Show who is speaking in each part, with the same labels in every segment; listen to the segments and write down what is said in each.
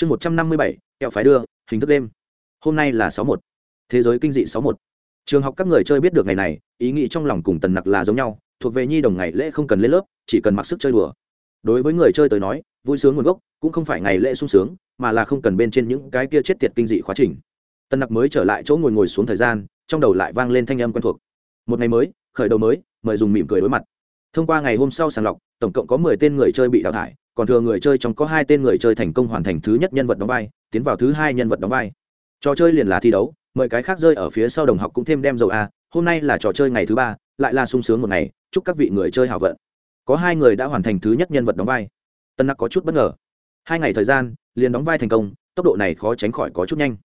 Speaker 1: chương một trăm năm mươi bảy, kẹo phái đưa, hình thức đêm. Hôm nay là sáu một. Thế giới kinh dị sáu một. Trường học các người chơi biết được ngày này, ý nghĩ trong lòng cùng tần nặc là giống nhau, thuộc về nhi đồng ngày lễ không cần lên lớp, chỉ cần mặc sức chơi đùa. Đối với người chơi tới nói, vui sướng nguồn gốc cũng không phải ngày lễ sung sướng, mà là không cần bên trên những cái kia chết tiệt kinh dị khóa trình. Tần nặc mới trở lại chỗ ngồi ngồi xuống thời gian, trong đầu lại vang lên thanh âm quen thuộc. Một ngày mới, khởi đầu mới, mời dùng mỉm cười đối mặt. Thông qua ngày hôm sau sàng lọc, tổng cộng có mười tên người chơi bị đào thải còn thừa người chơi trong có hai tên người chơi thành công hoàn thành thứ nhất nhân vật đóng vai, tiến vào thứ hai nhân vật đóng vai. Trò chơi liền là thi đấu, mời cái khác rơi ở phía sau đồng học cũng thêm đem dầu a hôm nay là trò chơi ngày thứ ba, lại là sung sướng một ngày, chúc các vị người chơi hảo vận. Có hai người đã hoàn thành thứ nhất nhân vật đóng vai. Tân nặc có chút bất ngờ. Hai ngày thời gian, liền đóng vai thành công, tốc độ này khó tránh khỏi có chút nhanh.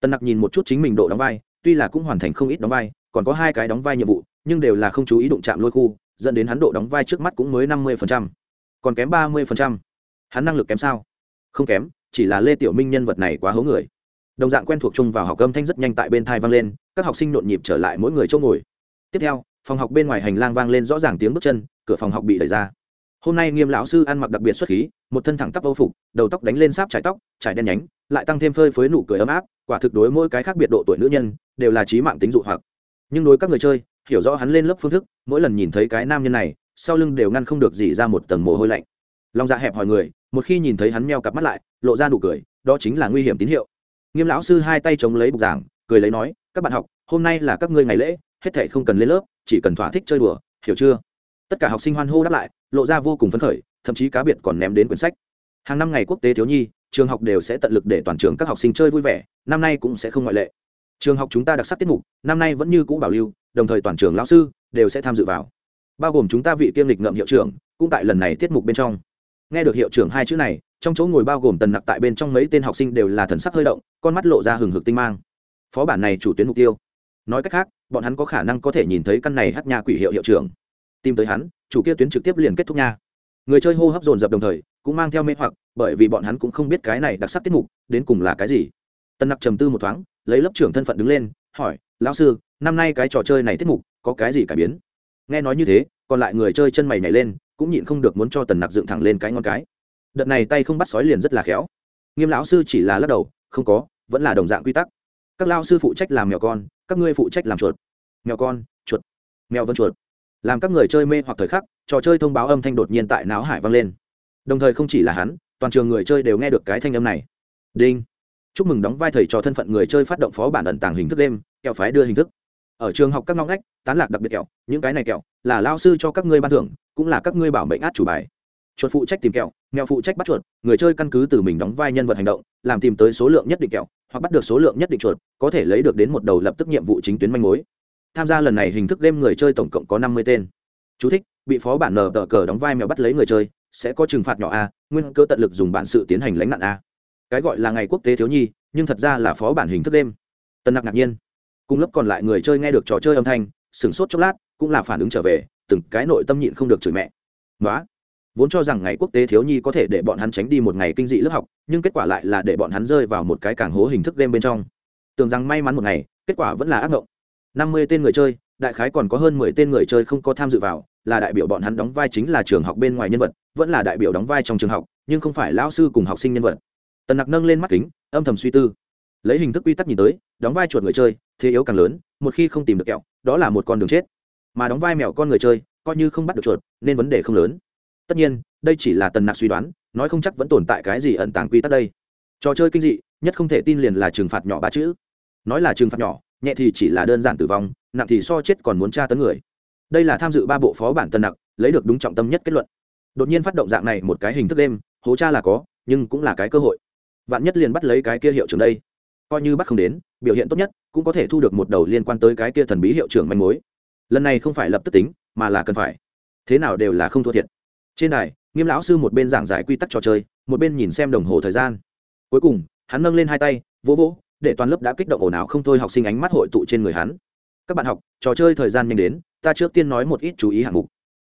Speaker 1: Tân nặc nhìn một chút chính mình độ đóng vai, tuy là cũng hoàn thành không ít đóng vai, còn có hai cái đóng vai nhiệm vụ, nhưng đều là không chú ý đụng chạm lôi khu, dẫn đến hắn độ đóng vai trước mắt cũng mới năm mươi phần trăm còn kém ba mươi hắn năng lực kém sao? Không kém, chỉ là lê tiểu minh nhân vật này quá hố người. Đồng dạng quen thuộc chung vào học âm thanh rất nhanh tại bên thai vang lên, các học sinh nhộn nhịp trở lại mỗi người chỗ ngồi. Tiếp theo, phòng học bên ngoài hành lang vang lên rõ ràng tiếng bước chân, cửa phòng học bị đẩy ra. Hôm nay nghiêm lão sư ăn mặc đặc biệt xuất khí, một thân thẳng tắp âu phục, đầu tóc đánh lên sáp trải tóc, trải đen nhánh, lại tăng thêm phơi phới nụ cười ấm áp, quả thực đối mỗi cái khác biệt độ tuổi nữ nhân, đều là trí mạng tính dụ hoặc. Nhưng đối các người chơi, hiểu rõ hắn lên lớp phương thức, mỗi lần nhìn thấy cái nam nhân này sau lưng đều ngăn không được dỉ ra một tầng mồ hôi lạnh. Lòng dạ hẹp hỏi người, một khi nhìn thấy hắn meo cặp mắt lại, lộ ra nụ cười, đó chính là nguy hiểm tín hiệu. Nghiêm lão sư hai tay chống lấy bục giảng, cười lấy nói, các bạn học, hôm nay là các ngươi ngày lễ, hết thể không cần lên lớp, chỉ cần thỏa thích chơi đùa, hiểu chưa? Tất cả học sinh hoan hô đáp lại, lộ ra vô cùng phấn khởi, thậm chí cá biệt còn ném đến quyển sách. Hàng năm ngày quốc tế thiếu nhi, trường học đều sẽ tận lực để toàn trường các học sinh chơi vui vẻ, năm nay cũng sẽ không ngoại lệ. Trường học chúng ta đặc sắc tiết mục, năm nay vẫn như cũ bảo lưu, đồng thời toàn trường lão sư đều sẽ tham dự vào bao gồm chúng ta vị kiêm lịch ngậm hiệu trưởng, cũng tại lần này tiết mục bên trong. Nghe được hiệu trưởng hai chữ này, trong chỗ ngồi bao gồm tần nặc tại bên trong mấy tên học sinh đều là thần sắc hơi động, con mắt lộ ra hừng hực tinh mang. Phó bản này chủ tuyến mục tiêu. Nói cách khác, bọn hắn có khả năng có thể nhìn thấy căn này hát nhà quỷ hiệu hiệu trưởng. Tìm tới hắn, chủ kia tuyến trực tiếp liền kết thúc nha. Người chơi hô hấp dồn dập đồng thời, cũng mang theo mê hoặc, bởi vì bọn hắn cũng không biết cái này đặc sắc tiết mục, đến cùng là cái gì. Tân nặc trầm tư một thoáng, lấy lớp trưởng thân phận đứng lên, hỏi, lão sư, năm nay cái trò chơi này tiết mục có cái gì cải biến? Nghe nói như thế, còn lại người chơi chân mày nhảy lên, cũng nhịn không được muốn cho tần nặc dựng thẳng lên cái ngon cái. Đợt này tay không bắt sói liền rất là khéo. Nghiêm lão sư chỉ là lắc đầu, không có, vẫn là đồng dạng quy tắc. Các lao sư phụ trách làm mèo con, các ngươi phụ trách làm chuột. Mèo con, chuột. Mèo vân chuột. Làm các người chơi mê hoặc thời khắc, trò chơi thông báo âm thanh đột nhiên tại não hải vang lên. Đồng thời không chỉ là hắn, toàn trường người chơi đều nghe được cái thanh âm này. Đinh. Chúc mừng đóng vai thầy trò thân phận người chơi phát động phó bản ẩn tàng hình thức đêm, kẹo phái đưa hình thức. Ở trường học các ngõ ngách tán lạc đặc biệt kẹo những cái này kẹo là lao sư cho các ngươi ban thưởng cũng là các ngươi bảo mệnh át chủ bài. Chuột phụ trách tìm kẹo mèo phụ trách bắt chuột người chơi căn cứ từ mình đóng vai nhân vật hành động làm tìm tới số lượng nhất định kẹo hoặc bắt được số lượng nhất định chuột có thể lấy được đến một đầu lập tức nhiệm vụ chính tuyến manh mối. Tham gia lần này hình thức game người chơi tổng cộng có năm mươi tên. Chú thích, bị phó bản nờ tờ cờ đóng vai mèo bắt lấy người chơi sẽ có trừng phạt nhỏ a nguyên cơ tận lực dùng bản sự tiến hành lãnh nạn a. Cái gọi là ngày quốc tế thiếu nhi nhưng thật ra là phó bản hình thức đêm tân nặc ngạc nhiên. Cùng lớp còn lại người chơi nghe được trò chơi âm thanh sửng sốt chốc lát, cũng là phản ứng trở về, từng cái nội tâm nhịn không được chửi mẹ. Nói vốn cho rằng ngày quốc tế thiếu nhi có thể để bọn hắn tránh đi một ngày kinh dị lớp học, nhưng kết quả lại là để bọn hắn rơi vào một cái càng hố hình thức game bên trong. Tưởng rằng may mắn một ngày, kết quả vẫn là ác ngộng. Năm mươi tên người chơi, đại khái còn có hơn mười tên người chơi không có tham dự vào, là đại biểu bọn hắn đóng vai chính là trường học bên ngoài nhân vật, vẫn là đại biểu đóng vai trong trường học, nhưng không phải lão sư cùng học sinh nhân vật. Tần nặc nâng lên mắt kính, âm thầm suy tư. Lấy hình thức quy tắc nhìn tới, đóng vai chuột người chơi, thế yếu càng lớn, một khi không tìm được kẹo đó là một con đường chết. Mà đóng vai mèo con người chơi, coi như không bắt được chuột, nên vấn đề không lớn. Tất nhiên, đây chỉ là tần nặc suy đoán, nói không chắc vẫn tồn tại cái gì ẩn tàng quy tắc đây. Trò chơi kinh dị, nhất không thể tin liền là trừng phạt nhỏ ba chữ. Nói là trừng phạt nhỏ, nhẹ thì chỉ là đơn giản tử vong, nặng thì so chết còn muốn tra tấn người. Đây là tham dự ba bộ phó bản tần nặc, lấy được đúng trọng tâm nhất kết luận. Đột nhiên phát động dạng này một cái hình thức đêm, hố cha là có, nhưng cũng là cái cơ hội. Vạn nhất liền bắt lấy cái kia hiệu trưởng đây. Coi như bắt không đến biểu hiện tốt nhất, cũng có thể thu được một đầu liên quan tới cái kia thần bí hiệu trưởng manh mối. Lần này không phải lập tức tính, mà là cần phải. Thế nào đều là không thua thiệt. Trên đài, nghiêm lão sư một bên giảng giải quy tắc trò chơi, một bên nhìn xem đồng hồ thời gian. Cuối cùng, hắn nâng lên hai tay, vỗ vỗ, để toàn lớp đã kích động ồn ào không thôi học sinh ánh mắt hội tụ trên người hắn. Các bạn học, trò chơi thời gian nhanh đến, ta trước tiên nói một ít chú ý hạng mục.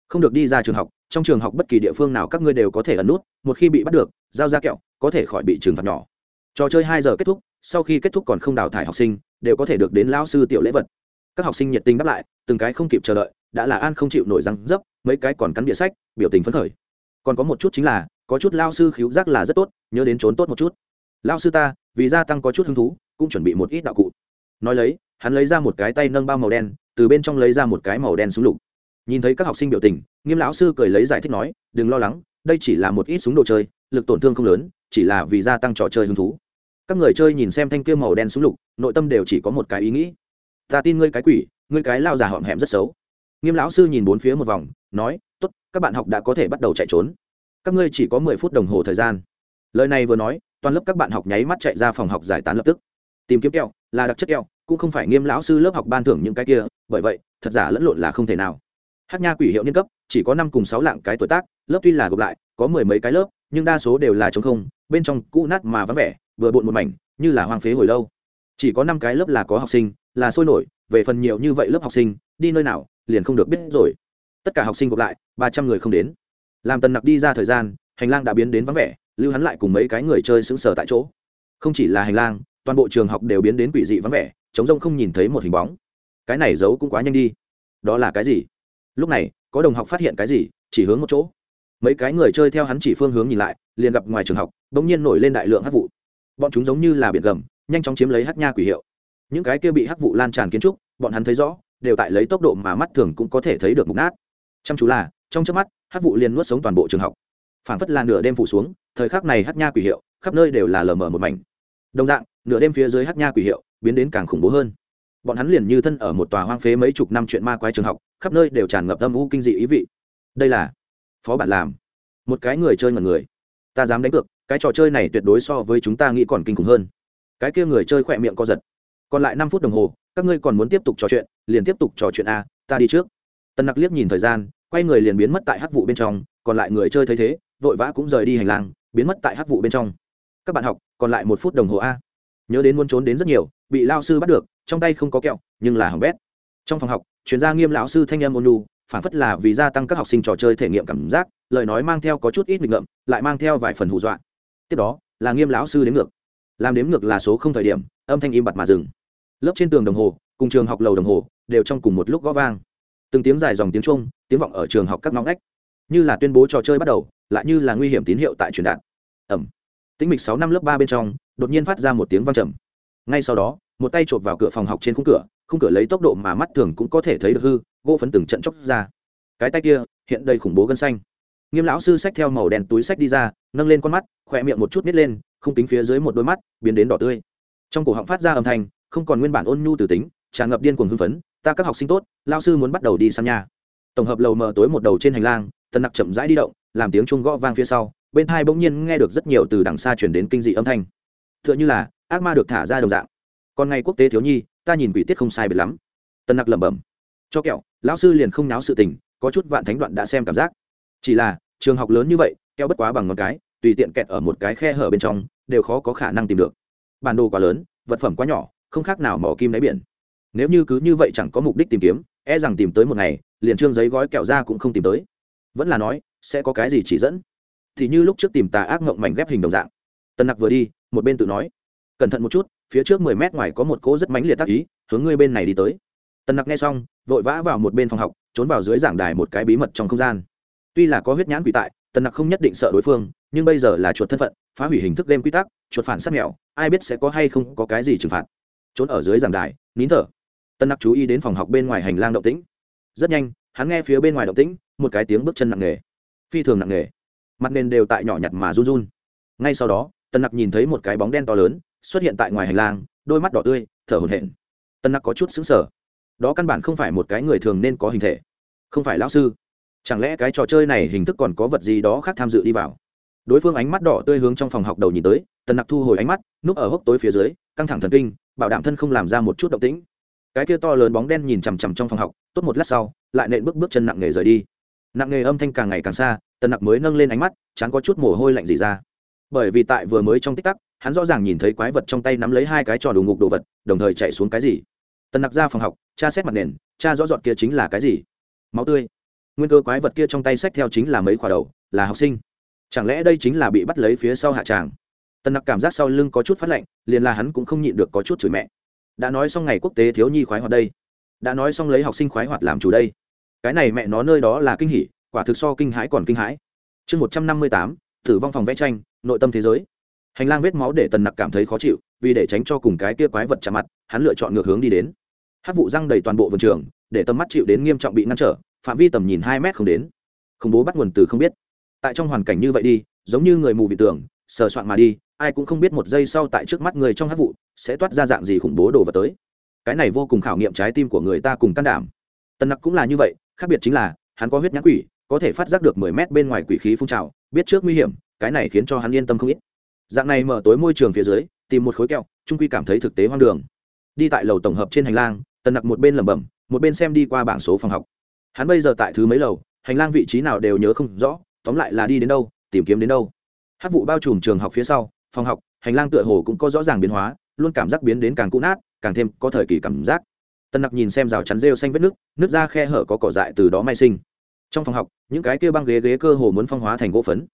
Speaker 1: Không được đi ra trường học, trong trường học bất kỳ địa phương nào các ngươi đều có thể ẩn nút, một khi bị bắt được, giao ra kẹo, có thể khỏi bị trừng phạt nhỏ. Trò chơi hai giờ kết thúc sau khi kết thúc còn không đào thải học sinh, đều có thể được đến lão sư tiểu lễ vật. Các học sinh nhiệt tình đáp lại, từng cái không kịp chờ đợi, đã là an không chịu nổi răng dấp, mấy cái còn cắn địa sách, biểu tình phấn khởi. Còn có một chút chính là, có chút lao sư khiếu giác là rất tốt, nhớ đến trốn tốt một chút. Lao sư ta, vì gia tăng có chút hứng thú, cũng chuẩn bị một ít đạo cụ. Nói lấy, hắn lấy ra một cái tay nâng bao màu đen, từ bên trong lấy ra một cái màu đen súng lục. Nhìn thấy các học sinh biểu tình, nghiêm lão sư cười lấy giải thích nói, đừng lo lắng, đây chỉ là một ít súng đồ chơi, lực tổn thương không lớn, chỉ là vì gia tăng trò chơi hứng thú các người chơi nhìn xem thanh kia màu đen súng lục nội tâm đều chỉ có một cái ý nghĩ. Ta tin ngươi cái quỷ ngươi cái lao già họm hẹm rất xấu. Nghiêm lão sư nhìn bốn phía một vòng nói t ố t các bạn học đã có thể bắt đầu chạy trốn. Các ngươi chỉ có mười phút đồng hồ thời gian. Lời này vừa nói toàn lớp các bạn học nháy mắt chạy ra phòng học giải tán lập tức. Tìm kiếm keo, là đặc chất keo, cũng không phải nghiêm lão sư lớp học ban thưởng những cái kia bởi vậy thật giả lẫn lộn là không thể nào. Hát nha quỷ hiệu niên cấp chỉ có năm cùng sáu lạng cái tuổi tác lớp tuy là gộp lại có mười mấy cái lớp nhưng đa số đều là t không bên trong cũ nát mà vắng vẻ vừa bộn một mảnh, như là hoang phế hồi lâu. Chỉ có năm cái lớp là có học sinh, là sôi nổi, về phần nhiều như vậy lớp học sinh, đi nơi nào, liền không được biết rồi. Tất cả học sinh gộp lại, ba trăm người không đến. Làm tần nặc đi ra thời gian, hành lang đã biến đến vắng vẻ, lưu hắn lại cùng mấy cái người chơi sững sờ tại chỗ. Không chỉ là hành lang, toàn bộ trường học đều biến đến quỷ dị vắng vẻ chống rông không nhìn thấy một hình bóng. Cái này giấu cũng quá nhanh đi. Đó là cái gì? Lúc này, có đồng học phát hiện cái gì, chỉ hướng một chỗ. Mấy cái người chơi theo hắn chỉ phương hướng nhìn lại, liền gặp ngoài trường học đ ỗ n g nhiên nổi lên đại lượng hát vụ bọn chúng giống như là biển gầm, nhanh chóng chiếm lấy hát nha quỷ hiệu. Những cái kia bị hắc vụ lan tràn kiến trúc, bọn hắn thấy rõ, đều tại lấy tốc độ mà mắt thường cũng có thể thấy được mục nát. Chăm chú là, trong chớp mắt, hắc vụ liền nuốt sống toàn bộ trường học. Phảng phất là nửa đêm phủ xuống, thời khắc này hát nha quỷ hiệu khắp nơi đều là lờ mờ một mảnh. Đồng dạng, nửa đêm phía dưới hát nha quỷ hiệu biến đến càng khủng bố hơn. Bọn hắn liền như thân ở một tòa hoang phế mấy chục năm chuyện ma quái trường học, khắp nơi đều tràn ngập âm u kinh dị ý vị. Đây là phó bản làm. Một cái người chơi ngần người. Ta dám đánh cược cái trò chơi này tuyệt đối so với chúng ta nghĩ còn kinh khủng hơn. Cái kia người chơi khỏe miệng co giật. Còn lại năm phút đồng hồ, các ngươi còn muốn tiếp tục trò chuyện, liền tiếp tục trò chuyện a, ta đi trước. Tân nặc liếc nhìn thời gian, quay người liền biến mất tại hắc vụ bên trong, còn lại người chơi thấy thế, vội vã cũng rời đi hành lang, biến mất tại hắc vụ bên trong. Các bạn học, còn lại một phút đồng hồ a. Nhớ đến muốn trốn đến rất nhiều, bị lao sư bắt được, trong tay không có kẹo, nhưng là hỏng bét. Trong phòng học, chuyên gia nghiêm lão sư thanh em ônu phản phất là vì gia tăng các học sinh trò chơi thể nghiệm cảm giác, lời nói mang theo có chút ít nghịch ngợm, lại mang theo vài phần hù dọa tiếp đó là nghiêm lão sư đến ngược làm đếm ngược là số không thời điểm âm thanh im bặt mà dừng lớp trên tường đồng hồ cùng trường học lầu đồng hồ đều trong cùng một lúc gõ vang từng tiếng dài dòng tiếng trung tiếng vọng ở trường học các ngõ ngách như là tuyên bố trò chơi bắt đầu lại như là nguy hiểm tín hiệu tại truyền đạt ẩm tĩnh mịch sáu năm lớp ba bên trong đột nhiên phát ra một tiếng vang trầm ngay sau đó một tay chộp vào cửa phòng học trên khung cửa khung cửa lấy tốc độ mà mắt thường cũng có thể thấy được hư gỗ phấn từng trận chóc ra cái tay kia hiện đầy khủng bố gân xanh nghiêm lão sư xách theo màu đen túi sách đi ra, nâng lên con mắt, khỏe miệng một chút nít lên, không tính phía dưới một đôi mắt, biến đến đỏ tươi. Trong cổ họng phát ra âm thanh, không còn nguyên bản ôn nhu từ tính, tràn ngập điên cuồng hưng phấn, ta các học sinh tốt lao sư muốn bắt đầu đi săn nhà. Tổng hợp lầu mờ tối một đầu trên hành lang, tần nặc chậm rãi đi động, làm tiếng chuông gõ vang phía sau, bên hai bỗng nhiên nghe được rất nhiều từ đằng xa chuyển đến kinh dị âm thanh. T h ư ợ n h ư là ác ma được thả ra đồng dạng. Còn ngày quốc tế thiếu nhi, ta nhìn quỷ tiết không sai biệt lắm. Tần nặc lẩm bẩm. Cho kẹo, lão sư liền không náo sự tình, có chút vạn thánh đoạn đã xem cảm giác chỉ là, trường học lớn như vậy, keo bất quá bằng một cái, tùy tiện kẹt ở một cái khe hở bên trong, đều khó có khả năng tìm được. Bản đồ quá lớn, vật phẩm quá nhỏ, không khác nào mỏ kim đáy biển. Nếu như cứ như vậy chẳng có mục đích tìm kiếm e rằng tìm tới một ngày, liền trương giấy gói kẹo ra cũng không tìm tới. Vẫn là nói, sẽ có cái gì chỉ dẫn? Thì như lúc trước tìm tà ác ngộng mảnh ghép hình đồng dạng. Tần nặc vừa đi, một bên tự nói, cẩn thận một chút, phía trước mười mét ngoài có một cỗ rất mãnh liệt tác ý, hướng ngươi bên này đi tới. Tần nặc nghe xong, vội vã vào một bên phòng học, trốn vào dưới giảng đài một cái bí mật trong không gian tuy là có huyết nhãn quỷ tại, tần nặc không nhất định sợ đối phương, nhưng bây giờ là chuột thân phận, phá hủy hình thức game quy tắc, chuột phản sát mèo, ai biết sẽ có hay không có cái gì trừng phạt. Trốn ở dưới giảng đài, nín thở. Tân nặc chú ý đến phòng học bên ngoài hành lang động tĩnh. Rất nhanh, hắn nghe phía bên ngoài động tĩnh, một cái tiếng bước chân nặng nề. Phi thường nặng nề. Mặt nền đều tại nhỏ nhặt mà run run. Ngay sau đó tân nặc nhìn thấy một cái bóng đen to lớn, xuất hiện tại ngoài hành lang, đôi mắt đỏ tươi, thở hổn hển. Tân nặc có chút xứng sở đó căn bản không phải một cái người thường nên có hình thể. Không phải lão sư chẳng lẽ cái trò chơi này hình thức còn có vật gì đó khác tham dự đi vào? Đối phương ánh mắt đỏ tươi hướng trong phòng học đầu nhìn tới, tần nặc thu hồi ánh mắt, núp ở hốc tối phía dưới, căng thẳng thần kinh, bảo đảm thân không làm ra một chút động tĩnh. Cái kia to lớn bóng đen nhìn chằm chằm trong phòng học, tốt một lát sau, lại nện bước bước chân nặng nề rời đi. Nặng nề âm thanh càng ngày càng xa, tần nặc mới nâng lên ánh mắt, chán có chút mồ hôi lạnh gì ra. Bởi vì tại vừa mới trong tích tắc, hắn rõ ràng nhìn thấy quái vật trong tay nắm lấy hai cái trò đủ ngục đồ vật, đồng thời chạy xuống cái gì. Tần nặc ra phòng học, cha xét mặt nền, cha rõ dọn kia chính là cái gì? Máu tươi nguyên cơ quái vật kia trong tay sách theo chính là mấy khỏa đầu, là học sinh. Chẳng lẽ đây chính là bị bắt lấy phía sau hạ tràng? Tần nặc cảm giác sau lưng có chút phát lạnh, liền là hắn cũng không nhịn được có chút chửi mẹ. Đã nói xong ngày quốc tế thiếu nhi khoái hoạt đây. Đã nói xong lấy học sinh khoái hoạt làm chủ đây. Cái này mẹ nó nơi đó là kinh hỉ, quả thực so kinh hãi còn kinh hãi. Chương một trăm năm mươi tám, tử vong phòng vẽ tranh, nội tâm thế giới. Hành lang vết máu để tần nặc cảm thấy khó chịu, vì để tránh cho cùng cái kia quái vật chạm mặt, hắn lựa chọn ngược hướng đi đến. Hát vụ răng đầy toàn bộ vườn trường, để tầm mắt chịu đến nghiêm trọng bị ngăn trở phạm vi tầm nhìn hai mét không đến. Khủng bố bắt nguồn từ không biết. Tại trong hoàn cảnh như vậy đi, giống như người mù vị tưởng, sờ soạn mà đi, ai cũng không biết một giây sau tại trước mắt người trong hát vụ sẽ toát ra dạng gì khủng bố đồ vật tới. Cái này vô cùng khảo nghiệm trái tim của người ta cùng can đảm. Tần nặc cũng là như vậy, khác biệt chính là, hắn có huyết nhãn quỷ, có thể phát giác được mười mét bên ngoài quỷ khí phun trào, biết trước nguy hiểm, cái này khiến cho hắn yên tâm không ít. Dạng này mở tối môi trường phía dưới, tìm một khối kẹo trung quy cảm thấy thực tế hoang đường. Đi tại lầu tổng hợp trên hành lang, tần nặc một bên lẩm bẩm, một bên xem đi qua bảng số phòng học hắn bây giờ tại thứ mấy lầu, hành lang vị trí nào đều nhớ không rõ, tóm lại là đi đến đâu, tìm kiếm đến đâu. Hát vụ bao trùm trường học phía sau, phòng học, hành lang tựa hồ cũng có rõ ràng biến hóa, luôn cảm giác biến đến càng cũ nát, càng thêm có thời kỳ cảm giác. Tân nặc nhìn xem rào chắn rêu xanh vết nước nước ra khe hở có cỏ dại từ đó may sinh. Trong phòng học, những cái kia băng ghế ghế cơ hồ muốn phong hóa thành gỗ phấn.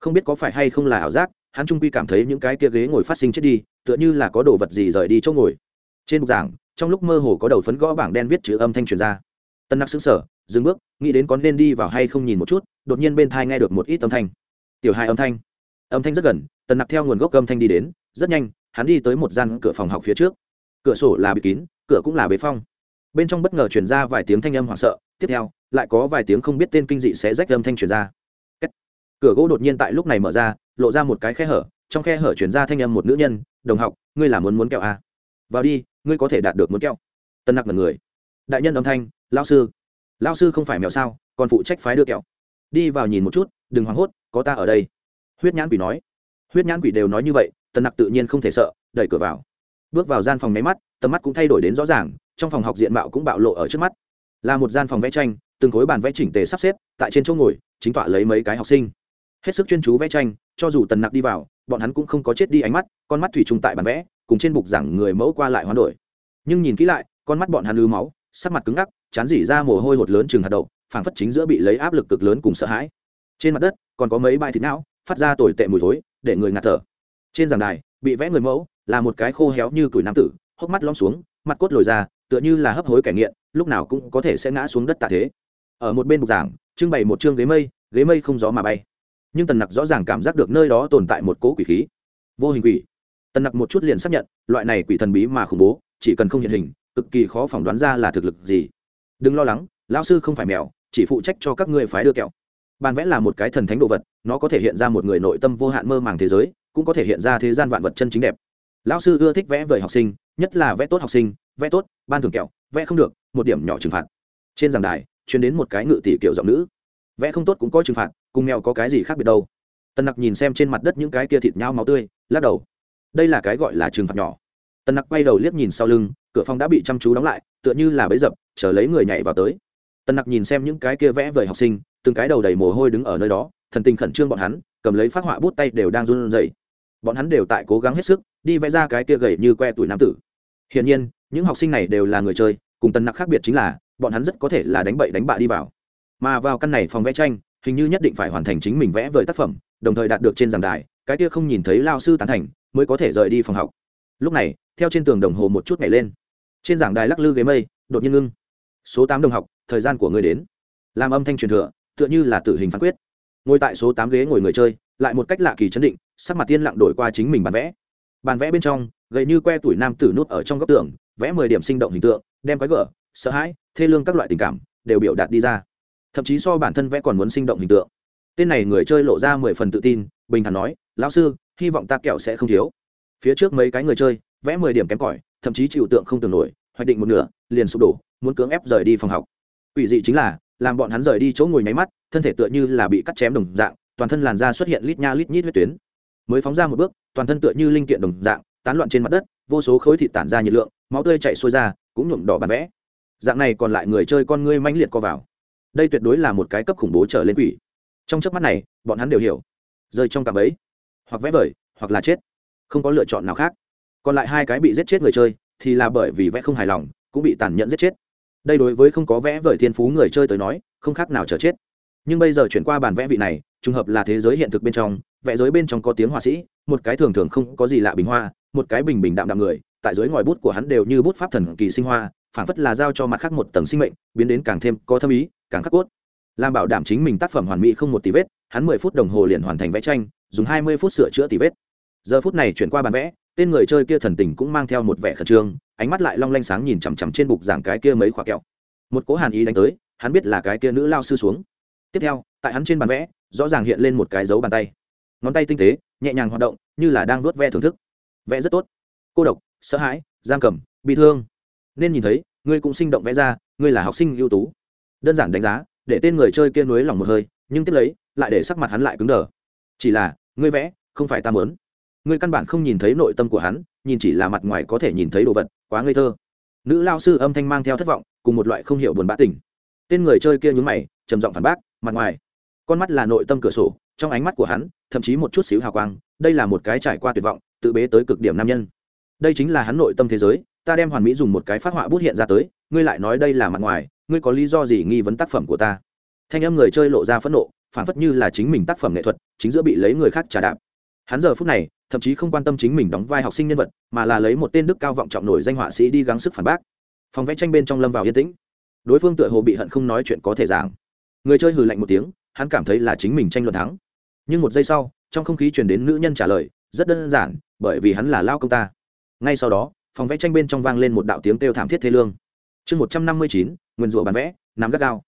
Speaker 1: Không biết có phải hay không là ảo giác, hắn trung quy cảm thấy những cái kia ghế ngồi phát sinh chết đi, tựa như là có đồ vật gì rời đi chỗ ngồi. Trên bục giảng, trong lúc mơ hồ có đầu phấn gõ bảng đen viết chữ âm thanh truyền ra tân nặc xứng sở dừng bước, nghĩ đến có nên đi vào hay không nhìn một chút, đột nhiên bên thai nghe được một ít âm thanh. Tiểu hai âm thanh. Âm thanh rất gần tần nặc theo nguồn gốc âm thanh đi đến, rất nhanh, hắn đi tới một gian cửa phòng học phía trước. Cửa sổ là bị kín, cửa cũng là bế phong. Bên trong bất ngờ chuyển ra vài tiếng thanh âm hoảng sợ, tiếp theo, lại có vài tiếng không biết tên kinh dị sẽ rách âm thanh chuyển ra. Cửa gỗ đột nhiên tại lúc này mở ra, lộ ra một cái khe hở, trong khe hở chuyển ra thanh âm một nữ nhân, đồng học, ngươi là muốn muốn kẹo à? vào đi, ngươi có thể đạt được muốn kẹo. Tân nặc mật người đại nhân âm thanh lao sư lao sư không phải mèo sao, còn phụ trách phái đưa kẹo. Đi vào nhìn một chút, đừng hoảng hốt, có ta ở đây. Huyết nhãn quỷ nói. Huyết nhãn quỷ đều nói như vậy, tần nặc tự nhiên không thể sợ, đẩy cửa vào. Bước vào gian phòng máy mắt, tầm mắt cũng thay đổi đến rõ ràng, trong phòng học diện mạo cũng bạo lộ ở trước mắt. Là một gian phòng vẽ tranh, từng khối bàn vẽ chỉnh tề sắp xếp, tại trên chỗ ngồi, chính tọa lấy mấy cái học sinh. Hết sức chuyên chú vẽ tranh, cho dù tần nặc đi vào, bọn hắn cũng không có chết đi ánh mắt, con mắt thủy chung tại bàn vẽ, cùng trên bục giảng người mẫu qua lại hoán đổi. Nhưng nhìn kỹ lại, con mắt bọn hắn ứ máu sắc mặt cứng ngắc, chán dỉ ra mồ hôi hột lớn chừng hạt đậu, phảng phất chính giữa bị lấy áp lực cực lớn cùng sợ hãi. Trên mặt đất, còn có mấy bãi thịt não, phát ra tồi tệ mùi thối, để người ngạt thở. Trên giảng đài, bị vẽ người mẫu, là một cái khô héo như củi nam tử, hốc mắt lom xuống, mặt cốt lồi ra, tựa như là hấp hối kẻ nghiện, lúc nào cũng có thể sẽ ngã xuống đất tạ thế. Ở một bên bục giảng, trưng bày một chương ghế mây ghế mây không gió mà bay. Nhưng tần nặc rõ ràng cảm giác được nơi đó tồn tại một cỗ quỷ khí. Vô hình quỷ. Tần nặc một chút liền xác nhận, loại này quỷ thần bí mà khủng bố, chỉ cần không hiện hình cực kỳ khó phỏng đoán ra là thực lực gì. Đừng lo lắng, lão sư không phải mèo, chỉ phụ trách cho các ngươi phái đưa kẹo. Bàn vẽ là một cái thần thánh đồ vật, nó có thể hiện ra một người nội tâm vô hạn mơ màng thế giới, cũng có thể hiện ra thế gian vạn vật chân chính đẹp. Lão sư ưa thích vẽ vời học sinh, nhất là vẽ tốt học sinh, vẽ tốt, ban thường kẹo, vẽ không được, một điểm nhỏ trừng phạt. Trên giảng đài, truyền đến một cái ngự tỷ kiểu giọng nữ. Vẽ không tốt cũng có trừng phạt, cùng mèo có cái gì khác biệt đâu. Tân nặc nhìn xem trên mặt đất những cái kia thịt nhau máu tươi, lắc đầu. Đây là cái gọi là trừng phạt nhỏ tần nặc quay đầu liếc nhìn sau lưng, cửa phòng đã bị chăm chú đóng lại, tựa như là bấy dập, chờ lấy người nhảy vào tới. Tần nặc nhìn xem những cái kia vẽ vời học sinh, từng cái đầu đầy mồ hôi đứng ở nơi đó, thần tình khẩn trương bọn hắn, cầm lấy phát họa bút tay đều đang run rẩy. Bọn hắn đều tại cố gắng hết sức, đi vẽ ra cái kia gầy như que tuổi nam tử. Hiển nhiên, những học sinh này đều là người chơi, cùng tần nặc khác biệt chính là, bọn hắn rất có thể là đánh bậy đánh bạ đi vào. Mà vào căn này phòng vẽ tranh, hình như nhất định phải hoàn thành chính mình vẽ vời tác phẩm, đồng thời đạt được trên giảng đài, cái kia không nhìn thấy lao sư tán thành, mới có thể rời đi phòng học lúc này, theo trên tường đồng hồ một chút nhảy lên. Trên giảng đài lắc lư ghế mây, đột nhiên ngưng. Số tám đồng học, thời gian của người đến. Làm âm thanh truyền thừa, tựa như là tử hình phán quyết. Ngồi tại số tám ghế ngồi người chơi, lại một cách lạ kỳ chấn định, sắc mặt tiên lặng đổi qua chính mình bản vẽ. Bản vẽ bên trong, gầy như que tuổi nam tử nút ở trong góc tường, vẽ mười điểm sinh động hình tượng, đem cái gở, sợ hãi, thê lương các loại tình cảm, đều biểu đạt đi ra. Thậm chí so bản thân vẽ còn muốn sinh động hình tượng. Tên này người chơi lộ ra mười phần tự tin, bình thản nói, lão sư, hy vọng ta kẹo sẽ không thiếu phía trước mấy cái người chơi, vẽ mười điểm kém cỏi, thậm chí chịu tượng không tưởng nổi, hoạch định một nửa, liền sụp đổ, muốn cưỡng ép rời đi phòng học. Ủy dị chính là, làm bọn hắn rời đi chỗ ngồi nháy mắt, thân thể tựa như là bị cắt chém đồng dạng, toàn thân làn da xuất hiện lít nha lít nhít huyết tuyến. Mới phóng ra một bước, toàn thân tựa như linh kiện đồng dạng, tán loạn trên mặt đất, vô số khối thịt tản ra nhiệt lượng, máu tươi chạy xuôi ra, cũng nhuộm đỏ bàn vẽ. Dạng này còn lại người chơi con ngươi manh liệt co vào. Đây tuyệt đối là một cái cấp khủng bố trở lên quỷ. Trong chớp mắt này, bọn hắn đều hiểu. Rơi trong cạm ấy hoặc vẽ vời, hoặc là chết không có lựa chọn nào khác. Còn lại hai cái bị giết chết người chơi, thì là bởi vì vẽ không hài lòng, cũng bị tàn nhẫn giết chết. Đây đối với không có vẽ vời thiên phú người chơi tới nói, không khác nào chờ chết. Nhưng bây giờ chuyển qua bàn vẽ vị này, trùng hợp là thế giới hiện thực bên trong, vẽ giới bên trong có tiếng họa sĩ, một cái thường thường không có gì lạ bình hoa, một cái bình bình đạm đạm người, tại dưới ngòi bút của hắn đều như bút pháp thần kỳ sinh hoa phản phất là giao cho mặt khác một tầng sinh mệnh, biến đến càng thêm có thâm ý, càng khắc cốt. Làm bảo đảm chính mình tác phẩm hoàn mỹ không một tí vết, hắn mười phút đồng hồ liền hoàn thành vẽ tranh, dùng hai mươi phút sửa chữa tí vết giờ phút này chuyển qua bàn vẽ, tên người chơi kia thần tình cũng mang theo một vẻ khẩn trương, ánh mắt lại long lanh sáng nhìn chằm chằm trên bục giảng cái kia mấy khoả kẹo. Một cố hàn ý đánh tới, hắn biết là cái kia nữ lao sư xuống. Tiếp theo, tại hắn trên bàn vẽ, rõ ràng hiện lên một cái dấu bàn tay. Ngón tay tinh tế, nhẹ nhàng hoạt động, như là đang vuốt ve thưởng thức. Vẽ rất tốt. Cô độc, sợ hãi, giam cầm bị thương. Nên nhìn thấy, ngươi cũng sinh động vẽ ra, ngươi là học sinh ưu tú. Đơn giản đánh giá, để tên người chơi kia nuối lòng một hơi, nhưng tiếp lấy, lại để sắc mặt hắn lại cứng đờ. Chỉ là, ngươi vẽ, không phải ta mớn ngươi căn bản không nhìn thấy nội tâm của hắn, nhìn chỉ là mặt ngoài có thể nhìn thấy đồ vật, quá ngây thơ. Nữ lao sư âm thanh mang theo thất vọng, cùng một loại không hiểu buồn bã tình. Tên người chơi kia nhún mày, trầm giọng phản bác, mặt ngoài, con mắt là nội tâm cửa sổ, trong ánh mắt của hắn, thậm chí một chút xíu hào quang, đây là một cái trải qua tuyệt vọng, tự bế tới cực điểm nam nhân. Đây chính là hắn nội tâm thế giới, ta đem hoàn mỹ dùng một cái phát họa bút hiện ra tới, ngươi lại nói đây là mặt ngoài, ngươi có lý do gì nghi vấn tác phẩm của ta? Thanh âm người chơi lộ ra phẫn nộ, phản phất như là chính mình tác phẩm nghệ thuật, chính giữa bị lấy người khác trả đạp hắn giờ phút này, thậm chí không quan tâm chính mình đóng vai học sinh nhân vật, mà là lấy một tên đức cao vọng trọng nổi danh họa sĩ đi gắng sức phản bác. Phòng vẽ tranh bên trong lâm vào yên tĩnh. Đối phương tựa hồ bị hận không nói chuyện có thể giảng. Người chơi hừ lạnh một tiếng, hắn cảm thấy là chính mình tranh luận thắng. Nhưng một giây sau, trong không khí truyền đến nữ nhân trả lời, rất đơn giản, bởi vì hắn là lao công ta. Ngay sau đó, phòng vẽ tranh bên trong vang lên một đạo tiếng kêu thảm thiết thê lương. Chương một trăm năm mươi chín, nguyên rủa bán vẽ, nắm gắt gao.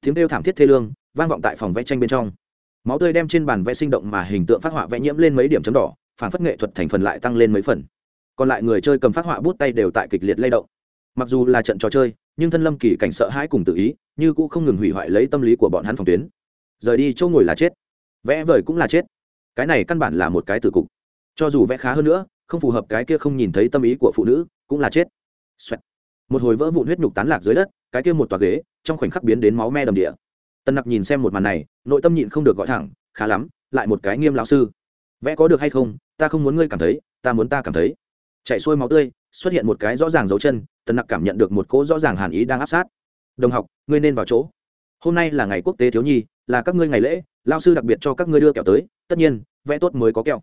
Speaker 1: Tiếng kêu thảm thiết thê lương vang vọng tại phòng vẽ tranh bên trong máu tươi đem trên bàn vẽ sinh động mà hình tượng phát họa vẽ nhiễm lên mấy điểm chấm đỏ, phản phất nghệ thuật thành phần lại tăng lên mấy phần. Còn lại người chơi cầm phát họa bút tay đều tại kịch liệt lay động. Mặc dù là trận trò chơi, nhưng thân lâm kỳ cảnh sợ hãi cùng tự ý, như cũng không ngừng hủy hoại lấy tâm lý của bọn hắn phòng tuyến. Rời đi chỗ ngồi là chết. Vẽ vời cũng là chết. Cái này căn bản là một cái tử cục. Cho dù vẽ khá hơn nữa, không phù hợp cái kia không nhìn thấy tâm ý của phụ nữ, cũng là chết. Xoẹt. một hồi vỡ vụn huyết nhục tán lạc dưới đất, cái kia một tòa ghế, trong khoảnh khắc biến đến máu me đầm địa tân nặc nhìn xem một màn này, nội tâm nhịn không được gọi thẳng, khá lắm, lại một cái nghiêm lão sư. Vẽ có được hay không, ta không muốn ngươi cảm thấy, ta muốn ta cảm thấy. Chạy xuôi máu tươi, xuất hiện một cái rõ ràng dấu chân tân nặc cảm nhận được một cỗ rõ ràng hàn ý đang áp sát. Đồng học, ngươi nên vào chỗ. Hôm nay là ngày quốc tế thiếu nhi, là các ngươi ngày lễ lao sư đặc biệt cho các ngươi đưa kẹo tới, tất nhiên, vẽ tốt mới có kẹo.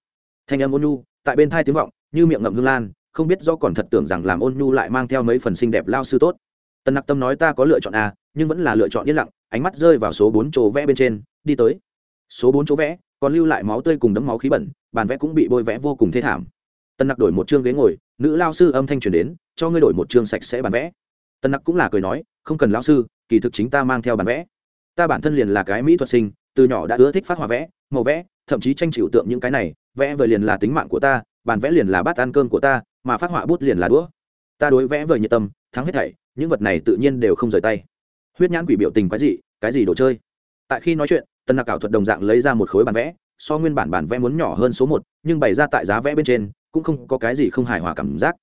Speaker 1: Thanh âm ôn nhu, tại bên thai tiếng vọng, như miệng ngậm hương lan, không biết do còn thật tưởng rằng làm ôn nhu lại mang theo mấy phần xinh đẹp lao sư tốt. Tần nặc tâm nói ta có lựa chọn à? Nhưng vẫn là lựa chọn yên lặng, ánh mắt rơi vào số bốn chỗ vẽ bên trên, đi tới. Số bốn chỗ vẽ, còn lưu lại máu tươi cùng đấm máu khí bẩn, bàn vẽ cũng bị bôi vẽ vô cùng thê thảm. Tân nặc đổi một chương ghế ngồi, nữ lao sư âm thanh truyền đến, cho ngươi đổi một chương sạch sẽ bàn vẽ. Tân nặc cũng là cười nói, không cần lao sư, kỳ thực chính ta mang theo bàn vẽ. Ta bản thân liền là cái mỹ thuật sinh, từ nhỏ đã ưa thích phát họa vẽ, màu vẽ, thậm chí tranh chịu tượng những cái này, vẽ vời liền là tính mạng của ta, bàn vẽ liền là bát ăn cơm của ta, mà phát họa bút liền là đũa. Ta đối vẽ vời nhiệt tâm, thắng hết thảy, những vật này tự nhiên đều không rời tay huyết nhãn quỷ biểu tình cái gì cái gì đồ chơi? Tại khi nói chuyện tân nặc ảo thuật đồng dạng lấy ra một khối bản vẽ, so nguyên bản bản vẽ muốn nhỏ hơn số một, nhưng bày ra tại giá vẽ bên trên, cũng không có cái gì không hài hòa cảm giác.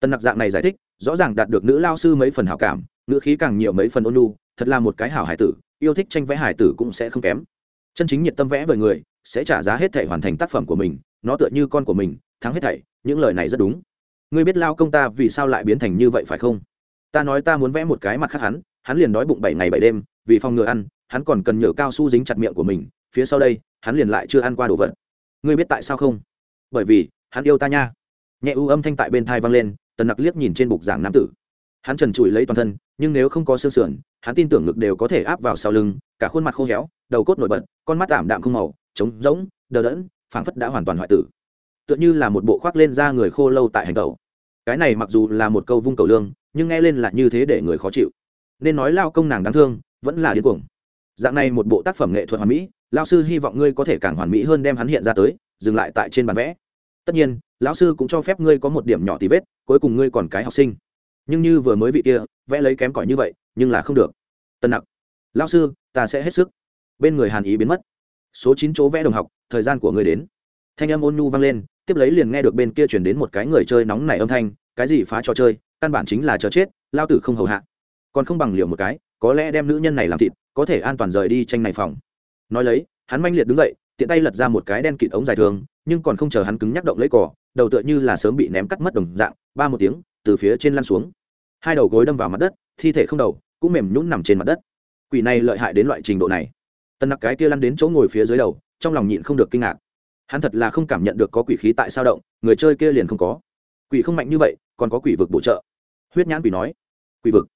Speaker 1: Tân nặc dạng này giải thích, rõ ràng đạt được nữ lao sư mấy phần hảo cảm nữ khí càng nhiều mấy phần ôn lu thật là một cái hảo hải tử, yêu thích tranh vẽ hải tử cũng sẽ không kém. Chân chính nhiệt tâm vẽ với người, sẽ trả giá hết thể hoàn thành tác phẩm của mình, nó tựa như con của mình, thắng hết thảy, những lời này rất đúng. Ngươi biết lao công ta vì sao lại biến thành như vậy phải không? Ta nói ta muốn vẽ một cái mặt khác hắn hắn liền đói bụng bảy ngày bảy đêm, vì phòng ngừa ăn, hắn còn cần nhờ cao su dính chặt miệng của mình, phía sau đây, hắn liền lại chưa ăn qua đồ vật. Ngươi biết tại sao không? Bởi vì, hắn yêu ta nha. Nhẹ u âm thanh tại bên thai vang lên, tần nặc liếc nhìn trên bục giảng nam tử. Hắn trần trụi lấy toàn thân, nhưng nếu không có xương sườn, hắn tin tưởng ngực đều có thể áp vào sau lưng, cả khuôn mặt khô héo, đầu cốt nổi bật, con mắt tạm đạm không màu, trống rỗng, đờ đẫn, phảng phất đã hoàn toàn hoại tử. Tựa như là một bộ khoác lên da người khô lâu tại hành tẩu. Cái này mặc dù là một câu vung cầu lương, nhưng nghe lên là như thế để người khó chịu nên nói lao công nàng đáng thương, vẫn là điên cuồng. Dạng này một bộ tác phẩm nghệ thuật hoàn mỹ lao sư hy vọng ngươi có thể càng hoàn mỹ hơn đem hắn hiện ra tới, dừng lại tại trên bàn vẽ. Tất nhiên, lão sư cũng cho phép ngươi có một điểm nhỏ tí vết, cuối cùng ngươi còn cái học sinh. Nhưng như vừa mới vị kia, vẽ lấy kém cỏi như vậy, nhưng là không được. Tân nặc. Lão sư, ta sẽ hết sức. Bên người hàn ý biến mất. Số chín chỗ vẽ đồng học, thời gian của người đến. Thanh âm ôn nhu vang lên, tiếp lấy liền nghe được bên kia chuyển đến một cái người chơi nóng nảy âm thanh, cái gì phá trò chơi, căn bản chính là chờ chết, lao tử không hầu hạ còn không bằng liều một cái, có lẽ đem nữ nhân này làm thịt, có thể an toàn rời đi tranh này phòng. Nói lấy, hắn manh liệt đứng dậy, tiện tay lật ra một cái đen kịt ống dài thường, nhưng còn không chờ hắn cứng nhắc động lấy cỏ đầu tựa như là sớm bị ném cắt mất đồng dạng, ba một tiếng, từ phía trên lăn xuống. Hai đầu gối đâm vào mặt đất, thi thể không đầu, cũng mềm nhũn nằm trên mặt đất. Quỷ này lợi hại đến loại trình độ này. Tân nặc cái kia lăn đến chỗ ngồi phía dưới đầu, trong lòng nhịn không được kinh ngạc. Hắn thật là không cảm nhận được có quỷ khí tại sao động, người chơi kia liền không có. Quỷ không mạnh như vậy, còn có quỷ vực bổ trợ. Huyết nhãn quỷ nói, quỷ vực?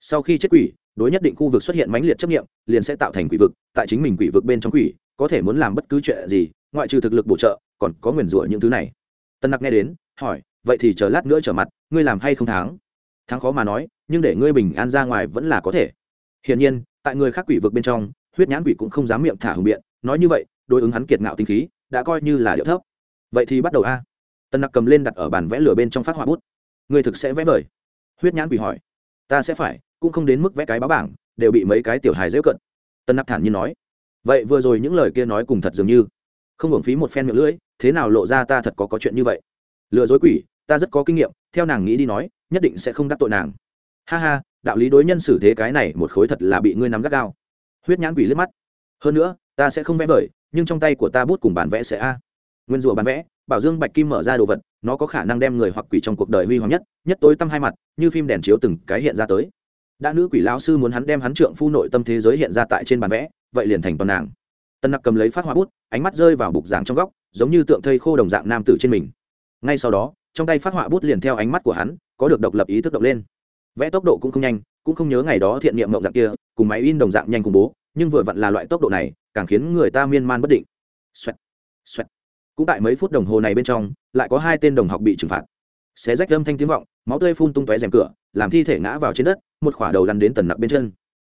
Speaker 1: Sau khi chết quỷ, đối nhất định khu vực xuất hiện mãnh liệt chấp nghiệm liền sẽ tạo thành quỷ vực, tại chính mình quỷ vực bên trong quỷ, có thể muốn làm bất cứ chuyện gì, ngoại trừ thực lực bổ trợ, còn có nguyền rủa những thứ này. Tân nặc nghe đến, hỏi, vậy thì chờ lát nữa trở mặt, ngươi làm hay không thắng? Thắng khó mà nói, nhưng để ngươi bình an ra ngoài vẫn là có thể. Hiển nhiên, tại người khác quỷ vực bên trong, huyết nhãn quỷ cũng không dám miệng thả hùng biện, nói như vậy, đối ứng hắn kiệt ngạo tinh khí, đã coi như là điệu thấp. Vậy thì bắt đầu a. Tân nặc cầm lên đặt ở bàn vẽ lửa bên trong phát họa bút. Người thực sẽ vẽ vời. Huyết nhãn quỷ hỏi ta sẽ phải, cũng không đến mức vẽ cái báo bảng, đều bị mấy cái tiểu hài dễ cận. Tân nặc thản nhiên nói. Vậy vừa rồi những lời kia nói cùng thật dường như. Không hưởng phí một phen miệng lưỡi, thế nào lộ ra ta thật có có chuyện như vậy? Lừa dối quỷ, ta rất có kinh nghiệm, theo nàng nghĩ đi nói, nhất định sẽ không đắc tội nàng. Ha ha, đạo lý đối nhân xử thế cái này một khối thật là bị ngươi nắm gắt gao. Huyết nhãn quỷ liếc mắt. Hơn nữa, ta sẽ không vẽ vời, nhưng trong tay của ta bút cùng bản vẽ sẽ a. Nguyên rùa bán vẽ bảo dương bạch kim mở ra đồ vật nó có khả năng đem người hoặc quỷ trong cuộc đời huy hoàng nhất nhất tối tâm hai mặt như phim đèn chiếu từng cái hiện ra tới. Đã nữ quỷ lão sư muốn hắn đem hắn trượng phu nội tâm thế giới hiện ra tại trên bàn vẽ vậy liền thành toàn nàng. Tân nặc cầm lấy phát hoa bút ánh mắt rơi vào bục giảng trong góc giống như tượng thây khô đồng dạng nam tử trên mình. Ngay sau đó trong tay phát họa bút liền theo ánh mắt của hắn có được độc lập ý thức động lên. Vẽ tốc độ cũng không nhanh cũng không nhớ ngày đó thiện niệm mộng dạng kia cùng máy in đồng dạng nhanh cùng bố nhưng vừa vặn là loại tốc độ này càng khiến người ta miên man bất định. Xoẹt, xoẹt cũng tại mấy phút đồng hồ này bên trong, lại có hai tên đồng học bị trừng phạt. Xé rách âm thanh tiếng vọng, máu tươi phun tung tóe rèm cửa, làm thi thể ngã vào trên đất, một khỏa đầu lăn đến tần nặc bên chân.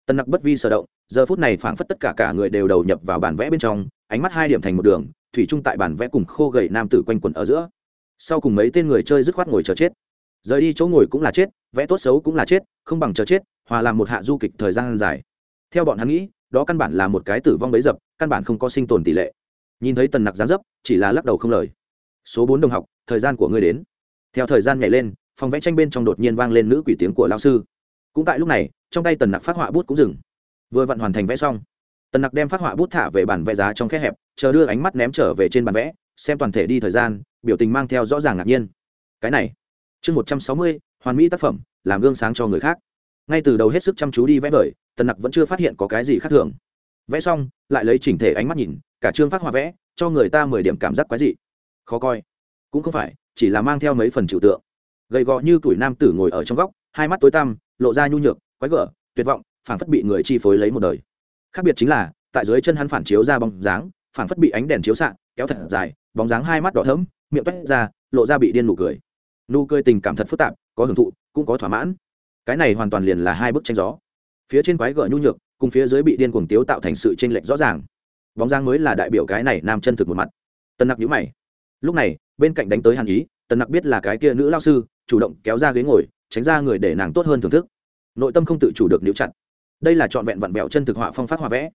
Speaker 1: Tần nặc bất vi sở động, giờ phút này phảng phất tất cả cả người đều đầu nhập vào bản vẽ bên trong, ánh mắt hai điểm thành một đường, thủy chung tại bản vẽ cùng khô gầy nam tử quanh quẩn ở giữa. Sau cùng mấy tên người chơi dứt khoát ngồi chờ chết. Rời đi chỗ ngồi cũng là chết, vẽ tốt xấu cũng là chết, không bằng chờ chết, hòa làm một hạ du kịch thời gian dài. Theo bọn hắn nghĩ, đó căn bản là một cái tử vong bấy dập, căn bản không có sinh tồn tỷ lệ nhìn thấy tần nặc gián dấp, chỉ là lắc đầu không lời. Số bốn đồng học, thời gian của ngươi đến. Theo thời gian nhảy lên, phòng vẽ tranh bên trong đột nhiên vang lên nữ quỷ tiếng của lao sư. Cũng tại lúc này, trong tay tần nặc phát họa bút cũng dừng. Vừa vặn hoàn thành vẽ xong, tần nặc đem phát họa bút thả về bản vẽ giá trong khe hẹp, chờ đưa ánh mắt ném trở về trên bàn vẽ, xem toàn thể đi thời gian, biểu tình mang theo rõ ràng ngạc nhiên. Cái này, chương một trăm sáu mươi, hoàn mỹ tác phẩm, làm gương sáng cho người khác. Ngay từ đầu hết sức chăm chú đi vẽ vời, tần nặc vẫn chưa phát hiện có cái gì khác thường vẽ xong, lại lấy chỉnh thể ánh mắt nhìn, cả chương phát hoa vẽ, cho người ta mười điểm cảm giác quái dị. Khó coi. Cũng không phải, chỉ là mang theo mấy phần trừu tượng. Gầy gò như tuổi nam tử ngồi ở trong góc, hai mắt tối tăm, lộ ra nhu nhược, quái gở, tuyệt vọng, phảng phất bị người chi phối lấy một đời. Khác biệt chính là, tại dưới chân hắn phản chiếu ra bóng dáng, phảng phất bị ánh đèn chiếu xạ, kéo thật dài, bóng dáng hai mắt đỏ thẫm, miệng toét ra, lộ ra bị điên nụ cười. Nụ cười tình cảm thật phức tạp, có hưởng thụ, cũng có thỏa mãn. Cái này hoàn toàn liền là hai bức tranh gió. Phía trên quái gở nhu nhược cùng phía dưới bị điên cuồng tiếu tạo thành sự chênh lệch rõ ràng. Bóng dáng mới là đại biểu cái này nam chân thực một mặt. Tân nặc nhíu mày. Lúc này, bên cạnh đánh tới hàn ý, tần nặc biết là cái kia nữ lao sư, chủ động kéo ra ghế ngồi, tránh ra người để nàng tốt hơn thưởng thức. Nội tâm không tự chủ được níu chặt. Đây là trọn vẹn vặn vẹo chân thực họa phong phát họa vẽ.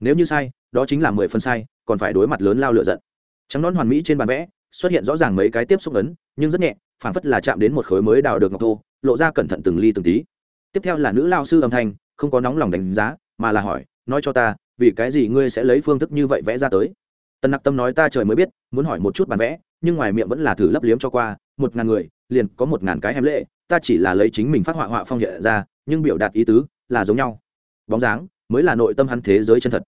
Speaker 1: Nếu như sai, đó chính là mười phần sai, còn phải đối mặt lớn lao lựa giận. Trắng nón hoàn mỹ trên bàn vẽ, xuất hiện rõ ràng mấy cái tiếp xúc ấn, nhưng rất nhẹ, phảng phất là chạm đến một khối mới đào được ngọc thô, lộ ra cẩn thận từng ly từng tí. Tiếp theo là nữ lao sư âm thanh, không có nóng lòng đánh giá mà là hỏi, nói cho ta, vì cái gì ngươi sẽ lấy phương thức như vậy vẽ ra tới? Tần nặc tâm nói ta trời mới biết, muốn hỏi một chút bản vẽ, nhưng ngoài miệng vẫn là thử lấp liếm cho qua, một ngàn người, liền có một ngàn cái hèm lệ, ta chỉ là lấy chính mình phát họa họa phong hiện ra, nhưng biểu đạt ý tứ là giống nhau. Bóng dáng mới là nội tâm hắn thế giới chân thật.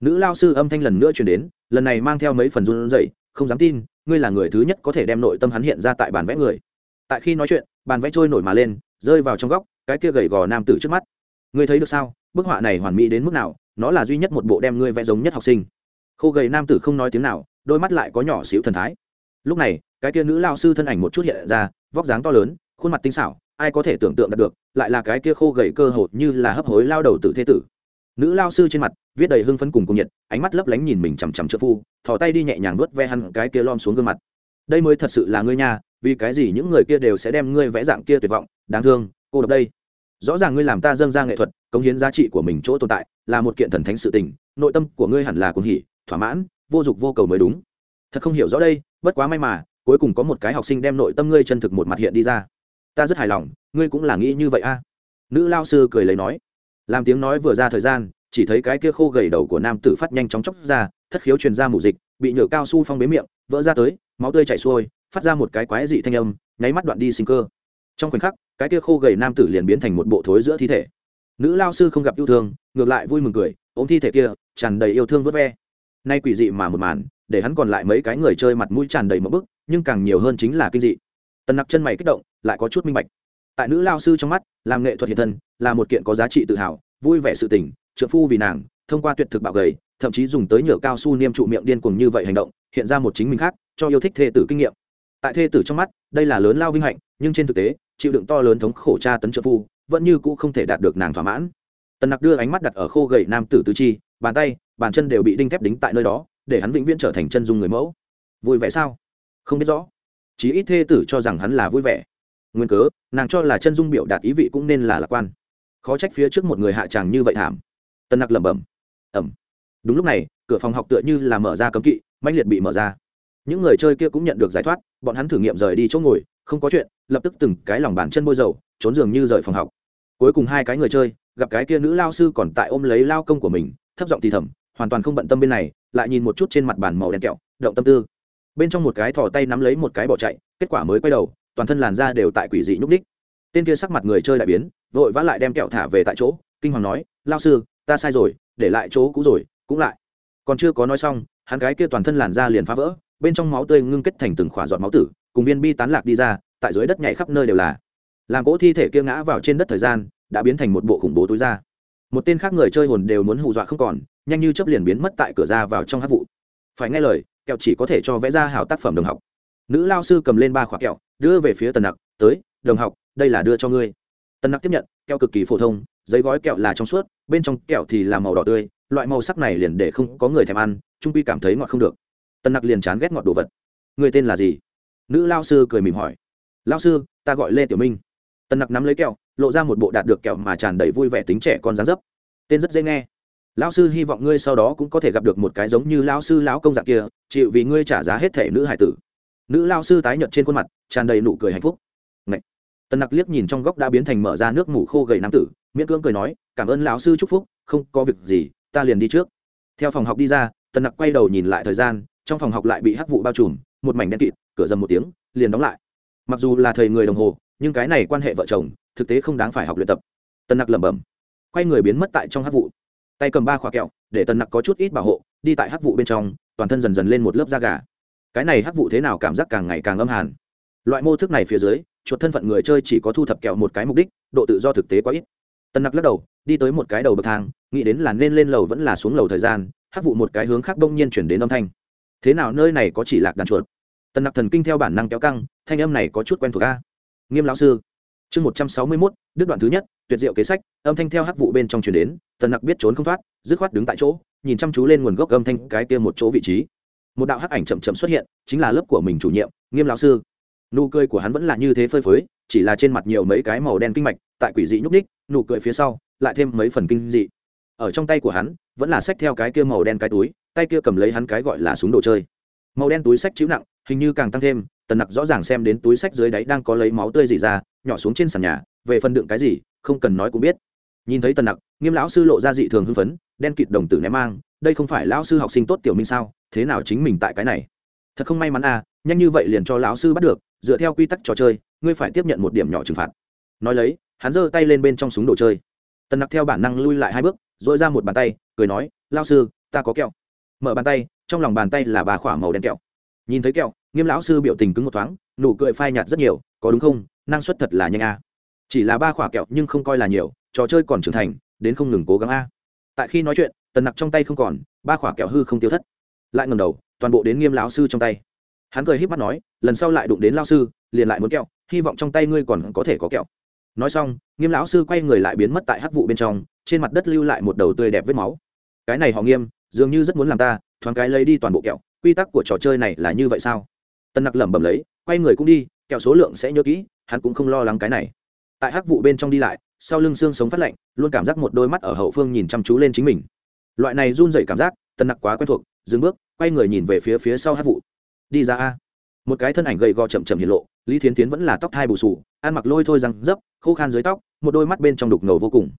Speaker 1: Nữ lao sư âm thanh lần nữa truyền đến, lần này mang theo mấy phần run rẩy, không dám tin, ngươi là người thứ nhất có thể đem nội tâm hắn hiện ra tại bản vẽ người. Tại khi nói chuyện bàn vẽ trôi nổi mà lên, rơi vào trong góc, cái kia gầy gò nam tử trước mắt. Ngươi thấy được sao? Bức họa này hoàn mỹ đến mức nào, nó là duy nhất một bộ đem ngươi vẽ giống nhất học sinh. Khô gầy nam tử không nói tiếng nào, đôi mắt lại có nhỏ xíu thần thái. Lúc này, cái kia nữ lao sư thân ảnh một chút hiện ra, vóc dáng to lớn, khuôn mặt tinh xảo, ai có thể tưởng tượng được, lại là cái kia khô gầy cơ hồ như là hấp hối lao đầu tử thế tử. Nữ lao sư trên mặt, viết đầy hưng phấn cùng cùng nhiệt, ánh mắt lấp lánh nhìn mình chằm chằm trợ phu, thò tay đi nhẹ nhàng nuốt ve hẳn cái kia lom xuống gương mặt. Đây mới thật sự là ngươi nha, vì cái gì những người kia đều sẽ đem ngươi vẽ dạng kia tuyệt vọng, đáng thương, cô độc đây rõ ràng ngươi làm ta dâng ra nghệ thuật, cống hiến giá trị của mình chỗ tồn tại, là một kiện thần thánh sự tình, nội tâm của ngươi hẳn là cuồng hỉ, thỏa mãn, vô dục vô cầu mới đúng. Thật không hiểu rõ đây, bất quá may mà, cuối cùng có một cái học sinh đem nội tâm ngươi chân thực một mặt hiện đi ra. Ta rất hài lòng, ngươi cũng là nghĩ như vậy a. Nữ lao sư cười lấy nói. Làm tiếng nói vừa ra thời gian, chỉ thấy cái kia khô gầy đầu của nam tử phát nhanh chóng chóc ra, thất khiếu truyền ra mù dịch, bị nhựa cao su phong bế miệng, vỡ ra tới, máu tươi chảy xuôi, phát ra một cái quái dị thanh âm, nháy mắt đoạn đi sinh cơ. Trong khoảnh khắc cái kia khô gầy nam tử liền biến thành một bộ thối giữa thi thể. Nữ lao sư không gặp yêu thương, ngược lại vui mừng cười, ôm thi thể kia, tràn đầy yêu thương vớt ve. Nay quỷ dị mà một màn, để hắn còn lại mấy cái người chơi mặt mũi tràn đầy một bức, nhưng càng nhiều hơn chính là kinh dị. Tần nặc chân mày kích động, lại có chút minh bạch. Tại nữ lao sư trong mắt, làm nghệ thuật hiện thân, là một kiện có giá trị tự hào, vui vẻ sự tình, trợ phu vì nàng, thông qua tuyệt thực bạo gầy, thậm chí dùng tới nhựa cao su niêm trụ miệng điên cuồng như vậy hành động, hiện ra một chính mình khác, cho yêu thích thê tử kinh nghiệm. Tại thê tử trong mắt, đây là lớn lao vinh hạnh, nhưng trên thực tế chịu đựng to lớn thống khổ tra tấn trợ phu, vẫn như cũ không thể đạt được nàng thỏa mãn. Tần nặc đưa ánh mắt đặt ở khô gậy nam tử tứ chi, bàn tay, bàn chân đều bị đinh thép đính tại nơi đó, để hắn vĩnh viễn trở thành chân dung người mẫu. Vui vẻ sao? Không biết rõ. Chí ít thê tử cho rằng hắn là vui vẻ. Nguyên cớ, nàng cho là chân dung biểu đạt ý vị cũng nên là lạc quan. Khó trách phía trước một người hạ tràng như vậy thảm. Tân nặc lẩm bẩm. Ẩm. Đúng lúc này, cửa phòng học tựa như là mở ra cấm kỵ mạnh liệt bị mở ra. Những người chơi kia cũng nhận được giải thoát, bọn hắn thử nghiệm rời đi chỗ ngồi không có chuyện, lập tức từng cái lòng bàn chân bôi dầu, trốn giường như rời phòng học. Cuối cùng hai cái người chơi, gặp cái kia nữ lao sư còn tại ôm lấy lao công của mình, thấp giọng thì thầm, hoàn toàn không bận tâm bên này, lại nhìn một chút trên mặt bàn màu đen kẹo, động tâm tư. Bên trong một cái thò tay nắm lấy một cái bỏ chạy, kết quả mới quay đầu, toàn thân làn da đều tại quỷ dị nhúc ních tên kia sắc mặt người chơi đại biến, vội vã lại đem kẹo thả về tại chỗ, kinh hoàng nói, lao sư, ta sai rồi, để lại chỗ cũ rồi, cũng lại. Còn chưa có nói xong, hắn cái kia toàn thân làn da liền phá vỡ, bên trong máu tươi ngưng kết thành từng khỏa giọt máu tử cùng viên bi tán lạc đi ra, tại dưới đất nhảy khắp nơi đều là. Làm cỗ thi thể kia ngã vào trên đất thời gian, đã biến thành một bộ khủng bố túi ra một tên khác người chơi hồn đều muốn hù dọa không còn, nhanh như chấp liền biến mất tại cửa ra vào trong hát vụ. Phải nghe lời, kẹo chỉ có thể cho vẽ ra hảo tác phẩm đồng học. Nữ lao sư cầm lên ba khoả kẹo, đưa về phía tần nặc, tới, đồng học, đây là đưa cho ngươi. Tần nặc tiếp nhận, kẹo cực kỳ phổ thông, giấy gói kẹo là trong suốt, bên trong kẹo thì là màu đỏ tươi, loại màu sắc này liền để không có người thèm ăn, trung quy cảm thấy ngọt không được. Tần nặc liền chán ghét ngọt đồ vật. Người tên là gì? Nữ lao sư cười mỉm hỏi. Lao sư, ta gọi lê tiểu minh. Tần nặc nắm lấy kẹo, lộ ra một bộ đạt được kẹo mà tràn đầy vui vẻ tính trẻ con dáng dấp. Tên rất dễ nghe. Lão sư hy vọng ngươi sau đó cũng có thể gặp được một cái giống như lão sư lão công dạng kia, chịu vì ngươi trả giá hết thể nữ hải tử. Nữ lao sư tái nhợt trên khuôn mặt, tràn đầy nụ cười hạnh phúc. Ngậy. tần nặc liếc nhìn trong góc đã biến thành mở ra nước mủ khô gầy nam tử, miễn cưỡng cười nói, cảm ơn lão sư chúc phúc, không có việc gì, ta liền đi trước. Theo phòng học đi ra, tần nặc quay đầu nhìn lại thời gian, trong phòng học lại bị hắc vụ bao trùm một mảnh đen kịt, cửa dầm một tiếng, liền đóng lại. Mặc dù là thầy người đồng hồ, nhưng cái này quan hệ vợ chồng, thực tế không đáng phải học luyện tập. Tần nặc lẩm bẩm, quay người biến mất tại trong hắc vụ. Tay cầm ba khóa kẹo, để tần nặc có chút ít bảo hộ, đi tại hắc vụ bên trong, toàn thân dần dần lên một lớp da gà. Cái này hắc vụ thế nào cảm giác càng ngày càng âm hàn. Loại mô thức này phía dưới, chuột thân phận người chơi chỉ có thu thập kẹo một cái mục đích, độ tự do thực tế quá ít. Tần nặc lắc đầu, đi tới một cái đầu bậc thang, nghĩ đến là nên lên lầu vẫn là xuống lầu thời gian hắc vụ một cái hướng khác bỗng nhiên chuyển đến âm thanh. Thế nào nơi này có chỉ lạc đàn chuột? Tần nặc thần kinh theo bản năng kéo căng, thanh âm này có chút quen thuộc a. Nghiêm lão sư. Chương một trăm sáu mươi mốt, đứt đoạn thứ nhất, tuyệt diệu kế sách, âm thanh theo hắc vụ bên trong chuyển đến, tần nặc biết trốn không thoát, dứt khoát đứng tại chỗ, nhìn chăm chú lên nguồn gốc âm thanh cái kia một chỗ vị trí. Một đạo hắc ảnh chậm chậm xuất hiện, chính là lớp của mình chủ nhiệm, nghiêm lão sư. Nụ cười của hắn vẫn là như thế phơi phới, chỉ là trên mặt nhiều mấy cái màu đen kinh mạch, tại quỷ dị nhúc ních nụ cười phía sau, lại thêm mấy phần kinh dị. Ở trong tay của hắn, vẫn là xách theo cái kia màu đen cái túi, tay kia cầm lấy hắn cái gọi là súng đồ chơi. Màu đen túi sách chữ nặng hình như càng tăng thêm, tần nặc rõ ràng xem đến túi sách dưới đáy đang có lấy máu tươi gì ra, nhỏ xuống trên sàn nhà, về phần đựng cái gì, không cần nói cũng biết. Nhìn thấy tần nặc, nghiêm lão sư lộ ra dị thường hưng phấn, đen kịt đồng tử ném mang, đây không phải lão sư học sinh tốt tiểu minh sao, thế nào chính mình tại cái này? Thật không may mắn à nhanh như vậy liền cho lão sư bắt được, dựa theo quy tắc trò chơi, ngươi phải tiếp nhận một điểm nhỏ trừng phạt. Nói lấy, hắn giơ tay lên bên trong súng đồ chơi. Tần nặc theo bản năng lui lại hai bước dội ra một bàn tay, cười nói lao sư, ta có kẹo. Mở bàn tay, trong lòng bàn tay là bà khỏa màu đen kẹo nhìn thấy kẹo, nghiêm lão sư biểu tình cứng một thoáng, nụ cười phai nhạt rất nhiều, có đúng không? Năng suất thật là nhanh a. Chỉ là ba khỏa kẹo nhưng không coi là nhiều, trò chơi còn trưởng thành, đến không ngừng cố gắng a. Tại khi nói chuyện, tần nặc trong tay không còn, ba khỏa kẹo hư không tiêu thất. Lại ngầm đầu, toàn bộ đến nghiêm lão sư trong tay. Hắn cười híp mắt nói, lần sau lại đụng đến lao sư, liền lại muốn kẹo, hy vọng trong tay ngươi còn có thể có kẹo. Nói xong, nghiêm lão sư quay người lại biến mất tại hắc vụ bên trong, trên mặt đất lưu lại một đầu tươi đẹp vết máu. Cái này họ nghiêm, dường như rất muốn làm ta, thoáng cái lấy đi toàn bộ kẹo quy tắc của trò chơi này là như vậy sao? Tân nặc lẩm bẩm lấy, quay người cũng đi, kẹo số lượng sẽ nhớ kỹ, hắn cũng không lo lắng cái này. Tại hắc vụ bên trong đi lại, sau lưng xương sống phát lạnh, luôn cảm giác một đôi mắt ở hậu phương nhìn chăm chú lên chính mình. Loại này run dậy cảm giác, tân nặc quá quen thuộc, dừng bước, quay người nhìn về phía phía sau hắc vụ. Đi ra a. Một cái thân ảnh gầy gò chậm chậm hiện lộ, lý thiến tiến vẫn là tóc thai bù sù ăn mặc lôi thôi răng dấp, khô khan dưới tóc, một đôi mắt bên trong đục ngầu vô cùng.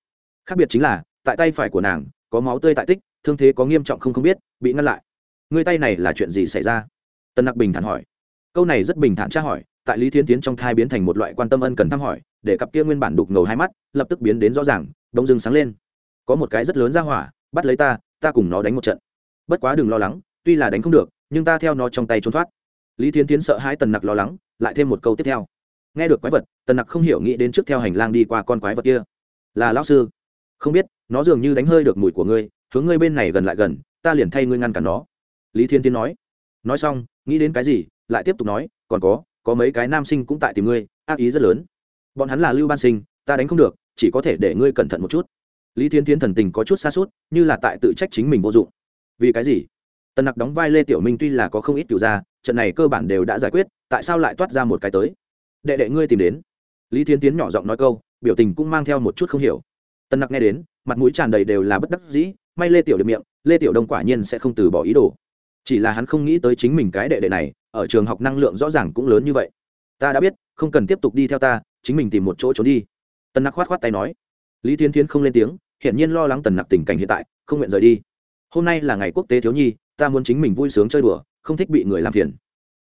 Speaker 1: Khác biệt chính là, tại tay phải của nàng, có máu tươi tại tích, thương thế có nghiêm trọng không không biết, bị ngăn lại người tay này là chuyện gì xảy ra? Tần nặc bình thản hỏi. Câu này rất bình thản tra hỏi, tại lý Thiên tiến trong thai biến thành một loại quan tâm ân cần thăm hỏi, để cặp kia nguyên bản đục ngầu hai mắt, lập tức biến đến rõ ràng đông dưng sáng lên. Có một cái rất lớn ra hỏa, bắt lấy ta ta cùng nó đánh một trận. Bất quá đừng lo lắng, tuy là đánh không được, nhưng ta theo nó trong tay trốn thoát. Lý Thiên tiến sợ hai tần nặc lo lắng, lại thêm một câu tiếp theo. Nghe được quái vật tần nặc không hiểu nghĩ đến trước theo hành lang đi qua con quái vật kia. Là lão sư. Không biết, nó dường như đánh hơi được mùi của ngươi, hướng ngươi bên này gần lại gần, ta liền thay ngươi ngăn cản nó lý thiên tiến nói. Nói xong, nghĩ đến cái gì, lại tiếp tục nói, còn có có mấy cái nam sinh cũng tại tìm ngươi, ác ý rất lớn. Bọn hắn là lưu ban sinh, ta đánh không được, chỉ có thể để ngươi cẩn thận một chút. Lý thiên tiến thần tình có chút xa suốt như là tại tự trách chính mình vô dụng. Vì cái gì? Tần nặc đóng vai lê tiểu minh tuy là có không ít kiểu ra trận này cơ bản đều đã giải quyết, tại sao lại toát ra một cái tới? Đệ đệ ngươi tìm đến. Lý thiên tiến nhỏ giọng nói câu, biểu tình cũng mang theo một chút không hiểu. Tần nặc nghe đến, mặt mũi tràn đầy đều là bất đắc dĩ, may lê tiểu được miệng, lê tiểu đông quả nhiên sẽ không từ bỏ ý đồ chỉ là hắn không nghĩ tới chính mình cái đệ đệ này, ở trường học năng lượng rõ ràng cũng lớn như vậy. Ta đã biết, không cần tiếp tục đi theo ta, chính mình tìm một chỗ trốn đi. Tần nặc khoát khoát tay nói. Lý thiên thiến không lên tiếng, hiển nhiên lo lắng tần nặc tình cảnh hiện tại, không nguyện rời đi. Hôm nay là ngày quốc tế thiếu nhi, ta muốn chính mình vui sướng chơi đùa, không thích bị người làm phiền.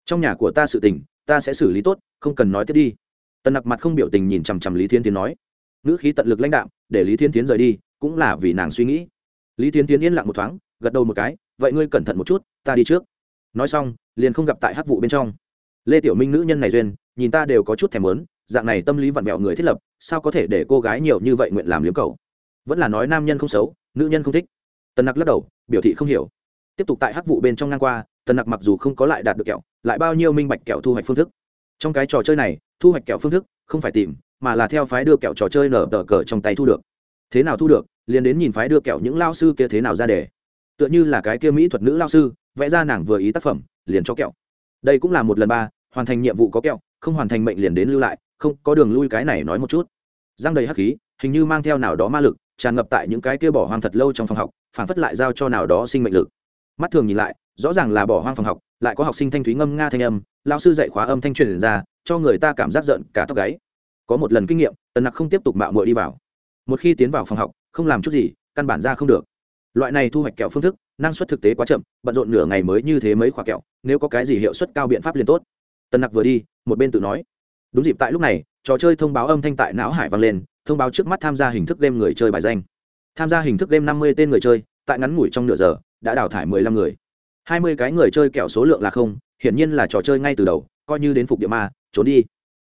Speaker 1: Trong nhà của ta sự tình, ta sẽ xử lý tốt, không cần nói tiếp đi. Tần nặc mặt không biểu tình nhìn chằm chằm lý thiên tiến nói. Ngữ khí tận lực lãnh đạo để lý thiên tiến rời đi, cũng là vì nàng suy nghĩ. Lý thiên tiến yên lặng một thoáng, gật đầu một cái vậy ngươi cẩn thận một chút, ta đi trước. Nói xong, liền không gặp tại hắc vụ bên trong. Lê tiểu minh nữ nhân này duyên, nhìn ta đều có chút thèm lớn dạng này tâm lý vặn vẹo người thiết lập, sao có thể để cô gái nhiều như vậy nguyện làm liếm cầu vẫn là nói nam nhân không xấu, nữ nhân không thích. Tần nặc lắc đầu, biểu thị không hiểu. Tiếp tục tại hắc vụ bên trong ngang qua, tần nặc mặc dù không có lại đạt được kẹo, lại bao nhiêu minh bạch kẹo thu hoạch phương thức. Trong cái trò chơi này, thu hoạch kẹo phương thức không phải tìm, mà là theo phái đưa kẹo trò chơi nở tờ cờ trong tay thu được. Thế nào thu được, liền đến nhìn phái đưa kẹo những lao sư kia thế nào ra để tựa như là cái kia mỹ thuật nữ lao sư, vẽ ra nàng vừa ý tác phẩm, liền cho kẹo. Đây cũng là một lần ba, hoàn thành nhiệm vụ có kẹo, không hoàn thành mệnh liền đến lưu lại, không có đường lui cái này nói một chút. Giang đầy hắc khí, hình như mang theo nào đó ma lực, tràn ngập tại những cái kia bỏ hoang thật lâu trong phòng học phản phất lại giao cho nào đó sinh mệnh lực. Mắt thường nhìn lại, rõ ràng là bỏ hoang phòng học, lại có học sinh thanh thúy ngâm nga thanh âm, lao sư dạy khóa âm thanh truyền ra, cho người ta cảm giác giận cả tóc gáy. Có một lần kinh nghiệm, tần nặc không tiếp tục mạo muội đi vào. Một khi tiến vào phòng học, không làm chút gì, căn bản ra không được loại này thu hoạch kẹo phương thức, năng suất thực tế quá chậm, bận rộn nửa ngày mới như thế mấy khoả kẹo, nếu có cái gì hiệu suất cao biện pháp liền tốt. Tần nặc vừa đi, một bên tự nói. Đúng dịp tại lúc này, trò chơi thông báo âm thanh tại não hải vang lên, thông báo trước mắt tham gia hình thức game người chơi bài danh. Tham gia hình thức game năm mươi tên người chơi, tại ngắn ngủi trong nửa giờ, đã đào thải mười lăm người. Hai mươi cái người chơi kẹo số lượng là không, hiển nhiên là trò chơi ngay từ đầu, coi như đến phục địa ma, trốn đi.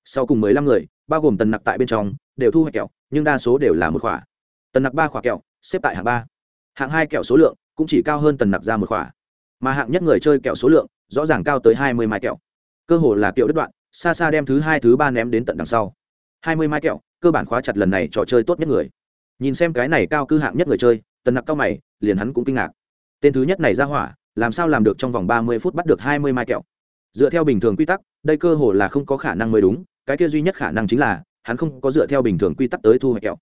Speaker 1: Sau cùng mười lăm người, bao gồm tần nặc tại bên trong, đều thu hoạch kẹo, nhưng đa số đều là một khỏa tần nặc ba khỏa kẹo, xếp tại hạng ba hạng hai kẹo số lượng cũng chỉ cao hơn tần nặc ra một khỏa, mà hạng nhất người chơi kẹo số lượng rõ ràng cao tới hai mươi mai kẹo. Cơ hồ là kẹo đứt đoạn, xa xa đem thứ hai, thứ ba ném đến tận đằng sau. Hai mươi mai kẹo, cơ bản khóa chặt lần này trò chơi tốt nhất người. Nhìn xem cái này cao cư hạng nhất người chơi, tần nặc cao mày, liền hắn cũng kinh ngạc. Tên thứ nhất này ra hỏa, làm sao làm được trong vòng ba mươi phút bắt được hai mươi mai kẹo? Dựa theo bình thường quy tắc, đây cơ hồ là không có khả năng mới đúng, cái kia duy nhất khả năng chính là, hắn không có dựa theo bình thường quy tắc tới thu hoạch kẹo.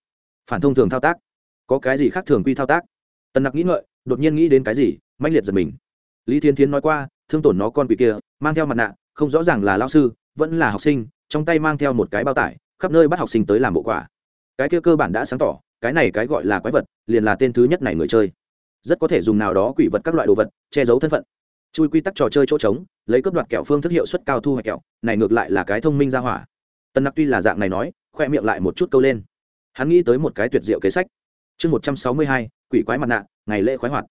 Speaker 1: Phản thông thường thao tác. Có cái gì khác thường quy thao tác? Tần nặc nghĩ ngợi, đột nhiên nghĩ đến cái gì, mãnh liệt giật mình. Lý thiên thiến nói qua, thương tổn nó con quỷ kia, mang theo mặt nạ, không rõ ràng là lao sư, vẫn là học sinh, trong tay mang theo một cái bao tải, khắp nơi bắt học sinh tới làm bộ quả. Cái kia cơ bản đã sáng tỏ, cái này cái gọi là quái vật, liền là tên thứ nhất này người chơi. Rất có thể dùng nào đó quỷ vật các loại đồ vật, che giấu thân phận. Chui quy tắc trò chơi chỗ trống, lấy cướp đoạt kẹo phương thức hiệu suất cao thu hoạch kẹo, này ngược lại là cái thông minh ra hỏa. Tân nặc tuy là dạng này nói, khoe miệng lại một chút câu lên. Hắn nghĩ tới một cái tuyệt diệu kế sách. Chương một trăm sáu mươi hai quỷ quái mặt nạ, ngày lễ khoái hoạt.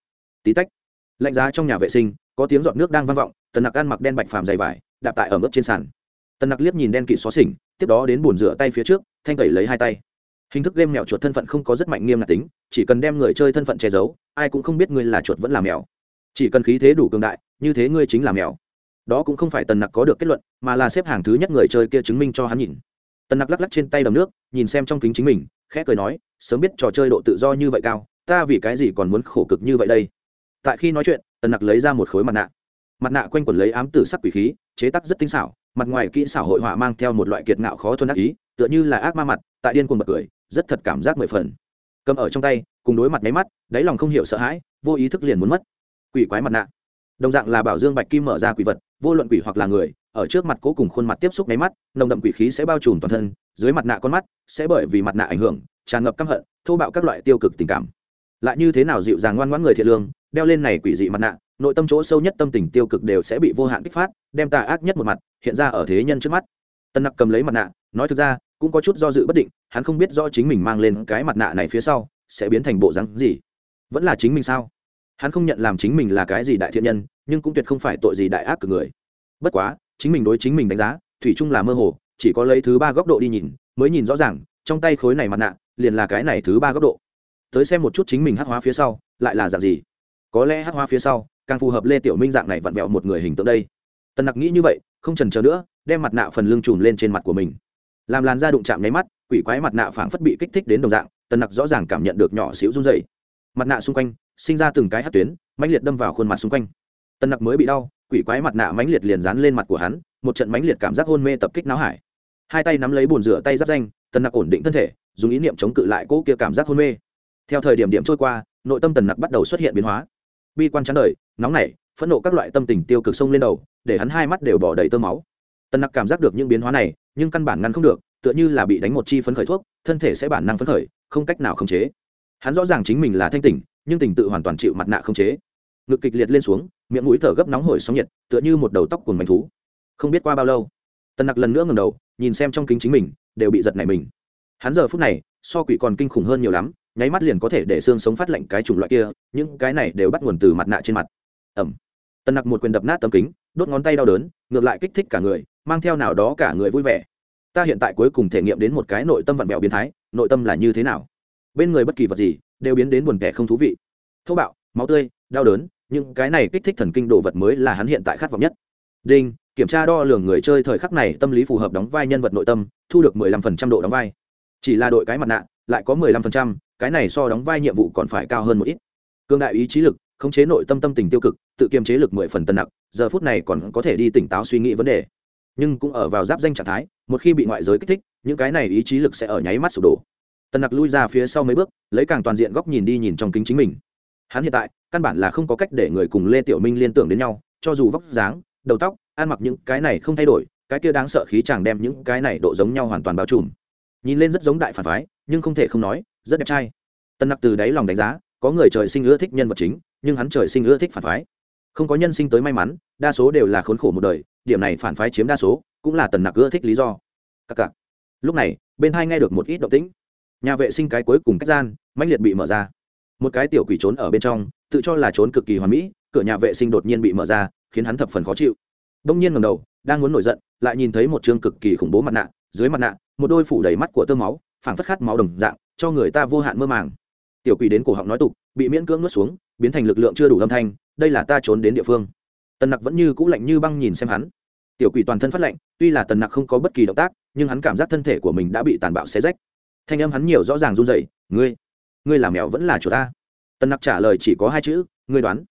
Speaker 1: Tí tách, lạnh giá trong nhà vệ sinh, có tiếng giọt nước đang vang vọng, tần nặc ăn mặc đen bạch phàm dày vải, đạp tại ở mức trên sàn. Tần nặc liếc nhìn đen kỵ xó xỉnh, tiếp đó đến bồn rửa tay phía trước, thanh tẩy lấy hai tay. Hình thức game mèo chuột thân phận không có rất mạnh nghiêm ngặt tính, chỉ cần đem người chơi thân phận che giấu, ai cũng không biết ngươi là chuột vẫn là mèo. Chỉ cần khí thế đủ cường đại, như thế ngươi chính là mèo. Đó cũng không phải tần nặc có được kết luận, mà là xếp hàng thứ nhất người chơi kia chứng minh cho hắn nhìn. Tần nặc lắc lắc trên tay đầm nước, nhìn xem trong kính chính mình, khẽ cười nói, sớm biết trò chơi độ tự do như vậy cao ta vì cái gì còn muốn khổ cực như vậy đây? Tại khi nói chuyện, tần nặc lấy ra một khối mặt nạ. Mặt nạ quanh quẩn lấy ám tử sắc quỷ khí, chế tắc rất tinh xảo, mặt ngoài kỹ xảo hội họa mang theo một loại kiệt ngạo khó thuần ác ý, tựa như là ác ma mặt, tại điên cuồng bật cười, rất thật cảm giác mười phần. Cầm ở trong tay, cùng đối mặt máy mắt, đáy lòng không hiểu sợ hãi, vô ý thức liền muốn mất. Quỷ quái mặt nạ. Đồng dạng là bảo dương bạch kim mở ra quỷ vật, vô luận quỷ hoặc là người, ở trước mặt cố cùng khuôn mặt tiếp xúc máy mắt, nồng đậm quỷ khí sẽ bao trùm toàn thân, dưới mặt nạ con mắt, sẽ bởi vì mặt nạ ảnh hưởng, tràn ngập căm hận, thô bạo các loại tiêu cực tình cảm lại như thế nào dịu dàng ngoan ngoãn người thiện lương, đeo lên này quỷ dị mặt nạ, nội tâm chỗ sâu nhất tâm tình tiêu cực đều sẽ bị vô hạn kích phát, đem tà ác nhất một mặt hiện ra ở thế nhân trước mắt. Tân nặc cầm lấy mặt nạ, nói thực ra, cũng có chút do dự bất định, hắn không biết do chính mình mang lên cái mặt nạ này phía sau sẽ biến thành bộ rắn gì. Vẫn là chính mình sao? Hắn không nhận làm chính mình là cái gì đại thiện nhân, nhưng cũng tuyệt không phải tội gì đại ác cực người. Bất quá, chính mình đối chính mình đánh giá, thủy chung là mơ hồ, chỉ có lấy thứ ba góc độ đi nhìn, mới nhìn rõ ràng, trong tay khối này mặt nạ liền là cái này thứ ba góc độ tới xem một chút chính mình hắc hóa phía sau, lại là dạng gì. Có lẽ hắc hóa phía sau, càng phù hợp lê tiểu minh dạng này vặn vẹo một người hình tượng đây. Tần nặc nghĩ như vậy, không trần chờ nữa, đem mặt nạ phần lưng trùm lên trên mặt của mình. Làm làn da đụng chạm nháy mắt, quỷ quái mặt nạ phảng phất bị kích thích đến đồng dạng, tần nặc rõ ràng cảm nhận được nhỏ xíu run dày mặt nạ xung quanh, sinh ra từng cái hát tuyến, mãnh liệt đâm vào khuôn mặt xung quanh. Tần nặc mới bị đau, quỷ quái mặt nạ mãnh liệt liền dán lên mặt của hắn, một trận mãnh liệt cảm giác hôn mê tập kích não hải. Hai tay nắm lấy bồn rửa tay giáp danh, tần nặc ổn định thân thể, dùng ý niệm chống cự lại cỗ kia cảm giác hôn mê theo thời điểm điểm trôi qua, nội tâm tần nặc bắt đầu xuất hiện biến hóa. Bi quan chán đời, nóng nảy, phẫn nộ các loại tâm tình tiêu cực sông lên đầu, để hắn hai mắt đều bỏ đầy tơ máu. Tần nặc cảm giác được những biến hóa này, nhưng căn bản ngăn không được, tựa như là bị đánh một chi phấn khởi thuốc, thân thể sẽ bản năng phấn khởi, không cách nào khống chế. Hắn rõ ràng chính mình là thanh tỉnh, nhưng tình tự hoàn toàn chịu mặt nạ khống chế. Ngực kịch liệt lên xuống, miệng mũi thở gấp nóng hổi sóng nhiệt, tựa như một đầu tóc của mảnh thú. Không biết qua bao lâu, tần nặc lần nữa ngầm đầu, nhìn xem trong kính chính mình, đều bị giật nảy mình. Hắn giờ phút này, so quỷ còn kinh khủng hơn nhiều lắm nháy mắt liền có thể để xương sống phát lạnh cái chủng loại kia những cái này đều bắt nguồn từ mặt nạ trên mặt. Ẩm. Tần nặc một quyền đập nát tấm kính đốt ngón tay đau đớn ngược lại kích thích cả người mang theo nào đó cả người vui vẻ. Ta hiện tại cuối cùng thể nghiệm đến một cái nội tâm vặn vẹo biến thái nội tâm là như thế nào? Bên người bất kỳ vật gì đều biến đến buồn kẻ không thú vị. Thô bạo máu tươi đau đớn nhưng cái này kích thích thần kinh đồ vật mới là hắn hiện tại khát vọng nhất. Đinh kiểm tra đo lường người chơi thời khắc này tâm lý phù hợp đóng vai nhân vật nội tâm thu được 15% độ đóng vai. Chỉ là đội cái mặt nạ lại có 15%, cái này so đóng vai nhiệm vụ còn phải cao hơn một ít. Cương đại ý chí lực, khống chế nội tâm tâm tình tiêu cực, tự kiềm chế lực mười phần tân nặng giờ phút này còn có thể đi tỉnh táo suy nghĩ vấn đề. Nhưng cũng ở vào giáp danh trạng thái, một khi bị ngoại giới kích thích, những cái này ý chí lực sẽ ở nháy mắt sụp đổ. Tân nặc lui ra phía sau mấy bước, lấy càng toàn diện góc nhìn đi nhìn trong kính chính mình. Hắn hiện tại, căn bản là không có cách để người cùng lê tiểu minh liên tưởng đến nhau, cho dù vóc dáng, đầu tóc, ăn mặc những cái này không thay đổi, cái kia đáng sợ khí chàng đem những cái này độ giống nhau hoàn toàn bao trùm. Nhìn lên rất giống đại phản phái, nhưng không thể không nói rất đẹp trai. Tân nặc từ đáy lòng đánh giá, có người trời sinh ưa thích nhân vật chính, nhưng hắn trời sinh ưa thích phản phái. Không có nhân sinh tới may mắn, đa số đều là khốn khổ một đời, điểm này phản phái chiếm đa số, cũng là tần nặc ưa thích lý do. Cặc cặc. Lúc này, bên hai nghe được một ít động tĩnh. Nhà vệ sinh cái cuối cùng cách gian, mãnh liệt bị mở ra. Một cái tiểu quỷ trốn ở bên trong, tự cho là trốn cực kỳ hoàn mỹ, cửa nhà vệ sinh đột nhiên bị mở ra, khiến hắn thập phần khó chịu. Đông nhiên ngầm đầu, đang muốn nổi giận, lại nhìn thấy một chương cực kỳ khủng bố mặt nạ, dưới mặt nạ, một đôi phủ đầy mắt của tơ máu, phảng phất khát máu đồng dạng cho người ta vô hạn mơ màng. Tiểu quỷ đến cổ họng nói tục, bị miễn cưỡng nuốt xuống, biến thành lực lượng chưa đủ âm thanh, đây là ta trốn đến địa phương. Tần nặc vẫn như cũ lạnh như băng nhìn xem hắn. Tiểu quỷ toàn thân phát lạnh, tuy là tần nặc không có bất kỳ động tác, nhưng hắn cảm giác thân thể của mình đã bị tàn bạo xé rách. Thanh âm hắn nhiều rõ ràng run dậy ngươi ngươi làm mèo vẫn là chỗ ta. Tần nặc trả lời chỉ có hai chữ, ngươi đoán.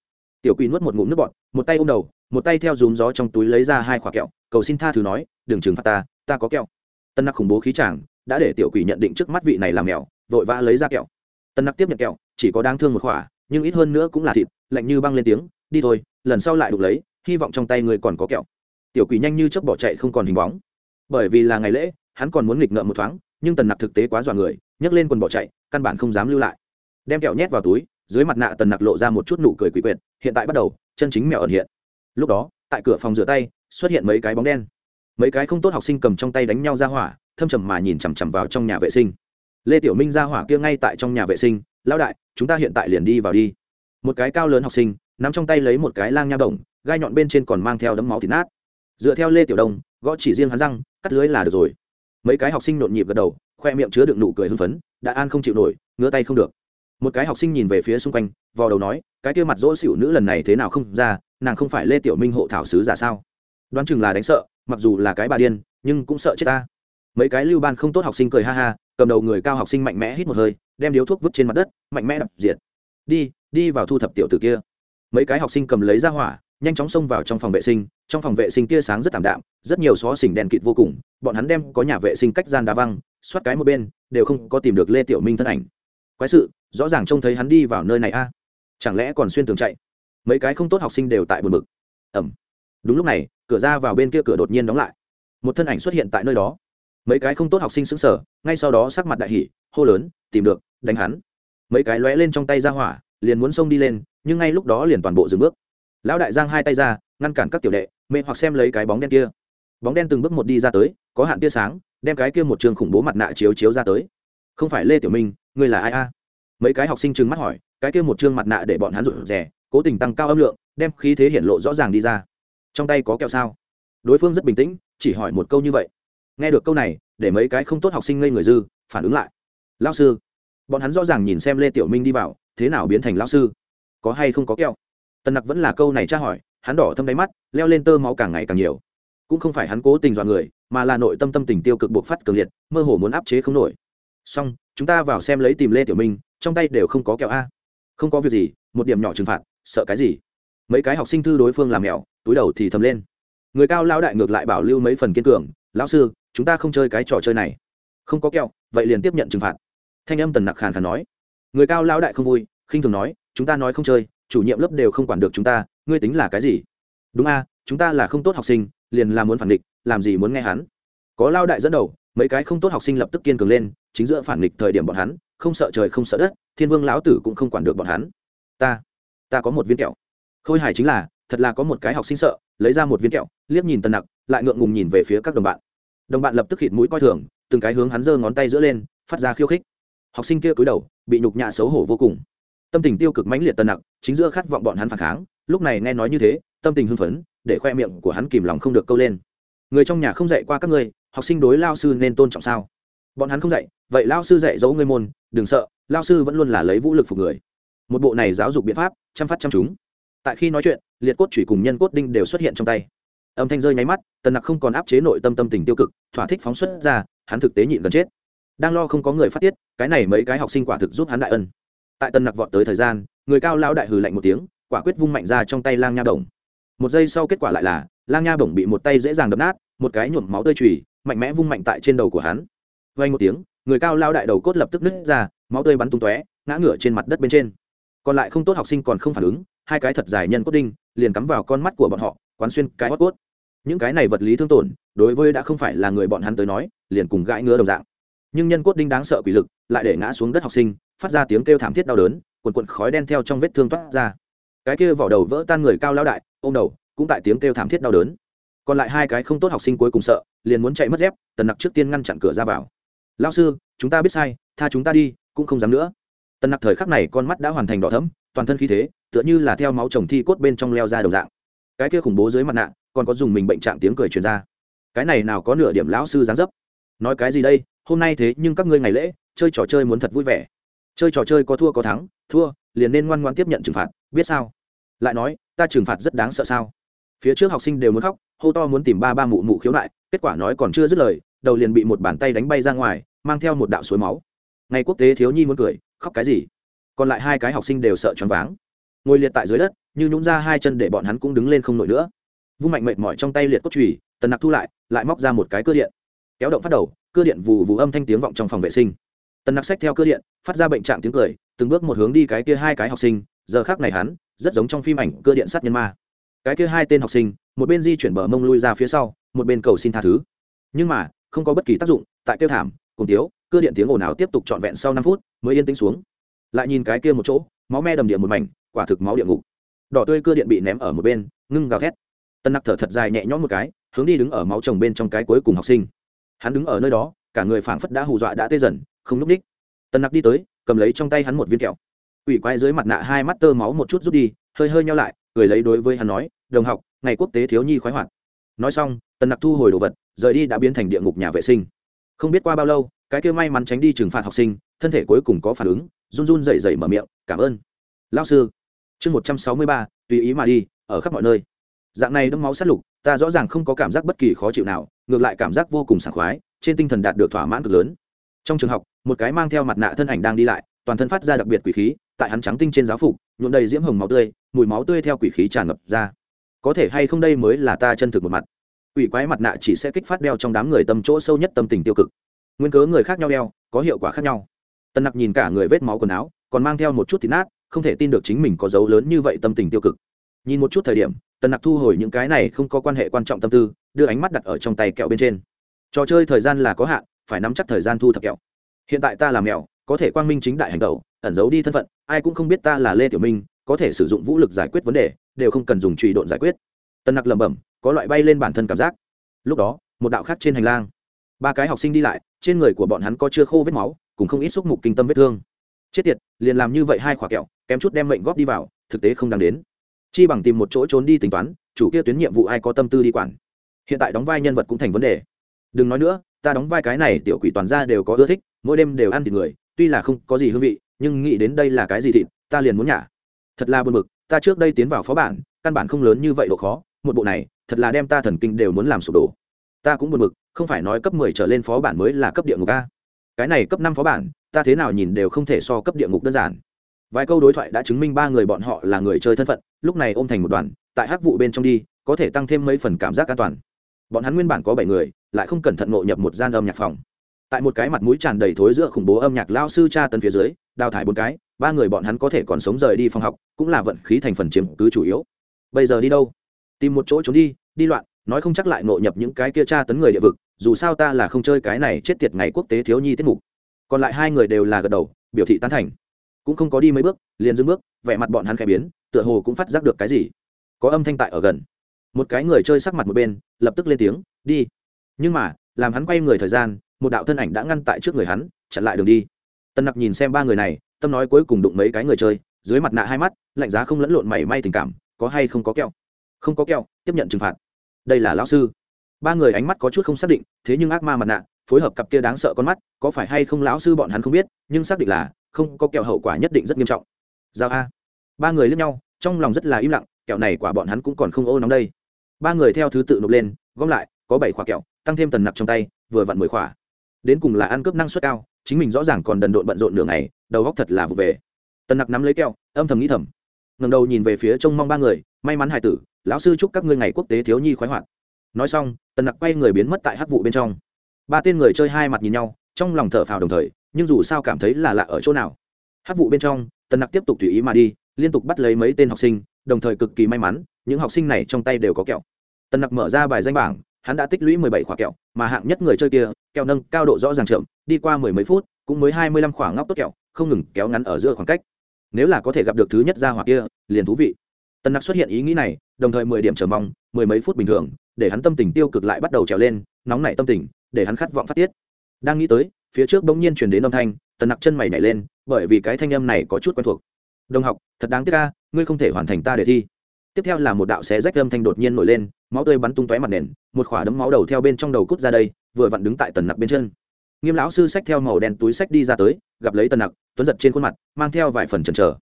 Speaker 1: Tiểu quỷ nuốt một ngụm nước bọt, một tay ôm đầu, một tay theo dùm gió trong túi lấy ra hai quả kẹo, cầu xin tha thứ nói, đừng trừng phạt ta ta có kẹo. Tân nặc khủng bố khí chàng, đã để tiểu quỷ nhận định trước mắt vị này làm mèo vội vã lấy ra kẹo. Tân nặc tiếp nhận kẹo, chỉ có đáng thương một khỏa, nhưng ít hơn nữa cũng là thịt, lạnh như băng lên tiếng, đi thôi, lần sau lại đục lấy, hy vọng trong tay người còn có kẹo. Tiểu quỷ nhanh như chớp bỏ chạy không còn hình bóng. Bởi vì là ngày lễ, hắn còn muốn nghịch ngợm một thoáng, nhưng tần nặc thực tế quá dọa người, nhấc lên quần bỏ chạy, căn bản không dám lưu lại. Đem kẹo nhét vào túi, dưới mặt nạ tần nặc lộ ra một chút nụ cười quỷ quyệt, hiện tại bắt đầu, chân chính mèo ẩn hiện. Lúc đó, tại cửa phòng rửa tay, xuất hiện mấy cái bóng đen. Mấy cái không tốt học sinh cầm trong tay đánh nhau ra hỏa, thâm trầm mà nhìn chằm chằm vào trong nhà vệ sinh lê tiểu minh ra hỏa kia ngay tại trong nhà vệ sinh, lão đại, chúng ta hiện tại liền đi vào đi. Một cái cao lớn học sinh, nắm trong tay lấy một cái lang nha đồng, gai nhọn bên trên còn mang theo đấm máu thịt nát. Dựa theo lê tiểu đông gõ chỉ riêng hắn răng, cắt lưới là được rồi. Mấy cái học sinh nhộn nhịp gật đầu, khoe miệng chứa đựng nụ cười hưng phấn, đã an không chịu nổi, ngứa tay không được. Một cái học sinh nhìn về phía xung quanh, vò đầu nói, cái kia mặt dỗ xỉu nữ lần này thế nào không ra, nàng không phải lê tiểu minh hộ thảo sứ giả sao? Đoán chừng là đánh sợ, mặc dù là cái bà điên, nhưng cũng sợ chết ta. Mấy cái lưu ban không tốt học sinh cười ha ha cầm đầu người cao học sinh mạnh mẽ hít một hơi, đem điếu thuốc vứt trên mặt đất, mạnh mẽ đập diệt. Đi đi vào thu thập tiểu t ử kia. Mấy cái học sinh cầm lấy ra hỏa, nhanh chóng xông vào trong phòng vệ sinh. Trong phòng vệ sinh tia sáng rất t ạ m đạm, rất nhiều xó xỉnh đèn kịt vô cùng. Bọn hắn đem có nhà vệ sinh cách gian đá văng, xoát cái một bên, đều không có tìm được lê tiểu minh thân ảnh. Quái sự, rõ ràng trông thấy hắn đi vào nơi này a. Chẳng lẽ còn xuyên tường chạy? Mấy cái không tốt học sinh đều tại buồn bực. Ẩm đúng lúc này, cửa ra vào bên kia cửa đột nhiên đóng lại. Một thân ảnh xuất hiện tại nơi đó mấy cái không tốt học sinh xứng sở ngay sau đó sắc mặt đại hỷ hô lớn, tìm được, đánh hắn. Mấy cái lóe lên trong tay ra hỏa, liền muốn xông đi lên, nhưng ngay lúc đó liền toàn bộ dừng bước. Lão đại giang hai tay ra, ngăn cản các tiểu đệ, mê hoặc xem lấy cái bóng đen kia. Bóng đen từng bước một đi ra tới, có hạn tia sáng, đem cái kia một trường khủng bố mặt nạ chiếu chiếu ra tới. Không phải lê tiểu minh, ngươi là ai a? Mấy cái học sinh trừng mắt hỏi, cái kia một chương mặt nạ để bọn hắn rụt rè, cố tình tăng cao âm lượng, đem khí thế hiện lộ rõ ràng đi ra. Trong tay có kẹo sao? Đối phương rất bình tĩnh, chỉ hỏi một câu như vậy nghe được câu này, để mấy cái không tốt học sinh ngây người dư, phản ứng lại. Lao sư, bọn hắn rõ ràng nhìn xem lê tiểu minh đi vào, thế nào biến thành lao sư? Có hay không có kẹo? Tần nặc vẫn là câu này tra hỏi, hắn đỏ thâm đáy mắt, leo lên tơ máu càng ngày càng nhiều. Cũng không phải hắn cố tình dọa người, mà là nội tâm tâm tình tiêu cực buộc phát cường liệt, mơ hồ muốn áp chế không nổi. Xong, chúng ta vào xem lấy tìm lê tiểu minh, trong tay đều không có kẹo a. Không có việc gì, một điểm nhỏ trừng phạt, sợ cái gì? Mấy cái học sinh thư đối phương làm mèo túi đầu thì thầm lên. Người cao lao đại ngược lại bảo lưu mấy phần kiên cường, lão sư chúng ta không chơi cái trò chơi này. Không có kẹo, vậy liền tiếp nhận trừng phạt. Thanh âm tần nặc khàn khàn nói. Người cao lao đại không vui, khinh thường nói, chúng ta nói không chơi, chủ nhiệm lớp đều không quản được chúng ta, ngươi tính là cái gì? Đúng a, chúng ta là không tốt học sinh, liền là muốn phản địch làm gì muốn nghe hắn? Có lao đại dẫn đầu, mấy cái không tốt học sinh lập tức kiên cường lên, chính giữa phản địch thời điểm bọn hắn, không sợ trời không sợ đất, thiên vương lão tử cũng không quản được bọn hắn. Ta ta có một viên kẹo. Khôi hài chính là, thật là có một cái học sinh sợ, lấy ra một viên kẹo, liếc nhìn tần nặc, lại ngượng ngùng nhìn về phía các đồng bạn đồng bạn lập tức khịt mũi coi thường, từng cái hướng hắn giơ ngón tay giữa lên, phát ra khiêu khích. Học sinh kia cúi đầu, bị nhục nhã xấu hổ vô cùng. Tâm tình tiêu cực mãnh liệt tần nặc, chính giữa khát vọng bọn hắn phản kháng, lúc này nghe nói như thế, tâm tình hưng phấn, để khoe miệng của hắn kìm lòng không được câu lên. Người trong nhà không dạy qua các ngươi, học sinh đối lao sư nên tôn trọng sao? Bọn hắn không dạy, vậy lao sư dạy dỗ ngươi môn, đừng sợ, lao sư vẫn luôn là lấy vũ lực phục người. Một bộ này giáo dục biện pháp, chăm phát chăm chúng. Tại khi nói chuyện, liệt cốt chủy cùng nhân cốt đinh đều xuất hiện trong tay âm thanh rơi nháy mắt, tần nặc không còn áp chế nội tâm tâm tình tiêu cực, thỏa thích phóng xuất ra, hắn thực tế nhịn gần chết. Đang lo không có người phát tiết, cái này mấy cái học sinh quả thực giúp hắn đại ân. Tại tần nặc vọt tới thời gian, người cao lão đại hừ lạnh một tiếng, quả quyết vung mạnh ra trong tay lang nha bổng. Một giây sau kết quả lại là, lang nha bổng bị một tay dễ dàng đập nát, một cái nhuộm máu tơi trùy mạnh mẽ vung mạnh tại trên đầu của hắn. Vay một tiếng, người cao lao đại đầu cốt lập tức nứt ra, máu tươi bắn tung tóe, ngã ngửa trên mặt đất bên trên. Còn lại không tốt học sinh còn không phản ứng, hai cái thật dài nhân cốt đinh, liền cắm vào con mắt của bọn họ quán xuyên cái hót cốt. Những cái này vật lý thương tổn, đối với đã không phải là người bọn hắn tới nói, liền cùng gãi ngứa đồng dạng. Nhưng nhân cốt đinh đáng sợ quỷ lực, lại để ngã xuống đất học sinh, phát ra tiếng kêu thảm thiết đau đớn quần quần khói đen theo trong vết thương toát ra. Cái kia vỏ đầu vỡ tan người cao lao đại ô m đầu, cũng tại tiếng kêu thảm thiết đau đớn. Còn lại hai cái không tốt học sinh cuối cùng sợ, liền muốn chạy mất dép, tần nặc trước tiên ngăn chặn cửa ra vào. Lao sư, chúng ta biết sai, tha chúng ta đi, cũng không dám nữa. Tần nặc thời khắc này con mắt đã hoàn thành đỏ thấm toàn thân khí thế, tựa như là theo máu chồng thi cốt bên trong leo ra đồng dạng cái kia khủng bố dưới mặt nạ còn có dùng mình bệnh trạng tiếng cười truyền ra. Cái này nào có nửa điểm lão sư dáng dấp. Nói cái gì đây, hôm nay thế nhưng các ngươi ngày lễ, chơi trò chơi muốn thật vui vẻ. Chơi trò chơi có thua có thắng, thua, liền nên ngoan ngoan tiếp nhận trừng phạt, biết sao? Lại nói, ta trừng phạt rất đáng sợ sao? Phía trước học sinh đều muốn khóc, hô to muốn tìm ba ba mụ mụ khiếu nại, kết quả nói còn chưa dứt lời, đầu liền bị một bàn tay đánh bay ra ngoài, mang theo một đạo suối máu. Ngày quốc tế thiếu nhi muốn cười, khóc cái gì? Còn lại hai cái học sinh đều sợ choáng váng. Ngồi liệt tại dưới đất như nhún ra hai chân để bọn hắn cũng đứng lên không nổi nữa. Vung mạnh mệt mỏi trong tay liệt cốt chùy, tần nặc thu lại lại móc ra một cái cơ điện. Kéo động phát đầu, cơ điện vù vù âm thanh tiếng vọng trong phòng vệ sinh. Tần nặc xách theo cơ điện, phát ra bệnh trạng tiếng cười, từng bước một hướng đi cái kia hai cái học sinh, giờ khác này hắn, rất giống trong phim ảnh cơ điện sát nhân ma. Cái kia hai tên học sinh, một bên di chuyển bờ mông lui ra phía sau, một bên cầu xin tha thứ. Nhưng mà, không có bất kỳ tác dụng, tại kêu thảm, cùng tiếu, cơ điện tiếng ồn ào tiếp tục trọn vẹn sau năm phút, mới yên tĩnh xuống. Lại nhìn cái kia một chỗ, máu me đầm địa một mảnh, quả thực máu địa ngục đỏ tươi cơ điện bị ném ở một bên, ngưng gào thét. Tân nặc thở thật dài nhẹ nhõm một cái, hướng đi đứng ở máu chồng bên trong cái cuối cùng học sinh. Hắn đứng ở nơi đó, cả người phảng phất đã hù dọa đã tê dần, không n ú c ních. Tân nặc đi tới, cầm lấy trong tay hắn một viên kẹo. Ủy quay dưới mặt nạ hai mắt tơ máu một chút rút đi, hơi hơi nhau lại, cười lấy đối với hắn nói, đồng học, ngày quốc tế thiếu nhi khoái hoạt. Nói xong, Tân nặc thu hồi đồ vật, rời đi đã biến thành địa ngục nhà vệ sinh. Không biết qua bao lâu, cái kia may mắn tránh đi trừng phạt học sinh, thân thể cuối cùng có phản ứng, run run dậy dậy mở miệng, cảm ơn. Lao sư chương một trăm sáu mươi ba, tùy ý mà đi, ở khắp mọi nơi. Dạng này đâm máu sát lục, ta rõ ràng không có cảm giác bất kỳ khó chịu nào, ngược lại cảm giác vô cùng sảng khoái, trên tinh thần đạt được thỏa mãn cực lớn. Trong trường học, một cái mang theo mặt nạ thân ảnh đang đi lại, toàn thân phát ra đặc biệt quỷ khí, tại hắn trắng tinh trên giáo phục, nhuộm đầy diễm hồng máu tươi, mùi máu tươi theo quỷ khí tràn ngập ra. Có thể hay không đây mới là ta chân thực một mặt. Quỷ quái mặt nạ chỉ sẽ kích phát đeo trong đám người tâm chỗ sâu nhất tâm tình tiêu cực. Nguyên cớ người khác nhau đeo, có hiệu quả khác nhau. Tân nặc nhìn cả người vết máu quần áo, còn mang theo một chút thịt nát không thể tin được chính mình có dấu lớn như vậy tâm tình tiêu cực. Nhìn một chút thời điểm, tần nặc thu hồi những cái này không có quan hệ quan trọng tâm tư, đưa ánh mắt đặt ở trong tay kẹo bên trên. Trò chơi thời gian là có hạn, phải nắm chắc thời gian thu thập kẹo. Hiện tại ta làm mèo, có thể quang minh chính đại hành tẩu, ẩn giấu đi thân phận, ai cũng không biết ta là lê tiểu minh, có thể sử dụng vũ lực giải quyết vấn đề, đều không cần dùng trụy độn giải quyết. Tần nặc lẩm bẩm, có loại bay lên bản thân cảm giác. Lúc đó, một đạo khác trên hành lang, ba cái học sinh đi lại, trên người của bọn hắn có chưa khô vết máu, cùng không ít xúc mục kinh tâm vết thương. Chết tiệt, liền làm như vậy hai quả kẹo kém chút đem mệnh góp đi vào, thực tế không đáng đến. Chi bằng tìm một chỗ trốn đi tính toán, chủ kia tuyến nhiệm vụ ai có tâm tư đi quản. Hiện tại đóng vai nhân vật cũng thành vấn đề. Đừng nói nữa, ta đóng vai cái này tiểu quỷ toàn ra đều có ưa thích, mỗi đêm đều ăn thịt người, tuy là không có gì hương vị, nhưng nghĩ đến đây là cái gì thịt, ta liền muốn nhả. Thật là buồn bực, ta trước đây tiến vào phó bản, căn bản không lớn như vậy độ khó, một bộ này, thật là đem ta thần kinh đều muốn làm sụp đổ. Ta cũng buồn bực, không phải nói cấp mười trở lên phó bản mới là cấp địa ngục a. Cái này cấp năm phó bản, ta thế nào nhìn đều không thể so cấp địa ngục đơn giản vài câu đối thoại đã chứng minh ba người bọn họ là người chơi thân phận, lúc này ôm thành một đoàn, tại hắc vụ bên trong đi, có thể tăng thêm mấy phần cảm giác an toàn. Bọn hắn nguyên bản có bảy người, lại không cẩn thận ngộ nhập một gian âm nhạc phòng. Tại một cái mặt mũi tràn đầy thối giữa khủng bố âm nhạc lao sư cha tân phía dưới, đào thải bốn cái, ba người bọn hắn có thể còn sống rời đi phòng học, cũng là vận khí thành phần chiếm cứ chủ yếu. Bây giờ đi đâu? Tìm một chỗ trốn đi đi loạn, nói không chắc lại ngộ nhập những cái kia tra tấn người địa vực, dù sao ta là không chơi cái này chết tiệt ngày quốc tế thiếu nhi tiết mục. Còn lại hai người đều là gật đầu, biểu thị tán thành cũng không có đi mấy bước, liền dưng bước, vẻ mặt bọn hắn khẽ biến, tựa hồ cũng phát giác được cái gì. Có âm thanh tại ở gần. Một cái người chơi sắc mặt một bên, lập tức lên tiếng, đi. Nhưng mà, làm hắn quay người thời gian, một đạo thân ảnh đã ngăn tại trước người hắn, chặn lại đường đi. Tân nặc nhìn xem ba người này, tâm nói cuối cùng đụng mấy cái người chơi, dưới mặt nạ hai mắt, lạnh giá không lẫn lộn mảy may tình cảm, có hay không có kẹo? Không có kẹo, tiếp nhận trừng phạt. Đây là lão sư. Ba người ánh mắt có chút không xác định, thế nhưng ác ma mặt nạ, phối hợp cặp kia đáng sợ con mắt, có phải hay không lão sư bọn hắn không biết, nhưng xác định là không có kẹo hậu quả nhất định rất nghiêm trọng. Giao a. Ba người lướt nhau, trong lòng rất là im lặng, kẹo này quả bọn hắn cũng còn không ô nóng đây. Ba người theo thứ tự nộp lên, gom lại, có bảy khoả kẹo, tăng thêm tần nặc trong tay, vừa vặn mười khoả đến cùng là ăn cướp năng suất cao, chính mình rõ ràng còn đần độn bận rộn nửa ngày, đầu góc thật là vụ về. Tần nặc nắm lấy kẹo, âm thầm nghĩ thầm. Ngầm đầu nhìn về phía trông mong ba người, may mắn hải tử, lão sư chúc các ngươi ngày quốc tế thiếu nhi khoái hoạt. Nói xong, tần nặc quay người biến mất tại hắc vụ bên trong. Ba tên người chơi hai mặt nhìn nhau, trong lòng thở phào đồng thời nhưng dù sao cảm thấy là lạ ở chỗ nào. Hát vụ bên trong, tần nặc tiếp tục tùy ý mà đi, liên tục bắt lấy mấy tên học sinh, đồng thời cực kỳ may mắn, những học sinh này trong tay đều có kẹo. Tần nặc mở ra bài danh bảng, hắn đã tích lũy mười bảy khoả kẹo, mà hạng nhất người chơi kia, kẹo nâng cao độ rõ ràng chậm, đi qua mười mấy phút, cũng mới hai mươi lăm khoảng ngóc tốt kẹo, không ngừng kéo ngắn ở giữa khoảng cách. Nếu là có thể gặp được thứ nhất ra hoặc kia, liền thú vị. Tần nặc xuất hiện ý nghĩ này, đồng thời mười điểm chờ mong, mười mấy phút bình thường, để hắn tâm tình tiêu cực lại bắt đầu trèo lên, nóng nảy tâm tình, để hắn khát vọng phát tiết. Đang nghĩ tới phía trước bỗng nhiên chuyển đến âm thanh, tần nặc chân mày nhảy lên, bởi vì cái thanh âm này có chút quen thuộc. Đồng học, thật đáng tiếc ca ngươi không thể hoàn thành ta để thi. Tiếp theo là một đạo xé rách âm thanh đột nhiên nổi lên, máu tươi bắn tung tóe mặt nền, một khỏa đấm máu đầu theo bên trong đầu cút ra đây, vừa vặn đứng tại tần nặc bên chân. Nghiêm lão sư xách theo màu đen túi sách đi ra tới, gặp lấy tần nặc, tuấn giật trên khuôn mặt, mang theo vài phần chần chờ.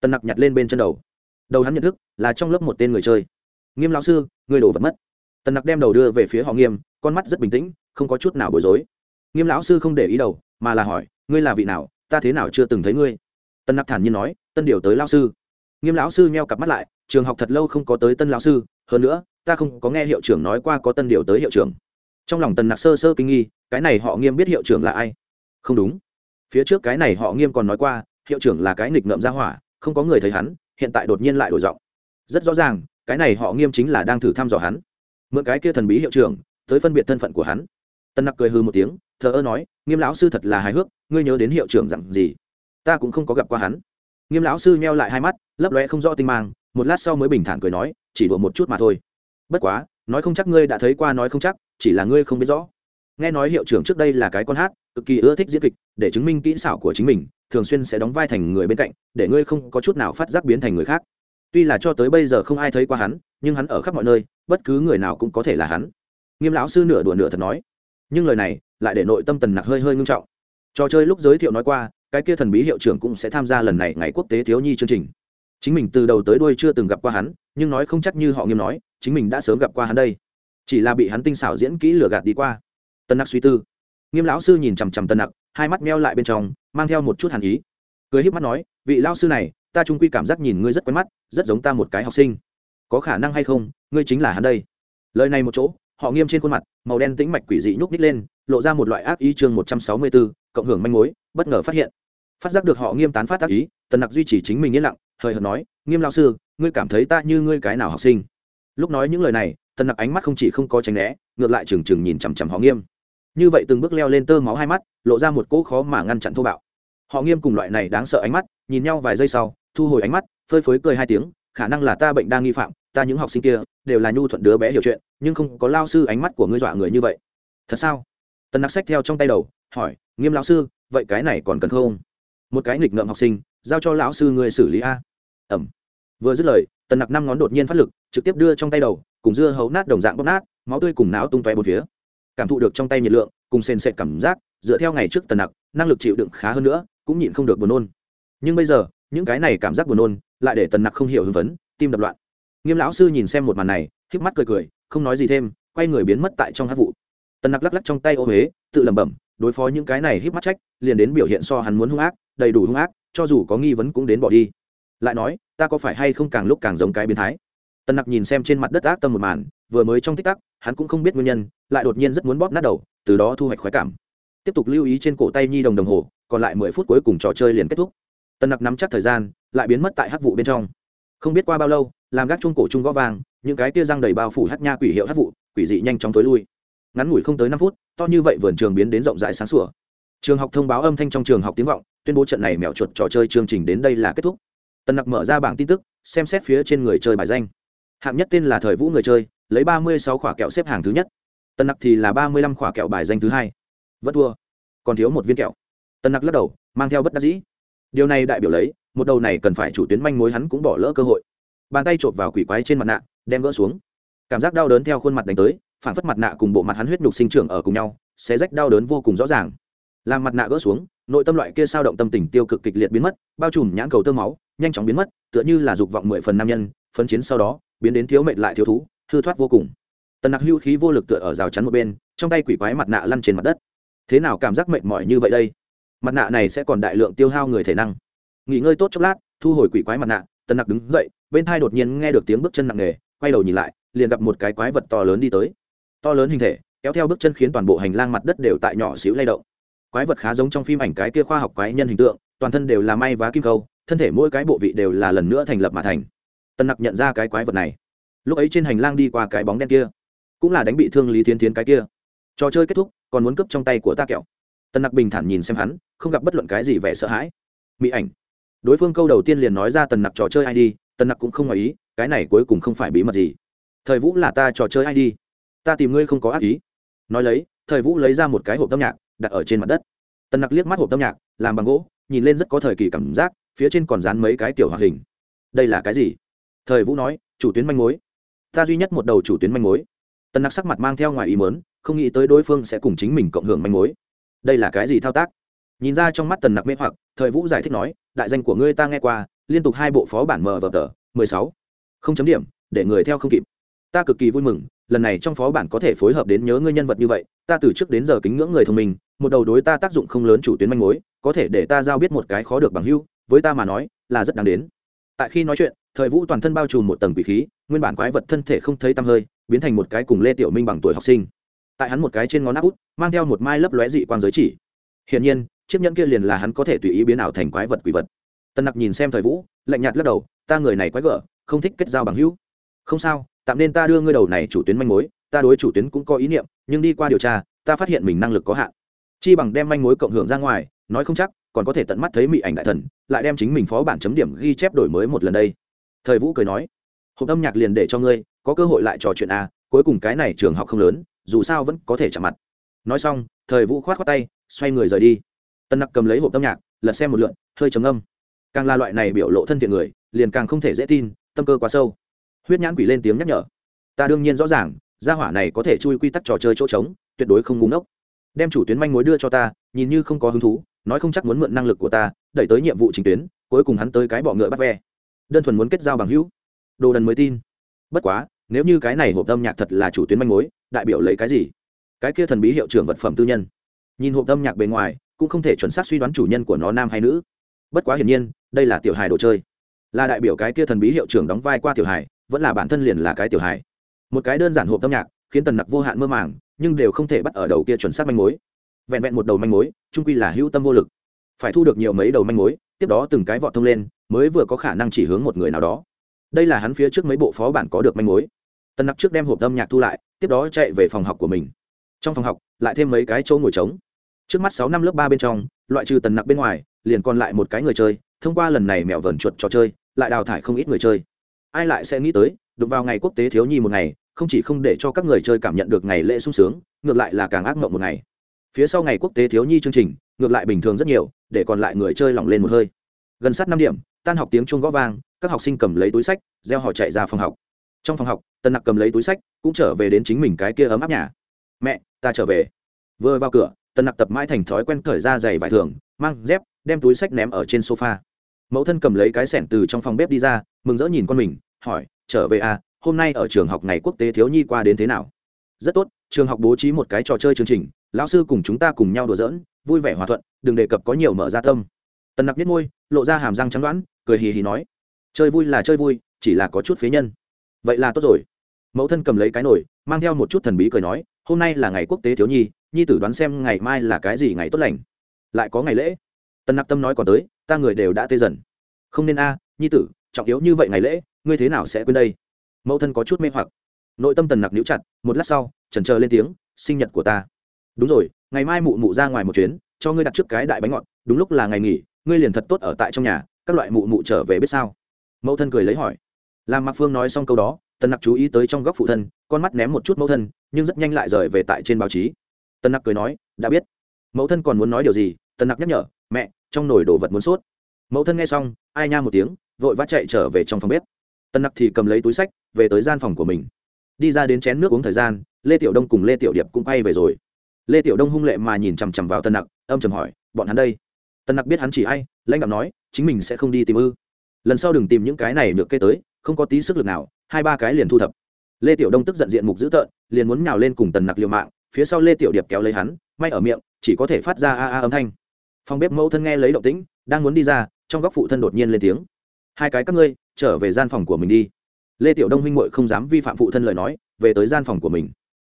Speaker 1: Tần nặc nhặt lên bên chân đầu. Đầu hắn nhận thức là trong lớp một tên người chơi. Nghiêm lão sư người đổ vật mất. Tần nặc đem đầu đưa về phía họ nghiêm, con mắt rất bình tĩnh, không có chút nào bối rối nghiêm lão sư không để ý đầu, mà là hỏi, ngươi là vị nào? Ta thế nào chưa từng thấy ngươi? Tân nặc thản nhiên nói, tân điều tới lao sư. Nghiêm lão sư meo cặp mắt lại, trường học thật lâu không có tới tân lão sư, hơn nữa, ta không có nghe hiệu trưởng nói qua có tân điều tới hiệu trưởng. Trong lòng tần nặc sơ sơ kinh nghi, cái này họ nghiêm biết hiệu trưởng là ai? Không đúng. Phía trước cái này họ nghiêm còn nói qua, hiệu trưởng là cái nghịch ngợm ra hỏa, không có người thấy hắn, hiện tại đột nhiên lại đổi giọng. Rất rõ ràng, cái này họ nghiêm chính là đang thử thăm dò hắn. Mượn cái kia thần bí hiệu trưởng, tới phân biệt thân phận của hắn. Tân nặc cười hư một tiếng thờ ơ nói, nghiêm lão sư thật là hài hước, ngươi nhớ đến hiệu trưởng dặn gì? Ta cũng không có gặp qua hắn. Nghiêm lão sư nheo lại hai mắt, lấp lóe không rõ tinh mang, một lát sau mới bình thản cười nói, chỉ đùa một chút mà thôi. Bất quá, nói không chắc ngươi đã thấy qua nói không chắc, chỉ là ngươi không biết rõ. Nghe nói hiệu trưởng trước đây là cái con hát, cực kỳ ưa thích diễn kịch, để chứng minh kỹ xảo của chính mình, thường xuyên sẽ đóng vai thành người bên cạnh, để ngươi không có chút nào phát giác biến thành người khác. Tuy là cho tới bây giờ không ai thấy qua hắn, nhưng hắn ở khắp mọi nơi, bất cứ người nào cũng có thể là hắn. Nghiêm lão sư nửa đùa nửa thật nói, nhưng lời này lại để nội tâm tần nặc hơi hơi ngưng trọng. Trò chơi lúc giới thiệu nói qua, cái kia thần bí hiệu trưởng cũng sẽ tham gia lần này ngày quốc tế thiếu nhi chương trình. Chính mình từ đầu tới đuôi chưa từng gặp qua hắn, nhưng nói không chắc như họ nghiêm nói, chính mình đã sớm gặp qua hắn đây. Chỉ là bị hắn tinh xảo diễn kỹ lừa gạt đi qua. Tân nặc suy tư. Nghiêm lão sư nhìn chằm chằm tân nặc, hai mắt meo lại bên trong, mang theo một chút hàn ý. Cười híp mắt nói, vị lao sư này, ta trung quy cảm giác nhìn ngươi rất quen mắt, rất giống ta một cái học sinh. Có khả năng hay không, ngươi chính là hắn đây. Lời này một chỗ, họ nghiêm trên khuôn mặt, màu đen tĩnh mạch quỷ dị nhúc ních lên lộ ra một loại ác ý chương một trăm sáu mươi bốn cộng hưởng manh mối, bất ngờ phát hiện. Phát giác được họ nghiêm tán phát ác ý, tần nặc duy trì chính mình yên lặng, hời hợt nói, nghiêm lao sư, ngươi cảm thấy ta như ngươi cái nào học sinh? Lúc nói những lời này, tần nặc ánh mắt không chỉ không có tránh né, ngược lại trừng trừng nhìn chằm chằm họ nghiêm. Như vậy từng bước leo lên tơ máu hai mắt, lộ ra một cỗ khó mà ngăn chặn thô bạo. Họ nghiêm cùng loại này đáng sợ ánh mắt, nhìn nhau vài giây sau, thu hồi ánh mắt, phơi phới cười hai tiếng, khả năng là ta bệnh đang nghi phạm, ta những học sinh kia đều là nhu thuận đứa bé hiểu chuyện, nhưng không có lao sư ánh mắt của ngươi dọa người như vậy. Thật sao? Tần nặc sách theo trong tay đầu, hỏi, nghiêm lão sư, vậy cái này còn cần không? Một cái nghịch ngợm học sinh, giao cho lão sư người xử lý a. Ẩm. Vừa dứt lời, tần nặc năm ngón đột nhiên phát lực, trực tiếp đưa trong tay đầu, cùng dưa hấu nát đồng dạng bóp nát, máu tươi cùng não tung toe một phía. Cảm thụ được trong tay nhiệt lượng, cùng sền sệt cảm giác, dựa theo ngày trước tần nặc, năng lực chịu đựng khá hơn nữa, cũng nhịn không được buồn nôn. Nhưng bây giờ, những cái này cảm giác buồn nôn, lại để tần nặc không hiểu hưng phấn, tim đập loạn. Nghiêm lão sư nhìn xem một màn này, híp mắt cười cười, không nói gì thêm, quay người biến mất tại trong hát vụ tần nặc lắc lắc trong tay ô huế, tự lẩm bẩm, đối phó những cái này híp mắt trách, liền đến biểu hiện so hắn muốn hung ác, đầy đủ hung ác, cho dù có nghi vấn cũng đến bỏ đi. Lại nói, ta có phải hay không càng lúc càng giống cái biến thái? Tần nặc nhìn xem trên mặt đất ác tâm một màn, vừa mới trong tích tắc, hắn cũng không biết nguyên nhân, lại đột nhiên rất muốn bóp nát đầu, từ đó thu hoạch khoái cảm. Tiếp tục lưu ý trên cổ tay nhi đồng đồng hồ, còn lại mười phút cuối cùng trò chơi liền kết thúc. Tần nặc nắm chắc thời gian, lại biến mất tại hắc vụ bên trong. Không biết qua bao lâu, làm gác chung cổ chung gõ vàng, những cái tia răng đầy bao phủ hắc nha quỷ hiệu hắc vụ, quỷ dị nhanh chóng tối lui ngắn ngủi không tới năm phút, to như vậy vườn trường biến đến rộng rãi sáng sủa. Trường học thông báo âm thanh trong trường học tiếng vọng, tuyên bố trận này mèo chuột trò chơi chương trình đến đây là kết thúc. Tần nặc mở ra bảng tin tức, xem xét phía trên người chơi bài danh. Hạng nhất tên là thời vũ người chơi, lấy ba mươi sáu khỏa kẹo xếp hàng thứ nhất. Tần nặc thì là ba mươi lăm khỏa kẹo bài danh thứ hai. Vẫn thua. Còn thiếu một viên kẹo. Tần nặc lắc đầu, mang theo bất đắc dĩ. Điều này đại biểu lấy, một đầu này cần phải chủ tuyến manh mối hắn cũng bỏ lỡ cơ hội. Bàn tay chộp vào quỷ quái trên mặt nạ, đem gỡ xuống. Cảm giác đau đớn theo khuôn mặt đánh tới phản phất mặt nạ cùng bộ mặt hắn huyết nhục sinh trưởng ở cùng nhau, sẽ rách đau đớn vô cùng rõ ràng. Làm mặt nạ gỡ xuống, nội tâm loại kia sao động tâm tình tiêu cực kịch liệt biến mất, bao trùm nhãn cầu tơ máu, nhanh chóng biến mất, tựa như là dục vọng mười phần nam nhân, phấn chiến sau đó, biến đến thiếu mệnh lại thiếu thú, hư thoát vô cùng. Tần nặc hưu khí vô lực tựa ở rào chắn một bên, trong tay quỷ quái mặt nạ lăn trên mặt đất. Thế nào cảm giác mệt mỏi như vậy đây? Mặt nạ này sẽ còn đại lượng tiêu hao người thể năng. Nghỉ ngơi tốt chốc lát, thu hồi quỷ quái mặt nạ, tần nặc đứng dậy, bên thai đột nhiên nghe được tiếng bước chân nặng nề, quay đầu nhìn lại, liền gặp một cái quái vật to lớn đi tới to lớn hình thể, kéo theo bước chân khiến toàn bộ hành lang mặt đất đều tại nhỏ xíu lay động. Quái vật khá giống trong phim ảnh cái kia khoa học quái nhân hình tượng, toàn thân đều là may vá kim câu thân thể mỗi cái bộ vị đều là lần nữa thành lập mà thành. Tân nặc nhận ra cái quái vật này. Lúc ấy trên hành lang đi qua cái bóng đen kia, cũng là đánh bị thương lý Thiên tiến cái kia. Trò chơi kết thúc, còn muốn cướp trong tay của ta kẹo. Tân nặc bình thản nhìn xem hắn, không gặp bất luận cái gì vẻ sợ hãi. Mỹ ảnh. Đối phương câu đầu tiên liền nói ra tần nặc trò chơi id tần nặc cũng không ngoài ý, cái này cuối cùng không phải bí mật gì. Thời vũ là ta trò chơi id ta tìm ngươi không có ác ý. Nói lấy, thời vũ lấy ra một cái hộp âm nhạc, đặt ở trên mặt đất. Tần nặc liếc mắt hộp âm nhạc, làm bằng gỗ, nhìn lên rất có thời kỳ cảm giác, phía trên còn dán mấy cái tiểu hoạt hình. Đây là cái gì? Thời vũ nói, chủ tuyến manh mối. Ta duy nhất một đầu chủ tuyến manh mối. Tần nặc sắc mặt mang theo ngoài ý mớn không nghĩ tới đối phương sẽ cùng chính mình cộng hưởng manh mối. Đây là cái gì thao tác? Nhìn ra trong mắt tần nặc mê hoặc, thời vũ giải thích nói, đại danh của ngươi ta nghe qua, liên tục hai bộ phó bản mờ vờ tờ, mười sáu. Không chấm điểm, để người theo không kịp ta cực kỳ vui mừng, lần này trong phó bản có thể phối hợp đến nhớ ngươi nhân vật như vậy, ta từ trước đến giờ kính ngưỡng người thông minh, một đầu đối ta tác dụng không lớn chủ tuyến manh mối, có thể để ta giao biết một cái khó được bằng hưu với ta mà nói, là rất đáng đến. Tại khi nói chuyện, thời vũ toàn thân bao trùm một tầng quỷ khí, nguyên bản quái vật thân thể không thấy tăm hơi, biến thành một cái cùng lê tiểu minh bằng tuổi học sinh. Tại hắn một cái trên ngón áp út, mang theo một mai lấp lóe dị quang giới chỉ. Hiển nhiên, chiếc nhẫn kia liền là hắn có thể tùy ý biến ảo thành quái vật quỷ vật. Tân nặc nhìn xem thời vũ, lạnh nhạt lắc đầu, ta người này quái gở, không thích kết giao bằng hữu không sao tạm nên ta đưa ngươi đầu này chủ tuyến manh mối ta đối chủ tuyến cũng có ý niệm nhưng đi qua điều tra ta phát hiện mình năng lực có hạn. Chi bằng đem manh mối cộng hưởng ra ngoài nói không chắc còn có thể tận mắt thấy mỹ ảnh đại thần lại đem chính mình phó bản chấm điểm ghi chép đổi mới một lần đây. Thời vũ cười nói hộp âm nhạc liền để cho ngươi có cơ hội lại trò chuyện a à, cuối cùng cái này trường học không lớn dù sao vẫn có thể chạm mặt. Nói xong thời vũ khoát khoát tay xoay người rời đi. Tân nặc cầm lấy hộp âm nhạc lật xem một lượn hơi trầm âm càng là loại này biểu lộ thân thiện người liền càng không thể dễ tin tâm cơ quá sâu huyết nhãn quỷ lên tiếng nhắc nhở. Ta đương nhiên rõ ràng, gia hỏa này có thể chui quy tắc trò chơi chỗ trống, tuyệt đối không ngúng ốc đem chủ tuyến manh mối đưa cho ta, nhìn như không có hứng thú, nói không chắc muốn mượn năng lực của ta, đẩy tới nhiệm vụ chính tuyến, cuối cùng hắn tới cái bọ ngựa bắt ve. Đơn thuần muốn kết giao bằng hữu. Đồ đần mới tin. Bất quá, nếu như cái này hộp âm nhạc thật là chủ tuyến manh mối, đại biểu lấy cái gì? Cái kia thần bí hiệu trưởng vật phẩm tư nhân. Nhìn hộp âm nhạc bề ngoài, cũng không thể chuẩn xác suy đoán chủ nhân của nó nam hay nữ. Bất quá hiển nhiên, đây là tiểu hài đồ chơi. Là đại biểu cái kia thần bí hiệu trưởng đóng vai qua tiểu hài vẫn là bản thân liền là cái tiểu hài. Một cái đơn giản hộp âm nhạc, khiến tần nặc vô hạn mơ màng, nhưng đều không thể bắt ở đầu kia chuẩn xác manh mối. Vẹn vẹn một đầu manh mối trung quy là hữu tâm vô lực. Phải thu được nhiều mấy đầu manh mối, tiếp đó từng cái vọt thông lên, mới vừa có khả năng chỉ hướng một người nào đó. Đây là hắn phía trước mấy bộ phó bản có được manh mối. Tần nặc trước đem hộp âm nhạc thu lại, tiếp đó chạy về phòng học của mình. Trong phòng học, lại thêm mấy cái chỗ ngồi trống. Trước mắt sáu năm lớp ba bên trong, loại trừ tần nặc bên ngoài, liền còn lại một cái người chơi, thông qua lần này mẹo vờn chuột trò chơi, lại đào thải không ít người chơi ai lại sẽ nghĩ tới, đụng vào ngày quốc tế thiếu nhi một ngày, không chỉ không để cho các người chơi cảm nhận được ngày lễ sung sướng, ngược lại là càng ác mộng một ngày. Phía sau ngày quốc tế thiếu nhi chương trình, ngược lại bình thường rất nhiều, để còn lại người chơi lỏng lên một hơi. Gần sát năm điểm, tan học tiếng chuông gõ vang, các học sinh cầm lấy túi sách, gieo họ chạy ra phòng học. Trong phòng học tân nặc cầm lấy túi sách, cũng trở về đến chính mình cái kia ấm áp nhà. Mẹ, ta trở về. Vừa vào cửa tân nặc tập mãi thành thói quen cởi ra giày vải thường, mang dép, đem túi sách ném ở trên sofa mẫu thân cầm lấy cái sẻn từ trong phòng bếp đi ra, mừng rỡ nhìn con mình, hỏi, trở về à hôm nay ở trường học ngày quốc tế thiếu nhi qua đến thế nào? Rất tốt, trường học bố trí một cái trò chơi chương trình, lão sư cùng chúng ta cùng nhau đùa giỡn, vui vẻ hòa thuận, đừng đề cập có nhiều mở ra tâm. Tần nặc biết môi, lộ ra hàm răng trắng đoán, cười hì hì nói, chơi vui là chơi vui, chỉ là có chút phế nhân. Vậy là tốt rồi. Mẫu thân cầm lấy cái nồi, mang theo một chút thần bí cười nói, hôm nay là ngày quốc tế thiếu nhi nhi tử đoán xem ngày mai là cái gì ngày tốt lành. Lại có ngày lễ. Tần nặc tâm nói còn tới ta người đều đã tê dần. Không nên a, nhi tử, trọng yếu như vậy ngày lễ, ngươi thế nào sẽ quên đây? Mẫu thân có chút mê hoặc. Nội tâm tần nặc níu chặt, một lát sau trần chờ lên tiếng, sinh nhật của ta. Đúng rồi, ngày mai mụ mụ ra ngoài một chuyến, cho ngươi đặt trước cái đại bánh ngọt, đúng lúc là ngày nghỉ, ngươi liền thật tốt ở tại trong nhà, các loại mụ mụ trở về biết sao? Mẫu thân cười lấy hỏi. Làm mạc phương nói xong câu đó, tần nặc chú ý tới trong góc phụ thân, con mắt ném một chút mẫu thân, nhưng rất nhanh lại rời về tại trên báo chí. Tần nặc cười nói, đã biết. Mẫu thân còn muốn nói điều gì, tần nặc nhắc nhở mẹ, trong nồi đồ vật muốn sốt. Mẫu thân nghe xong, ai nha một tiếng, vội vã chạy trở về trong phòng bếp. Tân nặc thì cầm lấy túi sách, về tới gian phòng của mình. Đi ra đến chén nước uống thời gian, lê tiểu đông cùng lê tiểu điệp cũng quay về rồi. Lê tiểu đông hung lệ mà nhìn chằm chằm vào tân nặc, âm chầm hỏi, bọn hắn đây? Tân nặc biết hắn chỉ ai, lãnh đạo nói, chính mình sẽ không đi tìm ư. Lần sau đừng tìm những cái này được kê tới, không có tí sức lực nào, hai ba cái liền thu thập. Lê tiểu đông tức giận diện mục dữ tợn, liền muốn nhào lên cùng tần nặc liều mạng, phía sau lê tiểu điệp kéo lấy hắn, may ở miệng, chỉ có thể phát ra a a âm thanh phòng bếp mẫu thân nghe lấy động tĩnh, đang muốn đi ra, trong góc phụ thân đột nhiên lên tiếng. Hai cái các ngươi, trở về gian phòng của mình đi. Lê tiểu đông huynh muội không dám vi phạm phụ thân lời nói, về tới gian phòng của mình.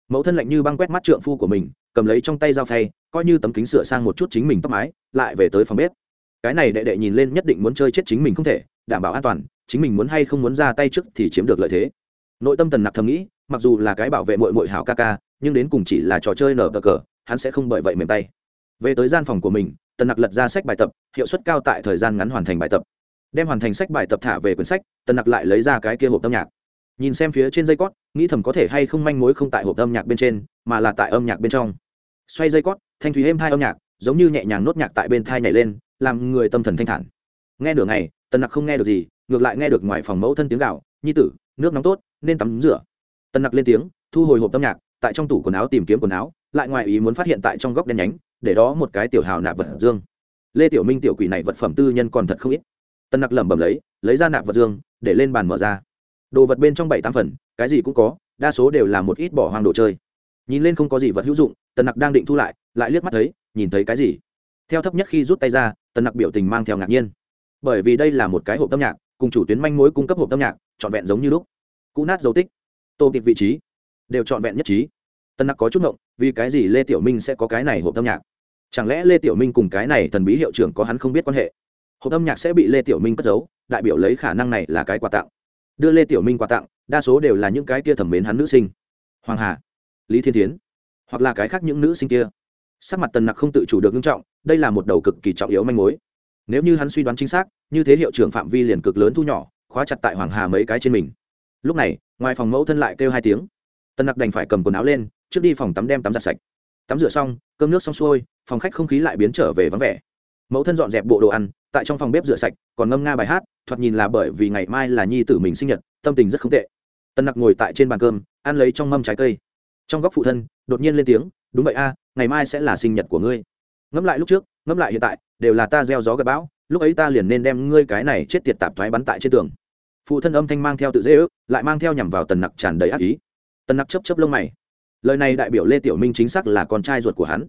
Speaker 1: Mẫu thân lạnh như băng quét mắt trượng phu của mình, cầm lấy trong tay dao phay, coi như tấm kính sửa sang một chút chính mình tóc mái, lại về tới phòng bếp. Cái này đệ đệ nhìn lên nhất định muốn chơi chết chính mình không thể, đảm bảo an toàn, chính mình muốn hay không muốn ra tay trước thì chiếm được lợi thế. Nội tâm tần nặc thầm nghĩ, mặc dù là cái bảo vệ mội mội hảo ca ca, nhưng đến cùng chỉ là trò chơi nở cờ cờ, hắn sẽ không bởi vậy mềm tay. Về tới gian phòng của mình tần nặc lật ra sách bài tập, hiệu suất cao tại thời gian ngắn hoàn thành bài tập. Đem hoàn thành sách bài tập thả về quyển sách, tần nặc lại lấy ra cái kia hộp âm nhạc. Nhìn xem phía trên dây cót, nghĩ thầm có thể hay không manh mối không tại hộp âm nhạc bên trên, mà là tại âm nhạc bên trong. Xoay dây cót, thanh thúy êm thai âm nhạc, giống như nhẹ nhàng nốt nhạc tại bên thai nhảy lên, làm người tâm thần thanh thản. Nghe nửa ngày, tần nặc không nghe được gì, ngược lại nghe được ngoài phòng mẫu thân tiếng gạo nhi tử, nước nóng tốt, nên tắm rửa. Tần nặc lên tiếng, thu hồi hộp âm nhạc, tại trong tủ quần áo tìm kiếm quần áo, lại ngoài ý muốn phát hiện tại trong góc đen nhánh để đó một cái tiểu hào nạp vật dương. Lê tiểu minh tiểu quỷ này vật phẩm tư nhân còn thật không ít. Tân nặc lẩm bẩm lấy lấy ra nạp vật dương, để lên bàn mở ra. Đồ vật bên trong bảy tám phần, cái gì cũng có, đa số đều là một ít bỏ hoang đồ chơi. Nhìn lên không có gì vật hữu dụng tần nặc đang định thu lại lại liếc mắt thấy, nhìn thấy cái gì? Theo thấp nhất khi rút tay ra tần nặc biểu tình mang theo ngạc nhiên. Bởi vì đây là một cái hộp âm nhạc, cùng chủ tuyến manh mối cung cấp hộp âm nhạc, trọn vẹn giống như lúc. Cũ nát dấu tích, tô kịp vị trí, đều trọn vẹn nhất trí tần nặc có chút ngộng, vì cái gì lê tiểu minh sẽ có cái này hộp âm nhạc? Chẳng lẽ lê tiểu minh cùng cái này thần bí hiệu trưởng có hắn không biết quan hệ? Hộp âm nhạc sẽ bị lê tiểu minh cất giấu, đại biểu lấy khả năng này là cái quà tặng. Đưa lê tiểu minh quà tặng, đa số đều là những cái kia thẩm mến hắn nữ sinh. Hoàng hà, lý thiên tiến hoặc là cái khác những nữ sinh kia. Sắc mặt tần nặc không tự chủ được nghiêm trọng, đây là một đầu cực kỳ trọng yếu manh mối. Nếu như hắn suy đoán chính xác, như thế hiệu trưởng phạm vi liền cực lớn thu nhỏ, khóa chặt tại hoàng hà mấy cái trên mình. Lúc này, ngoài phòng mẫu thân lại kêu hai tiếng. Tần nặc đành phải cầm quần áo lên trước đi phòng tắm đem tắm giặt sạch. Tắm rửa xong, cơm nước xong xuôi, phòng khách không khí lại biến trở về vắng vẻ. Mẫu thân dọn dẹp bộ đồ ăn, tại trong phòng bếp rửa sạch, còn ngâm nga bài hát, thoạt nhìn là bởi vì ngày mai là nhi tử mình sinh nhật, tâm tình rất không tệ. Tân nặc ngồi tại trên bàn cơm, ăn lấy trong mâm trái cây. Trong góc phụ thân, đột nhiên lên tiếng, đúng vậy a, ngày mai sẽ là sinh nhật của ngươi. Ngẫm lại lúc trước, ngẫm lại hiện tại, đều là ta gieo gió gặp bão, lúc ấy ta liền nên đem ngươi cái này chết tiệt tạp thoái bắn tại trên tường. Phụ thân âm thanh mang theo tự dễ ước, lại mang theo nhằm vào tần nặc tràn đầy ác ý. Tần nặc chấp chấp lông mày lời này đại biểu lê tiểu minh chính xác là con trai ruột của hắn.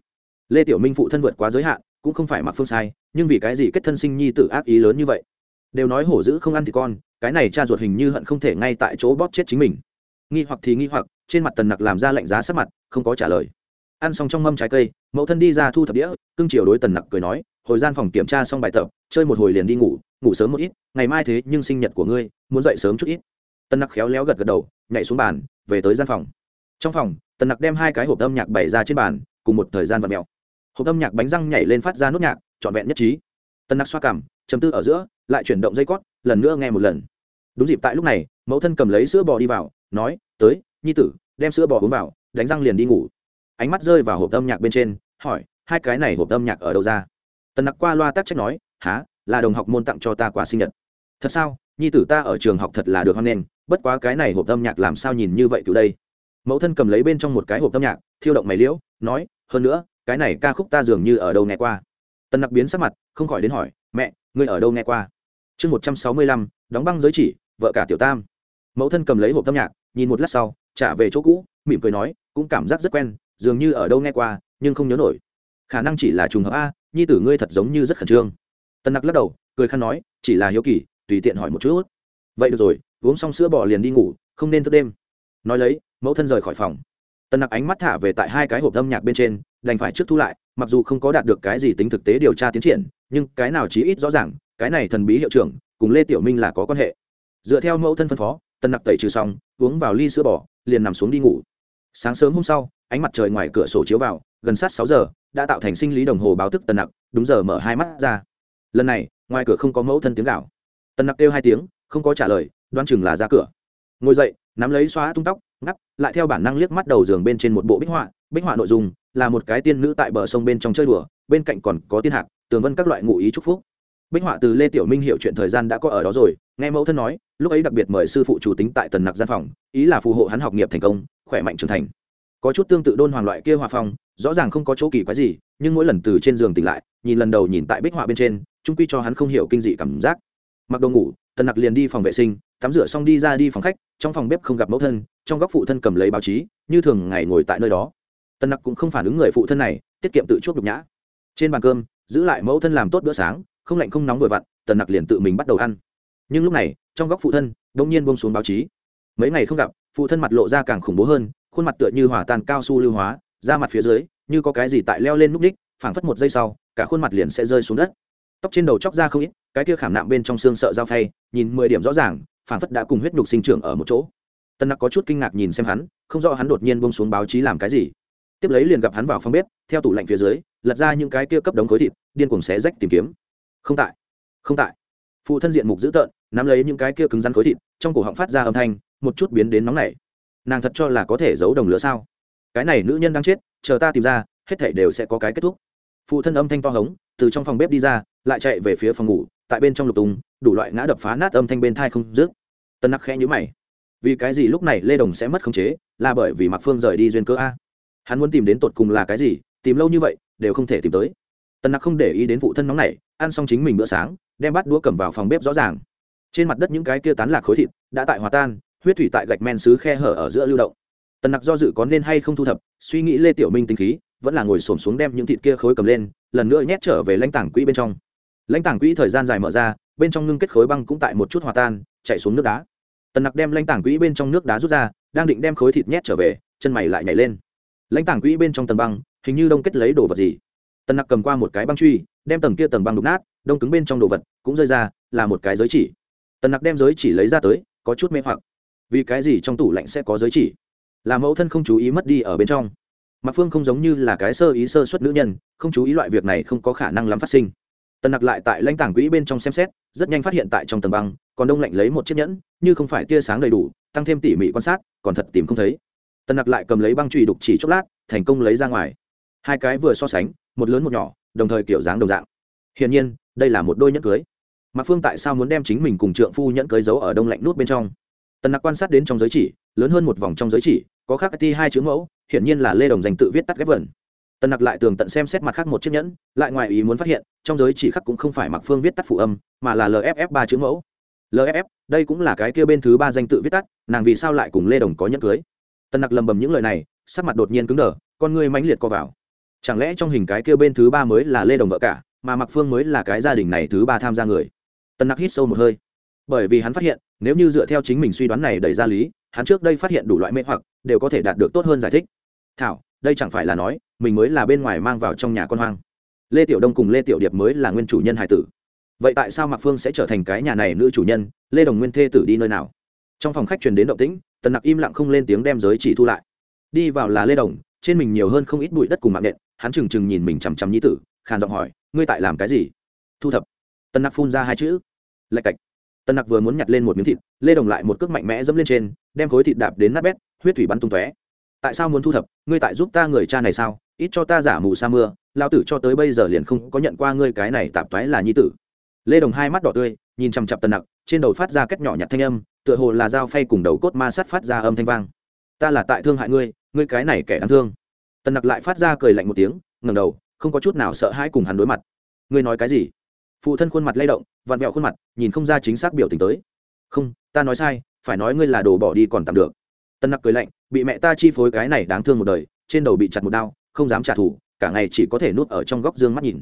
Speaker 1: Lê tiểu minh phụ thân vượt quá giới hạn, cũng không phải mặc phương sai, nhưng vì cái gì kết thân sinh nhi tử ác ý lớn như vậy? Đều nói hổ dữ không ăn thì con, cái này cha ruột hình như hận không thể ngay tại chỗ bóp chết chính mình. Nghi hoặc thì nghi hoặc, trên mặt tần nặc làm ra lạnh giá sắc mặt, không có trả lời. Ăn xong trong mâm trái cây, mẫu thân đi ra thu thập đĩa, cưng chiều đối tần nặc cười nói, hồi gian phòng kiểm tra xong bài tập, chơi một hồi liền đi ngủ ngủ sớm một ít, ngày mai thế nhưng sinh nhật của ngươi, muốn dậy sớm chút ít. Tần nặc khéo léo gật gật đầu, nhảy xuống bàn, về tới gian phòng trong phòng, tần nặc đem hai cái hộp âm nhạc bày ra trên bàn, cùng một thời gian vật mèo. Hộp âm nhạc bánh răng nhảy lên phát ra nốt nhạc, trọn vẹn nhất trí. Tần nặc xoa cảm chấm tư ở giữa, lại chuyển động dây cót, lần nữa nghe một lần. Đúng dịp tại lúc này, mẫu thân cầm lấy sữa bò đi vào, nói, tới, nhi tử, đem sữa bò uống vào, đánh răng liền đi ngủ. Ánh mắt rơi vào hộp âm nhạc bên trên, hỏi, hai cái này hộp âm nhạc ở đâu ra? Tần nặc qua loa tác trách nói há là đồng học môn tặng cho ta quà sinh nhật. Thật sao? Nhi tử ta ở trường học thật là được hoan nghênh, bất quá cái này hộp âm nhạc làm sao nhìn như vậy từ đây? Mẫu thân cầm lấy bên trong một cái hộp âm nhạc, thiêu động mày liễu, nói, hơn nữa, cái này ca khúc ta dường như ở đâu nghe qua. Tần nặc biến sắc mặt, không khỏi đến hỏi, mẹ, ngươi ở đâu nghe qua? Chương một trăm sáu mươi lăm, đóng băng giới chỉ, vợ cả tiểu tam. Mẫu thân cầm lấy hộp âm nhạc, nhìn một lát sau, trả về chỗ cũ, mỉm cười nói, cũng cảm giác rất quen, dường như ở đâu nghe qua, nhưng không nhớ nổi. Khả năng chỉ là trùng hợp a, nhi tử ngươi thật giống như rất khẩn trương. Tân nặc lắc đầu, cười khăn nói, chỉ là hiếu kỳ, tùy tiện hỏi một chút. Vậy được rồi, uống xong sữa bỏ liền đi ngủ, không nên thức đêm. Nói lấy mẫu thân rời khỏi phòng. Tần nặc ánh mắt thả về tại hai cái hộp âm nhạc bên trên, đành phải trước thu lại, mặc dù không có đạt được cái gì tính thực tế điều tra tiến triển, nhưng cái nào chí ít rõ ràng, cái này thần bí hiệu trưởng, cùng lê tiểu minh là có quan hệ. Dựa theo mẫu thân phân phó, Tần nặc tẩy trừ xong, uống vào ly sữa bò, liền nằm xuống đi ngủ. Sáng sớm hôm sau, ánh mặt trời ngoài cửa sổ chiếu vào, gần sát sáu giờ, đã tạo thành sinh lý đồng hồ báo thức tần nặc, đúng giờ mở hai mắt ra. Lần này, ngoài cửa không có mẫu thân tiếng gạo tần nặc kêu hai tiếng, không có trả lời đoan chừng là ra cửa. Ngồi dậy, nắm lấy xóa tung tóc ngắp, lại theo bản năng liếc mắt đầu giường bên trên một bộ bích họa. Bích họa nội dung là một cái tiên nữ tại bờ sông bên trong chơi đùa, bên cạnh còn có tiên hạc, tường vân các loại ngụ ý chúc phúc. Bích họa từ lê tiểu minh hiểu chuyện thời gian đã có ở đó rồi, nghe mẫu thân nói, lúc ấy đặc biệt mời sư phụ chủ tính tại tần nặc gian phòng, ý là phù hộ hắn học nghiệp thành công, khỏe mạnh trưởng thành. Có chút tương tự đôn hoàng loại kia hòa phong, rõ ràng không có chỗ kỳ quái gì, nhưng mỗi lần từ trên giường tỉnh lại, nhìn lần đầu nhìn tại bích họa bên trên, trung quy cho hắn không hiểu kinh dị cảm giác. Mặc đồ ngủ, tần nặc liền đi phòng vệ sinh, tắm rửa xong đi ra đi phòng khách, trong phòng bếp không gặp mẫu thân trong góc phụ thân cầm lấy báo chí, như thường ngày ngồi tại nơi đó. Tần nặc cũng không phản ứng người phụ thân này, tiết kiệm tự chuốc nhục nhã. Trên bàn cơm, giữ lại mẫu thân làm tốt bữa sáng, không lạnh không nóng vội vặn tần nặc liền tự mình bắt đầu ăn. Nhưng lúc này, trong góc phụ thân đông nhiên bông xuống báo chí. Mấy ngày không gặp, phụ thân mặt lộ ra càng khủng bố hơn, khuôn mặt tựa như hỏa tan cao su lưu hóa ra mặt phía dưới, như có cái gì tại leo lên núp đích, phảng phất một giây sau, cả khuôn mặt liền sẽ rơi xuống đất. Tóc trên đầu chóc ra không ít, cái kia khảm nạm bên trong xương sợ dao phay, nhìn mười điểm rõ ràng, phảng phất đã cùng huyết nhục sinh trưởng ở một chỗ tân nặc có chút kinh ngạc nhìn xem hắn, không rõ hắn đột nhiên bông xuống báo chí làm cái gì. Tiếp lấy liền gặp hắn vào phòng bếp, theo tủ lạnh phía dưới, lật ra những cái kia cấp đống khối thịt, điên cuồng xé rách tìm kiếm. Không tại không tại. Phụ thân diện mục dữ tợn, nắm lấy những cái kia cứng rắn khối thịt, trong cổ họng phát ra âm thanh, một chút biến đến nóng nảy. Nàng thật cho là có thể giấu đồng lửa sao? Cái này nữ nhân đang chết, chờ ta tìm ra, hết thảy đều sẽ có cái kết thúc. Phụ thân âm thanh to hống, từ trong phòng bếp đi ra, lại chạy về phía phòng ngủ, tại bên trong lục tùng, đủ loại ngã đập phá nát âm thanh bên thai không dứt. Tân nặc khẽ nhíu mày vì cái gì lúc này lê đồng sẽ mất khống chế là bởi vì mạc phương rời đi duyên cơ a hắn muốn tìm đến tột cùng là cái gì tìm lâu như vậy đều không thể tìm tới Tần nặc không để ý đến phụ thân nóng này ăn xong chính mình bữa sáng đem bát đũa cầm vào phòng bếp rõ ràng trên mặt đất những cái kia tán lạc khối thịt đã tại hòa tan huyết thủy tại gạch men xứ khe hở ở giữa lưu động tần nặc do dự có nên hay không thu thập suy nghĩ lê tiểu minh tinh khí vẫn là ngồi xổm xuống đem những thịt kia khối cầm lên lần nữa nhét trở về lãnh tảng quỹ bên trong lãnh tảng quỹ thời gian dài mở ra bên trong ngưng kết khối băng cũng tại một chút hòa tan chạy xuống nước đá tần nặc đem lãnh tảng quỹ bên trong nước đá rút ra, đang định đem khối thịt nhét trở về, chân mày lại nhảy lên. Lãnh tảng quỹ bên trong tầng băng, hình như đông kết lấy đồ vật gì. Tần nặc cầm qua một cái băng truy, đem tầng kia tầng băng đục nát, đông cứng bên trong đồ vật cũng rơi ra, là một cái giới chỉ. Tần nặc đem giới chỉ lấy ra tới, có chút mê hoặc. Vì cái gì trong tủ lạnh sẽ có giới chỉ? Là mẫu thân không chú ý mất đi ở bên trong. Mặc phương không giống như là cái sơ ý sơ xuất nữ nhân, không chú ý loại việc này không có khả năng lắm phát sinh tần nặc lại tại lãnh tảng quỹ bên trong xem xét, rất nhanh phát hiện tại trong tầng băng, còn đông lạnh lấy một chiếc nhẫn, như không phải tia sáng đầy đủ, tăng thêm tỉ mỉ quan sát, còn thật tìm không thấy. Tần nặc lại cầm lấy băng trùy đục chỉ chốc lát, thành công lấy ra ngoài. Hai cái vừa so sánh, một lớn một nhỏ, đồng thời kiểu dáng đồng dạng. Hiển nhiên, đây là một đôi nhẫn cưới. Mạc phương tại sao muốn đem chính mình cùng trượng phu nhẫn cưới giấu ở đông lạnh nút bên trong? Tần nặc quan sát đến trong giới chỉ, lớn hơn một vòng trong giới chỉ, có khắc ti hai chữ mẫu, hiển nhiên là lê đồng dành tự viết tắt ghép vần tần nặc lại tường tận xem xét mặt khác một chiếc nhẫn, lại ngoài ý muốn phát hiện, trong giới chỉ khắc cũng không phải mặc phương viết tắt phụ âm, mà là lff ba chữ mẫu. Lff đây cũng là cái kia bên thứ ba danh tự viết tắt, nàng vì sao lại cùng lê đồng có nhẫn cưới? Tần nặc lầm bầm những lời này, sắc mặt đột nhiên cứng đờ, con ngươi mãnh liệt co vào. Chẳng lẽ trong hình cái kia bên thứ ba mới là lê đồng vợ cả, mà mặc phương mới là cái gia đình này thứ ba tham gia người? Tần nặc hít sâu một hơi. Bởi vì hắn phát hiện, nếu như dựa theo chính mình suy đoán này đầy ra lý, hắn trước đây phát hiện đủ loại mê hoặc, đều có thể đạt được tốt hơn giải thích. Thảo đây chẳng phải là nói, mình mới là bên ngoài mang vào trong nhà con hoang. Lê tiểu đông cùng lê tiểu điệp mới là nguyên chủ nhân hải tử. Vậy tại sao mạc phương sẽ trở thành cái nhà này nữ chủ nhân? Lê đồng nguyên thê tử đi nơi nào? Trong phòng khách truyền đến động tĩnh, tần nặc im lặng không lên tiếng đem giới chỉ thu lại. Đi vào là lê đồng, trên mình nhiều hơn không ít bụi đất cùng mạng nện, hắn trừng trừng nhìn mình chằm chằm nhí tử, khàn giọng hỏi, ngươi tại làm cái gì? Thu thập. Tần nặc phun ra hai chữ. Lạch cạch. Tần nặc vừa muốn nhặt lên một miếng thịt, lê đồng lại một cước mạnh mẽ dẫm lên trên, đem khối thịt đạp đến nát bét, huyết thủy bắn tung tóe tại sao muốn thu thập? Ngươi tại giúp ta người cha này sao? Ít cho ta giả mù sa mưa lao tử cho tới bây giờ liền không có nhận qua ngươi cái này tạp toái là nhi tử. Lê đồng hai mắt đỏ tươi, nhìn chằm chặp tần nặc, trên đầu phát ra cách nhỏ nhặt thanh âm, tựa hồ là dao phay cùng đầu cốt ma sắt phát ra âm thanh vang. Ta là tại thương hại ngươi ngươi cái này kẻ đáng thương. Tần nặc lại phát ra cười lạnh một tiếng ngầm đầu, không có chút nào sợ hãi cùng hắn đối mặt. Ngươi nói cái gì? Phụ thân khuôn mặt lay động, vặn vẹo khuôn mặt, nhìn không ra chính xác biểu tình tới. Không, ta nói sai, phải nói ngươi là đồ bỏ đi còn tạm được. Tân nặc cười lạnh bị mẹ ta chi phối cái này đáng thương một đời, trên đầu bị chặt một đao, không dám trả thù, cả ngày chỉ có thể nuốt ở trong góc dương mắt nhìn.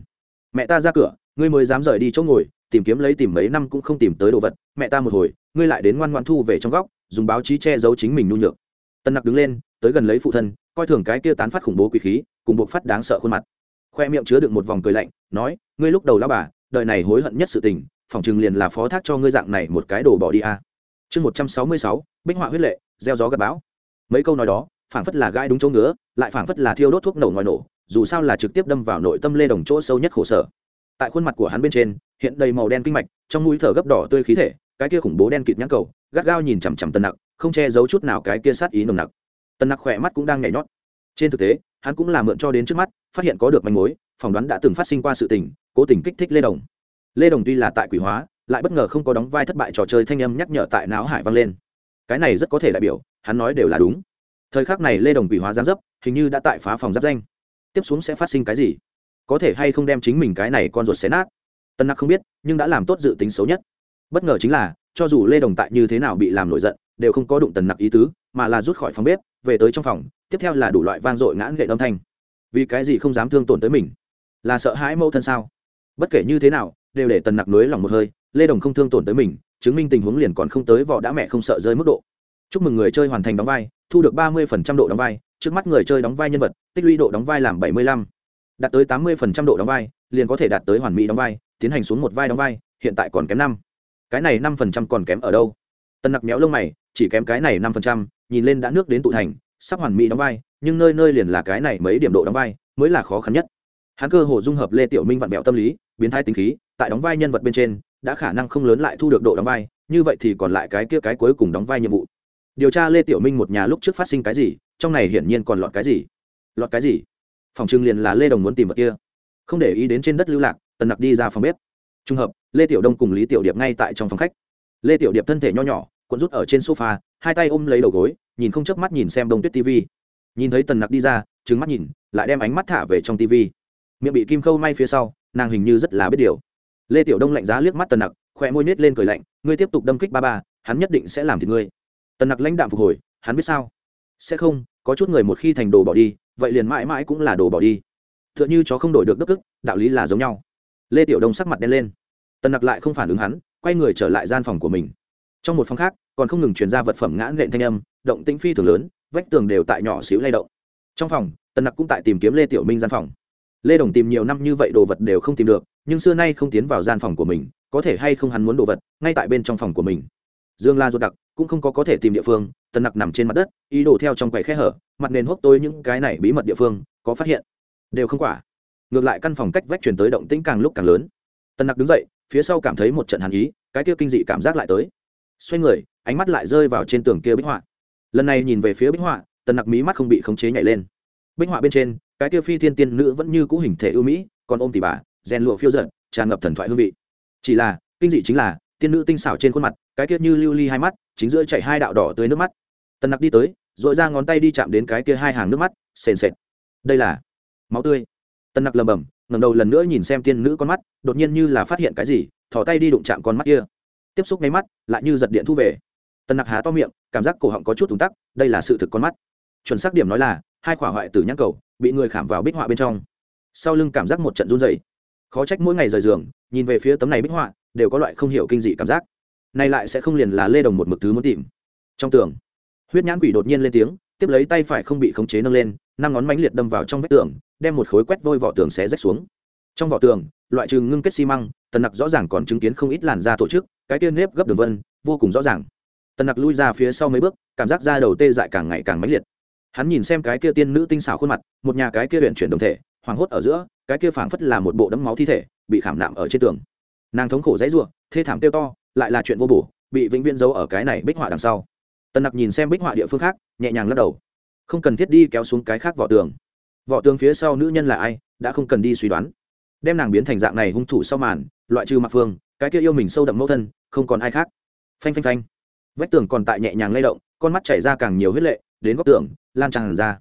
Speaker 1: Mẹ ta ra cửa, ngươi mới dám rời đi chỗ ngồi, tìm kiếm lấy tìm mấy năm cũng không tìm tới đồ vật, mẹ ta một hồi, ngươi lại đến ngoan ngoan thu về trong góc, dùng báo chí che giấu chính mình nhu nhược. Tân nặc đứng lên, tới gần lấy phụ thân, coi thường cái kia tán phát khủng bố quỷ khí, cùng buộc phát đáng sợ khuôn mặt. Khoe miệng chứa được một vòng cười lạnh, nói, ngươi lúc đầu lao bà, đời này hối hận nhất sự tình phòng chừng liền là phó thác cho ngươi dạng này một cái đồ bỏ đi a. Chương một trăm sáu mươi sáu, bích họa huyết lệ, gieo gió gặp bão mấy câu nói đó, phảng phất là gai đúng chỗ ngứa, lại phảng phất là thiêu đốt thuốc nổ ngoài nổ, dù sao là trực tiếp đâm vào nội tâm lê đồng chỗ sâu nhất khổ sở. Tại khuôn mặt của hắn bên trên, hiện đầy màu đen kinh mạch, trong mũi thở gấp đỏ tươi khí thể, cái kia khủng bố đen kịt nhãn cầu, gắt gao nhìn chằm chằm tân nặc, không che giấu chút nào cái kia sát ý nồng nặc. Tân nặc khỏe mắt cũng đang nhảy nhót. Trên thực tế, hắn cũng là mượn cho đến trước mắt, phát hiện có được manh mối, phỏng đoán đã từng phát sinh qua sự tình, cố tình kích thích lê đồng. Lê đồng tuy là tại quỷ hóa, lại bất ngờ không có đóng vai thất bại trò chơi thanh âm nhắc nhở tại não hải vang lên. Cái này rất có thể đại biểu hắn nói đều là đúng. Thời khắc này lê đồng quỷ hóa giáng dấp, hình như đã tại phá phòng giáp danh. Tiếp xuống sẽ phát sinh cái gì? Có thể hay không đem chính mình cái này con ruột xé nát? Tân nặc không biết, nhưng đã làm tốt dự tính xấu nhất. Bất ngờ chính là, cho dù lê đồng tại như thế nào bị làm nổi giận, đều không có đụng tần nặc ý tứ, mà là rút khỏi phòng bếp, về tới trong phòng, tiếp theo là đủ loại vang dội ngãn nghệ âm thanh. Vì cái gì không dám thương tổn tới mình? Là sợ hãi mâu thân sao? Bất kể như thế nào, đều để tần nặc nới lòng một hơi, lê đồng không thương tổn tới mình, chứng minh tình huống liền còn không tới vỏ đã mẹ không sợ rơi mức độ chúc mừng người chơi hoàn thành đóng vai, thu được ba mươi độ đóng vai, trước mắt người chơi đóng vai nhân vật, tích lũy độ đóng vai làm bảy mươi lăm. Đạt tới tám mươi độ đóng vai, liền có thể đạt tới hoàn mỹ đóng vai, tiến hành xuống một vai đóng vai, hiện tại còn kém năm. Cái này năm còn kém ở đâu? Tân nặc méo lông mày, chỉ kém cái này năm nhìn lên đã nước đến tụ thành, sắp hoàn mỹ đóng vai, nhưng nơi nơi liền là cái này mấy điểm độ đóng vai, mới là khó khăn nhất. Hắn cơ hồ dung hợp lê tiểu minh vặn vẹo tâm lý, biến thái tính khí, tại đóng vai nhân vật bên trên, đã khả năng không lớn lại thu được độ đóng vai, như vậy thì còn lại cái kia cái cuối cùng đóng vai nhiệm vụ điều tra lê tiểu minh một nhà lúc trước phát sinh cái gì, trong này hiển nhiên còn lọt cái gì? Lọt cái gì? Phòng trưng liền là lê đồng muốn tìm vật kia. Không để ý đến trên đất lưu lạc, tần nặc đi ra phòng bếp. Trùng hợp, lê tiểu đông cùng lý tiểu điệp ngay tại trong phòng khách. Lê tiểu điệp thân thể nho nhỏ, cuộn rút ở trên sofa, hai tay ôm lấy đầu gối, nhìn không chớp mắt nhìn xem đông tuyết tv nhìn thấy tần nặc đi ra trứng mắt nhìn, lại đem ánh mắt thả về trong tv miệng bị kim khâu may phía sau, nàng hình như rất là biết điều. Lê tiểu đông lạnh giá liếc mắt tần nặc khỏe môi nết lên cười lạnh, ngươi tiếp tục đâm kích ba ba, hắn nhất định sẽ làm thì ngươi tần nặc lãnh đạm phục hồi, hắn biết sao? Sẽ không, có chút người một khi thành đồ bỏ đi, vậy liền mãi mãi cũng là đồ bỏ đi. T h ư ợ n h ư chó không đổi được đức ức, đạo lý là giống nhau. Lê tiểu đông sắc mặt đen lên. Tần nặc lại không phản ứng hắn, quay người trở lại gian phòng của mình. Trong một phòng khác, còn không ngừng chuyển ra vật phẩm ngã nện thanh âm, động tĩnh phi thường lớn, vách tường đều tại nhỏ xíu lay động. Trong phòng, tần nặc cũng tại tìm kiếm lê tiểu minh gian phòng. Lê đồng tìm nhiều năm như vậy đồ vật đều không tìm được, nhưng xưa nay không tiến vào gian phòng của mình, có thể hay không hắn muốn đồ vật, ngay tại bên trong phòng của mình. Dương la ruột đặc cũng không có có thể tìm địa phương, tần nặc nằm trên mặt đất, ý đồ theo trong quầy khe hở, mặt nền hốc tôi những cái này bí mật địa phương, có phát hiện? Đều không quả. Ngược lại căn phòng cách vách chuyển tới động tĩnh càng lúc càng lớn. Tần nặc đứng dậy, phía sau cảm thấy một trận hàn ý, cái kia kinh dị cảm giác lại tới. Xoay người, ánh mắt lại rơi vào trên tường kia bích họa. Lần này nhìn về phía bích họa, tần nặc mí mắt không bị khống chế nhảy lên. Bích họa bên trên, cái kia phi thiên tiên nữ vẫn như cũ hình thể ưu mỹ, còn ôm tỉ bà, rèn lụa phiêu giận tràn ngập thần thoại hương vị. Chỉ là, kinh dị chính là, tiên nữ tinh xảo trên khuôn mặt, cái kia như lưu ly hai mắt chính giữa chảy hai đạo đỏ tươi nước mắt. Tần nặc đi tới dội ra ngón tay đi chạm đến cái kia hai hàng nước mắt, sền sệt. Đây là máu tươi. Tần nặc lầm bầm ngầm đầu lần nữa nhìn xem tiên nữ con mắt, đột nhiên như là phát hiện cái gì thỏ tay đi đụng chạm con mắt kia. Tiếp xúc ngay mắt, lại như giật điện thu về. Tần nặc há to miệng, cảm giác cổ họng có chút thùng tắc, đây là sự thực con mắt. Chuẩn xác điểm nói là, hai khỏa hoại tử nhãn cầu, bị người khảm vào bích họa bên trong. Sau lưng cảm giác một trận run dày khó trách mỗi ngày rời giường, nhìn về phía tấm này bích họa, đều có loại không hiểu kinh dị cảm giác này lại sẽ không liền là lê đồng một mực thứ muốn tìm. Trong tường, huyết nhãn quỷ đột nhiên lên tiếng, tiếp lấy tay phải không bị khống chế nâng lên, năm ngón mánh liệt đâm vào trong vách tường, đem một khối quét vôi vỏ tường xé rách xuống. Trong vỏ tường, loại trừ ngưng kết xi măng, tần nặc rõ ràng còn chứng kiến không ít làn da tổ chức, cái tiên nếp gấp đường vân, vô cùng rõ ràng. Tần nặc lui ra phía sau mấy bước, cảm giác da đầu tê dại càng ngày càng mãnh liệt. Hắn nhìn xem cái kia tiên nữ tinh xảo khuôn mặt, một nhà cái kia huyện chuyển đồng thể, hoảng hốt ở giữa, cái kia phảng phất là một bộ đấm máu thi thể, bị khảm nạm ở trên tường. Nàng thống khổ dãy ruộng thê thảm tiêu to lại là chuyện vô bổ, bị vĩnh viễn giấu ở cái này bích họa đằng sau. Tần nặc nhìn xem bích họa địa phương khác, nhẹ nhàng lắc đầu. Không cần thiết đi kéo xuống cái khác vỏ tường. Vỏ tường phía sau nữ nhân là ai, đã không cần đi suy đoán. Đem nàng biến thành dạng này hung thủ sau màn, loại trừ mặc phương, cái kia yêu mình sâu đậm mẫu thân, không còn ai khác. Phanh phanh phanh. Vách tường còn tại nhẹ nhàng lay động, con mắt chảy ra càng nhiều huyết lệ, đến góc tường, lan tràn ra.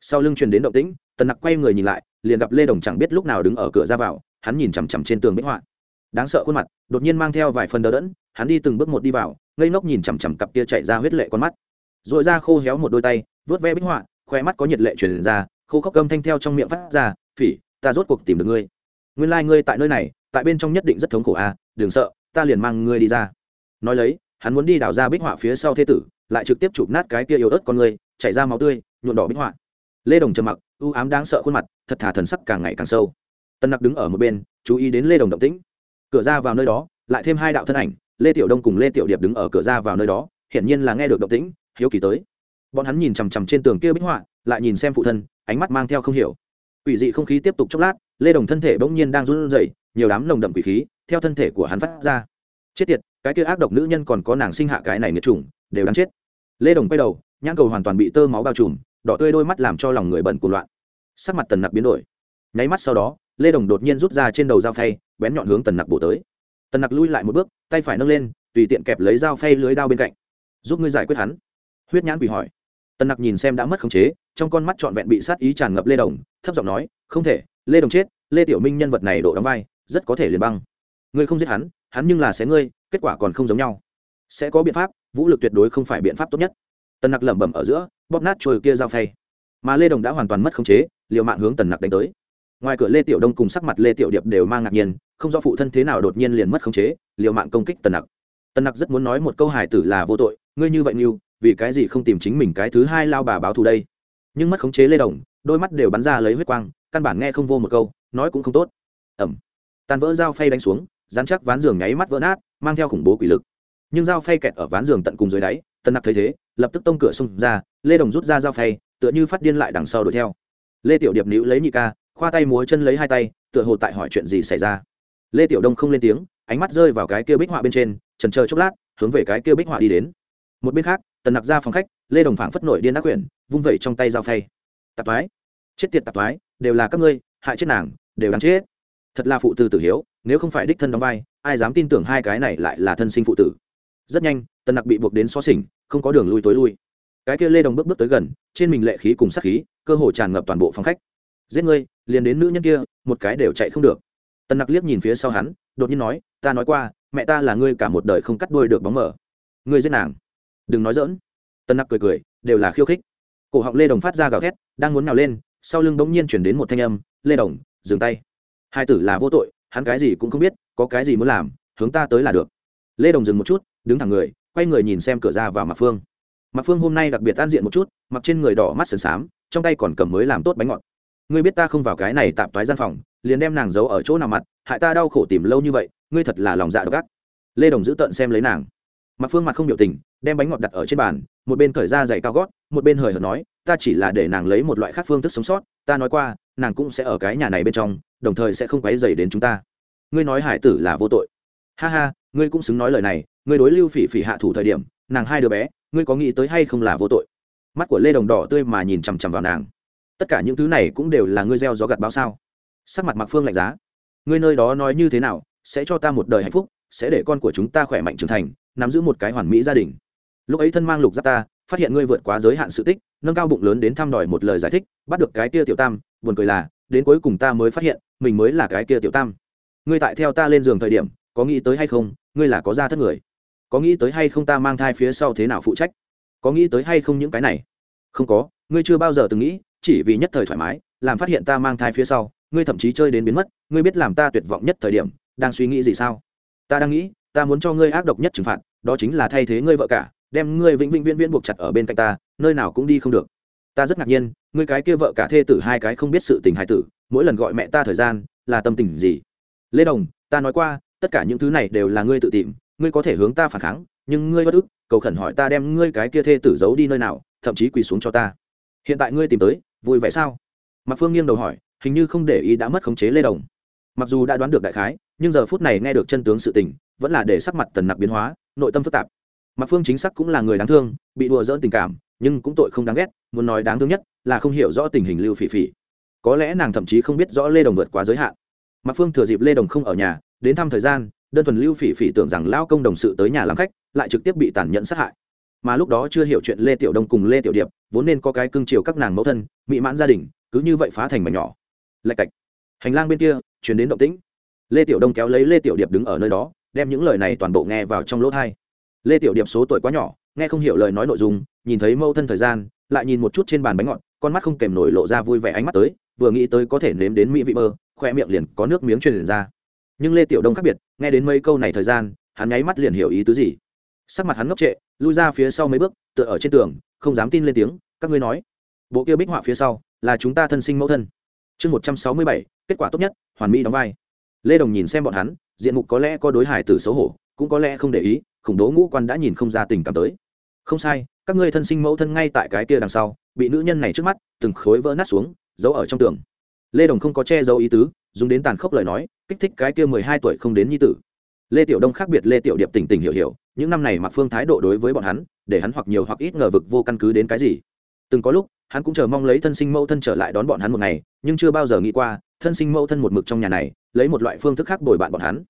Speaker 1: Sau lưng truyền đến động tĩnh tần nặc quay người nhìn lại, liền gặp lê đồng chẳng biết lúc nào đứng ở cửa ra vào, hắn nhìn chằm chằm trên tường bích họa. Đáng sợ khuôn mặt, đột nhiên mang theo vài phần đờ đẫn hắn đi từng bước một đi vào, ngây ngốc nhìn chằm chằm cặp kia chạy ra huyết lệ con mắt. R ồ i ra khô héo một đôi tay, vớt ve bích họa khoe mắt có nhiệt lệ truyền ra, khô khóc cơm thanh theo trong miệng phát ra, phỉ, ta rốt cuộc tìm được ngươi. Nguyên lai、like、ngươi tại nơi này, tại bên trong nhất định rất thống khổ à đừng sợ, ta liền mang ngươi đi ra. Nói lấy, hắn muốn đi đào ra bích họa phía sau thế tử, lại trực tiếp chụp nát cái kia yếu ớt con ngươi chảy ra máu tươi nhuộn đỏ bích họa. Lê đồng trầm mặc, u ám đáng sợ khuôn mặt, thật thà thần sắc càng ngày càng sâu. Tân nặc đứng ở một bên, chú ý đến lê đồng động tĩnh. Cửa ra vào nơi đó, lại thêm hai đạo thân ảnh lê tiểu đông cùng lê tiểu điệp đứng ở cửa ra vào nơi đó, hiển nhiên là nghe được động tĩnh, hiếu kỳ tới. Bọn hắn nhìn chằm chằm trên tường kia bích họa, lại nhìn xem phụ thân, ánh mắt mang theo không hiểu. Quỷ dị không khí tiếp tục chốc lát, lê đồng thân thể bỗng nhiên đang run rẩy, nhiều đám nồng đậm quỷ khí, theo thân thể của hắn phát ra. Chết tiệt, cái kia ác độc nữ nhân còn có nàng sinh hạ cái này nghiệt trùng đều đáng chết. Lê đồng quay đầu, nhãn cầu hoàn toàn bị tơ máu bao trùm, đỏ tươi đôi mắt làm cho lòng người bẩn cuồng loạn. Sắc mặt tần nặc biến đổi. Nháy mắt sau đó, lê đồng đột nhiên rút ra trên đầu dao phay, bén nhọn hướng tần nặc bổ tới tần nặc lui lại một bước, tay phải nâng lên, tùy tiện kẹp lấy dao phay lưới đao bên cạnh. Giúp ngươi giải quyết hắn. Huyết nhãn quỷ hỏi. Tần nặc nhìn xem đã mất khống chế, trong con mắt trọn vẹn bị sát ý tràn ngập lê đồng, thấp giọng nói, không thể, lê đồng chết, lê tiểu minh nhân vật này độ đóng vai, rất có thể liền băng. Ngươi không giết hắn hắn nhưng là sẽ ngươi, kết quả còn không giống nhau. Sẽ có biện pháp, vũ lực tuyệt đối không phải biện pháp tốt nhất. Tần nặc lẩm bẩm ở giữa, bóp nát trôi kia dao phay. Mà lê đồng đã hoàn toàn mất khống chế liệu mạng hướng tần nặc đánh tới. Ngoài cửa lê tiểu đông cùng sắc mặt lê tiểu điệp đều mang ngạc nhiên không do phụ thân thế nào đột nhiên liền mất khống chế, liều mạng công kích tần nặc. Tần nặc rất muốn nói một câu hài tử là vô tội, ngươi như vậy như vì cái gì không tìm chính mình cái thứ hai lao bà báo thù đây? Nhưng mất khống chế lê đồng, đôi mắt đều bắn ra lấy huyết quang, căn bản nghe không vô một câu, nói cũng không tốt. Ẩm. Tàn vỡ dao phay đánh xuống dán chắc ván giường nháy mắt vỡ nát, mang theo khủng bố quỷ lực. Nhưng dao phay kẹt ở ván giường tận cùng dưới đáy, tần nặc thấy thế, lập tức tông cửa xông ra, lê đồng rút ra dao phay, tựa như phát điên lại đằng sau đuổi theo. Lê tiểu điệp níu lấy nhị ca, khoa tay múa chân lấy hai tay, tựa hồ tại hỏi chuyện gì xảy ra lê tiểu đông không lên tiếng, ánh mắt rơi vào cái kia bích họa bên trên trần chờ chốc lát, hướng về cái kia bích họa đi đến. Một bên khác, tần nặc ra phòng khách, lê đồng phảng phất nổi điên ác quyển, vung vẩy trong tay dao phay. Tạp toái chết tiệt tạp toái đều là các ngươi, hại chết nàng, đều đáng chết. Thật là phụ tử tử hiếu, nếu không phải đích thân đóng vai, ai dám tin tưởng hai cái này lại là thân sinh phụ tử. Rất nhanh, tần nặc bị buộc đến xó xỉnh, không có đường lui tối lui. Cái kia lê đồng bước bước tới gần, trên mình lệ khí cùng sắc khí, cơ hồ tràn ngập toàn bộ phòng khách. Giết ngươi, liền đến nữ nhân kia, một cái đều chạy không được tần nặc liếc nhìn phía sau hắn, đột nhiên nói, ta nói qua, mẹ ta là ngươi cả một đời không cắt đuôi được bóng mở ngươi giết nàng. Đừng nói dỡn tần nặc cười cười, đều là khiêu khích. Cổ họng lê đồng phát ra gào thét, đang muốn nào lên, sau lưng bỗng nhiên chuyển đến một thanh âm, lê đồng, dừng tay. Hai tử là vô tội, hắn cái gì cũng không biết, có cái gì muốn làm, hướng ta tới là được. Lê đồng dừng một chút, đứng thẳng người, quay người nhìn xem cửa ra vào mặt phương. Mặt phương hôm nay đặc biệt tan diện một chút, mặc trên người đỏ mắt sườn xám, trong tay còn cầm mới làm tốt bánh ngọt. Ngươi biết ta không vào cái này tạm toái gian phòng liền đem nàng giấu ở chỗ nào mặt, hại ta đau khổ tìm lâu như vậy, ngươi thật là lòng dạ độc ác. Lê đồng giữ tận xem lấy nàng. Mặc phương mặt không biểu tình, đem bánh ngọt đặt ở trên bàn, một bên cởi ra giày cao gót, một bên hời hợt nói, ta chỉ là để nàng lấy một loại khác phương thức sống sót, ta nói qua, nàng cũng sẽ ở cái nhà này bên trong, đồng thời sẽ không quấy dày đến chúng ta. Ngươi nói hải tử là vô tội. Ha ha, ngươi cũng xứng nói lời này, ngươi đối lưu phỉ phỉ hạ thủ thời điểm, nàng hai đứa bé, ngươi có nghĩ tới hay không là vô tội? Mắt của lê đồng đỏ tươi mà nhìn chằm chằm vào nàng. Tất cả những thứ này cũng đều là ngươi gieo gió gặt báo sao? Sắc mặt mặc phương lạnh giá. Ngươi nơi đó nói như thế nào, sẽ cho ta một đời hạnh phúc, sẽ để con của chúng ta khỏe mạnh trưởng thành, nắm giữ một cái hoàn mỹ gia đình. Lúc ấy thân mang lục giáp ta, phát hiện ngươi vượt quá giới hạn sự tích, nâng cao bụng lớn đến thăm đòi một lời giải thích, bắt được cái kia tiểu tam, buồn cười là, đến cuối cùng ta mới phát hiện, mình mới là cái kia tiểu tam. Ngươi tại theo ta lên giường thời điểm, có nghĩ tới hay không, ngươi là có gia thất người. Có nghĩ tới hay không ta mang thai phía sau thế nào phụ trách? Có nghĩ tới hay không những cái này? Không có, ngươi chưa bao giờ từng nghĩ, chỉ vì nhất thời thoải mái, làm phát hiện ta mang thai phía sau ngươi thậm chí chơi đến biến mất, ngươi biết làm ta tuyệt vọng nhất thời điểm, đang suy nghĩ gì sao? Ta đang nghĩ, ta muốn cho ngươi ác độc nhất trừng phạt, đó chính là thay thế ngươi vợ cả, đem ngươi vĩnh vĩnh viễn viễn buộc chặt ở bên cạnh ta, nơi nào cũng đi không được. Ta rất ngạc nhiên, ngươi cái kia vợ cả thê tử hai cái không biết sự tình hài tử, mỗi lần gọi mẹ ta thời gian, là tâm tình gì? Lê đồng, ta nói qua, tất cả những thứ này đều là ngươi tự tìm, ngươi có thể hướng ta phản kháng, nhưng ngươi bất ức, cầu khẩn hỏi ta đem ngươi cái kia thê tử giấu đi nơi nào, thậm chí quỳ xuống cho ta. Hiện tại ngươi tìm tới, vui vẻ sao? Mạc phương nghiêng đầu hỏi hình như không để ý đã mất khống chế lê đồng. Mặc dù đã đoán được đại khái, nhưng giờ phút này nghe được chân tướng sự tình, vẫn là để sắc mặt tần nặc biến hóa, nội tâm phức tạp. Mặc phương chính xác cũng là người đáng thương, bị đùa dỡn tình cảm, nhưng cũng tội không đáng ghét, muốn nói đáng thương nhất là không hiểu rõ tình hình lưu phỉ phỉ. Có lẽ nàng thậm chí không biết rõ lê đồng vượt quá giới hạn. Mặc phương thừa dịp lê đồng không ở nhà, đến thăm thời gian, đơn thuần lưu phỉ phỉ tưởng rằng lao công đồng sự tới nhà làm khách, lại trực tiếp bị tàn nhẫn sát hại. Mà lúc đó chưa hiểu chuyện lê tiểu đông cùng lê tiểu điệp, vốn nên có cái cưng chiều các nàng mẫu thân, mỹ mãn gia đình, cứ như vậy phá thành mảnh nhỏ lạch cạch. Hành lang bên kia, chuyển đến động tĩnh. Lê tiểu đông kéo lấy lê tiểu điệp đứng ở nơi đó, đem những lời này toàn bộ nghe vào trong lỗ thai. Lê tiểu điệp số tuổi quá nhỏ, nghe không hiểu lời nói nội dung, nhìn thấy mâu thân thời gian, lại nhìn một chút trên bàn bánh ngọt, con mắt không kèm nổi lộ ra vui vẻ ánh mắt tới, vừa nghĩ tới có thể nếm đến mỹ vị mơ khoe miệng liền có nước miếng truyền ra. Nhưng lê tiểu đông khác biệt, nghe đến mấy câu này thời gian, hắn nháy mắt liền hiểu ý tứ gì. Sắc mặt hắn ngốc trệ, lui ra phía sau mấy bước, tựa ở trên tường, không dám tin lên tiếng, các ngươi nói, bộ kia bích họa phía sau là chúng ta thân sinh mẫu thân chương một trăm sáu mươi bảy, kết quả tốt nhất, hoàn mỹ đóng vai. Lê đồng nhìn xem bọn hắn, diện mục có lẽ có đối hải tử xấu hổ, cũng có lẽ không để ý, khủng đố ngũ quan đã nhìn không ra tình cảm tới. Không sai, các ngươi thân sinh mẫu thân ngay tại cái kia đằng sau, bị nữ nhân này trước mắt, từng khối vỡ nát xuống, giấu ở trong tường. Lê đồng không có che giấu ý tứ, dùng đến tàn khốc lời nói, kích thích cái kia mười hai tuổi không đến nhi tử. Lê tiểu đông khác biệt lê tiểu điệp tỉnh tỉnh hiểu hiểu, những năm này mặc phương thái độ đối với bọn hắn, để hắn hoặc nhiều hoặc ít ngờ vực vô căn cứ đến cái gì. Từng có lúc hắn cũng chờ mong lấy thân sinh mẫu thân trở lại đón bọn hắn một ngày nhưng chưa bao giờ nghĩ qua thân sinh mẫu thân một mực trong nhà này lấy một loại phương thức khác bồi bạn bọn hắn.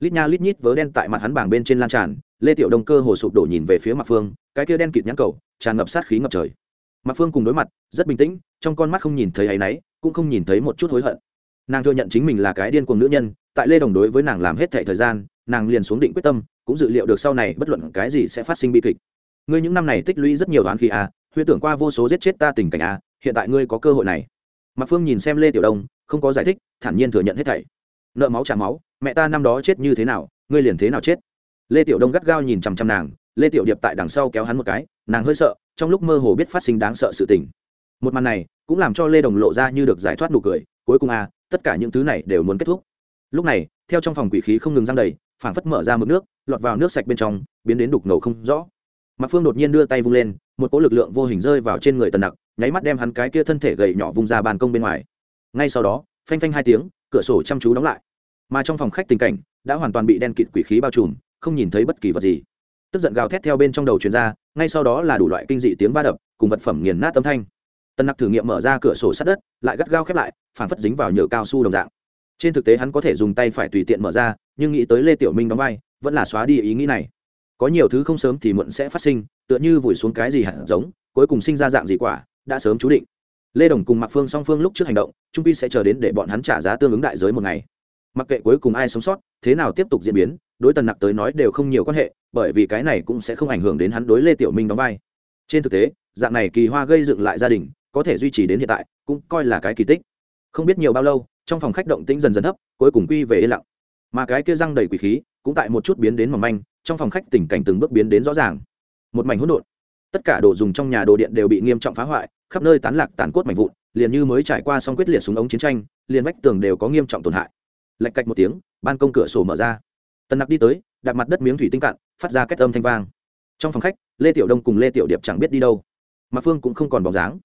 Speaker 1: Lít nha lít nhít vớ đen tại mặt hắn bảng bên trên lan tràn lê tiểu đông cơ hồ sụp đổ nhìn về phía mặt phương cái kia đen kịt nhãn cầu tràn ngập sát khí ngập trời. Mặt phương cùng đối mặt rất bình tĩnh trong con mắt không nhìn thấy áy náy cũng không nhìn thấy một chút hối hận. Nàng thừa nhận chính mình là cái điên cuồng nữ nhân tại lê đồng đối với nàng làm hết thệ thời gian nàng liền xuống định quyết tâm cũng dự liệu được sau này bất luận cái gì sẽ phát sinh bi kịch. Ngươi những năm này tích lũy rất nhiều đoán khi à, huyễn tưởng qua vô số giết chết ta tình cảnh a à, hiện tại ngươi có cơ hội này. Mạc phương nhìn xem lê tiểu đông không có giải thích thản nhiên thừa nhận hết thảy. Nợ máu trả máu mẹ ta năm đó chết như thế nào ngươi liền thế nào chết? Lê tiểu đông gắt gao nhìn chằm chằm nàng lê tiểu điệp tại đằng sau kéo hắn một cái nàng hơi sợ trong lúc mơ hồ biết phát sinh đáng sợ sự tình. Một màn này cũng làm cho lê đồng lộ ra như được giải thoát nụ cười cuối cùng a tất cả những thứ này đều muốn kết thúc. Lúc này theo trong phòng quỷ khí không ngừng răng đầy phảng phất mở ra mực nước lọt vào nước sạch bên trong biến đến đục ngầu không rõ mạc phương đột nhiên đưa tay vung lên, một cỗ lực lượng vô hình rơi vào trên người tần nặc, nháy mắt đem hắn cái kia thân thể gầy nhỏ vung ra ban công bên ngoài. Ngay sau đó, phanh phanh hai tiếng, cửa sổ chăm chú đóng lại. Mà trong phòng khách tình cảnh đã hoàn toàn bị đen kịt quỷ khí bao trùm, không nhìn thấy bất kỳ vật gì. Tức giận gào thét theo bên trong đầu truyền ra, ngay sau đó là đủ loại kinh dị tiếng va đập, cùng vật phẩm nghiền nát âm thanh. Tần nặc thử nghiệm mở ra cửa sổ sát đất, lại gắt gao khép lại phản phất dính vào nhựa cao su đồng dạng. Trên thực tế hắn có thể dùng tay phải tùy tiện mở ra, nhưng nghĩ tới lê tiểu minh đóng vai, vẫn là xóa đi ý nghĩ này có nhiều thứ không sớm thì muộn sẽ phát sinh, tựa như vùi xuống cái gì hẳn giống, cuối cùng sinh ra dạng gì quả, đã sớm chú định. Lê đồng cùng mặc phương song phương lúc trước hành động, trung pi sẽ chờ đến để bọn hắn trả giá tương ứng đại giới một ngày. Mặc kệ cuối cùng ai sống sót, thế nào tiếp tục diễn biến, đối tần nặc tới nói đều không nhiều quan hệ, bởi vì cái này cũng sẽ không ảnh hưởng đến hắn đối lê tiểu minh đóng vai. Trên thực tế, dạng này kỳ hoa gây dựng lại gia đình, có thể duy trì đến hiện tại, cũng coi là cái kỳ tích. Không biết nhiều bao lâu, trong phòng khách động tĩnh dần dần thấp, cuối cùng quy về yên lặng. Mà cái kia răng đầy quỷ khí, cũng tại một chút biến đến mỏng manh trong phòng khách tình cảnh từng bước biến đến rõ ràng. Một mảnh hỗn độn. Tất cả đồ dùng trong nhà đồ điện đều bị nghiêm trọng phá hoại, khắp nơi tán lạc tàn cốt mảnh vụn, liền như mới trải qua xong quyết liệt súng ống chiến tranh, liền vách tường đều có nghiêm trọng tổn hại. Lạch cạch một tiếng, ban công cửa sổ mở ra. Tần nặc đi tới đặt mặt đất miếng thủy tinh cạn, phát ra kết âm thanh vang. Trong phòng khách, lê tiểu đông cùng lê tiểu điệp chẳng biết đi đâu. Mà phương cũng không còn bóng dáng.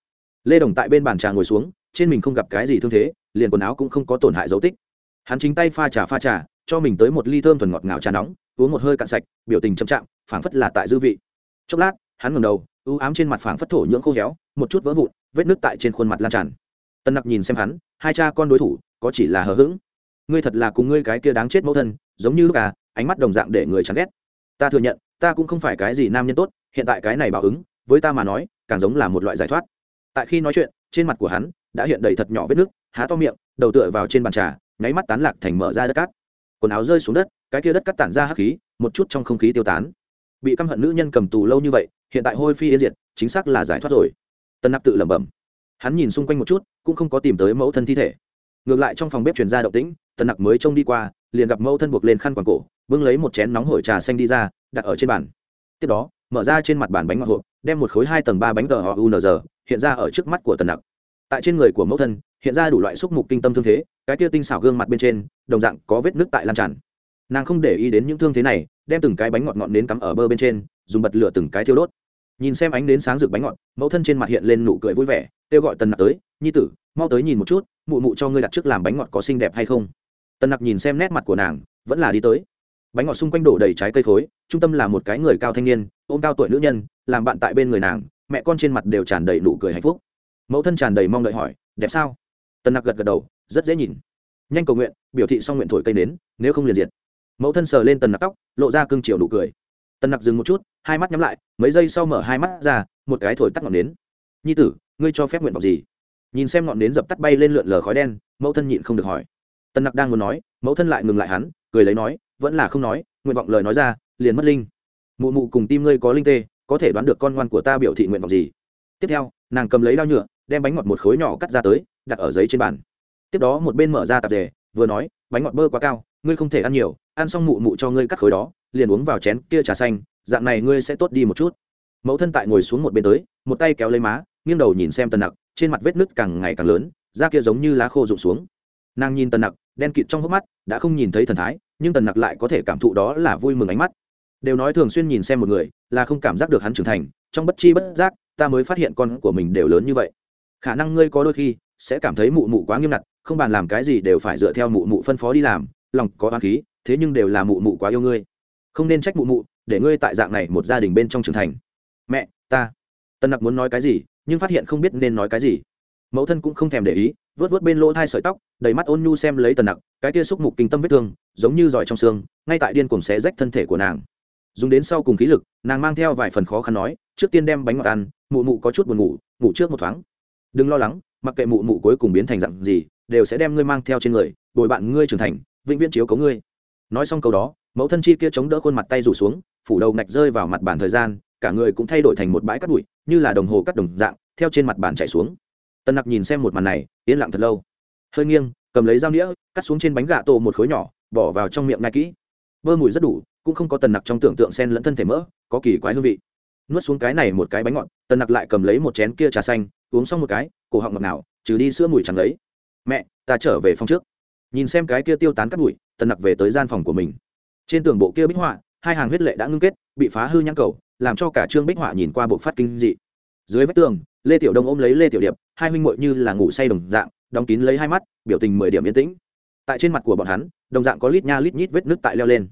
Speaker 1: Lê đồng tại bên bàn trà ngồi xuống, trên mình không gặp cái gì thương thế, liền quần áo cũng không có tổn hại dấu tích. Hắn chính tay pha trà pha trà cho mình tới một ly thơm thuần ngọt ngào trà nóng, uống một hơi cạn sạch, biểu tình chậm chạm, phảng phất là tại dư vị. Chốc lát, hắn ngầm đầu ưu ám trên mặt phảng phất thổ nhưỡng khô héo, một chút vỡ vụn, vết nước tại trên khuôn mặt lan tràn. Tân nặc nhìn xem hắn, hai cha con đối thủ, có chỉ là hờ hững. Ngươi thật là cùng ngươi cái kia đáng chết mẫu thân, giống như lúc à ánh mắt đồng dạng để người chán ghét. Ta thừa nhận, ta cũng không phải cái gì nam nhân tốt, hiện tại cái này báo ứng, với ta mà nói, càng giống là một loại giải thoát. Tại khi nói chuyện, trên mặt của hắn đã hiện đầy thật nhỏ vết nước, há to miệng, đầu tựa vào trên bàn trà, nháy mắt tán lạc thành mở ra đất cát quần áo rơi xuống đất, cái kia đất cắt tản ra hắc khí, một chút trong không khí tiêu tán. Bị căm hận nữ nhân cầm tù lâu như vậy, hiện tại hôi phi yên diệt, chính xác là giải thoát rồi. Tân nặc tự lẩm bẩm. Hắn nhìn xung quanh một chút, cũng không có tìm tới mẫu thân thi thể. Ngược lại trong phòng bếp truyền ra động tĩnh, tân nặc mới trông đi qua, liền gặp mẫu thân buộc lên khăn quàng cổ, bưng lấy một chén nóng hổi trà xanh đi ra, đặt ở trên bàn. Tiếp đó, mở ra trên mặt bàn bánh ngọt hộp, đem một khối hai tầng ba bánh tờ họ unr hiện ra ở trước mắt của tần nặc tại trên người của mẫu thân, hiện ra đủ loại xúc mục kinh tâm thương thế, cái kia tinh xảo gương mặt bên trên, đồng dạng có vết nước tại lan tràn. Nàng không để ý đến những thương thế này, đem từng cái bánh ngọt ngọt nến cắm ở bơ bên trên, dùng bật lửa từng cái thiêu đốt. Nhìn xem ánh đến sáng rực bánh ngọt, mẫu thân trên mặt hiện lên nụ cười vui vẻ, kêu gọi tần nặc tới, nhi tử, mau tới nhìn một chút, mụ mụ cho ngươi đặt trước làm bánh ngọt có xinh đẹp hay không? Tần nặc nhìn xem nét mặt của nàng, vẫn là đi tới. Bánh ngọt xung quanh đổ đầy trái cây khối trung tâm là một cái người cao thanh niên, ôm cao tuổi nữ nhân, làm bạn tại bên người nàng, mẹ con trên mặt đều tràn đầy nụ cười hạnh phúc mẫu thân tràn đầy mong đợi hỏi, đẹp sao? Tần nặc gật gật đầu, rất dễ nhìn. Nhanh cầu nguyện, biểu thị xong nguyện thổi cây nến, nếu không liền diệt. Mẫu thân sờ lên tần nặc tóc, lộ ra cưng chiều nụ cười. Tần nặc dừng một chút, hai mắt nhắm lại, mấy giây sau mở hai mắt ra, một cái thổi tắt ngọn nến. Nhi tử, ngươi cho phép nguyện vọng gì? Nhìn xem ngọn nến dập tắt bay lên lượn lờ khói đen, mẫu thân nhịn không được hỏi. Tần nặc đang muốn nói, mẫu thân lại ngừng lại hắn, cười lấy nói, vẫn là không nói, nguyện vọng lời nói ra, liền mất linh. Mụ mụ cùng tim ngươi có linh tê, có thể đoán được con ngoan của ta biểu thị nguyện vọng gì? Tiếp theo nàng cầm lấy đao nhựa, đem bánh ngọt một khối nhỏ cắt ra tới, đặt ở giấy trên bàn. Tiếp đó một bên mở ra tạp dề, vừa nói, bánh ngọt bơ quá cao, ngươi không thể ăn nhiều, ăn xong mụ mụ cho ngươi cắt khối đó, liền uống vào chén kia trà xanh, dạng này ngươi sẽ tốt đi một chút. Mẫu thân tại ngồi xuống một bên tới, một tay kéo lấy má, nghiêng đầu nhìn xem tần nặc, trên mặt vết nứt càng ngày càng lớn, da kia giống như lá khô rụng xuống. Nàng nhìn tần nặc, đen kịt trong hốc mắt, đã không nhìn thấy thần thái, nhưng tần nặc lại có thể cảm thụ đó là vui mừng ánh mắt. Đều nói thường xuyên nhìn xem một người, là không cảm giác được hắn trưởng thành, trong bất chi bất giác ta mới phát hiện con của mình đều lớn như vậy. Khả năng ngươi có đôi khi sẽ cảm thấy mụ mụ quá nghiêm ngặt, không bàn làm cái gì đều phải dựa theo mụ mụ phân phó đi làm, lòng có oán khí, thế nhưng đều là mụ mụ quá yêu ngươi. Không nên trách mụ mụ, để ngươi tại dạng này một gia đình bên trong trưởng thành. Mẹ, ta. Tân nặc muốn nói cái gì, nhưng phát hiện không biết nên nói cái gì. Mẫu thân cũng không thèm để ý, vớt vớt bên lỗ thai sợi tóc, đầy mắt ôn nhu xem lấy tần nặc, cái kia xúc mục kinh tâm vết thương, giống như giỏi trong xương, ngay tại điên cuồng xé rách thân thể của nàng. Dùng đến sau cùng khí lực, nàng mang theo vài phần khó khăn nói trước tiên đem bánh ngọt ăn, mụ mụ có chút buồn ngủ ngủ trước một thoáng. Đừng lo lắng, mặc kệ mụ mụ cuối cùng biến thành dặn gì, đều sẽ đem ngươi mang theo trên người, bồi bạn ngươi trưởng thành, vĩnh viễn chiếu cấu ngươi. Nói xong câu đó, mẫu thân chi kia chống đỡ khuôn mặt tay rủ xuống, phủ đầu ngạch rơi vào mặt bàn thời gian, cả người cũng thay đổi thành một bãi cắt bụi, như là đồng hồ cắt đồng dạng, theo trên mặt bàn chạy xuống. Tân nặc nhìn xem một màn này, yên lặng thật lâu. Hơi nghiêng, cầm lấy dao nĩa, cắt xuống trên bánh gà tổ một khối nhỏ, bỏ vào trong miệng ngai kỹ. Bơ mùi rất đủ, cũng không có tần nặc trong tưởng tượng sen lẫn thân thể mỡ, có kỳ quái hương vị nuốt xuống cái này một cái bánh ngọt, tần nặc lại cầm lấy một chén kia trà xanh, uống xong một cái, cổ họng ngọt nào trừ đi sữa mùi chẳng lấy. Mẹ, ta trở về phòng trước. Nhìn xem cái kia tiêu tán cắt bụi, tần nặc về tới gian phòng của mình. Trên tường bộ kia bích họa, hai hàng huyết lệ đã ngưng kết, bị phá hư nhãn cầu, làm cho cả trương bích họa nhìn qua bộ phát kinh dị. Dưới vách tường, lê tiểu đông ôm lấy lê tiểu điệp, hai huynh muội như là ngủ say đồng dạng, đóng kín lấy hai mắt, biểu tình mười điểm yên tĩnh. Tại trên mặt của bọn hắn, đồng dạng có lít nha lít nhít vết nước tại leo lên.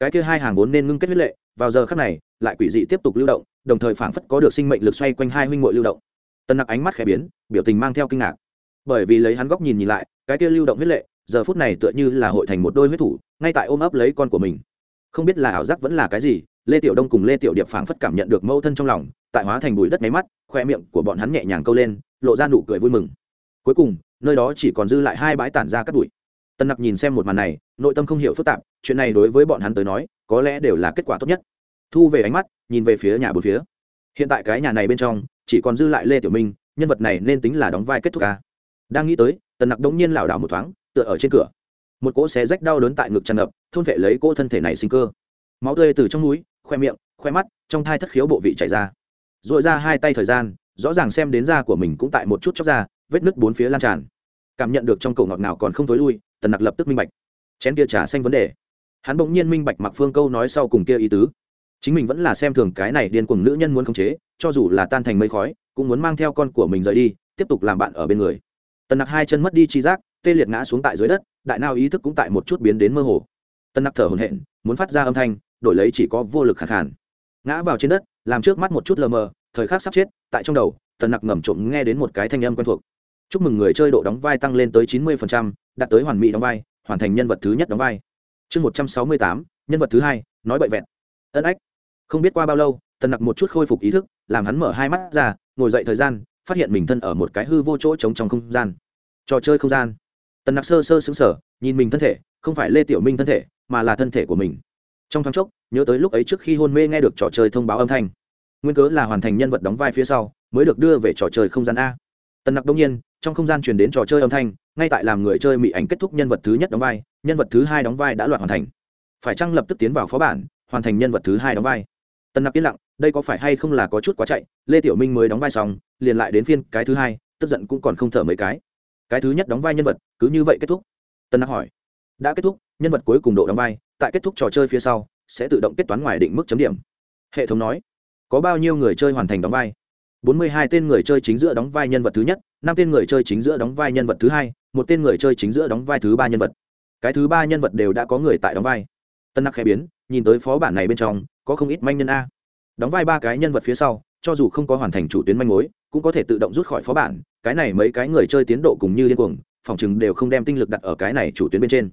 Speaker 1: Cái kia hai hàng vốn nên ngưng kết huyết lệ vào giờ khắc này, lại quỷ dị tiếp tục lưu động, đồng thời phảng phất có được sinh mệnh lực xoay quanh hai huynh muội lưu động. Tân nặc ánh mắt khẽ biến, biểu tình mang theo kinh ngạc. Bởi vì lấy hắn góc nhìn nhìn lại, cái kia lưu động huyết lệ, giờ phút này tựa như là hội thành một đôi huyết thủ, ngay tại ôm ấp lấy con của mình. Không biết là ảo giác vẫn là cái gì, lê tiểu đông cùng lê tiểu điệp phảng phất cảm nhận được mâu thân trong lòng, tại hóa thành bụi đất máy mắt, khoe miệng của bọn hắn nhẹ nhàng câu lên, lộ ra nụ cười vui mừng. Cuối cùng, nơi đó chỉ còn dư lại hai bãi tản ra cắt bụi tân nặc nhìn xem một màn này nội tâm không hiểu phức tạp chuyện này đối với bọn hắn tới nói có lẽ đều là kết quả tốt nhất. Thu về ánh mắt nhìn về phía nhà bốn phía. Hiện tại cái nhà này bên trong chỉ còn dư lại lê tiểu minh nhân vật này nên tính là đóng vai kết thúc ca. Đang nghĩ tới tần nặc đống nhiên lảo đảo một thoáng tựa ở trên cửa. Một cỗ xé rách đau đớn tại ngực tràn ngập thôn vệ lấy cỗ thân thể này sinh cơ. Máu tươi từ trong núi khoe miệng khoe mắt trong thai thất khiếu bộ vị chảy ra. Dội ra hai tay thời gian rõ ràng xem đến da của mình cũng tại một chút chóc da, vết nứt bốn phía lan tràn. Cảm nhận được trong cầu ngọt nào còn không tối lui tần nặc lập tức minh bạch. Chén kia trà xanh vấn đề. Hắn bỗng nhiên minh bạch mặc phương câu nói sau cùng kia ý tứ. Chính mình vẫn là xem thường cái này điên cuồng nữ nhân muốn khống chế, cho dù là tan thành mây khói, cũng muốn mang theo con của mình rời đi, tiếp tục làm bạn ở bên người. Tần nặc hai chân mất đi chi giác, tê liệt ngã xuống tại dưới đất, đại nao ý thức cũng tại một chút biến đến mơ hồ. Tần nặc thở hổn hển, muốn phát ra âm thanh, đổi lấy chỉ có vô lực khẳng khản ngã vào trên đất, làm trước mắt một chút lờ mờ, thời khắc sắp chết, tại trong đầu, tần nặc ngầm trộm nghe đến một cái thanh âm quen thuộc chúc mừng người chơi độ đóng vai tăng lên tới chín mươi đạt tới hoàn mỹ đóng vai, hoàn thành nhân vật thứ nhất đóng vai. Chương một trăm sáu mươi tám, nhân vật thứ hai, nói bậy vẹn. Ân ách. Không biết qua bao lâu, tần nặc một chút khôi phục ý thức, làm hắn mở hai mắt ra, ngồi dậy thời gian, phát hiện mình thân ở một cái hư vô chỗ trống trong không gian. Trò chơi không gian. Tần nặc sơ sơ xứng sở nhìn mình thân thể, không phải lê tiểu minh thân thể, mà là thân thể của mình. Trong thoáng chốc, nhớ tới lúc ấy trước khi hôn mê nghe được trò chơi thông báo âm thanh. Nguyên cớ là hoàn thành nhân vật đóng vai phía sau, mới được đưa về trò chơi không gian a. Tần nặc đông nhiên trong không gian truyền đến trò chơi âm thanh, ngay tại làm người chơi mỹ ảnh kết thúc nhân vật thứ nhất đóng vai, nhân vật thứ hai đóng vai đã loạt hoàn thành. Phải chăng lập tức tiến vào phó bản, hoàn thành nhân vật thứ hai đóng vai? Tân nặc yên lặng, đây có phải hay không là có chút quá chạy, lê tiểu minh mới đóng vai xong, liền lại đến phiên cái thứ hai, tức giận cũng còn không thở mấy cái. Cái thứ nhất đóng vai nhân vật, cứ như vậy kết thúc? Tân nặc hỏi. Đã kết thúc, nhân vật cuối cùng độ đóng vai, tại kết thúc trò chơi phía sau, sẽ tự động kết toán ngoài định mức chấm điểm. Hệ thống nói, có bao nhiêu người chơi hoàn thành đóng vai? Bốn mươi hai tên người chơi chính giữa đóng vai nhân vật thứ nhất, năm tên người chơi chính giữa đóng vai nhân vật thứ hai, một tên người chơi chính giữa đóng vai thứ ba nhân vật. Cái thứ ba nhân vật đều đã có người tại đóng vai. Tân nặc khẽ biến, nhìn tới phó bản này bên trong, có không ít manh nhân a. Đóng vai ba cái nhân vật phía sau, cho dù không có hoàn thành chủ tuyến manh mối, cũng có thể tự động rút khỏi phó bản, cái này mấy cái người chơi tiến độ cùng như điên cuồng, phòng chừng đều không đem tinh lực đặt ở cái này chủ tuyến bên trên.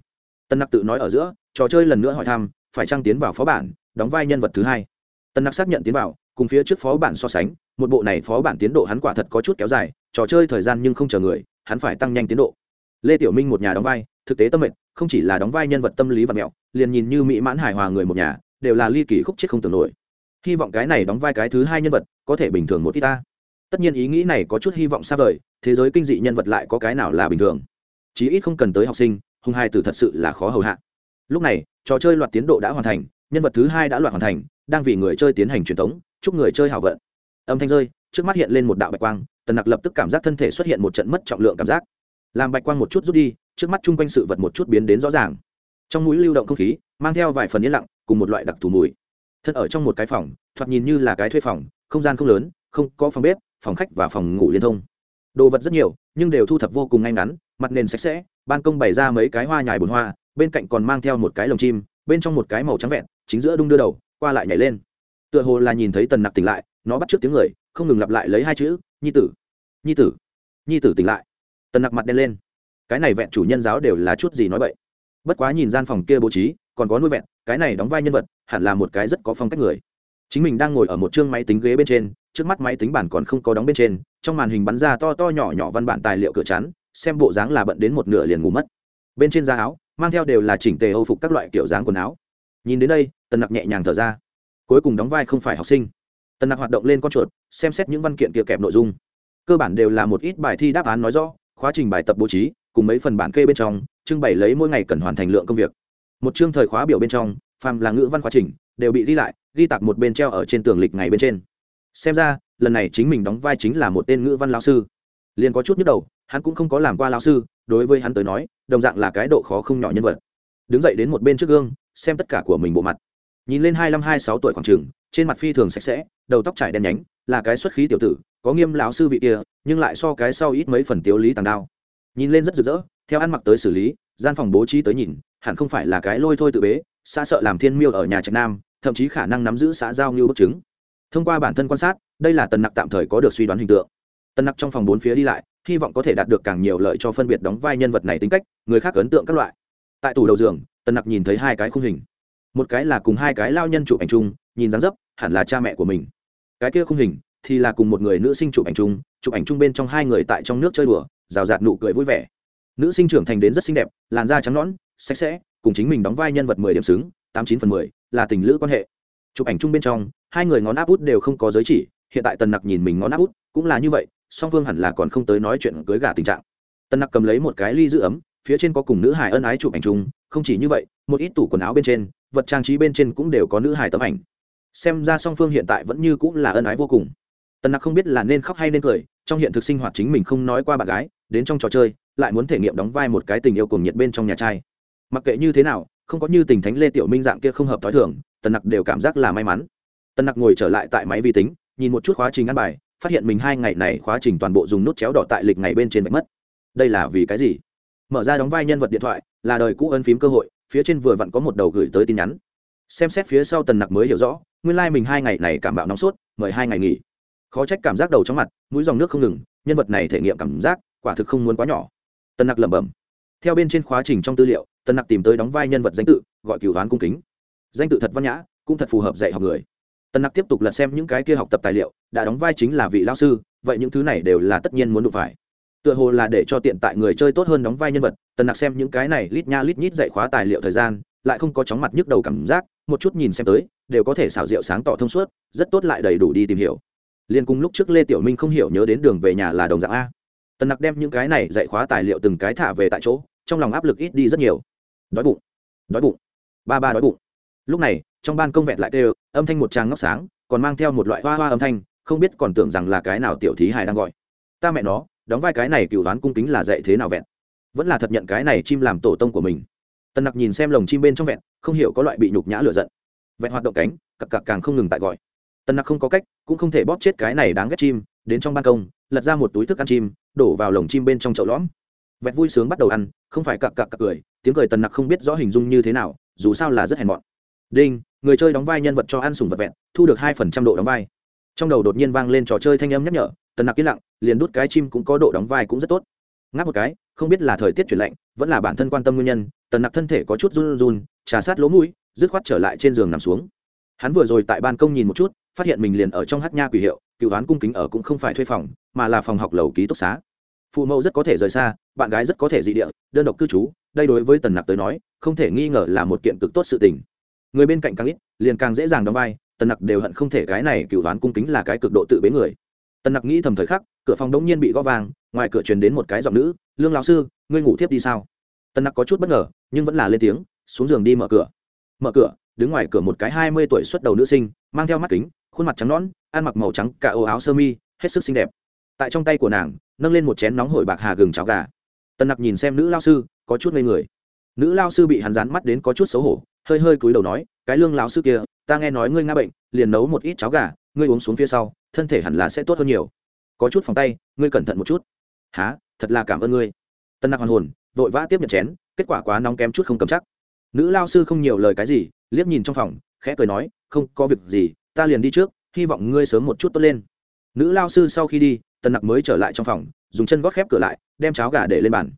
Speaker 1: Tân nặc tự nói ở giữa, trò chơi lần nữa hỏi thăm, phải trăng tiến vào phó bản, đóng vai nhân vật thứ hai. Tân nặc xác nhận tiến vào cùng phía trước phó bản so sánh, một bộ này phó bản tiến độ hắn quả thật có chút kéo dài, trò chơi thời gian nhưng không chờ người, hắn phải tăng nhanh tiến độ. Lê tiểu minh một nhà đóng vai, thực tế tâm mệnh không chỉ là đóng vai nhân vật tâm lý và mẹo, liền nhìn như mỹ mãn hài hòa người một nhà, đều là ly kỳ khúc chết không tưởng nổi. Hy vọng cái này đóng vai cái thứ hai nhân vật, có thể bình thường một ít ta. Tất nhiên ý nghĩ này có chút hy vọng xa vời, thế giới kinh dị nhân vật lại có cái nào là bình thường. Chí ít không cần tới học sinh, hung hai từ thật sự là khó hầu hạ. Lúc này, trò chơi loạt tiến độ đã hoàn thành, nhân vật thứ hai đã loạt hoàn thành, đang vì người chơi tiến hành truyền thống chúc người chơi hảo vận. Âm thanh rơi, trước mắt hiện lên một đạo bạch quang, tần nặc lập tức cảm giác thân thể xuất hiện một trận mất trọng lượng cảm giác. Làm bạch quang một chút rút đi, trước mắt chung quanh sự vật một chút biến đến rõ ràng. Trong mũi lưu động không khí, mang theo vài phần yên lặng, cùng một loại đặc thù mùi. Thân ở trong một cái phòng, thoạt nhìn như là cái thuê phòng, không gian không lớn, không có phòng bếp, phòng khách và phòng ngủ liên thông. Đồ vật rất nhiều, nhưng đều thu thập vô cùng ngay ngắn, mặt nền sạch sẽ, ban công bày ra mấy cái hoa nhài bồn hoa, bên cạnh còn mang theo một cái lồng chim, bên trong một cái màu trắng vẹn, chính giữa đung đưa đầu, qua lại nhảy lên tựa hồ là nhìn thấy tần nặc tỉnh lại, nó bắt t r ư ớ c tiếng người, không ngừng lặp lại lấy hai chữ, nhi tử nhi tử nhi tử tỉnh lại. Tần nặc mặt đen lên. Cái này vẹn chủ nhân giáo đều là chút gì nói vậy bất quá nhìn gian phòng kia bố trí, còn có nuôi vẹn, cái này đóng vai nhân vật, hẳn là một cái rất có phong cách người. Chính mình đang ngồi ở một chương máy tính ghế bên trên, trước mắt máy tính bản còn không có đóng bên trên, trong màn hình bắn ra to to nhỏ nhỏ văn bản tài liệu cửa chắn, xem bộ dáng là bận đến một nửa liền ngủ mất. Bên trên da áo, mang theo đều là chỉnh tề âu phục các loại kiểu dáng quần áo. Nhìn đến đây, tần nặc nhẹ nhàng thở ra cuối cùng đóng vai không phải học sinh. Tần nặc hoạt động lên con chuột, xem xét những văn kiện kia kẹp nội dung. Cơ bản đều là một ít bài thi đáp án nói rõ, khóa trình bài tập bố trí, cùng mấy phần bản kê bên trong, trưng bày lấy mỗi ngày cần hoàn thành lượng công việc. Một chương thời khóa biểu bên trong, phàm là ngữ văn khóa trình, đều bị ghi lại, ghi tặc một bên treo ở trên tường lịch ngày bên trên. Xem ra, lần này chính mình đóng vai chính là một tên ngữ văn lao sư. Liền có chút nhức đầu, hắn cũng không có làm qua lao sư, đối với hắn tới nói, đồng dạng là cái độ khó không nhỏ nhân vật. Đứng dậy đến một bên trước gương, xem tất cả của mình bộ mặt nhìn lên hai mươi hai sáu tuổi khoảng trường, trên mặt phi thường sạch sẽ, đầu tóc trải đen nhánh, là cái xuất khí tiểu tử, có nghiêm lão sư vị kia, nhưng lại so cái sau ít mấy phần tiếu lý tàng đao. Nhìn lên rất rực rỡ, theo ăn mặc tới xử lý, gian phòng bố trí tới nhìn, hẳn không phải là cái lôi thôi tự bế, xã sợ làm thiên miêu ở nhà trạch nam, thậm chí khả năng nắm giữ xã giao như bức chứng. Thông qua bản thân quan sát, đây là tần nặc tạm thời có được suy đoán hình tượng. Tần nặc trong phòng bốn phía đi lại, hy vọng có thể đạt được càng nhiều lợi cho phân biệt đóng vai nhân vật này tính cách, người khác ấn tượng các loại. Tại tủ đầu giường, tần nặc nhìn thấy hai cái khung hình một cái là cùng hai cái lao nhân chụp ảnh chung, nhìn dáng dấp, hẳn là cha mẹ của mình. Cái kia khung hình, thì là cùng một người nữ sinh chụp ảnh chung, chụp ảnh chung bên trong hai người tại trong nước chơi đùa, rào rạt nụ cười vui vẻ. Nữ sinh trưởng thành đến rất xinh đẹp, làn da trắng nõn, sạch sẽ, cùng chính mình đóng vai nhân vật mười điểm xứng, tám chín phần mười, là tình lữ quan hệ. Chụp ảnh chung bên trong, hai người ngón áp út đều không có giới chỉ, hiện tại tần nặc nhìn mình ngón áp út cũng là như vậy, song phương hẳn là còn không tới nói chuyện cưới gả tình trạng. Tần nặc cầm lấy một cái ly giữ ấm, phía trên có cùng nữ hải ân ái chụp ảnh chung, không chỉ như vậy, một ít tủ quần áo bên trên vật trang trí bên trên cũng đều có nữ hài tấm ảnh. Xem ra song phương hiện tại vẫn như cũng là ân ái vô cùng. Tân nặc không biết là nên khóc hay nên cười, trong hiện thực sinh hoạt chính mình không nói qua bạn gái, đến trong trò chơi, lại muốn thể nghiệm đóng vai một cái tình yêu cùng nhiệt bên trong nhà trai. Mặc kệ như thế nào, không có như tình thánh lê tiểu minh dạng kia không hợp t h ó i thường, tần nặc đều cảm giác là may mắn. Tần nặc ngồi trở lại tại máy vi tính, nhìn một chút khóa trình ăn bài, phát hiện mình hai ngày này khóa trình toàn bộ dùng nút chéo đỏ tại lịch ngày bên trên vạch mất. Đây là vì cái gì? Mở ra đóng vai nhân vật điện thoại, là đời cũ ân phím cơ hội phía trên vừa vặn có một đầu gửi tới tin nhắn. Xem xét phía sau tần nặc mới hiểu rõ, nguyên lai、like、mình hai ngày này cảm bạo nóng sốt, mời hai ngày nghỉ. Khó trách cảm giác đầu trong mặt, mũi dòng nước không ngừng, nhân vật này thể nghiệm cảm giác, quả thực không muốn quá nhỏ. Tần nặc lẩm bẩm. Theo bên trên khóa trình trong tư liệu, tần nặc tìm tới đóng vai nhân vật danh tự, gọi cửu đoán cung kính. Danh tự thật văn nhã, cũng thật phù hợp dạy học người. Tần nặc tiếp tục lật xem những cái kia học tập tài liệu, đã đóng vai chính là vị lao sư, vậy những thứ này đều là tất nhiên muốn đụng phải tựa hồ là để cho tiện tại người chơi tốt hơn đóng vai nhân vật, tần nặc xem những cái này lít nha lít nhít dạy khóa tài liệu thời gian, lại không có chóng mặt nhức đầu cảm giác, một chút nhìn xem tới, đều có thể xảo diệu sáng tỏ thông suốt, rất tốt lại đầy đủ đi tìm hiểu. Liên cùng lúc trước lê tiểu minh không hiểu nhớ đến đường về nhà là đồng dạng a. Tần nặc đem những cái này dạy khóa tài liệu từng cái thả về tại chỗ, trong lòng áp lực ít đi rất nhiều. Đói bụng đói bụng, ba ba đói bụng. Lúc này, trong ban công vẹn lại kêu, âm thanh một tràng ngóc sáng, còn mang theo một loại hoa hoa âm thanh, không biết còn tưởng rằng là cái nào tiểu thí hài đang gọi. Ta mẹ nó đóng vai cái này cựu đoán cung kính là dạy thế nào vẹn? Vẫn là thật nhận cái này chim làm tổ tông của mình. Tần nặc nhìn xem lồng chim bên trong vẹn, không hiểu có loại bị nhục nhã lựa giận. Vẹn hoạt động cánh cặp cặp càng không ngừng tại gọi. Tần nặc không có cách, cũng không thể bóp chết cái này đáng ghét chim, đến trong ban công, lật ra một túi thức ăn chim, đổ vào lồng chim bên trong chậu lõm. Vẹn vui sướng bắt đầu ăn, không phải cặp cặp cặp cười, tiếng cười tần nặc không biết rõ hình dung như thế nào, dù sao là rất hèn mọn. Đinh, người chơi đóng vai nhân vật cho ăn sùng vật vẹn, thu được hai phần trăm độ đóng vai. Trong đầu đột nhiên vang lên trò chơi thanh âm nhắc nhở tần nặc yên lặng, liền đút cái chim cũng có độ đóng vai cũng rất tốt. Ngáp một cái, không biết là thời tiết chuyển lạnh, vẫn là bản thân quan tâm nguyên nhân, tần nặc thân thể có chút run run, trà sát lỗ mũi, dứt khoát trở lại trên giường nằm xuống. Hắn vừa rồi tại ban công nhìn một chút, phát hiện mình liền ở trong hát nha quỷ hiệu, cựu đoán cung kính ở cũng không phải thuê phòng, mà là phòng học lầu ký túc xá. Phụ mẫu rất có thể rời xa, bạn gái rất có thể dị địa, đơn độc cư trú, đây đối với tần nặc tới nói, không thể nghi ngờ là một kiện cực tốt sự tình. Người bên cạnh càng ít, liền càng dễ dàng đóng vai, tần nặc đều hận không thể cái này cựu đoán cung kính là cái cực độ tự bế người tần nặc nghĩ thầm thời khắc, cửa phòng đống nhiên bị gõ vàng, ngoài cửa truyền đến một cái giọng nữ, lương lão sư, ngươi ngủ tiếp đi sao? Tần nặc có chút bất ngờ, nhưng vẫn là lên tiếng, xuống giường đi mở cửa. Mở cửa, đứng ngoài cửa một cái hai mươi tuổi xuất đầu nữ sinh, mang theo mắt kính, khuôn mặt trắng nón ăn mặc màu trắng, cả ô áo sơ mi, hết sức xinh đẹp. Tại trong tay của nàng, nâng lên một chén nóng hổi bạc hà gừng cháo gà. Tần nặc nhìn xem nữ lao sư, có chút ngây người. Nữ lao sư bị hắn rán mắt đến có chút xấu hổ, hơi hơi cúi đầu nói, cái lương lao sư kia, ta nghe nói ngươi nga bệnh, liền nấu một ít cháo gà ngươi uống xuống phía sau, thân thể hẳn là sẽ tốt hơn nhiều. Có chút phòng tay, ngươi cẩn thận một chút. Há thật là cảm ơn ngươi. Tân nặc hoàn hồn, vội vã tiếp nhận chén, kết quả quá nóng kém chút không cầm chắc. Nữ lao sư không nhiều lời cái gì, liếc nhìn trong phòng, khẽ cười nói, không có việc gì, ta liền đi trước, hy vọng ngươi sớm một chút tốt lên. Nữ lao sư sau khi đi, tân nặc mới trở lại trong phòng, dùng chân gót khép cửa lại, đem cháo gà để lên bàn.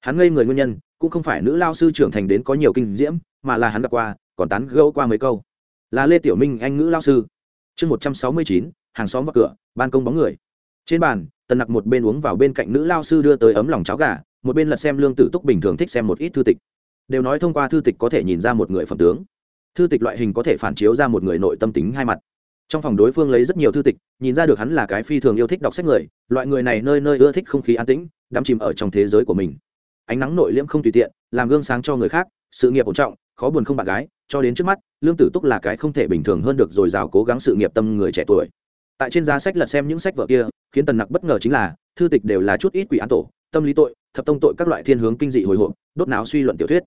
Speaker 1: Hắn ngây người nguyên nhân, cũng không phải nữ lao sư trưởng thành đến có nhiều kinh diễm, mà là hắn gặp qua, còn tán gẫu qua mấy câu. Là lê tiểu minh anh ngữ lao sư chương một trăm sáu mươi chín, hàng xóm vào cửa, ban công bóng người. Trên bàn, tần nặc một bên uống vào bên cạnh nữ lao sư đưa tới ấm lòng cháo gà, một bên lật xem lương tử túc bình thường thích xem một ít thư tịch. Đều nói thông qua thư tịch có thể nhìn ra một người phẩm tướng. Thư tịch loại hình có thể phản chiếu ra một người nội tâm tính hai mặt. Trong phòng đối phương lấy rất nhiều thư tịch, nhìn ra được hắn là cái phi thường yêu thích đọc sách người, loại người này nơi nơi ưa thích không khí an tĩnh, đắm chìm ở trong thế giới của mình. Ánh nắng nội liễm không tùy tiện, làm gương sáng cho người khác, sự nghiệp ổn trọng, khó buồn không bạn gái cho đến trước mắt, lương tử túc là cái không thể bình thường hơn được rồi rào cố gắng sự nghiệp tâm người trẻ tuổi. Tại trên giá sách lật xem những sách vở kia, khiến tần nặc bất ngờ chính là, thư tịch đều là chút ít quỷ án tổ, tâm lý tội, thập tông tội các loại thiên hướng kinh dị hồi hộp, đốt não suy luận tiểu thuyết.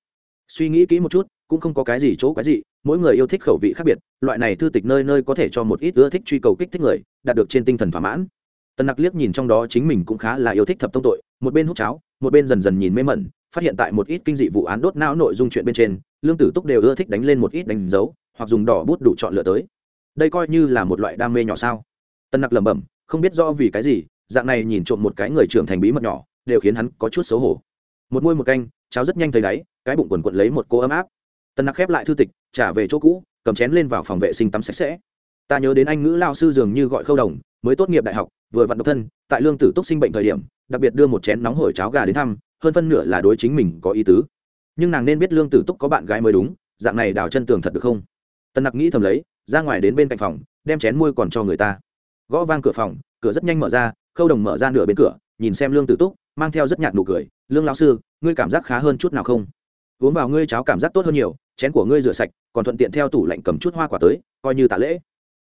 Speaker 1: Suy nghĩ kỹ một chút, cũng không có cái gì chỗ cái gì mỗi người yêu thích khẩu vị khác biệt, loại này thư tịch nơi nơi có thể cho một ít ưa thích truy cầu kích thích người, đạt được trên tinh thần thỏa mãn. Tần nặc liếc nhìn trong đó chính mình cũng khá là yêu thích thập tông tội, một bên hút cháo, một bên dần dần nhìn mê mẩn, phát hiện tại một ít kinh dị vụ án đốt não nội dung chuyện bên trên lương tử túc đều ưa thích đánh lên một ít đánh dấu, hoặc dùng đỏ bút đủ chọn lựa tới. Đây coi như là một loại đam mê nhỏ sao? Tân nặc lẩm bẩm, không biết rõ vì cái gì, dạng này nhìn trộm một cái người trưởng thành bí mật nhỏ, đều khiến hắn có chút xấu hổ. Một môi một canh, cháo rất nhanh thấy đáy, cái bụng quần quận lấy một cô ấm áp. Tân nặc khép lại thư tịch, trả về chỗ cũ, cầm chén lên vào phòng vệ sinh tắm sạch sẽ. Ta nhớ đến anh ngữ lao sư dường như gọi khâu đồng, mới tốt nghiệp đại học, vừa vặn độc thân, tại lương tử túc sinh bệnh thời điểm, đặc biệt đưa một chén nóng hổi cháo gà đến thăm, hơn phân nửa là đối chính mình có ý tứ nhưng nàng nên biết lương tử túc có bạn gái mới đúng, dạng này đào chân tường thật được không? Tân nặc nghĩ thầm lấy, ra ngoài đến bên cạnh phòng, đem chén môi còn cho người ta. Gõ vang cửa phòng, cửa rất nhanh mở ra, khâu đồng mở ra nửa bên cửa, nhìn xem lương tử túc, mang theo rất nhạt nụ cười, lương lão sư, ngươi cảm giác khá hơn chút nào không? Uống vào ngươi cháo cảm giác tốt hơn nhiều, chén của ngươi rửa sạch, còn thuận tiện theo tủ lạnh cầm chút hoa quả tới, coi như tạ lễ.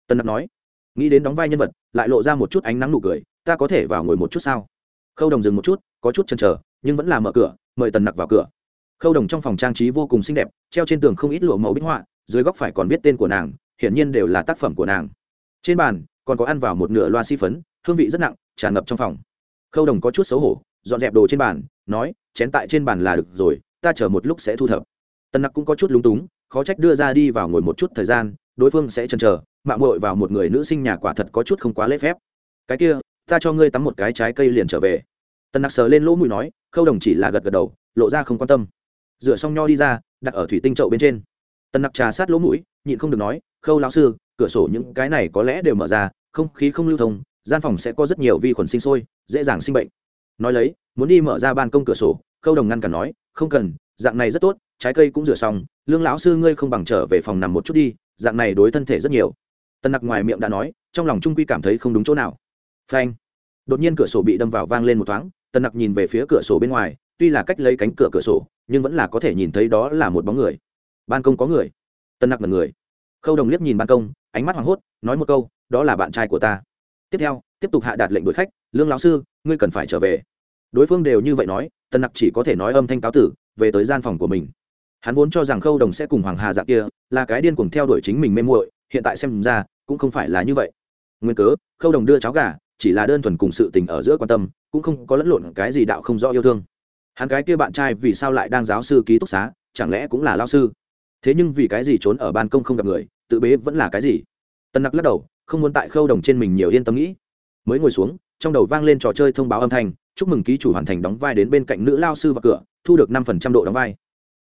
Speaker 1: Tân nặc nói. Nghĩ đến đóng vai nhân vật, lại lộ ra một chút ánh nắng nụ cười, ta có thể vào ngồi một chút sao? Khâu đồng dừng một chút, có chút chần chờ, nhưng vẫn là mở cửa, mời tần nặc vào cửa khâu đồng trong phòng trang trí vô cùng xinh đẹp, treo trên tường không ít lụa màu bích họa, dưới góc phải còn viết tên của nàng, hiển nhiên đều là tác phẩm của nàng. Trên bàn, còn có ăn vào một nửa loa si phấn, hương vị rất nặng, tràn ngập trong phòng. Khâu đồng có chút xấu hổ, dọn dẹp đồ trên bàn, nói, chén tại trên bàn là được rồi, ta chờ một lúc sẽ thu thập. Tần nặc cũng có chút lúng túng, khó trách đưa ra đi vào ngồi một chút thời gian, đối phương sẽ chần chờ, mạng mội vào một người nữ sinh nhà quả thật có chút không quá lễ phép. Cái kia, ta cho ngươi tắm một cái trái cây liền trở về. Tần nặc sờ lên lỗ mũi nói, khâu đồng chỉ là gật gật đầu, lộ ra không quan tâm rửa xong nho đi ra, đặt ở thủy tinh chậu bên trên. Tần nặc trà sát lỗ mũi, nhịn không được nói, khâu lão sư, cửa sổ những cái này có lẽ đều mở ra, không khí không lưu thông, gian phòng sẽ có rất nhiều vi khuẩn sinh sôi, dễ dàng sinh bệnh. Nói lấy, muốn đi mở ra ban công cửa sổ, khâu đồng ngăn cản nói, không cần, dạng này rất tốt, trái cây cũng rửa xong, lương lão sư ngươi không bằng trở về phòng nằm một chút đi, dạng này đối thân thể rất nhiều. Tần nặc ngoài miệng đã nói, trong lòng trung quy cảm thấy không đúng chỗ nào. Phanh! Đột nhiên cửa sổ bị đâm vào vang lên một thoáng, Tần nặc nhìn về phía cửa sổ bên ngoài tuy là cách lấy cánh cửa cửa sổ, nhưng vẫn là có thể nhìn thấy đó là một bóng người. Ban công có người. Tân nặc là người. Khâu đồng liếc nhìn ban công, ánh mắt hoảng hốt, nói một câu, đó là bạn trai của ta. Tiếp theo, tiếp tục hạ đạt lệnh đuổi khách, lương lão sư, ngươi cần phải trở về. Đối phương đều như vậy nói, tân nặc chỉ có thể nói âm thanh cáo tử, về tới gian phòng của mình. Hắn vốn cho rằng khâu đồng sẽ cùng hoàng hà dạng kia, là cái điên cuồng theo đuổi chính mình mê muội, hiện tại xem ra, cũng không phải là như vậy. Nguyên cớ, khâu đồng đưa cháo gà, chỉ là đơn thuần cùng sự tình ở giữa quan tâm, cũng không có lẫn lộn cái gì đạo không rõ yêu thương hắn cái kia bạn trai vì sao lại đang giáo sư ký túc xá, chẳng lẽ cũng là lao sư? Thế nhưng vì cái gì trốn ở ban công không gặp người, tự bế vẫn là cái gì? Tân nặc lắc đầu, không muốn tại khâu đồng trên mình nhiều yên tâm nghĩ. Mới ngồi xuống, trong đầu vang lên trò chơi thông báo âm thanh, chúc mừng ký chủ hoàn thành đóng vai đến bên cạnh nữ lao sư và cửa, thu được năm phần trăm độ đóng vai.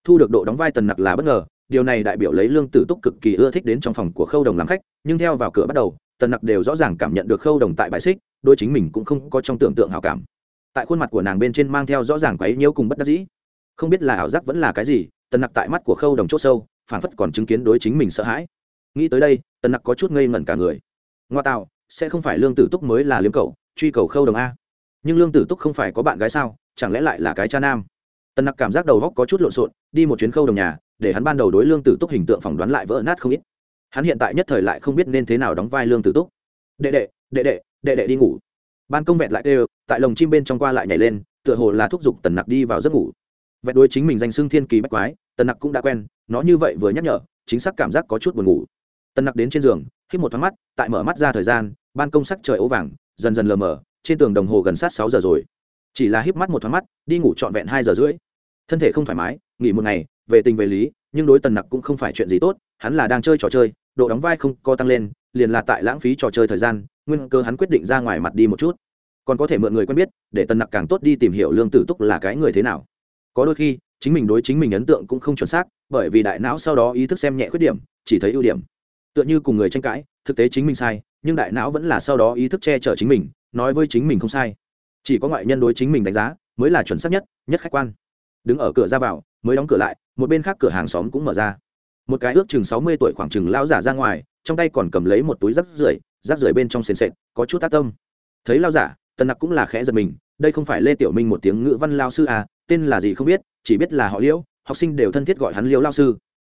Speaker 1: Thu được độ đóng vai tần nặc là bất ngờ, điều này đại biểu lấy lương tử túc cực kỳ ưa thích đến trong phòng của khâu đồng làm khách, nhưng theo vào cửa bắt đầu, tần nặc đều rõ ràng cảm nhận được khâu đồng tại bài xích, đôi chính mình cũng không có trong tưởng tượng hào cảm tại khuôn mặt của nàng bên trên mang theo rõ ràng quấy nhiễu cùng bất đắc dĩ. Không biết là ảo giác vẫn là cái gì, tần nặc tại mắt của khâu đồng c h ỗ sâu phản phất còn chứng kiến đối chính mình sợ hãi. Nghĩ tới đây, tần nặc có chút ngây ngẩn cả người. Ngoa tạo, sẽ không phải lương tử túc mới là liếm cầu truy cầu khâu đồng a. Nhưng lương tử túc không phải có bạn gái sao, chẳng lẽ lại là cái cha nam? Tần nặc cảm giác đầu góc có chút lộn xộn, đi một chuyến khâu đồng nhà, để hắn ban đầu đối lương tử túc hình tượng phỏng đoán lại vỡ nát không ít. Hắn hiện tại nhất thời lại không biết nên thế nào đóng vai lương tử túc. Đệ đệ đệ đệ đệ đệ đi ngủ ban công vẹn lại đều tại lồng chim bên trong qua lại nhảy lên, tựa hồ là thúc giục tần nặc đi vào giấc ngủ. Vẹn đuôi chính mình danh xưng thiên kỳ bách quái, tần nặc cũng đã quen, nó như vậy vừa nhắc nhở, chính xác cảm giác có chút buồn ngủ. Tần nặc đến trên giường, hít một thoáng mắt, tại mở mắt ra thời gian, ban công sắc trời ố vàng, dần dần lờ mờ, trên tường đồng hồ gần sát sáu giờ rồi. Chỉ là híp mắt một thoáng mắt, đi ngủ trọn vẹn hai giờ rưỡi. Thân thể không thoải mái, nghỉ một ngày, về tình về lý, nhưng đối tần nặc cũng không phải chuyện gì tốt, hắn là đang chơi trò chơi, độ đóng vai không co tăng lên, liền là tại lãng phí trò chơi thời gian nguyên cơ hắn quyết định ra ngoài mặt đi một chút. Còn có thể mượn người quen biết, để tần nặc càng tốt đi tìm hiểu lương tử túc là cái người thế nào. Có đôi khi, chính mình đối chính mình ấn tượng cũng không chuẩn xác, bởi vì đại não sau đó ý thức xem nhẹ khuyết điểm, chỉ thấy ưu điểm. Tựa như cùng người tranh cãi, thực tế chính mình sai, nhưng đại não vẫn là sau đó ý thức che chở chính mình, nói với chính mình không sai. Chỉ có ngoại nhân đối chính mình đánh giá, mới là chuẩn xác nhất nhất khách quan. Đứng ở cửa ra vào, mới đóng cửa lại, một bên khác cửa hàng xóm cũng mở ra. Một cái ước chừng sáu mươi tuổi khoảng chừng lao giả ra ngoài, trong tay còn cầm lấy một túi rác rưởi rác rưởi bên trong sền sệt, có chút tác tâm. Thấy lao giả, tần nặc cũng là khẽ giật mình, đây không phải lê tiểu minh một tiếng ngữ văn lao sư à tên là gì không biết, chỉ biết là họ liễu, học sinh đều thân thiết gọi hắn liễu lao sư.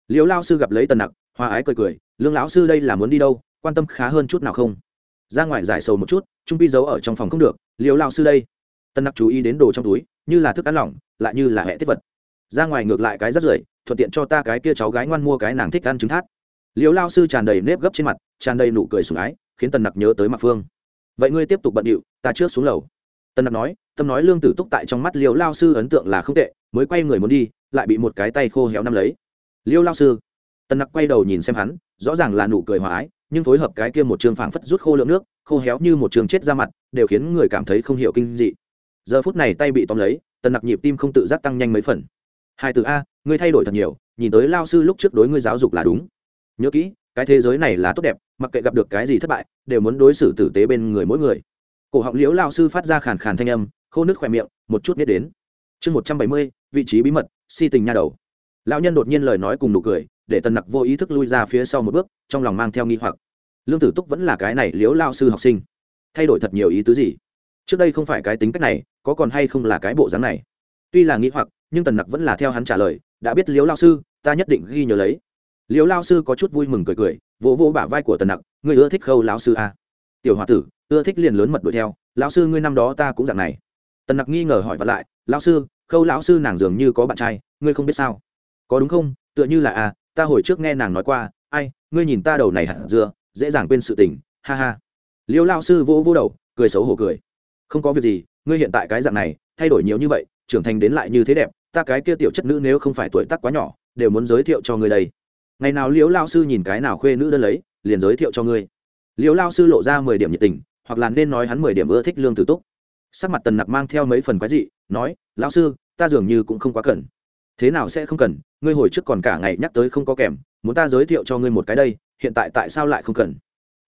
Speaker 1: Liễu lao sư gặp lấy tần nặc, hòa ái cười cười, lương lão sư đây là muốn đi đâu, quan tâm khá hơn chút nào không? Ra ngoài giải sầu một chút, trung pi giấu ở trong phòng không được, liễu lao sư đây. Tần nặc chú ý đến đồ trong túi, như là thức ăn lỏng, lại như là hẹ tiết vật. Ra ngoài ngược lại cái rất rưởi, thuận tiện cho ta cái kia cháu gái ngoan mua cái nàng thích ăn trứng thát liễu lao sư tràn đầy nếp gấp trên mặt, tràn đầy nụ cười sủng ái khiến tần nặc nhớ tới mạc phương. Vậy ngươi tiếp tục bận điệu, ta trước xuống lầu. Tần nặc nói, tâm nói lương tử túc tại trong mắt liều lao sư ấn tượng là không tệ, mới quay người muốn đi, lại bị một cái tay khô héo nắm lấy. Liêu lao sư? Tần nặc quay đầu nhìn xem hắn, rõ ràng là nụ cười hòa ái, nhưng phối hợp cái kia một trường phảng phất rút khô lượng nước, khô héo như một trường chết ra mặt, đều khiến người cảm thấy không hiểu kinh dị. Giờ phút này tay bị tóm lấy, tần nặc nhịp tim không tự giác tăng nhanh mấy phần. Hai từ a, ngươi thay đổi thật nhiều, nhìn tới lao sư lúc trước đối ngươi giáo dục là đúng. Nhớ kỹ cái thế giới này là tốt đẹp, mặc kệ gặp được cái gì thất bại, đều muốn đối xử tử tế bên người mỗi người. Cổ họng liễu lao sư phát ra khàn khàn thanh âm, khô nước khỏe miệng, một chút biết đến. Chương một trăm bảy mươi, vị trí bí mật, si tình nha đầu. Lão nhân đột nhiên lời nói cùng nụ cười, để tần nặc vô ý thức lui ra phía sau một bước, trong lòng mang theo nghi hoặc. Lương tử túc vẫn là cái này liễu lao sư học sinh. Thay đổi thật nhiều ý tứ gì? Trước đây không phải cái tính cách này, có còn hay không là cái bộ dáng này? Tuy là nghĩ hoặc, nhưng tần nặc vẫn là theo hắn trả lời, đã biết liễu lao sư, ta nhất định ghi nhớ lấy liều lao sư có chút vui mừng cười cười, vỗ vỗ bả vai của tần nặc, ngươi ưa thích khâu lão sư à? tiểu h o a tử, ưa thích liền lớn mật đuổi theo, lão sư ngươi năm đó ta cũng dạng này. Tần nặc nghi ngờ hỏi vặt lại, lão sư, khâu lão sư nàng dường như có bạn trai, ngươi không biết sao? Có đúng không? Tựa như là à ta hồi trước nghe nàng nói qua, ai, ngươi nhìn ta đầu này hẳn dưa, dễ dàng quên sự tình, ha ha. Liêu lao sư vỗ vỗ đầu, cười xấu hổ cười. Không có việc gì, ngươi hiện tại cái dạng này, thay đổi nhiều như vậy, trưởng thành đến lại như thế đẹp, ta cái kia tiểu chất nữ nếu không phải tuổi tác quá nhỏ, đều muốn giới thiệu cho ngươi đây ngày nào liễu lao sư nhìn cái nào khuê nữ đơn lấy, liền giới thiệu cho ngươi. Liễu lao sư lộ ra mười điểm nhiệt tình, hoặc là nên nói hắn mười điểm ưa thích lương tử túc. Sắc mặt tần nặc mang theo mấy phần quái dị, nói lao sư, ta dường như cũng không quá cần. Thế nào sẽ không cần? Ngươi hồi trước còn cả ngày nhắc tới không có kèm, muốn ta giới thiệu cho ngươi một cái đây, hiện tại tại sao lại không cần?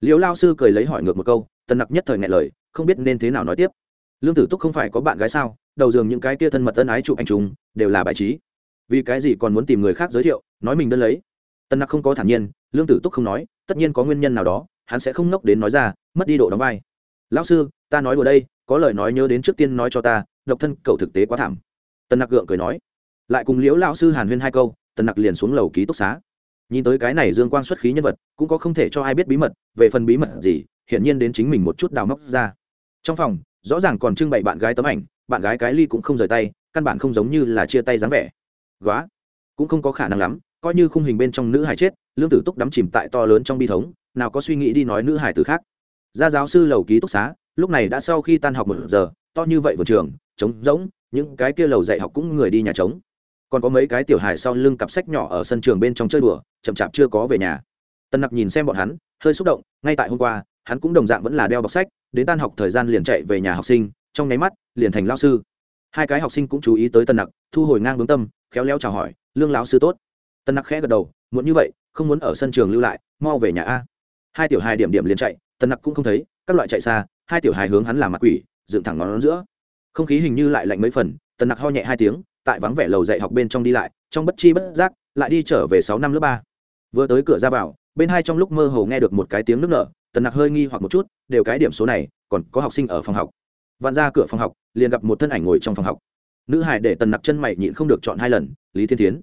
Speaker 1: Liễu lao sư cười lấy hỏi ngược một câu, tần nặc nhất thời ngại lời, không biết nên thế nào nói tiếp. Lương tử túc không phải có bạn gái sao? Đầu giường những cái kia thân mật tân ái chụp anh chúng, đều là bài trí. Vì cái gì còn muốn tìm người khác giới thiệu, nói mình đơn lấy? Tân nặc không có thản nhiên, lương tử túc không nói, tất nhiên có nguyên nhân nào đó, hắn sẽ không nốc đến nói ra, mất đi độ đóng vai. Lão sư, ta nói đùa đây, có lời nói nhớ đến trước tiên nói cho ta, độc thân cậu thực tế quá thảm. Tân nặc gượng cười nói. Lại cùng liễu lão sư hàn huyên hai câu tân nặc liền xuống lầu ký túc xá. Nhìn tới cái này dương quan xuất khí nhân vật, cũng có không thể cho ai biết bí mật, về phần bí mật gì, hiển nhiên đến chính mình một chút đào móc ra. Trong phòng, rõ ràng còn trưng bày bạn gái tấm ảnh, bạn gái cái ly cũng không rời tay, căn bản không giống như là chia tay dáng vẻ. Góa. Cũng không có khả năng lắm coi như khung hình bên trong nữ hải chết, lương tử túc đắm chìm tại to lớn trong bi thống, nào có suy nghĩ đi nói nữ hải từ khác. Gia giáo sư lầu ký túc xá, lúc này đã sau khi tan học một giờ, to như vậy vườn trường, trống rỗng, những cái kia lầu dạy học cũng người đi nhà trống. Còn có mấy cái tiểu hài sau lưng cặp sách nhỏ ở sân trường bên trong chơi đùa, chậm chạp chưa có về nhà. Tân nặc nhìn xem bọn hắn, hơi xúc động, ngay tại hôm qua, hắn cũng đồng dạng vẫn là đeo bọc sách, đến tan học thời gian liền chạy về nhà học sinh, trong nháy mắt, liền thành lao sư. Hai cái học sinh cũng chú ý tới tân nặc, thu hồi ngang bướng tâm, khéo léo chào hỏi, lương lão sư tốt tân nặc khẽ gật đầu muốn như vậy, không muốn ở sân trường lưu lại, mau về nhà a. Hai tiểu hài điểm điểm liền chạy, tân nặc cũng không thấy, các loại chạy xa, hai tiểu hài hướng hắn làm mặt quỷ, dựng thẳng ngón giữa. Không khí hình như lại lạnh mấy phần, tân nặc ho nhẹ hai tiếng, tại vắng vẻ lầu dạy học bên trong đi lại, trong bất chi bất giác, lại đi trở về sáu năm lớp ba. Vừa tới cửa ra vào, bên hai trong lúc mơ hồ nghe được một cái tiếng nước nở tần nặc hơi nghi hoặc một chút, đều cái điểm số này, còn có học sinh ở phòng học. Vạn ra cửa phòng học, liền gặp một thân ảnh ngồi trong phòng học. Nữ hải để tần nặc chân mày nhịn không được chọn hai lần, lý thiên tiến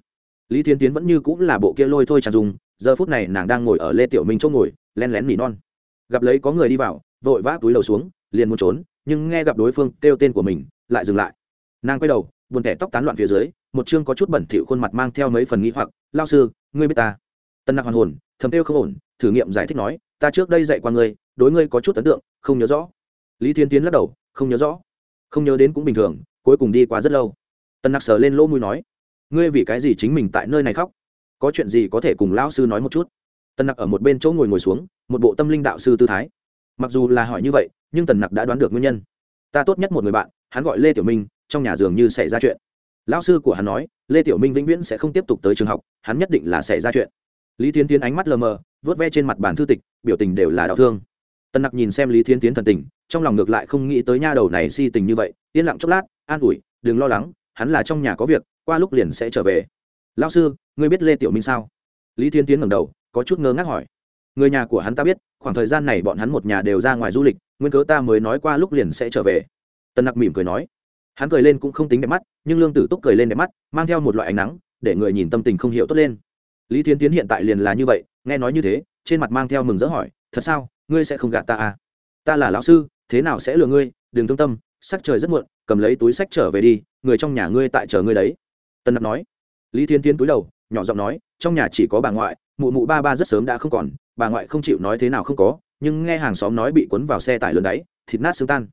Speaker 1: lý thiên tiến vẫn như cũng là bộ kia lôi thôi tràn dùng, giờ phút này nàng đang ngồi ở lê tiểu minh chỗ ngồi, len lén nỉ non. Gặp lấy có người đi vào, vội vã túi đầu xuống, liền muốn trốn, nhưng nghe gặp đối phương kêu tên của mình, lại dừng lại. Nàng quay đầu, buồn thẻ tóc tán loạn phía dưới, một chương có chút bẩn thỉu khuôn mặt mang theo mấy phần nghĩ hoặc, lao sư, ngươi biết ta? Tân nặc hoàn hồn, thầm kêu không ổn, thử nghiệm giải thích nói, ta trước đây dạy qua ngươi, đối ngươi có chút ấn tượng, không nhớ rõ. Lý thiên tiến lắc đầu, không nhớ rõ. Không nhớ đến cũng bình thường, cuối cùng đi qua rất lâu. Tân nặc sờ lên lỗ mũi nói ngươi vì cái gì chính mình tại nơi này khóc? Có chuyện gì có thể cùng lão sư nói một chút? Tần nặc ở một bên chỗ ngồi ngồi xuống, một bộ tâm linh đạo sư tư thái. Mặc dù là hỏi như vậy, nhưng tần nặc đã đoán được nguyên nhân. Ta tốt nhất một người bạn, hắn gọi lê tiểu minh, trong nhà dường như xảy ra chuyện. Lão sư của hắn nói, lê tiểu minh vĩnh viễn sẽ không tiếp tục tới trường học, hắn nhất định là xảy ra chuyện. Lý tiến tiến ánh mắt lờ mờ vớt ve trên mặt bàn thư tịch, biểu tình đều là đau thương. Tần nặc nhìn xem lý tiến tiến thần tình, trong lòng ngược lại không nghĩ tới nha đầu này si tình như vậy, yên lặng chốc lát, an ủi, đừng lo lắng hắn là trong nhà có việc, qua lúc liền sẽ trở về. Lao sư, ngươi biết lê tiểu minh sao? Lý thiên tiến ngẩng đầu, có chút ngơ ngác hỏi. Người nhà của hắn ta biết, khoảng thời gian này bọn hắn một nhà đều ra ngoài du lịch, nguyên cớ ta mới nói qua lúc liền sẽ trở về. Tần nặc mỉm cười nói. Hắn cười lên cũng không tính đẹp mắt, nhưng lương tử túc cười lên đẹp mắt, mang theo một loại ánh nắng, để người nhìn tâm tình không hiểu tốt lên. Lý thiên tiến hiện tại liền là như vậy, nghe nói như thế, trên mặt mang theo mừng rỡ hỏi, thật sao? Ngươi sẽ không gạt ta à? Ta là lão sư, thế nào sẽ lừa ngươi? Đừng thương tâm, sắc trời rất muộn, cầm lấy túi sách trở về đi người trong nhà ngươi tại chờ ngươi đấy. Tân nặc nói. Lý thiên tiến túi đầu, nhỏ giọng nói, trong nhà chỉ có bà ngoại, mụ mụ ba ba rất sớm đã không còn, bà ngoại không chịu nói thế nào không có, nhưng nghe hàng xóm nói bị cuốn vào xe tải lớn đáy thịt nát xương tan.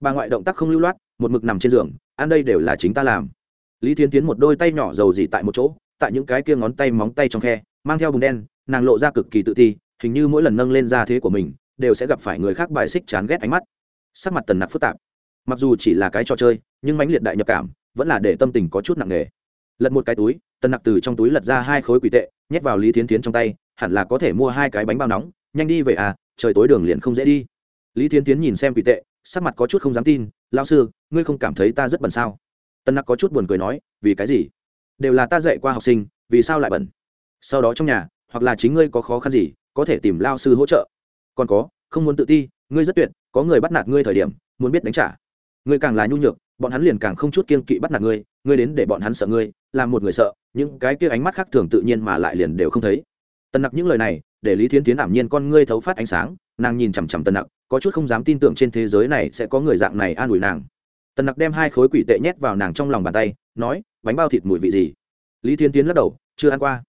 Speaker 1: Bà ngoại động tác không lưu loát, một mực nằm trên giường, ăn đây đều là chính ta làm. Lý thiên tiến một đôi tay nhỏ dầu dỉ tại một chỗ, tại những cái kia ngón tay móng tay trong khe, mang theo bùn đen, nàng lộ ra cực kỳ tự ti, hình như mỗi lần nâng lên ra thế của mình, đều sẽ gặp phải người khác bài xích chán ghét ánh mắt. Sắc mặt tần nặc phức tạp mặc dù chỉ là cái trò chơi, nhưng mãnh liệt đại nhập cảm vẫn là để tâm tình có chút nặng nề. Lật một cái túi, tân nặc từ trong túi lật ra hai khối quỷ tệ, nhét vào lý thiến tiến trong tay, hẳn là có thể mua hai cái bánh bao nóng, nhanh đi về à trời tối đường liền không dễ đi. Lý thiến tiến nhìn xem quỷ tệ, sắc mặt có chút không dám tin lao sư, ngươi không cảm thấy ta rất bẩn sao? Tân nặc có chút buồn cười nói, vì cái gì? Đều là ta dạy qua học sinh, vì sao lại bẩn? Sau đó trong nhà, hoặc là chính ngươi có khó khăn gì, có thể tìm lao sư hỗ trợ. Còn có, không muốn tự ti, ngươi rất tuyệt, có người bắt nạt ngươi thời điểm, muốn biết đánh trả ngươi càng là nhu nhược, bọn hắn liền càng không chút kiên kỵ bắt nạt ngươi ngươi đến để bọn hắn sợ ngươi, làm một người sợ, những cái kia ánh mắt khác thường tự nhiên mà lại liền đều không thấy. Tần nặc những lời này, để lý thiến tiến ảm nhiên con ngươi thấu phát ánh sáng, nàng nhìn chằm chằm tần nặc, có chút không dám tin tưởng trên thế giới này sẽ có người dạng này an ủi nàng. Tần nặc đem hai khối quỷ tệ nhét vào nàng trong lòng bàn tay, nói, bánh bao thịt mùi vị gì? Lý thiên tiến lắc đầu, chưa ăn qua.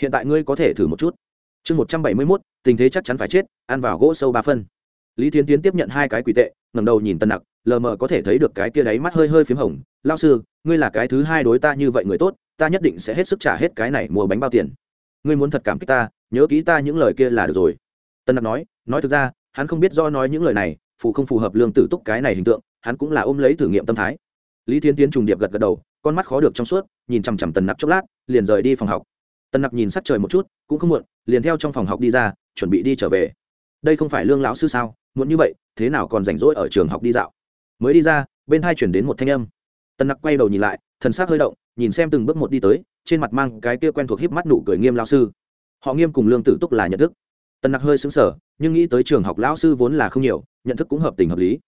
Speaker 1: Hiện tại ngươi có thể thử một chút. Chương một trăm bảy mươi mốt, tình thế chắc chắn phải chết, ăn vào gỗ sâu ba phân lý thiên tiến tiếp nhận hai cái quỷ tệ ngầm đầu nhìn tân nặc, lờ mờ có thể thấy được cái kia đáy mắt hơi hơi p h í m hồng. Lao sư, ngươi là cái thứ hai đối ta như vậy người tốt, ta nhất định sẽ hết sức trả hết cái này mua bánh bao tiền. Ngươi muốn thật cảm kích ta, nhớ kỹ ta những lời kia là được rồi. Tân nặc nói nói thực ra, hắn không biết do nói những lời này, phù không phù hợp lương tử túc cái này hình tượng, hắn cũng là ôm lấy thử nghiệm tâm thái. Lý thiên tiến trùng điệp gật gật đầu, con mắt khó được trong suốt, nhìn chằm chằm tần nặc chốc lát, liền rời đi phòng học. Tần nặc nhìn sắc trời một chút, cũng không muộn, liền theo trong phòng học đi ra, chuẩn bị đi trở về. Đây không phải lương lão sư sao? Muộn như vậy, thế nào còn rảnh rỗi ở trường học đi dạo? Mới đi ra, bên hai chuyển đến một thanh âm. Tần nặc quay đầu nhìn lại, thần s ắ c hơi động, nhìn xem từng bước một đi tới, trên mặt mang cái kia quen thuộc híp mắt nụ cười nghiêm lão sư. Họ nghiêm cùng lương tử túc là nhận thức. Tần nặc hơi xứng sở nhưng nghĩ tới trường học lão sư vốn là không nhiều, nhận thức cũng hợp tình hợp lý.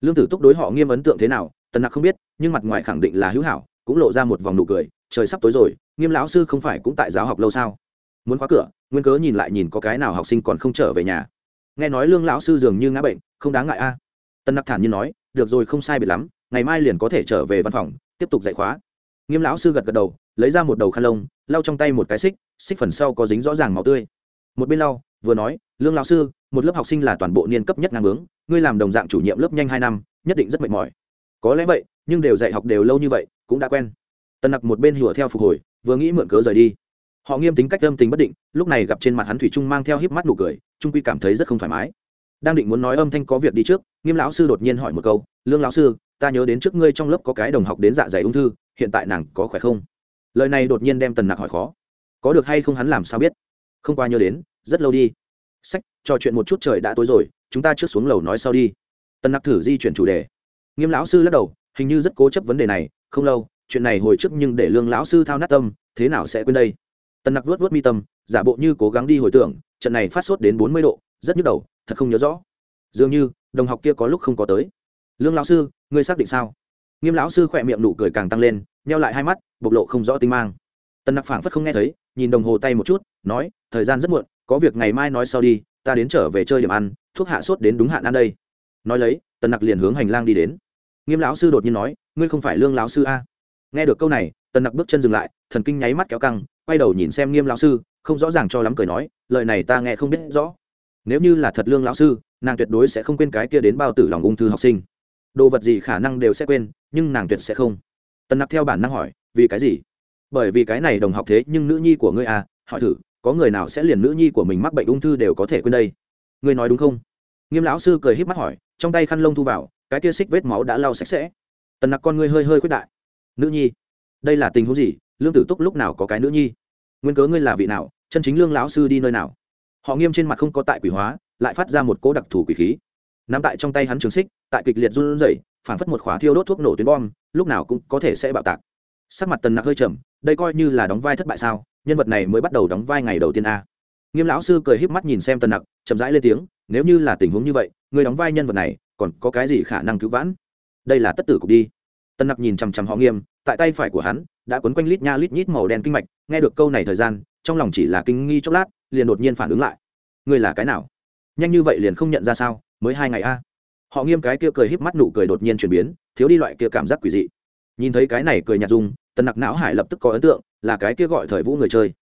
Speaker 1: Lương tử túc đối họ nghiêm ấn tượng thế nào, tần nặc không biết, nhưng mặt ngoài khẳng định là hữu hảo, cũng lộ ra một vòng nụ cười, trời sắp tối rồi, nghiêm lão sư không phải cũng tại giáo học lâu sao? Muốn khóa cửa, nguyên cớ nhìn lại nhìn có cái nào học sinh còn không trở về nhà nghe nói lương lão sư dường như ngã bệnh, không đáng ngại a. À. tân nặc thản nhiên nói, được rồi, không sai biệt lắm, ngày mai liền có thể trở về văn phòng, tiếp tục dạy khóa. Nghiêm lão sư gật gật đầu, lấy ra một đầu khăn lông, lau trong tay một cái xích xích phần sau có dính rõ ràng màu tươi. Một bên lau, vừa nói, lương lão sư, một lớp học sinh là toàn bộ niên cấp nhất ngang bướng, ngươi làm đồng dạng chủ nhiệm lớp nhanh hai năm, nhất định rất mệt mỏi. Có lẽ vậy, nhưng đều dạy học đều lâu như vậy, cũng đã quen. Tần nặc một bên hùa theo phục hồi, vừa nghĩ mượn cớ rời đi. Họ nghiêm tính cách âm tính bất định, lúc này gặp trên mặt hắn thủy trung mang theo híp mắt nụ cười trung quy cảm thấy rất không thoải mái. Đang định muốn nói âm thanh có việc đi trước, nghiêm lão sư đột nhiên hỏi một câu, lương lão sư, ta nhớ đến trước ngươi trong lớp có cái đồng học đến dạ dày ung thư, hiện tại nàng có khỏe không? Lời này đột nhiên đem tần nặc hỏi khó. Có được hay không hắn làm sao biết? Không qua nhớ đến, rất lâu đi. Sách, trò chuyện một chút trời đã tối rồi, chúng ta trước xuống lầu nói sau đi. Tần nặc thử di chuyển chủ đề. Nghiêm lão sư lắc đầu, hình như rất cố chấp vấn đề này, không lâu, chuyện này hồi trước nhưng để lương lão sư thao nát tâm, thế nào sẽ quên đây? Tần nặc vuốt vuốt mi tâm giả bộ như cố gắng đi hồi tưởng, trận này phát sốt đến bốn mươi độ, rất nhức đầu, thật không nhớ rõ. Dường như, đồng học kia có lúc không có tới. Lương lão sư, ngươi xác định sao? Nghiêm lão sư khỏe miệng nụ cười càng tăng lên neo lại hai mắt, bộc lộ không rõ tinh mang. Tần nặc phảng phất không nghe thấy, nhìn đồng hồ tay một chút, nói, thời gian rất muộn, có việc ngày mai nói sau đi, ta đến trở về chơi điểm ăn, thuốc hạ sốt đến đúng hạn ăn đây. Nói lấy, tần nặc liền hướng hành lang đi đến. Nghiêm lão sư đột nhiên nói, ngươi không phải lương lão sư a? Nghe được câu này, tần nặc bước chân dừng lại, thần kinh nháy mắt kéo căng, quay đầu nhìn xem nghiêm lão sư không rõ ràng cho lắm cười nói, lời này ta nghe không biết rõ. Nếu như là thật lương lão sư, nàng tuyệt đối sẽ không quên cái kia đến bao tử lòng ung thư học sinh. Đồ vật gì khả năng đều sẽ quên, nhưng nàng tuyệt sẽ không. Tần nặc theo bản năng hỏi, vì cái gì? Bởi vì cái này đồng học thế nhưng nữ nhi của ngươi à hỏi thử, có người nào sẽ liền nữ nhi của mình mắc bệnh ung thư đều có thể quên đây? Ngươi nói đúng không? Nghiêm lão sư cười híp mắt hỏi, trong tay khăn lông thu vào, cái kia xích vết máu đã lau sạch sẽ. Tần nặc con ngươi hơi hơi quyết đại. Nữ nhi, đây là tình huống gì? Lương tử túc lúc nào có cái nữ nhi? Nguyên cớ ngươi là vị nào? Chân chính lương lão sư đi nơi nào? Họ nghiêm trên mặt không có tại quỷ hóa, lại phát ra một cỗ đặc thù quỷ khí. Nắm tại trong tay hắn trường xích, tại kịch liệt run rẩy, phảng phất một khóa thiêu đốt thuốc nổ tuyến bom, lúc nào cũng có thể sẽ bạo tạc. Sắc mặt tần nặc hơi trầm, đây coi như là đóng vai thất bại sao? Nhân vật này mới bắt đầu đóng vai ngày đầu tiên a. Nghiêm lão sư cười híp mắt nhìn xem tần nặc, chậm rãi lên tiếng, nếu như là tình huống như vậy, người đóng vai nhân vật này, còn có cái gì khả năng cứu vãn? Đây là tất tử cục đi. Tần nặc nhìn chằm chằm họ nghiêm, tại tay phải của hắn, đã quấn quanh lít nha lít nhít màu đen kinh mạch, nghe được câu này thời gian trong lòng chỉ là kinh nghi chốc lát, liền đột nhiên phản ứng lại. Ngươi là cái nào? Nhanh như vậy liền không nhận ra sao? Mới hai ngày a? Họ nghiêm cái kia cười híp mắt nụ cười đột nhiên chuyển biến, thiếu đi loại kia cảm giác quỷ dị. Nhìn thấy cái này cười nhạt dung, tần nặc não hải lập tức có ấn tượng, là cái kia gọi thời vũ người chơi.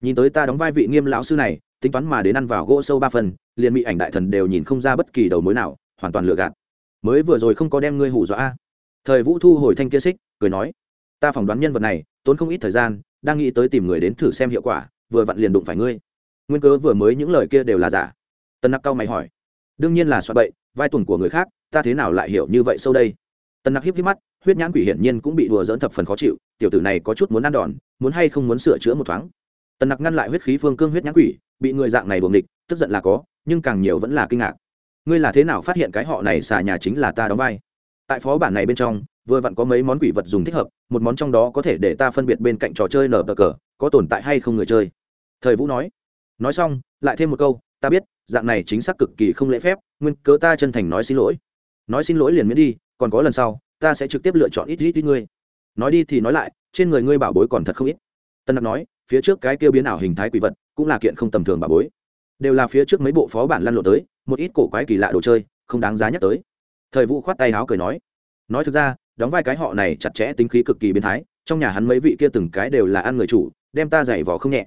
Speaker 1: Nhìn tới ta đóng vai vị nghiêm lão sư này, tính toán mà đến ăn vào gỗ sâu ba phần, liền bị ảnh đại thần đều nhìn không ra bất kỳ đầu mối nào, hoàn toàn lừa gạt. Mới vừa rồi không có đem ngươi hủ dọa a. Thời vũ thu hồi thanh kia xích, cười nói, ta phỏng đoán nhân vật này, tốn không ít thời gian, đang nghĩ tới tìm người đến thử xem hiệu quả vừa vặn liền đụng phải ngươi. Nguyên cớ vừa mới những lời kia đều là giả. Tân nặc cao mày hỏi. Đương nhiên là soạn bậy, vai tuần của người khác, ta thế nào lại hiểu như vậy sâu đây? Tân nặc hiếp hiếp mắt, huyết nhãn quỷ hiển nhiên cũng bị đùa dỡn thập phần khó chịu, tiểu tử này có chút muốn ăn đòn, muốn hay không muốn sửa chữa một thoáng. Tần nặc ngăn lại huyết khí phương cương huyết nhãn quỷ, bị người dạng này buồng địch tức giận là có, nhưng càng nhiều vẫn là kinh ngạc. Ngươi là thế nào phát hiện cái họ này xà nhà chính là ta đóng vai? Tại phó bản này bên trong, vừa vặn có mấy món quỷ vật dùng thích hợp, một món trong đó có thể để ta phân biệt bên cạnh trò chơi nở bờ cờ, có tồn tại hay không người chơi? Thời vũ nói nói xong, lại thêm một câu, ta biết, dạng này chính xác cực kỳ không lễ phép, nguyên cớ ta chân thành nói xin lỗi. Nói xin lỗi liền miễn đi, còn có lần sau, ta sẽ trực tiếp lựa chọn ít ít ít ngươi. Nói đi thì nói lại, trên người ngươi bảo bối còn thật không ít. Tân đặc nói, phía trước cái kêu biến ảo hình thái quỷ vật, cũng là kiện không tầm thường bảo bối. Đều là phía trước mấy bộ phó bản lăn lộn tới, một ít cổ quái kỳ lạ đồ chơi, không đáng giá nhắc tới. Thời vũ khoát tay áo cười nói nói thực ra, đóng vai cái họ này chặt chẽ, tính khí cực kỳ biến thái, trong nhà hắn mấy vị kia từng cái đều là ăn người chủ, đem ta giày vò không nhẹ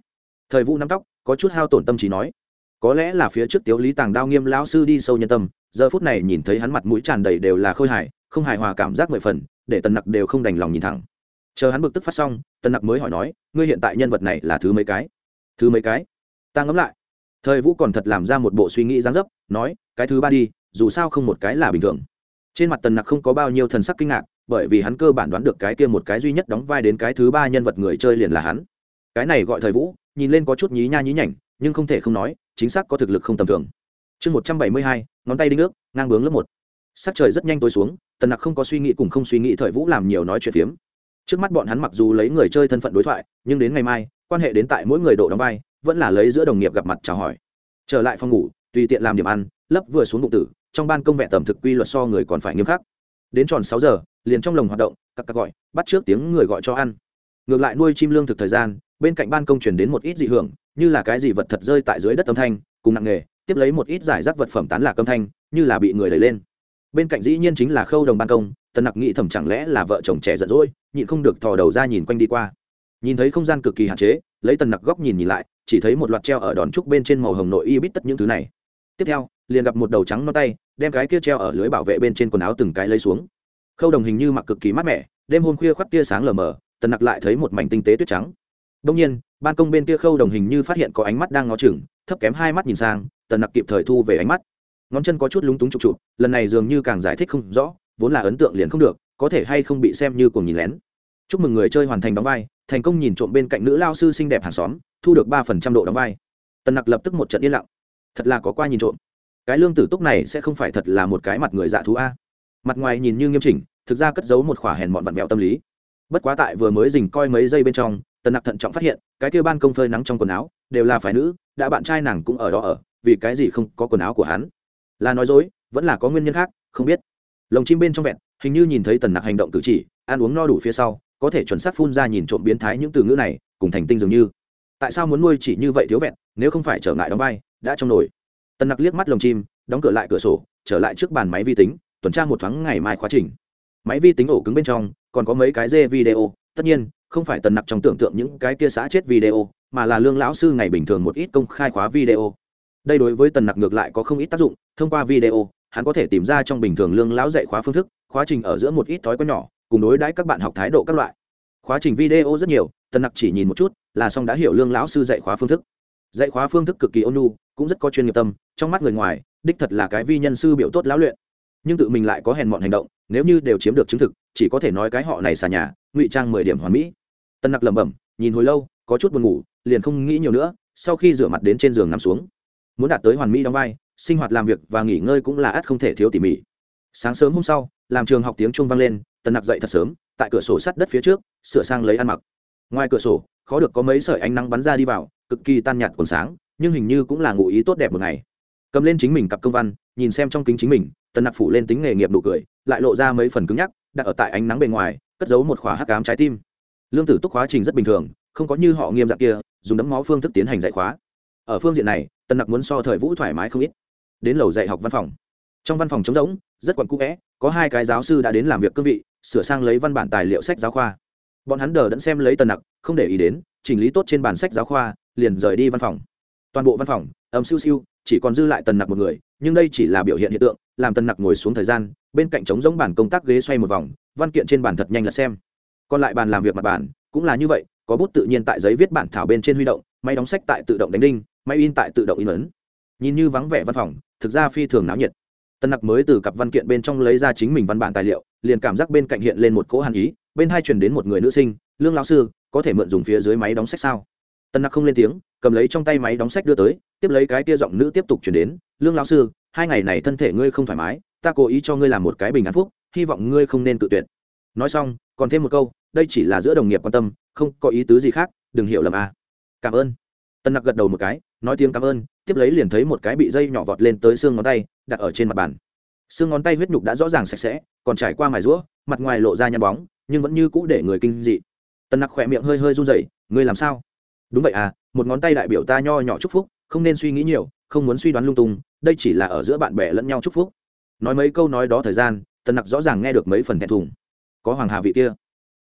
Speaker 1: thời vũ nắm tóc, có chút hao tổn tâm trí nói, có lẽ là phía trước tiếu lý tàng đao nghiêm lão sư đi sâu nhân tâm, giờ phút này nhìn thấy hắn mặt mũi tràn đầy đều là khôi hài, không hài hòa cảm giác mười phần, để tần nặc đều không đành lòng nhìn thẳng. Chờ hắn bực tức phát xong, tần nặc mới hỏi nói, ngươi hiện tại nhân vật này là thứ mấy cái? Thứ mấy cái? Ta ngẫm lại. Thời vũ còn thật làm ra một bộ suy nghĩ dáng dấp, nói, cái thứ ba đi, dù sao không một cái là bình thường. Trên mặt tần nặc không có bao nhiêu thần sắc kinh ngạc, bởi vì hắn cơ bản đoán được cái kia một cái duy nhất đóng vai đến cái thứ ba nhân vật người chơi liền là hắn. Cái này gọi thời vũ nhìn lên có chút nhí nha nhí nhảnh, nhưng không thể không nói, chính xác có thực lực không tầm thường. Chương một trăm bảy mươi hai, ngón tay đinh nước ngang bướng lớp một. Sắc trời rất nhanh tối xuống, tần nặc không có suy nghĩ cùng không suy nghĩ thời vũ làm nhiều nói chuyện phiếm. Trước mắt bọn hắn mặc dù lấy người chơi thân phận đối thoại, nhưng đến ngày mai, quan hệ đến tại mỗi người độ đóng vai, vẫn là lấy giữa đồng nghiệp gặp mặt chào hỏi. Trở lại phòng ngủ, tùy tiện làm điểm ăn, lấp vừa xuống bụng tử, trong ban công vẹn tầm thực quy luật so người còn phải nghiêm khắc. Đến tròn sáu giờ, liền trong lồng hoạt động các các gọi, bắt trước tiếng người gọi cho ăn. Ngược lại nuôi chim lương thực thời gian bên cạnh ban công truyền đến một ít dị hưởng, như là cái gì vật thật rơi tại dưới đất âm thanh, cùng nặng nghề, tiếp lấy một ít giải rác vật phẩm tán lạc âm thanh, như là bị người đẩy lên. Bên cạnh dĩ nhiên chính là khâu đồng ban công, tần nặc nghĩ thầm chẳng lẽ là vợ chồng trẻ giận dỗi, nhịn không được thò đầu ra nhìn quanh đi qua. Nhìn thấy không gian cực kỳ hạn chế, lấy tần nặc góc nhìn nhìn lại, chỉ thấy một loạt treo ở đòn trúc bên trên màu hồng nội y bít tất những thứ này. Tiếp theo, liền gặp một đầu trắng no tay, đem cái kia treo ở lưới bảo vệ bên trên quần áo từng cái lấy xuống. Khâu đồng hình như mặc cực kỳ mát mẻ, đêm hôm khuya khoắt tia sáng lờ mờ, tần nặc lại thấy một mảnh tinh tế tuyết trắng đông nhiên, ban công bên kia khâu đồng hình như phát hiện có ánh mắt đang ngó chừng, thấp kém hai mắt nhìn sang, tần nặc kịp thời thu về ánh mắt. Ngón chân có chút lúng túng chụp chụp, lần này dường như càng giải thích không rõ, vốn là ấn tượng liền không được, có thể hay không bị xem như cuồng nhìn lén. Chúc mừng người chơi hoàn thành đóng vai, thành công nhìn trộm bên cạnh nữ lao sư xinh đẹp hàng xóm, thu được ba phần trăm độ đóng vai. Tần nặc lập tức một trận yên lặng. Thật là có qua nhìn trộm. Cái lương tử túc này sẽ không phải thật là một cái mặt người dạ thú a. Mặt ngoài nhìn như nghiêm chỉnh, thực ra cất giấu một khỏa hèn mọn vặn vẹo tâm lý. Bất quá tại vừa mới dình coi mấy giây bên trong tần nặc thận trọng phát hiện, cái kia ban công phơi nắng trong quần áo, đều là phải nữ, đã bạn trai nàng cũng ở đó ở, vì cái gì không có quần áo của hắn? Là nói dối, vẫn là có nguyên nhân khác, không biết. Lồng chim bên trong vẹn, hình như nhìn thấy tần nặc hành động cử chỉ, ăn uống no đủ phía sau, có thể chuẩn xác phun ra nhìn trộm biến thái những từ ngữ này, cùng thành tinh dường như. Tại sao muốn nuôi chỉ như vậy thiếu vẹn, nếu không phải trở ngại đóng vai, đã trong nổi. Tần nặc liếc mắt lồng chim, đóng cửa lại cửa sổ, trở lại trước bàn máy vi tính, tuần tra một thoáng ngày mai khóa trình. Máy vi tính ổ cứng bên trong, còn có mấy cái dê video, tất nhiên không phải tần nặc trong tưởng tượng những cái kia xã chết video, mà là lương lão sư ngày bình thường một ít công khai khóa video. Đây đối với tần nặc ngược lại có không ít tác dụng, thông qua video, hắn có thể tìm ra trong bình thường lương lão dạy khóa phương thức, khóa trình ở giữa một ít thói quen nhỏ, cùng đối đãi các bạn học thái độ các loại. Khóa trình video rất nhiều, tần nặc chỉ nhìn một chút, là xong đã hiểu lương lão sư dạy khóa phương thức. Dạy khóa phương thức cực kỳ ônu cũng rất có chuyên nghiệp tâm, trong mắt người ngoài, đích thật là cái vi nhân sư biểu tốt lão luyện. Nhưng tự mình lại có hèn mọn hành động, nếu như đều chiếm được chứng thực, chỉ có thể nói cái họ này xà nhà, ngụy trang mười điểm hoàn mỹ tân nặc lẩm bẩm, nhìn hồi lâu, có chút buồn ngủ, liền không nghĩ nhiều nữa, sau khi rửa mặt đến trên giường nằm xuống. Muốn đạt tới hoàn mỹ đóng vai, sinh hoạt làm việc và nghỉ ngơi cũng là ắt không thể thiếu tỉ mỉ. Sáng sớm hôm sau, làm trường học tiếng trung vang lên Tân nặc dậy thật sớm, tại cửa sổ sắt đất phía trước, sửa sang lấy ăn mặc. Ngoài cửa sổ, khó được có mấy sợi ánh nắng bắn ra đi vào, cực kỳ tan nhạt còn sáng, nhưng hình như cũng là ngụ ý tốt đẹp một ngày. Cầm lên chính mình cặp công văn, nhìn xem trong kính chính mình Tân nặc phủ lên tính nghề nghiệp nụ cười, lại lộ ra mấy phần cứng nhắc, đặt ở tại ánh nắng bề ngoài, cất giấu một khóa hắc cám trái tim lương tử túc khóa trình rất bình thường, không có như họ nghiêm dạng kia, dùng đấm máu phương thức tiến hành dạy khóa. Ở phương diện này, tần nặc muốn so thời vũ thoải mái không ít. Đến lầu dạy học văn phòng. Trong văn phòng trống rỗng, rất quặn cũ vẽ, có hai cái giáo sư đã đến làm việc cương vị, sửa sang lấy văn bản tài liệu sách giáo khoa. Bọn hắn đờ đẫn xem lấy tần nặc, không để ý đến, chỉnh lý tốt trên bản sách giáo khoa, liền rời đi văn phòng. Toàn bộ văn phòng, ấm siêu siêu, chỉ còn dư lại tần nặc một người, nhưng đây chỉ là biểu hiện hiện tượng, làm tần nặc ngồi xuống thời gian, bên cạnh trống giống bản công tác ghế xoay một vòng, văn kiện trên bản thật nhanh là xem còn lại bàn làm việc mặt bàn, cũng là như vậy, có bút tự nhiên tại giấy viết bản thảo bên trên huy động, máy đóng sách tại tự động đánh đinh, máy in tại tự động in ấn. Nhìn như vắng vẻ văn phòng, thực ra phi thường náo nhiệt. Tân nặc mới từ cặp văn kiện bên trong lấy ra chính mình văn bản tài liệu, liền cảm giác bên cạnh hiện lên một cỗ hàn ý, bên hai truyền đến một người nữ sinh, lương lão sư, có thể mượn dùng phía dưới máy đóng sách sao? Tân nặc không lên tiếng, cầm lấy trong tay máy đóng sách đưa tới, tiếp lấy cái kia giọng nữ tiếp tục chuyển đến, lương lão sư, hai ngày này thân thể ngươi không thoải mái, ta cố ý cho ngươi làm một cái bình an phúc, hy vọng ngươi không nên tự tuyệt nói xong, còn thêm một câu, đây chỉ là giữa đồng nghiệp quan tâm, không có ý tứ gì khác, đừng hiểu lầm à. cảm ơn. Tân nặc gật đầu một cái, nói tiếng cảm ơn, tiếp lấy liền thấy một cái bị dây nhỏ vọt lên tới xương ngón tay, đặt ở trên mặt bàn. Xương ngón tay huyết nhục đã rõ ràng sạch sẽ, còn trải qua mài rũa mặt ngoài lộ ra nhăn bóng, nhưng vẫn như cũ để người kinh dị. Tân nặc khỏe miệng hơi hơi run rẩy, ngươi làm sao? Đúng vậy à một ngón tay đại biểu ta nho nhỏ chúc phúc, không nên suy nghĩ nhiều, không muốn suy đoán lung tung, đây chỉ là ở giữa bạn bè lẫn nhau chúc phúc. Nói mấy câu nói đó thời gian, tân nặc rõ ràng nghe được mấy phần thẹn thùng có hoàng hà vị kia.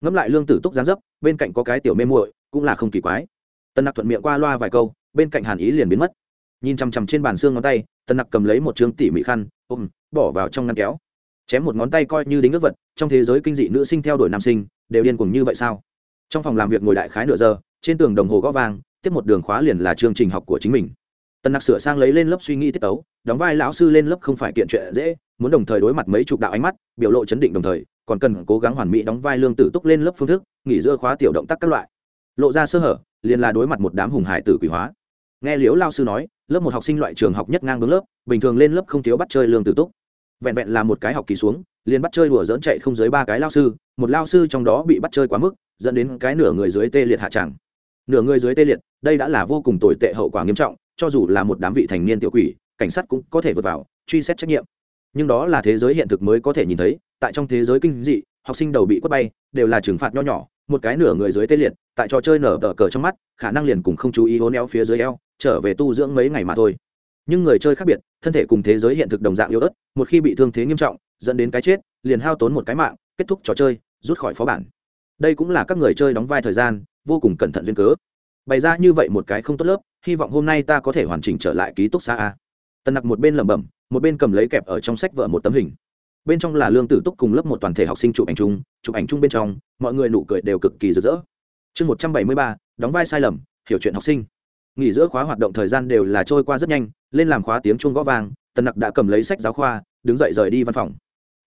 Speaker 1: Ngẫm lại lương tử túc gián dấp, bên cạnh có cái tiểu mê muội, cũng là không kỳ quái. Tân nặc thuận miệng qua loa vài câu, bên cạnh hàn ý liền biến mất. Nhìn chằm chằm trên bàn xương ngón tay tân nặc cầm lấy một chương tỉ mỉ khăn, ôm, bỏ vào trong ngăn kéo. Chém một ngón tay coi như đính ước vật, trong thế giới kinh dị nữ sinh theo đuổi nam sinh, đều điên cùng như vậy sao? Trong phòng làm việc ngồi đại khái nửa giờ, trên tường đồng hồ gõ vàng tiếp một đường khóa liền là chương trình học của chính mình. Tân nặc sửa sang lấy lên lớp suy nghĩ tiết tấu, đóng vai lão sư lên lớp không phải kiện chuyện dễ, muốn đồng thời đối mặt mấy chục đạo ánh mắt, biểu lộ chấn định đồng thời còn cần cố gắng hoàn mỹ đóng vai lương tử túc lên lớp phương thức, nghỉ giữa khóa tiểu động tác các loại. Lộ ra sơ hở, liền là đối mặt một đám hùng hải tử quỷ hóa. Nghe liễu lao sư nói, lớp một học sinh loại trường học nhất ngang bướng lớp, bình thường lên lớp không thiếu bắt chơi lương tử túc. Vẹn vẹn là một cái học kỳ xuống, liền bắt chơi đùa dỡn chạy không dưới ba cái lao sư, một lao sư trong đó bị bắt chơi quá mức, dẫn đến cái nửa người dưới tê liệt hạ tràng. Nửa người dưới tê liệt, đây đã là vô cùng tồi tệ hậu quả nghiêm trọng, cho dù là một đám vị thành niên tiểu quỷ, cảnh sát cũng có thể vượt vào, truy xét trách nhiệm nhưng đó là thế giới hiện thực mới có thể nhìn thấy, tại trong thế giới kinh dị, học sinh đầu bị quất bay, đều là trừng phạt nho nhỏ, một cái nửa người dưới tê liệt, tại trò chơi nở tờ cờ trong mắt, khả năng liền cùng không chú ý hố neo phía dưới eo, trở về tu dưỡng mấy ngày mà thôi. Nhưng người chơi khác biệt, thân thể cùng thế giới hiện thực đồng dạng yếu ớt, một khi bị thương thế nghiêm trọng, dẫn đến cái chết, liền hao tốn một cái mạng, kết thúc trò chơi, rút khỏi phó bản. Đây cũng là các người chơi đóng vai thời gian, vô cùng cẩn thận duyên cớ. Bày ra như vậy một cái không tốt lớp, hy vọng hôm nay ta có thể hoàn chỉnh trở lại ký túc xa a. Tần nặc một bên lẩm bẩm một bên cầm lấy kẹp ở trong sách vợ một tấm hình. Bên trong là lương tử túc cùng lớp một toàn thể học sinh chụp ảnh chung, chụp ảnh chung bên trong, mọi người nụ cười đều cực kỳ rực rỡ. Chương một trăm bảy mươi ba, đóng vai sai lầm, hiểu chuyện học sinh. Nghỉ giữa khóa hoạt động thời gian đều là trôi qua rất nhanh, lên làm khóa tiếng chuông gõ vang, tần nặc đã cầm lấy sách giáo khoa, đứng dậy rời đi văn phòng.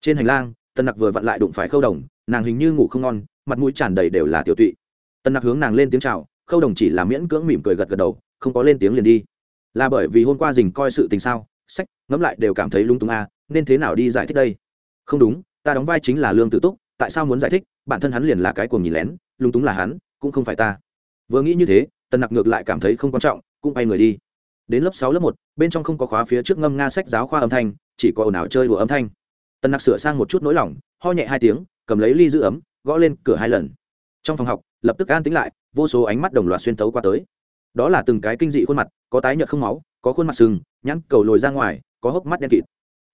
Speaker 1: Trên hành lang, tần nặc vừa vặn lại đụng phải khâu đồng, nàng hình như ngủ không ngon, mặt mũi tràn đầy đều là tiểu tụy. Tần nặc hướng nàng lên tiếng chào, khâu đồng chỉ là miễn cưỡng mỉm cười gật gật đầu, không có lên tiếng liền đi. Là bởi vì hôm qua dình coi sự tình sao? Sách, ngẫm lại đều cảm thấy lung tung a, nên thế nào đi giải thích đây? Không đúng, ta đóng vai chính là lương tự túc, tại sao muốn giải thích? Bản thân hắn liền là cái cuồng nhìn lén, lung túng là hắn, cũng không phải ta. Vừa nghĩ như thế, tần nặc ngược lại cảm thấy không quan trọng, cũng bay người đi. Đến lớp sáu, lớp một, bên trong không có khóa phía trước ngâm nga sách giáo khoa âm thanh, chỉ có ồn ào chơi đùa âm thanh. Tần nặc sửa sang một chút nỗi lòng, ho nhẹ hai tiếng, cầm lấy ly giữ ấm, gõ lên cửa hai lần. Trong phòng học, lập tức an tính lại, vô số ánh mắt đồng loạt xuyên tấu qua tới đó là từng cái kinh dị khuôn mặt, có tái nhợt không máu, có khuôn mặt sừng, nhãn cầu lồi ra ngoài, có hốc mắt đen kịt.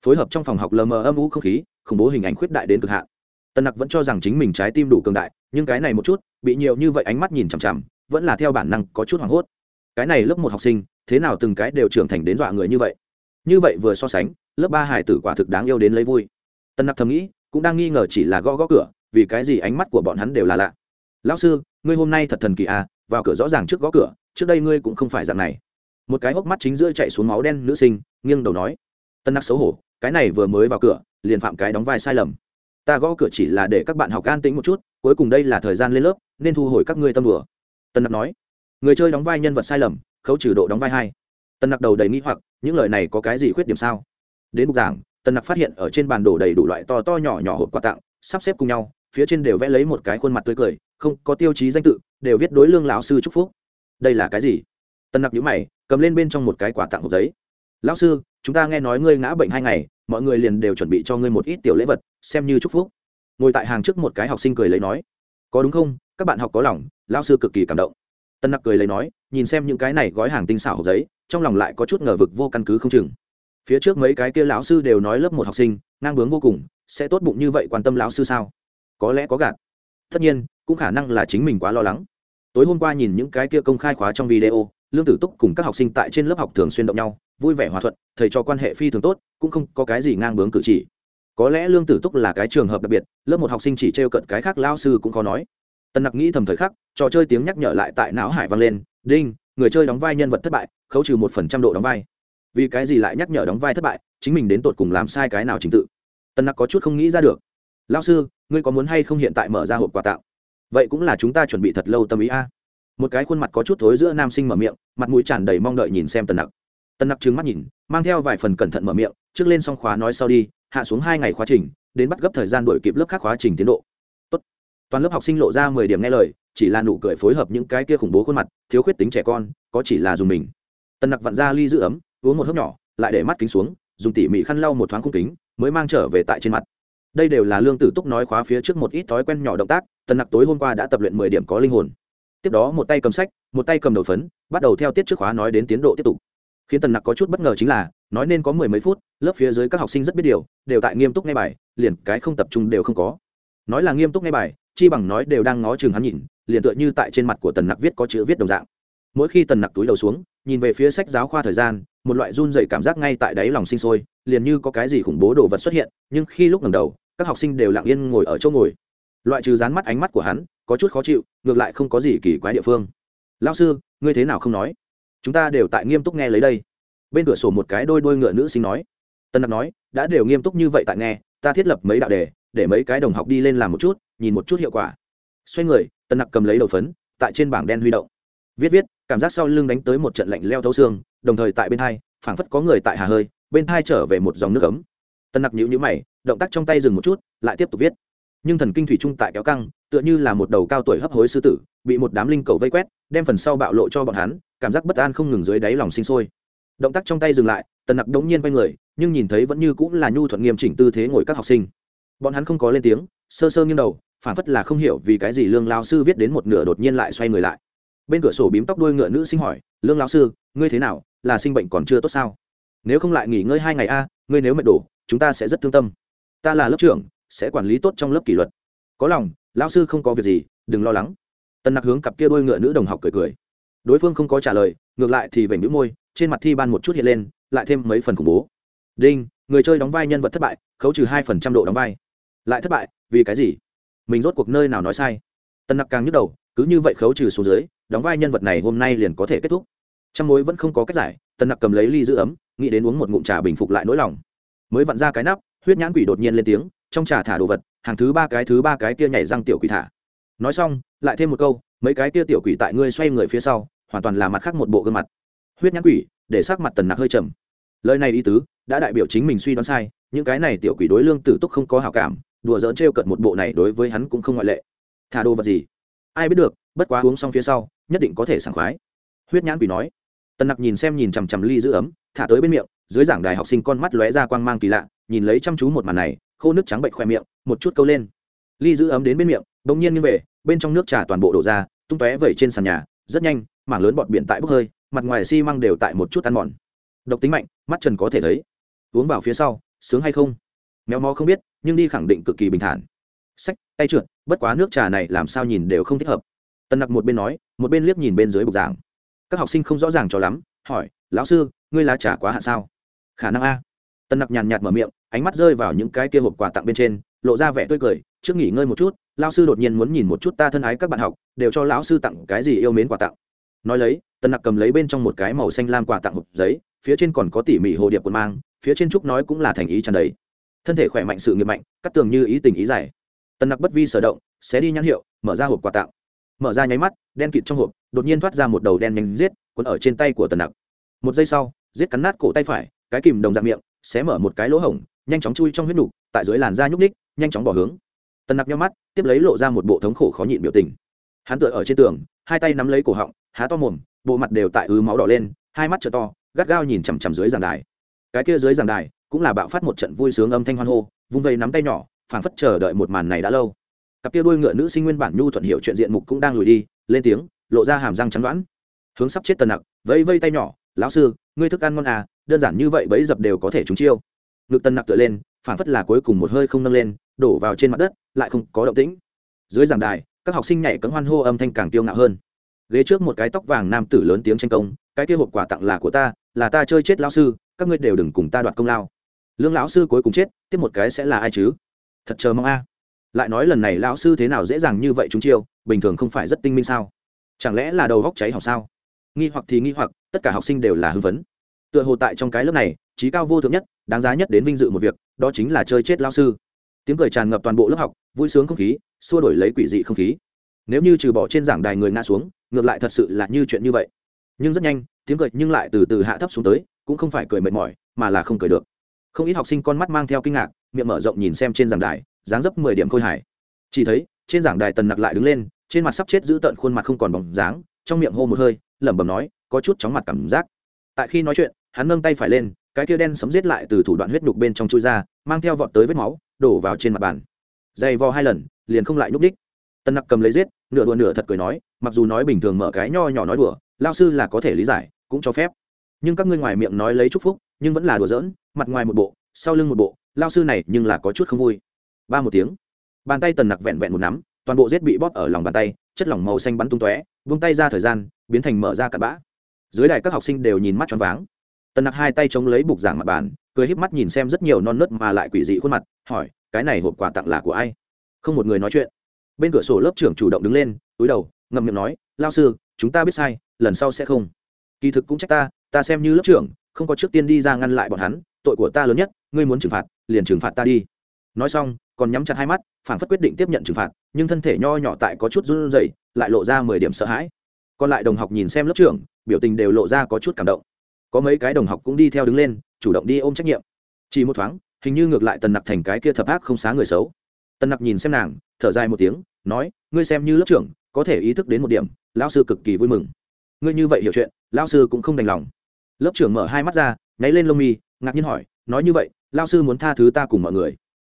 Speaker 1: Phối hợp trong phòng học lờ mờ âm u không khí, khủng bố hình ảnh khuyết đại đến cực hạn. Tần nặc vẫn cho rằng chính mình trái tim đủ cường đại, nhưng cái này một chút, bị nhiều như vậy ánh mắt nhìn chằm chằm, vẫn là theo bản năng có chút hoảng hốt. Cái này lớp một học sinh, thế nào từng cái đều trưởng thành đến dọa người như vậy? Như vậy vừa so sánh, lớp ba hải tử quả thực đáng yêu đến lấy vui. Tân nặc thầm nghĩ, cũng đang nghi ngờ chỉ là gõ gõ cửa, vì cái gì ánh mắt của bọn hắn đều là lạ. Lão sư, ngươi hôm nay thật thần kỳ à vào cửa rõ ràng trước gõ cửa trước đây ngươi cũng không phải dạng này. Một cái hốc mắt chính giữa chạy xuống máu đen nữ sinh, nghiêng đầu nói, tân nặc xấu hổ, cái này vừa mới vào cửa, liền phạm cái đóng vai sai lầm. Ta gõ cửa chỉ là để các bạn học an tĩnh một chút, cuối cùng đây là thời gian lên lớp, nên thu hồi các ngươi tâm đùa. Tân nặc nói, người chơi đóng vai nhân vật sai lầm, khấu trừ độ đóng vai hai. Tân nặc đầu đầy nghĩ hoặc, những lời này có cái gì khuyết điểm sao? Đến bục giảng, tân nặc phát hiện ở trên bàn đổ đầy đủ loại to to nhỏ nhỏ hộp quà tặng, sắp xếp cùng nhau, phía trên đều vẽ lấy một cái khuôn mặt tươi cười, không có tiêu chí danh tự, đều viết đối lương lão sư chúc phúc đây là cái gì? Tân nặc nhữ mày, cầm lên bên trong một cái quà tặng hộp giấy. Lão sư, chúng ta nghe nói ngươi ngã bệnh hai ngày, mọi người liền đều chuẩn bị cho ngươi một ít tiểu lễ vật, xem như chúc phúc. Ngồi tại hàng trước một cái học sinh cười lấy nói, có đúng không? Các bạn học có lòng. Lão sư cực kỳ cảm động. Tân nặc cười lấy nói, nhìn xem những cái này gói hàng tinh xảo hộp giấy, trong lòng lại có chút ngờ vực vô căn cứ không chừng. Phía trước mấy cái kia lão sư đều nói lớp một học sinh, ngang bướng vô cùng, sẽ tốt bụng như vậy quan tâm lão sư sao? Có lẽ có gạt. Tất nhiên, cũng khả năng là chính mình quá lo lắng tối hôm qua nhìn những cái kia công khai khóa trong video, lương tử túc cùng các học sinh tại trên lớp học thường xuyên động nhau, vui vẻ hòa thuận, thầy cho quan hệ phi thường tốt, cũng không có cái gì ngang bướng cử chỉ. Có lẽ lương tử túc là cái trường hợp đặc biệt, lớp một học sinh chỉ t r e o cận cái khác lao sư cũng khó nói. Tần nặc nghĩ thầm thời khắc, trò chơi tiếng nhắc nhở lại tại não hải vang lên, đinh, người chơi đóng vai nhân vật thất bại, khấu trừ một phần trăm độ đóng vai. Vì cái gì lại nhắc nhở đóng vai thất bại, chính mình đến tột cùng làm sai cái nào trình tự? Tần nặc có chút không nghĩ ra được. Lao sư, ngươi có muốn hay không hiện tại mở ra hộp quà tặng? Vậy cũng là chúng ta chuẩn bị thật lâu tâm ý a. Một cái khuôn mặt có chút thối giữa nam sinh mở miệng, mặt mũi tràn đầy mong đợi nhìn xem tần nặc. Tần nặc trừng mắt nhìn, mang theo vài phần cẩn thận mở miệng, trước lên xong khóa nói sau đi, hạ xuống hai ngày khóa trình, đến bắt gấp thời gian đổi kịp lớp khác khóa trình tiến độ. Tốt. toàn lớp học sinh lộ ra mười điểm nghe lời, chỉ là nụ cười phối hợp những cái kia khủng bố khuôn mặt, thiếu khuyết tính trẻ con, có chỉ là dùng mình. Tần nặc vặn ra ly giữ ấm, uống một hớp nhỏ, lại để mắt kính xuống, dùng tỉ mỉ khăn lau một thoáng khung kính, mới mang trở về tại trên mặt. Đây đều là lương tử túc nói khóa phía trước một ít thói quen nhỏ động tác tần nặc tối hôm qua đã tập luyện mười điểm có linh hồn. Tiếp đó một tay cầm sách, một tay cầm đầu phấn, bắt đầu theo tiết trước khóa nói đến tiến độ tiếp tục. Khiến tần nặc có chút bất ngờ chính là, nói nên có mười mấy phút, lớp phía dưới các học sinh rất biết điều, đều tại nghiêm túc nghe bài, liền cái không tập trung đều không có. Nói là nghiêm túc nghe bài, chi bằng nói đều đang ngó chừng hắn nhìn, liền tựa như tại trên mặt của tần nặc viết có chữ viết đồng dạng. Mỗi khi tần nặc túi đầu xuống, nhìn về phía sách giáo khoa thời gian, một loại run dậy cảm giác ngay tại đáy lòng sinh sôi, liền như có cái gì khủng bố đồ vật xuất hiện, nhưng khi lúc ngầm đầu, các học sinh đều lặng yên ngồi ở chỗ ngồi loại trừ dán mắt ánh mắt của hắn, có chút khó chịu, ngược lại không có gì kỳ quái địa phương. Lao sư, ngươi thế nào không nói? Chúng ta đều tại nghiêm túc nghe lấy đây. Bên cửa sổ một cái đôi đôi ngựa nữ sinh nói. Tân nặc nói, đã đều nghiêm túc như vậy tại nghe, ta thiết lập mấy đạo đề, để mấy cái đồng học đi lên làm một chút, nhìn một chút hiệu quả. Xoay người, tân nặc cầm lấy đầu phấn, tại trên bảng đen huy động. Viết viết, cảm giác sau lưng đánh tới một trận lạnh leo thấu xương, đồng thời tại bên hai, phảng phất có người tại hà hơi, bên hai trở về một dòng nước ấm. Tân nặc nhữ nhữ mày, động tác trong tay dừng một chút, lại tiếp tục viết nhưng thần kinh thủy trung tại kéo căng, tựa như là một đầu cao tuổi hấp hối sư tử, bị một đám linh cầu vây quét, đem phần sau bạo lộ cho bọn hắn, cảm giác bất an không ngừng dưới đáy lòng sinh sôi. Động tác trong tay dừng lại, tần nặc đống nhiên quay người, nhưng nhìn thấy vẫn như cũng là nhu thuận nghiêm chỉnh tư thế ngồi các học sinh. Bọn hắn không có lên tiếng, sơ sơ nghiêng đầu, phản phất là không hiểu vì cái gì lương lao sư viết đến một nửa đột nhiên lại xoay người lại. Bên cửa sổ bím tóc đuôi ngựa nữ sinh hỏi, lương lao sư, ngươi thế nào? Là sinh bệnh còn chưa tốt sao? Nếu không lại nghỉ ngơi hai ngày a, ngươi nếu mệt đổ chúng ta sẽ rất thương tâm. Ta là lớp trưởng sẽ quản lý tốt trong lớp kỷ luật. Có lòng lao sư không có việc gì, đừng lo lắng. Tần nặc hướng cặp kia đôi ngựa nữ đồng học cười cười. Đối phương không có trả lời, ngược lại thì vểnh nữ môi, trên mặt thi ban một chút hiện lên, lại thêm mấy phần khủng bố. Đinh, người chơi đóng vai nhân vật thất bại, khấu trừ hai phần trăm độ đóng vai. Lại thất bại, vì cái gì? Mình rốt cuộc nơi nào nói sai? Tần nặc càng nhức đầu, cứ như vậy khấu trừ xuống dưới, đóng vai nhân vật này hôm nay liền có thể kết thúc. Trong mối vẫn không có cách giải, tần nặc cầm lấy ly giữ ấm, nghĩ đến uống một ngụm trà bình phục lại nỗi lòng. Mới vặn ra cái nắp, huyết nhãn quỷ đột nhiên lên tiếng trong trà thả đồ vật, hàng thứ ba cái thứ ba cái kia nhảy răng tiểu quỷ thả. Nói xong, lại thêm một câu, mấy cái kia tiểu quỷ tại ngươi xoay người phía sau, hoàn toàn là mặt khác một bộ gương mặt. Huyết nhãn quỷ, để sắc mặt tần nặc hơi trầm. Lời này ý tứ, đã đại biểu chính mình suy đoán sai, những cái này tiểu quỷ đối lương tử túc không có hảo cảm, đùa dỡn trêu cận một bộ này đối với hắn cũng không ngoại lệ. Thả đồ vật gì? Ai biết được, bất quá uống xong phía sau, nhất định có thể sảng khoái. Huyết nhãn quỷ nói. Tần nặc nhìn xem nhìn chằm chằm ly giữ ấm, thả tới bên miệng, dưới giảng đài học sinh con mắt lóe ra quang mang kỳ lạ, nhìn lấy chăm chú một màn này khô nước trắng bệnh khoe miệng, một chút câu lên. Ly giữ ấm đến bên miệng, bỗng nhiên như về, bên trong nước trà toàn bộ đổ ra, tung tóe vẩy trên sàn nhà, rất nhanh, mảng lớn bọt biển tại bốc hơi, mặt ngoài xi măng đều tại một chút ăn mòn. Độc tính mạnh, mắt trần có thể thấy. Uống vào phía sau, sướng hay không? Méo mó không biết, nhưng đi khẳng định cực kỳ bình thản. Sách tay trượt, bất quá nước trà này làm sao nhìn đều không thích hợp. Tần nặc một bên nói, một bên liếc nhìn bên dưới bục giảng. Các học sinh không rõ ràng cho lắm, hỏi, lão sư, ngươi lá trà quá hạ sao? Khả năng a. Tần nặc nhàn nhạt mở miệng ánh mắt rơi vào những cái kia hộp quà tặng bên trên, lộ ra vẻ tươi cười, trước nghỉ ngơi một chút lao sư đột nhiên muốn nhìn một chút ta thân ái các bạn học, đều cho lão sư tặng cái gì yêu mến quà tặng. Nói lấy, tần nặc cầm lấy bên trong một cái màu xanh lam quà tặng hộp giấy, phía trên còn có tỉ mỉ hồ điệp quần mang, phía trên trúc nói cũng là thành ý tràn đầy. Thân thể khỏe mạnh, sự nghiệp mạnh, cắt tường như ý tình ý giải. Tần nặc bất vi sở động, xé đi nhãn hiệu, mở ra hộp quà tặng. Mở ra nháy mắt, đen kịt trong hộp, đột nhiên thoát ra một đầu đen nhánh giết quấn ở trên tay của tần nặc. Một giây sau, giết cắn nát cổ tay phải, cái kìm đồng dạng miệng, xé mở một cái lỗ hổng nhanh chóng chui trong huyết nục, tại dưới làn da nhúc ních nhanh chóng bỏ hướng. Tần nặc nhau mắt, tiếp lấy lộ ra một bộ thống khổ khó nhịn biểu tình. Hắn tựa ở trên tường, hai tay nắm lấy cổ họng, há to mồm, bộ mặt đều tại ứ máu đỏ lên, hai mắt t to, gắt gao nhìn chằm chằm dưới giàn đài. Cái kia dưới giàn đài, cũng là bạo phát một trận vui sướng âm thanh hoan hô, vung vây nắm tay nhỏ, phảng phất chờ đợi một màn này đã lâu. Cặp kia đuôi ngựa nữ sinh nguyên bản nhu thuận hiệu chuyện diện mục cũng đang lùi đi, lên tiếng, lộ ra hàm răng trắng đoán hướng sắp chết tần nặc, vẫy vây tay nhỏ, lão sư, ngươi thức ăn ngon à đơn giản như vậy bấy dập đều có thể trúng chiêu ngực tần nặc tựa lên phản phất là cuối cùng một hơi không nâng lên, đổ vào trên mặt đất, lại không có động tĩnh. Dưới giảng đài, các học sinh nhảy cấm hoan hô âm thanh càng tiêu ngạo hơn. Ghế trước một cái tóc vàng nam tử lớn tiếng tranh công, cái kia hộp quà tặng là của ta, là ta chơi chết lão sư, các ngươi đều đừng cùng ta đoạt công lao. Lương lão sư cuối cùng chết, tiếp một cái sẽ là ai chứ? Thật chờ mong a. Lại nói lần này lão sư thế nào dễ dàng như vậy chúng chiêu, bình thường không phải rất tinh minh sao? Chẳng lẽ là đầu góc cháy học sao? Nghi hoặc thì nghi hoặc, tất cả học sinh đều là hưng phấn tựa hồ tại trong cái lớp này, trí cao vô thượng nhất, đáng giá nhất đến vinh dự một việc, đó chính là chơi chết lao sư. Tiếng cười tràn ngập toàn bộ lớp học, vui sướng không khí, xua đổi lấy quỷ dị không khí. Nếu như trừ bỏ trên giảng đài người ngã xuống, ngược lại thật sự là như chuyện như vậy. Nhưng rất nhanh, tiếng cười nhưng lại từ từ hạ thấp xuống tới, cũng không phải cười mệt mỏi, mà là không cười được. Không ít học sinh con mắt mang theo kinh ngạc, miệng mở rộng nhìn xem trên giảng đài, dáng dấp mười điểm khôi hài. Chỉ thấy, trên giảng đài tần nặc lại đứng lên, trên mặt sắp chết giữ tận khuôn mặt không còn bóng dáng, trong miệng hô một hơi, lẩm bẩm nói, có chút chóng mặt cảm giác. Tại khi nói chuyện hắn nâng tay phải lên, cái kia đen sấm giết lại từ thủ đoạn huyết nhục bên trong chui ra, mang theo vọt tới vết máu, đổ vào trên mặt bàn. Dày vò hai lần, liền không lại nhúc đích tân nặc cầm lấy giết, nửa đùa nửa thật cười nói, mặc dù nói bình thường mở cái nho nhỏ nói đùa lao sư là có thể lý giải, cũng cho phép. Nhưng các ngươi ngoài miệng nói lấy chúc phúc, nhưng vẫn là đùa giỡn, mặt ngoài một bộ, sau lưng một bộ lao sư này nhưng là có chút không vui. Ba một tiếng, bàn tay tần nặc vẹn vẹn một nắm, toàn bộ rết bị bóp ở lòng bàn tay, chất lỏng màu xanh bắn tung tóe vung tay ra thời gian, biến thành mở ra cặn bã. Dưới đài các học sinh đều nhìn mắt choáng váng tần nặc hai tay chống lấy bục giảng mặt bàn, cười híp mắt nhìn xem rất nhiều non nớt mà lại quỷ dị khuôn mặt, hỏi, cái này hộp quà tặng là của ai? Không một người nói chuyện. Bên cửa sổ lớp trưởng chủ động đứng lên, túi đầu, ngậm miệng nói, lao sư, chúng ta biết sai, lần sau sẽ không. Kỳ thực cũng trách ta ta xem như lớp trưởng, không có trước tiên đi ra ngăn lại bọn hắn, tội của ta lớn nhất, ngươi muốn trừng phạt, liền trừng phạt ta đi. Nói xong, còn nhắm chặt hai mắt phản phất quyết định tiếp nhận trừng phạt, nhưng thân thể nho nhỏ tại có chút run rẩy, lại lộ ra mười điểm sợ hãi. Còn lại đồng học nhìn xem lớp trưởng, biểu tình đều lộ ra có chút cảm động có mấy cái đồng học cũng đi theo đứng lên, chủ động đi ôm trách nhiệm. Chỉ một thoáng, hình như ngược lại tần nặc thành cái kia thập ác không xá người xấu. Tần nặc nhìn xem nàng, thở dài một tiếng, nói, ngươi xem như lớp trưởng, có thể ý thức đến một điểm lao sư cực kỳ vui mừng. Ngươi như vậy hiểu chuyện lao sư cũng không đành lòng. Lớp trưởng mở hai mắt ra, nháy lên lông mi, ngạc nhiên hỏi, nói như vậy lao sư muốn tha thứ ta cùng mọi người?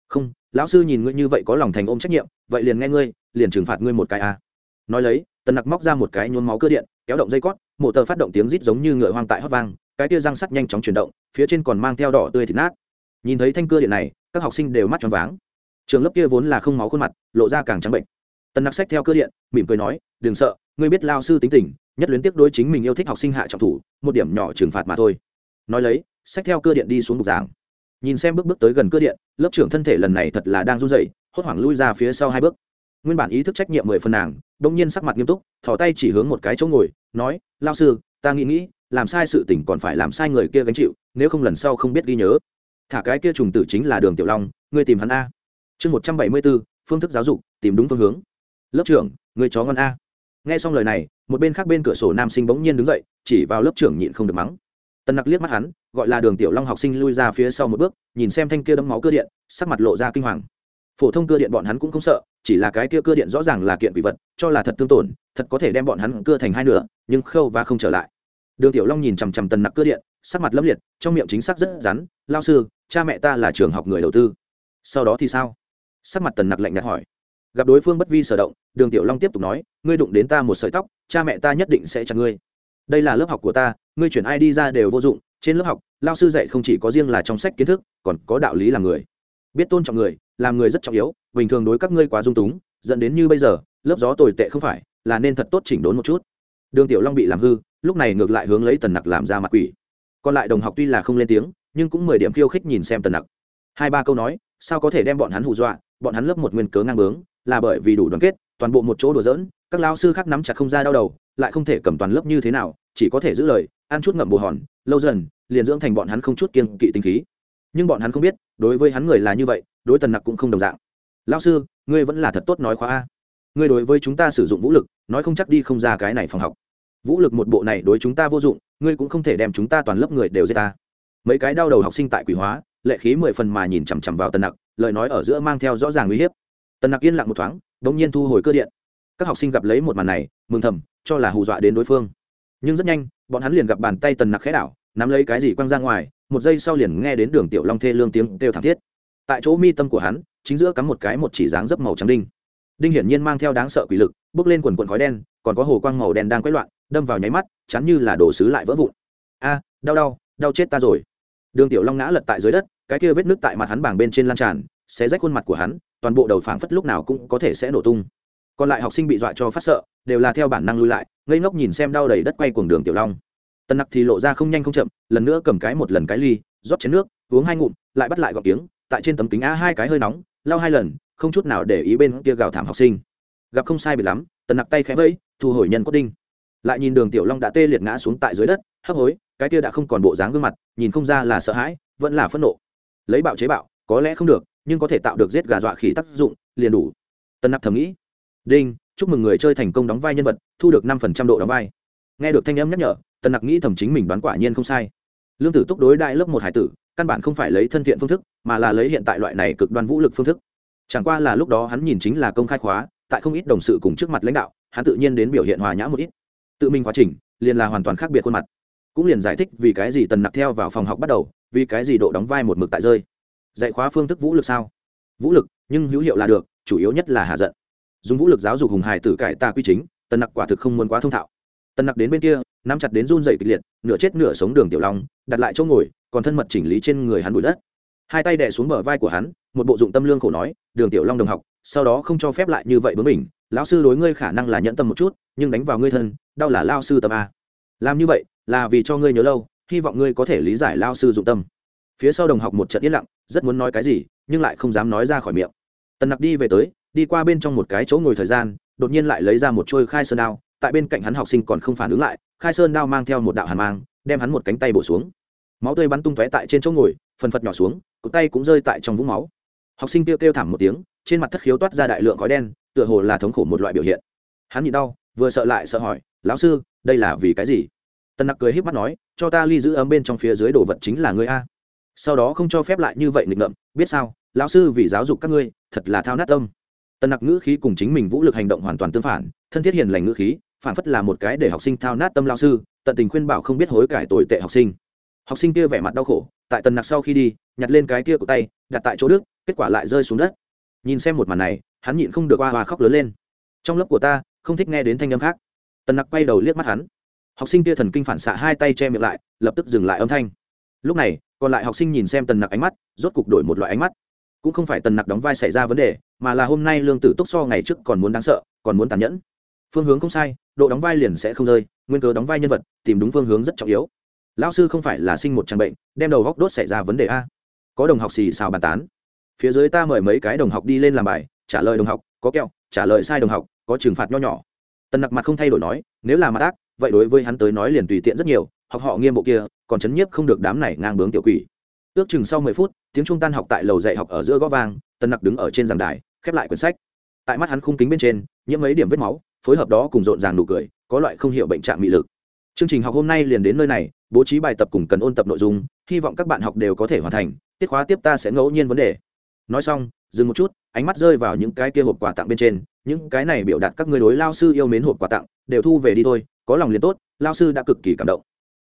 Speaker 1: Không, lão sư nhìn ngươi như vậy có lòng thành ôm trách nhiệm, vậy liền nghe ngươi, liền trừng phạt ngươi một cái a à. nói lấy, tần nặc móc ra một cái nhuốm máu cơ điện, kéo động dây cót mộ tờ phát động tiếng rít giống như ngựa hoang tại hót vang cái tia răng sắt nhanh chóng chuyển động, phía trên còn mang theo đỏ tươi thịt nát. Nhìn thấy thanh cơ điện này, các học sinh đều mắt tròn váng. Trường lớp kia vốn là không máu khuôn mặt, lộ ra càng trắng bệnh. Tần nặc sách theo cơ điện, mỉm cười nói, đừng sợ, ngươi biết lao sư tính tình, nhất luyến tiếc đối chính mình yêu thích học sinh hạ trọng thủ, một điểm nhỏ trừng phạt mà thôi. Nói lấy sách theo cơ điện đi xuống bục giảng. Nhìn xem bước bước tới gần cơ điện, lớp trưởng thân thể lần này thật là đang run rẩy, hốt hoảng lui ra phía sau hai bước. Nguyên bản ý thức trách nhiệm mười phần nàng đông nhiên sắc mặt nghiêm túc, thò tay chỉ hướng một cái chỗ ngồi, nói, lao sư, ta nghĩ nghĩ làm sai sự tình còn phải làm sai người kia gánh chịu, nếu không lần sau không biết ghi nhớ. Thả cái kia trùng tử chính là đường tiểu long, ngươi tìm hắn a. Chương một trăm bảy mươi bốn phương thức giáo dục, tìm đúng phương hướng. Lớp trưởng người chó ngon a. Nghe xong lời này, một bên khác bên cửa sổ nam sinh bỗng nhiên đứng dậy, chỉ vào lớp trưởng nhịn không được mắng. Tần nặc liếc mắt hắn, gọi là đường tiểu long học sinh lui ra phía sau một bước, nhìn xem thanh kia đấm máu cơ điện, sắc mặt lộ ra kinh hoàng. Phổ thông cưa điện bọn hắn cũng không sợ, chỉ là cái kia cưa điện rõ ràng là kiện quỷ vật, cho là thật tương tổn, thật có thể đem bọn hắn cưa thành hai nửa, nhưng khâu và không trở lại đường tiểu long nhìn chằm chằm tần nặc cưa điện, sắc mặt lâm liệt, trong miệng chính xác rất rắn, lao sư, cha mẹ ta là trường học người đầu tư. Sau đó thì sao? Sắc mặt tần nặc lạnh nhạt hỏi. Gặp đối phương bất vi sở động, đường tiểu long tiếp tục nói, ngươi đụng đến ta một sợi tóc, cha mẹ ta nhất định sẽ chặt ngươi. Đây là lớp học của ta, ngươi chuyển ai đi ra đều vô dụng, trên lớp học, lao sư dạy không chỉ có riêng là trong sách kiến thức, còn có đạo lý làm người. Biết tôn trọng người, làm người rất trọng yếu, bình thường đối các ngươi quá dung túng, dẫn đến như bây giờ, lớp gió tồi tệ không phải, là nên thật tốt chỉnh đốn một chút. Đường tiểu long bị làm hư lúc này ngược lại hướng lấy tần nặc làm ra mặt quỷ. Còn lại đồng học tuy là không lên tiếng, nhưng cũng mười điểm khiêu khích nhìn xem tần nặc. Hai ba câu nói, sao có thể đem bọn hắn hù dọa, bọn hắn lớp một nguyên cớ ngang bướng, là bởi vì đủ đoàn kết, toàn bộ một chỗ đùa dỡn các lao sư khác nắm chặt không ra đau đầu, lại không thể cầm toàn lớp như thế nào, chỉ có thể giữ lời, ăn chút ngậm bồ hòn, lâu dần, liền dưỡng thành bọn hắn không chút kiên kỵ tinh khí. Nhưng bọn hắn không biết, đối với hắn người là như vậy, đối tần nặc cũng không đồng dạng. Lao sư, ngươi vẫn là thật tốt nói khóa a. Ngươi đối với chúng ta sử dụng vũ lực, nói không chắc đi không ra cái này phòng học vũ lực một bộ này đối chúng ta vô dụng, ngươi cũng không thể đem chúng ta toàn lớp người đều giết ta. Mấy cái đau đầu học sinh tại quỷ hóa, lệ khí mười phần mà nhìn chằm chằm vào tần nặc, lời nói ở giữa mang theo rõ ràng uy hiếp. Tần nặc yên lặng một thoáng đ ỗ n g nhiên thu hồi cơ điện. Các học sinh gặp lấy một màn này, mừng thầm, cho là hù dọa đến đối phương. Nhưng rất nhanh, bọn hắn liền gặp bàn tay tần nặc khẽ đảo, nắm lấy cái gì quăng ra ngoài, một giây sau liền nghe đến đường tiểu long thê lương tiếng kêu thảm thiết. Tại chỗ mi tâm của hắn, chính giữa cắm một cái một chỉ dáng dấp màu trắng đinh. Đinh hiển nhiên mang theo đáng sợ quỷ lực, bước lên quần quần khói đen, còn có hồ quang màu đen đang quấy loạn đâm vào nháy mắt chắn như là đổ sứ lại vỡ vụn. A, đau đau đau chết ta rồi. Đường tiểu long ngã lật tại dưới đất, cái kia vết nước tại mặt hắn bảng bên trên lan tràn sẽ rách khuôn mặt của hắn, toàn bộ đầu phảng phất lúc nào cũng có thể sẽ nổ tung. Còn lại học sinh bị dọa cho phát sợ, đều là theo bản năng lui lại, ngây ngốc nhìn xem đau đầy đất quay cuồng đường tiểu long. Tân nặc thì lộ ra không nhanh không chậm, lần nữa cầm cái một lần cái ly, rót chén nước, uống hai ngụm, lại bắt lại gọt tiếng, tại trên tấm kính a hai cái hơi nóng, lau hai lần, không chút nào để ý bên kia gào thảm học sinh. Gặp không sai bị lắm, tần nặc tay khẽ vẫy, thu hồi nhân cốt đinh lại nhìn đường tiểu long đã tê liệt ngã xuống tại dưới đất, hấp hối, cái kia đã không còn bộ dáng gương mặt, nhìn không ra là sợ hãi, vẫn là phẫn nộ. Lấy bạo chế bạo, có lẽ không được, nhưng có thể tạo được giết gà dọa khỉ tác dụng, liền đủ. Tân nặc thầm nghĩ. Đinh, chúc mừng người chơi thành công đóng vai nhân vật, thu được năm phần trăm độ đóng vai. Nghe được thanh âm nhắc nhở, tân nặc nghĩ thầm chính mình đoán quả nhiên không sai. Lương tử túc đối đại lớp một hải tử, căn bản không phải lấy thân thiện phương thức, mà là lấy hiện tại loại này cực đoan vũ lực phương thức. Chẳng qua là lúc đó hắn nhìn chính là công khai khóa, tại không ít đồng sự cùng trước mặt lãnh đạo, hắn tự nhiên đến biểu hiện hòa nhã một ít tự mình quá trình, liền là hoàn toàn khác biệt khuôn mặt. Cũng liền giải thích vì cái gì tần nặc theo vào phòng học bắt đầu, vì cái gì độ đóng vai một mực tại rơi. Dạy khóa phương thức vũ lực sao? Vũ lực, nhưng hữu hiệu là được, chủ yếu nhất là hạ giận. Dùng vũ lực giáo dục hùng hài tử cải ta quy chính, tần nặc quả thực không muốn quá thông thạo. Tần nặc đến bên kia, nắm chặt đến run dậy kịch liệt, nửa chết nửa sống đường tiểu long, đặt lại chỗ ngồi, còn thân mật chỉnh lý trên người hắn bụi đất. Hai tay đè xuống bờ vai của hắn, một bộ dụng tâm lương khổ nói, đường tiểu long đồng học, sau đó không cho phép lại như vậy bướng mình lão sư đối ngươi khả năng là nhẫn tâm một chút, nhưng đánh vào ngươi thân, đau là lao sư tâm a. Làm như vậy, là vì cho ngươi nhớ lâu, hy vọng ngươi có thể lý giải lao sư dụng tâm. Phía sau đồng học một trận yên lặng, rất muốn nói cái gì, nhưng lại không dám nói ra khỏi miệng. Tần nặc đi về tới, đi qua bên trong một cái chỗ ngồi thời gian, đột nhiên lại lấy ra một trôi khai sơn đao, tại bên cạnh hắn học sinh còn không phản ứng lại, khai sơn đao mang theo một đạo hàn mang, đem hắn một cánh tay bổ xuống. Máu tươi bắn tung tóe tại trên chỗ ngồi, phần phật nhỏ xuống, cụt tay cũng rơi tại trong vũng máu. Học sinh kêu kêu thảm một tiếng, trên mặt thất khiếu toát ra đại lượng khói đen tựa hồ là thống khổ một loại biểu hiện. Hắn nhịn đau, vừa sợ lại sợ hỏi, lão sư, đây là vì cái gì? Tần nặc cười h í p mắt nói, cho ta ly giữ ấm bên trong phía dưới đồ vật chính là ngươi a. Sau đó không cho phép lại như vậy nghịch ngợm, biết sao, lão sư vì giáo dục các ngươi, thật là thao nát tâm. Tần nặc ngữ khí cùng chính mình vũ lực hành động hoàn toàn tương phản, thân thiết hiền lành ngữ khí, phản phất là một cái để học sinh thao nát tâm lao sư, tận tình khuyên bảo không biết hối cải tồi tệ học sinh. Học sinh kia vẻ mặt đau khổ, tại tần nặc sau khi đi, nhặt lên cái kia của tay, đặt tại chỗ đức, kết quả lại rơi xuống đất. Nhìn xem một màn này hắn nhịn không được hoa hoa khóc lớn lên. Trong lớp của ta, không thích nghe đến thanh âm khác. Tần nặc quay đầu liếc mắt hắn. Học sinh kia thần kinh phản xạ hai tay che miệng lại, lập tức dừng lại âm thanh. Lúc này, còn lại học sinh nhìn xem tần nặc ánh mắt, rốt cục đổi một loại ánh mắt. Cũng không phải tần nặc đóng vai xảy ra vấn đề, mà là hôm nay lương tử túc so ngày trước còn muốn đáng sợ, còn muốn tàn nhẫn. Phương hướng không sai, độ đóng vai liền sẽ không rơi, nguyên cớ đóng vai nhân vật, tìm đúng phương hướng rất trọng yếu. Lão sư không phải là sinh một trang bệnh, đem đầu góc đốt xảy ra vấn đề a. Có đồng học xì xào bàn tán. Phía dưới ta mời mấy cái đồng học đi lên làm bài trả lời đồng học, có kẹo, trả lời sai đồng học, có trừng phạt nho nhỏ. Tần nặc mặt không thay đổi nói, nếu là mặt ác, vậy đối với hắn tới nói liền tùy tiện rất nhiều học họ nghiêm bộ kia, còn chấn nhiếp không được đám này ngang bướng tiểu quỷ. Ước chừng sau mười phút, tiếng trung tan học tại lầu dạy học ở giữa gó vang, tần nặc đứng ở trên giảng đài, khép lại quyển sách. Tại mắt hắn khung kính bên trên, nhiễm mấy điểm vết máu, phối hợp đó cùng rộn ràng nụ cười, có loại không hiểu bệnh trạng mị lực. Chương trình học hôm nay liền đến nơi này, bố trí bài tập cùng cần ôn tập nội dung, hy vọng các bạn học đều có thể hoàn thành, tiết khóa tiếp ta sẽ ngẫu nhiên vấn đề. Nói xong, dừng một chút ánh mắt rơi vào những cái kia hộp quà tặng bên trên, những cái này biểu đạt các người đối lao sư yêu mến hộp quà tặng, đều thu về đi thôi, có lòng liền tốt, lao sư đã cực kỳ cảm động.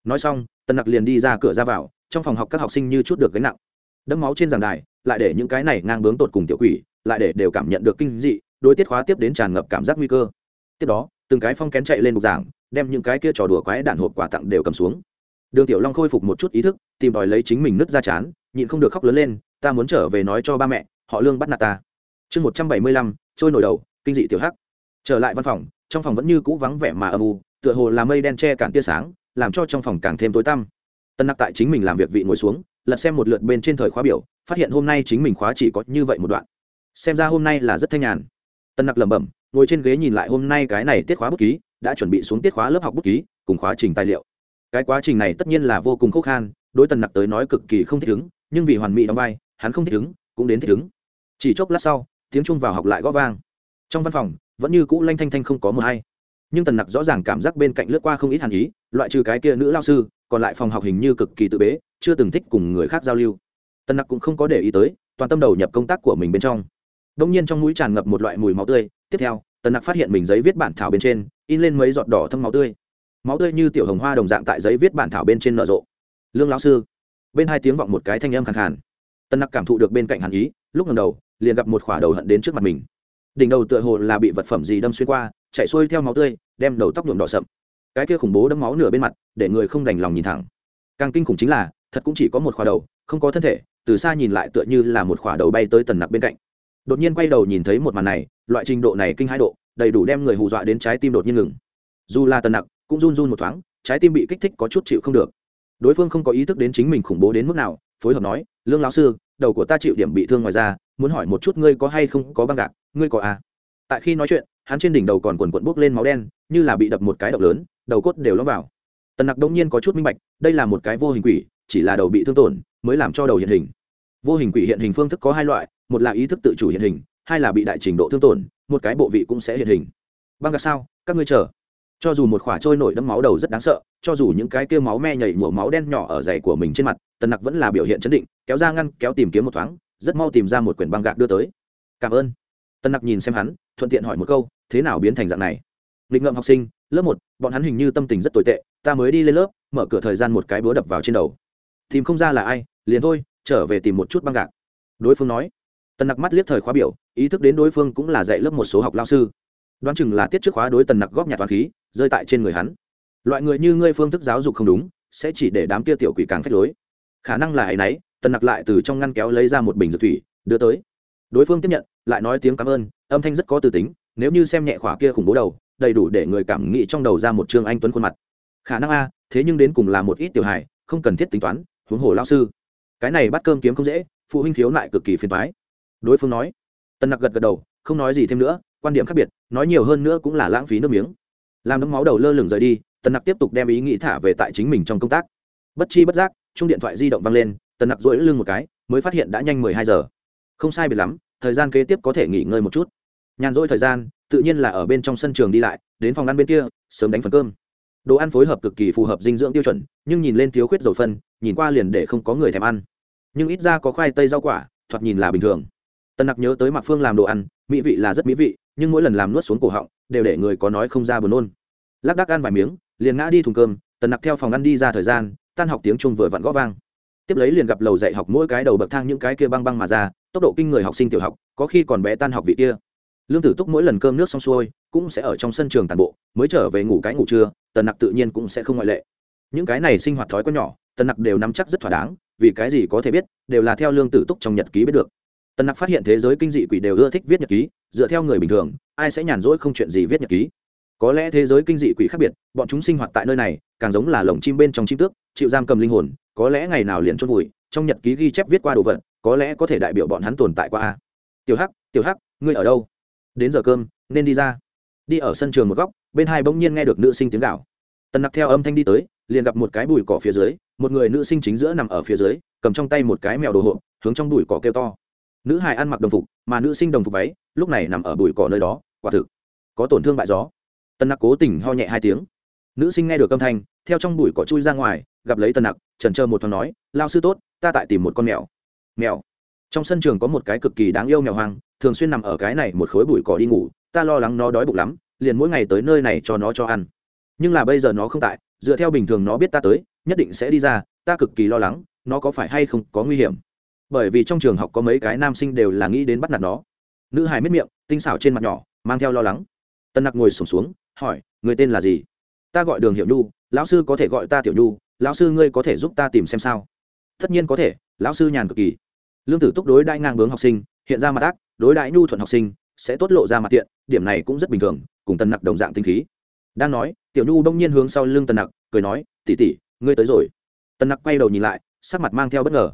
Speaker 1: Nói xong, tần nặc liền đi ra cửa ra vào, trong phòng học các học sinh như chút được gánh nặng. Đẫm máu trên giảng đài, lại để những cái này ngang bướng tột cùng tiểu quỷ, lại để đều cảm nhận được kinh dị, đối tiết khóa tiếp đến tràn ngập cảm giác nguy cơ. Tiếp đó, từng cái phong kén chạy lên bục giảng, đem những cái kia trò đùa quái đạn hộp quà tặng đều cầm xuống. Đường tiểu long khôi phục một chút ý thức, tìm đòi lấy chính mình nứt ra chán, nhịn không được khóc lớn lên, ta muốn trở về nói cho ba mẹ, họ lương bắt nạt ta chương một trăm bảy mươi lăm, trôi nổi đầu, kinh dị tiểu hắc. Trở lại văn phòng, trong phòng vẫn như cũ vắng vẻ mà âm u, tựa hồ là mây đen che cản tia sáng, làm cho trong phòng càng thêm tối tăm. Tân nặc tại chính mình làm việc vị ngồi xuống, lật xem một lượt bên trên thời khóa biểu, phát hiện hôm nay chính mình khóa chỉ có như vậy một đoạn. Xem ra hôm nay là rất thanh nhàn. Tân nặc lẩm bẩm, ngồi trên ghế nhìn lại hôm nay cái này tiết khóa bút ký, đã chuẩn bị xuống tiết khóa lớp học bút ký, cùng khóa trình tài liệu. Cái quá trình này tất nhiên là vô cùng khó khăn đối tần nặc tới nói cực kỳ không thích ứng, nhưng vì hoàn mỹ đóng vai, hắn không thích ứng, cũng đến thích ứng. Chỉ chốc lát sau tiếng trung vào học lại gõ vang. Trong văn phòng, vẫn như cũ lanh thanh thanh không có mờ hay. Nhưng tần nặc rõ ràng cảm giác bên cạnh lướt qua không ít hàn ý, loại trừ cái kia nữ lao sư, còn lại phòng học hình như cực kỳ tự bế, chưa từng thích cùng người khác giao lưu. Tần nặc cũng không có để ý tới, toàn tâm đầu nhập công tác của mình bên trong. Đông nhiên trong mũi tràn ngập một loại mùi máu tươi, tiếp theo, tần nặc phát hiện mình giấy viết bản thảo bên trên, in lên mấy giọt đỏ thâm máu tươi. Máu tươi như tiểu hồng hoa đồng dạng tại giấy viết bản thảo bên trên nở rộ. Lương lão sư. Bên hai tiếng vọng một cái thanh âm khẳng khàn. Tần nặc cảm thụ được bên cạnh hàn ý, lúc ngầm đầu liền gặp một khỏa đầu hận đến trước mặt mình. Đỉnh đầu tựa hồ là bị vật phẩm gì đâm xuyên qua, chạy xuôi theo máu tươi, đem đầu tóc nhuộm đỏ sậm. Cái kia khủng bố đâm máu nửa bên mặt, để người không đành lòng nhìn thẳng. Càng kinh khủng chính là, thật cũng chỉ có một khỏa đầu, không có thân thể, từ xa nhìn lại tựa như là một khỏa đầu bay tới tần nặc bên cạnh. Đột nhiên quay đầu nhìn thấy một màn này, loại trình độ này kinh hai độ, đầy đủ đem người hù dọa đến trái tim đột nhiên ngừng. Dù là tần nặc, cũng run run một thoáng, trái tim bị kích thích có chút chịu không được. Đối phương không có ý thức đến chính mình khủng bố đến mức nào, phối hợp nói, lương lão sư, đầu của ta chịu điểm bị thương ngoài ra muốn hỏi một chút ngươi có hay không có băng gạc, ngươi có à? Tại khi nói chuyện, hắn trên đỉnh đầu còn quần quận bốc lên máu đen, như là bị đập một cái độc lớn, đầu cốt đều lõm vào. Tần nặc đông nhiên có chút minh bạch, đây là một cái vô hình quỷ, chỉ là đầu bị thương tổn, mới làm cho đầu hiện hình. Vô hình quỷ hiện hình phương thức có hai loại, một là ý thức tự chủ hiện hình, hai là bị đại trình độ thương tổn, một cái bộ vị cũng sẽ hiện hình. Băng gạc sao? Các ngươi chờ. Cho dù một khỏa trôi nổi đẫm máu đầu rất đáng sợ, cho dù những cái kia máu me nhảy mùa máu đen nhỏ ở giày của mình trên mặt, tần nặc vẫn là biểu hiện chấn định, kéo ra ngăn, kéo tìm kiếm một thoáng rất mau tìm ra một quyển băng gạc đưa tới. Cảm ơn. Tân nặc nhìn xem hắn, thuận tiện hỏi một câu, thế nào biến thành dạng này? Nghịch ngợm học sinh, lớp một, bọn hắn hình như tâm tình rất tồi tệ, ta mới đi lên lớp, mở cửa thời gian một cái búa đập vào trên đầu. Tìm không ra là ai, liền thôi, trở về tìm một chút băng gạc. Đối phương nói. Tần nặc mắt liếc thời khóa biểu, ý thức đến đối phương cũng là dạy lớp một số học lao sư. Đoán chừng là tiết trước khóa đối tần nặc góp nhặt toàn khí, rơi tại trên người hắn. Loại người như ngươi phương thức giáo dục không đúng, sẽ chỉ để đám kia tiểu quỷ càng phép lối. Khả năng là ấ y n ấ y tần nặc lại từ trong ngăn kéo lấy ra một bình dược thủy, đưa tới. Đối phương tiếp nhận, lại nói tiếng cảm ơn, âm thanh rất có từ tính, nếu như xem nhẹ khỏa kia khủng bố đầu, đầy đủ để người cảm nghĩ trong đầu ra một trương anh tuấn khuôn mặt. Khả năng a, thế nhưng đến cùng là một ít tiểu hài, không cần thiết tính toán, huống hồ lao sư. Cái này bắt cơm kiếm không dễ, phụ huynh khiếu lại cực kỳ phiền thoái đối phương nói. Tần nặc gật gật đầu, không nói gì thêm nữa, quan điểm khác biệt, nói nhiều hơn nữa cũng là lãng phí nước miếng. Làm đấm máu đầu lơ lửng rời đi, tần nặc tiếp tục đem ý nghĩ thả về tại chính mình trong công tác. Bất chi bất giác chung điện thoại di động văng lên tần nặc rỗi lưng một cái, mới phát hiện đã nhanh mười hai giờ. Không sai biệt lắm, thời gian kế tiếp có thể nghỉ ngơi một chút. Nhàn rỗi thời gian, tự nhiên là ở bên trong sân trường đi lại, đến phòng ăn bên kia, sớm đánh phần cơm. Đồ ăn phối hợp cực kỳ phù hợp dinh dưỡng tiêu chuẩn, nhưng nhìn lên thiếu khuyết dầu phân, nhìn qua liền để không có người thèm ăn. Nhưng ít ra có khoai tây rau quả, thoạt nhìn là bình thường. Tần nặc nhớ tới mạc phương làm đồ ăn, mỹ vị là rất mỹ vị, nhưng mỗi lần làm nuốt xuống cổ họng, đều để người có nói không ra buồn nôn. Lác đác ăn vài miếng, liền ngã đi thùng cơm, tần nặc theo phòng ăn đi ra thời gian, tan học tiếng chung vừa vặn gõ vang tiếp lấy liền gặp lầu dạy học mỗi cái đầu bậc thang những cái kia băng băng mà ra, tốc độ kinh người học sinh tiểu học, có khi còn bé tan học vị kia. Lương tử túc mỗi lần cơm nước xong xuôi, cũng sẽ ở trong sân trường tàn bộ, mới trở về ngủ cái ngủ trưa, tần nặc tự nhiên cũng sẽ không ngoại lệ. Những cái này sinh hoạt thói quen nhỏ, tần nặc đều nắm chắc rất thỏa đáng, vì cái gì có thể biết, đều là theo lương tử túc trong nhật ký biết được. Tần nặc phát hiện thế giới kinh dị quỷ đều ưa thích viết nhật ký, dựa theo người bình thường, ai sẽ nhàn rỗi không chuyện gì viết nhật ký? Có lẽ thế giới kinh dị quỷ khác biệt, bọn chúng sinh hoạt tại nơi này, càng giống là lồng chim bên trong chim tước, chịu giam cầm linh hồn có lẽ ngày nào liền chôn vùi, trong nhật ký ghi chép viết qua đồ vật, có lẽ có thể đại biểu bọn hắn tồn tại qua a. Tiểu hắc tiểu hắc, ngươi ở đâu? Đến giờ cơm, nên đi ra. Đi ở sân trường một góc, bên hai bỗng nhiên nghe được nữ sinh tiếng gạo tần nặc theo âm thanh đi tới, liền gặp một cái bụi cỏ phía dưới, một người nữ sinh chính giữa nằm ở phía dưới, cầm trong tay một cái mèo đồ hộp, hướng trong bụi cỏ kêu to. Nữ hài ăn mặc đồng phục, mà nữ sinh đồng phục váy, lúc này nằm ở bụi cỏ nơi đó, quả thực có tổn thương bại gió. Tần nặc cố tình ho nhẹ hai tiếng. Nữ sinh nghe được âm thanh, theo trong bụi cỏ chui ra ngoài, gặp lấy tần nặc trần trơ một thoáng nói lao sư tốt ta tại tìm một con mèo. Mèo? Trong sân trường có một cái cực kỳ đáng yêu mèo hoang thường xuyên nằm ở cái này một khối bụi cỏ đi ngủ ta lo lắng nó đói bụng lắm liền mỗi ngày tới nơi này cho nó cho ăn. Nhưng là bây giờ nó không tại dựa theo bình thường nó biết ta tới nhất định sẽ đi ra ta cực kỳ lo lắng nó có phải hay không có nguy hiểm. Bởi vì trong trường học có mấy cái nam sinh đều là nghĩ đến bắt nạt nó. Nữ hài miết miệng tinh xảo trên mặt nhỏ mang theo lo lắng. Tân nặc ngồi sổm xuống, xuống hỏi người tên là gì? Ta gọi đường hiệu nhu lão sư có thể gọi ta tiểu nhu lão sư ngươi có thể giúp ta tìm xem sao? Tất nhiên có thể, lão sư nhàn cực kỳ. Lương tử túc đối đại ngang bướng học sinh, hiện ra mặt ác, đối đại nhu thuận học sinh, sẽ tốt lộ ra mặt tiện, điểm này cũng rất bình thường, cùng tân nặc đồng dạng tinh khí. Đang nói, tiểu nhu đông nhiên hướng sau lưng tân nặc, cười nói tỉ tỉ ngươi tới rồi. Tân nặc quay đầu nhìn lại, sắc mặt mang theo bất ngờ.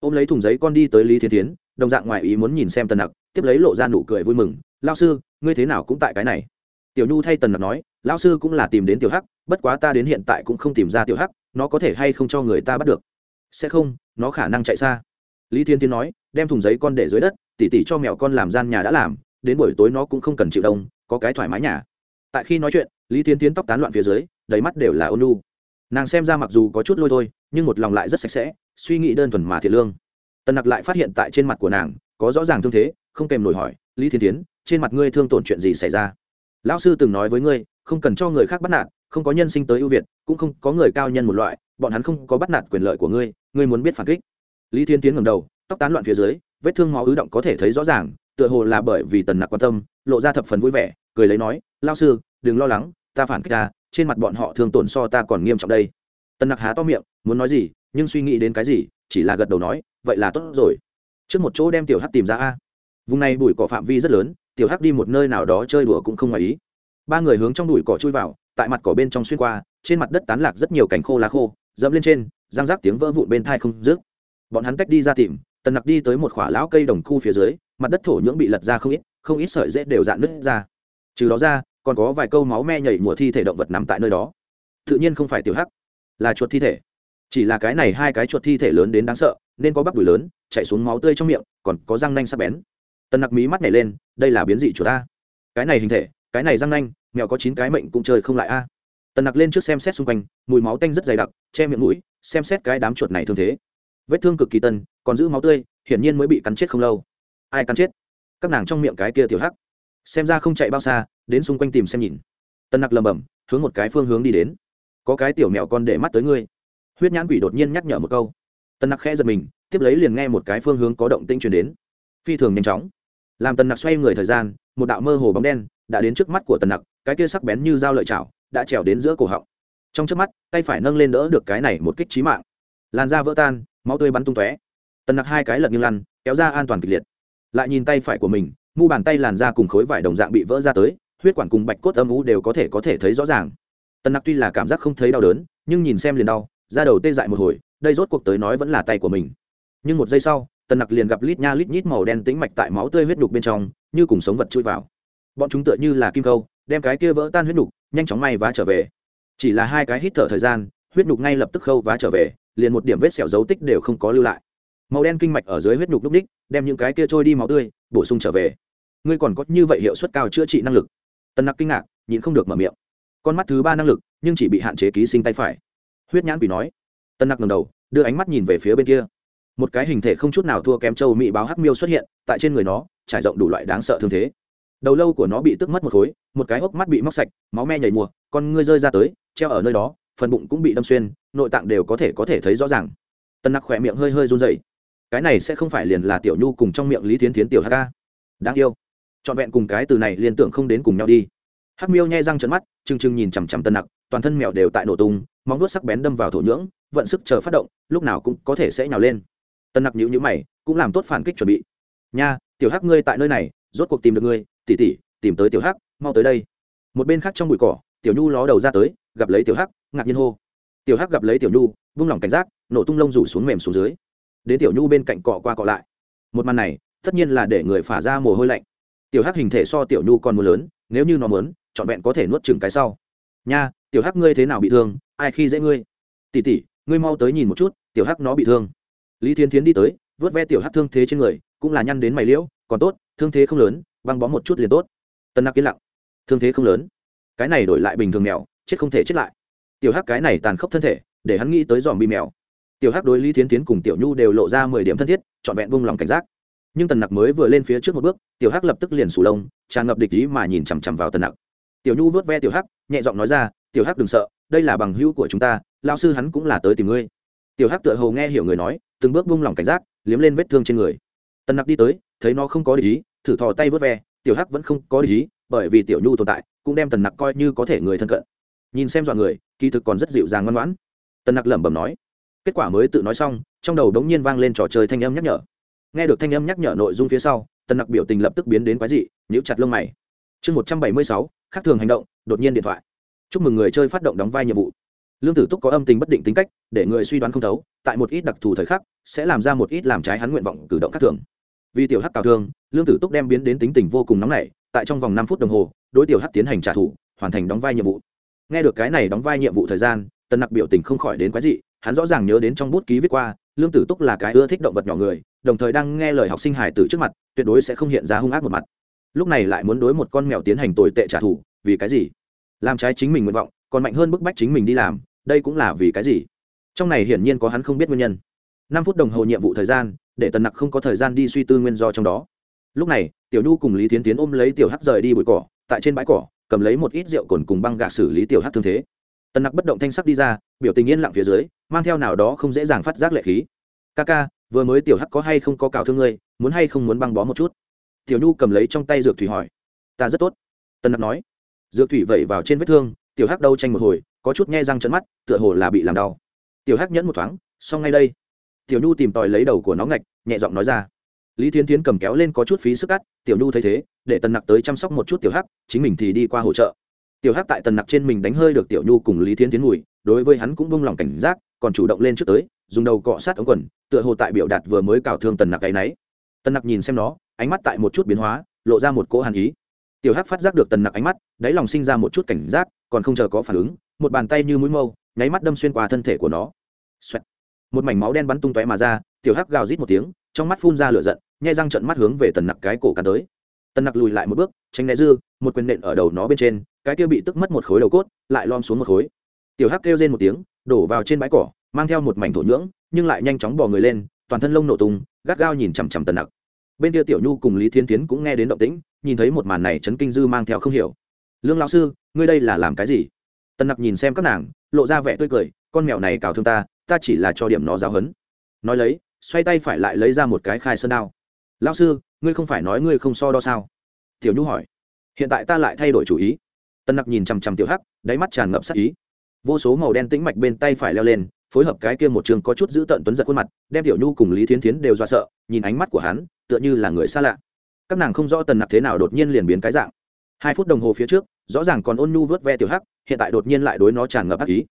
Speaker 1: Ôm lấy thùng giấy con đi tới lý thiên tiến đồng dạng ngoài ý muốn nhìn xem tân nặc, tiếp lấy lộ ra nụ cười vui mừng lao sư, ngươi thế nào cũng tại cái này. Tiểu nhu thay tần nặc nói lao sư cũng là tìm đến tiểu hắc, bất quá ta đến hiện tại cũng không tìm ra tiểu hắc nó có thể hay không cho người ta bắt được? Sẽ không, nó khả năng chạy xa. Lý thiên tiến nói, đem thùng giấy con để dưới đất, tỉ tỉ cho mèo con làm gian nhà đã làm, đến buổi tối nó cũng không cần chịu đông, có cái thoải mái nhà. Tại khi nói chuyện, lý thiên tiến tóc tán loạn phía dưới, đầy mắt đều là ôn lu nàng xem ra mặc dù có chút lôi thôi, nhưng một lòng lại rất sạch sẽ, suy nghĩ đơn thuần mà thiệt lương. Tần nặc lại phát hiện tại trên mặt của nàng, có rõ ràng thương thế, không kèm nổi hỏi, lý thiên tiến trên mặt ngươi thương tổn chuyện gì xảy ra? Lão sư từng nói với ngươi, không cần cho người khác bắt nạt không có nhân sinh tới ưu việt, cũng không có người cao nhân một loại, bọn hắn không có bắt nạt quyền lợi của ngươi ngươi muốn biết phản kích. Lý thiên tiến ngầm đầu, tóc tán loạn phía dưới, vết thương máu ứ động có thể thấy rõ ràng, tựa hồ là bởi vì tần nặc quan tâm, lộ ra thập phần vui vẻ, cười lấy nói lao sư, đừng lo lắng, ta phản kích ta, trên mặt bọn họ thường tổn so ta còn nghiêm trọng đây. Tần nặc há to miệng, muốn nói gì, nhưng suy nghĩ đến cái gì, chỉ là gật đầu nói, vậy là tốt rồi. Trước một chỗ đem tiểu hắc tìm ra a. Vùng này bụi cỏ phạm vi rất lớn, tiểu hắc đi một nơi nào đó chơi đùa cũng không ngoài ý. Ba người hướng trong bụi cỏ chui vào tại mặt cỏ bên trong xuyên qua, trên mặt đất tán lạc rất nhiều cành khô lá khô, dẫm lên trên, răng rác tiếng vỡ vụn bên thai không rước bọn hắn tách đi ra tìm, tần nặc đi tới một khỏa lão cây đồng khu phía dưới, mặt đất thổ nhưỡng bị lật ra không ít không ít sợi dễ đều dạn nứt ra. Trừ đó ra, còn có vài câu máu me nhảy mùa thi thể động vật nằm tại nơi đó. Tự nhiên không phải tiểu hắc, là chuột thi thể. Chỉ là cái này hai cái chuột thi thể lớn đến đáng sợ, nên có bắp đùi lớn chạy xuống máu tươi trong miệng, còn có răng nanh sắc bén. Tần nặc mí mắt nhảy lên, đây là biến dị chuột ta. Cái này hình thể cái này răng nanh, mèo có chín cái mệnh cũng chơi không lại a. Tần nặc lên trước xem xét xung quanh, mùi máu tanh rất dày đặc, che miệng mũi, xem xét cái đám chuột này thương thế. Vết thương cực kỳ tân còn giữ máu tươi, hiển nhiên mới bị cắn chết không lâu. Ai cắn chết? Các nàng trong miệng cái kia tiểu hắc. Xem ra không chạy bao xa, đến xung quanh tìm xem nhìn. Tần nặc lầm bầm hướng một cái phương hướng đi đến. Có cái tiểu mèo con để mắt tới ngươi. Huyết nhãn quỷ đột nhiên nhắc nhở một câu. Tần nặc khẽ giật mình, tiếp lấy liền nghe một cái phương hướng có động tinh truyền đến. Phi thường nhanh chóng. Làm tần nặc xoay người thời gian, một đạo mơ hồ bóng đen đã đến trước mắt của tần nặc, cái kia sắc bén như dao lợi chảo đã trèo đến giữa cổ họng. Trong trước mắt, tay phải nâng lên đỡ được cái này một kích trí mạng. Làn da vỡ tan, máu tươi bắn tung tóe. Tần nặc hai cái lật như lăn, kéo ra an toàn kịch liệt. Lại nhìn tay phải của mình, mu bàn tay làn da cùng khối vải đồng dạng bị vỡ ra tới, huyết quản cùng bạch cốt âm ú đều có thể có thể thấy rõ ràng. Tần nặc tuy là cảm giác không thấy đau đớn, nhưng nhìn xem liền đau, da đầu tê dại một hồi, đây rốt cuộc tới nói vẫn là tay của mình. Nhưng một giây sau, tần nặc liền gặp lít nha lít nhít màu đen tĩnh mạch tại máu tươi huyết đục bên trong, như cùng sống vật chui vào bọn chúng tựa như là kim câu đem cái kia vỡ tan huyết đục nhanh chóng may vá trở về. Chỉ là hai cái hít thở thời gian, huyết đục ngay lập tức khâu vá trở về, liền một điểm vết sẹo dấu tích đều không có lưu lại. Màu đen kinh mạch ở dưới huyết đục đúc đích, đem những cái kia trôi đi máu tươi, bổ sung trở về. Ngươi còn có như vậy hiệu suất cao chữa trị năng lực. Tần nặc kinh ngạc, nhịn không được mở miệng. Con mắt thứ ba năng lực, nhưng chỉ bị hạn chế ký sinh tay phải. Huyết nhãn quỷ nói. Tân nặc ngầm đầu, đưa ánh mắt nhìn về phía bên kia. Một cái hình thể không chút nào thua kém châu mỹ báo hắc miêu xuất hiện, tại trên người nó, trải rộng đủ loại đáng sợ thương thế đầu lâu của nó bị tức mất một khối, một cái hốc mắt bị móc sạch, máu me nhảy mùa, con ngươi rơi ra tới, treo ở nơi đó, phần bụng cũng bị đâm xuyên, nội tạng đều có thể có thể thấy rõ ràng. Tân nặc khỏe miệng hơi hơi run dậy cái này sẽ không phải liền là tiểu nhu cùng trong miệng lý thiến tiến tiểu hk đáng yêu. Trọn vẹn cùng cái từ này liên tưởng không đến cùng nhau đi. Hắc miêu nhai răng trận mắt, trừng trừng nhìn chằm chằm tân nặc, toàn thân mèo đều tại nổ tung, móng vuốt sắc bén đâm vào thổ nhưỡng, vận sức chờ phát động, lúc nào cũng có thể sẽ nhào lên. Tân nặc nhữ nhữ mày, cũng làm tốt phản kích chuẩn bị. Nha, tiểu hắc ngươi tại nơi này, rốt cuộc tìm được ngươi tỉ tỉ tìm tới tiểu hắc, mau tới đây. Một bên khác trong bụi cỏ, tiểu nhu ló đầu ra tới, gặp lấy tiểu hắc, ngạc nhiên hô. Tiểu hắc gặp lấy tiểu nhu, vung lòng cảnh giác, nổ tung lông rủ xuống mềm xuống dưới. Đến tiểu nhu bên cạnh cọ qua cọ lại. Một màn này, tất nhiên là để người phả ra mồ hôi lạnh. Tiểu hắc hình thể so tiểu nhu còn mưa lớn, nếu như nó muốn, trọn vẹn có thể nuốt chừng cái sau. Nha, tiểu hắc ngươi thế nào bị thương, ai khi dễ ngươi? Tỉ tỉ ngươi mau tới nhìn một chút, tiểu hắc nó bị thương. Lý thiên thiến đi tới vớt ve tiểu hắc thương thế trên người, cũng là nhăn đến mày liễu, còn tốt, thương thế không lớn băng bó một chút liền tốt. Tân nặc yên lặng. Thương thế không lớn. Cái này đổi lại bình thường mèo, chết không thể chết lại. Tiểu hắc cái này tàn khốc thân thể, để hắn nghĩ tới dòm bị mèo. Tiểu hắc đối lý thiến tiến cùng tiểu nhu đều lộ ra mười điểm thân thiết, trọn vẹn vung lòng cảnh giác. Nhưng tần nặc mới vừa lên phía trước một bước, tiểu hắc lập tức liền sủ lông, tràn ngập địch ý mà nhìn chằm chằm vào tần nặc. Tiểu nhu vớt ve tiểu hắc, nhẹ giọng nói ra, tiểu hắc đừng sợ, đây là bằng hữu của chúng ta lao sư hắn cũng là tới tìm ngươi. Tiểu hắc tựa hồ nghe hiểu người nói, từng bước buông lòng cảnh giác, liếm lên vết thương trên người. Tần nặc đi tới, thấy nó không có địch ý thử thò tay vớt ve tiểu hắc vẫn không có lý, ý bởi vì tiểu nhu tồn tại cũng đem tần nặc coi như có thể người thân cận. Nhìn xem dọa người kỳ thực còn rất dịu dàng ngoan ngoãn. Tần nặc lẩm bẩm nói. Kết quả mới tự nói xong trong đầu đống nhiên vang lên trò chơi thanh âm nhắc nhở. Nghe được thanh âm nhắc nhở nội dung phía sau tần nặc biểu tình lập tức biến đến quái dị nhíu chặt lông mày. Chương một trăm bảy mươi sáu khác thường hành động đột nhiên điện thoại. Chúc mừng người chơi phát động đóng vai nhiệm vụ. Lương tử túc có âm tình bất định tính cách để người suy đoán không thấu tại một ít đặc thù thời khắc sẽ làm ra một ít làm trái hắn nguyện vọng cử động khác thường vì tiểu hắc cào thương, lương tử túc đem biến đến tính tình vô cùng nóng nảy, tại trong vòng năm phút đồng hồ, đối tiểu hắc tiến hành trả thù, hoàn thành đóng vai nhiệm vụ. Nghe được cái này đóng vai nhiệm vụ thời gian, tần nặc biểu tình không khỏi đến quái dị, hắn rõ ràng nhớ đến trong bút ký viết qua, lương tử túc là cái ưa thích động vật nhỏ người, đồng thời đang nghe lời học sinh hải tử trước mặt, tuyệt đối sẽ không hiện ra hung ác một mặt. Lúc này lại muốn đối một con mèo tiến hành tồi tệ trả thù, vì cái gì? Làm trái chính mình nguyện vọng, còn mạnh hơn bức bách chính mình đi làm, đây cũng là vì cái gì? Trong này hiển nhiên có hắn không biết nguyên nhân năm phút đồng hồ nhiệm vụ thời gian, để tần nặc không có thời gian đi suy tư nguyên do trong đó. Lúc này, tiểu nhu cùng lý tiến tiến ôm lấy tiểu hắc rời đi bụi cỏ, tại trên bãi cỏ, cầm lấy một ít rượu cồn cùng băng gạc xử lý tiểu hắc thương thế. Tần nặc bất động thanh sắc đi ra, biểu tình yên lặng phía dưới, mang theo nào đó không dễ dàng phát giác lệ khí. Ca ca, vừa mới tiểu hắc có hay không có cào thương ngươi, muốn hay không muốn băng bó một chút? Tiểu nhu cầm lấy trong tay dược thủy hỏi. Ta rất tốt. Tần nặc nói. Dược thủy vẩy vào trên vết thương, tiểu hắc đâu tranh một hồi, có chút nghe răng trận mắt, tựa hồ là bị làm đau. Tiểu hắc nhẫn một thoáng, xong ngay đây tiểu nhu tìm tòi lấy đầu của nó ngạch, nhẹ giọng nói ra. Lý thiến tiến cầm kéo lên có chút phí sức cắt, tiểu nhu thấy thế, để tần nặc tới chăm sóc một chút tiểu hắc, chính mình thì đi qua hỗ trợ. Tiểu hắc tại tần nặc trên mình đánh hơi được tiểu nhu cùng lý thiến tiến mùi đối với hắn cũng bông lòng cảnh giác, còn chủ động lên trước tới, dùng đầu cọ sát ống quần, tựa hồ tại biểu đạt vừa mới cào thương tần nặc cái náy. Tần nặc nhìn xem nó, ánh mắt tại một chút biến hóa, lộ ra một cỗ hàn ý. Tiểu hắc phát giác được tần nặc ánh mắt, đáy lòng sinh ra một chút cảnh giác, còn không chờ có phản ứng, một bàn tay như mũi mâu, nháy mắt đâm xuyên qua thân thể của nó、Xoẹt một mảnh máu đen bắn tung tóe mà ra, tiểu hắc gào rít một tiếng, trong mắt phun ra lửa giận, nhai răng trận mắt hướng về tần nặc cái cổ cắn tới. Tần nặc lùi lại một bước, tránh né dư, một quyền nện ở đầu nó bên trên, cái kia bị tức mất một khối đầu cốt, lại lom xuống một khối. Tiểu hắc kêu rên một tiếng, đổ vào trên bãi cỏ, mang theo một mảnh thổ nhưỡng, nhưng lại nhanh chóng bò người lên, toàn thân lông nổ tung, gắt gao nhìn chằm chằm tần nặc. Bên kia tiểu nhu cùng lý thiên tiến cũng nghe đến động tĩnh, nhìn thấy một màn này chấn kinh dư mang theo không hiểu. Lương lão sư, ngươi đây là làm cái gì? Tần nặc nhìn xem các nàng, lộ ra vẻ tươi cười, con mèo này cào thương ta ta chỉ là cho điểm nó giáo hấn nói lấy, xoay tay phải lại lấy ra một cái khai sơn đao. Lão sư, ngươi không phải nói ngươi không so đo sao? Tiểu nhu hỏi. Hiện tại ta lại thay đổi chủ ý. Tân nặc nhìn chằm chằm tiểu hắc, đáy mắt tràn ngập sắc ý. Vô số màu đen tĩnh mạch bên tay phải leo lên, phối hợp cái kia một trường có chút giữ tận tuấn giật khuôn mặt, đem tiểu nhu cùng lý thiến thiến đều do sợ, nhìn ánh mắt của hắn, tựa như là người xa lạ. Các nàng không rõ tần nặc thế nào đột nhiên liền biến cái dạng. Hai phút đồng hồ phía trước, rõ ràng còn ôn nhu vớt ve tiểu hắc, hiện tại đột nhiên lại đối nó tràn ngập ác ý.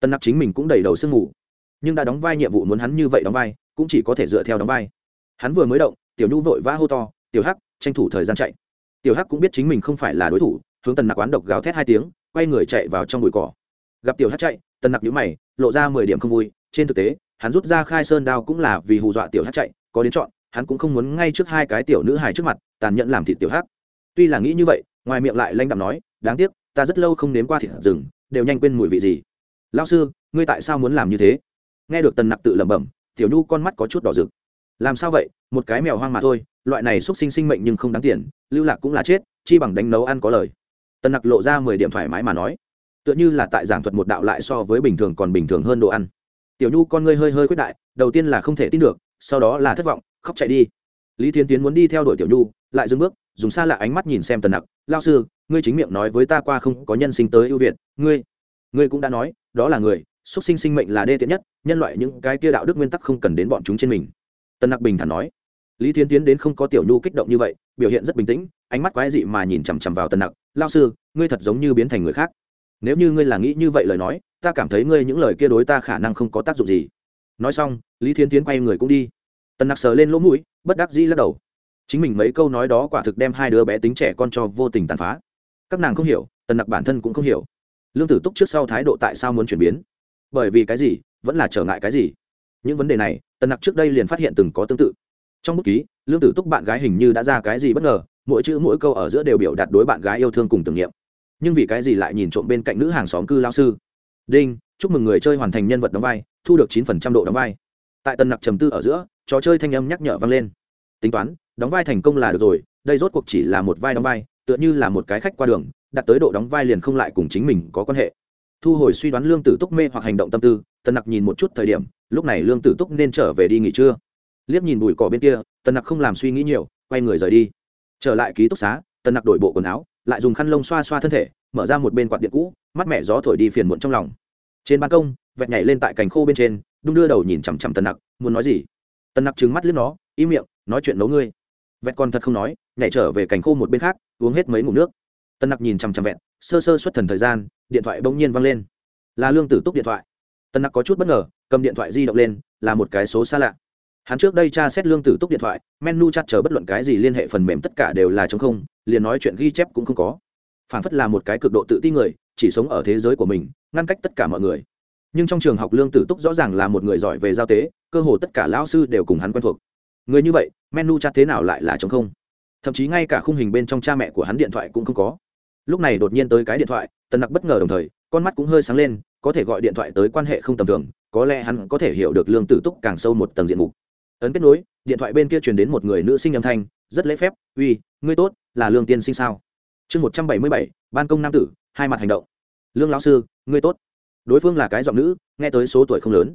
Speaker 1: Tần nặc chính mình cũng đầy đầu sương mù nhưng đã đóng vai nhiệm vụ muốn hắn như vậy đóng vai, cũng chỉ có thể dựa theo đóng vai. Hắn vừa mới động, tiểu nhu vội vã hô to, tiểu hắc, tranh thủ thời gian chạy. Tiểu hắc cũng biết chính mình không phải là đối thủ, hướng tần nặc quán độc gào thét hai tiếng, quay người chạy vào trong bụi cỏ. Gặp tiểu hắc chạy, tần nặc nhíu mày, lộ ra mười điểm không vui. Trên thực tế, hắn rút ra khai sơn đao cũng là vì hù dọa tiểu hắc chạy, có đến chọn, hắn cũng không muốn ngay trước hai cái tiểu nữ hài trước mặt, tàn nhẫn làm thịt tiểu hắc. Tuy là nghĩ như vậy, ngoài miệng lại lanh đạm nói, đáng tiếc, ta rất lâu không nếm qua thịt rừng, đều nhanh quên mùi vị gì. Lao sư, ngươi tại sao muốn làm như thế? Nghe được tần nặc tự lẩm bẩm, tiểu nhu con mắt có chút đỏ rực. Làm sao vậy? Một cái mèo hoang mà thôi, loại này xúc sinh sinh mệnh nhưng không đáng tiền, lưu lạc cũng là chết, chi bằng đánh nấu ăn có lời. Tần nặc lộ ra mười điểm thoải mái mà nói. Tựa như là tại giảng thuật một đạo lại so với bình thường còn bình thường hơn đồ ăn. Tiểu nhu con ngươi hơi hơi quyết đại, đầu tiên là không thể tin được, sau đó là thất vọng, khóc chạy đi. Lý thiên tiến muốn đi theo đuổi tiểu nhu, lại dừng bước, dùng xa lạ ánh mắt nhìn xem tần nặc. Lao sư, ngươi chính miệng nói với ta qua không có nhân sinh tới ưu việt, ngươi ngươi cũng đã nói, đó là người xuất sinh sinh mệnh là đê tiện nhất, nhân loại những cái kia đạo đức nguyên tắc không cần đến bọn chúng trên mình. Tần nặc bình thản nói. Lý thiên tiến đến không có tiểu nhu kích động như vậy, biểu hiện rất bình tĩnh, ánh mắt quái dị mà nhìn chằm chằm vào tần nặc. Lao sư, ngươi thật giống như biến thành người khác. Nếu như ngươi là nghĩ như vậy lời nói, ta cảm thấy ngươi những lời kia đối ta khả năng không có tác dụng gì. Nói xong, lý thiên tiến quay người cũng đi. Tần nặc sờ lên lỗ mũi, bất đắc dĩ lắc đầu. Chính mình mấy câu nói đó quả thực đem hai đứa bé tính trẻ con cho vô tình tàn phá. Các nàng không hiểu tần nặc bản thân cũng không hiểu. Lương tử túc trước sau thái độ tại sao muốn chuyển biến? Bởi vì cái gì, vẫn là trở ngại cái gì? Những vấn đề này, tần nặc trước đây liền phát hiện từng có tương tự. Trong bút ký, lương tử túc bạn gái hình như đã ra cái gì bất ngờ, mỗi chữ mỗi câu ở giữa đều biểu đạt đối bạn gái yêu thương cùng tưởng niệm. Nhưng vì cái gì lại nhìn trộm bên cạnh nữ hàng xóm cư lao sư? Đinh, chúc mừng người chơi hoàn thành nhân vật đóng vai, thu được chín phần trăm độ đóng vai. Tại tần nặc trầm tư ở giữa, trò chơi thanh âm nhắc nhở vang lên. Tính toán, đóng vai thành công là được rồi, đây rốt cuộc chỉ là một vai đóng vai, tựa như là một cái khách qua đường, đặt tới độ đóng vai liền không lại cùng chính mình có quan hệ thu hồi suy đoán lương tử túc mê hoặc hành động tâm tư, tần nặc nhìn một chút thời điểm, lúc này lương tử túc nên trở về đi nghỉ trưa. Liếc nhìn bụi cỏ bên kia, tần nặc không làm suy nghĩ nhiều, quay người rời đi. Trở lại ký túc xá, tần nặc đổi bộ quần áo, lại dùng khăn lông xoa xoa thân thể, mở ra một bên quạt điện cũ mắt mẹ gió thổi đi phiền muộn trong lòng. Trên ban công, vẹt nhảy lên tại cành khô bên trên, đung đưa đầu nhìn chằm chằm tần nặc, muốn nói gì? Tần nặc trứng mắt liếc nó, im miệng, nói chuyện nấu ngươi. Vẹt còn thật không nói, nhảy trở về cành khô một bên khác, uống hết mấy ngụm nước. Tần nặc nhìn chằm chằm vẹt, sơ sơ xuất thần thời gian điện thoại bỗng nhiên văng lên. Là lương tử túc điện thoại. Tần nặc có chút bất ngờ, cầm điện thoại di động lên, là một cái số xa lạ. Hắn trước đây tra xét lương tử túc điện thoại, menu chặt chờ bất luận cái gì liên hệ phần mềm tất cả đều là chống không, liền nói chuyện ghi chép cũng không có. Phản phất là một cái cực độ tự ti người, chỉ sống ở thế giới của mình, ngăn cách tất cả mọi người. Nhưng trong trường học lương tử túc rõ ràng là một người giỏi về giao tế, cơ hồ tất cả lão sư đều cùng hắn quen thuộc. Người như vậy, menu chặt thế nào lại là chống không? Thậm chí ngay cả khung hình bên trong cha mẹ của hắn điện thoại cũng không có. Lúc này đột nhiên tới cái điện thoại tần nặc bất ngờ đồng thời, con mắt cũng hơi sáng lên, có thể gọi điện thoại tới quan hệ không tầm thường, có lẽ hắn có thể hiểu được lương tử túc càng sâu một tầng diện mục. Ấn kết nối, điện thoại bên kia truyền đến một người nữ sinh âm thanh, rất lễ phép, uy, ngươi tốt, là lương tiên sinh sao? Chương một trăm bảy mươi bảy, ban công nam tử, hai mặt hành động. Lương lão sư, ngươi tốt. Đối phương là cái giọng nữ, nghe tới số tuổi không lớn.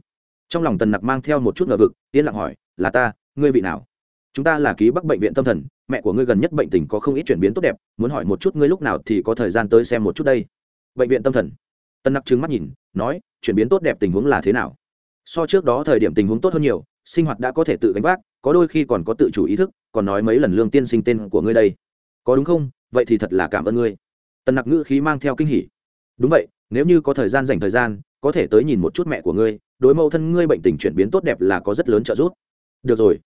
Speaker 1: Trong lòng tần nặc mang theo một chút ngờ vực, yên lặng hỏi, là ta, ngươi vị nào? Chúng ta là ký bắc bệnh viện tâm thần, mẹ của ngươi gần nhất bệnh tình có không ít chuyển biến tốt đẹp, muốn hỏi một chút ngươi lúc nào thì có thời gian tới xem một chút đây? Bệnh viện tâm thần. Tân nặc trứng mắt nhìn, nói, chuyển biến tốt đẹp tình huống là thế nào? So trước đó thời điểm tình huống tốt hơn nhiều, sinh hoạt đã có thể tự gánh vác, có đôi khi còn có tự chủ ý thức, còn nói mấy lần lương tiên sinh tên của ngươi đây. Có đúng không? Vậy thì thật là cảm ơn ngươi. Tần nặc ngữ khí mang theo kinh hỉ. Đúng vậy, nếu như có thời gian dành thời gian, có thể tới nhìn một chút mẹ của ngươi, đối mẫu thân ngươi bệnh tình chuyển biến tốt đẹp là có rất lớn trợ giúp. Được rồi.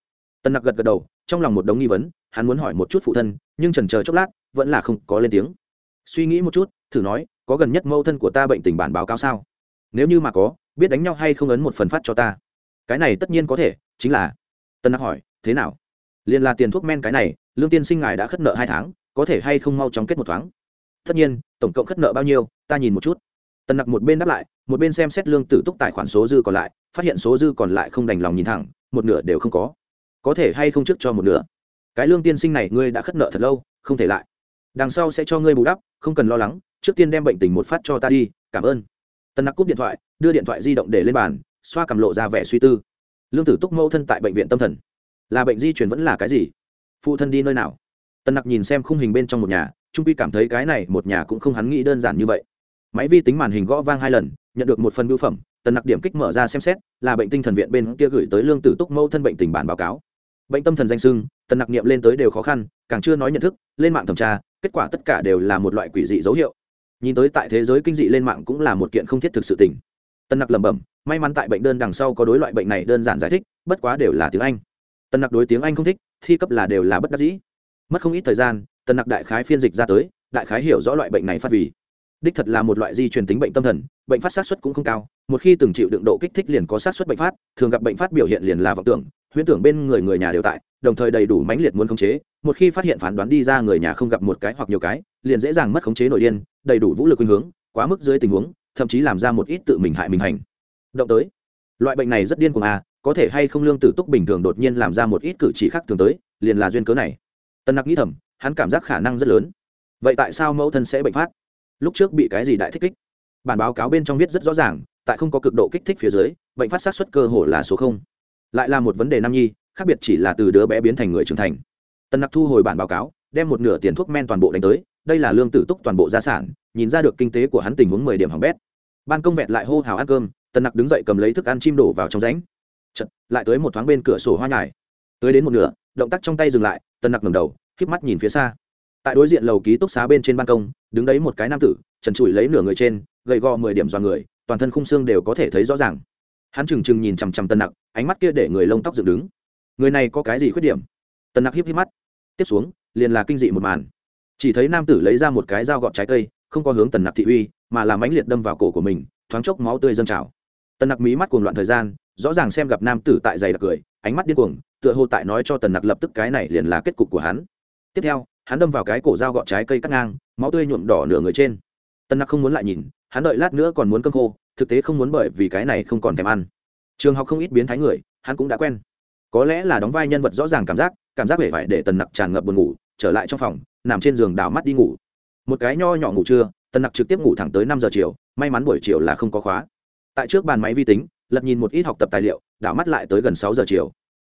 Speaker 1: Tần nặc gật gật đầu, trong lòng một đống nghi vấn, hắn muốn hỏi một chút phụ thân, nhưng trần chờ chốc lát, vẫn là không có lên tiếng. Suy nghĩ một chút, thử nói có gần nhất mẫu thân của ta bệnh tình bản báo cáo sao? Nếu như mà có, biết đánh nhau hay không ấn một phần phát cho ta? Cái này tất nhiên có thể, chính là, tân nặc hỏi, thế nào? Liền là tiền thuốc men cái này, lương tiên sinh ngài đã khất nợ hai tháng, có thể hay không mau chóng kết một thoáng? Tất nhiên, tổng cộng khất nợ bao nhiêu, ta nhìn một chút. Tân nặc một bên đáp lại, một bên xem xét lương tử túc tài khoản số dư còn lại, phát hiện số dư còn lại không đành lòng nhìn thẳng, một nửa đều không có. Có thể hay không trước cho một nửa? Cái lương tiên sinh này ngươi đã khất nợ thật lâu, không thể lại. Đằng sau sẽ cho ngươi bù đắp, không cần lo lắng trước tiên đem bệnh tình một phát cho ta đi, cảm ơn. Tân nặc cúp điện thoại, đưa điện thoại di động để lên bàn, xoa cầm lộ ra vẻ suy tư. Lương tử túc mẫu thân tại bệnh viện tâm thần. Là bệnh di chuyển vẫn là cái gì? Phụ thân đi nơi nào? Tân nặc nhìn xem khung hình bên trong một nhà, trung quy cảm thấy cái này một nhà cũng không hắn nghĩ đơn giản như vậy. Máy vi tính màn hình gõ vang hai lần, nhận được một phần bưu phẩm tần nặc điểm kích mở ra xem xét, là bệnh tinh thần viện bên kia gửi tới lương tử túc mẫu thân bệnh tình bản báo cáo. Bệnh tâm thần danh sưng tần nặc niệm lên tới đều khó khăn, càng chưa nói nhận thức, lên mạng thẩm tra, kết quả tất cả đều là một loại quỷ dị dấu hiệu nhìn tới tại thế giới kinh dị lên mạng cũng là một kiện không thiết thực sự tình. Tân nặc lẩm bẩm, may mắn tại bệnh đơn đằng sau có đối loại bệnh này đơn giản giải thích, bất quá đều là tiếng anh. Tân nặc đối tiếng anh không thích, thi cấp là đều là bất đắc dĩ. Mất không ít thời gian, tân nặc đại khái phiên dịch ra tới, đại khái hiểu rõ loại bệnh này phát vì. Đích thật là một loại di truyền tính bệnh tâm thần, bệnh phát sát xuất cũng không cao, một khi từng chịu đựng độ kích thích liền có sát xuất bệnh phát, thường gặp bệnh phát biểu hiện liền là vọng tưởng, huyễn tưởng bên người người nhà đều tại, đồng thời đầy đủ mãnh liệt muốn khống chế, một khi phát hiện phán đoán đi ra người nhà không gặp một cái hoặc nhiều cái, liền dễ dàng mất khống chế nội điên đầy đủ vũ lực khuynh hướng, quá mức dưới tình huống, thậm chí làm ra một ít tự mình hại mình hành. Động tới, loại bệnh này rất điên cuồng à có thể hay không lương tử túc bình thường đột nhiên làm ra một ít cử chỉ khác thường tới, liền là duyên cớ này. Tân nặc nghĩ thầm, hắn cảm giác khả năng rất lớn. Vậy tại sao mẫu thân sẽ bệnh phát? Lúc trước bị cái gì đại thích kích? Bản báo cáo bên trong viết rất rõ ràng, tại không có cực độ kích thích phía dưới, bệnh phát sát xuất cơ hồ là số không. Lại là một vấn đề nam nhi, khác biệt chỉ là từ đứa bé biến thành người trưởng thành. Tân nặc thu hồi bản báo cáo, đem một nửa tiền thuốc men toàn bộ đánh tới đây là lương tử túc toàn bộ gia sản nhìn ra được kinh tế của hắn tình huống mười điểm hỏng bét. Ban công vẹt lại hô hào ăn cơm Tần nặc đứng dậy cầm lấy thức ăn chim đổ vào trong ránh Chật, lại tới một thoáng bên cửa sổ hoa nhài. Tới đến một nửa động tác trong tay dừng lại Tần nặc ngầm đầu k mắt nhìn phía xa. Tại đối diện lầu ký túc xá bên trên ban công đứng đấy một cái nam tử trần trụi lấy nửa người trên gầy gò mười điểm do người toàn thân khung xương đều có thể thấy rõ ràng. Hắn trừng trừng nhìn chằm chằm tân nặc ánh mắt kia để người lông tóc dựng đứng. Người này có cái gì khuyết điểm? Tân nặc hiếp hiếp mắt. Tiếp xuống liền là kinh dị một màn chỉ thấy nam tử lấy ra một cái dao gọt trái cây, không có hướng tần nặc thị uy, mà làm ánh liệt đâm vào cổ của mình, thoáng chốc máu tươi dâng trào. Tần nặc mí mắt cuồng loạn thời gian, rõ ràng xem gặp nam tử tại giày đặc cười, ánh mắt điên cuồng, tựa hồ tại nói cho tần nặc lập tức cái này liền là kết cục của hắn. Tiếp theo, hắn đâm vào cái cổ dao gọt trái cây cắt ngang, máu tươi nhuộm đỏ nửa người trên. Tần nặc không muốn lại nhìn, hắn đợi lát nữa còn muốn cơm khô, thực tế không muốn bởi vì cái này không còn thèm ăn. Trường học không ít biến thái người, hắn cũng đã quen. Có lẽ là đóng vai nhân vật rõ ràng cảm giác cảm giác vẻ vải để tần nặc tràn ngập buồn ngủ, trở lại trong phòng nằm trên giường đảo mắt đi ngủ. Một cái nho nhỏ ngủ trưa, tần nặc trực tiếp ngủ thẳng tới năm giờ chiều, may mắn buổi chiều là không có khóa. Tại trước bàn máy vi tính, lật nhìn một ít học tập tài liệu, đảo mắt lại tới gần sáu giờ chiều.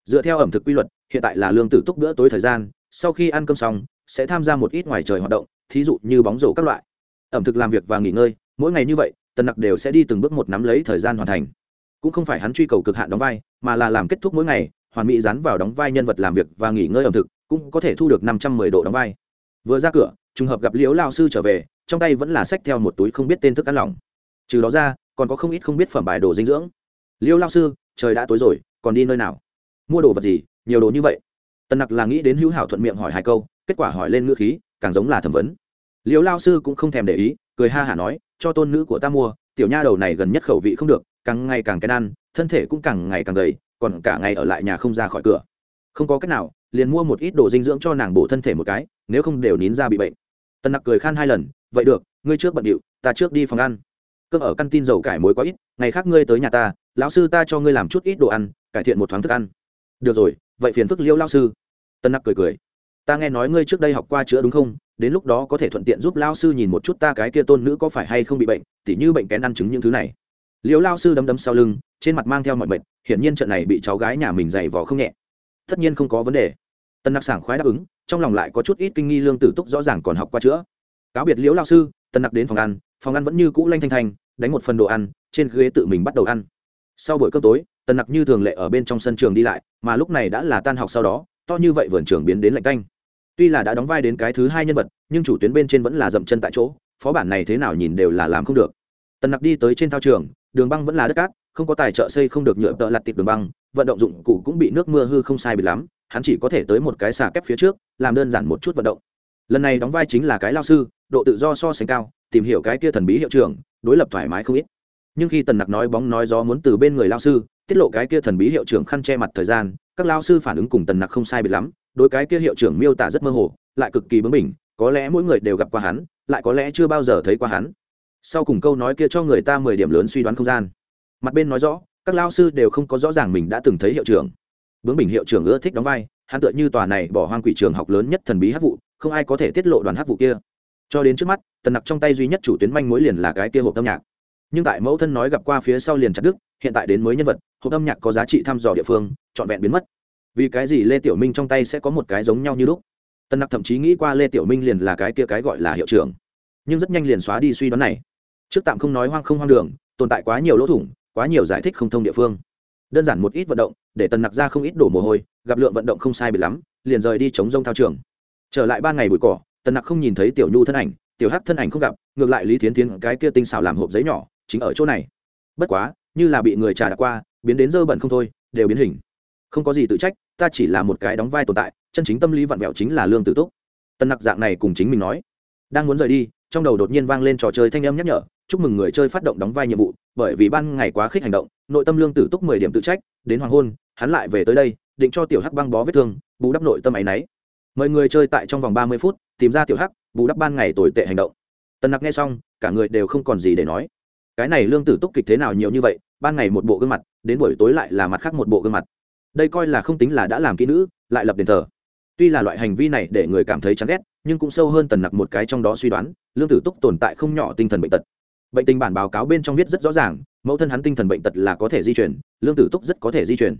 Speaker 1: Dựa theo ẩm thực quy luật, hiện tại là lương tử túc bữa tối thời gian, sau khi ăn cơm xong, sẽ tham gia một ít ngoài trời hoạt động, thí dụ như bóng rổ các loại. Ẩm thực làm việc và nghỉ ngơi, mỗi ngày như vậy, tần nặc đều sẽ đi từng bước một nắm lấy thời gian hoàn thành. Cũng không phải hắn truy cầu cực hạn đóng vai, mà là làm kết thúc mỗi ngày, hoàn mỹ dán vào đóng vai nhân vật làm việc và nghỉ ngơi ẩm thực, cũng có thể thu được năm trăm mười độ đóng vai vừa ra cửa, trùng hợp gặp liễu lao sư trở về, trong tay vẫn là sách theo một túi không biết tên thức ăn lỏng. Trừ đó ra, còn có không ít không biết phẩm bài đồ dinh dưỡng. Liễu lao sư, trời đã tối rồi, còn đi nơi nào? Mua đồ vật gì, nhiều đồ như vậy? Tần nặc là nghĩ đến hữu hảo thuận miệng hỏi hai câu, kết quả hỏi lên ngữ khí, càng giống là thẩm vấn. Liễu lao sư cũng không thèm để ý, cười ha hả nói, cho tôn nữ của ta mua, tiểu nha đầu này gần nhất khẩu vị không được, càng ngày càng cái ăn, thân thể cũng càng ngày càng gầy, còn cả ngày ở lại nhà không ra khỏi cửa không có cách nào, liền mua một ít đồ dinh dưỡng cho nàng bổ thân thể một cái, nếu không đều nín ra bị bệnh. Tần nặc cười khan hai lần, vậy được, ngươi trước bận điệu, ta trước đi phòng ăn. Cơm ở căn tin dầu cải muối quá ít, ngày khác ngươi tới nhà ta, lão sư ta cho ngươi làm chút ít đồ ăn, cải thiện một thoáng thức ăn. Được rồi, vậy phiền phức liêu lão sư. Tân nặc cười cười. Ta nghe nói ngươi trước đây học qua chữa đúng không? Đến lúc đó có thể thuận tiện giúp lao sư nhìn một chút ta cái kia tôn nữ có phải hay không bị bệnh, tỉ như bệnh kén ăn chứng những thứ này. Liêu lao sư đấm đấm sau lưng, trên mặt mang theo mọi bệnh hiển nhiên trận này bị cháu gái nhà mình dày vò không nhẹ tất nhiên không có vấn đề. Tân nặc sảng khoái đáp ứng, trong lòng lại có chút ít kinh nghi lương tử túc rõ ràng còn học qua chữa. Cáo biệt liễu lao sư tân nặc đến phòng ăn phòng ăn vẫn như cũ lanh thanh thanh, đánh một phần đồ ăn, trên ghế tự mình bắt đầu ăn. Sau buổi cơm tối, tần nặc như thường lệ ở bên trong sân trường đi lại, mà lúc này đã là tan học sau đó, to như vậy vườn trường biến đến lạnh canh tuy là đã đóng vai đến cái thứ hai nhân vật, nhưng chủ tuyến bên trên vẫn là dậm chân tại chỗ, phó bản này thế nào nhìn đều là làm không được. Tần nặc đi tới trên thao trường, đường băng vẫn là đất cát, không có tài trợ xây không được nhựa tợ lặt tiệp đường băng vận động dụng cụ cũng bị nước mưa hư không sai bị lắm, hắn chỉ có thể tới một cái xà kép phía trước, làm đơn giản một chút vận động. Lần này đóng vai chính là cái lao sư, độ tự do so sánh cao, tìm hiểu cái kia thần bí hiệu trưởng, đối lập thoải mái không ít. Nhưng khi tần nặc nói bóng nói gió muốn từ bên người lao sư, tiết lộ cái kia thần bí hiệu trưởng khăn che mặt thời gian, các lao sư phản ứng cùng tần nặc không sai biệt lắm, đối cái kia hiệu trưởng miêu tả rất mơ hồ, lại cực kỳ bướng bỉnh, có lẽ mỗi người đều gặp qua hắn, lại có lẽ chưa bao giờ thấy qua hắn. Sau cùng câu nói kia cho người ta mười điểm lớn suy đoán không gian. Mặt bên nói rõ các lao sư đều không có rõ ràng mình đã từng thấy hiệu trưởng. Bướng bình hiệu trưởng ưa thích đóng vai, hắn tựa như tòa này bỏ hoang quỷ trường học lớn nhất thần bí hát vụ, không ai có thể tiết lộ đoàn hát vụ kia. Cho đến trước mắt, tần nặc trong tay duy nhất chủ tuyến manh mối liền là cái kia hộp âm nhạc. Nhưng tại mẫu thân nói gặp qua phía sau liền chặt đức hiện tại đến mới nhân vật, hộp âm nhạc có giá trị thăm dò địa phương, trọn vẹn biến mất. Vì cái gì lê tiểu minh trong tay sẽ có một cái giống nhau như lúc? Tân nặc thậm chí nghĩ qua lê tiểu minh liền là cái kia cái gọi là hiệu trưởng. Nhưng rất nhanh liền xóa đi suy đoán này. Trước tạm không nói hoang không hoang đường, tồn tại quá nhiều lỗ thủng quá nhiều giải thích không thông địa phương. Đơn giản một ít vận động, để tần nặc ra không ít đổ mồ hôi, gặp lượng vận động không sai bị lắm, liền rời đi chống rông thao trường. Trở lại ba ngày bụi cỏ, tần nặc không nhìn thấy tiểu nhu thân ảnh, tiểu hắc thân ảnh không gặp, ngược lại lý thiến tiến cái kia tinh xảo làm hộp giấy nhỏ, chính ở chỗ này. Bất quá, như là bị người trà đã qua, biến đến dơ bẩn không thôi, đều biến hình. Không có gì tự trách, ta chỉ là một cái đóng vai tồn tại, chân chính tâm lý vặn vẹo chính là lương tử túc. Tần nặc dạng này cùng chính mình nói. Đang muốn rời đi, trong đầu đột nhiên vang lên trò chơi thanh âm nhắc nhở, chúc mừng người chơi phát động đóng vai nhiệm vụ bởi vì ban ngày quá khích hành động, nội tâm lương tử túc mười điểm tự trách, đến hoàng hôn, hắn lại về tới đây, định cho tiểu hắc băng bó vết thương, bù đắp nội tâm áy náy. Mời người chơi tại trong vòng ba mươi phút, tìm ra tiểu hắc, bù đắp ban ngày tồi tệ hành động. Tần nặc nghe xong, cả người đều không còn gì để nói. Cái này lương tử túc kịch thế nào nhiều như vậy, ban ngày một bộ gương mặt, đến buổi tối lại là mặt khác một bộ gương mặt. Đây coi là không tính là đã làm kỹ nữ, lại lập đền thờ. Tuy là loại hành vi này để người cảm thấy chán ghét, nhưng cũng sâu hơn tần nặc một cái trong đó suy đoán, lương tử túc tồn tại không nhỏ tinh thần bệnh tật bệnh tình bản báo cáo bên trong viết rất rõ ràng, mẫu thân hắn tinh thần bệnh tật là có thể di chuyển, lương tử túc rất có thể di chuyển.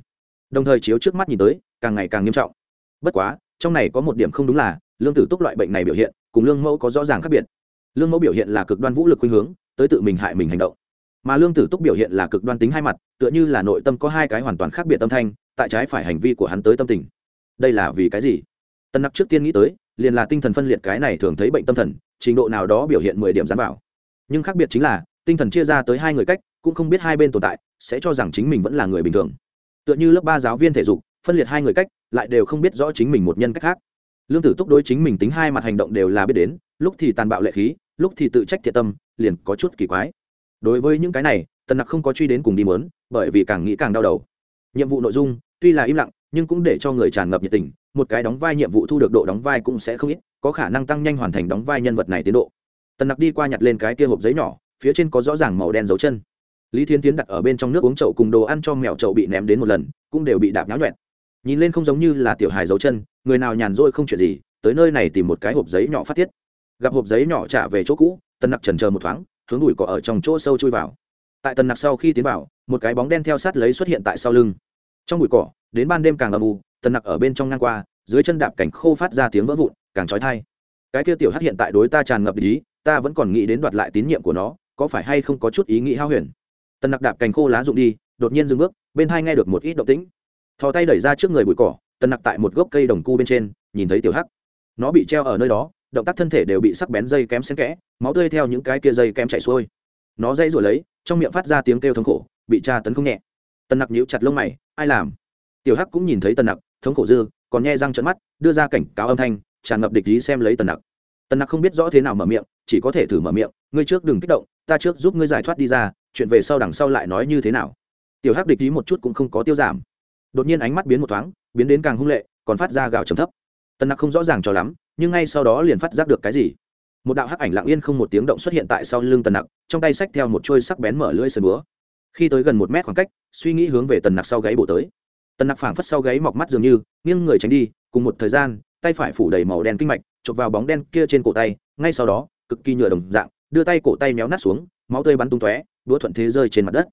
Speaker 1: Đồng thời chiếu trước mắt nhìn tới, càng ngày càng nghiêm trọng. Bất quá, trong này có một điểm không đúng là, lương tử túc loại bệnh này biểu hiện, cùng lương mẫu có rõ ràng khác biệt. Lương mẫu biểu hiện là cực đoan vũ lực khuynh hướng, tới tự mình hại mình hành động. Mà lương tử túc biểu hiện là cực đoan tính hai mặt, tựa như là nội tâm có hai cái hoàn toàn khác biệt tâm thanh, tại trái phải hành vi của hắn tới tâm tình. Đây là vì cái gì? Tân nặc trước tiên nghĩ tới, liền là tinh thần phân liệt cái này thường thấy bệnh tâm thần, trình độ nào đó biểu hiện mười điểm dám bảo nhưng khác biệt chính là, tinh thần chia ra tới hai người cách, cũng không biết hai bên tồn tại, sẽ cho rằng chính mình vẫn là người bình thường. Tựa như lớp ba giáo viên thể dục, phân liệt hai người cách, lại đều không biết rõ chính mình một nhân cách khác. Lương tử túc đối chính mình tính hai mặt hành động đều là biết đến, lúc thì tàn bạo lệ khí, lúc thì tự trách thiệt tâm, liền có chút kỳ quái. Đối với những cái này, tần nặc không có truy đến cùng đi mớn, bởi vì càng nghĩ càng đau đầu. Nhiệm vụ nội dung, tuy là im lặng, nhưng cũng để cho người tràn ngập nhiệt tình, một cái đóng vai nhiệm vụ thu được độ đóng vai cũng sẽ không ít, có khả năng tăng nhanh hoàn thành đóng vai nhân vật này tiến độ tần nặc đi qua nhặt lên cái kia hộp giấy nhỏ, phía trên có rõ ràng màu đen dấu chân. Lý thiên tiến đặt ở bên trong nước uống chậu cùng đồ ăn cho mèo chậu bị ném đến một lần, cũng đều bị đạp nháo nhuẹn. Nhìn lên không giống như là tiểu hài dấu chân, người nào nhàn rỗi không chuyện gì, tới nơi này tìm một cái hộp giấy nhỏ phát tiết gặp hộp giấy nhỏ trả về chỗ cũ, Tần nặc trần chờ một thoáng, hướng đùi cỏ ở trong chỗ sâu chui vào. Tại tần nặc sau khi tiến vào, một cái bóng đen theo sát lấy xuất hiện tại sau lưng. Trong bụi cỏ, đến ban đêm càng âm u, tần nặc ở bên trong ngang qua, dưới chân đạp cảnh khô phát ra tiếng vỡ vụn, càng trói thai cái kia tiểu hát hiện tại đối ta tràn ngập ý ta vẫn còn nghĩ đến đoạt lại tín nhiệm của nó, có phải hay không có chút ý nghĩ hao huyền? Tần nặc đạp cành khô lá rụng đi, đột nhiên dừng bước, bên hai nghe được một ít động tĩnh. Thò tay đẩy ra trước người bụi cỏ, tần nặc tại một gốc cây đồng cu bên trên, nhìn thấy tiểu hắc. Nó bị treo ở nơi đó, động tác thân thể đều bị sắc bén dây kém xen kẽ, máu tươi theo những cái kia dây kém chảy xuôi. Nó dây rồi lấy, trong miệng phát ra tiếng kêu thống khổ, bị tra tấn không nhẹ. Tần nặc nhíu chặt lông mày, ai làm? Tiểu hắc cũng nhìn thấy tần nặc, thống khổ dư, còn nghe răng trận mắt, đưa ra cảnh cáo âm thanh, tràn ngập địch ý xem lấy tần nặc. Tần nặc không biết rõ thế nào mở miệng chỉ có thể thử mở miệng, ngươi trước đừng kích động, ta trước giúp ngươi giải thoát đi ra, chuyện về sau đằng sau lại nói như thế nào? Tiểu hắc địch ý một chút cũng không có tiêu giảm. Đột nhiên ánh mắt biến một thoáng, biến đến càng hung lệ, còn phát ra gào trầm thấp. Tần nặc không rõ ràng cho lắm, nhưng ngay sau đó liền phát giác được cái gì. Một đạo hắc ảnh lặng yên không một tiếng động xuất hiện tại sau lưng tần nặc, trong tay xách theo một trôi sắc bén mở lưỡi sườn búa. Khi tới gần một mét khoảng cách, suy nghĩ hướng về tần nặc sau gáy bổ tới. Tần nặc phảng phất sau gáy mọc mắt dường như, nghiêng người tránh đi, cùng một thời gian, tay phải phủ đầy màu đen kinh mạch, chụp vào bóng đen kia trên cổ tay, ngay sau đó cực kỳ nhựa đồng dạng, đưa tay cổ tay méo nát xuống, máu tươi bắn tung tóe, đũa thuận thế rơi trên mặt đất.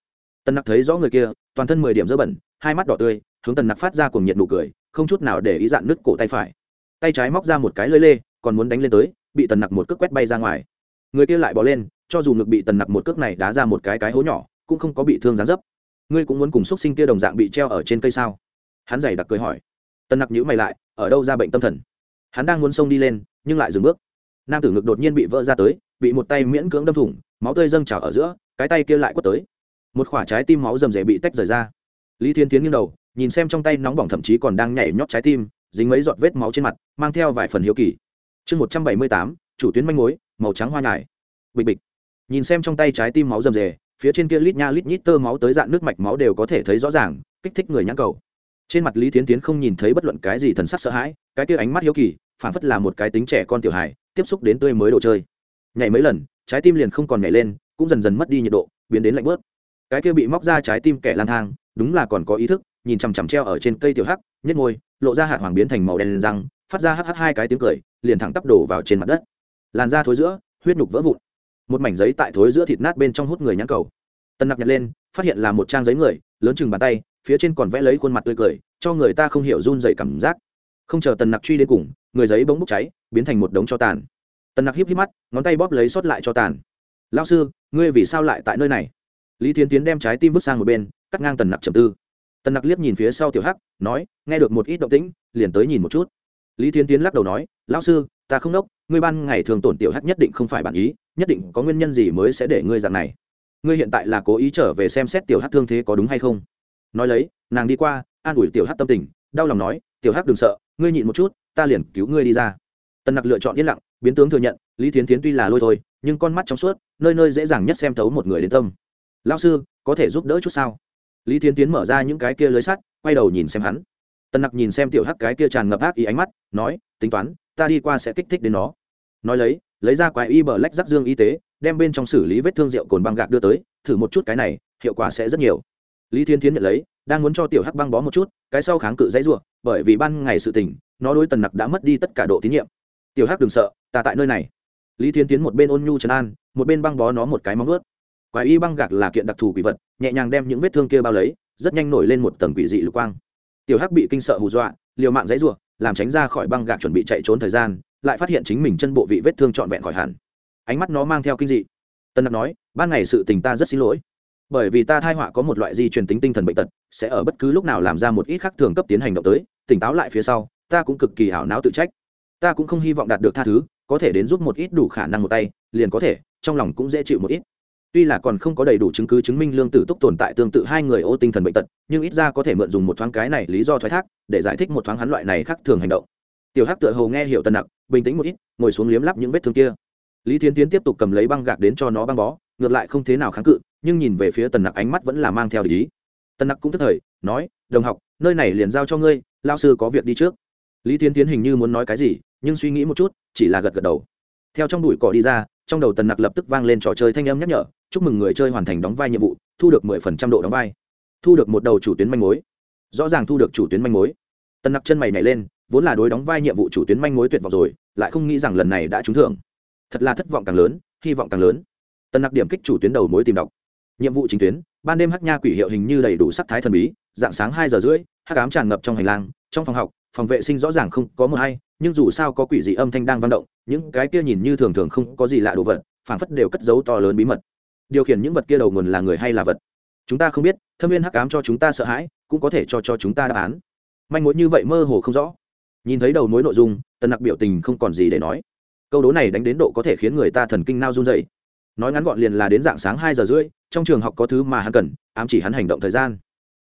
Speaker 1: Tần nặc thấy rõ người kia, toàn thân mười điểm dơ bẩn, hai mắt đỏ tươi, hướng tần nặc phát ra cùng nhiệt nụ cười, không chút nào để ý dạn nứt cổ tay phải. Tay trái móc ra một cái lơi lê, còn muốn đánh lên tới, bị tần nặc một cước quét bay ra ngoài. Người kia lại bỏ lên, cho dù ngực bị tần nặc một cước này đá ra một cái cái hố nhỏ, cũng không có bị thương gián dấp. Ngươi cũng muốn cùng x u ấ t sinh kia đồng dạng bị treo ở trên cây sao? Hắn giày đặc cười hỏi. Tần nặc nhữ mày lại, ở đâu ra bệnh tâm thần? Hắn đang muốn xông đi lên, nhưng lại dừng bước nam tử ngực đột nhiên bị vỡ ra tới, bị một tay miễn cưỡng đâm thủng, máu tươi dâng trào ở giữa, cái tay kia lại quất tới. Một khoả trái tim máu rầm rề bị tách rời ra. Lý thiên tiến nghiêng đầu, nhìn xem trong tay nóng bỏng thậm chí còn đang nhảy nhót trái tim, dính mấy giọt vết máu trên mặt, mang theo vài phần hiếu kỳ. Chương một trăm bảy mươi tám, chủ tuyến manh mối, màu trắng hoa nhài. Bịch bịch. Nhìn xem trong tay trái tim máu rầm rề, phía trên kia lít nha lít nhít tơ máu tới dạng nước mạch máu đều có thể thấy rõ ràng, kích thích người nhãn cầu. Trên mặt lý tiến tiến không nhìn thấy bất luận cái gì thần sắc sợ hãi, cái kia ánh mắt hiếu kỳ phản phất là một cái tính trẻ con tiểu hài tiếp xúc đến tươi mới đồ chơi. Nhảy mấy lần, trái tim liền không còn nhảy lên, cũng dần dần mất đi nhiệt độ, biến đến lạnh bớt. Cái kia bị móc ra trái tim kẻ lang thang, đúng là còn có ý thức, nhìn chằm chằm treo ở trên cây tiểu hắc nhất ngôi lộ ra hạt hoàng biến thành màu đen răng, phát ra hh hai cái tiếng cười, liền thẳng tắp đổ vào trên mặt đất. Làn da thối giữa, huyết nhục vỡ vụn. Một mảnh giấy tại thối giữa thịt nát bên trong hút người nhãn cầu. Tân nặc nhặt lên, phát hiện là một trang giấy người, lớn chừng bàn tay, phía trên còn vẽ lấy khuôn mặt tươi cười, cho người ta không hiểu run dậy cảm giác. Không chờ tần nặc truy đến cùng, người giấy bỗng bốc cháy biến thành một đống cho tàn. Tần nặc híp híp mắt ngón tay bóp lấy sót lại cho tàn. Lao sư ngươi vì sao lại tại nơi này? Lý tiến tiến đem trái tim vứt sang một bên cắt ngang tần nặc trầm tư. Tần nặc liếc nhìn phía sau tiểu hắc nói nghe được một ít động tĩnh liền tới nhìn một chút. Lý tiến tiến lắc đầu nói lão sư ta không nốc, ngươi ban ngày thường tổn tiểu hắc nhất định không phải bản ý nhất định có nguyên nhân gì mới sẽ để ngươi dạng này. Ngươi hiện tại là cố ý trở về xem xét tiểu hắc thương thế có đúng hay không? Nói lấy nàng đi qua an ủi tiểu hắc tâm tình đau lòng nói tiểu hắc đừng sợ ngươi nhịn một chút ta liền cứu ngươi đi ra tần nặc lựa chọn yên lặng, biến tướng thừa nhận, lý tiến tiến tuy là lôi thôi, nhưng con mắt trong suốt, nơi nơi dễ dàng nhất xem thấu một người đến tâm. Lao sư, có thể giúp đỡ chút sao? Lý tiến tiến mở ra những cái kia lưới sắt, quay đầu nhìn xem hắn. Tần nặc nhìn xem tiểu hắc cái kia tràn ngập ác ý ánh mắt, nói, tính toán, ta đi qua sẽ kích thích đến nó. Nói lấy lấy ra quái y bờ lách rắc dương y tế, đem bên trong xử lý vết thương rượu cồn băng gạc đưa tới, thử một chút cái này, hiệu quả sẽ rất nhiều. Lý thiên thiến nhận lấy, đang muốn cho tiểu hắc băng bó một chút, cái sau kháng cự dãy ruộng bởi vì ban ngày sự tình, nó đối tần nặc đã mất đi tất cả độ tín nhiệm tiểu hắc đừng sợ, ta tại nơi này. Lý thiên tiến một bên ôn nhu trấn an, một bên băng bó nó một cái móng ướt quái y băng gạc là kiện đặc thù quỷ vật, nhẹ nhàng đem những vết thương kia bao lấy, rất nhanh nổi lên một tầng quỷ dị lục quang. Tiểu hắc bị kinh sợ hù dọa, liều mạng dãy ruộng làm tránh ra khỏi băng gạc chuẩn bị chạy trốn thời gian, lại phát hiện chính mình chân bộ vị vết thương trọn vẹn khỏi hẳn. Ánh mắt nó mang theo kinh dị. Tân đặc nói, ban ngày sự tình ta rất xin lỗi. Bởi vì ta thai họa có một loại di truyền tính tinh thần bệnh tật, sẽ ở bất cứ lúc nào làm ra một ít khác thường cấp tiến hành động tới, tỉnh táo lại phía sau, ta cũng cực kỳ hảo não tự trách ta cũng không hy vọng đạt được tha thứ, có thể đến giúp một ít đủ khả năng một tay, liền có thể, trong lòng cũng dễ chịu một ít. Tuy là còn không có đầy đủ chứng cứ chứng minh lương tử túc tồn tại tương tự hai người ô tinh thần bệnh tật, nhưng ít ra có thể mượn dùng một thoáng cái này lý do thoái thác, để giải thích một thoáng hắn loại này khác thường hành động. Tiểu hắc tựa hồ nghe hiểu tân nặc, bình tĩnh một ít, ngồi xuống liếm lắp những vết thương kia. Lý tiến tiến tiếp tục cầm lấy băng gạc đến cho nó băng bó, ngược lại không thế nào kháng cự, nhưng nhìn về phía tần nặc ánh mắt vẫn là mang theo ý. Tần nặc cũng tức thời, nói, đồng học, nơi này liền giao cho ngươi lao sư có việc đi trước. Lý tiến tiến hình như muốn nói cái gì nhưng suy nghĩ một chút, chỉ là gật gật đầu. Theo trong đùi cỏ đi ra, trong đầu tần nặc lập tức vang lên trò chơi thanh âm nhắc nhở, chúc mừng người chơi hoàn thành đóng vai nhiệm vụ, thu được mười phần trăm độ đóng vai. Thu được một đầu chủ tuyến manh mối. Rõ ràng thu được chủ tuyến manh mối. Tần nặc chân mày nhảy lên, vốn là đối đóng vai nhiệm vụ chủ tuyến manh mối tuyệt vọng rồi, lại không nghĩ rằng lần này đã trúng thưởng. Thật là thất vọng càng lớn, hy vọng càng lớn. Tần nặc điểm kích chủ tuyến đầu mối tìm đọc. Nhiệm vụ chính tuyến, ban đêm hắc nha quỷ hiệu hình như đầy đủ sắc thái thần bí, dạng sáng hai giờ rưỡi, hắc ám tràn ngập trong hành lang, trong phòng học, phòng vệ sinh rõ ràng không có mờ hay nhưng dù sao có quỷ dị âm thanh đang vang động, những cái kia nhìn như thường thường không có gì lạ đồ vật, phảng phất đều cất giấu to lớn bí mật. Điều khiển những vật kia đầu nguồn là người hay là vật? Chúng ta không biết, thâm viên hắc ám cho chúng ta sợ hãi, cũng có thể cho cho chúng ta đáp án. Manh mối như vậy mơ hồ không rõ. Nhìn thấy đầu mối nội dung, tần nặc biểu tình không còn gì để nói. Câu đố này đánh đến độ có thể khiến người ta thần kinh nao run dậy nói ngắn gọn liền là đến dạng sáng hai giờ rưỡi, trong trường học có thứ mà hắn cần, ám chỉ hắn hành động thời gian.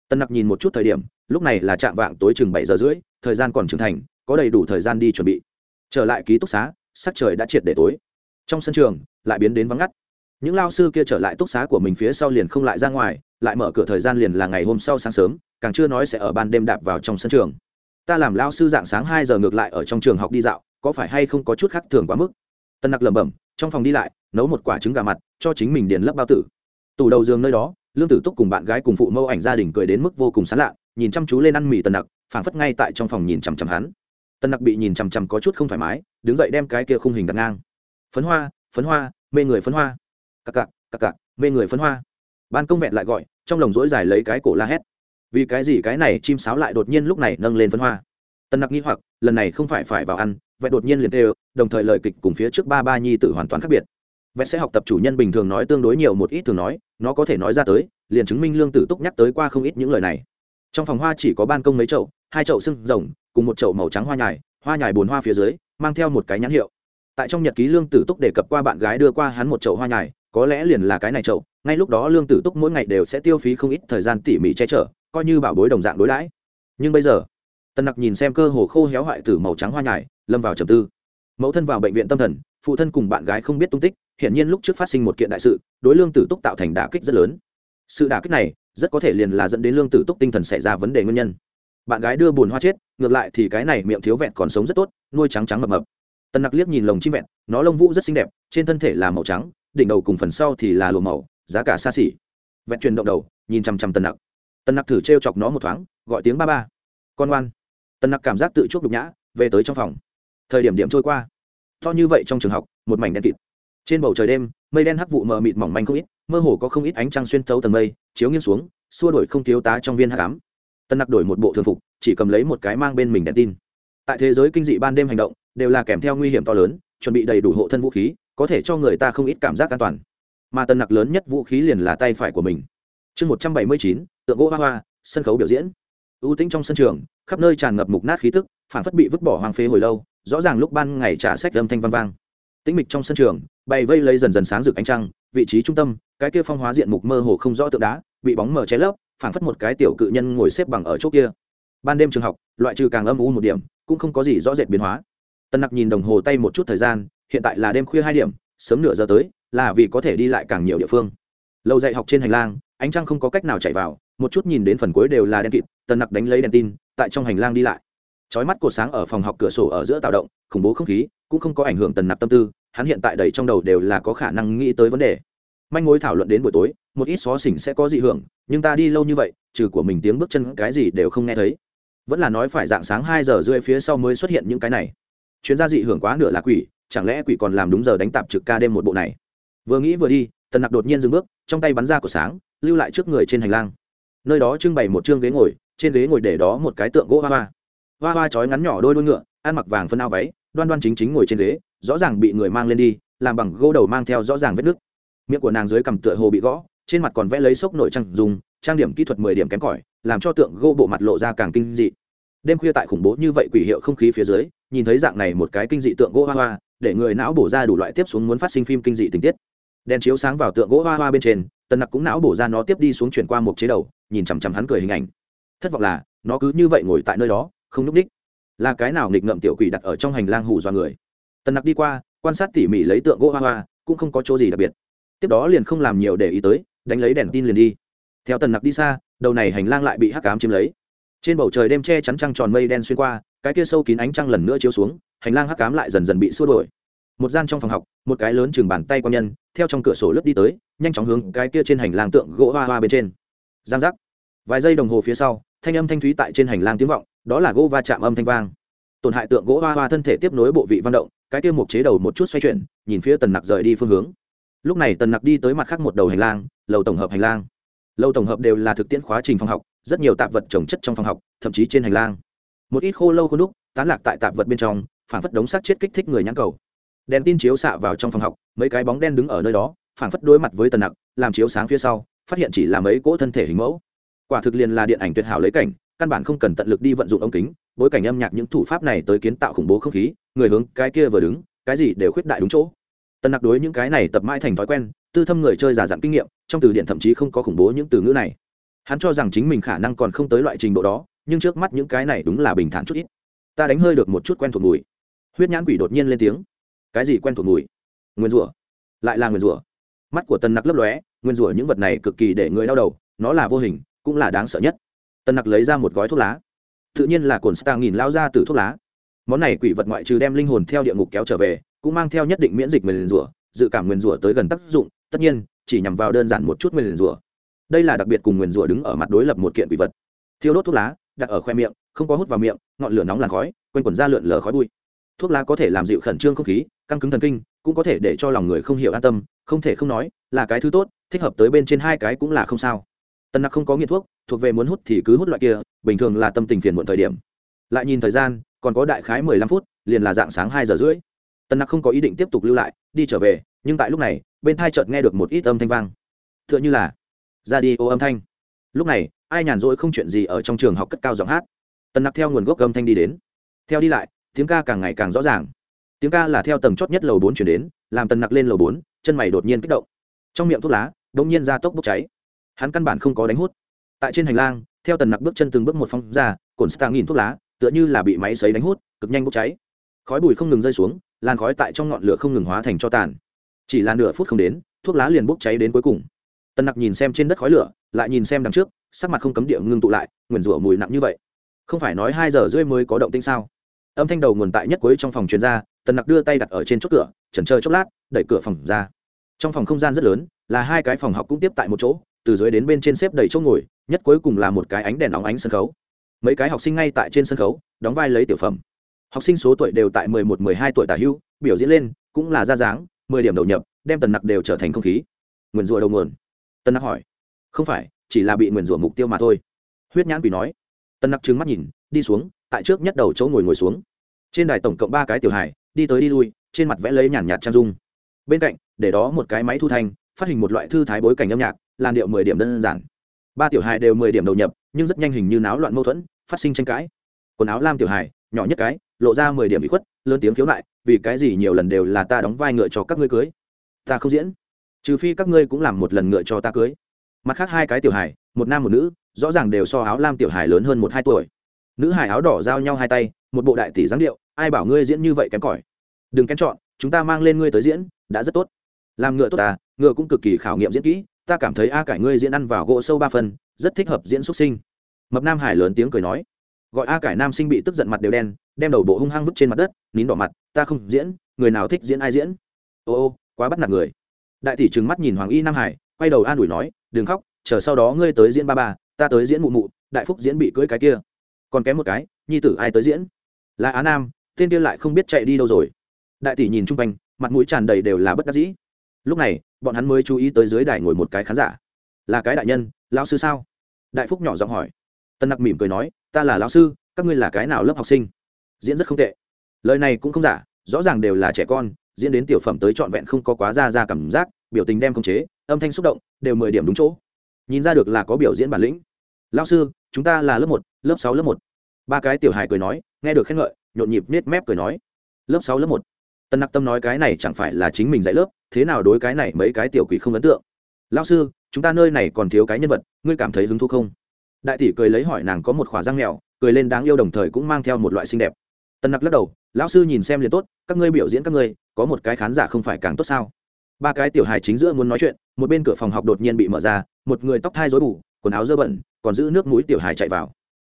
Speaker 1: Tần nặc nhìn một chút thời điểm, lúc này là trạm vạng tối chừng bảy giờ rưỡi, thời gian còn trưởng thành có đầy đủ thời gian đi chuẩn bị. Trở lại ký túc xá, sắc trời đã triệt để tối. Trong sân trường, lại biến đến vắng ngắt. Những lao sư kia trở lại túc xá của mình phía sau liền không lại ra ngoài, lại mở cửa thời gian liền là ngày hôm sau sáng sớm, càng chưa nói sẽ ở ban đêm đạp vào trong sân trường. Ta làm lao sư dạng sáng hai giờ ngược lại ở trong trường học đi dạo, có phải hay không có chút khác thường quá mức? Tân nặc lẩm bẩm, trong phòng đi lại, nấu một quả trứng gà mặt, cho chính mình điền lấp bao tử. Tủ đầu giường nơi đó, lương tử túc cùng bạn gái cùng phụ mẫu ảnh gia đình cười đến mức vô cùng sán lạ, nhìn chăm chú lên ăn mì Tần nặc, phảng phất ngay tại trong phòng nhìn chằm chằm hắn tân nặc bị nhìn chằm chằm có chút không thoải mái, đứng dậy đem cái kia khung hình đặt ngang. Phấn hoa phấn hoa, mê người phấn hoa. Cặc cặc cặc cặc, mê người phấn hoa. Ban công vẹn lại gọi, trong lồng rỗi dài lấy cái cổ la hét. Vì cái gì cái này chim sáo lại đột nhiên lúc này nâng lên phấn hoa? Tân nặc nghĩ hoặc, lần này không phải phải vào ăn, vẹn đột nhiên liền đều đồng thời lời kịch cùng phía trước ba ba nhi tử hoàn toàn khác biệt. Vẹn sẽ học tập chủ nhân bình thường nói tương đối nhiều một ít thường nói, nó có thể nói ra tới, liền chứng minh lương tử túc nhắc tới qua không ít những lời này. Trong phòng hoa chỉ có ban công mấy chậu, hai chậu sưng rồng cùng một chậu màu trắng hoa nhài hoa nhài bồn hoa phía dưới, mang theo một cái nhãn hiệu. Tại trong nhật ký lương tử túc đề cập qua bạn gái đưa qua hắn một chậu hoa nhài, có lẽ liền là cái này chậu, ngay lúc đó lương tử túc mỗi ngày đều sẽ tiêu phí không ít thời gian tỉ mỉ che chở, coi như bảo bối đồng dạng đối đãi. Nhưng bây giờ tân nặc nhìn xem cơ hồ khô héo hoại tử màu trắng hoa nhài, lâm vào trầm tư. Mẫu thân vào bệnh viện tâm thần, phụ thân cùng bạn gái không biết tung tích, hiển nhiên lúc trước phát sinh một kiện đại sự, đối lương tử túc tạo thành đả kích rất lớn. Sự đả kích này rất có thể liền là dẫn đến lương tử túc tinh thần xảy ra vấn đề nguyên nhân bạn gái đưa bùn hoa chết, ngược lại thì cái này miệng thiếu vẹn còn sống rất tốt, nuôi trắng trắng mập mập. Tân nặc liếc nhìn lồng chim vẹn, nó lông vũ rất xinh đẹp, trên thân thể là màu trắng, đỉnh đầu cùng phần sau thì là lùa màu, giá cả xa xỉ. Vẹn truyền động đầu, nhìn chằm chằm tân nặc. Tân nặc thử t r e o chọc nó một thoáng, gọi tiếng ba ba. Con ngoan. Tân nặc cảm giác tự chuốc đục nhã, về tới trong phòng. Thời điểm điểm trôi qua. To như vậy trong trường học, một mảnh đen kịt. Trên bầu trời đêm, mây đen hắc vụ mờ mịt mỏng manh không ít, mơ hồ có không ít ánh trăng xuyên thấu tầng mây, chiếu nghiêng xuống, xua đổi không thiếu tá trong viên hắc ám tân nặc đổi một bộ thường phục, chỉ cầm lấy một cái mang bên mình đèn tin. Tại thế giới kinh dị ban đêm hành động, đều là kèm theo nguy hiểm to lớn, chuẩn bị đầy đủ hộ thân vũ khí, có thể cho người ta không ít cảm giác an toàn. Mà tân nặc lớn nhất vũ khí liền là tay phải của mình. Chương một trăm bảy mươi chín, tượng gỗ hoa hoa, sân khấu biểu diễn. Ưu tĩnh trong sân trường, khắp nơi tràn ngập mục nát khí tức phản phất bị vứt bỏ hoang phế hồi lâu, rõ ràng lúc ban ngày trả sách âm thanh vang vang. Tĩnh mịch trong sân trường bày vây lấy dần dần sáng rực ánh trăng, vị trí trung tâm, cái kia phong hóa diện mục mơ hồ không rõ tượng đá, bị bóng mờ cháy lấp phảng phất một cái tiểu cự nhân ngồi xếp bằng ở chỗ kia. Ban đêm trường học, loại trừ càng âm u một điểm, cũng không có gì rõ rệt biến hóa. Tân nặc nhìn đồng hồ tay một chút thời gian, hiện tại là đêm khuya hai điểm, sớm nửa giờ tới, là vì có thể đi lại càng nhiều địa phương. Lâu dạy học trên hành lang, ánh trăng không có cách nào chạy vào, một chút nhìn đến phần cuối đều là đen kịt tần nặc đánh lấy đèn tin, tại trong hành lang đi lại. Chói mắt cột sáng ở phòng học cửa sổ ở giữa tạo động, khủng bố không khí, cũng không có ảnh hưởng tần nặc tâm tư, hắn hiện tại đầy trong đầu đều là có khả năng nghĩ tới vấn đề manh mối thảo luận đến buổi tối, một ít xó xỉnh sẽ có dị hưởng, nhưng ta đi lâu như vậy, trừ của mình tiếng bước chân cái gì đều không nghe thấy. Vẫn là nói phải dạng sáng hai giờ rưỡi phía sau mới xuất hiện những cái này. Chuyến ra dị hưởng quá nửa là quỷ, chẳng lẽ quỷ còn làm đúng giờ đánh tạp trực ca đêm một bộ này? Vừa nghĩ vừa đi, tần nặc đột nhiên dừng bước, trong tay bắn ra của sáng, lưu lại trước người trên hành lang. Nơi đó trưng bày một chương ghế ngồi, trên ghế ngồi để đó một cái tượng gỗ hoa hoa. Hoa hoa trói ngắn nhỏ đôi đôi ngựa, ăn mặc vàng phân ao váy, đoan đoan chính chính ngồi trên ghế, rõ ràng bị người mang lên đi, làm bằng gỗ đầu mang theo rõ ràng vết nứt miệng của nàng dưới cằm tựa hồ bị gõ, trên mặt còn vẽ lấy sốc nội trăng dùng, trang điểm kỹ thuật mười điểm kém cỏi, làm cho tượng gỗ bộ mặt lộ ra càng kinh dị. Đêm khuya tại khủng bố như vậy quỷ hiệu không khí phía dưới, nhìn thấy dạng này một cái kinh dị tượng gỗ hoa hoa, để người não bổ ra đủ loại tiếp xuống muốn phát sinh phim kinh dị tình tiết. Đèn chiếu sáng vào tượng gỗ hoa hoa bên trên, tần nặc cũng não bổ ra nó tiếp đi xuống chuyển qua một chế đầu, nhìn chằm chằm hắn cười hình ảnh. Thất vọng là, nó cứ như vậy ngồi tại nơi đó, không núp đích là cái nào nghịch ngậm tiểu quỷ đặt ở trong hành lang hù do người? Tần nặc đi qua, quan sát tỉ mỉ lấy tượng gỗ hoa hoa, cũng không có chỗ gì đặc biệt tiếp đó liền không làm nhiều để ý tới, đánh lấy đèn tin liền đi. Theo tần nặc đi xa, đầu này hành lang lại bị hắc cám chiếm lấy. Trên bầu trời đêm che chắn trăng tròn mây đen xuyên qua, cái kia sâu kín ánh trăng lần nữa chiếu xuống, hành lang hắc cám lại dần dần bị xua đổi một gian trong phòng học, một cái lớn chừng bàn tay quan nhân, theo trong cửa sổ lướt đi tới, nhanh chóng hướng cái kia trên hành lang tượng gỗ hoa hoa bên trên. Giang giác. Vài giây đồng hồ phía sau, thanh âm thanh thúy tại trên hành lang tiếng vọng, đó là gỗ va chạm âm thanh vang. Tổn hại tượng gỗ hoa hoa thân thể tiếp nối bộ vị văn động, cái kia mục chế đầu một chút xoay chuyển, nhìn phía tần nặc rời đi phương hướng lúc này tần nặc đi tới mặt khác một đầu hành lang, lầu tổng hợp hành lang. Lầu tổng hợp đều là thực tiễn khóa trình phòng học, rất nhiều tạp vật trồng chất trong phòng học, thậm chí trên hành lang. Một ít khô lâu khô đúc, tán lạc tại tạp vật bên trong phản phất đống sát chết kích thích người nhãn cầu. Đèn tin chiếu xạ vào trong phòng học, mấy cái bóng đen đứng ở nơi đó phản phất đối mặt với tần nặc, làm chiếu sáng phía sau, phát hiện chỉ là mấy cỗ thân thể hình mẫu. Quả thực liền là điện ảnh tuyệt hảo lấy cảnh, căn bản không cần tận lực đi vận dụng ống kính, bối cảnh âm nhạc những thủ pháp này tới kiến tạo khủng bố không khí, người hướng cái kia vừa đứng, cái gì đều khuyết đại đúng chỗ tần nặc đối những cái này tập mãi thành thói quen, tư thâm người chơi giả dặn kinh nghiệm, trong từ điện thậm chí không có khủng bố những từ ngữ này. Hắn cho rằng chính mình khả năng còn không tới loại trình độ đó, nhưng trước mắt những cái này đúng là bình thản chút ít. Ta đánh hơi được một chút quen thuộc mùi. Huyết nhãn quỷ đột nhiên lên tiếng. Cái gì quen thuộc mùi? Nguyên rủa. Lại là nguyên rủa. Mắt của tần nặc lấp lóe, nguyên rủa những vật này cực kỳ để người đau đầu, nó là vô hình, cũng là đáng sợ nhất. Tần nặc lấy ra một gói thuốc lá. Tự nhiên là cồn stang nghìn lao ra từ thuốc lá món này quỷ vật ngoại trừ đem linh hồn theo địa ngục kéo trở về, cũng mang theo nhất định miễn dịch nguyền rủa, dự cảm nguyền rủa tới gần tác dụng, tất nhiên, chỉ nhằm vào đơn giản một chút nguyền rủa. Đây là đặc biệt cùng nguyền rủa đứng ở mặt đối lập một kiện quỷ vật. Thiêu đốt thuốc lá, đặt ở khoe miệng, không có hút vào miệng, ngọn lửa nóng làn khói, quanh quần ra lượn lờ khói bụi. Thuốc lá có thể làm dịu khẩn trương không khí, căng cứng thần kinh, cũng có thể để cho lòng người không hiểu an tâm, không thể không nói, là cái thứ tốt, thích hợp tới bên trên hai cái cũng là không sao. Tân nặc không có nghiện thuốc, thuộc về muốn hút thì cứ hút loại kia, bình thường là tâm tình phiền muộn thời điểm. Lại nhìn thời gian còn có đại khái mười lăm phút, liền là dạng sáng hai giờ rưỡi. Tần nặc không có ý định tiếp tục lưu lại, đi trở về, nhưng tại lúc này, bên thai chợt nghe được một ít âm thanh vang. T h ư ợ n h ư là ra đi ô âm thanh. Lúc này, ai nhàn rỗi không chuyện gì ở trong trường học cất cao giọng hát. Tần nặc theo nguồn gốc âm thanh đi đến. Theo đi lại, tiếng ca càng ngày càng rõ ràng. Tiếng ca là theo tầng chót nhất lầu bốn chuyển đến, làm tần nặc lên lầu bốn, chân mày đột nhiên kích động. Trong miệng thuốc lá đ ỗ n g nhiên ra tốc bốc cháy. Hắn căn bản không có đánh hút. Tại trên hành lang, theo tần nặc bước chân từng bước một phong ra cồn stang nghìn thuốc lá tựa như là bị máy sấy đánh hút, cực nhanh bốc cháy. Khói bụi không ngừng rơi xuống, làn khói tại trong ngọn lửa không ngừng hóa thành cho tàn. Chỉ là nửa phút không đến, thuốc lá liền bốc cháy đến cuối cùng. Tân nặc nhìn xem trên đất khói lửa, lại nhìn xem đằng trước, sắc mặt không cấm địa ngưng tụ lại, nguyền rủa mùi nặng như vậy. Không phải nói hai giờ rưỡi mới có động tĩnh sao? Âm thanh đầu nguồn tại nhất cuối trong phòng chuyên gia tần nặc đưa tay đặt ở trên chốt cửa, chần chờ chốc lát, đẩy cửa phòng ra. Trong phòng không gian rất lớn, là hai cái phòng học cũng tiếp tại một chỗ, từ dưới đến bên trên xếp đầy chỗ ngồi, nhất cuối cùng là một cái ánh đèn óng ánh sân khấu mấy cái học sinh ngay tại trên sân khấu, đóng vai lấy tiểu phẩm. Học sinh số tuổi đều tại mười một, mười hai tuổi tả hưu, biểu diễn lên, cũng là ra dáng, mười điểm đầu nhập, đem tần nặc đều trở thành không khí. Nguyền rủa đầu nguồn. Tần nặc hỏi, không phải, chỉ là bị nguyền rủa mục tiêu mà thôi. Huyết nhãn quỷ nói. Tần nặc trừng mắt nhìn, đi xuống, tại trước nhất đầu chỗ ngồi ngồi xuống. Trên đài tổng cộng ba cái tiểu hài, đi tới đi lui, trên mặt vẽ lấy nhàn nhạt trang dung. Bên cạnh, để đó một cái máy thu thanh, phát hình một loại thư thái bối cảnh âm nhạc, làn điệu mười điểm đơn giản. Ba tiểu hài đều mười điểm đầu nhập, nhưng rất nhanh hình như náo loạn mâu thuẫn phát sinh tranh cãi. Quần áo lam tiểu hài nhỏ nhất cái, lộ ra mười điểm bị khuất, lớn tiếng khiếu nại, vì cái gì nhiều lần đều là ta đóng vai ngựa cho các ngươi cưới? Ta không diễn. Trừ phi các ngươi cũng làm một lần ngựa cho ta cưới. Mặt khác hai cái tiểu hài một nam một nữ, rõ ràng đều so áo lam tiểu hài lớn hơn một hai tuổi. Nữ hài áo đỏ giao nhau hai tay, một bộ đại tỷ giáng điệu, ai bảo ngươi diễn như vậy kém cỏi? Đừng kén chọn, chúng ta mang lên ngươi tới diễn, đã rất tốt. Làm ngựa tốt ta, ngựa cũng cực kỳ khảo nghiệm diễn kỹ, ta cảm thấy a cải ngươi diễn ăn vào gỗ sâu ba phân rất thích hợp diễn xuất sinh mập nam hải lớn tiếng cười nói, gọi a cải nam sinh bị tức giận mặt đều đen, đem đầu bộ hung hăng vứt trên mặt đất, nín đỏ mặt, ta không diễn, người nào thích diễn ai diễn. Ô ô, quá bắt nạt người. Đại tỷ trừng mắt nhìn hoàng y nam hải, quay đầu an ủi nói, đừng khóc, chờ sau đó ngươi tới diễn ba ba, ta tới diễn mụ mụ, đại phúc diễn bị cưỡi cái kia. Còn kém một cái, nhi tử ai tới diễn? Là á nam, tên kia lại không biết chạy đi đâu rồi. Đại tỷ nhìn chung quanh, mặt mũi tràn đầy đều là bất đắc dĩ. Lúc này, bọn hắn mới chú ý tới dưới đài ngồi một cái khán giả. Là cái đại nhân, lão sư sao? Đại phúc nhỏ giọng hỏi tân nặc mỉm cười nói, ta là lão sư, các ngươi là cái nào lớp học sinh? Diễn rất không tệ. Lời này cũng không giả, rõ ràng đều là trẻ con, diễn đến tiểu phẩm tới trọn vẹn không có quá ra ra cảm giác, biểu tình đem khống chế, âm thanh xúc động, đều mười điểm đúng chỗ. Nhìn ra được là có biểu diễn bản lĩnh. Lão sư, chúng ta là lớp một, lớp sáu, lớp một. Ba cái tiểu hài cười nói, nghe được khen ngợi, nhộn nhịp nết mép cười nói, lớp sáu, lớp một. Tân nặc tâm nói cái này chẳng phải là chính mình dạy lớp, thế nào đối cái này mấy cái tiểu quỷ không ấn tượng. Lao sư, chúng ta nơi này còn thiếu cái nhân vật, ngươi cảm thấy hứng thú không? Đại tỷ cười lấy hỏi nàng có một khỏa răng mèo, cười lên đáng yêu đồng thời cũng mang theo một loại xinh đẹp. Tân nặc lắc đầu, lão sư nhìn xem liền tốt, các ngươi biểu diễn các ngươi, có một cái khán giả không phải càng tốt sao? Ba cái tiểu hài chính giữa muốn nói chuyện, một bên cửa phòng học đột nhiên bị mở ra, một người tóc thai rối bù, quần áo dơ bẩn, còn giữ nước mũi tiểu hài chạy vào.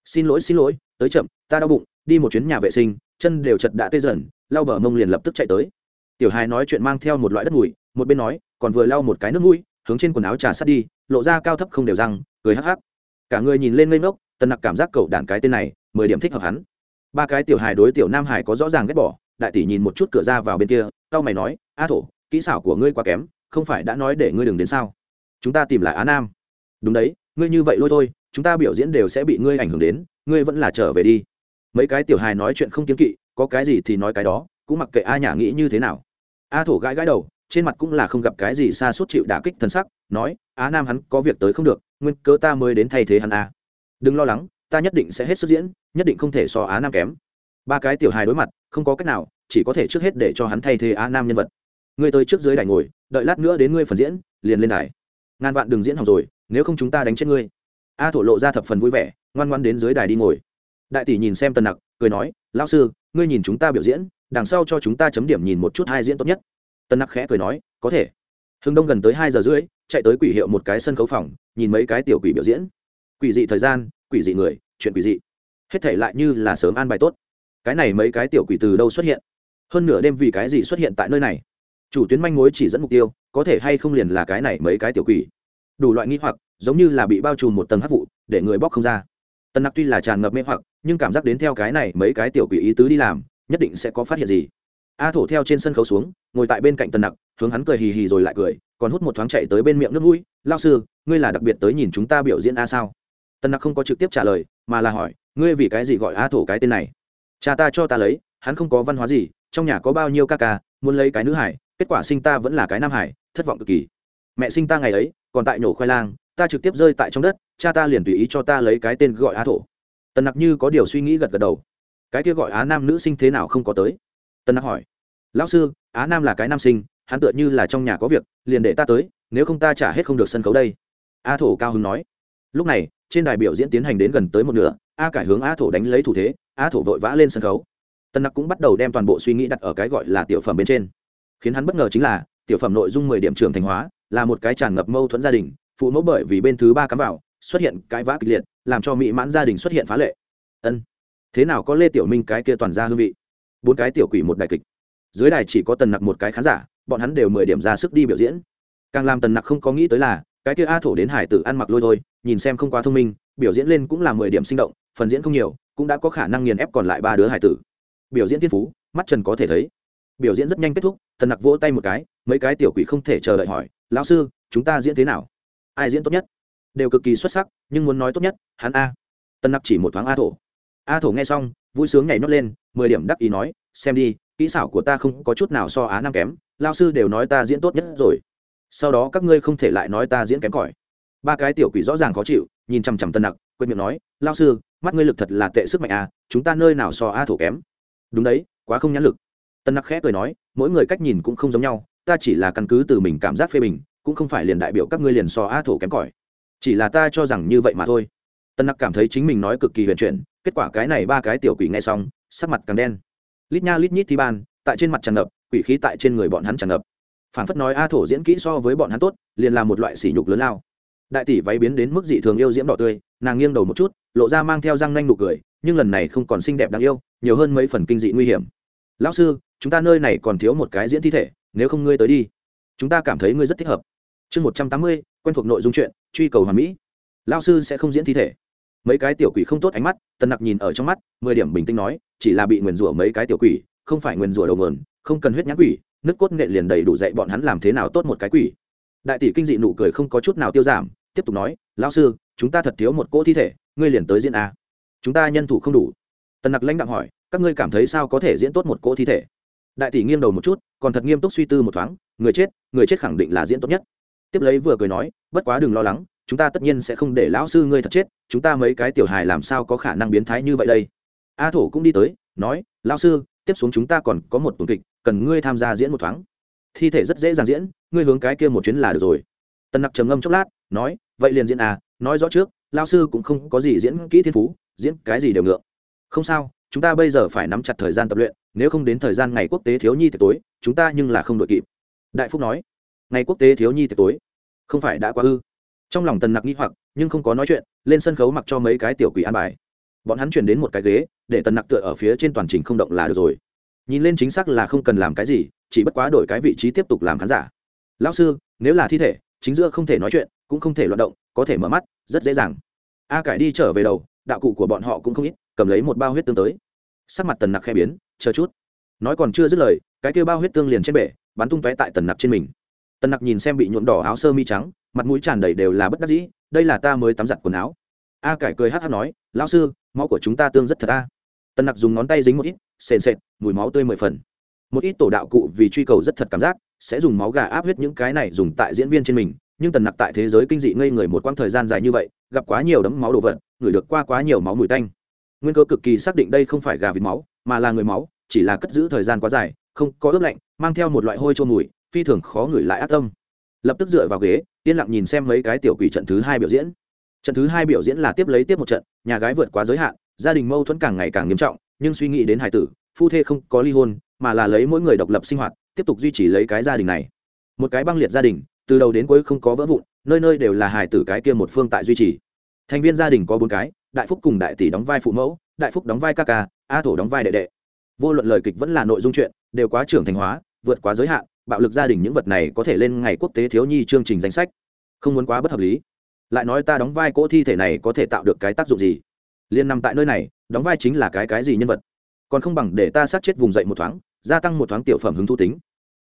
Speaker 1: Xin lỗi xin lỗi, tới chậm, ta đau bụng, đi một chuyến nhà vệ sinh, chân đều chật đã tê dần, lau bờ mông liền lập tức chạy tới. Tiểu hài nói chuyện mang theo một loại đất mùi, một bên nói, còn vừa lau một cái nước mũi, hướng trên quần áo trà sát đi, lộ ra cao thấp không đều răng, cười hắc hắc cả người nhìn lên ngây ngốc, tần nặc cảm giác cậu đàn cái tên này, mười điểm thích hợp hắn. Ba cái tiểu hài đối tiểu nam hải có rõ ràng ghét bỏ, đại tỷ nhìn một chút cửa ra vào bên kia tao mày nói, a thổ, kỹ xảo của ngươi quá kém, không phải đã nói để ngươi đừng đến sao? Chúng ta tìm lại á nam. Đúng đấy, ngươi như vậy lôi thôi, chúng ta biểu diễn đều sẽ bị ngươi ảnh hưởng đến, ngươi vẫn là trở về đi. Mấy cái tiểu hài nói chuyện không kiếm kỵ, có cái gì thì nói cái đó, cũng mặc kệ a nhả nghĩ như thế nào. A thổ gãi gãi đầu, trên mặt cũng là không gặp cái gì xa suốt chịu đả kích thân sắc nói, á nam hắn có việc tới không được, nguyên cớ ta mới đến thay thế hắn a đừng lo lắng, ta nhất định sẽ hết sức diễn, nhất định không thể so á nam kém. Ba cái tiểu hài đối mặt, không có cách nào, chỉ có thể trước hết để cho hắn thay thế á nam nhân vật. Ngươi tới trước dưới đài ngồi, đợi lát nữa đến ngươi phần diễn, liền lên đài. Ngàn vạn đừng diễn hỏng rồi, nếu không chúng ta đánh chết ngươi. A thổ lộ ra thập phần vui vẻ, ngoan ngoan đến dưới đài đi ngồi. Đại tỷ nhìn xem tần nặc, cười nói, lão sư, ngươi nhìn chúng ta biểu diễn, đằng sau cho chúng ta chấm điểm nhìn một chút hai diễn tốt nhất. Tần nặc khẽ cười nói, có thể. Hưng đông gần tới hai giờ rưỡi chạy tới quỷ hiệu một cái sân khấu phòng, nhìn mấy cái tiểu quỷ biểu diễn. Quỷ dị thời gian, quỷ dị người, chuyện quỷ dị. Hết thể lại như là sớm an bài tốt. Cái này mấy cái tiểu quỷ từ đâu xuất hiện? Hơn nửa đêm vì cái gì xuất hiện tại nơi này? Chủ tuyến manh mối chỉ dẫn mục tiêu, có thể hay không liền là cái này mấy cái tiểu quỷ? Đủ loại nghi hoặc, giống như là bị bao trùm một tầng hấp vụ, để người bóc không ra. Tần nặc tuy là tràn ngập mê hoặc, nhưng cảm giác đến theo cái này mấy cái tiểu quỷ ý tứ đi làm, nhất định sẽ có phát hiện gì. A thổ theo trên sân khấu xuống, ngồi tại bên cạnh tần nặc, hướng hắn cười hì hì rồi lại cười còn hút một thoáng chạy tới bên miệng nước mũi lao sư, ngươi là đặc biệt tới nhìn chúng ta biểu diễn a sao? Tần nặc không có trực tiếp trả lời, mà là hỏi, ngươi vì cái gì gọi a thổ cái tên này? Cha ta cho ta lấy, hắn không có văn hóa gì, trong nhà có bao nhiêu ca ca, muốn lấy cái nữ hải, kết quả sinh ta vẫn là cái nam hải, thất vọng cực kỳ. Mẹ sinh ta ngày ấy, còn tại nổ khoai lang, ta trực tiếp rơi tại trong đất, cha ta liền tùy ý cho ta lấy cái tên gọi á thổ. Tần nặc như có điều suy nghĩ gật gật đầu. Cái kia gọi á nam nữ sinh thế nào không có tới? Tần nặc hỏi. Lão sư á nam là cái nam sinh, hắn tựa như là trong nhà có việc liền để ta tới, nếu không ta trả hết không được sân khấu đây. A thổ cao hưng nói. Lúc này, trên đài biểu diễn tiến hành đến gần tới một nửa, a cải hướng a thổ đánh lấy thủ thế, a thổ vội vã lên sân khấu. Tần nặc cũng bắt đầu đem toàn bộ suy nghĩ đặt ở cái gọi là tiểu phẩm bên trên. Khiến hắn bất ngờ chính là, tiểu phẩm nội dung mười điểm trường thành hóa, là một cái tràn ngập mâu thuẫn gia đình, phụ mẫu bởi vì bên thứ ba cắm vào, xuất hiện cái vã kịch liệt, làm cho mỹ mãn gia đình xuất hiện phá lệ. Ân, thế nào có lê tiểu minh cái kia toàn ra hương vị? Bốn cái tiểu quỷ một đại kịch. Dưới đài chỉ có tần nặc một cái khán giả bọn hắn đều mười điểm ra sức đi biểu diễn. Càng làm tần nặc không có nghĩ tới là, cái kia a thổ đến hải tử ăn mặc lôi thôi, nhìn xem không quá thông minh, biểu diễn lên cũng là mười điểm sinh động, phần diễn không nhiều, cũng đã có khả năng nghiền ép còn lại ba đứa hải tử. Biểu diễn thiên phú, mắt trần có thể thấy. Biểu diễn rất nhanh kết thúc, tần nặc vỗ tay một cái, mấy cái tiểu quỷ không thể chờ đợi hỏi, lão sư, chúng ta diễn thế nào? Ai diễn tốt nhất? Đều cực kỳ xuất sắc, nhưng muốn nói tốt nhất, hắn a. Tần nặc chỉ một thoáng a thổ. A thổ nghe xong, vui sướng nhảy nhót lên, mười điểm đắc ý nói, xem đi kỹ xảo của ta không có chút nào so á nam kém, lao sư đều nói ta diễn tốt nhất rồi. Sau đó các ngươi không thể lại nói ta diễn kém cỏi. Ba cái tiểu quỷ rõ ràng khó chịu, nhìn chằm chằm tân nặc quên miệng nói, lao sư, mắt ngươi lực thật là tệ sức mạnh à chúng ta nơi nào so a thổ kém? Đúng đấy, quá không nhãn lực. Tân nặc khẽ cười nói, mỗi người cách nhìn cũng không giống nhau, ta chỉ là căn cứ từ mình cảm giác phê bình, cũng không phải liền đại biểu các ngươi liền so a thổ kém cỏi. Chỉ là ta cho rằng như vậy mà thôi. Tân nặc cảm thấy chính mình nói cực kỳ huyền chuyển, kết quả cái này ba cái tiểu quỷ nghe xong, sắc mặt càng đen lít nha lít nhít thi ban, tại trên mặt tràn ngập, quỷ khí tại trên người bọn hắn tràn ngập. Phản phất nói a thổ diễn kỹ so với bọn hắn tốt, liền là một loại sỉ nhục lớn lao. Đại tỷ váy biến đến mức dị thường yêu diễm đỏ tươi, nàng nghiêng đầu một chút, lộ ra mang theo răng nanh nụ cười, nhưng lần này không còn xinh đẹp đáng yêu, nhiều hơn mấy phần kinh dị nguy hiểm. Lão sư, chúng ta nơi này còn thiếu một cái diễn thi thể, nếu không ngươi tới đi. Chúng ta cảm thấy ngươi rất thích hợp. Chương một trăm tám mươi, quen thuộc nội dung chuyện, truy cầu hoàn mỹ. Lão sư sẽ không diễn thi thể mấy cái tiểu quỷ không tốt ánh mắt, tần nặc nhìn ở trong mắt, mười điểm bình tĩnh nói, chỉ là bị nguyền rủa mấy cái tiểu quỷ, không phải nguyền rủa đầu mườn không cần huyết nhãn quỷ nước cốt nghệ liền đầy đủ dạy bọn hắn làm thế nào tốt một cái quỷ. Đại tỷ kinh dị nụ cười không có chút nào tiêu giảm, tiếp tục nói, lão sư, chúng ta thật thiếu một cỗ thi thể, ngươi liền tới diễn a. Chúng ta nhân thủ không đủ. Tần nặc lãnh đạo hỏi, các ngươi cảm thấy sao có thể diễn tốt một cỗ thi thể? Đại tỷ nghiêng đầu một chút, còn thật nghiêm túc suy tư một thoáng, người chết người chết khẳng định là diễn tốt nhất. Tiếp lấy vừa cười nói, bất quá đừng lo lắng chúng ta tất nhiên sẽ không để lão sư ngươi thật chết, chúng ta mấy cái tiểu hài làm sao có khả năng biến thái như vậy đây? A thổ cũng đi tới, nói, lão sư, tiếp xuống chúng ta còn có một tuần kịch, cần ngươi tham gia diễn một thoáng. Thi thể rất dễ dàng diễn, ngươi hướng cái kia một chuyến là được rồi. Tần nặc trầm ngâm chốc lát, nói, vậy liền diễn à nói rõ trước, lão sư cũng không có gì diễn kỹ thiên phú, diễn cái gì đều ngượng. Không sao, chúng ta bây giờ phải nắm chặt thời gian tập luyện, nếu không đến thời gian ngày quốc tế thiếu nhi tiệc tối, chúng ta nhưng là không đội kịp. Đại phúc nói, ngày quốc tế thiếu nhi tiệc tối, không phải đã quá ư? Trong lòng tần nặc nghĩ hoặc, nhưng không có nói chuyện, lên sân khấu mặc cho mấy cái tiểu quỷ an bài. Bọn hắn chuyển đến một cái ghế, để tần nặc tựa ở phía trên toàn trình không động là được rồi. Nhìn lên chính xác là không cần làm cái gì, chỉ bất quá đổi cái vị trí tiếp tục làm khán giả. Lão sư, nếu là thi thể, chính giữa không thể nói chuyện, cũng không thể loạt động, có thể mở mắt, rất dễ dàng. A cải đi trở về đầu, đạo cụ của bọn họ cũng không ít, cầm lấy một bao huyết tương tới. Sắc mặt tần nặc khe biến, chờ chút. Nói còn chưa dứt lời, cái kêu bao huyết tương liền trên bể, bắn tung tóe tại tần nặc trên mình. Tần nặc nhìn xem bị nhuộm đỏ áo sơ mi trắng mặt mũi tràn đầy đều là bất đắc dĩ, đây là ta mới tắm giặt quần áo. A cải cười hát hát nói, lão sư, máu của chúng ta tương rất thật a. Tần nặc dùng ngón tay dính một ít, sền sệt, mùi máu tươi mười phần. Một ít tổ đạo cụ vì truy cầu rất thật cảm giác, sẽ dùng máu gà áp huyết những cái này dùng tại diễn viên trên mình, nhưng tần nặc tại thế giới kinh dị ngây người một quãng thời gian dài như vậy, gặp quá nhiều đấm máu đồ vật, ngửi được qua quá nhiều máu mùi tanh. Nguyên cơ cực kỳ xác định đây không phải gà vịt máu, mà là người máu, chỉ là cất giữ thời gian quá dài, không có ướp lạnh, mang theo một loại hôi trôn mùi, phi thường khó ngửi lại ác tâm lập tức dựa vào ghế, yên lặng nhìn xem mấy cái tiểu quỷ trận thứ hai biểu diễn. Trận thứ hai biểu diễn là tiếp lấy tiếp một trận, nhà gái vượt quá giới hạn, gia đình mâu thuẫn càng ngày càng nghiêm trọng, nhưng suy nghĩ đến hải tử, phu thê không có ly hôn, mà là lấy mỗi người độc lập sinh hoạt, tiếp tục duy trì lấy cái gia đình này. Một cái băng liệt gia đình, từ đầu đến cuối không có vỡ vụn, nơi nơi đều là hải tử cái kia một phương tại duy trì. Thành viên gia đình có bốn cái, đại phúc cùng đại tỷ đóng vai phụ mẫu, đại phúc đóng vai ca ca, a thổ đóng vai đệ đệ. Vô luận lời kịch vẫn là nội dung chuyện, đều quá trưởng thành hóa, vượt quá giới hạn bạo lực gia đình những vật này có thể lên ngày quốc tế thiếu nhi chương trình danh sách. Không muốn quá bất hợp lý. Lại nói ta đóng vai cỗ thi thể này có thể tạo được cái tác dụng gì? Liên nằm tại nơi này, đóng vai chính là cái cái gì nhân vật? Còn không bằng để ta sát chết vùng dậy một thoáng, gia tăng một thoáng tiểu phẩm hứng thú tính.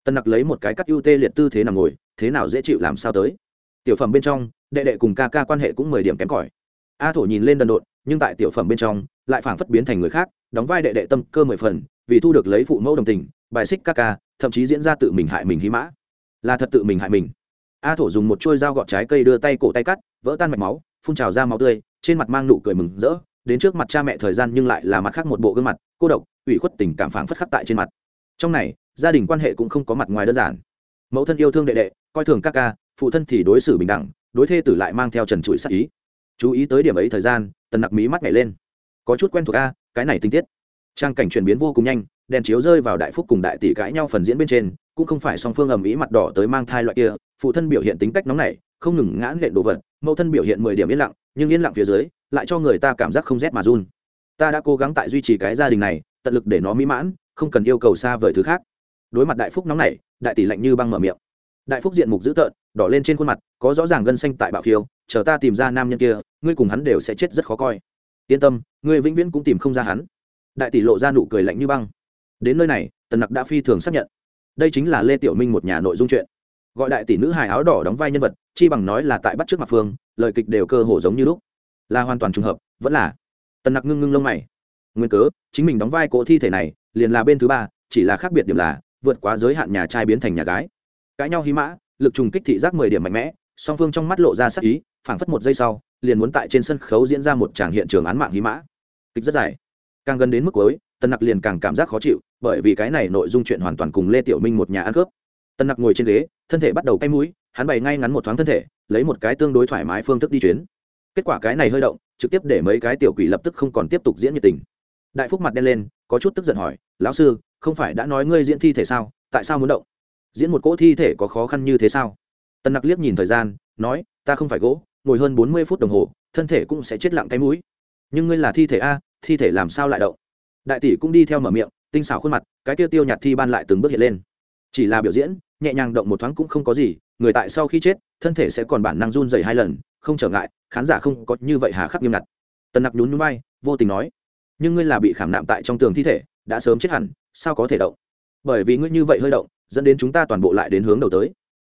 Speaker 1: Tân nặc lấy một cái cắt ưu tê liệt tư thế nằm ngồi, thế nào dễ chịu làm sao tới? Tiểu phẩm bên trong, đệ đệ cùng ca ca quan hệ cũng mười điểm kém cỏi. A thổ nhìn lên đần độn, nhưng tại tiểu phẩm bên trong, lại phảng phất biến thành người khác, đóng vai đệ đệ tâm cơ mười phần, vì thu được lấy phụ mẫu đồng tình bài xích ca ca, thậm chí diễn ra tự mình hại mình hí mã. Là thật tự mình hại mình. A thổ dùng một chuôi dao gọt trái cây đưa tay cổ tay cắt, vỡ tan mạch máu, phun trào ra máu tươi, trên mặt mang nụ cười mừng rỡ, đến trước mặt cha mẹ thời gian nhưng lại là mặt khác một bộ gương mặt, cô độc, ủy khuất tình cảm phảng phất khắc tại trên mặt. Trong này, gia đình quan hệ cũng không có mặt ngoài đơn giản. Mẫu thân yêu thương đệ đệ, coi thường các ca, phụ thân thì đối xử bình đẳng, đối thê tử lại mang theo trần trụi sắc ý. Chú ý tới điểm ấy thời gian, tần nặc mí mắt nhảy lên. Có chút quen thuộc a, cái này tinh tiết. Trang cảnh chuyển biến vô cùng nhanh đèn chiếu rơi vào đại phúc cùng đại tỷ cãi nhau phần diễn bên trên, cũng không phải song phương ầm ĩ mặt đỏ tới mang thai loại kia, phụ thân biểu hiện tính cách nóng nảy, không ngừng ngã nện đồ vật, mẫu thân biểu hiện mười điểm yên lặng, nhưng yên lặng phía dưới, lại cho người ta cảm giác không rét mà run. Ta đã cố gắng tại duy trì cái gia đình này, tận lực để nó mỹ mãn, không cần yêu cầu xa vời thứ khác. Đối mặt đại phúc nóng nảy, đại tỷ lạnh như băng mở miệng. Đại phúc diện mục dữ tợn, đỏ lên trên khuôn mặt, có rõ ràng gân xanh tại bạo khiêu, chờ ta tìm ra nam nhân kia, ngươi cùng hắn đều sẽ chết rất khó coi. Yên tâm, ngươi vĩnh viễn cũng tìm không ra hắn. Đại tỷ lộ ra nụ cười lạnh như băng đến nơi này, tần nặc đã phi thường xác nhận. Đây chính là lê tiểu minh một nhà nội dung chuyện. Gọi đại tỷ nữ hài áo đỏ đóng vai nhân vật, chi bằng nói là tại bắt trước mặt phương, lời kịch đều cơ hồ giống như lúc. Là hoàn toàn trùng hợp, vẫn là. Tần nặc ngưng ngưng lông mày. Nguyên cớ, chính mình đóng vai cỗ thi thể này, liền là bên thứ ba, chỉ là khác biệt điểm là, vượt quá giới hạn nhà trai biến thành nhà gái. Cãi nhau hí mã, lực trùng kích thị giác mười điểm mạnh mẽ, song phương trong mắt lộ ra sắc ý, phảng phất một giây sau, liền muốn tại trên sân khấu diễn ra một tràng hiện trường án mạng hí mã. Kịch rất dài, càng gần đến mức cuối tần nặc liền càng cảm giác khó chịu, bởi vì cái này nội dung chuyện hoàn toàn cùng lê tiểu minh một nhà ăn cướp tần nặc ngồi trên ghế, thân thể bắt đầu cay mũi, hắn bày ngay ngắn một thoáng thân thể, lấy một cái tương đối thoải mái phương thức đi chuyến. Kết quả cái này hơi động, trực tiếp để mấy cái tiểu quỷ lập tức không còn tiếp tục diễn nhiệt tình. Đại phúc mặt đen lên, có chút tức giận hỏi, lão sư, không phải đã nói ngươi diễn thi thể sao? Tại sao muốn động? Diễn một cỗ thi thể có khó khăn như thế sao? Tần nặc liếc nhìn thời gian, nói, ta không phải gỗ, ngồi hơn bốn mươi phút đồng hồ, thân thể cũng sẽ chết lặng cái mũi. Nhưng ngươi là thi thể a, thi thể làm sao lại động? Đại tỷ cũng đi theo mở miệng, tinh xảo khuôn mặt, cái tiêu tiêu nhạt thi ban lại từng bước hiện lên. Chỉ là biểu diễn, nhẹ nhàng động một thoáng cũng không có gì, người tại sau khi chết, thân thể sẽ còn bản năng run dày hai lần, không trở ngại, khán giả không có như vậy hà khắc nghiêm ngặt. Tần nặc nhún núi bay vô tình nói, nhưng ngươi là bị khảm nạm tại trong tường thi thể, đã sớm chết hẳn, sao có thể động? Bởi vì ngươi như vậy hơi động, dẫn đến chúng ta toàn bộ lại đến hướng đầu tới.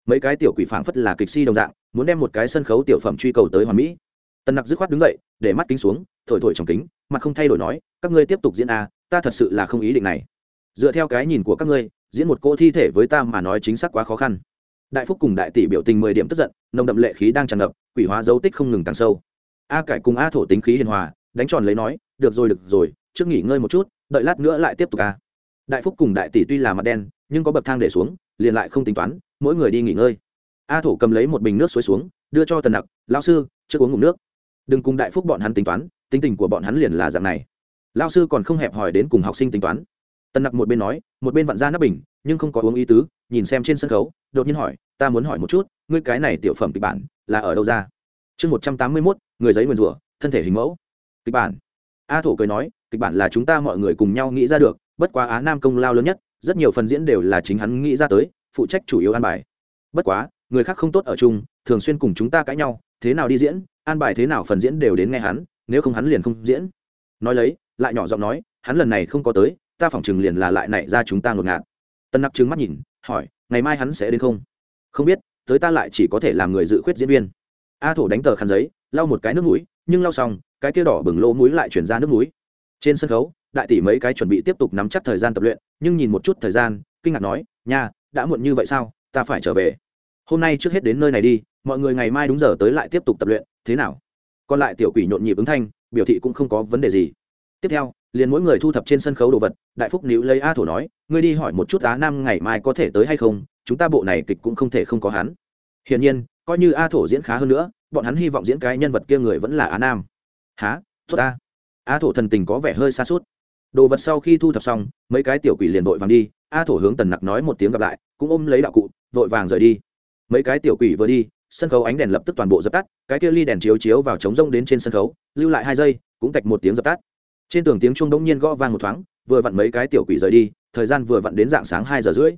Speaker 1: Mấy cái tiểu quỷ phảng phất là kịch si đồng dạng, muốn đem một cái sân khấu tiểu phẩm truy cầu tới hoàn mỹ. Tần nặc dứt khoát đứng dậy, để mắt kính xuống thổi thổi trong kính, mặt không thay đổi nói, các ngươi tiếp tục diễn a, ta thật sự là không ý định này. Dựa theo cái nhìn của các ngươi, diễn một cô thi thể với ta mà nói chính xác quá khó khăn. Đại phúc cùng đại tỷ biểu tình mười điểm tức giận, nồng đậm lệ khí đang tràn ngập, quỷ hóa dấu tích không ngừng càng sâu. A cải cùng a thổ tính khí hiền hòa, đánh tròn lấy nói, được rồi được rồi, trước nghỉ ngơi một chút, đợi lát nữa lại tiếp tục a. Đại phúc cùng đại tỷ tuy là mặt đen, nhưng có bậc thang để xuống, liền lại không tính toán, mỗi người đi nghỉ ngơi. A thổ cầm lấy một bình nước suối xuống, đưa cho tần nặc lao sư, trước uống ngụm nước. Đừng cùng đại phúc bọn hắn tính toán tính tình của bọn hắn liền là dạng này. Lao sư còn không hẹp hỏi đến cùng học sinh tính toán. Tần nặc một bên nói, một bên vặn ra nắp bình, nhưng không có uống ý tứ, nhìn xem trên sân khấu, đột nhiên hỏi, ta muốn hỏi một chút, ngươi cái này tiểu phẩm kịch bản là ở đâu ra? Chương một trăm tám mươi mốt, người giấy nguyền rủa, thân thể hình mẫu. Kịch bản. A thổ cười nói, kịch bản là chúng ta mọi người cùng nhau nghĩ ra được, bất quá á nam công lao lớn nhất, rất nhiều phần diễn đều là chính hắn nghĩ ra tới, phụ trách chủ yếu an bài. Bất quá, người khác không tốt ở chung, thường xuyên cùng chúng ta cãi nhau, thế nào đi diễn, an bài thế nào phần diễn đều đến nghe hắn nếu không hắn liền không diễn. Nói lấy, lại nhỏ giọng nói, hắn lần này không có tới, ta phỏng chừng liền là lại nảy ra chúng ta ngột ngạt. Tân nặc trừng mắt nhìn, hỏi, ngày mai hắn sẽ đến không? Không biết, tới ta lại chỉ có thể làm người dự khuyết diễn viên. A thổ đánh tờ khăn giấy, lau một cái nước mũi, nhưng lau xong, cái kia đỏ bừng lỗ mũi lại chuyển ra nước mũi. Trên sân khấu, đại tỷ mấy cái chuẩn bị tiếp tục nắm chắc thời gian tập luyện, nhưng nhìn một chút thời gian, kinh ngạc nói, nha, đã muộn như vậy sao? Ta phải trở về. Hôm nay trước hết đến nơi này đi, mọi người ngày mai đúng giờ tới lại tiếp tục tập luyện, thế nào? Còn lại tiểu quỷ nhộn nhịp ứng thanh, biểu thị cũng không có vấn đề gì. Tiếp theo, liền mỗi người thu thập trên sân khấu đồ vật, đại phúc níu lấy a thổ nói, ngươi đi hỏi một chút á nam ngày mai có thể tới hay không, chúng ta bộ này kịch cũng không thể không có hắn. Hiển nhiên, coi như a thổ diễn khá hơn nữa, bọn hắn hy vọng diễn cái nhân vật kia người vẫn là á nam. Há tốt a a thổ thần tình có vẻ hơi xa suốt đồ vật sau khi thu thập xong, mấy cái tiểu quỷ liền vội vàng đi, a thổ hướng tần nặc nói một tiếng gặp lại, cũng ôm lấy đạo cụ, vội vàng rời đi. Mấy cái tiểu quỷ vừa đi sân khấu ánh đèn lập tức toàn bộ dập tắt, cái kia ly đèn chiếu chiếu vào trống rông đến trên sân khấu, lưu lại hai giây, cũng tạch một tiếng dập tắt. Trên tường tiếng chuông đống nhiên gõ vang một thoáng, vừa vặn mấy cái tiểu quỷ rời đi, thời gian vừa vặn đến dạng sáng hai giờ rưỡi.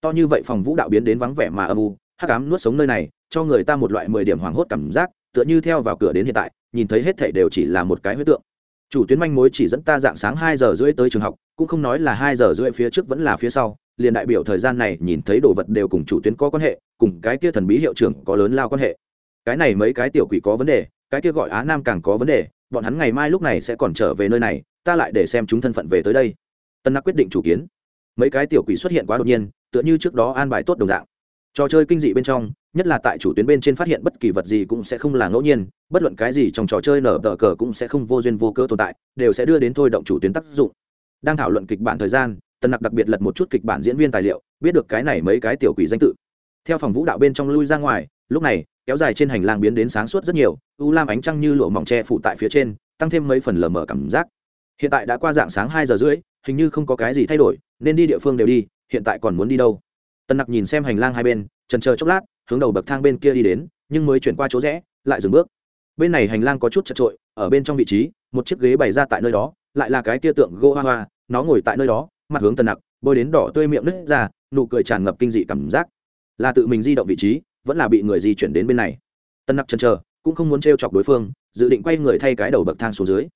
Speaker 1: To như vậy phòng vũ đạo biến đến vắng vẻ mà âm u, hắc ám nuốt sống nơi này, cho người ta một loại mười điểm hoảng hốt cảm giác, tựa như theo vào cửa đến hiện tại, nhìn thấy hết thảy đều chỉ là một cái huyết tượng chủ tuyến manh mối chỉ dẫn ta dạng sáng hai giờ rưỡi tới trường học, cũng không nói là hai giờ rưỡi phía trước vẫn là phía sau, liền đại biểu thời gian này nhìn thấy đồ vật đều cùng chủ tuyến có quan hệ, cùng cái kia thần bí hiệu trưởng có lớn lao quan hệ. Cái này mấy cái tiểu quỷ có vấn đề, cái kia gọi á nam càng có vấn đề, bọn hắn ngày mai lúc này sẽ còn trở về nơi này, ta lại để xem chúng thân phận về tới đây. Tân nặc quyết định chủ kiến. Mấy cái tiểu quỷ xuất hiện quá đột nhiên, tựa như trước đó an bài tốt đồng dạng. Trò chơi kinh dị bên trong nhất là tại chủ tuyến bên trên phát hiện bất kỳ vật gì cũng sẽ không là ngẫu nhiên, bất luận cái gì trong trò chơi nở tờ cờ cũng sẽ không vô duyên vô cơ tồn tại, đều sẽ đưa đến thôi động chủ tuyến tác dụng. Đang thảo luận kịch bản thời gian, tần nặc đặc biệt lật một chút kịch bản diễn viên tài liệu, biết được cái này mấy cái tiểu quỷ danh tự. Theo phòng vũ đạo bên trong lui ra ngoài, lúc này, kéo dài trên hành lang biến đến sáng suốt rất nhiều, u lam ánh trăng như lụa mỏng tre phụ tại phía trên, tăng thêm mấy phần lờ mờ cảm giác. Hiện tại đã qua dạng sáng hai giờ rưỡi, hình như không có cái gì thay đổi, nên đi địa phương đều đi, hiện tại còn muốn đi đâu? Tần nặc nhìn xem hành lang hai bên, trần chờ chốc lát hướng đầu bậc thang bên kia đi đến, nhưng mới chuyển qua chỗ rẽ, lại dừng bước. Bên này hành lang có chút chật trội, ở bên trong vị trí, một chiếc ghế bày ra tại nơi đó, lại là cái kia tượng gỗ hoa hoa, nó ngồi tại nơi đó, mặt hướng tần nặc, bôi đến đỏ tươi miệng nứt ra, nụ cười tràn ngập kinh dị cảm giác. Là tự mình di động vị trí, vẫn là bị người di chuyển đến bên này. Tân nặc chần chờ, cũng không muốn t chọc đối phương, dự định quay người thay cái đầu bậc thang xuống dưới.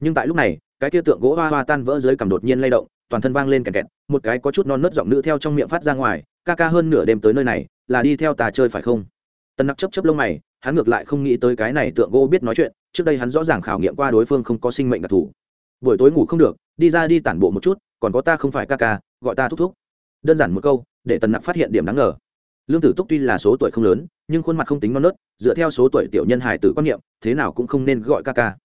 Speaker 1: Nhưng tại lúc này, cái kia tượng gỗ hoa hoa tan vỡ dưới cằm đột nhiên lay động, toàn thân vang lên kẹt kẹt, một cái có chút non nớt giọng nữ theo trong miệng phát ra ngoài, ca ca hơn nửa đêm tới nơi này là đi theo ta chơi phải không? Tân nặc chấp chấp lông mày, hắn ngược lại không nghĩ tới cái này tượng gỗ biết nói chuyện, trước đây hắn rõ ràng khảo nghiệm qua đối phương không có sinh mệnh đặc thù. Buổi tối ngủ không được, đi ra đi tản bộ một chút, còn có ta không phải ca ca, gọi ta thúc thúc. Đơn giản một câu, để tần nặc phát hiện điểm đáng ngờ. Lương tử túc tuy là số tuổi không lớn, nhưng khuôn mặt không tính non nớt, dựa theo số tuổi tiểu nhân hài tử quan niệm, thế nào cũng không nên gọi ca ca.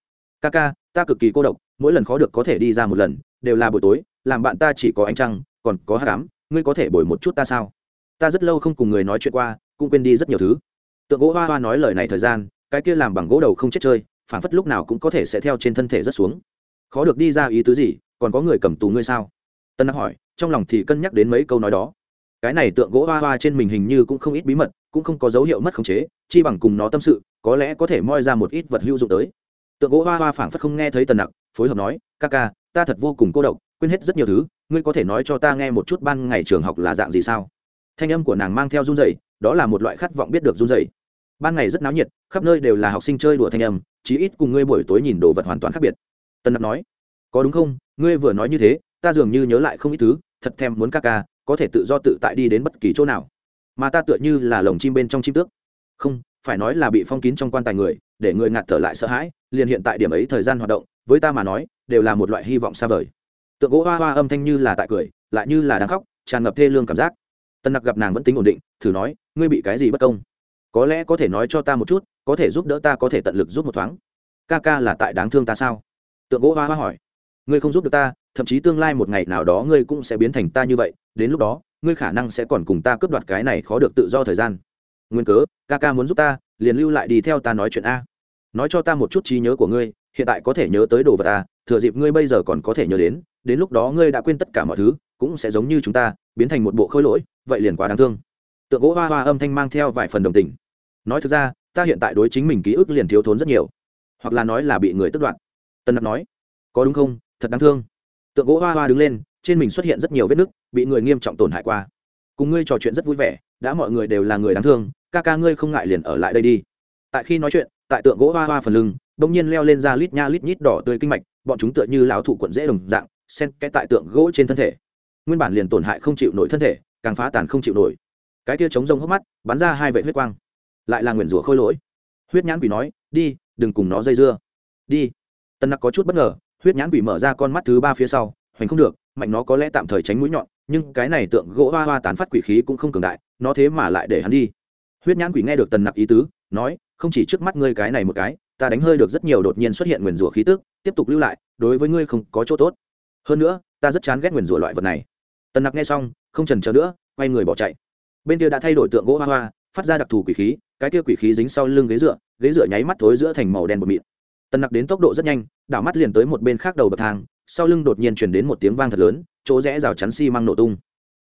Speaker 1: Ca ca, ta cực kỳ cô độc, mỗi lần khó được có thể đi ra một lần, đều là buổi tối, làm bạn ta chỉ có ánh trăng, còn có hát cám ngươi có thể bồi một chút ta sao? Ta rất lâu không cùng người nói chuyện qua, cũng quên đi rất nhiều thứ. Tượng gỗ hoa hoa nói lời này thời gian, cái kia làm bằng gỗ đầu không chết chơi phản phất lúc nào cũng có thể sẽ theo trên thân thể rất xuống. Khó được đi ra ý tứ gì, còn có người cầm tù ngươi sao? Tân đắc hỏi, trong lòng thì cân nhắc đến mấy câu nói đó. Cái này tượng gỗ hoa hoa trên mình hình như cũng không ít bí mật, cũng không có dấu hiệu mất khống chế, chi bằng cùng nó tâm sự, có lẽ có thể moi ra một ít vật hữu dụng tới. Tượng gỗ hoa hoa phảng phất không nghe thấy tần nặc, phối hợp nói, ca ca, ta thật vô cùng cô độc, quên hết rất nhiều thứ, ngươi có thể nói cho ta nghe một chút ban ngày trường học là dạng gì sao? Thanh âm của nàng mang theo run rẩy, đó là một loại khát vọng biết được run rẩy. Ban ngày rất náo nhiệt, khắp nơi đều là học sinh chơi đùa thanh âm, chí ít cùng ngươi buổi tối nhìn đồ vật hoàn toàn khác biệt. Tân nặc nói, có đúng không? Ngươi vừa nói như thế, ta dường như nhớ lại không ít thứ, thật thèm muốn ca ca, có thể tự do tự tại đi đến bất kỳ chỗ nào. Mà ta tựa như là lồng chim bên trong chim tước. Không, phải nói là bị phong kín trong quan tài người, để người ngạt thở lại sợ hãi, liền hiện tại điểm ấy thời gian hoạt động, với ta mà nói, đều là một loại hy vọng xa vời. Tượng gỗ hoa hoa âm thanh như là tại cười, lại như là đang khóc, tràn ngập thê lương cảm giác tần nặc gặp nàng vẫn tính ổn định, thử nói, ngươi bị cái gì bất công? Có lẽ có thể nói cho ta một chút, có thể giúp đỡ ta có thể tận lực giúp một thoáng. Ca ca là tại đáng thương ta sao? Tượng gỗ hoa hoa hỏi. Ngươi không giúp được ta, thậm chí tương lai một ngày nào đó ngươi cũng sẽ biến thành ta như vậy, đến lúc đó, ngươi khả năng sẽ còn cùng ta cướp đoạt cái này khó được tự do thời gian. Nguyên cớ, ca ca muốn giúp ta, liền lưu lại đi theo ta nói chuyện a. Nói cho ta một chút trí nhớ của ngươi, hiện tại có thể nhớ tới đồ vật ta, thừa dịp ngươi bây giờ còn có thể nhớ đến đến lúc đó ngươi đã quên tất cả mọi thứ, cũng sẽ giống như chúng ta, biến thành một bộ khôi lỗi vậy liền quá đáng thương. Tượng gỗ hoa hoa âm thanh mang theo vài phần đồng tình. Nói thực ra, ta hiện tại đối chính mình ký ức liền thiếu thốn rất nhiều. Hoặc là nói là bị người tức đoạn tân nặc nói, có đúng không? Thật đáng thương. Tượng gỗ hoa hoa đứng lên, trên mình xuất hiện rất nhiều vết nứt, bị người nghiêm trọng tổn hại qua. Cùng ngươi trò chuyện rất vui vẻ, đã mọi người đều là người đáng thương, ca ca ngươi không ngại liền ở lại đây đi. Tại khi nói chuyện, tại tượng gỗ hoa hoa phần lưng, bỗng nhiên leo lên ra lít nha lít nhít đỏ tươi kinh mạch, bọn chúng tựa như lão thụ quận dễ đồng dạng sen kẽ tại tượng gỗ trên thân thể. Nguyên bản liền tổn hại không chịu nổi thân thể càng phá tàn không chịu nổi. Cái kia chống rông hốc mắt, bắn ra hai vệ huyết quang. Lại là nguyền rủa khôi lỗi. Huyết nhãn quỷ nói, đi, đừng cùng nó dây dưa. Đi. Tân nặc có chút bất ngờ, huyết nhãn quỷ mở ra con mắt thứ ba phía sau, hoành không được, mạnh nó có lẽ tạm thời tránh mũi nhọn, nhưng cái này tượng gỗ hoa hoa tán phát quỷ khí cũng không cường đại, nó thế mà lại để hắn đi. Huyết nhãn quỷ nghe được tần nặc ý tứ, nói, không chỉ trước mắt ngươi cái này một cái, ta đánh hơi được rất nhiều đột nhiên xuất hiện nguyền rủa khí tức, tiếp tục lưu lại, đối với ngươi không có chỗ tốt. Hơn nữa, ta rất chán ghét nguyền rủa loại vật này tần nặc nghe xong, không trần chờ nữa, quay người bỏ chạy. Bên kia đã thay đổi tượng gỗ hoa hoa, phát ra đặc thù quỷ khí, cái kia quỷ khí dính sau lưng ghế dựa ghế dựa nháy mắt thối giữa thành màu đen bột mịn. Tần nặc đến tốc độ rất nhanh, đảo mắt liền tới một bên khác đầu bậc thang, sau lưng đột nhiên chuyển đến một tiếng vang thật lớn, chỗ rẽ rào chắn xi、si、măng nổ tung.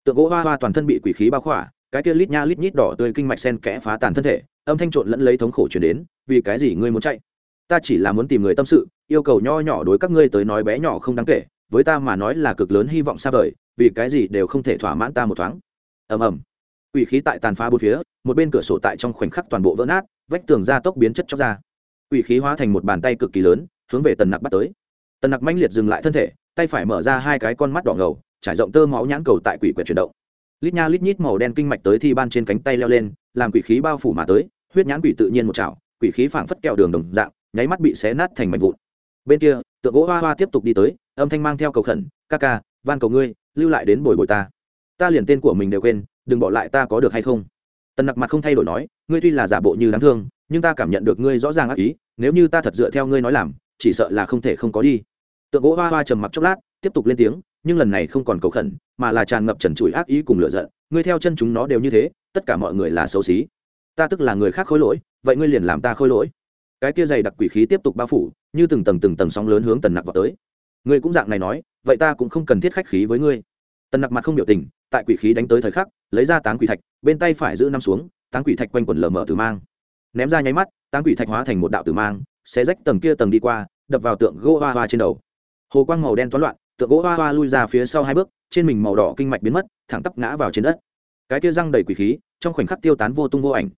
Speaker 1: Tượng gỗ hoa hoa toàn thân bị quỷ khí bao khỏa, cái kia lít nha lít nhít đỏ tươi kinh mạch sen kẽ phá tàn thân thể, âm thanh trộn lẫn lấy thống khổ chuyển đến, vì cái gì ngươi muốn chạy? Ta chỉ là muốn tìm người tâm sự, yêu cầu nho nhỏ đối các ngươi tới nói bé nhỏ không đáng kể với ta mà nói là cực lớn hy vọng xa vời, vì cái gì đều không thể thỏa mãn ta một thoáng. Ầm ầm. Quỷ khí tại tàn phá bốn phía, một bên cửa sổ tại trong khoảnh khắc toàn bộ vỡ nát, vách tường ra tốc biến chất chóc ra. Quỷ khí hóa thành một bàn tay cực kỳ lớn, hướng về tần nặc bắt tới. Tần nặc manh liệt dừng lại thân thể, tay phải mở ra hai cái con mắt đỏ ngầu, trải rộng tơ máu nhãn cầu tại quỷ quyệt chuyển động. Lít nha lít nhít màu đen kinh mạch tới thi ban trên cánh tay leo lên, làm quỷ khí bao phủ mà tới, huyết nhãn quỷ tự nhiên một chảo, quỷ khí phảng phất kẹo đường đồng dạng, nháy mắt bị xé nát thành mảnh vụn. Bên kia, tượng gỗ hoa hoa tiếp tục đi tới âm thanh mang theo cầu khẩn, ca ca, van cầu ngươi, lưu lại đến bồi bồi ta. Ta liền tên của mình đều quên, đừng bỏ lại ta có được hay không? Tần nặc mặt không thay đổi nói, ngươi tuy là giả bộ như đáng thương, nhưng ta cảm nhận được ngươi rõ ràng ác ý, nếu như ta thật dựa theo ngươi nói làm, chỉ sợ là không thể không có đi. Tượng gỗ hoa hoa trầm mặc chốc lát, tiếp tục lên tiếng, nhưng lần này không còn cầu khẩn, mà là tràn ngập trần trụi ác ý cùng lựa giận. Ngươi theo chân chúng nó đều như thế, tất cả mọi người là xấu xí. Ta tức là người khác khôi lỗi, vậy ngươi liền làm ta khôi lỗi. Cái kia dày đặc quỷ khí tiếp tục bao phủ, như từng tầng từng tầng sóng lớn hướng tần nặc vào tới ngươi cũng dạng này nói, vậy ta cũng không cần thiết khách khí với ngươi. Tần nặc mặt không biểu tình, tại quỷ khí đánh tới thời khắc, lấy ra táng quỷ thạch, bên tay phải giữ năm xuống, táng quỷ thạch quanh quẩn lờ mờ từ mang. Ném ra nháy mắt, táng quỷ thạch hóa thành một đạo tử mang, xé rách tầng kia tầng đi qua, đập vào tượng gỗ hoa hoa trên đầu. Hồ quang màu đen toán loạn, tượng gỗ hoa hoa lui ra phía sau hai bước, trên mình màu đỏ kinh mạch biến mất, thẳng tắp ngã vào trên đất. Cái kia răng đầy quỷ khí, trong khoảnh khắc tiêu tán vô tung vô ảnh.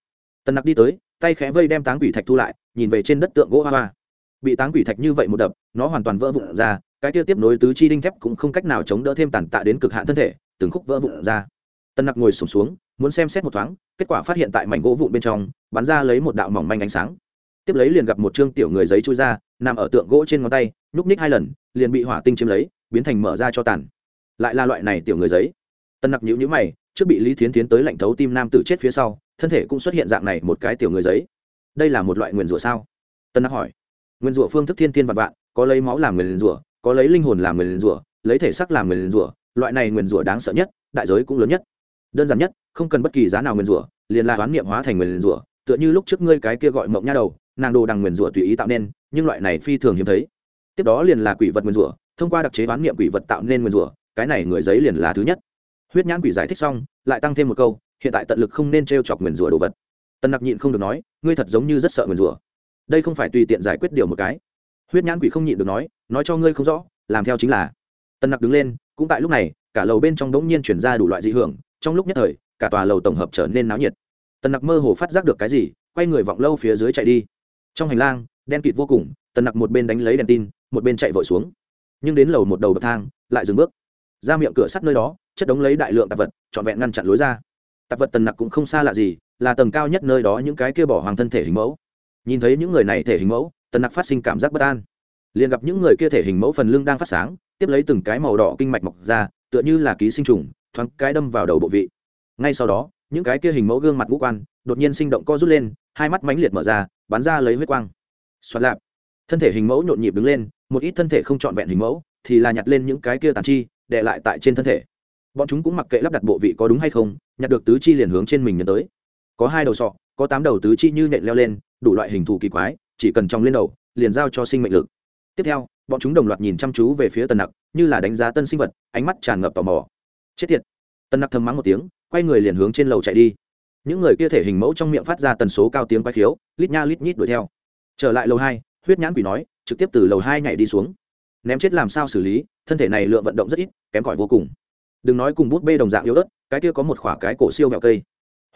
Speaker 1: Tần nặc đi tới, tay khẽ vây đem táng quỷ thạch thu lại, nhìn về trên đất tượng gỗ hoa hoa. Bị táng quỷ thạch như vậy một đập, nó hoàn toàn vỡ vụn ra cái kia tiếp nối tứ chi đinh thép cũng không cách nào chống đỡ thêm tàn tạ đến cực hạn thân thể từng khúc vỡ vụn ra. Tần nặc ngồi sùng xuống, xuống muốn xem xét một thoáng kết quả phát hiện tại mảnh gỗ vụn bên trong bắn ra lấy một đạo mỏng manh ánh sáng. Tiếp lấy liền gặp một chương tiểu người giấy chui ra nằm ở tượng gỗ trên ngón tay nhúc ních hai lần liền bị hỏa tinh chiếm lấy biến thành mở ra cho tàn. Lại là loại này tiểu người giấy. Tân nặc nhữ nhữ mày trước bị lý thiến tiến tới lạnh thấu tim nam tử chết phía sau thân thể cũng xuất hiện dạng này một cái tiểu người giấy. Đây là một loại nguyền rủa sao? Tân nặc hỏi. Nguyền rủa phương thức thiên thiên vạn vạn có lấy máu làm nguyền rủa có lấy linh hồn làm nguyền rủa, lấy thể xác làm nguyền rủa, loại này nguyền rủa đáng sợ nhất, đại giới cũng lớn nhất. Đơn giản nhất, không cần bất kỳ giá nào nguyền rủa, liền là đoán niệm hóa thành nguyền rủa, tựa như lúc trước ngươi cái kia gọi mộng nha đầu, nàng đồ đằng nguyền rủa tùy ý tạo nên, nhưng loại này phi thường hiếm thấy. Tiếp đó liền là quỷ vật nguyền rủa, thông qua đặc chế hoán niệm quỷ vật tạo nên nguyền rủa, cái này người giấy liền là thứ nhất. Huyết nhãn quỷ giải thích xong, lại tăng thêm một câu, hiện tại tận lực không nên t chọc nguyền rủa đồ vật. Tần nặc nhịn không được nói, ngươi thật giống như rất sợ nguyền rủa. Đây không phải tùy tiện giải quyết điều một cái huyết nhãn quỷ không nhịn được nói nói cho ngươi không rõ, làm theo chính là. Tần nặc đứng lên, cũng tại lúc này, cả lầu bên trong đống nhiên chuyển ra đủ loại dị hưởng, trong lúc nhất thời, cả tòa lầu tổng hợp trở nên náo nhiệt. Tần nặc mơ hồ phát giác được cái gì, quay người vọng lâu phía dưới chạy đi. Trong hành lang, đen kịt vô cùng tần nặc một bên đánh lấy đèn tin, một bên chạy vội xuống. Nhưng đến lầu một đầu bậc thang, lại dừng bước. Ra miệng cửa sắt nơi đó, chất đống lấy đại lượng tạp vật, trọn vẹn ngăn chặn lối ra. Tạp vật tần nặc cũng không xa lạ gì, là tầng cao nhất nơi đó những cái kia bỏ hoàng thân thể hình mẫu. Nhìn thấy những người này thể hình mẫu tần nặc phát sinh cảm giác bất an. Liền gặp những người kia thể hình mẫu phần lưng đang phát sáng, tiếp lấy từng cái màu đỏ kinh mạch mọc ra, tựa như là ký sinh trùng, thoáng cái đâm vào đầu bộ vị. Ngay sau đó, những cái kia hình mẫu gương mặt ngũ quan, đột nhiên sinh động co rút lên, hai mắt mãnh liệt mở ra, bắn ra lấy huyết quang. Xoạt lạp. Thân thể hình mẫu nhộn nhịp đứng lên, một ít thân thể không trọn vẹn hình mẫu, thì là nhặt lên những cái kia tàn chi, để lại tại trên thân thể. Bọn chúng cũng mặc kệ lắp đặt bộ vị có đúng hay không, nhặt được tứ chi liền hướng trên mình nhấn tới. Có hai đầu sọ, có tám đầu tứ chi như nện leo lên, đủ loại hình thù kỳ quái chỉ cần trong lên đầu, liền giao cho sinh mệnh lực. Tiếp theo, bọn chúng đồng loạt nhìn chăm chú về phía tần nặc, như là đánh giá tân sinh vật, ánh mắt tràn ngập tò mò. Chết tiệt! Tần nặc thầm mắng một tiếng, quay người liền hướng trên lầu chạy đi. Những người kia thể hình mẫu trong miệng phát ra tần số cao tiếng quay khiếu, lít nha lít nhít đuổi theo. Trở lại lầu hai, huyết nhãn quỷ nói, trực tiếp từ lầu hai nhảy đi xuống. Ném chết làm sao xử lý, thân thể này lượng vận động rất ít, kém cỏi vô cùng. Đừng nói cùng bút bê đồng dạng yếu ớt, cái kia có một khoả cái cổ siêu vẹo cây.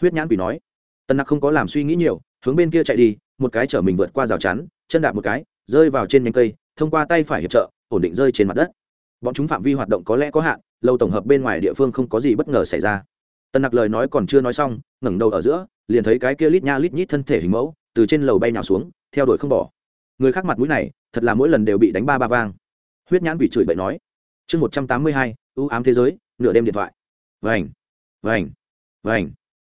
Speaker 1: Huyết nhãn quỷ nói. Tần nặc không có làm suy nghĩ nhiều, hướng bên kia chạy đi một cái chở mình vượt qua rào chắn, chân đạp một cái, rơi vào trên nhánh cây, thông qua tay phải hiệp trợ, ổn định rơi trên mặt đất. Bọn chúng phạm vi hoạt động có lẽ có hạn, lâu tổng hợp bên ngoài địa phương không có gì bất ngờ xảy ra. Tần nặc lời nói còn chưa nói xong, ngẩng đầu ở giữa, liền thấy cái kia lít nha lít nhít thân thể hình mẫu, từ trên lầu bay nào xuống, theo đuổi không bỏ. Người khác mặt mũi này, thật là mỗi lần đều bị đánh ba ba vang. Huyết nhãn bị chửi bậy nói, chương một trăm tám mươi hai, ưu ám thế giới, nửa đêm điện thoại. Vành vành vành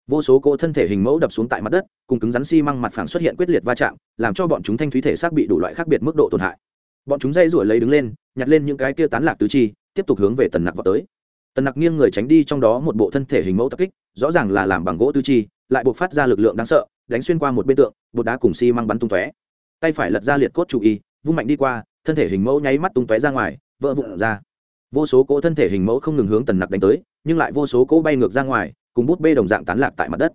Speaker 1: vô số cỗ thân thể hình mẫu đập xuống tại mặt đất, cùng cứng rắn xi măng mặt phẳng xuất hiện quyết liệt va chạm, làm cho bọn chúng thanh thúy thể xác bị đủ loại khác biệt mức độ tổn hại. Bọn chúng dây rủi lấy đứng lên, nhặt lên những cái kia tán lạc tứ chi, tiếp tục hướng về tần nặc vào tới. Tần nặc nghiêng người tránh đi trong đó một bộ thân thể hình mẫu tập kích, rõ ràng là làm bằng gỗ tứ chi, lại buộc phát ra lực lượng đáng sợ, đánh xuyên qua một bên tượng, bột đá cùng xi măng bắn tung tóe. Tay phải lật ra liệt cốt chủ y, vung mạnh đi qua, thân thể hình mẫu nháy mắt tung tóe ra ngoài, vỡ vụn ra. Vô số cỗ thân thể hình mẫu không ngừng hướng tần nặc đánh tới, nhưng lại vô số cỗ bay ngược ra ngoài cùng bút bê đồng dạng tán lạc tại mặt đất.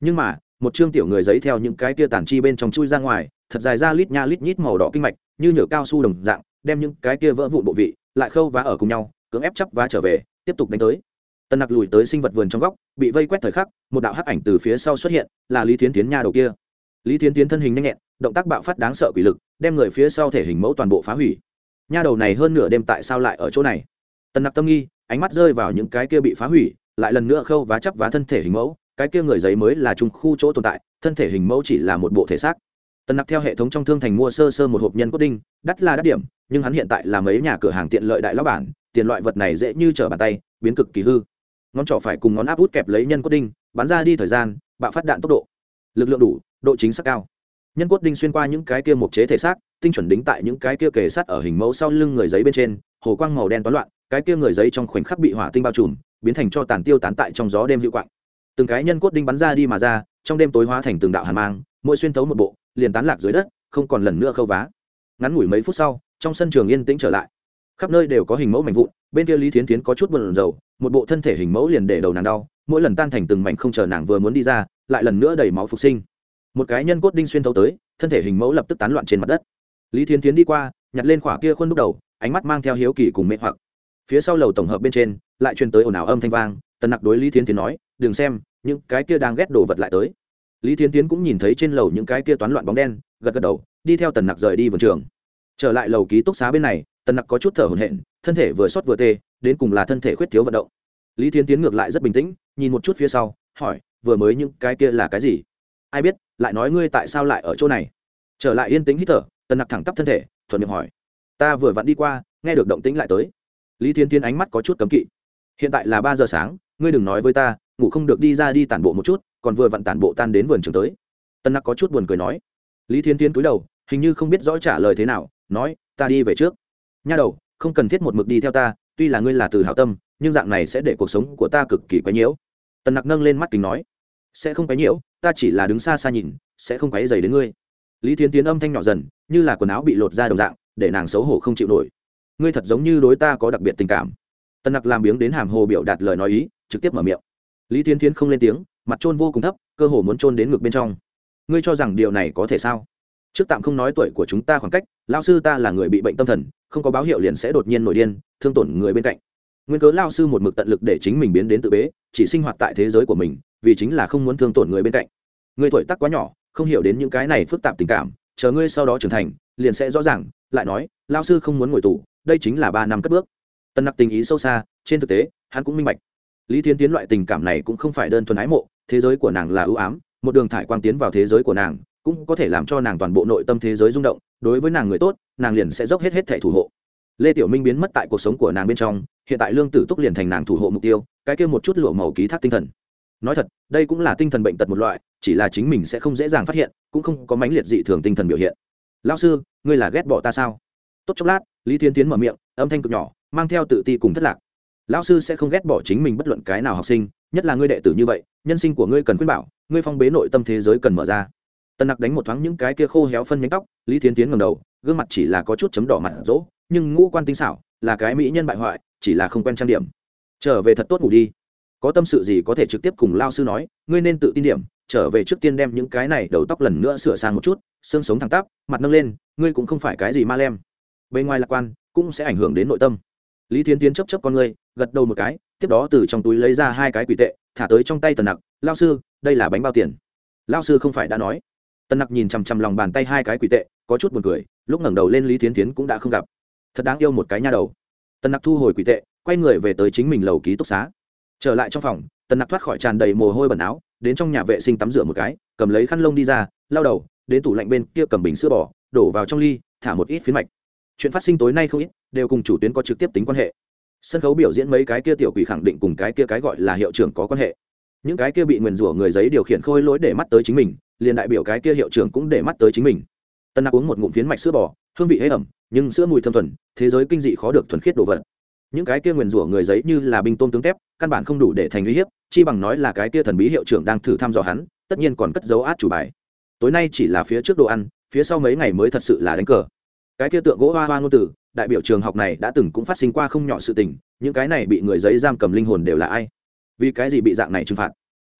Speaker 1: Nhưng mà, một chương tiểu người giấy theo những cái tia tàn chi bên trong chui ra ngoài, thật dài ra lít nha lít nhít màu đỏ kinh mạch, như nhựa cao su đồng dạng, đem những cái kia vỡ vụn bộ vị, lại khâu vá ở cùng nhau, cưỡng ép chắp vá trở về, tiếp tục đánh tới. Tần nặc lùi tới sinh vật vườn trong góc, bị vây quét thời khắc, một đạo hắc ảnh từ phía sau xuất hiện, là lý tiến tiến nha đầu kia. Lý tiến tiến thân hình nhanh nhẹn, động tác bạo phát đáng sợ quỷ lực, đem người phía sau thể hình mẫu toàn bộ phá hủy. Nha đầu này hơn nửa đêm tại sao lại ở chỗ này? Tần nặc tâm nghi, ánh mắt rơi vào những cái kia bị phá hủy lại lần nữa khâu vá chắp vá thân thể hình mẫu, cái kia người giấy mới là trung khu chỗ tồn tại, thân thể hình mẫu chỉ là một bộ thể xác. Tần nặc theo hệ thống trong thương thành mua sơ sơ một hộp nhân cốt đinh, đắt là đắt điểm, nhưng hắn hiện tại là mấy nhà cửa hàng tiện lợi đại lão bản, tiền loại vật này dễ như trở bàn tay, biến cực kỳ hư. Ngón trỏ phải cùng ngón áp út kẹp lấy nhân cốt đinh, bắn ra đi thời gian, bạo phát đạn tốc độ. Lực lượng đủ, độ chính xác cao. Nhân cốt đinh xuyên qua những cái kia mộc chế thể xác, tinh chuẩn đính tại những cái kia kề sắt ở hình mẫu sau lưng người giấy bên trên, hồ quang màu đen toán loạn, cái kia người giấy trong khoảnh khắc bị hỏa tinh bao trùm biến thành cho tàn tiêu tán tại trong gió đêm hữu quạng. Từng cái nhân cốt đinh bắn ra đi mà ra, trong đêm tối hóa thành từng đạo hàn mang, mỗi xuyên thấu một bộ, liền tán lạc dưới đất, không còn lần nữa khâu vá. Ngắn ngủi mấy phút sau, trong sân trường yên tĩnh trở lại. Khắp nơi đều có hình mẫu mảnh vụn, bên kia lý thiến tiến có chút buồn dầu một bộ thân thể hình mẫu liền để đầu nàng đau, mỗi lần tan thành từng mảnh không chờ nàng vừa muốn đi ra, lại lần nữa đầy máu phục sinh. Một cái nhân cốt đinh xuyên thấu tới, thân thể hình mẫu lập tức tán loạn trên mặt đất. Lý thiến tiến đi qua, nhặt lên khỏa kia khuôn đúc đầu, ánh mắt mang theo hiếu kỳ cùng mê hoặc phía sau lầu tổng hợp bên trên, lại truyền tới ồn ào âm thanh vang, tần nặc đối lý thiến tiến nói, đừng xem, những cái kia đang ghét đồ vật lại tới. Lý thiến tiến cũng nhìn thấy trên lầu những cái kia toán loạn bóng đen, gật gật đầu, đi theo tần nặc rời đi vườn trường. Trở lại lầu ký túc xá bên này, tần nặc có chút thở hổn hển, thân thể vừa xót vừa tê, đến cùng là thân thể khuyết thiếu vận động. Lý thiến tiến ngược lại rất bình tĩnh, nhìn một chút phía sau, hỏi, vừa mới những cái kia là cái gì? Ai biết, lại nói ngươi tại sao lại ở chỗ này? Trở lại yên tĩnh hít thở, tần nặc thẳng tắp thân thể, thuận miệng hỏi, ta vừa vặn đi qua, nghe được động tĩnh lại tới lý thiên tiến ánh mắt có chút cấm kỵ. Hiện tại là ba giờ sáng, ngươi đừng nói với ta, ngủ không được đi ra đi tản bộ một chút, còn vừa vặn tản bộ tan đến vườn trường tới. Tân nặc có chút buồn cười nói. Lý thiên tiến cúi đầu, hình như không biết rõ trả lời thế nào, nói, ta đi về trước. Nha đầu, không cần thiết một mực đi theo ta, tuy là ngươi là từ hảo tâm, nhưng dạng này sẽ để cuộc sống của ta cực kỳ quấy nhiễu. Tần nặc nâng lên mắt kính nói. Sẽ không quấy nhiễu, ta chỉ là đứng xa xa nhìn, sẽ không quấy dày đến ngươi. Lý tiến tiến âm thanh nhỏ dần, như là quần áo bị lột ra đồng dạng, để nàng xấu hổ không chịu nổi ngươi thật giống như đối ta có đặc biệt tình cảm. Tân nặc làm biếng đến hàm hồ biểu đạt lời nói ý, trực tiếp mở miệng. Lý tiến tiến không lên tiếng, mặt trôn vô cùng thấp, cơ hồ muốn trôn đến ngực bên trong. Ngươi cho rằng điều này có thể sao? Trước tạm không nói tuổi của chúng ta khoảng cách lao sư ta là người bị bệnh tâm thần, không có báo hiệu liền sẽ đột nhiên nổi điên, thương tổn người bên cạnh. Nguyên cớ lao sư một mực tận lực để chính mình biến đến tự bế, chỉ sinh hoạt tại thế giới của mình, vì chính là không muốn thương tổn người bên cạnh. Người tuổi tác quá nhỏ, không hiểu đến những cái này phức tạp tình cảm, chờ ngươi sau đó trưởng thành, liền sẽ rõ ràng, lại nói lao sư không muốn ngồi tù đây chính là ba năm cất bước. Tân nặc tình ý sâu xa, trên thực tế, hắn cũng minh bạch. Lý thiên tiến loại tình cảm này cũng không phải đơn thuần ái mộ, thế giới của nàng là ưu ám, một đường thải quang tiến vào thế giới của nàng, cũng có thể làm cho nàng toàn bộ nội tâm thế giới rung động, đối với nàng người tốt, nàng liền sẽ dốc hết hết thẻ thủ hộ. Lê tiểu minh biến mất tại cuộc sống của nàng bên trong, hiện tại lương tử túc liền thành nàng thủ hộ mục tiêu, cái kia một chút lụa màu ký thác tinh thần. Nói thật, đây cũng là tinh thần bệnh tật một loại, chỉ là chính mình sẽ không dễ dàng phát hiện, cũng không có mãnh liệt dị thường tinh thần biểu hiện. Lao sư, ngươi là ghét bỏ ta sao? Tốt chốc lát, lý thiên tiến mở miệng, âm thanh cực nhỏ, mang theo tự ti cùng thất lạc. Lão sư sẽ không ghét bỏ chính mình bất luận cái nào học sinh, nhất là ngươi đệ tử như vậy, nhân sinh của ngươi cần khuyên bảo, ngươi phong bế nội tâm thế giới cần mở ra. Tần nặc đánh một thoáng những cái kia khô héo phân nhánh tóc, lý thiên tiến ngầm đầu, gương mặt chỉ là có chút chấm đỏ mặt rỗ, nhưng ngũ quan tinh xảo, là cái mỹ nhân bại hoại, chỉ là không quen trang điểm. Trở về thật tốt ngủ đi. Có tâm sự gì có thể trực tiếp cùng lao sư nói, ngươi nên tự tin điểm, trở về trước tiên đem những cái này đầu tóc lần nữa sửa sang một chút, xương sống thẳng tắp, mặt nâng lên, ngươi cũng không phải cái gì ma lem bên ngoài lạc quan, cũng sẽ ảnh hưởng đến nội tâm. Lý thiến tiến chấp chấp con ngươi, gật đầu một cái, tiếp đó từ trong túi lấy ra hai cái quỷ tệ, thả tới trong tay tần nặc lao sư, đây là bánh bao tiền. Lao sư không phải đã nói. Tần nặc nhìn chằm chằm lòng bàn tay hai cái quỷ tệ, có chút buồn cười, lúc ngẩng đầu lên lý thiến tiến cũng đã không gặp. Thật đáng yêu một cái nha đầu. Tần nặc thu hồi quỷ tệ, quay người về tới chính mình lầu ký túc xá. Trở lại trong phòng, tần nặc thoát khỏi tràn đầy mồ hôi bẩn áo, đến trong nhà vệ sinh tắm rửa một cái, cầm lấy khăn lông đi ra lao đầu, đến tủ lạnh bên kia cầm bình sữa bỏ đổ vào trong ly, thả một ít phiến mạch chuyện phát sinh tối nay không ít, đều cùng chủ tuyến có trực tiếp tính quan hệ. Sân khấu biểu diễn mấy cái kia tiểu quỷ khẳng định cùng cái kia cái gọi là hiệu trưởng có quan hệ. Những cái kia bị nguyền rủa người giấy điều khiển khôi lỗi để mắt tới chính mình, liền đại biểu cái kia hiệu trưởng cũng để mắt tới chính mình. Tân nặc uống một ngụm phiến mạch sữa bò, hương vị hế ẩm, nhưng sữa mùi thơm thuần, thế giới kinh dị khó được thuần khiết đồ vật. Những cái kia nguyền rủa người giấy như là binh tôn tướng tép căn bản không đủ để thành uy hiếp, chi bằng nói là cái kia thần bí hiệu trưởng đang thử thăm dò hắn, tất nhiên còn cất dấu át chủ bài. Tối nay chỉ là phía trước đồ ăn, phía sau mấy ngày mới thật sự là đánh cờ cái kia tượng gỗ hoa hoa ngôn tử đại biểu trường học này đã từng cũng phát sinh qua không nhỏ sự tình, những cái này bị người giấy giam cầm linh hồn đều là ai? Vì cái gì bị dạng này trừng phạt?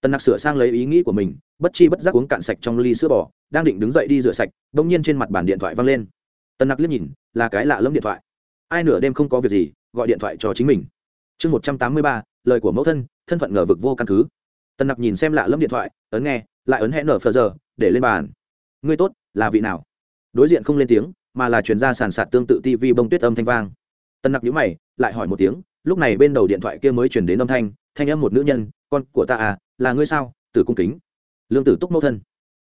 Speaker 1: Tân nặc sửa sang lấy ý nghĩ của mình, bất chi bất giác uống cạn sạch trong ly sữa bò, đang định đứng dậy đi rửa sạch đ ỗ n g nhiên trên mặt bàn điện thoại văng lên. Tân nặc liếc nhìn, là cái lạ lẫm điện thoại. Ai nửa đêm không có việc gì, gọi điện thoại cho chính mình. Chương một trăm tám mươi ba, lời của mẫu thân thân phận ngờ vực vô căn cứ. Tân nặc nhìn xem lạ lẫm điện thoại, ấn nghe, lại ấn hẹn nở phờ giờ, để lên bàn. Ngươi tốt, là vị nào? Đối diện không lên tiếng mà là chuyển ra sàn sạt tương tự tv bông tuyết âm thanh vang. Tân nặc nhữ mày, lại hỏi một tiếng, lúc này bên đầu điện thoại kia mới chuyển đến âm thanh thanh âm một nữ nhân, con của ta à là ngươi sao? Tử cung kính. Lương tử túc mẫu thân.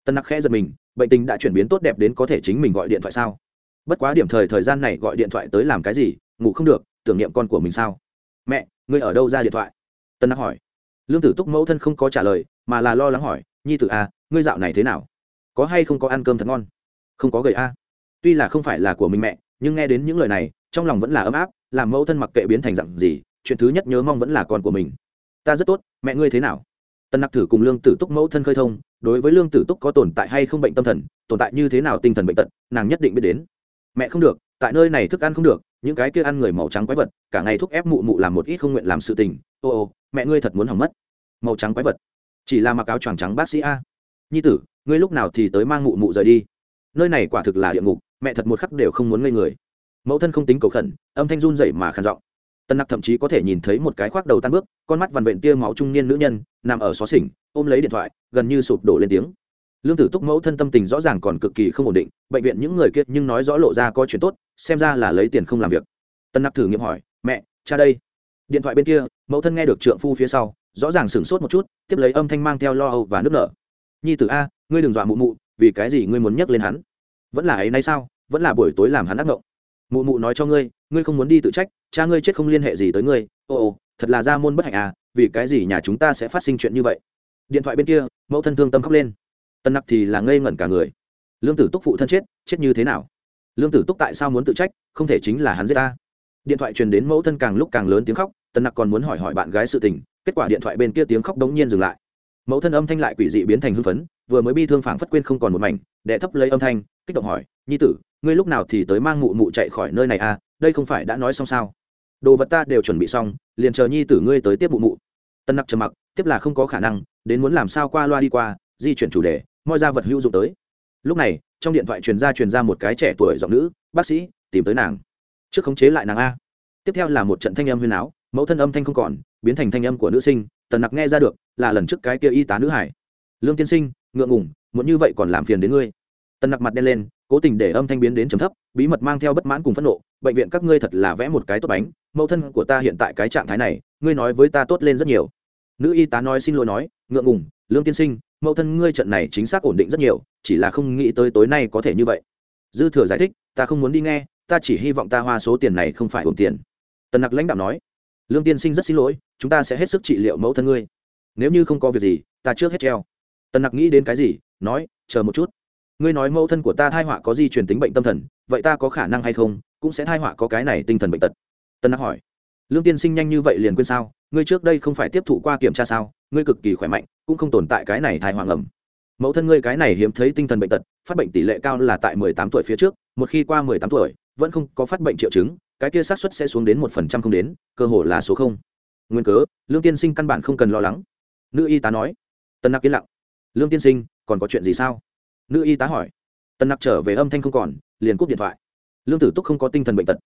Speaker 1: Tân nặc khẽ giật mình, bệnh tình đã chuyển biến tốt đẹp đến có thể chính mình gọi điện thoại sao? Bất quá điểm thời thời gian này gọi điện thoại tới làm cái gì, ngủ không được, tưởng niệm con của mình sao? Mẹ, ngươi ở đâu ra điện thoại? Tân nặc hỏi. Lương tử túc mẫu thân không có trả lời, mà là lo lắng hỏi, nhi tử à ngươi dạo này thế nào? Có hay không có ăn cơm thật ngon? Không có gầy a. à tuy là không phải là của mình mẹ, nhưng nghe đến những lời này, trong lòng vẫn là ấm áp, làm mẫu thân mặc kệ biến thành dặn gì, chuyện thứ nhất nhớ mong vẫn là con của mình. Ta rất tốt, mẹ ngươi thế nào? Tân nặc thử cùng lương tử túc mẫu thân khơi thông, đối với lương tử túc có tồn tại hay không bệnh tâm thần, tồn tại như thế nào tinh thần bệnh tật, nàng nhất định biết đến. Mẹ không được, tại nơi này thức ăn không được, những cái kia ăn người màu trắng quái vật, cả ngày thúc ép mụ mụ làm một ít không nguyện làm sự tình, ô ô, mẹ ngươi thật muốn hỏng mất. Màu trắng quái vật. Chỉ là mặc áo choàng trắng bác sĩ a. Nhi tử, ngươi lúc nào thì tới mang mụ mụ rời đi? Nơi này quả thực là địa ngục mẹ thật một khắc đều không muốn ngây người. Mẫu thân không tính cầu khẩn, âm thanh run dậy mà khàn giọng. Tân nặc thậm chí có thể nhìn thấy một cái khoác đầu tan bước, con mắt vằn vện tia máu trung niên nữ nhân, nằm ở xó xỉnh, ôm lấy điện thoại, gần như sụp đổ lên tiếng. Lương tử túc mẫu thân tâm tình rõ ràng còn cực kỳ không ổn định, bệnh viện những người kia nhưng nói rõ lộ ra có chuyện tốt, xem ra là lấy tiền không làm việc. Tân nặc thử nghiệm hỏi, mẹ, cha đây? Điện thoại bên kia, mẫu thân nghe được trượng phu phía sau, rõ ràng sửng sốt một chút, tiếp lấy âm thanh mang theo lo âu và nước nở. Nhi tử a, ngươi đừng dọa mụ mụ, vì cái gì ngươi muốn nhắc lên hắn? Vẫn là ấy nay sao? Vẫn là buổi tối làm hắn ác ngộng. Mụ mụ nói cho ngươi ngươi không muốn đi tự trách, cha ngươi chết không liên hệ gì tới ngươi. Ồ ồ thật là ra môn bất hạnh à vì cái gì nhà chúng ta sẽ phát sinh chuyện như vậy? Điện thoại bên kia, mẫu thân thương tâm khóc lên. Tân nặc thì là ngây ngẩn cả người. Lương tử túc phụ thân chết chết như thế nào? Lương tử túc tại sao muốn tự trách, không thể chính là hắn giết ta? Điện thoại truyền đến mẫu thân càng lúc càng lớn tiếng khóc, tân nặc còn muốn hỏi hỏi bạn gái sự tình, kết quả điện thoại bên kia tiếng khóc đống nhiên dừng lại. Mẫu thân âm thanh lại quỷ dị biến thành hưng phấn, vừa mới bi thương phảng phất quên không còn một mảnh đệ thấp lấy âm thanh, kích động hỏi, nhi tử ngươi lúc nào thì tới mang mụ mụ chạy khỏi nơi này à đây không phải đã nói xong sao? Đồ vật ta đều chuẩn bị xong, liền chờ nhi tử ngươi tới tiếp mụ mụ. Tân nặc trầm mặc, tiếp là không có khả năng, đến muốn làm sao qua loa đi qua, di chuyển chủ đề, mọi ra vật hữu dụng tới. Lúc này, trong điện thoại truyền ra truyền ra một cái trẻ tuổi giọng nữ, bác sĩ, tìm tới nàng. Trước khống chế lại nàng a. Tiếp theo là một trận thanh âm huyền áo mẫu thân âm thanh không còn, biến thành thanh âm của nữ sinh, tần nặc nghe ra được, là lần trước cái kia y tá nữ hải. Lương tiên sinh, ngượng ngủng muốn như vậy còn làm phiền đến ngươi. Tần nặc mặt đen lên cố tình để âm thanh biến đến chấm thấp, bí mật mang theo bất mãn cùng phẫn nộ, bệnh viện các ngươi thật là vẽ một cái tốt bánh, mẫu thân của ta hiện tại cái trạng thái này, ngươi nói với ta tốt lên rất nhiều. Nữ y tá nói xin lỗi nói, ngượng ngùng, lương tiên sinh, mẫu thân ngươi trận này chính xác ổn định rất nhiều, chỉ là không nghĩ tới tối nay có thể như vậy. Dư thừa giải thích, ta không muốn đi nghe, ta chỉ hy vọng ta hoa số tiền này không phải ổn tiền. Tần nặc lãnh đạo nói, lương tiên sinh rất xin lỗi, chúng ta sẽ hết sức trị liệu mẫu thân ngươi. Nếu như không có việc gì, ta trước hết treo. Tần nặc nghĩ đến cái gì, nói, chờ một chút ngươi nói mẫu thân của ta thai họa có di truyền tính bệnh tâm thần, vậy ta có khả năng hay không, cũng sẽ thai họa có cái này tinh thần bệnh tật. Tân nặc hỏi. Lương tiên sinh nhanh như vậy liền quên sao, ngươi trước đây không phải tiếp thụ qua kiểm tra sao, ngươi cực kỳ khỏe mạnh, cũng không tồn tại cái này thai họa ngầm. Mẫu thân ngươi cái này hiếm thấy tinh thần bệnh tật, phát bệnh tỷ lệ cao là tại mười tám tuổi phía trước, một khi qua mười tám tuổi, vẫn không có phát bệnh triệu chứng, cái kia xác suất sẽ xuống đến một phần trăm không đến, cơ hồ là số không. Nguyên cớ, lương tiên sinh căn bản không cần lo lắng. Nữ y tá nói. Tân nặc yên lặng. Lương tiên sinh, còn có chuyện gì sao? Nữ y tá hỏi. Tần nặc trở về âm thanh không còn, liền cúp điện thoại. Lương tử túc không có tinh thần bệnh tật.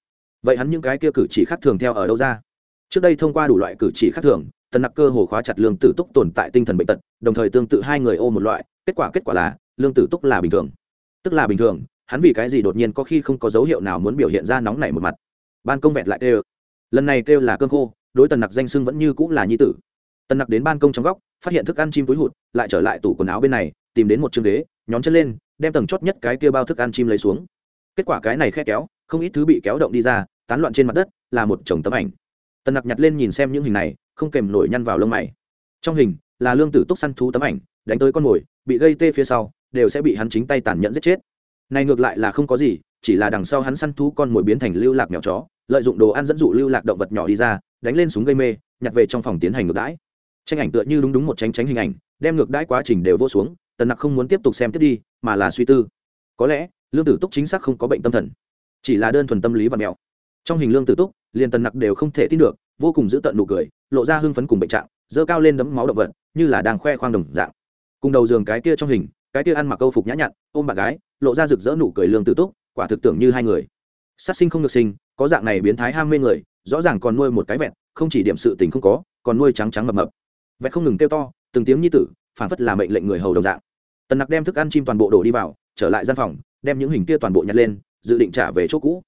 Speaker 1: Vậy hắn những cái kia cử chỉ khác thường theo ở đâu ra? Trước đây thông qua đủ loại cử chỉ khác thường, tần nặc cơ hồ khóa chặt lương tử túc tồn tại tinh thần bệnh tật, đồng thời tương tự hai người ô một loại, kết quả kết quả là, lương tử túc là bình thường. Tức là bình thường, hắn vì cái gì đột nhiên có khi không có dấu hiệu nào muốn biểu hiện ra nóng nảy một mặt. Ban công vẹt lại kêu. Lần này kêu là cơm khô, đối tần nặc danh sưng vẫn như cũng là nhi tử. Tần nặc đến ban công trong góc, phát hiện thức ăn chim túi hụt, lại trở lại tủ quần áo bên này, tìm đến một chương ghế nhóm chân lên, đem tầng chót nhất cái kia bao thức ăn chim lấy xuống. Kết quả cái này khe kéo, không ít thứ bị kéo động đi ra, tán loạn trên mặt đất, là một chồng tấm ảnh. Tần nặc nhặt lên nhìn xem những hình này, không kèm nổi nhăn vào lông mày. Trong hình, là lương tử túc săn thú tấm ảnh, đánh tới con mồi, bị gây tê phía sau, đều sẽ bị hắn chính tay tàn nhẫn giết chết. Này ngược lại là không có gì, chỉ là đằng sau hắn săn thú con mồi biến thành lưu lạc mèo chó, lợi dụng đồ ăn dẫn dụ lưu lạc động vật nhỏ đi ra, đánh lên súng gây mê, nhặt về trong phòng tiến hành ngược đãi. Tranh ảnh tựa như đúng đúng một tránh tránh hình ảnh, đem ngược đãi quá trình đều vô xuống tần nặc không muốn tiếp tục xem tiếp đi, mà là suy tư. Có lẽ, lương tử túc chính xác không có bệnh tâm thần, chỉ là đơn thuần tâm lý và mèo trong hình lương tử túc, liền tần nặc đều không thể tin được, vô cùng giữ tận nụ cười, lộ ra hưng phấn cùng bệnh trạng dơ cao lên đấm máu động vật, như là đang khoe khoang đồng dạng. Cùng đầu giường cái kia trong hình, cái kia ăn mặc câu phục nhã nhặn, ôm bạn gái, lộ ra rực rỡ nụ cười lương tử túc, quả thực tưởng như hai người. Sát sinh không được sinh, có dạng này biến thái ham mê người, rõ ràng còn nuôi một cái vẹn, không chỉ điểm sự tình không có, còn nuôi trắng trắng mập mập. Vẹn không ngừng kêu to, từng tiếng như tử phản phất là mệnh lệnh người hầu đồng dạng tần nặc đem thức ăn chim toàn bộ đổ đi vào, trở lại gian phòng, đem những hình kia toàn bộ nhặt lên, dự định trả về chỗ cũ.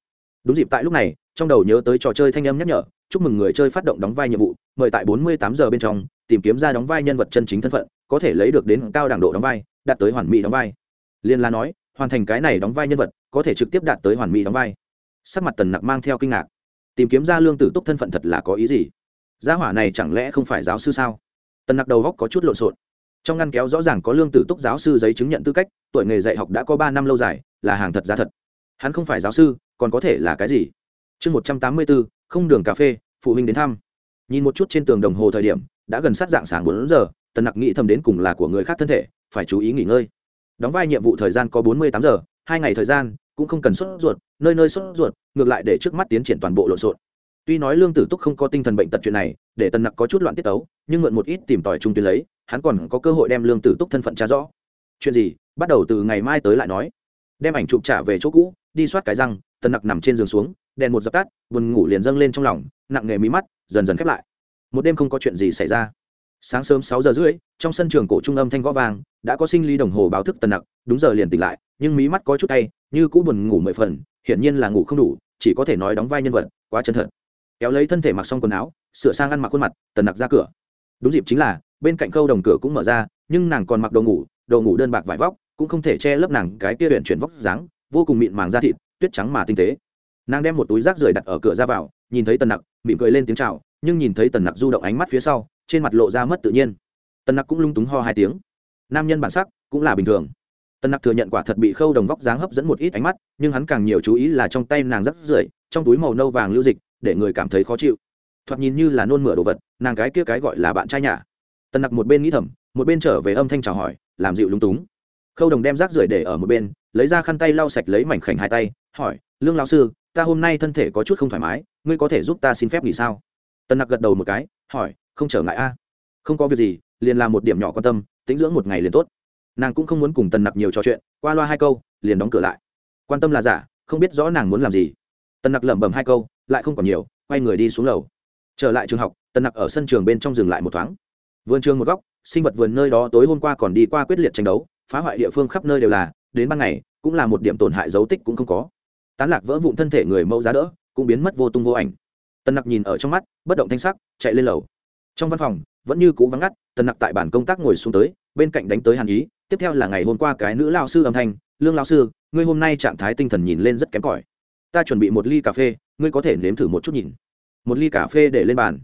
Speaker 1: Đúng dịp tại lúc này, trong đầu nhớ tới trò chơi thanh âm nhắc nhở, chúc mừng người chơi phát động đóng vai nhiệm vụ, mời tại 48 giờ bên trong, tìm kiếm ra đóng vai nhân vật chân chính thân phận, có thể lấy được đến cao đẳng độ đóng vai, đạt tới hoàn mỹ đóng vai. Liên la nói, hoàn thành cái này đóng vai nhân vật, có thể trực tiếp đạt tới hoàn mỹ đóng vai. Sắc mặt tần nặc mang theo kinh ngạc. Tìm kiếm ra lương tử túc thân phận thật là có ý gì? Gia hỏa này chẳng lẽ không phải giáo sư sao? Tần nặc đầu góc có chút lộn xộn trong ngăn kéo rõ ràng có lương tử túc giáo sư giấy chứng nhận tư cách, tuổi nghề dạy học đã có ba năm lâu dài, là hàng thật giá thật. Hắn không phải giáo sư, còn có thể là cái gì? Chương một trăm tám mươi bốn, không đường cà phê, phụ huynh đến thăm. Nhìn một chút trên tường đồng hồ thời điểm, đã gần sát dạng sáng bốn giờ, tần nặc nghĩ thầm đến cùng là của người khác thân thể, phải chú ý nghỉ ngơi. Đóng vai nhiệm vụ thời gian có bốn mươi tám giờ, hai ngày thời gian, cũng không cần sốt ruột, nơi nơi sốt ruột, ngược lại để trước mắt tiến triển toàn bộ lộn xộn tuy nói lương tử túc không có tinh thần bệnh tật chuyện này, để tần nặc có chút loạn tiết tấu, nhưng mượn một ít tìm tòi trung tuyến lấy, hắn còn có cơ hội đem lương tử túc thân phận trả rõ. Chuyện gì? Bắt đầu từ ngày mai tới lại nói. Đem ảnh chụp trả về chỗ cũ, đi soát cái răng, tần nặc nằm trên giường xuống, đèn một dập tắt, buồn ngủ liền dâng lên trong lòng, nặng nghề mí mắt, dần dần khép lại. Một đêm không có chuyện gì xảy ra. Sáng sớm sáu giờ rưỡi, trong sân trường cổ trung âm thanh gõ vàng đã có sinh ly đồng hồ báo thức tần nặc, đúng giờ liền tỉnh lại, nhưng mí mắt có chút tay như cũ buồn ngủ mười phần, hiển nhiên là ngủ không đủ, chỉ có thể nói đóng vai nhân vật, quá chân thật kéo lấy thân thể mặc xong quần áo, sửa sang ăn mặc khuôn mặt, tần nặc ra cửa. Đúng dịp chính là, bên cạnh khâu đồng cửa cũng mở ra, nhưng nàng còn mặc đồ ngủ đồ ngủ đơn bạc vải vóc, cũng không thể che lấp nàng cái kia huyện chuyển vóc dáng, vô cùng mịn màng da thịt, tuyết trắng mà tinh tế. Nàng đem một túi rác rưởi đặt ở cửa ra vào, nhìn thấy tần nặc, mỉm cười lên tiếng chào, nhưng nhìn thấy tần nặc du động ánh mắt phía sau, trên mặt lộ ra mất tự nhiên. Tần nặc cũng lung túng ho hai tiếng. Nam nhân bản sắc cũng là bình thường. Tần nặc thừa nhận quả thật bị khâu đồng vóc dáng hấp dẫn một ít ánh mắt, nhưng hắn càng nhiều chú ý là trong tay nàng rắc rưởi, trong túi màu nâu vàng lưu dịch để người cảm thấy khó chịu. Thoạt nhìn như là nôn mửa đồ vật, nàng cái kia cái gọi là bạn trai nhà. Tần nặc một bên nghĩ thầm, một bên trở về âm thanh chào hỏi, làm dịu lung túng. Khâu đồng đem rác rưởi để ở một bên, lấy ra khăn tay lau sạch lấy mảnh khảnh hai tay, hỏi, lương lao sư, ta hôm nay thân thể có chút không thoải mái, ngươi có thể giúp ta xin phép nghỉ sao? Tần nặc gật đầu một cái, hỏi, không trở ngại a. Không có việc gì, liền làm một điểm nhỏ quan tâm, tính dưỡng một ngày liền tốt. Nàng cũng không muốn cùng tần nặc nhiều trò chuyện, qua loa hai câu, liền đóng cửa lại. Quan tâm là giả, không biết rõ nàng muốn làm gì. Tần nặc lẩm bẩm hai câu lại không còn nhiều, quay người đi xuống lầu. Trở lại trường học, tần nặc ở sân trường bên trong dừng lại một thoáng. Vườn trường một góc, sinh vật vườn nơi đó tối hôm qua còn đi qua quyết liệt tranh đấu, phá hoại địa phương khắp nơi đều là, đến ban ngày, cũng là một điểm tổn hại dấu tích cũng không có. Tán lạc vỡ vụn thân thể người mẫu giá đỡ, cũng biến mất vô tung vô ảnh. Tần nặc nhìn ở trong mắt, bất động thanh sắc, chạy lên lầu. Trong văn phòng, vẫn như cũ vắng ngắt, tần nặc tại bản công tác ngồi xuống tới, bên cạnh đánh tới hàn ý, tiếp theo là ngày hôm qua cái nữ lao sư âm thanh, lương lao sư, ngươi hôm nay trạng thái tinh thần nhìn lên rất kém cỏi ta chuẩn bị một ly cà phê, ngươi có thể nếm thử một chút nhìn. Một ly cà phê để lên bàn.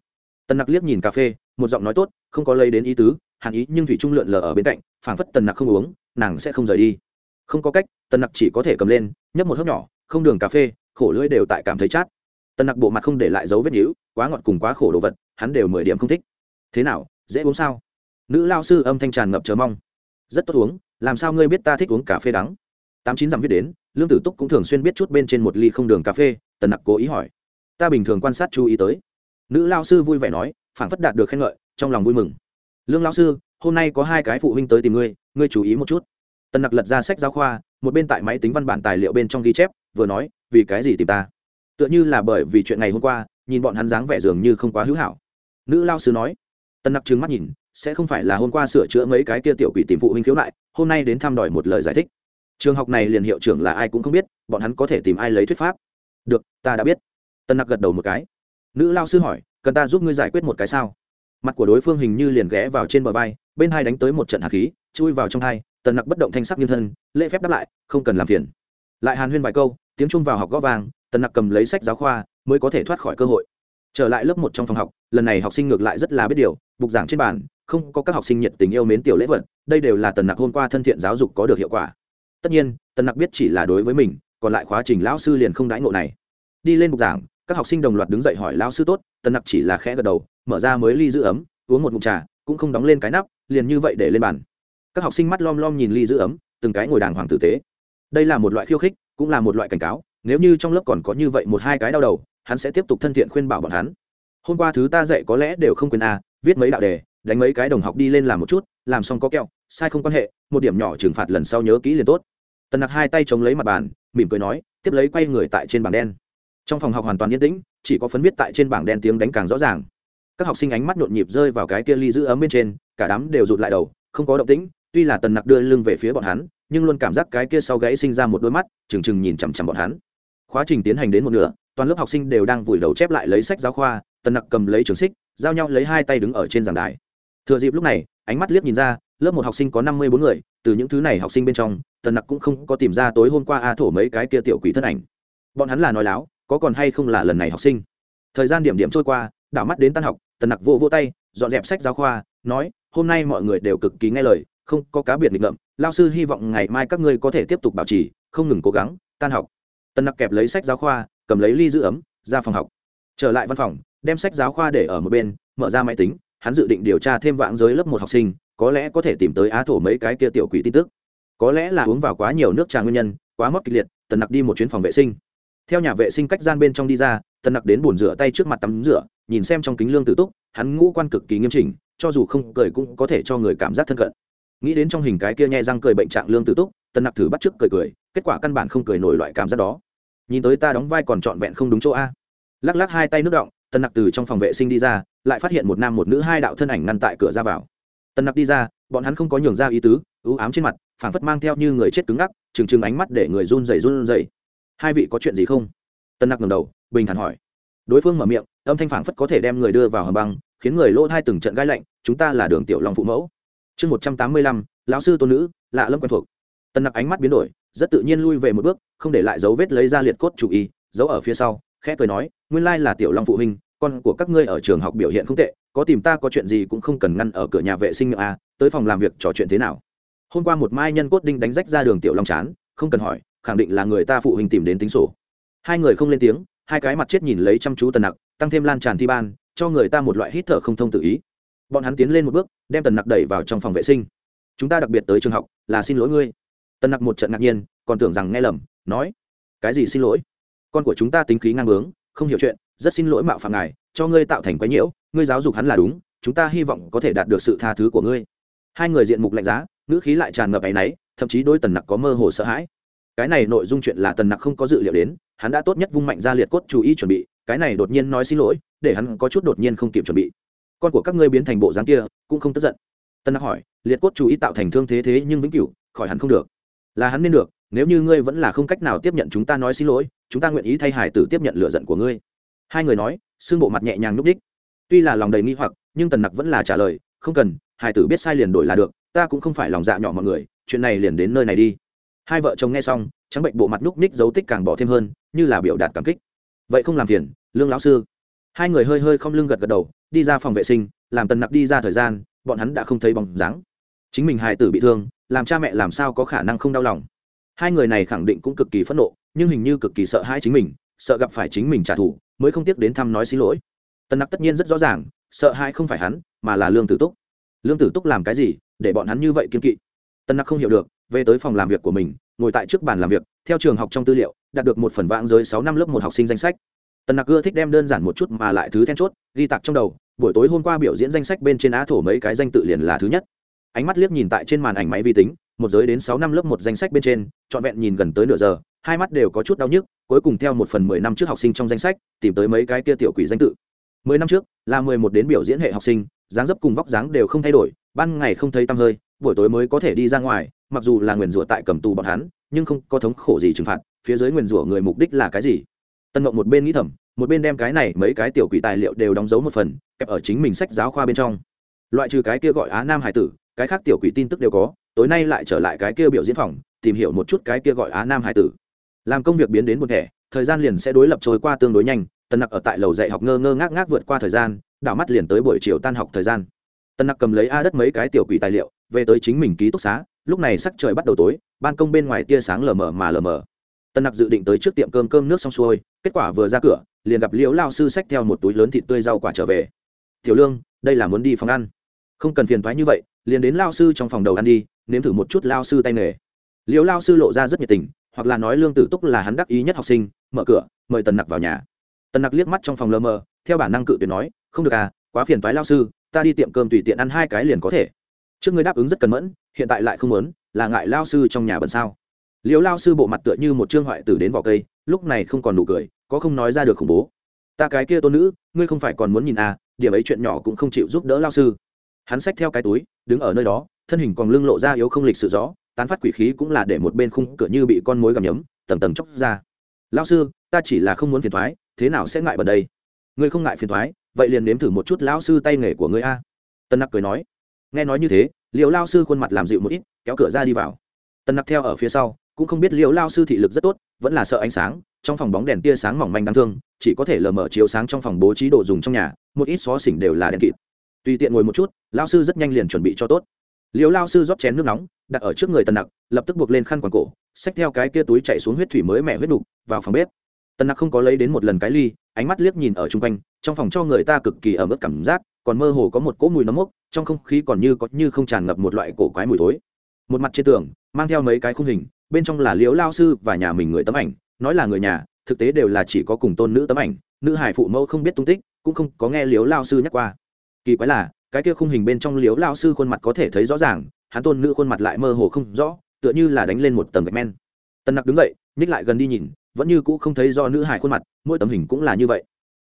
Speaker 1: Tần nặc liếc nhìn cà phê, một giọng nói tốt, không có lấy đến ý tứ, hàn ý, nhưng thủy trung lượn lờ ở bên cạnh, phảng phất tần nặc không uống, nàng sẽ không rời đi. Không có cách, tần nặc chỉ có thể cầm lên, nhấp một hớp nhỏ, không đường cà phê, khổ lưỡi đều tại cảm thấy chát. Tần nặc bộ mặt không để lại dấu vết nhữ quá ngọt cùng quá khổ đồ vật, hắn đều mười điểm không thích. Thế nào, dễ uống sao? Nữ lao sư âm thanh tràn ngập chờ mong. Rất tốt uống, làm sao ngươi biết ta thích uống cà phê đắng? Tám chín dặm viết đến lương tử túc cũng thường xuyên biết chút bên trên một ly không đường cà phê, tần nặc cố ý hỏi. Ta bình thường quan sát chú ý tới. Nữ lao sư vui vẻ nói phản phất đạt được khen ngợi, trong lòng vui mừng. Lương lao sư, hôm nay có hai cái phụ huynh tới tìm ngươi ngươi chú ý một chút. Tần nặc lật ra sách giáo khoa, một bên tại máy tính văn bản tài liệu bên trong ghi chép, vừa nói, vì cái gì tìm ta? Tựa như là bởi vì chuyện ngày hôm qua, nhìn bọn hắn dáng vẻ dường như không quá hữu hảo. Nữ lao sư nói. Tần nặc trừng mắt nhìn, sẽ không phải là hôm qua sửa chữa mấy cái kia tiểu quỷ tìm phụ huynh khiếu nại, hôm nay đến thăm đòi một lời giải thích trường học này liền hiệu trưởng là ai cũng không biết, bọn hắn có thể tìm ai lấy thuyết pháp. Được, ta đã biết. Tân nặc gật đầu một cái. Nữ lao sư hỏi, cần ta giúp ngươi giải quyết một cái sao? Mặt của đối phương hình như liền ghé vào trên bờ vai, bên hai đánh tới một trận hạt khí, chui vào trong hai tần nặc bất động thanh sắc như thân, lễ phép đáp lại, không cần làm phiền. Lại hàn huyên vài câu, tiếng trung vào học gõ vàng tần nặc cầm lấy sách giáo khoa, mới có thể thoát khỏi cơ hội. Trở lại lớp một trong phòng học, lần này học sinh ngược lại rất là biết điều, bục giảng trên bàn, không có các học sinh nhiệt tình yêu mến tiểu lễ vật, đây đều là tần nặc hôm qua thân thiện giáo dục có được hiệu quả tất nhiên, tần nặc biết chỉ là đối với mình, còn lại khóa trình lão sư liền không đãi ngộ này. Đi lên bục giảng, các học sinh đồng loạt đứng dậy hỏi lão sư tốt, tần nặc chỉ là khẽ gật đầu, mở ra mới ly giữ ấm, uống một mụn trà, cũng không đóng lên cái nắp, liền như vậy để lên bàn. Các học sinh mắt lom lom nhìn ly giữ ấm, từng cái ngồi đàng hoàng tử tế. Đây là một loại khiêu khích, cũng là một loại cảnh cáo, nếu như trong lớp còn có như vậy một hai cái đau đầu, hắn sẽ tiếp tục thân thiện khuyên bảo bọn hắn. Hôm qua thứ ta dạy có lẽ đều không quên a viết mấy đạo đề, đánh mấy cái đồng học đi lên làm một chút, làm xong có kẹo, sai không quan hệ một điểm nhỏ trừng phạt lần sau nhớ kỹ liền tốt. Tần nặc hai tay chống lấy mặt bàn, mỉm cười nói, tiếp lấy quay người tại trên bảng đen. Trong phòng học hoàn toàn yên tĩnh, chỉ có phấn viết tại trên bảng đen tiếng đánh càng rõ ràng. Các học sinh ánh mắt nhộn nhịp rơi vào cái kia ly giữ ấm bên trên, cả đám đều rụt lại đầu, không có động tĩnh, tuy là tần nặc đưa lưng về phía bọn hắn, nhưng luôn cảm giác cái kia sau gãy sinh ra một đôi mắt, trừng trừng nhìn chằm chằm bọn hắn. Quá trình tiến hành đến một nửa, toàn lớp học sinh đều đang vùi đầu chép lại lấy sách giáo khoa, tần nặc cầm lấy trường xích, giao nhau lấy hai tay đứng ở trên giảng đài thừa dịp lúc này, ánh mắt liếc nhìn ra, lớp một học sinh có năm mươi bốn người, từ những thứ này học sinh bên trong, tần nặc cũng không có tìm ra tối hôm qua a thổ mấy cái kia tiểu quỷ thân ảnh. Bọn hắn là nói láo, có còn hay không là lần này học sinh. Thời gian điểm điểm trôi qua, đảo mắt đến tan học, tần nặc vô vô tay, dọn dẹp sách giáo khoa, nói, hôm nay mọi người đều cực kỳ nghe lời, không có cá biệt nghịch ngợm lao sư hy vọng ngày mai các ngươi có thể tiếp tục bảo trì, không ngừng cố gắng, tan học. Tần nặc kẹp lấy sách giáo khoa, cầm lấy ly giữ ấm, ra phòng học. Trở lại văn phòng, đem sách giáo khoa để ở một bên, mở ra máy tính hắn dự định điều tra thêm vãng giới lớp một học sinh, có lẽ có thể tìm tới á thổ mấy cái kia tiểu quỷ tin tức. Có lẽ là uống vào quá nhiều nước trà nguyên nhân, quá mất kịch liệt, tần nặc đi một chuyến phòng vệ sinh. Theo nhà vệ sinh cách gian bên trong đi ra, tần nặc đến bồn rửa tay trước mặt tắm rửa, nhìn xem trong kính lương tử túc, hắn ngũ quan cực kỳ nghiêm chỉnh, cho dù không cười cũng có thể cho người cảm giác thân cận. Nghĩ đến trong hình cái kia nhẹ răng cười bệnh trạng lương tử túc, tần nặc thử bắt trước cười cười, kết quả căn bản không cười nổi loại cảm giác đó. Nhìn tới ta đóng vai còn trọn vẹn không đúng chỗ a. Lắc lắc hai tay nước động Tân nặc từ trong phòng vệ sinh đi ra, lại phát hiện một nam một nữ hai đạo thân ảnh ngăn tại cửa ra vào. Tân nặc đi ra, bọn hắn không có nhường ra ý tứ, ưu ám trên mặt, phảng phất mang theo như người chết cứng ngắc, trừng trừng ánh mắt để người run rẩy run rẩy. Hai vị có chuyện gì không? Tân nặc ngầm đầu, bình thản hỏi. Đối phương mở miệng, âm thanh phảng phất có thể đem người đưa vào hầm băng, khiến người lỗ hai từng trận gai lạnh, chúng ta là đường tiểu long phụ mẫu. Chương một trăm tám mươi lăm, lão sư tôn nữ, lạ lâm quen thuộc. Tân nặc ánh mắt biến đổi, rất tự nhiên lui về một bước, không để lại dấu vết lấy ra liệt cốt chủ ý, giấu ở phía sau khẽ cười nói, nguyên lai là tiểu long phụ huynh, con của các ngươi ở trường học biểu hiện không tệ, có tìm ta có chuyện gì cũng không cần ngăn ở cửa nhà vệ sinh miệng a à, tới phòng làm việc trò chuyện thế nào? Hôm qua một mai nhân cốt đinh đánh rách ra đường tiểu long chán, không cần hỏi, khẳng định là người ta phụ huynh tìm đến tính sổ. Hai người không lên tiếng, hai cái mặt chết nhìn lấy chăm chú tần nặc, tăng thêm lan tràn thi ban, cho người ta một loại hít thở không thông tự ý. Bọn hắn tiến lên một bước, đem tần nặc đẩy vào trong phòng vệ sinh. Chúng ta đặc biệt tới trường học, là xin lỗi ngươi. Tần nặc một trận ngạc nhiên, còn tưởng rằng nghe lầm, nói, cái gì xin lỗi? Con của chúng ta tính khí ngang bướng, không hiểu chuyện, rất xin lỗi mạo phạm ngài, cho ngươi tạo thành quái nhiễu, ngươi giáo dục hắn là đúng, chúng ta hy vọng có thể đạt được sự tha thứ của ngươi. Hai người diện mục lạnh giá, ngữ khí lại tràn ngập áy náy, thậm chí đôi tần nặc có mơ hồ sợ hãi. Cái này nội dung chuyện là tần nặc không có dự liệu đến, hắn đã tốt nhất vung mạnh ra liệt cốt chú ý chuẩn bị, cái này đột nhiên nói xin lỗi, để hắn có chút đột nhiên không kịp chuẩn bị. Con của các ngươi biến thành bộ dáng kia, cũng không tức giận. Tân nặc hỏi, liệt cốt chú ý tạo thành thương thế thế nhưng vĩnh cửu, khỏi hắn không được. Là hắn nên được, nếu như ngươi vẫn là không cách nào tiếp nhận chúng ta nói xin lỗi chúng ta nguyện ý thay hải tử tiếp nhận lựa giận của ngươi. Hai người nói, xương bộ mặt nhẹ nhàng núp đích tuy là lòng đầy nghi hoặc, nhưng tần nặc vẫn là trả lời, không cần, hải tử biết sai liền đổi là được, ta cũng không phải lòng dạ nhỏ mọi người, chuyện này liền đến nơi này đi. Hai vợ chồng nghe xong, trắng bệnh bộ mặt núp ních dấu tích càng bỏ thêm hơn, như là biểu đạt cảm kích. Vậy không làm phiền, lương lão sư. Hai người hơi hơi không lưng gật gật đầu, đi ra phòng vệ sinh, làm tần nặc đi ra thời gian, bọn hắn đã không thấy bóng dáng. Chính mình hài tử bị thương, làm cha mẹ làm sao có khả năng không đau lòng? Hai người này khẳng định cũng cực kỳ phẫn nộ, nhưng hình như cực kỳ sợ hãi chính mình, sợ gặp phải chính mình trả thù, mới không tiếc đến thăm nói xin lỗi. Tần nặc tất nhiên rất rõ ràng, sợ hãi không phải hắn, mà là lương tử túc. Lương tử túc làm cái gì, để bọn hắn như vậy kiên kỵ? Tần nặc không hiểu được, về tới phòng làm việc của mình, ngồi tại trước bàn làm việc, theo trường học trong tư liệu, đạt được một phần vãng giới sáu năm lớp một học sinh danh sách. Tần nặc ưa thích đem đơn giản một chút mà lại thứ then chốt, ghi tặc trong đầu, buổi tối hôm qua biểu diễn danh sách bên trên á thổ mấy cái danh tự liền là thứ nhất ánh mắt liếc nhìn tại trên màn ảnh máy vi tính, một giới đến sáu năm lớp một danh sách bên trên, trọn vẹn nhìn gần tới nửa giờ, hai mắt đều có chút đau nhức, cuối cùng theo một phần mười năm trước học sinh trong danh sách, tìm tới mấy cái kia tiểu quỷ danh tự. Mười năm trước, là mười một đến biểu diễn hệ học sinh, dáng dấp cùng vóc dáng đều không thay đổi, ban ngày không thấy tăm hơi, buổi tối mới có thể đi ra ngoài, mặc dù là nguyền rủa tại cầm tù bọn hắn, nhưng không có thống khổ gì trừng phạt, phía dưới nguyền rủa người mục đích là cái gì? Tân mộng một bên nghĩ thầm, một bên đem cái này mấy cái tiểu quỷ tài liệu đều đóng dấu một phần, kẹp ở chính mình sách giáo khoa bên trong. Loại trừ cái kia gọi á nam hải tử cái khác tiểu quỷ tin tức đều có, tối nay lại trở lại cái kia biểu diễn phòng, tìm hiểu một chút cái kia gọi á nam hải tử. Làm công việc biến đến một thẻ, thời gian liền sẽ đối lập trôi qua tương đối nhanh tần nặc ở tại lầu dạy học ngơ ngơ ngác ngác vượt qua thời gian, đảo mắt liền tới buổi chiều tan học thời gian. Tần nặc cầm lấy a đất mấy cái tiểu quỷ tài liệu, về tới chính mình ký túc xá, lúc này sắc trời bắt đầu tối, ban công bên ngoài tia sáng lờ mờ mà lờ mờ. Tần nặc dự định tới trước tiệm cơm cơm nước xong xuôi, kết quả vừa ra cửa, liền gặp liễu lao sư xách theo một túi lớn thịt tươi rau quả trở về. Tiểu lương, đây là muốn đi phòng ăn. Không cần phiền thoái như vậy liền đến lao sư trong phòng đầu ăn đi nếm thử một chút lao sư tay nghề. Liễu lao sư lộ ra rất nhiệt tình hoặc là nói lương tử túc là hắn đắc ý nhất học sinh mở cửa mời tần nặc vào nhà. Tần nặc liếc mắt trong phòng lơ mơ, theo bản năng cự tuyệt nói không được à quá phiền toái lao sư ta đi tiệm cơm tùy tiện ăn hai cái liền có thể. Trước ngươi đáp ứng rất cần mẫn hiện tại lại không muốn là ngại lao sư trong nhà bận sao? Liễu lao sư bộ mặt tựa như một trương hoại tử đến vỏ cây lúc này không còn nụ cười có không nói ra được khủng bố. Ta cái kia tôn nữ ngươi không phải còn muốn nhìn à điểm ấy chuyện nhỏ cũng không chịu giúp đỡ lao sư hắn xách theo cái túi, đứng ở nơi đó, thân hình còn lưng lộ ra yếu không lịch sự rõ, tán phát quỷ khí cũng là để một bên khung cửa như bị con mối gặm nhấm, tầng tầng chóc ra. Lao sư, ta chỉ là không muốn phiền thoái thế nào sẽ ngại bật đây? Ngươi không ngại phiền thoái vậy liền nếm thử một chút lão sư tay nghề của ngươi a. Tân nặc cười nói. Nghe nói như thế liệu lao sư khuôn mặt làm dịu một ít, kéo cửa ra đi vào. Tân nặc theo ở phía sau, cũng không biết liệu lao sư thị lực rất tốt, vẫn là sợ ánh sáng, trong phòng bóng đèn tia sáng mỏng manh đáng thương, chỉ có thể lờ mở chiếu sáng trong phòng bố trí đồ dùng trong nhà, một ít xó xỉnh đều là đèn kịt tùy tiện ngồi một chút lao sư rất nhanh liền chuẩn bị cho tốt. Liều lao sư rót chén nước nóng, đặt ở trước người tần nặc, lập tức buộc lên khăn quàng cổ, xách theo cái kia túi chạy xuống huyết thủy mới mẹ huyết đục vào phòng bếp. Tần nặc không có lấy đến một lần cái ly, ánh mắt liếc nhìn ở chung quanh, trong phòng cho người ta cực kỳ ẩm ướt cảm giác, còn mơ hồ có một cỗ mùi nấm mốc, trong không khí còn như có như không tràn ngập một loại cổ quái mùi thối. Một mặt trên tường, mang theo mấy cái khung hình, bên trong là liễu lao sư và nhà mình người tấm ảnh, nói là người nhà, thực tế đều là chỉ có cùng tôn nữ tấm ảnh, nữ hải phụ mẫu không biết tung tích, cũng không có nghe liễu lao sư nhắc qua kỳ quái là, cái kia khung hình bên trong liễu lao sư khuôn mặt có thể thấy rõ ràng, hắn tôn nữ khuôn mặt lại mơ hồ không rõ, tựa như là đánh lên một tầng gạch men. Tân nặc đứng dậy, nhích lại gần đi nhìn, vẫn như cũ không thấy do nữ hải khuôn mặt, mỗi tấm hình cũng là như vậy.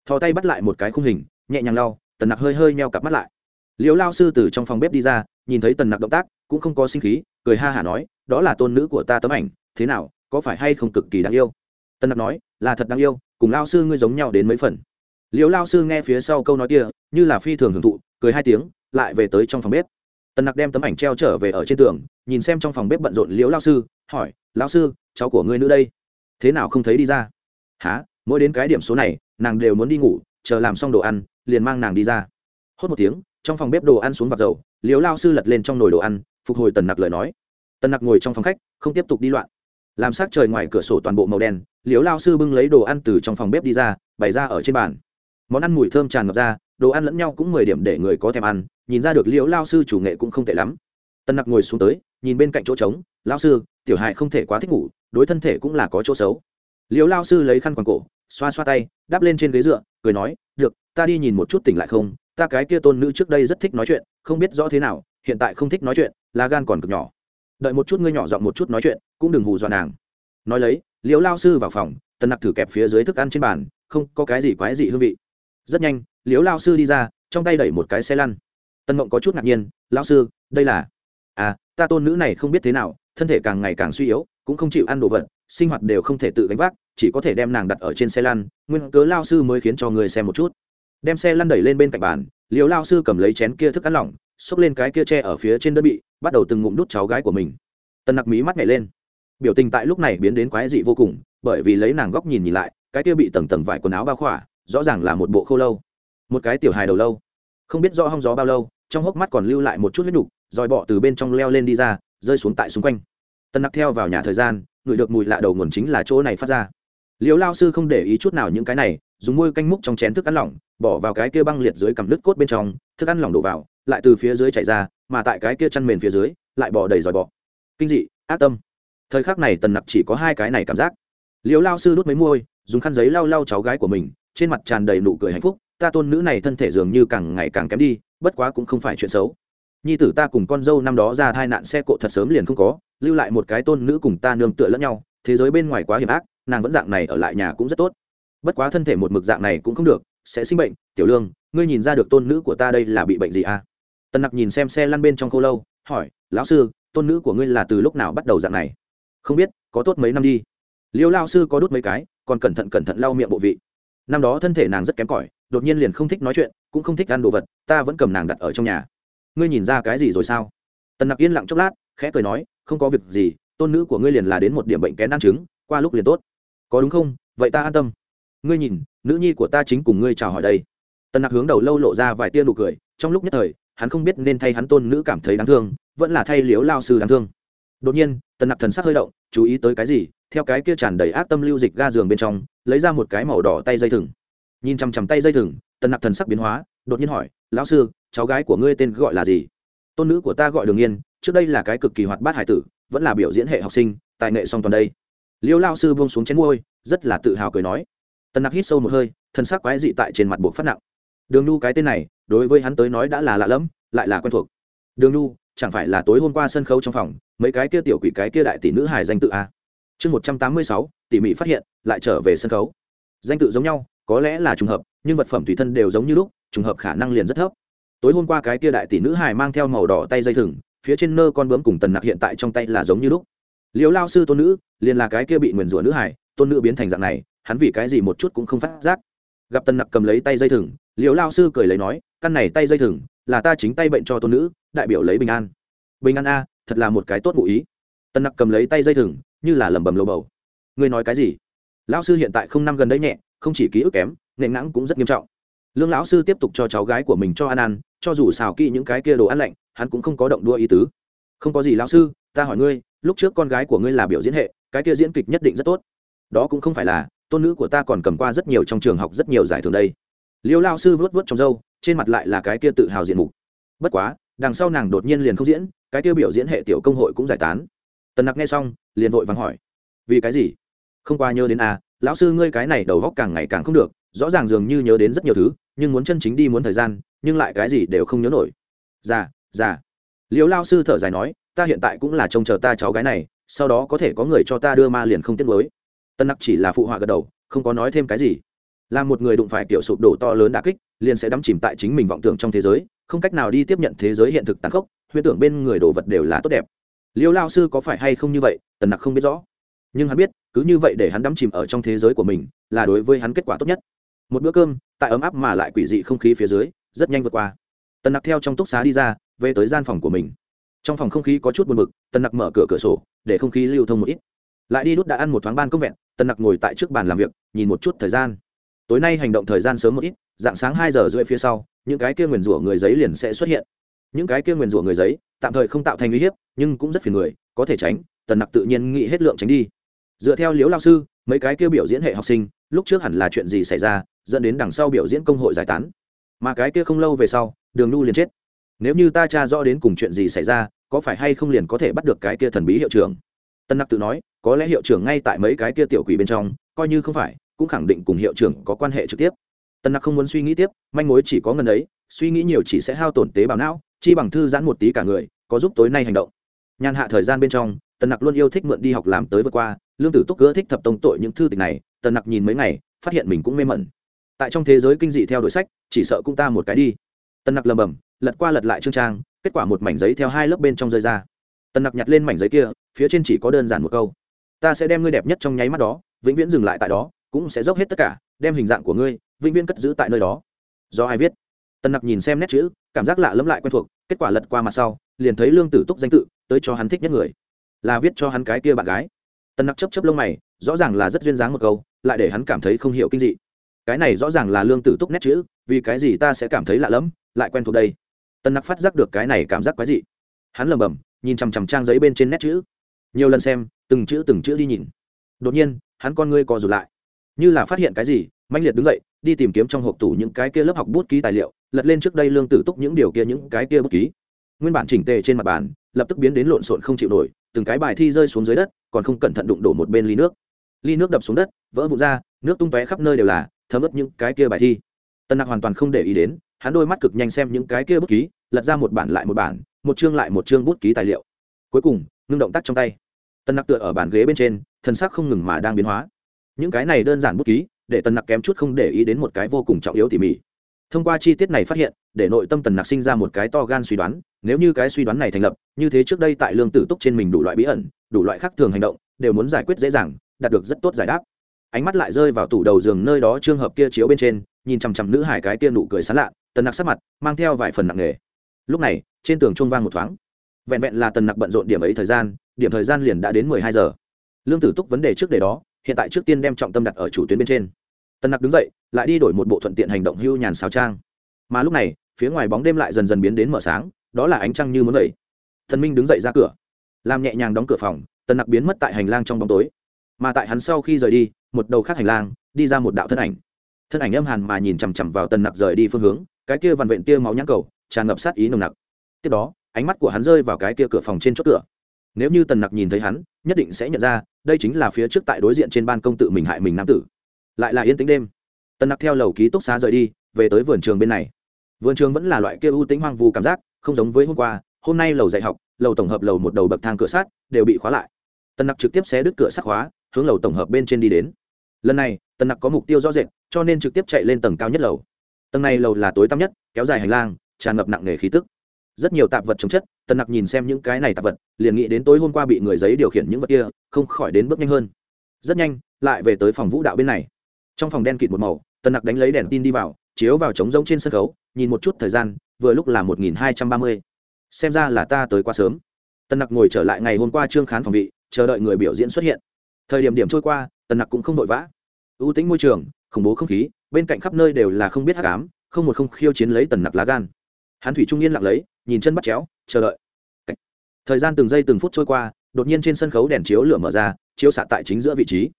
Speaker 1: Thò tay bắt lại một cái khung hình, nhẹ nhàng lau, tần nặc hơi hơi neo cặp mắt lại. Liễu lao sư từ trong phòng bếp đi ra, nhìn thấy tần nặc động tác, cũng không có sinh khí, cười ha hả nói, đó là tôn nữ của ta tấm ảnh, thế nào, có phải hay không cực kỳ đáng yêu? Tần nặc nói, là thật đáng yêu, cùng lao sư ngươi giống nhau đến mấy phần. Liễu lao sư nghe phía sau câu nói kia như là phi thường hưởng thụ, cười hai tiếng, lại về tới trong phòng bếp. Tần nặc đem tấm ảnh treo trở về ở trên tường, nhìn xem trong phòng bếp bận rộn liễu lao sư, hỏi, lão sư, cháu của ngươi nữ đây? Thế nào không thấy đi ra? Há mỗi đến cái điểm số này, nàng đều muốn đi ngủ, chờ làm xong đồ ăn, liền mang nàng đi ra. Hốt một tiếng, trong phòng bếp đồ ăn xuống vạc dầu liếu lao sư lật lên trong nồi đồ ăn, phục hồi tần nặc lời nói. Tần nặc ngồi trong phòng khách, không tiếp tục đi loạn. Làm sát trời ngoài cửa sổ toàn bộ màu đen liếu lao sư bưng lấy đồ ăn từ trong phòng bếp đi ra, bày ra ở trên bàn. Món ăn mùi thơm tràn ngập ra đồ ăn lẫn nhau cũng mười điểm để người có thèm ăn, nhìn ra được liễu lao sư chủ nghệ cũng không tệ lắm. Tân nặc ngồi xuống tới, nhìn bên cạnh chỗ trống lao sư, tiểu hại không thể quá thích ngủ, đối thân thể cũng là có chỗ xấu. Liễu lao sư lấy khăn quàng cổ, xoa xoa tay đáp lên trên ghế dựa, cười nói, được, ta đi nhìn một chút tỉnh lại không? Ta cái kia tôn nữ trước đây rất thích nói chuyện, không biết rõ thế nào, hiện tại không thích nói chuyện là gan còn cực nhỏ. Đợi một chút ngươi nhỏ giọng một chút nói chuyện, cũng đừng hù dọa nàng. Nói lấy, liễu lao sư vào phòng tần nặc thử kẹp phía dưới thức ăn trên bàn, không có cái gì quái dị hương vị. Rất nhanh liễu lao sư đi ra, trong tay đẩy một cái xe lăn. Tân mộng có chút ngạc nhiên lao sư, đây là à ta tôn nữ này không biết thế nào, thân thể càng ngày càng suy yếu, cũng không chịu ăn đồ vật, sinh hoạt đều không thể tự gánh vác, chỉ có thể đem nàng đặt ở trên xe lăn, nguyên cớ lao sư mới khiến cho người xem một chút. Đem xe lăn đẩy lên bên cạnh bàn liều lao sư cầm lấy chén kia thức ăn lỏng, xốc lên cái kia tre ở phía trên đơn bị bắt đầu từng ngụm đút cháu gái của mình. Tần nặc mí mắt nhảy lên. Biểu tình tại lúc này biến đến quái dị vô cùng, bởi vì lấy nàng góc nhìn nhìn lại, cái kia bị tầng tầng vải quần áo bao khỏa, rõ ràng là một bộ khô lâu một cái tiểu hài đầu lâu. Không biết do hong gió bao lâu, trong hốc mắt còn lưu lại một chút huyết đục dòi bọ từ bên trong leo lên đi ra, rơi xuống tại xung quanh. Tân nặc theo vào nhà thời gian ngửi được mùi lạ đầu nguồn chính là chỗ này phát ra. Liều lao sư không để ý chút nào những cái này, dùng môi canh múc trong chén thức ăn lỏng, bỏ vào cái kia băng liệt dưới cầm nước cốt bên trong, thức ăn lỏng đổ vào, lại từ phía dưới chảy ra, mà tại cái kia chăn mền phía dưới, lại bỏ đầy dòi bọ. Kinh dị, ác tâm. Thời khắc này tần nặc chỉ có hai cái này cảm giác. Liều lao sư đút mấy môi, dùng khăn giấy lau lau cháu gái của mình, trên mặt tràn đầy nụ cười hạnh phúc ta tôn nữ này thân thể dường như càng ngày càng kém đi, bất quá cũng không phải chuyện xấu. Nhi tử ta cùng con dâu năm đó ra thai nạn xe cộ thật sớm liền không có, lưu lại một cái tôn nữ cùng ta nương tựa lẫn nhau, thế giới bên ngoài quá hiểm ác, nàng vẫn dạng này ở lại nhà cũng rất tốt. Bất quá thân thể một mực dạng này cũng không được, sẽ sinh bệnh. Tiểu lương, ngươi nhìn ra được tôn nữ của ta đây là bị bệnh gì à? Tần nặc nhìn xem xe lăn bên trong khô lâu, hỏi, lão sư, tôn nữ của ngươi là từ lúc nào bắt đầu dạng này? Không biết, có tốt mấy năm đi. Liêu lao sư có đút mấy cái, còn cẩn thận cẩn thận lau miệng bộ vị. Năm đó thân thể nàng rất kém cỏi đột nhiên liền không thích nói chuyện, cũng không thích ăn đồ vật, ta vẫn cầm nàng đặt ở trong nhà. Ngươi nhìn ra cái gì rồi sao? Tần nặc yên lặng chốc lát, khẽ cười nói, không có việc gì, tôn nữ của ngươi liền là đến một điểm bệnh kén ăn trứng, qua lúc liền tốt. Có đúng không? Vậy ta an tâm. Ngươi nhìn, nữ nhi của ta chính cùng ngươi chào hỏi đây. Tần nặc hướng đầu lâu lộ ra vài tia nụ cười, trong lúc nhất thời, hắn không biết nên thay hắn tôn nữ cảm thấy đáng thương, vẫn là thay liếu lao sư đáng thương. Đột nhiên, tần nặc thần sắc hơi động, chú ý tới cái gì? Theo cái kia tràn đầy ác tâm lưu dịch ga giường bên trong, lấy ra một cái màu đỏ tay dây thừng nhìn chằm chằm tay dây thừng, tần nặc thần sắc biến hóa, đột nhiên hỏi, lão sư, cháu gái của ngươi tên gọi là gì? Tôn nữ của ta gọi đường yên, trước đây là cái cực kỳ hoạt bát hải tử, vẫn là biểu diễn hệ học sinh, tài nghệ song toàn đây. Liêu lao sư buông xuống chén môi rất là tự hào cười nói. Tần nặc hít sâu một hơi thân sắc quái dị tại trên mặt buộc phát nặng. Đường n cái tên này, đối với hắn tới nói đã là lạ lẫm, lại là quen thuộc. Đường n chẳng phải là tối hôm qua sân khấu trong phòng, mấy cái kia tiểu quỷ cái kia đại tỷ nữ hải danh tự a chương một trăm tám mươi sáu, tỉ mỉ phát hiện, lại trở về sân khấu. Danh tự giống nhau có lẽ là trùng hợp, nhưng vật phẩm tùy thân đều giống như lúc, trùng hợp khả năng liền rất thấp. Tối hôm qua cái kia đại tỷ nữ hài mang theo màu đỏ tay dây thừng, phía trên nơ con bướm cùng tần nặc hiện tại trong tay là giống như lúc. Liều lao sư tôn nữ, liền là cái kia bị nguyền rủa nữ hài, tôn nữ biến thành dạng này, hắn vì cái gì một chút cũng không phát giác. Gặp tần nặc cầm lấy tay dây thừng liều lao sư cười lấy nói, căn này tay dây thừng, là ta chính tay bệnh cho tôn nữ, đại biểu lấy bình an. Bình an a, thật là một cái tốt ngụ ý. Tần nặc cầm lấy tay dây thừng, như là lẩm bẩm lầu bầu. Ngươi nói cái gì? Lão sư hiện tại không năm gần đấy nhẹ không chỉ ký ức kém nệ ngãng cũng rất nghiêm trọng. Lương lão sư tiếp tục cho cháu gái của mình cho ăn ăn, cho dù xào kỹ những cái kia đồ ăn lạnh, hắn cũng không có động đua ý tứ. Không có gì lão sư, ta hỏi ngươi, lúc trước con gái của ngươi là biểu diễn hệ, cái kia diễn kịch nhất định rất tốt. Đó cũng không phải là, tôn nữ của ta còn cầm qua rất nhiều trong trường học rất nhiều giải thưởng đây. Liêu lao sư vớt vớt trong râu, trên mặt lại là cái kia tự hào diện mục. Bất quá, đằng sau nàng đột nhiên liền không diễn, cái kia biểu diễn hệ tiểu công hội cũng giải tán. Tần nặc nghe xong, liền vội vàng hỏi, vì cái gì? Không qua nhớ đến à lão sư ngươi cái này đầu góc càng ngày càng không được, rõ ràng dường như nhớ đến rất nhiều thứ, nhưng muốn chân chính đi muốn thời gian, nhưng lại cái gì đều không nhớ nổi. Dạ, dạ. Già già liều lao sư thở dài nói, ta hiện tại cũng là trông chờ ta cháu gái này, sau đó có thể có người cho ta đưa ma liền không tiếc mới tân nặc chỉ là phụ họa gật đầu, không có nói thêm cái gì. Là một người đụng phải kiểu sụp đổ to lớn đà kích, liền sẽ đắm chìm tại chính mình vọng tưởng trong thế giới, không cách nào đi tiếp nhận thế giới hiện thực tàn khốc, huyễn tưởng bên người đồ vật đều là tốt đẹp. Liêu lao sư có phải hay không như vậy tần nặc không biết rõ nhưng hắn biết, cứ như vậy để hắn đắm chìm ở trong thế giới của mình là đối với hắn kết quả tốt nhất. Một bữa cơm, tại ấm áp mà lại quỷ dị không khí phía dưới, rất nhanh vượt qua. Tần nặc theo trong túc xá đi ra, về tới gian phòng của mình. Trong phòng không khí có chút buồn bực, tần nặc mở cửa cửa sổ, để không khí lưu thông một ít. Lại đi đút đã ăn một thoáng ban công vẹn, tần nặc ngồi tại trước bàn làm việc, nhìn một chút thời gian. Tối nay hành động thời gian sớm một ít, dạng sáng hai giờ rưỡi phía sau, những cái kia nguyền rủa người giấy liền sẽ xuất hiện. Những cái kia nguyền rủa người giấy, tạm thời không tạo thành uy hiếp, nhưng cũng rất phiền người, có thể tránh, tần nặc tự nhiên nghĩ hết lượng tránh đi dựa theo liếu lao sư, mấy cái kia biểu diễn hệ học sinh, lúc trước hẳn là chuyện gì xảy ra, dẫn đến đằng sau biểu diễn công hội giải tán. Mà cái kia không lâu về sau, đường nu liền chết. Nếu như ta tra rõ đến cùng chuyện gì xảy ra, có phải hay không liền có thể bắt được cái kia thần bí hiệu trưởng? Tân nặc tự nói, có lẽ hiệu trưởng ngay tại mấy cái kia tiểu quỷ bên trong, coi như không phải, cũng khẳng định cùng hiệu trưởng có quan hệ trực tiếp. Tân nặc không muốn suy nghĩ tiếp, manh mối chỉ có ngần ấy, suy nghĩ nhiều chỉ sẽ hao tổn tế bào não, chi bằng thư giãn một tí cả người, có giúp tối nay hành động. Nhàn hạ thời gian bên trong, tân nặc luôn yêu thích mượn đi học làm tới vượt qua lương tử túc gỡ thích thập tông tội những thư tịch này, tần nặc nhìn mấy ngày, phát hiện mình cũng mê mẩn. Tại trong thế giới kinh dị theo đuổi sách, chỉ sợ cũng ta một cái đi. Tần nặc lầm bầm, lật qua lật lại chương trang, kết quả một mảnh giấy theo hai lớp bên trong rơi ra. Tần nặc nhặt lên mảnh giấy kia, phía trên chỉ có đơn giản một câu. Ta sẽ đem ngươi đẹp nhất trong nháy mắt đó, vĩnh viễn dừng lại tại đó, cũng sẽ dốc hết tất cả, đem hình dạng của ngươi, vĩnh viễn cất giữ tại nơi đó. Do ai viết? Tần nặc nhìn xem nét chữ, cảm giác lạ lẫm lại quen thuộc, kết quả lật qua mặt sau, liền thấy lương tử túc danh tự, tới cho hắn thích nhất người. Là viết cho hắn cái kia bạn gái tần nặc chấp chấp lông mày, rõ ràng là rất duyên dáng một câu, lại để hắn cảm thấy không hiểu kinh dị. Cái này rõ ràng là lương tử túc nét chữ, vì cái gì ta sẽ cảm thấy lạ lẫm, lại quen thuộc đây? Tần nặc phát giác được cái này cảm giác quái dị. Hắn lầm bầm nhìn chằm chằm trang giấy bên trên nét chữ. Nhiều lần xem, từng chữ từng chữ đi nhìn. Đột nhiên, hắn con ngươi co rụt lại. Như là phát hiện cái gì mạnh liệt đứng dậy, đi tìm kiếm trong hộp tủ những cái kia lớp học bút ký tài liệu, lật lên trước đây lương tử túc những điều kia, những cái kia bút ký nguyên bản chỉnh tề trên mặt bàn, lập tức biến đến lộn xộn không chịu nổi, từng cái bài thi rơi xuống dưới đất, còn không cẩn thận đụng đổ một bên ly nước. Ly nước đập xuống đất, vỡ vụn ra, nước tung tóe khắp nơi đều là, thấm ướt những cái kia bài thi. Tân nặc hoàn toàn không để ý đến, hắn đôi mắt cực nhanh xem những cái kia bút ký, lật ra một bản lại một bản, một chương lại một chương bút ký tài liệu. Cuối cùng, ngưng động tác trong tay. Tân nặc tựa ở bàn ghế bên trên, thân xác không ngừng mà đang biến hóa. Những cái này đơn giản bút ký, để tần nặc kém chút không để ý đến một cái vô cùng trọng yếu tỉ mỉ thông qua chi tiết này phát hiện, để nội tâm tần nặc sinh ra một cái to gan suy đoán, nếu như cái suy đoán này thành lập, như thế trước đây tại lương tử túc trên mình đủ loại bí ẩn, đủ loại khác thường hành động, đều muốn giải quyết dễ dàng, đạt được rất tốt giải đáp. Ánh mắt lại rơi vào tủ đầu giường nơi đó trường hợp kia chiếu bên trên, nhìn chằm chằm nữ hải cái kia nụ cười sán lạ, tần nặc sắc mặt mang theo vài phần nặng nề. Lúc này, trên tường chuông vang một thoáng. Vẹn vẹn là tần nặc bận rộn điểm ấy thời gian, điểm thời gian liền đã đến mười hai giờ. Lương tử túc vấn đề trước đề đó, hiện tại trước tiên đem trọng tâm đặt ở chủ tuyến bên trên tần nặc đứng dậy, lại đi đổi một bộ thuận tiện hành động hưu nhàn xào trang. Mà lúc này, phía ngoài bóng đêm lại dần dần biến đến mở sáng, đó là ánh trăng như muốn vậy. Thần minh đứng dậy ra cửa, làm nhẹ nhàng đóng cửa phòng, tần nặc biến mất tại hành lang trong bóng tối. Mà tại hắn sau khi rời đi, một đầu khác hành lang, đi ra một đạo thân ảnh. Thân ảnh âm hàn mà nhìn chằm chằm vào tần nặc rời đi phương hướng, cái kia vằn vện tia máu nhãn cầu, tràn ngập sát ý nồng nặc. Tiếp đó, ánh mắt của hắn rơi vào cái kia cửa phòng trên chốt cửa. Nếu như tần nặc nhìn thấy hắn, nhất định sẽ nhận ra, đây chính là phía trước tại đối diện trên ban công tự mình hại mình nam tử lại là yên tĩnh đêm. Tân nặc theo lầu ký túc xá rời đi, về tới vườn trường bên này. Vườn trường vẫn là loại kia ưu tính hoang vu cảm giác, không giống với hôm qua, hôm nay lầu dạy học, lầu tổng hợp lầu một đầu bậc thang cửa sát đều bị khóa lại. Tân nặc trực tiếp xé đứt cửa sắt khóa, hướng lầu tổng hợp bên trên đi đến. Lần này tân nặc có mục tiêu rõ rệt, cho nên trực tiếp chạy lên tầng cao nhất lầu. Tầng này lầu là tối tăm nhất, kéo dài hành lang, tràn ngập nặng nề khí tức. Rất nhiều tạp vật chống chất tân nặc nhìn xem những cái này tạp vật, liền nghĩ đến tối hôm qua bị người giấy điều khiển những vật kia, không khỏi đến bước nhanh hơn. Rất nhanh, lại về tới phòng vũ đạo bên này trong phòng đen kịt một màu, tần nặc đánh lấy đèn tin đi vào, chiếu vào trống rỗng trên sân khấu, nhìn một chút thời gian, vừa lúc là một nghìn hai trăm ba mươi. Xem ra là ta tới quá sớm. Tần nặc ngồi trở lại ngày hôm qua trương khán phòng vị, chờ đợi người biểu diễn xuất hiện. Thời điểm điểm trôi qua, tần nặc cũng không vội vã. Ưu tính môi trường, khủng bố không khí, bên cạnh khắp nơi đều là không biết hát cám không một không khiêu chiến lấy tần nặc lá gan. Hắn thủy trung yên lặng lấy, nhìn chân bắt chéo, chờ đợi. Thời gian từng giây từng phút trôi qua, đột nhiên trên sân khấu đèn chiếu lửa mở ra, chiếu xạ tại chính giữa vị trí.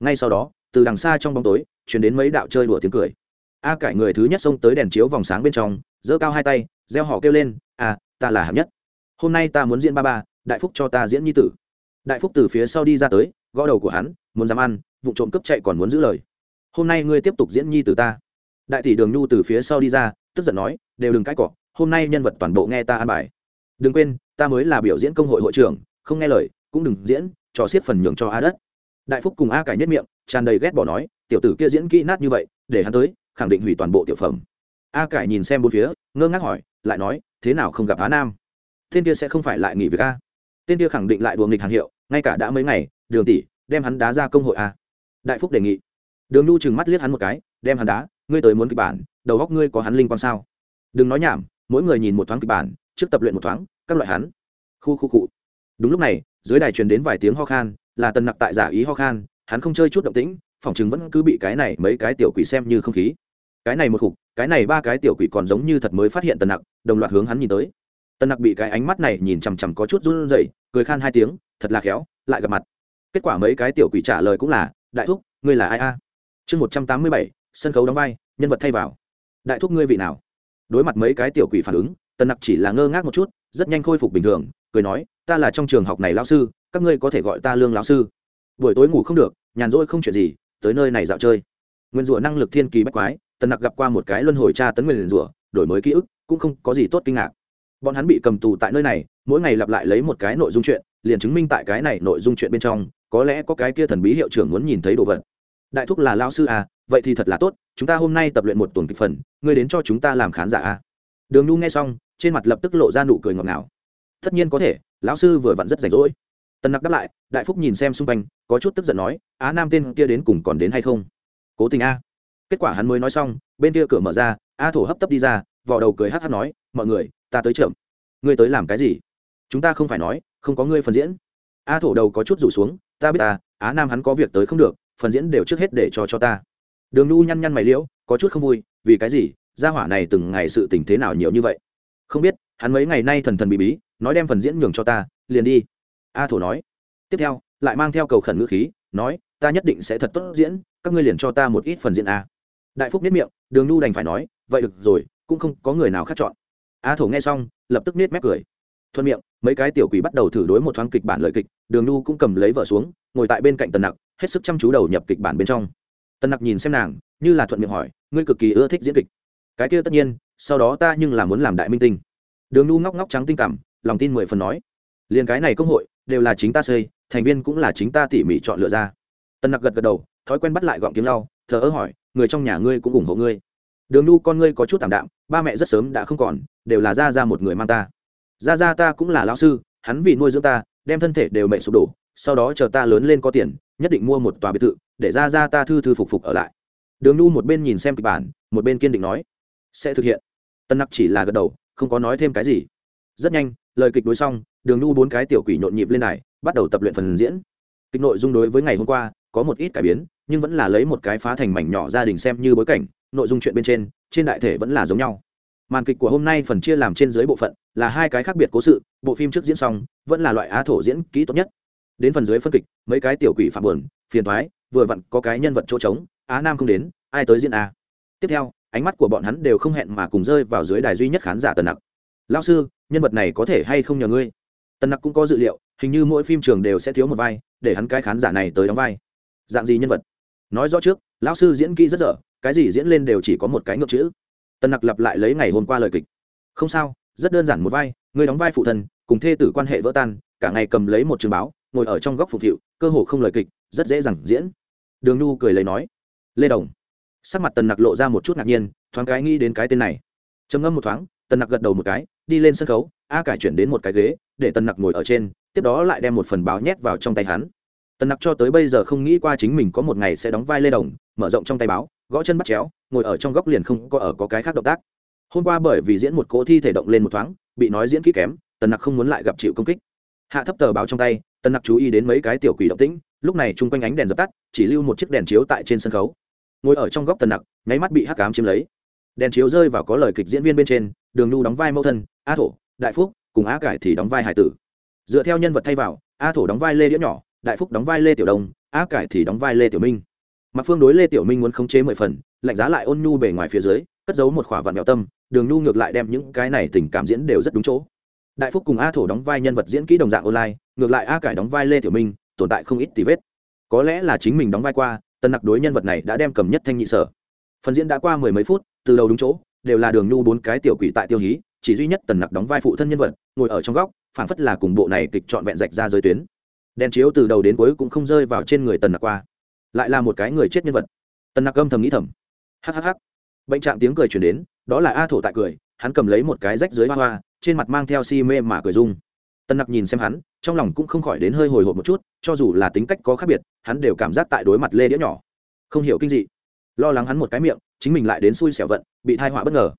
Speaker 1: Ngay sau đó từ đằng xa trong bóng tối chuyển đến mấy đạo chơi đùa tiếng cười. A cải người thứ nhất xông tới đèn chiếu vòng sáng bên trong, giơ cao hai tay gieo họ kêu lên à ta là hạng nhất. Hôm nay ta muốn diễn ba ba, đại phúc cho ta diễn nhi tử. Đại phúc từ phía sau đi ra tới, gõ đầu của hắn, muốn dám ăn, vụ trộm cướp chạy còn muốn giữ lời. Hôm nay ngươi tiếp tục diễn nhi tử ta. Đại tỷ đường nhu từ phía sau đi ra, tức giận nói, đều đừng cãi cọ, hôm nay nhân vật toàn bộ nghe ta ăn bài. Đừng quên, ta mới là biểu diễn công hội hội trưởng, không nghe lời, cũng đừng diễn cho xiết phần nhường cho a đất đại phúc cùng a cải nhất miệng, tràn đầy ghét bỏ nói, tiểu tử kia diễn kỹ nát như vậy, để hắn tới, khẳng định hủy toàn bộ tiểu phẩm. A cải nhìn xem bốn phía, ngơ ngác hỏi, lại nói, thế nào không gặp á nam? Tên kia sẽ không phải lại nghỉ việc a? Tên kia khẳng định lại đùa nghịch hàng hiệu, ngay cả đã mấy ngày, đường tỷ, đem hắn đá ra công hội a. Đại phúc đề nghị. Đường nhu chừng mắt liếc hắn một cái, đem hắn đá, ngươi tới muốn kịch bản, đầu góc ngươi có hắn linh quan sao? Đừng nói nhảm, mỗi người nhìn một thoáng kịch bản, trước tập luyện một thoáng, các loại hắn. Khu khu cụ đúng lúc này, dưới đài truyền đến vài tiếng ho khan là tần nặc tại giả ý ho khan, hắn không chơi chút động tĩnh phỏng chứng vẫn cứ bị cái này mấy cái tiểu quỷ xem như không khí. Cái này một khục, cái này ba cái tiểu quỷ còn giống như thật mới phát hiện tần nặc, đồng loạt hướng hắn nhìn tới. Tần nặc bị cái ánh mắt này nhìn chằm chằm có chút run rẩy, cười khan hai tiếng, thật là khéo, lại gặp mặt. Kết quả mấy cái tiểu quỷ trả lời cũng là, đại thúc, ngươi là ai a? Chương một trăm tám mươi bảy, sân khấu đóng vai, nhân vật thay vào. Đại thúc ngươi vị nào? Đối mặt mấy cái tiểu quỷ phản ứng, tần nặc chỉ là ngơ ngác một chút, rất nhanh khôi phục bình thường, cười nói ta là trong trường học này lão sư, các ngươi có thể gọi ta lương lão sư. Buổi tối ngủ không được, nhàn rỗi không chuyện gì, tới nơi này dạo chơi. Nguyên rủa năng lực thiên kỳ bách quái, tần nặc gặp qua một cái luân hồi tra tấn nguyên rủa, đổi mới ký ức, cũng không có gì tốt kinh ngạc. Bọn hắn bị cầm tù tại nơi này, mỗi ngày lặp lại lấy một cái nội dung chuyện, liền chứng minh tại cái này nội dung chuyện bên trong, có lẽ có cái kia thần bí hiệu trưởng muốn nhìn thấy đồ vật. Đại thúc là lao sư à vậy thì thật là tốt, chúng ta hôm nay tập luyện một tuần kịch phần, ngươi đến cho chúng ta làm khán giả à. Đường nhu nghe xong, trên mặt lập tức lộ ra nụ cười ngọt ngào. Tất nhiên có thể lão sư vừa vặn rất rảnh rỗi. Tần nặc đáp lại, đại phúc nhìn xem xung quanh, có chút tức giận nói, á, nam tên kia đến cùng còn đến hay không? Cố tình a. Kết quả hắn mới nói xong, bên kia cửa mở ra, a thổ hấp tấp đi ra, vò đầu cười hát hát nói, mọi người, ta tới trưởng. Ngươi tới làm cái gì? Chúng ta không phải nói, không có ngươi phần diễn. A thổ đầu có chút rủ xuống, ta biết ta, á, nam hắn có việc tới không được, phần diễn đều trước hết để cho cho ta. Đường nhu nhăn nhăn mày liễu, có chút không vui, vì cái gì? Gia hỏa này từng ngày sự tình thế nào nhiều như vậy? Không biết hắn mấy ngày nay thần thần bị bí, nói đem phần diễn nhường cho ta, liền đi. A thổ nói. Tiếp theo, lại mang theo cầu khẩn ngữ khí, nói, ta nhất định sẽ thật tốt diễn, các ngươi liền cho ta một ít phần diễn a. Đại phúc biết miệng, đường nhu đành phải nói, vậy được rồi, cũng không có người nào khác chọn. A thổ nghe xong, lập tức nết mép cười. Thuận miệng, mấy cái tiểu quỷ bắt đầu thử đối một thoáng kịch bản lợi kịch, đường nhu cũng cầm lấy vợ xuống, ngồi tại bên cạnh tần nặc, hết sức chăm chú đầu nhập kịch bản bên trong. Tần nặc nhìn xem nàng, như là thuận miệng hỏi, ngươi cực kỳ ưa thích diễn kịch? Cái kia tất nhiên, sau đó ta nhưng là muốn làm đại minh tinh đường nhu ngóc ngóc trắng tinh cảm, lòng tin mười phần nói, liền cái này công hội, đều là chính ta xây, thành viên cũng là chính ta tỉ mỉ chọn lựa ra. Tân nặc gật gật đầu, thói quen bắt lại gọn kiếm lau, thờ ơ hỏi, người trong nhà ngươi cũng ủng hộ ngươi? Đường nhu con ngươi có chút tảm đạm, ba mẹ rất sớm đã không còn, đều là ra ra một người mang ta. Ra ra ta cũng là lão sư, hắn vì nuôi dưỡng ta, đem thân thể đều mẹ sụp đổ, sau đó chờ ta lớn lên có tiền, nhất định mua một tòa biệt thự, để ra ra ta thư thư phục phục ở lại. Đường nhu một bên nhìn xem kịch bản, một bên kiên định nói, sẽ thực hiện. Tân nặc chỉ là gật đầu không có nói thêm cái gì. Rất nhanh, lời kịch đối xong, đường Nu bốn cái tiểu quỷ nhộn nhịp lên này bắt đầu tập luyện phần diễn. Kịch nội dung đối với ngày hôm qua có một ít cải biến, nhưng vẫn là lấy một cái phá thành mảnh nhỏ gia đình xem như bối cảnh, nội dung chuyện bên trên trên đại thể vẫn là giống nhau. Màn kịch của hôm nay phần chia làm trên dưới bộ phận, là hai cái khác biệt cố sự, bộ phim trước diễn xong, vẫn là loại á thổ diễn kỹ tốt nhất. Đến phần dưới phân kịch, mấy cái tiểu quỷ phạm buồn, phiền thoái vừa vặn có cái nhân vật chỗ trống, á nam không đến, ai tới diễn a tiếp theo ánh mắt của bọn hắn đều không hẹn mà cùng rơi vào dưới đài duy nhất khán giả tần nặc. Lao sư, nhân vật này có thể hay không nhờ ngươi? Tần nặc cũng có dự liệu, hình như mỗi phim trường đều sẽ thiếu một vai, để hắn cái khán giả này tới đóng vai. Dạng gì nhân vật? Nói rõ trước, lão sư diễn kỹ rất dở, cái gì diễn lên đều chỉ có một cái ngược chữ. Tần nặc lặp lại lấy ngày hôm qua lời kịch. Không sao, rất đơn giản một vai người đóng vai phụ thân, cùng thê tử quan hệ vỡ tan, cả ngày cầm lấy một trường báo, ngồi ở trong góc phục vụ cơ hồ không lời kịch, rất dễ dàng diễn. Đường nhu cười lấy nói. Lê đồng sắc mặt tần nặc lộ ra một chút ngạc nhiên, thoáng cái nghĩ đến cái tên này. Trầm ngâm một thoáng, tần nặc gật đầu một cái, đi lên sân khấu, a cải chuyển đến một cái ghế, để tần nặc ngồi ở trên, tiếp đó lại đem một phần báo nhét vào trong tay hắn. Tần nặc cho tới bây giờ không nghĩ qua chính mình có một ngày sẽ đóng vai lê đồng, mở rộng trong tay báo, gõ chân bắt chéo, ngồi ở trong góc liền không có ở có cái khác động tác. Hôm qua bởi vì diễn một cỗ thi thể động lên một thoáng, bị nói diễn kỹ kém, tần nặc không muốn lại gặp chịu công kích. Hạ thấp tờ báo trong tay, tần nặc chú ý đến mấy cái tiểu quỷ động tĩnh, lúc này chung quanh ánh đèn dập tắt, chỉ lưu một chiếc đèn chiếu tại trên sân khấu ngồi ở trong góc tần nặc, nháy mắt bị hắc cám chiếm lấy. Đèn chiếu rơi vào có lời kịch diễn viên bên trên, đường nu đóng vai mẫu thân, a thổ, đại phúc, cùng á cải thì đóng vai hải tử. Dựa theo nhân vật thay vào, a thổ đóng vai lê đĩa nhỏ, đại phúc đóng vai lê tiểu đông á cải thì đóng vai lê tiểu minh. Mặc phương đối lê tiểu minh muốn khống chế mười phần, lạnh giá lại ôn nhu bề ngoài phía dưới, cất giấu một khỏa vạn mẹo tâm, đường nhu ngược lại đem những cái này tình cảm diễn đều rất đúng chỗ. Đại phúc cùng a thổ đóng vai nhân vật diễn kỹ đồng dạng online, ngược lại a cải đóng vai lê tiểu minh, tồn tại không ít tì vết. Có lẽ là chính mình đóng vai qua tân nặc đối nhân vật này đã đem cầm nhất thanh nhị sở. Phần diễn đã qua mười mấy phút, từ đầu đúng chỗ, đều là đường nhu bốn cái tiểu quỷ tại tiêu hí, chỉ duy nhất tần nặc đóng vai phụ thân nhân vật, ngồi ở trong góc phản phất là cùng bộ này kịch trọn vẹn rạch ra giới tuyến. Đèn chiếu từ đầu đến cuối cũng không rơi vào trên người tần nặc qua, lại là một cái người chết nhân vật. Tần nặc âm thầm nghĩ thầm. Hhh bệnh trạng tiếng cười chuyển đến, đó là a thổ tại cười, hắn cầm lấy một cái rách dưới hoa hoa, trên mặt mang theo si mê mà cười dung Tân nặc nhìn xem hắn, trong lòng cũng không khỏi đến hơi hồi hộp một chút, cho dù là tính cách có khác biệt, hắn đều cảm giác tại đối mặt lê đĩa nhỏ. Không hiểu kinh dị. Lo lắng hắn một cái miệng, chính mình lại đến xui xẻo vận, bị thai họa bất ngờ.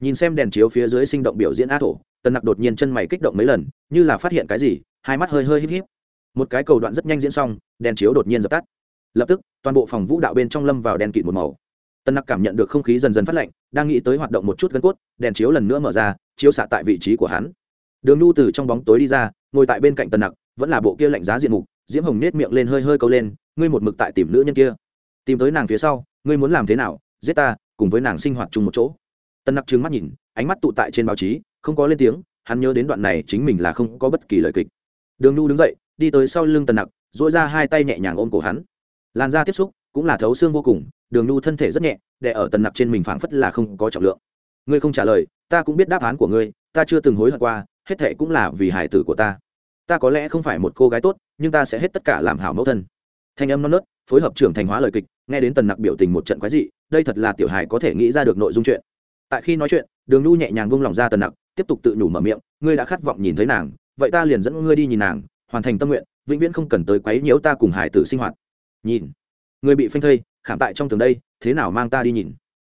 Speaker 1: Nhìn xem đèn chiếu phía dưới sinh động biểu diễn a thổ Tân nặc đột nhiên chân mày kích động mấy lần, như là phát hiện cái gì, hai mắt hơi hơi híp híp. Một cái cầu đoạn rất nhanh diễn xong, đèn chiếu đột nhiên dập tắt. Lập tức, toàn bộ phòng vũ đạo bên trong lâm vào đèn kịt một màu. Tân nặc cảm nhận được không khí dần dần phát lạnh, đang nghĩ tới hoạt động một chút gân cốt, đèn chiếu lần nữa mở ra, chiếu xạ tại vị trí của hắn đường nhu từ trong bóng tối đi ra, ngồi tại bên cạnh tần nặc, vẫn là bộ kia lạnh giá diện mục, diễm hồng nết miệng lên hơi hơi câu lên, ngươi một mực tại tìm nữ nhân kia. Tìm tới nàng phía sau, ngươi muốn làm thế nào? Giết ta, cùng với nàng sinh hoạt chung một chỗ. Tân nặc trừng mắt nhìn, ánh mắt tụ tại trên báo chí, không có lên tiếng, hắn nhớ đến đoạn này chính mình là không có bất kỳ lời kịch. Đường nhu đứng dậy, đi tới sau lưng tần nặc dỗi ra hai tay nhẹ nhàng ôm cổ hắn. Làn da tiếp xúc cũng là thấu xương vô cùng, đường nhu thân thể rất nhẹ, đè ở tần nặc trên mình phảng phất là không có trọng lượng. Ngươi không trả lời, ta cũng biết đáp án của ngươi, ta chưa từng hối hận qua hết thệ cũng là vì hải tử của ta. Ta có lẽ không phải một cô gái tốt, nhưng ta sẽ hết tất cả làm hảo mẫu thân. Thanh âm non nớt, phối hợp trưởng thành hóa lời kịch, nghe đến tần nặc biểu tình một trận quái dị, đây thật là tiểu hải có thể nghĩ ra được nội dung chuyện. Tại khi nói chuyện, đường nhu nhẹ nhàng vung lòng ra tần nặc, tiếp tục tự nhủ mở miệng, ngươi đã khát vọng nhìn thấy nàng, vậy ta liền dẫn ngươi đi nhìn nàng, hoàn thành tâm nguyện, vĩnh viễn không cần tới quấy nhiễu ta cùng hải tử sinh hoạt. Nhìn, người bị phanh thây, khảm tại trong tường đây, thế nào mang ta đi nhìn?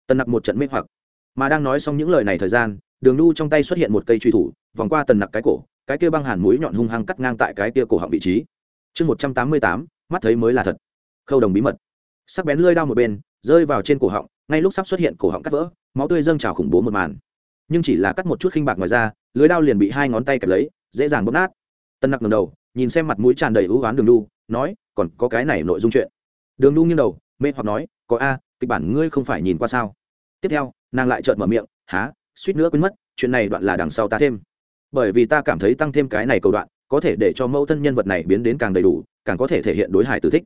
Speaker 1: Tần nặc một trận mê hoặc. Mà đang nói xong những lời này thời gian, đường nu trong tay xuất hiện một cây truy thủ vòng qua tần nặc cái cổ, cái kia băng hàn mũi nhọn hung hăng cắt ngang tại cái kia cổ họng vị trí. Chương một trăm tám mươi tám, mắt thấy mới là thật. Khâu đồng bí mật. Sắc bén lơi đao một bên, rơi vào trên cổ họng, ngay lúc sắp xuất hiện cổ họng cắt vỡ, máu tươi dâng trào khủng bố một màn. Nhưng chỉ là cắt một chút khinh bạc ngoài ra, lưới đao liền bị hai ngón tay kẹp lấy, dễ dàng bóp nát. Tân nặc ngầm đầu, nhìn xem mặt mũi tràn đầy ưu oán đường lu nói, còn có cái này nội dung chuyện. Đường lu nghiêng đầu, mê hoặc nói, có a, kịch bản ngươi không phải nhìn qua sao? Tiếp theo, nàng lại trợn mở miệng, há, suýt nữa quên mất, chuyện này đoạn là đằng sau ta thêm bởi vì ta cảm thấy tăng thêm cái này cầu đoạn, có thể để cho mẫu thân nhân vật này biến đến càng đầy đủ, càng có thể thể hiện đối hải tử thích.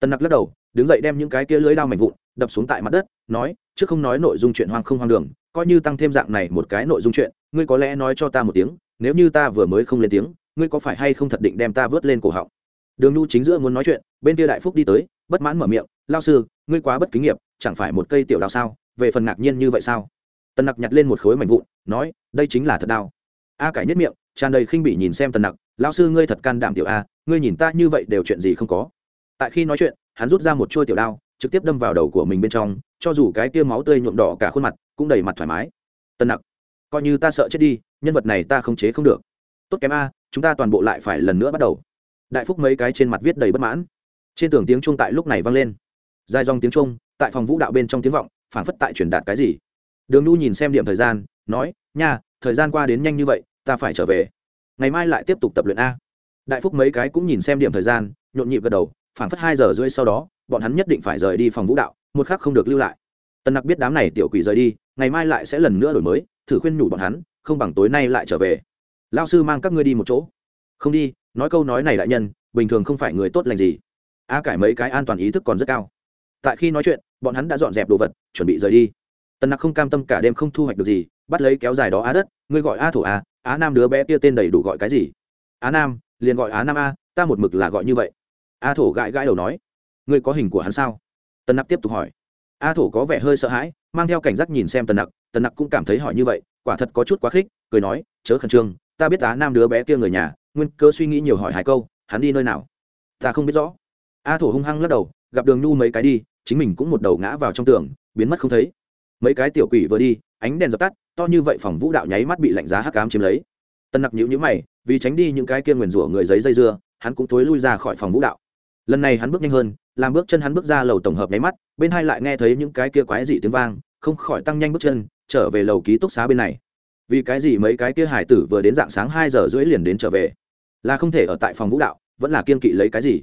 Speaker 1: Tân nặc lắc đầu, đứng dậy đem những cái kia lưới đao mạnh vụn, đập xuống tại mặt đất, nói chứ không nói nội dung chuyện hoang không hoang đường, coi như tăng thêm dạng này một cái nội dung chuyện, ngươi có lẽ nói cho ta một tiếng, nếu như ta vừa mới không lên tiếng, ngươi có phải hay không thật định đem ta vớt lên cổ họng? Đường nhu chính giữa muốn nói chuyện, bên kia đại phúc đi tới, bất mãn mở miệng, lao sư, ngươi quá bất kính nghiệp, chẳng phải một cây tiểu đao sao? Về phần ngạc nhiên như vậy sao? Tần nặc nhặt lên một khối mảnh vụn, nói, đây chính là thật đao a cải nhất miệng, tràn đầy khinh bỉ nhìn xem tần nặc, lão sư ngươi thật can đảm tiểu a, ngươi nhìn ta như vậy đều chuyện gì không có. Tại khi nói chuyện, hắn rút ra một chuôi tiểu đao, trực tiếp đâm vào đầu của mình bên trong, cho dù cái tia máu tươi nhuộm đỏ cả khuôn mặt, cũng đầy mặt thoải mái. Tần nặc, coi như ta sợ chết đi, nhân vật này ta không chế không được. Tốt kém a, chúng ta toàn bộ lại phải lần nữa bắt đầu. Đại phúc mấy cái trên mặt viết đầy bất mãn. Trên tường tiếng chuông tại lúc này vang lên. Dài dòng tiếng chuông, tại phòng vũ đạo bên trong tiếng vọng phản phất tại truyền đạt cái gì. Đường nu nhìn xem điểm thời gian, nói, nha thời gian qua đến nhanh như vậy, ta phải trở về. Ngày mai lại tiếp tục tập luyện a. Đại phúc mấy cái cũng nhìn xem điểm thời gian, nhộn nhịp gật đầu phản phất hai giờ rưỡi sau đó, bọn hắn nhất định phải rời đi phòng vũ đạo, một khắc không được lưu lại. Tần nặc biết đám này tiểu quỷ rời đi, ngày mai lại sẽ lần nữa đổi mới, thử khuyên nhủ bọn hắn, không bằng tối nay lại trở về. Lao sư mang các ngươi đi một chỗ. Không đi, nói câu nói này đại nhân, bình thường không phải người tốt lành gì. A cải mấy cái an toàn ý thức còn rất cao. Tại khi nói chuyện, bọn hắn đã dọn dẹp đồ vật, chuẩn bị rời đi. Tần nặc không cam tâm cả đêm không thu hoạch được gì bắt lấy kéo dài đó á đất, ngươi gọi a thổ a á nam đứa bé kia tên đầy đủ gọi cái gì? Á nam, liền gọi á nam a ta một mực là gọi như vậy. A thổ gãi gãi đầu nói, ngươi có hình của hắn sao? Tần nặc tiếp tục hỏi. A thổ có vẻ hơi sợ hãi, mang theo cảnh giác nhìn xem tần nặc tần nặc cũng cảm thấy hỏi như vậy, quả thật có chút quá khích, cười nói, chớ khẩn trương, ta biết á nam đứa bé kia người nhà, nguyên cơ suy nghĩ nhiều hỏi hai câu, hắn đi nơi nào? Ta không biết rõ. A thổ hung hăng lắc đầu, gặp đường nhu mấy cái đi, chính mình cũng một đầu ngã vào trong tường, biến mất không thấy mấy cái tiểu quỷ vừa đi, ánh đèn dập tắt, to như vậy phòng vũ đạo nháy mắt bị lạnh giá hắc cám chiếm lấy. Tân nặc nhữ nhữ mày, vì tránh đi những cái kia nguyền rủa người giấy dây dưa, hắn cũng tối lui ra khỏi phòng vũ đạo. Lần này hắn bước nhanh hơn, làm bước chân hắn bước ra lầu tổng hợp nháy mắt, bên hai lại nghe thấy những cái kia quái dị tiếng vang, không khỏi tăng nhanh bước chân, trở về lầu ký túc xá bên này. Vì cái gì mấy cái kia hải tử vừa đến dạng sáng hai giờ rưỡi liền đến trở về? Là không thể ở tại phòng vũ đạo, vẫn là kiên kỵ lấy cái gì?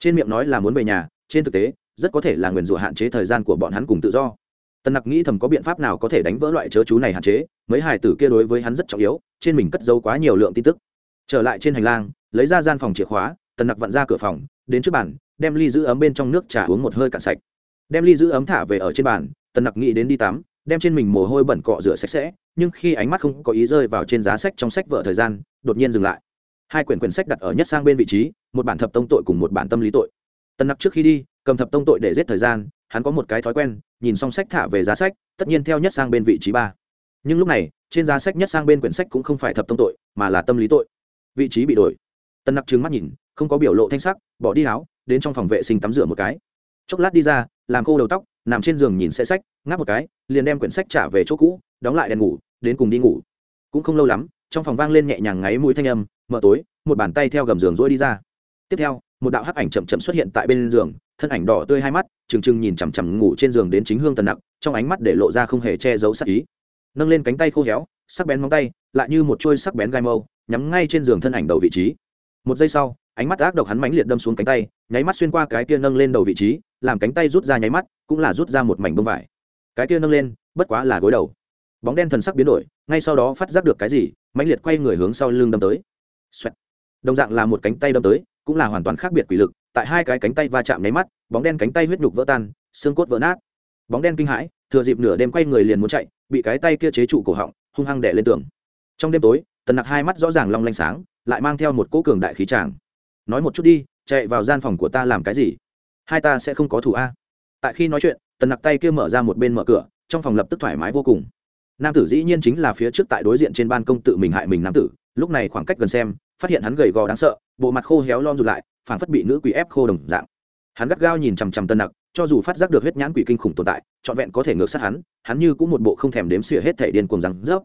Speaker 1: Trên miệng nói là muốn về nhà, trên thực tế, rất có thể là nguyền rủa hạn chế thời gian của bọn hắn cùng tự do tần nặc nghĩ thầm có biện pháp nào có thể đánh vỡ loại chớ chú này hạn chế, mấy hải tử kia đối với hắn rất trọng yếu, trên mình cất giấu quá nhiều lượng tin tức. Trở lại trên hành lang, lấy ra gian phòng chìa khóa, tần nặc vặn ra cửa phòng, đến trước bàn, đem ly giữ ấm bên trong nước trà uống một hơi cạn sạch. Đem ly giữ ấm thả về ở trên bàn, tần nặc nghĩ đến đi tắm, đem trên mình mồ hôi bẩn cọ rửa sạch sẽ, nhưng khi ánh mắt không có ý rơi vào trên giá sách trong sách vợ thời gian, đột nhiên dừng lại. Hai quyển quyển sách đặt ở nhất sang bên vị trí, một bản thập tông tội cùng một bản tâm lý tội. Tần nặc trước khi đi, cầm thập tông tội để giết thời gian hắn có một cái thói quen, nhìn xong sách thả về giá sách, tất nhiên theo nhất sang bên vị trí ba. Nhưng lúc này, trên giá sách nhất sang bên quyển sách cũng không phải thập tông tội, mà là tâm lý tội. Vị trí bị đổi. Tân nặc trừng mắt nhìn, không có biểu lộ thanh sắc, bỏ đi áo, đến trong phòng vệ sinh tắm rửa một cái. Chốc lát đi ra, làm khô đầu tóc, nằm trên giường nhìn xe sách, ngáp một cái, liền đem quyển sách trả về chỗ cũ, đóng lại đèn ngủ, đến cùng đi ngủ. Cũng không lâu lắm, trong phòng vang lên nhẹ nhàng ngáy mũi thanh âm, mở tối, một bàn tay theo gầm giường rỗi đi ra. Tiếp theo, một đạo hắc ảnh chậm chậm xuất hiện tại bên giường thân ảnh đỏ tươi hai mắt, trừng trừng nhìn chằm chằm ngủ trên giường đến chính hương tần nặc, trong ánh mắt để lộ ra không hề che giấu sắc ý. Nâng lên cánh tay khô héo, sắc bén móng tay, lại như một chuôi sắc bén gai mâu, nhắm ngay trên giường thân ảnh đầu vị trí. Một giây sau, ánh mắt ác độc hắn mãnh liệt đâm xuống cánh tay, nháy mắt xuyên qua cái kia nâng lên đầu vị trí, làm cánh tay rút ra nháy mắt, cũng là rút ra một mảnh bông vải. Cái kia nâng lên, bất quá là gối đầu. Bóng đen thần sắc biến đổi, ngay sau đó phát giác được cái gì, mãnh liệt quay người hướng sau lưng đâm tới. Xoẹt. đồng dạng là một cánh tay đâm tới, cũng là hoàn toàn khác biệt quỷ lực tại hai cái cánh tay va chạm nháy mắt, bóng đen cánh tay huyết nhục vỡ tan, xương cốt vỡ nát. Bóng đen kinh hãi, thừa dịp nửa đêm quay người liền muốn chạy, bị cái tay kia chế trụ cổ họng, hung hăng đè lên tường. Trong đêm tối, tần nặc hai mắt rõ ràng long lanh sáng, lại mang theo một cỗ cường đại khí tràng. Nói một chút đi, chạy vào gian phòng của ta làm cái gì? Hai ta sẽ không có thủ a. Tại khi nói chuyện, tần nặc tay kia mở ra một bên mở cửa, trong phòng lập tức thoải mái vô cùng. Nam tử dĩ nhiên chính là phía trước tại đối diện trên ban công tự mình hại mình nam tử, lúc này khoảng cách gần xem, phát hiện hắn gầy gò đáng sợ, bộ mặt khô héo lon rụt lại phảng phất bị nữ quỷ ép khô đồng dạng. Hắn gắt gao nhìn chằm chằm tân nặc, cho dù phát giác được huyết nhãn quỷ kinh khủng tồn tại, trọn vẹn có thể ngược sát hắn hắn như cũng một bộ không thèm đếm xỉa hết thể điên cuồng rằng rớp.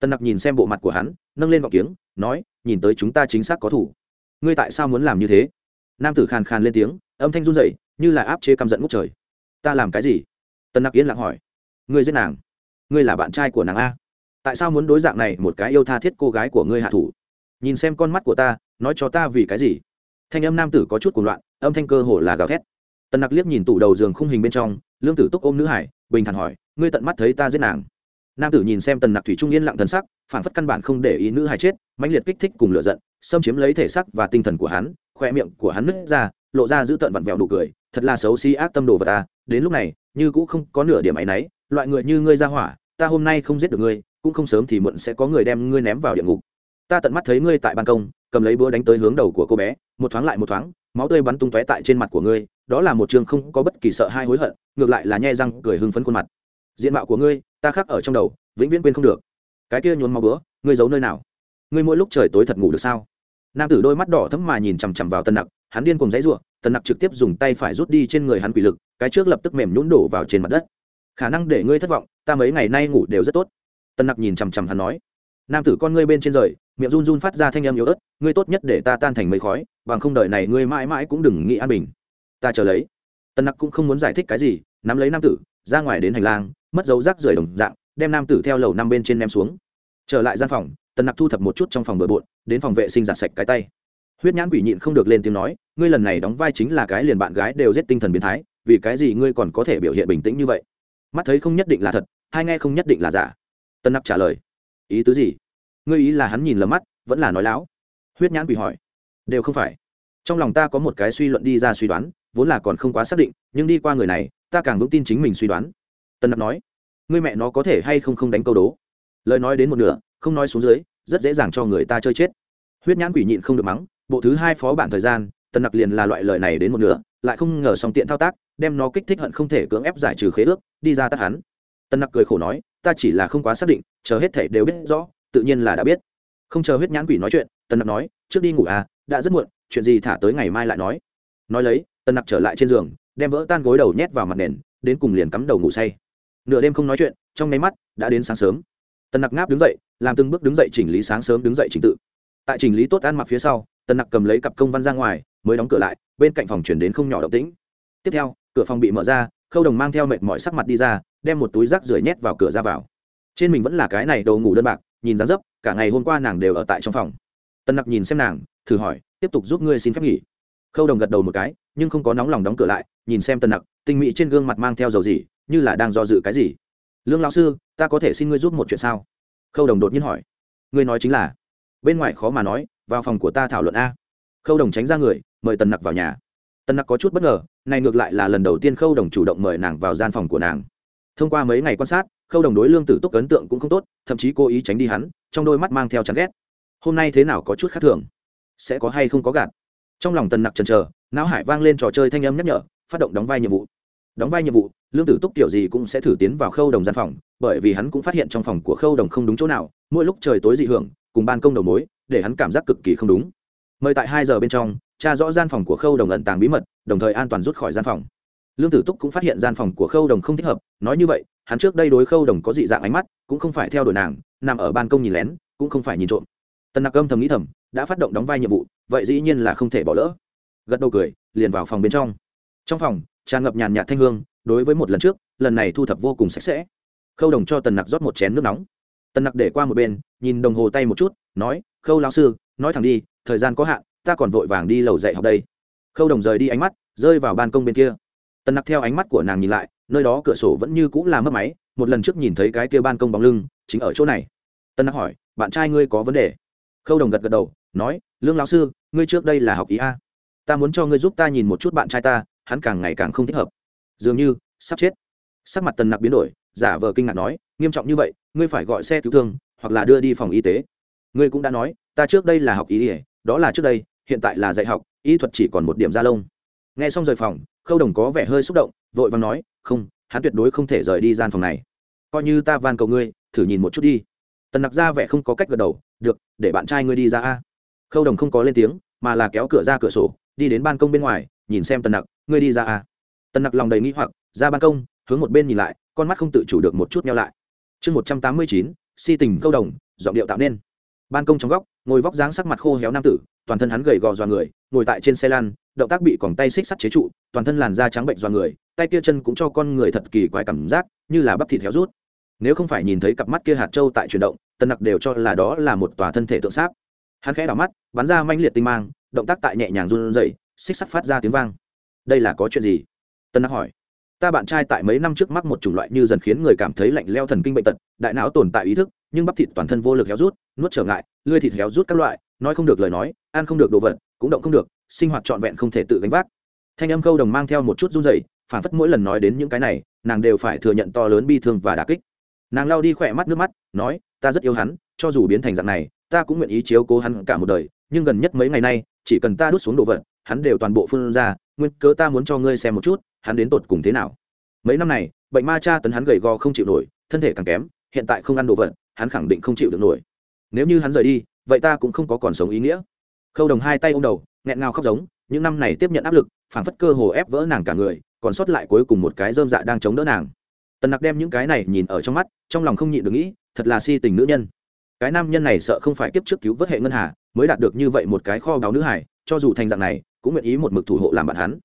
Speaker 1: Tân nặc nhìn xem bộ mặt của hắn, nâng lên gọc kiếng, nói, nhìn tới chúng ta chính xác có thủ. Ngươi tại sao muốn làm như thế? Nam tử khàn khàn lên tiếng, âm thanh run rẩy, như là áp chế căm giận ngút trời. Ta làm cái gì? Tân nặc yên lặng hỏi. Ngươi giết nàng. Ngươi là bạn trai của nàng a. Tại sao muốn đối dạng này một cái yêu tha thiết cô gái của ngươi hạ thủ? Nhìn xem con mắt của ta, nói cho ta vì cái gì? Thanh âm nam tử có chút cuồng loạn, âm thanh cơ hồ là gào thét. Tần nặc liếc nhìn tủ đầu giường khung hình bên trong, lương tử túc ôm nữ hải, bình thản hỏi, ngươi tận mắt thấy ta giết nàng? Nam tử nhìn xem tần nặc thủy trung yên lặng thần sắc phản phất căn bản không để ý nữ hải chết, mãnh liệt kích thích cùng lựa giận, xâm chiếm lấy thể sắc và tinh thần của hắn, khoe miệng của hắn nứt ra, lộ ra giữ tận vặn vẹo nụ cười, thật là xấu xí ác tâm đồ vật ta, đến lúc này, như cũng không có nửa điểm áy náy, loại người như ngươi ra hỏa, ta hôm nay không giết được ngươi, cũng không sớm thì muộn sẽ có người đem ngươi ném vào địa ngục ta tận mắt thấy ngươi tại ban công, cầm lấy búa đánh tới hướng đầu của cô bé, một thoáng lại một thoáng, máu tươi bắn tung tóe tại trên mặt của ngươi, đó là một trường không có bất kỳ sợ hai hối hận, ngược lại là nhe răng cười hưng phấn khuôn mặt. Diện mạo của ngươi, ta khắc ở trong đầu, vĩnh viễn quên không được. Cái kia nhốn máu bữa ngươi giấu nơi nào? Ngươi mỗi lúc trời tối thật ngủ được sao? Nam tử đôi mắt đỏ thấm mà nhìn chằm chằm vào tân nặc, hắn điên cùng dãy ruộng Tân nặc trực tiếp dùng tay phải rút đi trên người hắn quỷ lực, cái trước lập tức mềm nhũn đổ vào trên mặt đất. Khả năng để ngươi thất vọng, ta mấy ngày nay ngủ đều rất tốt. Tân nặc nhìn chằm chằm hắn nói nam tử con ngươi bên trên rời, miệng run run phát ra thanh âm yếu ớt, ngươi tốt nhất để ta tan thành mây khói, bằng không đợi này ngươi mãi mãi cũng đừng nghĩ an bình. Ta chờ lấy. Tần nặc cũng không muốn giải thích cái gì, nắm lấy nam tử, ra ngoài đến hành lang, mất dấu rác rưởi đồng dạng, đem nam tử theo lầu năm bên trên ném xuống. Trở lại gian phòng, tần nặc thu thập một chút trong phòng bừa bộn, đến phòng vệ sinh giặt sạch cái tay. Huyết nhãn quỷ nhịn không được lên tiếng nói, ngươi lần này đóng vai chính là cái liền bạn gái đều giết tinh thần biến thái, vì cái gì ngươi còn có thể biểu hiện bình tĩnh như vậy? Mắt thấy không nhất định là thật, hai nghe không nhất định là giả. Tân nặc trả lời ý tứ gì? Ngươi ý là hắn nhìn lầm mắt, vẫn là nói láo? Huyết nhãn quỷ hỏi. Đều không phải. Trong lòng ta có một cái suy luận đi ra suy đoán, vốn là còn không quá xác định, nhưng đi qua người này, ta càng vững tin chính mình suy đoán. Tân nặc nói. Ngươi mẹ nó có thể hay không không đánh câu đố? Lời nói đến một nửa, không nói xuống dưới, rất dễ dàng cho người ta chơi chết. Huyết nhãn quỷ nhịn không được mắng, bộ thứ hai phó bản thời gian tần nặc liền là loại lời này đến một nửa, lại không ngờ song tiện thao tác, đem nó kích thích hận không thể cưỡng ép giải trừ khế ước, đi ra tắt hắn. Tần nặc cười khổ nói, ta chỉ là không quá xác định chờ hết thể đều biết rõ, tự nhiên là đã biết. Không chờ huyết nhãn quỷ nói chuyện, tần nặc nói, trước đi ngủ à đã rất muộn, chuyện gì thả tới ngày mai lại nói. Nói lấy, tần nặc trở lại trên giường, đem vỡ tan gối đầu nhét vào mặt nền, đến cùng liền cắm đầu ngủ say. Nửa đêm không nói chuyện, trong nháy mắt, đã đến sáng sớm. Tần nặc ngáp đứng dậy, làm từng bước đứng dậy chỉnh lý sáng sớm đứng dậy trình tự. Tại chỉnh lý tốt ăn mặc phía sau, tần nặc cầm lấy cặp công văn ra ngoài, mới đóng cửa lại, bên cạnh phòng chuyển đến không nhỏ động tĩnh. Tiếp theo, cửa phòng bị mở ra, khâu đồng mang theo mệt mỏi sắc mặt đi ra, đem một túi rác rưởi nhét vào cửa ra vào trên mình vẫn là cái này đầu ngủ đơn bạc, nhìn dán dấp, cả ngày hôm qua nàng đều ở tại trong phòng. Tần nặc nhìn xem nàng, thử hỏi, tiếp tục giúp ngươi xin phép nghỉ? Khâu đồng gật đầu một cái, nhưng không có nóng lòng đóng cửa lại, nhìn xem tần nặc, tinh mỹ trên gương mặt mang theo dầu gì như là đang do dự cái gì. Lương lão sư, ta có thể xin ngươi giúp một chuyện sao? Khâu đồng đột nhiên hỏi. Ngươi nói chính là. Bên ngoài khó mà nói, vào phòng của ta thảo luận a. Khâu đồng tránh ra người, mời tần nặc vào nhà. Tần nặc có chút bất ngờ, này ngược lại là lần đầu tiên khâu đồng chủ động mời nàng vào gian phòng của nàng. Thông qua mấy ngày quan sát khâu đồng đối lương tử túc ấn tượng cũng không tốt, thậm chí cố ý tránh đi hắn, trong đôi mắt mang theo chán ghét. Hôm nay thế nào có chút khác thường? Sẽ có hay không có gạt? Trong lòng tần nặc trần trờ não hải vang lên trò chơi thanh âm nhắc nhở, phát động đóng vai nhiệm vụ. Đóng vai nhiệm vụ, lương tử túc kiểu gì cũng sẽ thử tiến vào khâu đồng gian phòng, bởi vì hắn cũng phát hiện trong phòng của khâu đồng không đúng chỗ nào, mỗi lúc trời tối dị hưởng, cùng ban công đầu mối, để hắn cảm giác cực kỳ không đúng. Mời tại hai giờ bên trong, tra rõ gian phòng của khâu đồng ẩn tàng bí mật, đồng thời an toàn rút khỏi gian phòng. Lương tử túc cũng phát hiện gian phòng của khâu đồng không thích hợp, nói như vậy hắn trước đây đối khâu đồng có dị dạng ánh mắt, cũng không phải theo đuổi nàng, nằm ở ban công nhìn lén, cũng không phải nhìn trộm. Tần nặc âm thầm nghĩ thầm, đã phát động đóng vai nhiệm vụ, vậy dĩ nhiên là không thể bỏ lỡ. Gật đầu cười, liền vào phòng bên trong. Trong phòng, tràn ngập nhàn nhạt thanh hương, đối với một lần trước, lần này thu thập vô cùng sạch sẽ. Khâu đồng cho tần nặc rót một chén nước nóng. Tần nặc để qua một bên, nhìn đồng hồ tay một chút, nói, khâu lao sư, nói thẳng đi, thời gian có hạn, ta còn vội vàng đi lầu dạy học đây. Khâu đồng rời đi ánh mắt, rơi vào ban công bên kia. Tần nặc theo ánh mắt của nàng nhìn lại nơi đó cửa sổ vẫn như cũng là mất máy, một lần trước nhìn thấy cái kia ban công bóng lưng, chính ở chỗ này. Tân nặc hỏi, bạn trai ngươi có vấn đề? Khâu đồng gật gật đầu, nói, lương lão sư, ngươi trước đây là học ý a. Ta muốn cho ngươi giúp ta nhìn một chút bạn trai ta, hắn càng ngày càng không thích hợp. Dường như, sắp chết. Sắc mặt tần nặc biến đổi, giả vờ kinh ngạc nói, nghiêm trọng như vậy, ngươi phải gọi xe cứu thương, hoặc là đưa đi phòng y tế. Ngươi cũng đã nói, ta trước đây là học ý ỉa đó là trước đây, hiện tại là dạy học, y thuật chỉ còn một điểm da lông. Nghe xong rời phòng, khâu đồng có vẻ hơi xúc động, vội vàng nói không, hắn tuyệt đối không thể rời đi gian phòng này. Coi như ta van cầu ngươi, thử nhìn một chút đi. Tần nặc ra vẻ không có cách gật đầu, được, để bạn trai ngươi đi ra a. Khâu đồng không có lên tiếng, mà là kéo cửa ra cửa sổ, đi đến ban công bên ngoài, nhìn xem tần nặc, ngươi đi ra a. Tần nặc lòng đầy nghĩ hoặc, ra ban công, hướng một bên nhìn lại, con mắt không tự chủ được một chút nhau lại. Chương một trăm tám mươi chín, si tình câu đồng, giọng điệu tạo nên ban công trong góc ngồi vóc dáng sắc mặt khô héo nam tử toàn thân hắn gầy gò dọa người ngồi tại trên xe lan, động tác bị còng tay xích sắt chế trụ toàn thân làn da trắng bệnh dọa người tay kia chân cũng cho con người thật kỳ quái cảm giác như là bắp thịt héo rút. Nếu không phải nhìn thấy cặp mắt kia hạt trâu tại chuyển động tân nặc đều cho là đó là một tòa thân thể tượng sáp. Hắn khẽ đảo mắt bắn ra manh liệt tinh mang động tác tại nhẹ nhàng run rẩy xích sắt phát ra tiếng vang. Đây là có chuyện gì? Tân nặc hỏi. Ta bạn trai tại mấy năm trước mắc một chủng loại như dần khiến người cảm thấy lạnh leo thần kinh bệnh tật đại não tồn tại ý thức nhưng bắp thịt toàn thân vô lực héo rút, nuốt trở ngại lươi thịt héo rút các loại, nói không được lời nói, ăn không được đồ vật, cũng động không được, sinh hoạt trọn vẹn không thể tự gánh vác. Thanh âm khâu đồng mang theo một chút run dày phản phất mỗi lần nói đến những cái này, nàng đều phải thừa nhận to lớn bi thương và đà kích. Nàng lao đi khỏe mắt nước mắt, nói, ta rất yêu hắn, cho dù biến thành dạng này, ta cũng nguyện ý chiếu cố hắn cả một đời, nhưng gần nhất mấy ngày nay, chỉ cần ta đút xuống đồ vật, hắn đều toàn bộ phương ra, nguyên cớ ta muốn cho ngươi xem một chút, hắn đến tột cùng thế nào. Mấy năm này, bệnh ma cha tấn hắn gầy gò không chịu nổi, thân thể càng kém, hiện tại không ăn đồ vật hắn khẳng định không chịu được nổi. Nếu như hắn rời đi, vậy ta cũng không có còn sống ý nghĩa. Khâu đồng hai tay ô m đầu, nghẹn ngào khóc giống, những năm này tiếp nhận áp lực, phảng phất cơ hồ ép vỡ nàng cả người, còn sót lại cuối cùng một cái dơm dạ đang chống đỡ nàng. Tần nặc đem những cái này nhìn ở trong mắt, trong lòng không nhịn được nghĩ, thật là si tình nữ nhân. Cái nam nhân này sợ không phải kiếp trước cứu vớt hệ ngân hà, mới đạt được như vậy một cái kho báu nữ hải cho dù thành dạng này, cũng nguyện ý một mực thủ hộ làm bạn hắn.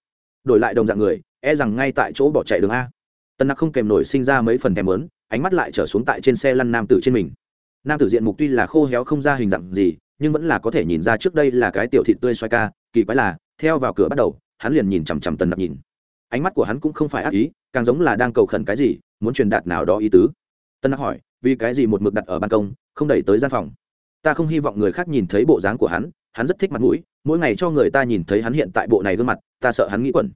Speaker 1: Đổi lại đồng dạng người e rằng ngay tại chỗ bỏ chạy đường a. Tần nặc không kèm nổi sinh ra mấy phần thèm lớn ánh mắt lại trở xuống tại trên xe lăn nam tử trên mình. Nam tử diện mục tuy là khô héo không ra hình dạng gì, nhưng vẫn là có thể nhìn ra trước đây là cái tiểu thị tươi xoay ca, kỳ quái là, theo vào cửa bắt đầu, hắn liền nhìn chằm chằm tần nặc nhìn. Ánh mắt của hắn cũng không phải ác ý, càng giống là đang cầu khẩn cái gì, muốn truyền đạt nào đó ý tứ. Tân nặc hỏi, vì cái gì một mực đặt ở ban công, không đẩy tới gian phòng? Ta không hy vọng người khác nhìn thấy bộ dáng của hắn hắn rất thích mặt mũi, mỗi ngày cho người ta nhìn thấy hắn hiện tại bộ này gương mặt, ta sợ hắn nghĩ quẩn.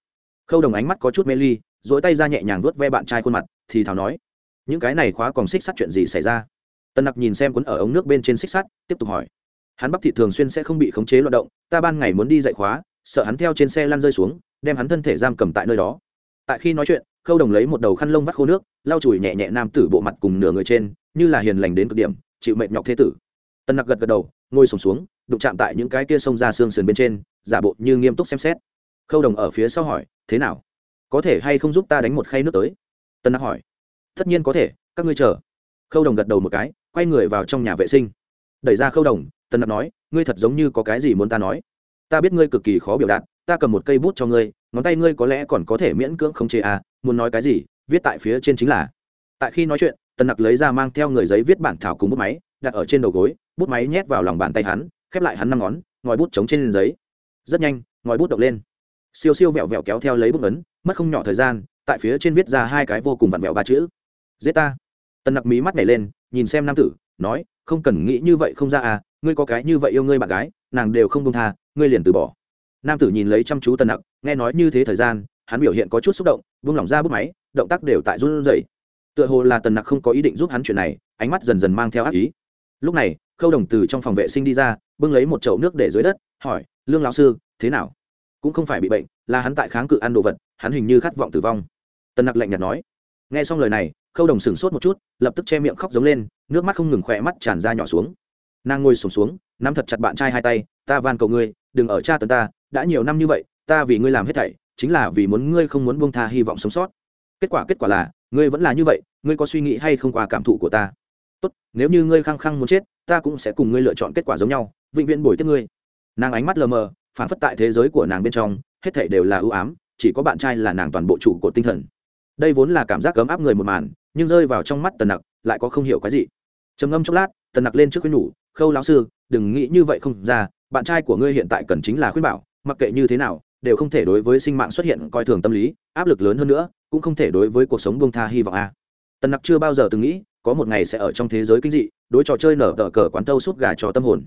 Speaker 1: Khâu đồng ánh mắt có chút mê ly dỗi tay ra nhẹ nhàng vuốt ve bạn trai khuôn mặt, thì thào nói những cái này khóa còn xích sắt chuyện gì xảy ra? Tân nặc nhìn xem cuốn ở ống nước bên trên xích sắt tiếp tục hỏi. Hắn bắp thị thường xuyên sẽ không bị khống chế loạt động ta ban ngày muốn đi dạy khóa sợ hắn theo trên xe lăn rơi xuống đem hắn thân thể giam cầm tại nơi đó. Tại khi nói chuyện khâu đồng lấy một đầu khăn lông vắt khô nước lau chùi nhẹ nhẹ nam tử bộ mặt cùng nửa người trên như là hiền lành đến cực điểm chịu mệt nhọc thế tử. Tân nặc gật gật đầu ngồi sùng xuống, xuống đụng chạm tại những cái kia sông ra xương sườn bên trên giả bộ như nghiêm túc xem xét. Khâu đồng ở phía sau hỏi thế nào? Có thể hay không giúp ta đánh một khay nước tới? Tân nặc hỏi tất nhiên có thể, các ngươi chờ. Khâu đồng gật đầu một cái, quay người vào trong nhà vệ sinh. Đẩy ra khâu đồng, Tần nặc nói, ngươi thật giống như có cái gì muốn ta nói. Ta biết ngươi cực kỳ khó biểu đạt, ta cầm một cây bút cho ngươi, ngón tay ngươi có lẽ còn có thể miễn cưỡng không chế à muốn nói cái gì, viết tại phía trên chính là. Tại khi nói chuyện, tần nặc lấy ra mang theo người giấy viết bản thảo cùng bút máy, đặt ở trên đầu gối, bút máy nhét vào lòng bàn tay hắn, khép lại hắn năm ngón, ngòi bút chống trên giấy. Rất nhanh, ngòi bút động lên. Siêu siêu vẹo vẹo kéo theo lấy bút ấn, mất không nhỏ thời gian, tại phía trên viết ra hai cái vô cùng vặn vẹo ba chữ giết ta. Tần nặc mí mắt nhảy lên, nhìn xem nam tử, nói, không cần nghĩ như vậy không ra à ngươi có cái như vậy yêu ngươi bạn gái, nàng đều không đông tha, ngươi liền từ bỏ. Nam tử nhìn lấy chăm chú tần nặc, nghe nói như thế thời gian, hắn biểu hiện có chút xúc động vung lỏng ra bút máy, động tác đều tại run rẩy. Tựa hồ là tần nặc không có ý định giúp hắn chuyện này, ánh mắt dần dần mang theo ác ý. Lúc này, khâu đồng từ trong phòng vệ sinh đi ra, bưng lấy một chậu nước để dưới đất, hỏi, lương lão sư, thế nào? Cũng không phải bị bệnh, là hắn tại kháng cự ăn đồ vật, hắn hình như khát vọng tử vong. Tần nặc lạnh nhạt nói nghe xong lời này khâu đồng sửng sốt một chút lập tức che miệng khóc giống lên nước mắt không ngừng khỏe mắt tràn ra nhỏ xuống. Nàng ngồi sùng xuống, xuống nắm thật chặt bạn trai hai tay ta van cầu ngươi đừng ở cha tần ta đã nhiều năm như vậy ta vì ngươi làm hết thảy chính là vì muốn ngươi không muốn buông tha hy vọng sống sót. Kết quả kết quả là ngươi vẫn là như vậy ngươi có suy nghĩ hay không qua cảm thụ của ta? Tốt nếu như ngươi khăng khăng muốn chết ta cũng sẽ cùng ngươi lựa chọn kết quả giống nhau vĩnh viễn bồi tiếp ngươi. Nàng ánh mắt lờ mờ phản phất tại thế giới của nàng bên trong hết thảy đều là ưu ám chỉ có bạn trai là nàng toàn bộ chủ của tinh thần đây vốn là cảm giác ấm áp người một màn, nhưng rơi vào trong mắt tần nặc lại có không hiểu cái gì trầm ngâm chốc lát, tần nặc lên trước khuyên nhủ, khâu lão sư, đừng nghĩ như vậy không ra, bạn trai của ngươi hiện tại cần chính là khuyên bảo, mặc kệ như thế nào, đều không thể đối với sinh mạng xuất hiện coi thường tâm lý, áp lực lớn hơn nữa, cũng không thể đối với cuộc sống bông tha hy vọng a. À. tần nặc chưa bao giờ từng nghĩ, có một ngày sẽ ở trong thế giới kinh dị, đối trò chơi nở tờ cờ quán tâu suốt gà cho tâm hồn.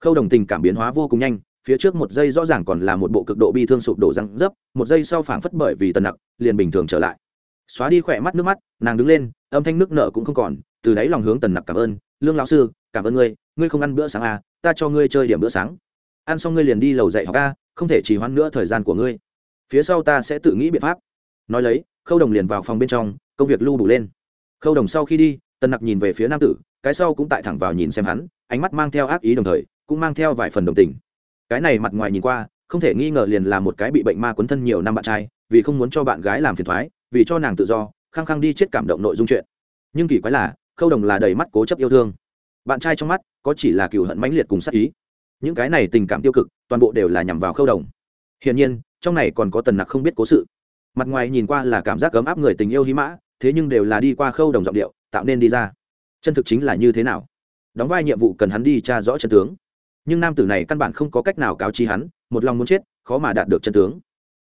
Speaker 1: Khâu đồng tình cảm biến hóa vô cùng nhanh, phía trước một giây rõ ràng còn là một bộ cực độ bi thương sụp đổ răng dấp, một giây sau phảng phất bởi vì tần nặc liền bình thường trở lại xóa đi khỏe mắt nước mắt, nàng đứng lên, âm thanh nước nợ cũng không còn, từ đáy lòng hướng tần nặc cảm ơn, lương lão sư, cảm ơn ngươi ngươi không ăn bữa sáng à ta cho ngươi chơi điểm bữa sáng. Ăn xong ngươi liền đi lầu dạy học a không thể chỉ hoãn nữa thời gian của ngươi. Phía sau ta sẽ tự nghĩ biện pháp. Nói lấy, khâu đồng liền vào phòng bên trong, công việc lưu đủ lên. Khâu đồng sau khi đi, tần nặc nhìn về phía nam tử, cái sau cũng tại thẳng vào nhìn xem hắn, ánh mắt mang theo ác ý đồng thời, cũng mang theo vài phần đồng tình. Cái này mặt ngoài nhìn qua, không thể nghi ngờ liền là một cái bị bệnh ma quấn thân nhiều năm bạn trai, vì không muốn cho bạn gái làm phiền thoái vì cho nàng tự do, khăng khăng đi chết cảm động nội dung chuyện. Nhưng kỳ quái là, khâu đồng là đầy mắt cố chấp yêu thương. Bạn trai trong mắt, có chỉ là cựu hận mãnh liệt cùng sắc ý. Những cái này tình cảm tiêu cực, toàn bộ đều là nhằm vào khâu đồng. Hiển nhiên, trong này còn có tần nặc không biết cố sự. Mặt ngoài nhìn qua là cảm giác ấm áp người tình yêu hí mã, thế nhưng đều là đi qua khâu đồng giọng điệu, tạo nên đi ra. Chân thực chính là như thế nào? Đóng vai nhiệm vụ cần hắn đi tra rõ chân tướng. Nhưng nam tử này căn bản không có cách nào cáo chi hắn, một lòng muốn chết, khó mà đạt được chân tướng.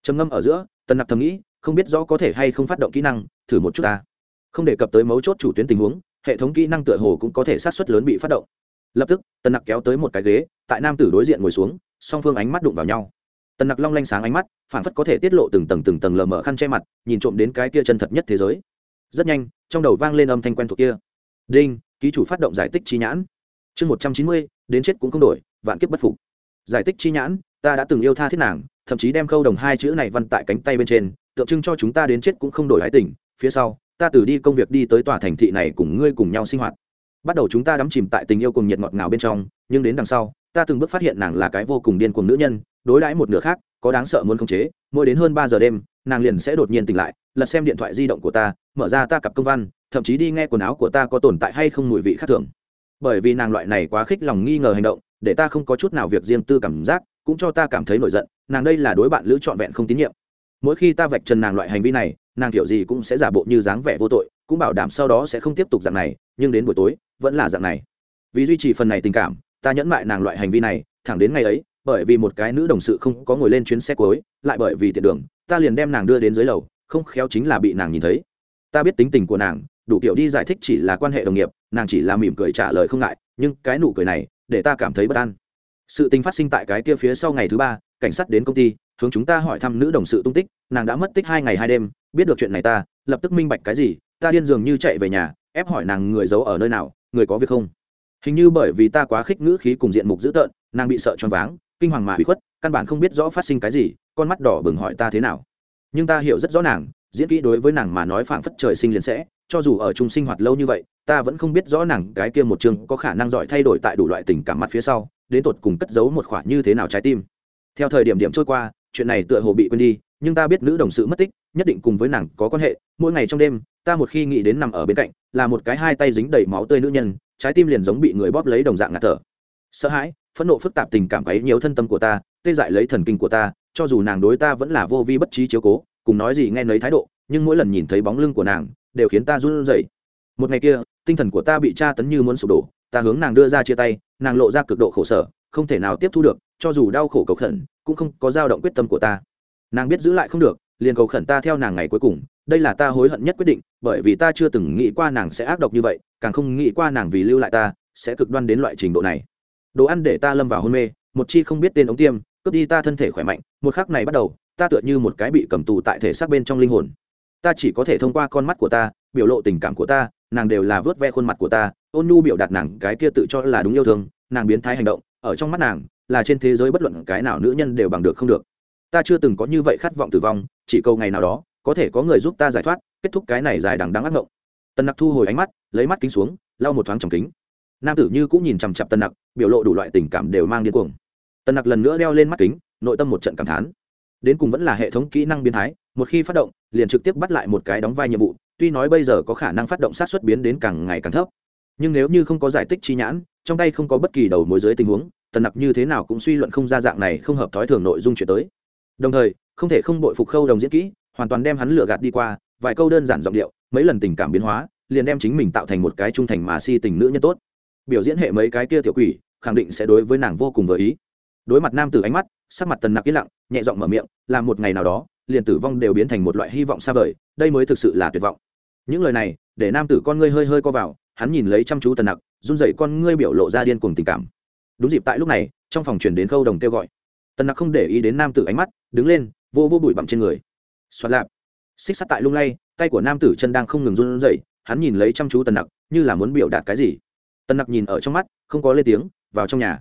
Speaker 1: Trầm ngâm ở giữa, tần nặc thầm nghĩ không biết rõ có thể hay không phát động kỹ năng, thử một chút ta. Không đề cập tới mấu chốt chủ tuyến tình huống, hệ thống kỹ năng tựa hồ cũng có thể sát xuất lớn bị phát động. Lập tức, tần nặc kéo tới một cái ghế, tại nam tử đối diện ngồi xuống, song phương ánh mắt đụng vào nhau. Tần nặc long lanh sáng ánh mắt phản phất có thể tiết lộ từng tầng từng tầng lờ mờ khăn che mặt, nhìn trộm đến cái kia chân thật nhất thế giới. Rất nhanh, trong đầu vang lên âm thanh quen thuộc kia. Đinh, ký chủ phát động giải tích chi nhãn. Chương một trăm chín mươi, đến chết cũng không đổi, vạn kiếp bất phục. Giải tích chi nhãn, ta đã từng yêu tha thiết nàng, thậm chí đem khâu đồng hai chữ này văn tại cánh tay bên trên tượng trưng cho chúng ta đến chết cũng không đổi hái tình, phía sau, ta từ đi công việc đi tới tòa thành thị này cùng ngươi cùng nhau sinh hoạt. Bắt đầu chúng ta đắm chìm tại tình yêu cùng nhiệt ngọt ngào bên trong, nhưng đến đằng sau, ta từng bước phát hiện nàng là cái vô cùng điên cuồng nữ nhân, đối đãi một nửa khác, có đáng sợ muốn khống chế, mỗi đến hơn ba giờ đêm, nàng liền sẽ đột nhiên tỉnh lại, lật xem điện thoại di động của ta, mở ra ta cặp công văn, thậm chí đi nghe quần áo của ta có tồn tại hay không mùi vị khác thường. Bởi vì nàng loại này quá khích lòng nghi ngờ hành động, để ta không có chút nào việc riêng tư cảm giác, cũng cho ta cảm thấy nổi giận, nàng đây là đối bạn lữ trọn vẹn không tín nhiệm mỗi khi ta vạch trần nàng loại hành vi này, nàng kiểu gì cũng sẽ giả bộ như dáng vẻ vô tội, cũng bảo đảm sau đó sẽ không tiếp tục dạng này, nhưng đến buổi tối, vẫn là dạng này. Vì duy trì phần này tình cảm, ta nhẫn mại nàng loại hành vi này, thẳng đến ngày ấy, bởi vì một cái nữ đồng sự không có ngồi lên chuyến xe cuối, lại bởi vì tiện đường, ta liền đem nàng đưa đến dưới lầu, không khéo chính là bị nàng nhìn thấy. Ta biết tính tình của nàng, đủ kiểu đi giải thích chỉ là quan hệ đồng nghiệp, nàng chỉ là mỉm cười trả lời không ngại, nhưng cái nụ cười này, để ta cảm thấy bất an. Sự tình phát sinh tại cái kia phía sau ngày thứ ba, cảnh sát đến công ty hướng chúng ta hỏi thăm nữ đồng sự tung tích, nàng đã mất tích hai ngày hai đêm, biết được chuyện này ta, lập tức minh bạch cái gì, ta điên dường như chạy về nhà, ép hỏi nàng người giấu ở nơi nào, người có việc không? Hình như bởi vì ta quá khích ngữ khí cùng diện mục dữ tợn, nàng bị sợ choáng váng, kinh hoàng mà bị khuất, căn bản không biết rõ phát sinh cái gì, con mắt đỏ bừng hỏi ta thế nào. Nhưng ta hiểu rất rõ nàng, diễn kỹ đối với nàng mà nói phảng phất trời sinh liền sẽ, cho dù ở chung sinh hoạt lâu như vậy, ta vẫn không biết rõ nàng cái kia một chương có khả năng giỏi thay đổi tại đủ loại tình cảm mặt phía sau, đến tột cùng cất giấu một khoản như thế nào trái tim. Theo thời điểm điểm trôi qua chuyện này tựa hồ bị quên đi, nhưng ta biết nữ đồng sự mất tích, nhất định cùng với nàng có quan hệ. Mỗi ngày trong đêm, ta một khi nghĩ đến nằm ở bên cạnh, là một cái hai tay dính đầy máu tươi nữ nhân, trái tim liền giống bị người bóp lấy đồng dạng ngạt thở. Sợ hãi, phẫn nộ phức tạp tình cảm ấy nhiều thân tâm của ta, tê dại lấy thần kinh của ta, cho dù nàng đối ta vẫn là vô vi bất trí chiếu cố, cùng nói gì nghe nấy thái độ, nhưng mỗi lần nhìn thấy bóng lưng của nàng, đều khiến ta run rẩy. Một ngày kia, tinh thần của ta bị tra tấn như muốn sụp đổ, ta hướng nàng đưa ra chia tay, nàng lộ ra cực độ khổ sở, không thể nào tiếp thu được, cho dù đau khổ cầu khẩn cũng không có dao động quyết tâm của ta. Nàng biết giữ lại không được, liền cầu khẩn ta theo nàng ngày cuối cùng, đây là ta hối hận nhất quyết định, bởi vì ta chưa từng nghĩ qua nàng sẽ ác độc như vậy, càng không nghĩ qua nàng vì lưu lại ta, sẽ cực đoan đến loại trình độ này. Đồ ăn để ta lâm vào hôn mê, một chi không biết tên ống tiêm, cướp đi ta thân thể khỏe mạnh, một khắc này bắt đầu, ta tựa như một cái bị cầm tù tại thể xác bên trong linh hồn. Ta chỉ có thể thông qua con mắt của ta, biểu lộ tình cảm của ta, nàng đều là vớt ve khuôn mặt của ta, ôn nhu biểu đạt nàng cái kia tự cho là đúng yêu thương, nàng biến thái hành động, ở trong mắt nàng là trên thế giới bất luận cái nào nữ nhân đều bằng được không được. Ta chưa từng có như vậy khát vọng tử vong, chỉ câu ngày nào đó, có thể có người giúp ta giải thoát, kết thúc cái này dài đằng đắng ác mộng tần nặc thu hồi ánh mắt, lấy mắt kính xuống, lau một thoáng tròng kính. Nam tử như cũng nhìn chằm chặp tần nặc, biểu lộ đủ loại tình cảm đều mang điên cuồng. Tần nặc lần nữa đeo lên mắt kính, nội tâm một trận cảm thán. Đến cùng vẫn là hệ thống kỹ năng biến thái, một khi phát động, liền trực tiếp bắt lại một cái đóng vai nhiệm vụ, tuy nói bây giờ có khả năng phát động sát xuất biến đến càng ngày càng thấp. Nhưng nếu như không có giải tích chi nhãn, trong tay không có bất kỳ đầu mối dưới tình huống tần nặc như thế nào cũng suy luận không ra dạng này không hợp thói thường nội dung chuyển tới. Đồng thời, không thể không bội phục khâu đồng diễn kỹ, hoàn toàn đem hắn lừa gạt đi qua, vài câu đơn giản giọng điệu, mấy lần tình cảm biến hóa, liền đem chính mình tạo thành một cái trung thành mà si tình nữ nhân tốt. Biểu diễn hệ mấy cái kia tiểu quỷ, khẳng định sẽ đối với nàng vô cùng vừa ý. Đối mặt nam tử ánh mắt, sắc mặt tần nặc yên lặng, nhẹ giọng mở miệng làm một ngày nào đó, liền tử vong đều biến thành một loại hy vọng xa vời, đây mới thực sự là tuyệt vọng. Những lời này, để nam tử con ngươi hơi hơi co vào, hắn nhìn lấy chăm chú tần nặc, run dậy con ngươi biểu lộ ra điên cuồng tình cảm đúng dịp tại lúc này, trong phòng chuyển đến khâu đồng kêu gọi. Tần nặc không để ý đến nam tử ánh mắt, đứng lên, vô vô bụi bặm trên người. Xoạt lạp. Xích sắt tại lung lay, tay của nam tử chân đang không ngừng run rẩy, hắn nhìn lấy chăm chú tần nặc, như là muốn biểu đạt cái gì. Tần nặc nhìn ở trong mắt, không có lên tiếng, vào trong nhà.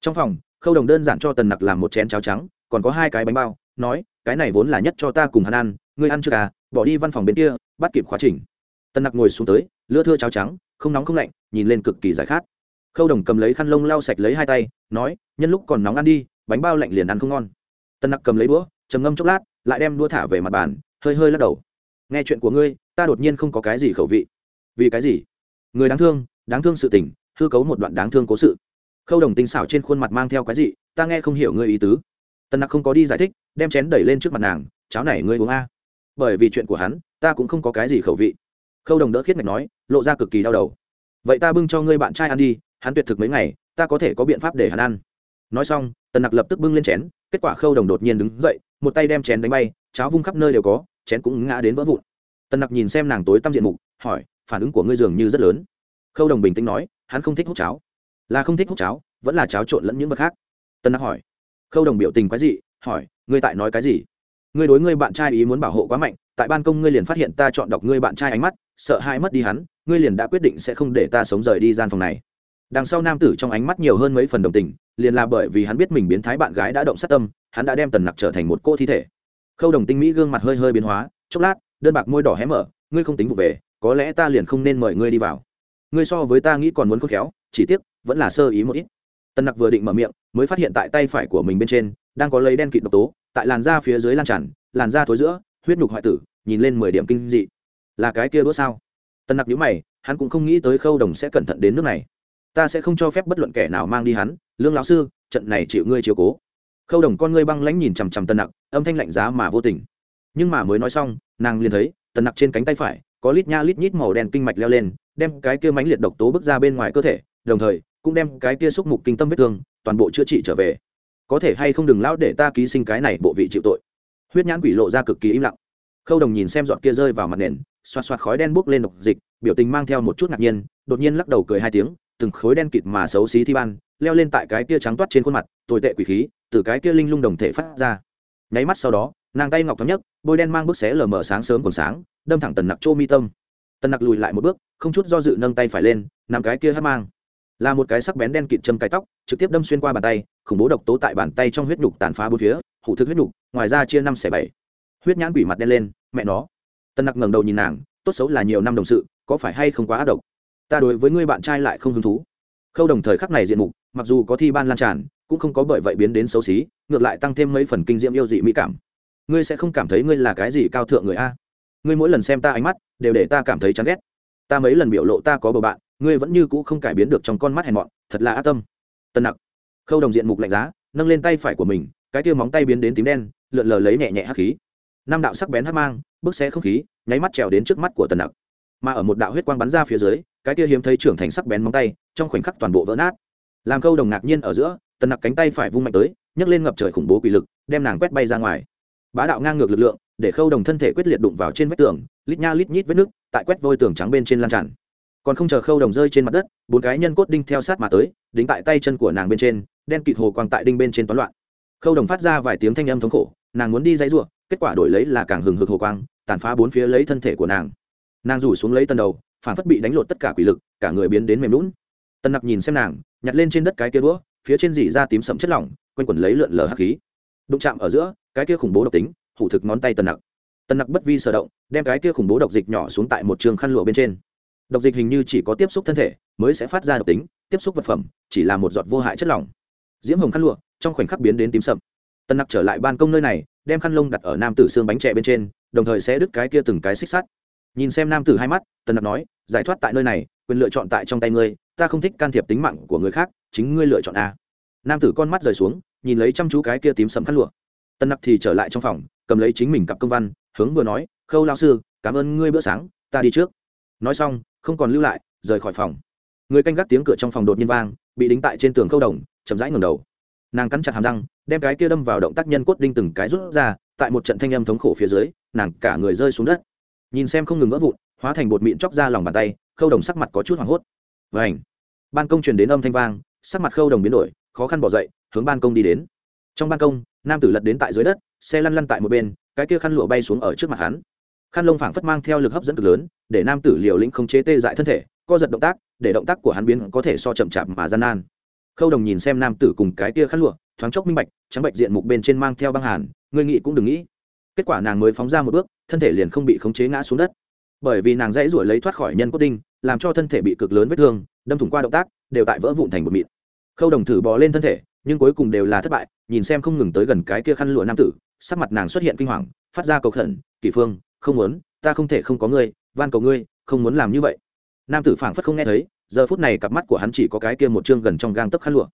Speaker 1: Trong phòng, khâu đồng đơn giản cho tần nặc làm một chén cháo trắng, còn có hai cái bánh bao, nói, cái này vốn là nhất cho ta cùng hắn ăn, ngươi ăn chưa à bỏ đi văn phòng bên kia, bắt kịp khóa trình. Tần nặc ngồi xuống tới, lưa thưa cháo trắng, không nóng không lạnh, nhìn lên cực kỳ giải khát khâu đồng cầm lấy khăn lông lau sạch lấy hai tay, nói, nhân lúc còn nóng ăn đi, bánh bao lạnh liền ăn không ngon. Tần nặc cầm lấy đũa, trầm ngâm chốc lát, lại đem đũa thả về mặt bàn, hơi hơi lắc đầu. Nghe chuyện của ngươi, ta đột nhiên không có cái gì khẩu vị. Vì cái gì? Người đáng thương đáng thương sự tình, hư cấu một đoạn đáng thương cố sự. Khâu đồng tinh xảo trên khuôn mặt mang theo cái gì, ta nghe không hiểu ngươi ý tứ. Tần nặc không có đi giải thích, đem chén đẩy lên trước mặt nàng cháo này ngươi uống a. Bởi vì chuyện của hắn, ta cũng không có cái gì khẩu vị. Khâu đồng đỡ khiết mạch nói, lộ ra cực kỳ đau đầu. Vậy ta bưng cho ngươi bạn trai ăn đi hắn tuyệt thực mấy ngày, ta có thể có biện pháp để hắn ăn. Nói xong, tần nặc lập tức bưng lên chén, kết quả khâu đồng đột nhiên đứng dậy, một tay đem chén đánh bay, cháo vung khắp nơi đều có, chén cũng ngã đến vỡ vụn. Tần nặc nhìn xem nàng tối tăm diện mục, hỏi, phản ứng của ngươi dường như rất lớn. Khâu đồng bình tĩnh nói, hắn không thích hút cháo. Là không thích hút cháo, vẫn là cháo trộn lẫn những vật khác. Tần nặc hỏi. Khâu đồng biểu tình quái dị, hỏi, ngươi tại nói cái gì? Ngươi đối ngươi bạn trai ý muốn bảo hộ quá mạnh, tại ban công ngươi liền phát hiện ta chọn đọc ngươi bạn trai ánh mắt, sợ hai mất đi hắn, ngươi liền đã quyết định sẽ không để ta sống rời đi gian phòng này đằng sau nam tử trong ánh mắt nhiều hơn mấy phần đồng tình, liền là bởi vì hắn biết mình biến thái bạn gái đã động sát tâm, hắn đã đem tần nặc trở thành một cô thi thể. Khâu đồng tinh mỹ gương mặt hơi hơi biến hóa, chốc lát, đơn bạc môi đỏ hé mở, ngươi không tính vụ về, có lẽ ta liền không nên mời ngươi đi vào. Ngươi so với ta nghĩ còn muốn khôn khéo, chỉ tiếc, vẫn là sơ ý một ít. Tần nặc vừa định mở miệng, mới phát hiện tại tay phải của mình bên trên, đang có lấy đen kịt độc tố, tại làn da phía dưới lan tràn, làn da thối giữa, huyết nhục hoại tử, nhìn lên mười điểm kinh dị. Là cái kia đũa sao? Tần nặc nhíu mày, hắn cũng không nghĩ tới khâu đồng sẽ cẩn thận đến nước này ta sẽ không cho phép bất luận kẻ nào mang đi hắn, lương lão sư, trận này chịu ngươi chiếu cố. Khâu đồng con ngươi băng lãnh nhìn chằm chằm tân nặc, âm thanh lạnh giá mà vô tình. Nhưng mà mới nói xong, nàng liền thấy, tần nặc trên cánh tay phải, có lít nha lít nhít màu đen kinh mạch leo lên, đem cái kia mánh liệt độc tố bước ra bên ngoài cơ thể, đồng thời, cũng đem cái kia xúc mục kinh tâm vết thương, toàn bộ chữa trị trở về. Có thể hay không đừng lão để ta ký sinh cái này bộ vị chịu tội. Huyết nhãn quỷ lộ ra cực kỳ im lặng. Khâu đồng nhìn xem giọt kia rơi vào mặt nền xoạt xoạt khói đen bốc lên độc dịch, biểu tình mang theo một chút ngạc nhiên, đột nhiên lắc đầu cười hai tiếng từng khối đen kịt mà xấu xí thi ban, leo lên tại cái kia trắng toát trên khuôn mặt, tồi tệ quỷ khí, từ cái kia linh lung đồng thể phát ra. Nháy mắt sau đó, nàng tay ngọc thắm nhất bôi đen mang bức xé lờ mờ sáng sớm còn sáng, đâm thẳng tần nặc chô mi tâm. Tần nặc lùi lại một bước, không chút do dự nâng tay phải lên nằm cái kia hát mang. Là một cái sắc bén đen kịt châm cái tóc, trực tiếp đâm xuyên qua bàn tay, khủng bố độc tố tại bàn tay trong huyết nhục tàn phá bốn phía, hủ thực huyết nhục, ngoài ra chia năm xẻ bảy. Huyết nhãn quỷ mặt đen lên, mẹ nó. Tân nặc ngẩng đầu nhìn nàng, tốt xấu là nhiều năm đồng sự, có phải hay không quá ác độc? Ta đối với ngươi bạn trai lại không hứng thú. Khâu đồng thời khắc này diện mục, mặc dù có thi ban lan tràn, cũng không có bởi vậy biến đến xấu xí, ngược lại tăng thêm mấy phần kinh diễm yêu dị mỹ cảm. Ngươi sẽ không cảm thấy ngươi là cái gì cao thượng người a? Ngươi mỗi lần xem ta ánh mắt, đều để ta cảm thấy chán ghét. Ta mấy lần biểu lộ ta có bầu bạn, ngươi vẫn như cũ không cải biến được trong con mắt hèn mọn, thật là á tâm. Tân nặc. Khâu đồng diện mục lạnh giá, nâng lên tay phải của mình, cái tiêu móng tay biến đến tím đen, lượn lờ lấy nhẹ nhẹ hắc khí. Năm đạo sắc bén hắc mang bước xe không khí, nháy mắt trèo đến trước mắt của tần nặc. Mà ở một đạo huyết quang bắn ra phía dưới cái kia hiếm thấy trưởng thành sắc bén móng tay, trong khoảnh khắc toàn bộ vỡ nát. Làm khâu đồng ngạc nhiên ở giữa, tần nặc cánh tay phải vung mạnh tới, nhấc lên ngập trời khủng bố quỷ lực, đem nàng quét bay ra ngoài. Bá đạo ngang ngược lực lượng, để khâu đồng thân thể quyết liệt đụng vào trên vách tường, lít nha lít nhít vết nước, tại quét vôi tường trắng bên trên lan tràn. Còn không chờ khâu đồng rơi trên mặt đất, bốn cái nhân cốt đinh theo sát mà tới, đính tại tay chân của nàng bên trên, đen kịt hồ quang tại đinh bên trên toán loạn. Khâu đồng phát ra vài tiếng thanh âm thống khổ, nàng muốn đi dãy ruộng kết quả đổi lấy là càng hừng hực hồ quang, tàn phá bốn phía lấy thân thể của nàng. Nàng rủ xuống lấy tần đầu phản phất bị đánh lột tất cả quỷ lực, cả người biến đến mềm lún tân nặc nhìn xem nàng, nhặt lên trên đất cái kia đũa, phía trên dỉ ra tím sậm chất lỏng, quanh quẩn lấy lượn lờ hắc khí. Đụng chạm ở giữa, cái kia khủng bố độc tính, hủ thực ngón tay tân nặc. Tân nặc bất vi sở động, đem cái kia khủng bố độc dịch nhỏ xuống tại một trường khăn lụa bên trên. Độc dịch hình như chỉ có tiếp xúc thân thể, mới sẽ phát ra độc tính, tiếp xúc vật phẩm, chỉ là một giọt vô hại chất lỏng. Diễm hồng khăn lụa, trong khoảnh khắc biến đến tím sậm. Tân nặc trở lại ban công nơi này, đem khăn lông đặt ở nam tử xương bánh trẻ bên trên, đồng thời sẽ đứt cái kia từng cái xích sắt. Nhìn xem nam tử hai mắt tân nặc nói giải thoát tại nơi này, quyền lựa chọn tại trong tay ngươi, ta không thích can thiệp tính mạng của người khác, chính ngươi lựa chọn a. Nam tử con mắt rời xuống, nhìn lấy chăm chú cái kia tím sầm khăn lụa. Tân nặc thì trở lại trong phòng, cầm lấy chính mình cặp công văn, hướng vừa nói, khâu lao sư, cảm ơn ngươi bữa sáng, ta đi trước. Nói xong, không còn lưu lại, rời khỏi phòng. Người canh gác tiếng cửa trong phòng đột nhiên vang, bị đính tại trên tường khâu đồng, chậm rãi ngầm đầu. Nàng cắn chặt hàm răng, đem cái kia đâm vào động tác nhân cốt đinh từng cái rút ra, tại một trận thanh âm thống khổ phía dưới, nàng cả người rơi xuống đất. Nhìn xem không ngừng vỡ vụn hóa thành bột mịn chóc ra lòng bàn tay, khâu đồng sắc mặt có chút hoảng hốt. Vảnh ban công truyền đến âm thanh vang, sắc mặt khâu đồng biến đổi, khó khăn bỏ dậy, hướng ban công đi đến. Trong ban công, nam tử lật đến tại dưới đất, xe lăn lăn tại một bên, cái kia khăn lụa bay xuống ở trước mặt hắn. Khăn lông phảng phất mang theo lực hấp dẫn cực lớn, để nam tử liều lĩnh không chế tê dại thân thể, co giật động tác, để động tác của hắn biến có thể so chậm chạp mà gian nan. Khâu đồng nhìn xem nam tử cùng cái kia khăn lụa, thoáng chốc minh bạch, trắng bệnh diện mục bên trên mang theo băng hàn người nghĩ cũng đừng nghĩ. Kết quả nàng mới phóng ra một bước, thân thể liền không bị khống chế ngã xuống đất bởi vì nàng dãy ruổi lấy thoát khỏi nhân cốt đinh, làm cho thân thể bị cực lớn vết thương, đâm thủng qua động tác, đều tại vỡ vụn thành một mịn. Khâu đồng thử bò lên thân thể, nhưng cuối cùng đều là thất bại, nhìn xem không ngừng tới gần cái kia khăn lụa nam tử, sắc mặt nàng xuất hiện kinh hoàng, phát ra cầu khẩn, kỷ phương, không muốn, ta không thể không có ngươi, van cầu ngươi, không muốn làm như vậy. Nam tử phảng phất không nghe thấy, giờ phút này cặp mắt của hắn chỉ có cái kia một chương gần trong gang tấc khăn lụa.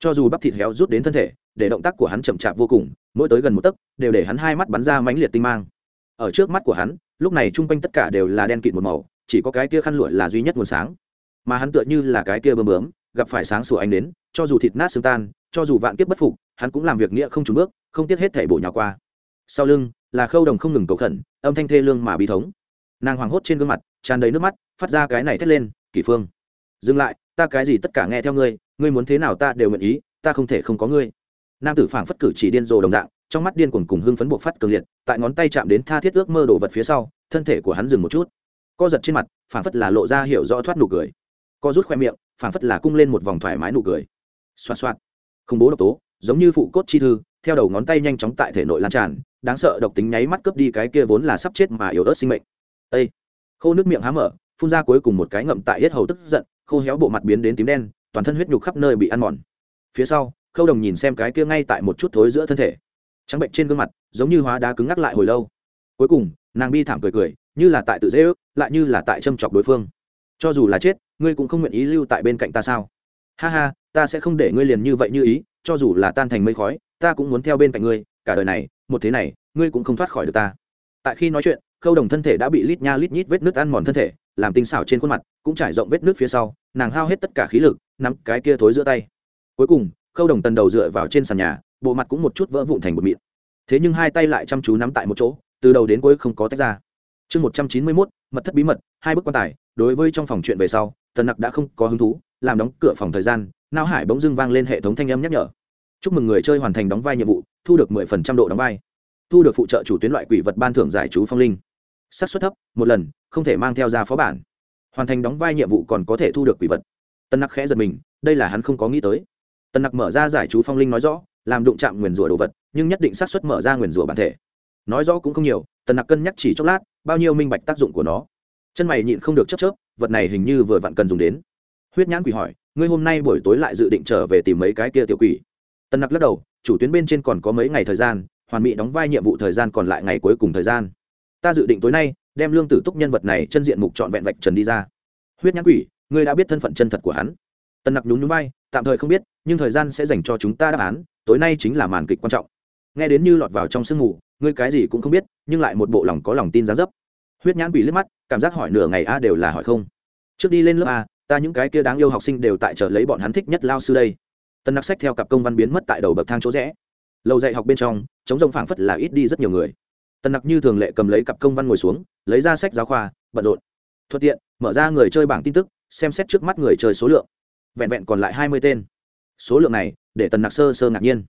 Speaker 1: Cho dù bắp thịt héo rút đến thân thể, để động tác của hắn chậm chạp vô cùng, mỗi tới gần một tấc, đều để hắn hai mắt bắn ra mãnh liệt tinh mang. Ở trước mắt của hắn lúc này chung quanh tất cả đều là đen kịt một màu, chỉ có cái kia khăn lụa là duy nhất nguồn sáng. Mà hắn tựa như là cái kia bơm bướm, gặp phải sáng sủa ánh đến, cho dù thịt nát xương tan, cho dù vạn kiếp bất phục, hắn cũng làm việc nghĩa không trùn bước, không tiếc hết thể bổ nhào qua. Sau lưng, là khâu đồng không ngừng cầu khẩn, âm thanh thê lương mà bi thống. Nàng hoảng hốt trên gương mặt, tràn đầy nước mắt, phát ra cái này thét lên kỷ phương, dừng lại, ta cái gì tất cả nghe theo ngươi ngươi muốn thế nào ta đều nguyện ý, ta không thể không có ngươi. Nam tử phảng phất cử chỉ điên rồ đồng dạng trong mắt điên cuồng cùng hưng phấn buộc phát cường liệt, tại ngón tay chạm đến tha thiết ước mơ đồ vật phía sau, thân thể của hắn dừng một chút. Co giật trên mặt, phảng phất là lộ ra hiểu rõ thoát nụ cười. Co rút khoe miệng, phảng phất là cung lên một vòng thoải mái nụ cười. Xoa xoa không bố độc tố, giống như phụ cốt chi thư, theo đầu ngón tay nhanh chóng tại thể nội lan tràn, đáng sợ độc tính nháy mắt cướp đi cái kia vốn là sắp chết mà yếu ớt sinh mệnh. Ê! khô nước miệng há mở, phun ra cuối cùng một cái ngậm tại hết hầu tức giận, khô héo bộ mặt biến đến tím đen, toàn thân huyết nhục khắp nơi bị ăn mòn. Phía sau, khâu đồng nhìn xem cái kia ngay tại một chút thối giữa thân thể trắng bệnh trên gương mặt, giống như hóa đá cứng ngắc lại hồi lâu. Cuối cùng, nàng bi thảm cười cười, như là tại tự dễ ước, lại như là tại châm chọc đối phương. Cho dù là chết, ngươi cũng không nguyện ý lưu tại bên cạnh ta sao? Ha ha, ta sẽ không để ngươi liền như vậy như ý, cho dù là tan thành mây khói, ta cũng muốn theo bên cạnh ngươi, cả đời này, một thế này, ngươi cũng không thoát khỏi được ta. Tại khi nói chuyện, khâu đồng thân thể đã bị lít nha lít nhít vết nước ăn mòn thân thể, làm tinh xảo trên khuôn mặt, cũng trải rộng vết nước phía sau, nàng hao hết tất cả khí lực, nắm cái kia thối giữa tay. Cuối cùng, khâu đồng tần đầu dựa vào trên sàn nhà bộ mặt cũng một chút vỡ vụn thành một mịn. Thế nhưng hai tay lại chăm chú nắm tại một chỗ, từ đầu đến cuối không có tách ra. Chương một trăm chín mươi mốt, mật thất bí mật, hai bức quan tài, đối với trong phòng chuyện về sau, tần nặc đã không có hứng thú, làm đóng cửa phòng thời gian nao hải bỗng dưng vang lên hệ thống thanh âm nhắc nhở. Chúc mừng người chơi hoàn thành đóng vai nhiệm vụ, thu được mười phần trăm độ đóng vai. Thu được phụ trợ chủ tuyến loại quỷ vật ban thưởng giải chú phong linh. Xác suất thấp, một lần, không thể mang theo ra phó bản. Hoàn thành đóng vai nhiệm vụ còn có thể thu được quỷ vật. Tân nặc khẽ giật mình, đây là hắn không có nghĩ tới. Tân nặc mở ra giải chú phong linh nói rõ làm đụng chạm nguyền rủa đồ vật, nhưng nhất định xác suất mở ra nguyền rủa bản thể. Nói rõ cũng không nhiều, tần nặc cân nhắc chỉ chốc lát, bao nhiêu minh bạch tác dụng của nó. Chân mày nhịn không được chấp chớp, vật này hình như vừa vặn cần dùng đến. Huyết nhãn quỷ hỏi, ngươi hôm nay buổi tối lại dự định trở về tìm mấy cái kia tiểu quỷ? Tần nặc lắc đầu, chủ tuyến bên trên còn có mấy ngày thời gian, hoàn mỹ đóng vai nhiệm vụ thời gian còn lại ngày cuối cùng thời gian. Ta dự định tối nay, đem lương tử túc nhân vật này chân diện mục trọn vẹn vạch trần đi ra. Huyết nhãn quỷ, ngươi đã biết thân phận chân thật của hắn. Tần nặc nhún nhún vai, tạm thời không biết, nhưng thời gian sẽ dành cho chúng ta đáp án tối nay chính là màn kịch quan trọng. Nghe đến như lọt vào trong sương mù, ngươi cái gì cũng không biết, nhưng lại một bộ lòng có lòng tin giá dấp. Huyết nhãn quỷ liếc mắt, cảm giác hỏi nửa ngày a đều là hỏi không. Trước đi lên lớp a, ta những cái kia đáng yêu học sinh đều tại trở lấy bọn hắn thích nhất lao sư đây. Tân nặc sách theo cặp công văn biến mất tại đầu bậc thang chỗ rẽ. Lầu dạy học bên trong chống rông phảng phất là ít đi rất nhiều người. Tân nặc như thường lệ cầm lấy cặp công văn ngồi xuống, lấy ra sách giáo khoa, bận rộn. Thuận tiện, mở ra người chơi bảng tin tức, xem xét trước mắt người chơi số lượng. Vẹn vẹn còn lại hai mươi tên. Số lượng này để tần nặc sơ sơ ngạc nhiên.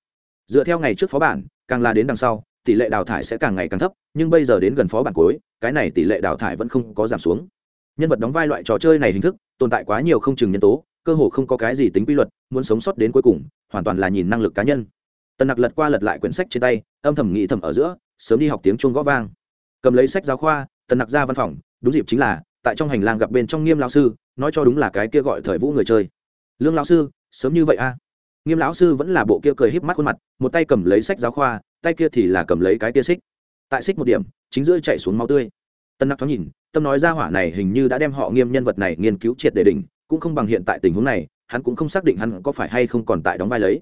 Speaker 1: Dựa theo ngày trước phó bản, càng là đến đằng sau, tỷ lệ đào thải sẽ càng ngày càng thấp, nhưng bây giờ đến gần phó bản cuối, cái này tỷ lệ đào thải vẫn không có giảm xuống. Nhân vật đóng vai loại trò chơi này hình thức, tồn tại quá nhiều không chừng nhân tố, cơ hồ không có cái gì tính quy luật, muốn sống sót đến cuối cùng, hoàn toàn là nhìn năng lực cá nhân. Tần nặc lật qua lật lại quyển sách trên tay, âm thầm nghĩ thầm ở giữa, sớm đi học tiếng chuông gõ vang. Cầm lấy sách giáo khoa, tần nặc ra văn phòng, đúng dịp chính là, tại trong hành lang gặp bên trong nghiêm lão sư, nói cho đúng là cái kia gọi thời vũ người chơi. Lương lão sư, sớm như vậy a à? Nghiêm lão sư vẫn là bộ kia cười híp mắt khuôn mặt, một tay cầm lấy sách giáo khoa, tay kia thì là cầm lấy cái kia xích. Tại xích một điểm, chính giữa chạy xuống máu tươi. Tân nặc thoáng nhìn, tâm nói ra hỏa này hình như đã đem họ nghiêm nhân vật này nghiên cứu triệt để đỉnh, cũng không bằng hiện tại tình huống này, hắn cũng không xác định hắn có phải hay không còn tại đóng vai lấy.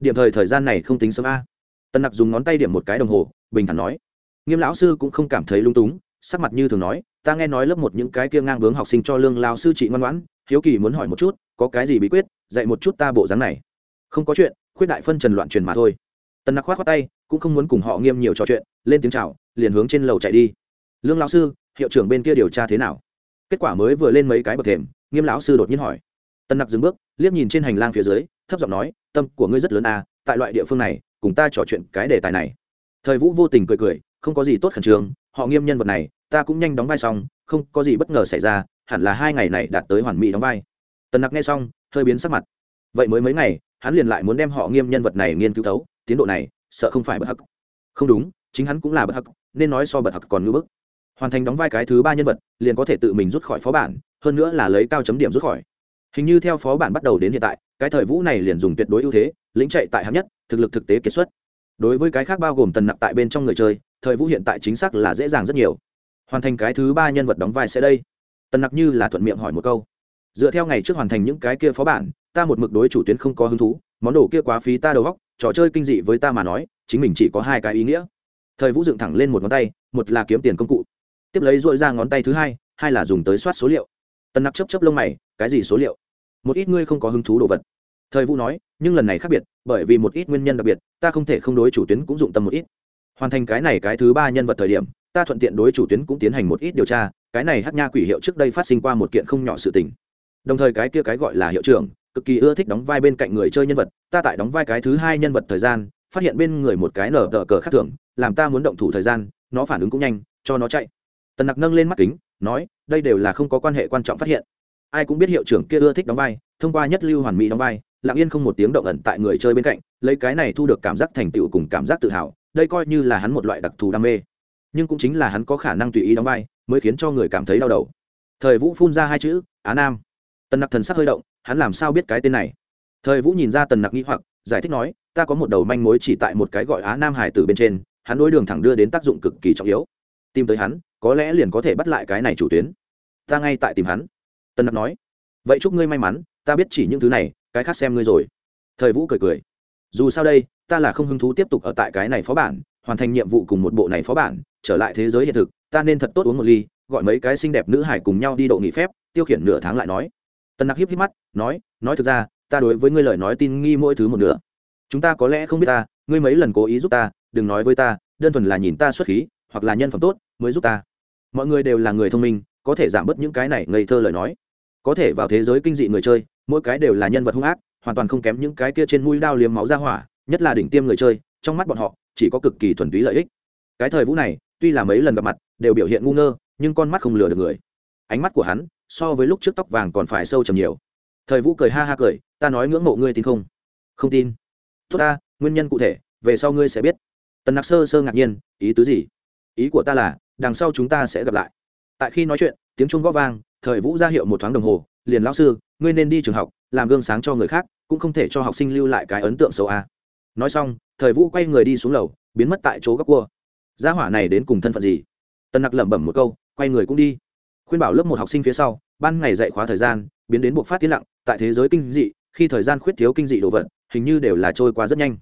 Speaker 1: Điểm thời thời gian này không tính sớm a. Tân nặc dùng ngón tay điểm một cái đồng hồ, bình thản nói. Nghiêm lão sư cũng không cảm thấy lung túng, sắc mặt như thường nói, ta nghe nói lớp một những cái kia ngang bướng học sinh cho lương lao sư chị ngoan ngoãn, hiếu kỳ muốn hỏi một chút, có cái gì bí quyết, dạy một chút ta bộ dáng này không có chuyện, khuyết đại phân trần loạn truyền mà thôi. Tần nặc khoát khoát tay, cũng không muốn cùng họ nghiêm nhiều trò chuyện, lên tiếng chào, liền hướng trên lầu chạy đi. Lương lão sư, hiệu trưởng bên kia điều tra thế nào? Kết quả mới vừa lên mấy cái bậc thềm, nghiêm lão sư đột nhiên hỏi. Tần nặc dừng bước, liếc nhìn trên hành lang phía dưới, thấp giọng nói, tâm của ngươi rất lớn à tại loại địa phương này, cùng ta trò chuyện cái đề tài này. Thời vũ vô tình cười cười, không có gì tốt khẩn trương, họ nghiêm nhân vật này, ta cũng nhanh đóng vai xong, không có gì bất ngờ xảy ra, hẳn là hai ngày này đạt tới hoàn mỹ đóng vai. Tần nặc nghe xong, hơi biến sắc mặt. Vậy mới mấy ngày hắn liền lại muốn đem họ nghiêm nhân vật này nghiên cứu thấu, tiến độ này, sợ không phải bất hắc. Không đúng, chính hắn cũng là bất hắc, nên nói so bất hắc còn ngưỡng bức. Hoàn thành đóng vai cái thứ ba nhân vật, liền có thể tự mình rút khỏi phó bản, hơn nữa là lấy cao chấm điểm rút khỏi. Hình như theo phó bản bắt đầu đến hiện tại, cái thời vũ này liền dùng tuyệt đối ưu thế, lĩnh chạy tại hạng nhất, thực lực thực tế kiệt xuất. Đối với cái khác bao gồm tần nặc tại bên trong người chơi, thời vũ hiện tại chính xác là dễ dàng rất nhiều. Hoàn thành cái thứ ba nhân vật đóng vai sẽ đây. Tần nặc như là thuận miệng hỏi một câu. Dựa theo ngày trước hoàn thành những cái kia phó bản ta một mực đối chủ tuyến không có hứng thú, món đồ kia quá phí ta đầu góc trò chơi kinh dị với ta mà nói, chính mình chỉ có hai cái ý nghĩa. Thời vũ dựng thẳng lên một ngón tay, một là kiếm tiền công cụ, tiếp lấy dội ra ngón tay thứ hai hai là dùng tới soát số liệu. Tần nặc chấp chấp lông mày, cái gì số liệu? Một ít ngươi không có hứng thú đồ vật. Thời vũ nói, nhưng lần này khác biệt, bởi vì một ít nguyên nhân đặc biệt, ta không thể không đối chủ tuyến cũng dụng tâm một ít. Hoàn thành cái này cái thứ ba nhân vật thời điểm, ta thuận tiện đối chủ tuyến cũng tiến hành một ít điều tra, cái này hát nha quỷ hiệu trước đây phát sinh qua một kiện không nhỏ sự tình. Đồng thời cái kia cái gọi là hiệu trưởng cực kỳ ưa thích đóng vai bên cạnh người chơi nhân vật, ta tại đóng vai cái thứ hai nhân vật thời gian, phát hiện bên người một cái nở tờ cờ khác thường, làm ta muốn động thủ thời gian, nó phản ứng cũng nhanh, cho nó chạy. Tần nặc nâng lên mắt kính, nói, đây đều là không có quan hệ quan trọng phát hiện. Ai cũng biết hiệu trưởng kia ưa thích đóng vai, thông qua nhất lưu hoàn mỹ đóng vai, lặng yên không một tiếng động ẩn tại người chơi bên cạnh, lấy cái này thu được cảm giác thành tựu cùng cảm giác tự hào, đây coi như là hắn một loại đặc thù đam mê. Nhưng cũng chính là hắn có khả năng tùy ý đóng vai, mới khiến cho người cảm thấy đau đầu. Thời vũ phun ra hai chữ, á nam. Tần nặc thần sắc hơi động hắn làm sao biết cái tên này? Thời vũ nhìn ra tần nặc nghĩ hoặc, giải thích nói, ta có một đầu manh mối chỉ tại một cái gọi á nam hải tử bên trên, hắn đối đường thẳng đưa đến tác dụng cực kỳ trọng yếu. Tìm tới hắn, có lẽ liền có thể bắt lại cái này chủ tuyến. Ta ngay tại tìm hắn. Tần nặc nói, vậy chúc ngươi may mắn, ta biết chỉ những thứ này, cái khác xem ngươi rồi. Thời vũ cười cười, dù sao đây, ta là không hứng thú tiếp tục ở tại cái này phó bản, hoàn thành nhiệm vụ cùng một bộ này phó bản, trở lại thế giới hiện thực, ta nên thật tốt uống một ly, gọi mấy cái xinh đẹp nữ hải cùng nhau đi độ nghỉ phép. Tiêu khiển nửa tháng lại nói tần nặc hiếp hiếp mắt, nói nói thực ra, ta đối với ngươi lời nói tin nghi mỗi thứ một nửa. Chúng ta có lẽ không biết ta, ngươi mấy lần cố ý giúp ta, đừng nói với ta, đơn thuần là nhìn ta xuất khí, hoặc là nhân phẩm tốt, mới giúp ta. Mọi người đều là người thông minh, có thể giảm bớt những cái này ngây thơ lời nói. Có thể vào thế giới kinh dị người chơi, mỗi cái đều là nhân vật hung ác, hoàn toàn không kém những cái kia trên mũi đao liếm máu ra hỏa, nhất là đỉnh tiêm người chơi, trong mắt bọn họ, chỉ có cực kỳ thuần túy lợi ích. Cái thời vũ này, tuy là mấy lần gặp mặt, đều biểu hiện ngu ngơ, nhưng con mắt không lừa được người. Ánh mắt của hắn so với lúc trước tóc vàng còn phải sâu trầm nhiều. Thời vũ cười ha ha cười, ta nói ngưỡng mộ ngươi tin không? Không tin. Tốt ta, nguyên nhân cụ thể, về sau ngươi sẽ biết. Tần nặc sơ sơ ngạc nhiên, ý tứ gì? Ý của ta là, đằng sau chúng ta sẽ gặp lại. Tại khi nói chuyện, tiếng chuông g ó vang, thời vũ ra hiệu một thoáng đồng hồ, liền lão sư, ngươi nên đi trường học, làm gương sáng cho người khác, cũng không thể cho học sinh lưu lại cái ấn tượng xấu a. Nói xong, thời vũ quay người đi xuống lầu, biến mất tại chỗ góc cua. Gia hỏa này đến cùng thân phận gì? Tần nặc lẩm bẩm một câu, quay người cũng đi khuyên bảo lớp một học sinh phía sau, ban ngày dạy khóa thời gian, biến đến buộc phát tiến lặng, tại thế giới kinh dị, khi thời gian khuyết thiếu kinh dị đồ vật, hình như đều là trôi qua rất nhanh.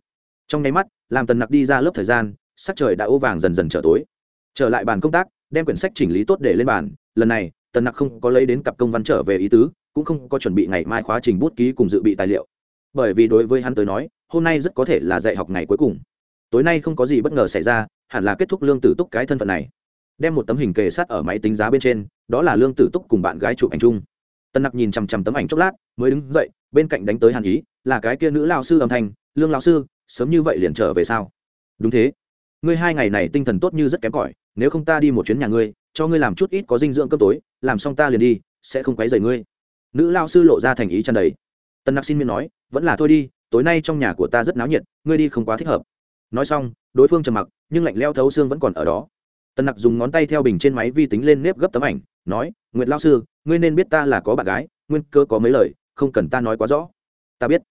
Speaker 1: Trong nháy mắt, làm tần nặc đi ra lớp thời gian, sắc trời đã ô vàng dần dần trở tối. Trở lại bàn công tác, đem quyển sách chỉnh lý tốt để lên bàn, lần này, tần nặc không có lấy đến cặp công văn trở về ý tứ, cũng không có chuẩn bị ngày mai khóa trình bút ký cùng dự bị tài liệu. Bởi vì đối với hắn tới nói, hôm nay rất có thể là dạy học ngày cuối cùng. Tối nay không có gì bất ngờ xảy ra, hẳn là kết thúc lương tử túc cái thân phận này đem một tấm hình kề sát ở máy tính giá bên trên, đó là lương tử túc cùng bạn gái chụp ảnh chung. Tân nặc nhìn chằm chằm tấm ảnh chốc lát, mới đứng dậy, bên cạnh đánh tới hàn ý, là cái kia nữ lao sư âm thanh, lương lao sư, sớm như vậy liền trở về sao? Đúng thế. Ngươi hai ngày này tinh thần tốt như rất kém cỏi, nếu không ta đi một chuyến nhà ngươi, cho ngươi làm chút ít có dinh dưỡng cơm tối, làm xong ta liền đi, sẽ không quấy rầy ngươi. Nữ lao sư lộ ra thành ý chăn đầy. Tân nặc xin miên nói, vẫn là thôi đi, tối nay trong nhà của ta rất náo nhiệt, ngươi đi không quá thích hợp. Nói xong, đối phương trầm mặc, nhưng lạnh leo thấu xương vẫn còn ở đó. Tần nặc dùng ngón tay theo bình trên máy vi tính lên nếp gấp tấm ảnh, nói, nguyệt lao sư, ngươi nên biết ta là có bạn gái, nguyên cơ có mấy lời, không cần ta nói quá rõ. Ta biết.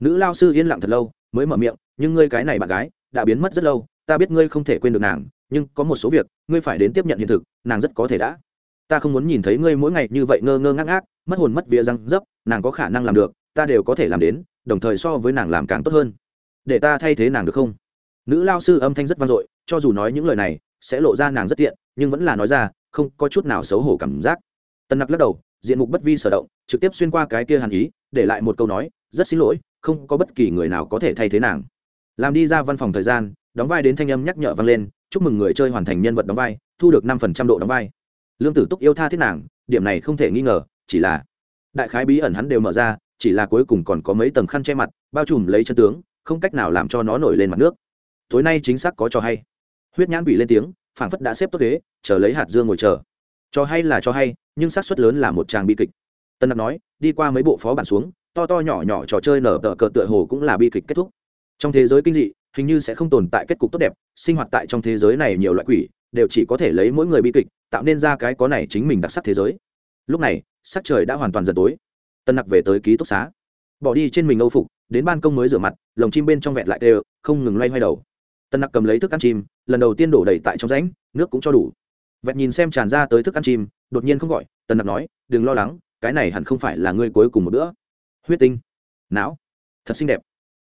Speaker 1: Nữ lao sư yên lặng thật lâu, mới mở miệng, nhưng ngươi cái này bạn gái, đã biến mất rất lâu, ta biết ngươi không thể quên được nàng, nhưng có một số việc, ngươi phải đến tiếp nhận hiện thực, nàng rất có thể đã. Ta không muốn nhìn thấy ngươi mỗi ngày như vậy ngơ ngơ ngác ngác, mất hồn mất vía răng dấp, nàng có khả năng làm được, ta đều có thể làm đến, đồng thời so với nàng làm càng tốt hơn. Để ta thay thế nàng được không? Nữ lao sư âm thanh rất vang dội, cho dù nói những lời này sẽ lộ ra nàng rất tiện, nhưng vẫn là nói ra, không có chút nào xấu hổ cảm giác. Tần nặc lắc đầu, diện mục bất vi sở động, trực tiếp xuyên qua cái kia hàn ý, để lại một câu nói, rất xin lỗi, không có bất kỳ người nào có thể thay thế nàng. Làm đi ra văn phòng thời gian, đóng vai đến thanh âm nhắc nhở vang lên, chúc mừng người chơi hoàn thành nhân vật đóng vai, thu được năm phần trăm độ đóng vai. Lương tử túc yêu tha thiết nàng, điểm này không thể nghi ngờ, chỉ là đại khái bí ẩn hắn đều mở ra, chỉ là cuối cùng còn có mấy tầng khăn che mặt, bao trùm lấy chân tướng, không cách nào làm cho nó nổi lên mặt nước. Tối nay chính xác có cho hay huyết nhãn bị lên tiếng, phảng phất đã xếp tốt ghế, chờ lấy hạt dương ngồi chờ. Cho hay là cho hay, nhưng xác suất lớn là một tràng bi kịch. Tân đặc nói, đi qua mấy bộ phó bản xuống, to to nhỏ nhỏ trò chơi nở tờ cờ tựa hồ cũng là bi kịch kết thúc. Trong thế giới kinh dị, hình như sẽ không tồn tại kết cục tốt đẹp, sinh hoạt tại trong thế giới này nhiều loại quỷ, đều chỉ có thể lấy mỗi người bi kịch, tạo nên ra cái có này chính mình đặc sắc thế giới. Lúc này, sắc trời đã hoàn toàn dần tối. Tân nặc về tới ký túc xá. Bỏ đi trên mình âu phục, đến ban công mới rửa mặt, lồng chim bên trong vẹn lại đều, không ngừng loay hoay đầu. Tân nặc cầm lấy thức ăn chim lần đầu tiên đổ đầy tại trong rãnh, nước cũng cho đủ. Vẹn nhìn xem tràn ra tới thức ăn chim, đột nhiên không gọi, tần nặc nói, đừng lo lắng, cái này hẳn không phải là ngươi cuối cùng một bữa. Huyết tinh. Não. Thật xinh đẹp.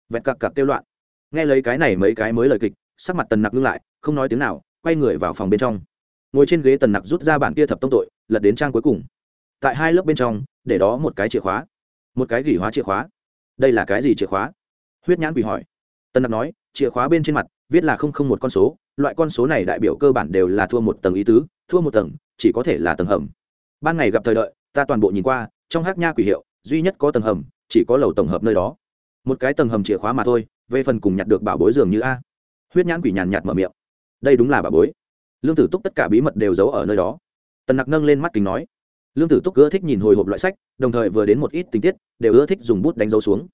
Speaker 1: Vẹn cặc cặc kêu loạn. Nghe lấy cái này mấy cái mới lời kịch, sắc mặt tần nặc ngưng lại, không nói tiếng nào, quay người vào phòng bên trong. Ngồi trên ghế tần nặc rút ra bản kia thập tông tội, lật đến trang cuối cùng. Tại hai lớp bên trong, để đó một cái chìa khóa. Một cái gỉ hóa chìa khóa. Đây là cái gì chìa khóa? Huyết nhãn quỷ hỏi. Tần nặc nói, chìa khóa bên trên mặt, viết là không không một con số loại con số này đại biểu cơ bản đều là thua một tầng ý tứ, thua một tầng, chỉ có thể là tầng hầm. Ban ngày gặp thời đợi, ta toàn bộ nhìn qua, trong hát nha quỷ hiệu, duy nhất có tầng hầm, chỉ có lầu tổng hợp nơi đó. Một cái tầng hầm chìa khóa mà thôi, về phần cùng nhặt được bảo bối dường như a. Huyết nhãn quỷ nhàn nhạt mở miệng. Đây đúng là bảo bối. Lương tử túc tất cả bí mật đều giấu ở nơi đó. Tần nặc nâng lên mắt kính nói. Lương tử túc ưa thích nhìn hồi hộp loại sách, đồng thời vừa đến một ít tình tiết, đều ưa thích dùng bút đánh dấu xuống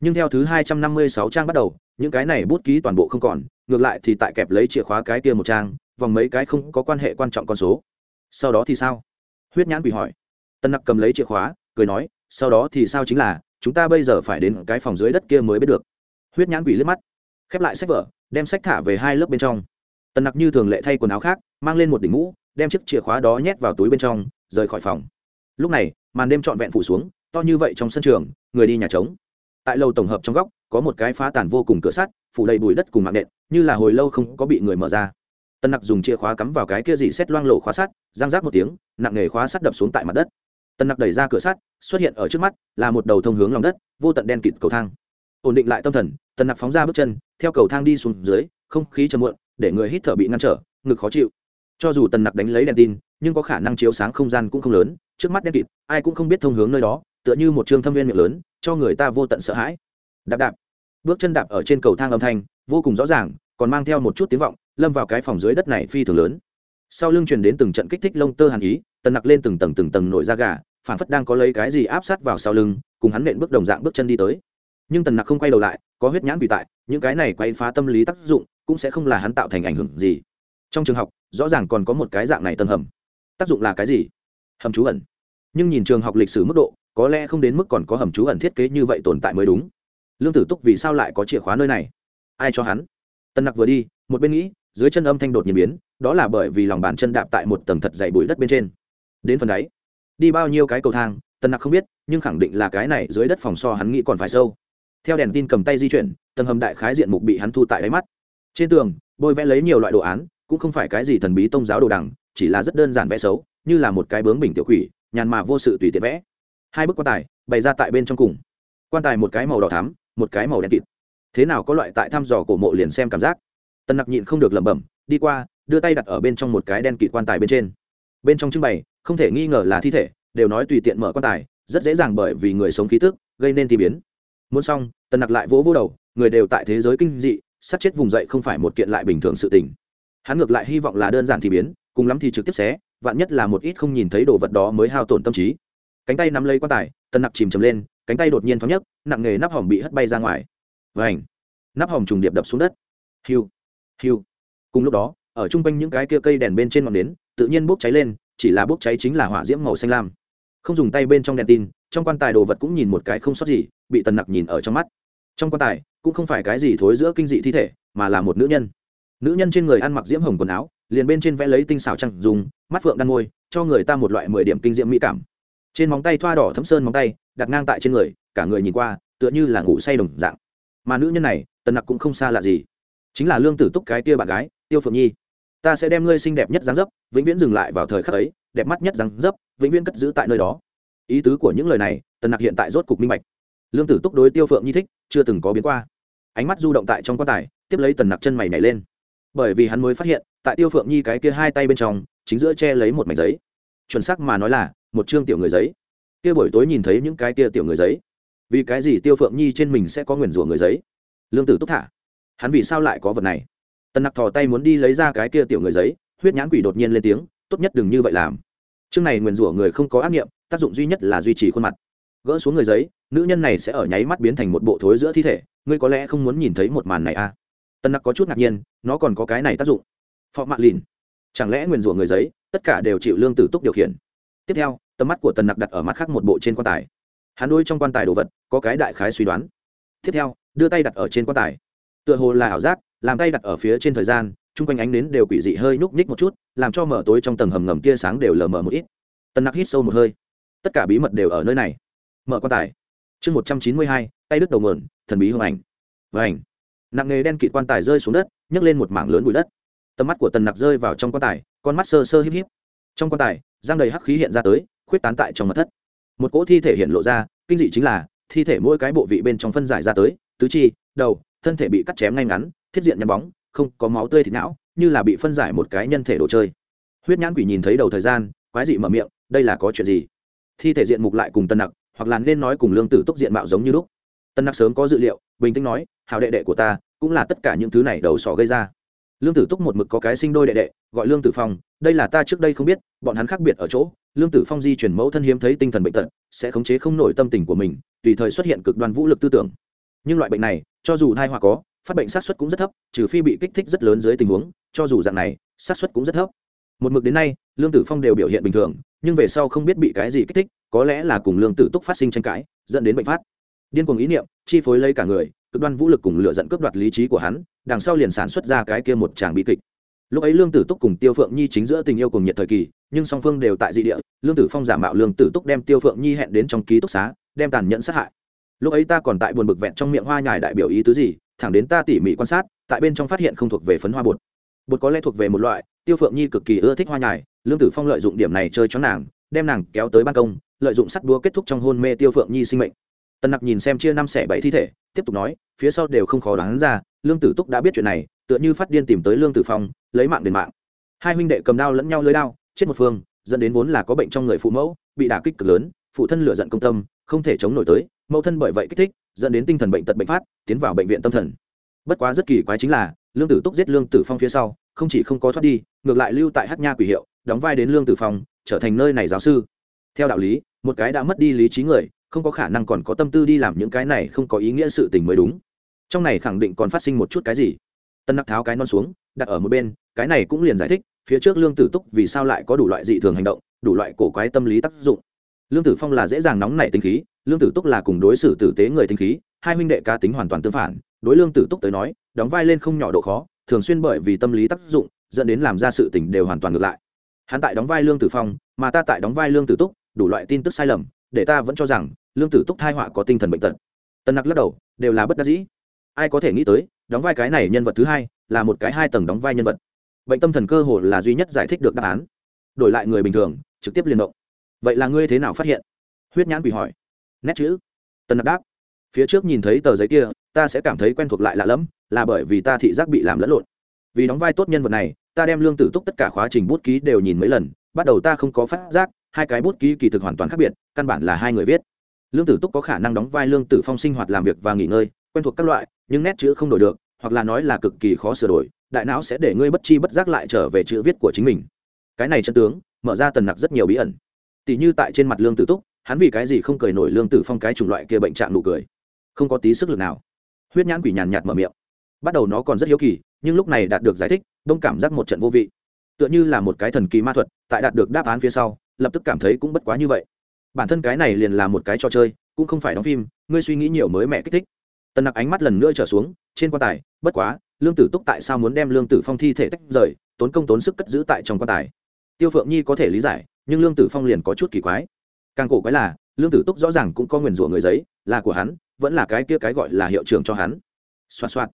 Speaker 1: nhưng theo thứ hai trăm năm mươi sáu trang bắt đầu, những cái này bút ký toàn bộ không còn, ngược lại thì tại kẹp lấy chìa khóa cái kia một trang, vòng mấy cái không có quan hệ quan trọng con số. Sau đó thì sao? Huyết nhãn quỷ hỏi. Tân nặc cầm lấy chìa khóa, cười nói, sau đó thì sao chính là, chúng ta bây giờ phải đến cái phòng dưới đất kia mới biết được. Huyết nhãn quỷ liếc mắt, khép lại sách vở, đem sách thả về hai lớp bên trong. Tân nặc như thường lệ thay quần áo khác, mang lên một đỉnh mũ, đem chiếc chìa khóa đó nhét vào túi bên trong, rời khỏi phòng. Lúc này, màn đêm trọn vẹn phủ xuống, to như vậy trong sân trường, người đi nhà trống tại lầu tổng hợp trong góc, có một cái phá tàn vô cùng cửa sắt, phủ đầy bụi đất cùng mạng nện, như là hồi lâu không có bị người mở ra. Tân nặc dùng chìa khóa cắm vào cái kia dị xét loang lộ khóa sắt, giang rác một tiếng, nặng nghề khóa sắt đập xuống tại mặt đất. Tân nặc đẩy ra cửa sắt, xuất hiện ở trước mắt, là một đầu thông hướng lòng đất, vô tận đen kịt cầu thang. Ổn định lại tâm thần, tân nặc phóng ra bước chân, theo cầu thang đi xuống dưới, không khí chầm muộn, để người hít thở bị ngăn trở, ngực khó chịu. Cho dù tần nặc đánh lấy đèn tin, nhưng có khả năng chiếu sáng không gian cũng không lớn, trước mắt đen kịt, ai cũng không biết thông hướng nơi đó tựa như một trường thâm viên miệng lớn, cho người ta vô tận sợ hãi. Đạp đạp. Bước chân đạp ở trên cầu thang âm thanh, vô cùng rõ ràng, còn mang theo một chút tiếng vọng, lâm vào cái phòng dưới đất này phi thường lớn. Sau lưng truyền đến từng trận kích thích lông tơ hàn ý, tần nặc lên từng tầng từng tầng nổi da gà phản phất đang có lấy cái gì áp sát vào sau lưng, cùng hắn nện bước đồng dạng bước chân đi tới. Nhưng tần nặc không quay đầu lại, có huyết nhãn bị tại, những cái này quay phá tâm lý tác dụng, cũng sẽ không là hắn tạo thành ảnh hưởng gì. Trong trường học, rõ ràng còn có một cái dạng này tầng hầm. Tác dụng là cái gì? Hầm trú ẩn. Nhưng nhìn trường học lịch sử mức độ có lẽ không đến mức còn có hầm trú ẩn thiết kế như vậy tồn tại mới đúng. Lương tử túc vì sao lại có chìa khóa nơi này? Ai cho hắn? Tân nặc vừa đi, một bên nghĩ, dưới chân âm thanh đột nhiên biến, đó là bởi vì lòng bàn chân đạp tại một tầng thật dày bụi đất bên trên. Đến phần đáy, đi bao nhiêu cái cầu thang tân nặc không biết, nhưng khẳng định là cái này dưới đất phòng so hắn nghĩ còn phải sâu. Theo đèn tin cầm tay di chuyển, tầng hầm đại khái diện mục bị hắn thu tại đáy mắt. Trên tường, bôi vẽ lấy nhiều loại đồ án, cũng không phải cái gì thần bí tôn giáo đồ đằng, chỉ là rất đơn giản vẽ xấu, như là một cái bướng bình tiểu quỷ, nhàn mà vô sự tùy tiện vẽ hai bức quan tài bày ra tại bên trong cùng. Quan tài một cái màu đỏ thắm, một cái màu đen kịt. Thế nào có loại tại thăm dò cổ mộ liền xem cảm giác? Tần nặc nhịn không được lẩm bẩm, đi qua, đưa tay đặt ở bên trong một cái đen kịt quan tài bên trên. Bên trong trưng bày, không thể nghi ngờ là thi thể, đều nói tùy tiện mở quan tài, rất dễ dàng bởi vì người sống khí tức, gây nên thì biến. Muốn xong, tần nặc lại vỗ vỗ đầu, người đều tại thế giới kinh dị, sát chết vùng dậy không phải một kiện lại bình thường sự tình. Hắn ngược lại hy vọng là đơn giản thì biến, cùng lắm thì trực tiếp xé, vạn nhất là một ít không nhìn thấy đồ vật đó mới hao tổn tâm trí cánh tay nắm lấy quan tài tân nặc chìm chầm lên, cánh tay đột nhiên thoáng nhấc, nặng nghề nắp hỏng bị hất bay ra ngoài. Và ảnh nắp hỏng trùng điệp đập xuống đất. Hiu! Hiu! Cùng lúc đó, ở chung quanh những cái kia cây đèn bên trên ngọn nến, tự nhiên bốc cháy lên, chỉ là bốc cháy chính là hỏa diễm màu xanh lam. Không dùng tay bên trong đèn tin, trong quan tài đồ vật cũng nhìn một cái không sót gì, bị tần nặc nhìn ở trong mắt. Trong quan tài, cũng không phải cái gì thối giữa kinh dị thi thể, mà là một nữ nhân. Nữ nhân trên người ăn mặc diễm hồng quần áo, liền bên trên vẽ lấy tinh xảo trăng dùng, mắt phượng đan môi, cho người ta một loại mười điểm kinh diễm mỹ cảm trên móng tay thoa đỏ thấm sơn móng tay, đặt ngang tại trên người, cả người nhìn qua, tựa như là ngủ say đồng dạng. Mà nữ nhân này, tần nặc cũng không xa lạ gì. Chính là lương tử túc cái tia bạn gái, tiêu phượng nhi. Ta sẽ đem ngươi xinh đẹp nhất dáng dấp, vĩnh viễn dừng lại vào thời khắc ấy, đẹp mắt nhất dáng dấp, vĩnh viễn cất giữ tại nơi đó. Ý tứ của những lời này, tần nặc hiện tại rốt cục minh bạch. Lương tử túc đối tiêu phượng nhi thích, chưa từng có biến qua. Ánh mắt du động tại trong quan tài, tiếp lấy tần nặc chân mày nhảy lên. Bởi vì hắn mới phát hiện, tại tiêu phượng nhi cái kia hai tay bên trong, chính giữa che lấy một mảnh giấy. Chuẩn xác mà nói là một chương tiểu người giấy. Kia buổi tối nhìn thấy những cái kia tiểu người giấy. Vì cái gì tiêu phượng nhi trên mình sẽ có nguyền rủa người giấy? Lương tử túc thả. Hắn vì sao lại có vật này? Tần nặc thò tay muốn đi lấy ra cái kia tiểu người giấy, huyết nhãn quỷ đột nhiên lên tiếng, tốt nhất đừng như vậy làm. Chương này nguyền rủa người không có ác nghiệm tác dụng duy nhất là duy trì khuôn mặt. Gỡ xuống người giấy, nữ nhân này sẽ ở nháy mắt biến thành một bộ thối giữa thi thể, ngươi có lẽ không muốn nhìn thấy một màn này à? Tân nặc có chút ngạc nhiên, nó còn có cái này tác dụng. Phọ mạ lìn. Chẳng lẽ nguyền rủa người giấy, tất cả đều chịu lương tử túc điều khiển? Tiếp theo, tầm mắt của tần nặc đặt ở mắt khác một bộ trên quan tài. Hắn đôi trong quan tài đồ vật có cái đại khái suy đoán. Tiếp theo, đưa tay đặt ở trên quan tài. Tựa hồ là ảo giác, làm tay đặt ở phía trên thời gian, chung quanh ánh nến đều quỷ dị hơi nhúc nhích một chút, làm cho mở tối trong tầng hầm ngầm tia sáng đều lờ mờ một ít. Tần nặc hít sâu một hơi. Tất cả bí mật đều ở nơi này. Mở quan tài. Chương một trăm chín mươi hai, tay đứt đầu mượn thần bí hương ảnh. Và ảnh nặng nghề đen kịt quan tài rơi xuống đất, nhấc lên một mảng lớn bụi đất. Tầm mắt của tần nặc rơi vào trong quan tài, con mắt sơ sơ híp híp. Trong quan tài giang đầy hắc khí hiện ra tới, khuyết tán tại trong mặt thất. Một cỗ thi thể hiện lộ ra, kinh dị chính là, thi thể mỗi cái bộ vị bên trong phân giải ra tới, tứ chi, đầu, thân thể bị cắt chém ngay ngắn, thiết diện nhắm bóng, không có máu tươi thịt não, như là bị phân giải một cái nhân thể đồ chơi. Huyết nhãn quỷ nhìn thấy đầu thời gian, quái dị mở miệng, đây là có chuyện gì? Thi thể diện mục lại cùng tân nặc, hoặc là nên nói cùng lương tử túc diện mạo giống như lúc. Tân nặc sớm có dự liệu, bình tĩnh nói hào đệ đệ của ta, cũng là tất cả những thứ này đầu sỏ gây ra lương tử túc một mực có cái sinh đôi đệ đệ, gọi lương tử phong, đây là ta trước đây không biết, bọn hắn khác biệt ở chỗ, lương tử phong di chuyển mẫu thân hiếm thấy tinh thần bệnh tật, sẽ khống chế không nổi tâm tình của mình, tùy thời xuất hiện cực đoan vũ lực tư tưởng. Nhưng loại bệnh này, cho dù thai họa có, phát bệnh sát xuất cũng rất thấp, trừ phi bị kích thích rất lớn dưới tình huống, cho dù dạng này sát xuất cũng rất thấp. Một mực đến nay, lương tử phong đều biểu hiện bình thường, nhưng về sau không biết bị cái gì kích thích, có lẽ là cùng lương tử túc phát sinh tranh cãi, dẫn đến bệnh phát. Điên cuồng ý niệm, chi phối lấy cả người cực đoan vũ lực cùng lựa dẫn cướp đoạt lý trí của hắn, đằng sau liền sản xuất ra cái kia một tràng bi kịch. Lúc ấy lương tử túc cùng tiêu phượng nhi chính giữa tình yêu cùng nhiệt thời kỳ, nhưng song phương đều tại dị địa, lương tử phong giả mạo lương tử túc đem tiêu phượng nhi hẹn đến trong ký túc xá, đem tàn nhẫn sát hại. Lúc ấy ta còn tại buồn bực vẹn trong miệng hoa nhài đại biểu ý tứ gì, thẳng đến ta tỉ mỉ quan sát, tại bên trong phát hiện không thuộc về phấn hoa bột. Bột có lẽ thuộc về một loại, tiêu phượng nhi cực kỳ ưa thích hoa nhài, lương tử phong lợi dụng điểm này chơi cho nàng, đem nàng kéo tới ban công, lợi dụng sắt đua kết thúc trong hôn mê tiêu phượng nhi sinh mệnh tần nặc nhìn xem chia năm xẻ bảy thi thể, tiếp tục nói, phía sau đều không khó đoán ra, lương tử túc đã biết chuyện này, tựa như phát điên tìm tới lương tử phong, lấy mạng đền mạng. Hai huynh đệ cầm đao lẫn nhau lưới đao, chết một phương, dẫn đến vốn là có bệnh trong người phụ mẫu, bị đả kích cực lớn, phụ thân lựa giận công tâm, không thể chống nổi tới, mẫu thân bởi vậy kích thích, dẫn đến tinh thần bệnh tật bệnh phát, tiến vào bệnh viện tâm thần. Bất quá rất kỳ quái chính là, lương tử túc giết lương tử phong phía sau, không chỉ không có thoát đi, ngược lại lưu tại hát nha quỷ hiệu, đóng vai đến lương tử phong, trở thành nơi này giáo sư. Theo đạo lý, một cái đã mất đi lý trí người không có khả năng còn có tâm tư đi làm những cái này không có ý nghĩa sự tình mới đúng. Trong này khẳng định còn phát sinh một chút cái gì? Tân nặc tháo cái non xuống, đặt ở một bên, cái này cũng liền giải thích, phía trước lương tử túc vì sao lại có đủ loại dị thường hành động, đủ loại cổ quái tâm lý tác dụng. Lương tử phong là dễ dàng nóng nảy tinh khí, lương tử túc là cùng đối xử tử tế người tinh khí, hai huynh đệ cá tính hoàn toàn tương phản, đối lương tử túc tới nói, đóng vai lên không nhỏ độ khó, thường xuyên bởi vì tâm lý tác dụng, dẫn đến làm ra sự tình đều hoàn toàn ngược lại. Hắn tại đóng vai lương tử phong, mà ta tại đóng vai lương tử túc, đủ loại tin tức sai lầm, để ta vẫn cho rằng lương tử túc thai họa có tinh thần bệnh tật. Tân nặc lắc đầu, đều là bất đắc dĩ. Ai có thể nghĩ tới, đóng vai cái này nhân vật thứ hai là một cái hai tầng đóng vai nhân vật. Bệnh tâm thần cơ hồ là duy nhất giải thích được đáp án. Đổi lại người bình thường, trực tiếp liên động. Vậy là ngươi thế nào phát hiện? Huyết nhãn quỷ hỏi. Nét chữ. Tân nặc đáp. Phía trước nhìn thấy tờ giấy kia, ta sẽ cảm thấy quen thuộc lại lạ lẫm, là bởi vì ta thị giác bị làm lẫn lộn. Vì đóng vai tốt nhân vật này, ta đem lương tử túc tất cả khóa trình bút ký đều nhìn mấy lần, bắt đầu ta không có phát giác, hai cái bút ký kỳ thực hoàn toàn khác biệt, căn bản là hai người viết lương tử túc có khả năng đóng vai lương tử phong sinh hoạt làm việc và nghỉ ngơi, quen thuộc các loại, nhưng nét chữ không đổi được, hoặc là nói là cực kỳ khó sửa đổi, đại não sẽ để ngươi bất chi bất giác lại trở về chữ viết của chính mình. Cái này chân tướng, mở ra tần nặc rất nhiều bí ẩn. Tỷ như tại trên mặt lương tử túc, hắn vì cái gì không cười nổi lương tử phong cái chủng loại kia bệnh trạng nụ cười. Không có tí sức lực nào. Huyết nhãn quỷ nhàn nhạt mở miệng. Bắt đầu nó còn rất hiếu kỳ, nhưng lúc này đạt được giải thích, đông cảm giác một trận vô vị. Tựa như là một cái thần kỳ ma thuật, tại đạt được đáp án phía sau, lập tức cảm thấy cũng bất quá như vậy bản thân cái này liền là một cái trò chơi, cũng không phải đóng phim, ngươi suy nghĩ nhiều mới mẹ kích thích. Tần nặc ánh mắt lần nữa trở xuống, trên quan tài, bất quá, lương tử túc tại sao muốn đem lương tử phong thi thể tách rời, tốn công tốn sức cất giữ tại trong quan tài. Tiêu phượng nhi có thể lý giải, nhưng lương tử phong liền có chút kỳ quái. Càng cổ quái là, lương tử túc rõ ràng cũng có nguyền rủa người giấy, là của hắn, vẫn là cái kia cái gọi là hiệu trưởng cho hắn. Xoa xoa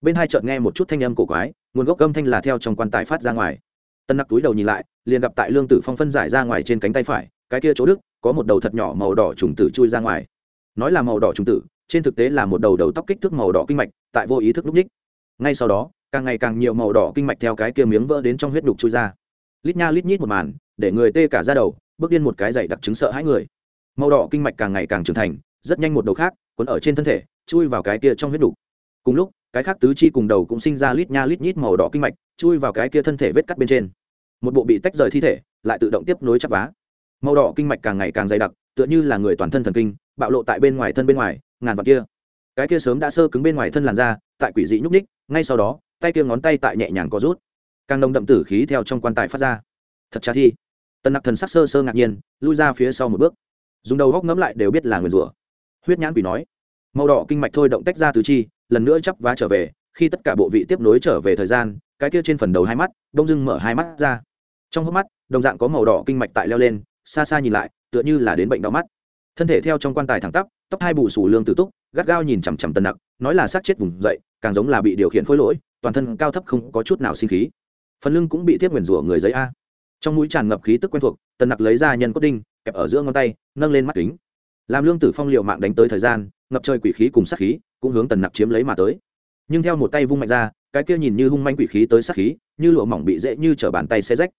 Speaker 1: bên hai chợt nghe một chút thanh âm cổ quái, nguồn gốc âm thanh là theo trong quan tài phát ra ngoài. Tân nặc túi đầu nhìn lại, liền gặp tại lương tử phong phân giải ra ngoài trên cánh tay phải cái kia chỗ đức, có một đầu thật nhỏ màu đỏ trùng tử chui ra ngoài. Nói là màu đỏ trùng tử, trên thực tế là một đầu đầu tóc kích thước màu đỏ kinh mạch, tại vô ý thức lúc ních ngay sau đó, càng ngày càng nhiều màu đỏ kinh mạch theo cái kia miếng vỡ đến trong huyết đục chui ra. Lít nha lít nhít một màn, để người tê cả ra đầu, bước điên một cái dày đặc chứng sợ hãi người. Màu đỏ kinh mạch càng ngày càng trưởng thành, rất nhanh một đầu khác quấn ở trên thân thể, chui vào cái kia trong huyết đục cùng lúc, cái khác tứ chi cùng đầu cũng sinh ra lít nha lít nhít màu đỏ kinh mạch, chui vào cái kia thân thể vết cắt bên trên. Một bộ bị tách rời thi thể, lại tự động tiếp nối chắp vá màu đỏ kinh mạch càng ngày càng dày đặc, tựa như là người toàn thân thần kinh, bạo lộ tại bên ngoài thân bên ngoài, ngàn vạn kia. Cái kia sớm đã sơ cứng bên ngoài thân làn da, tại quỷ dị nhúc ních ngay sau đó, tay kia ngón tay tại nhẹ nhàng có rút. Càng nồng đậm tử khí theo trong quan tài phát ra. Thật cha thi. Tần nặc thần sắc sơ sơ ngạc nhiên, lui ra phía sau một bước. Dùng đầu góc ngẫm lại đều biết là người rủa. Huyết nhãn quỷ nói. Màu đỏ kinh mạch thôi động tách ra từ chi, lần nữa chắp vá trở về, khi tất cả bộ vị tiếp nối trở về thời gian, cái kia trên phần đầu hai mắt, đông dưng mở hai mắt ra. Trong hốc mắt, đồng dạng có màu đỏ kinh mạch tại leo lên xa xa nhìn lại, tựa như là đến bệnh đau mắt. Thân thể theo trong quan tài thẳng tắp, tóc hai bù sù lương tử túc, gắt gao nhìn chằm chằm tần nặc, nói là sát chết vùng dậy, càng giống là bị điều khiển khối lỗi, toàn thân cao thấp không có chút nào sinh khí. Phần lưng cũng bị tiếp nguyền rủa người giấy a. Trong mũi tràn ngập khí tức quen thuộc, tần nặc lấy ra nhân cốt đinh, kẹp ở giữa ngón tay, nâng lên mắt kính. Làm lương tử phong liệu mạng đánh tới thời gian, ngập trời quỷ khí cùng sát khí cũng hướng tần nặc chiếm lấy mà tới. Nhưng theo một tay vung mạnh ra, cái kia nhìn như hung manh quỷ khí tới sát khí, như lụa mỏng bị dễ như chở bàn tay xe rách.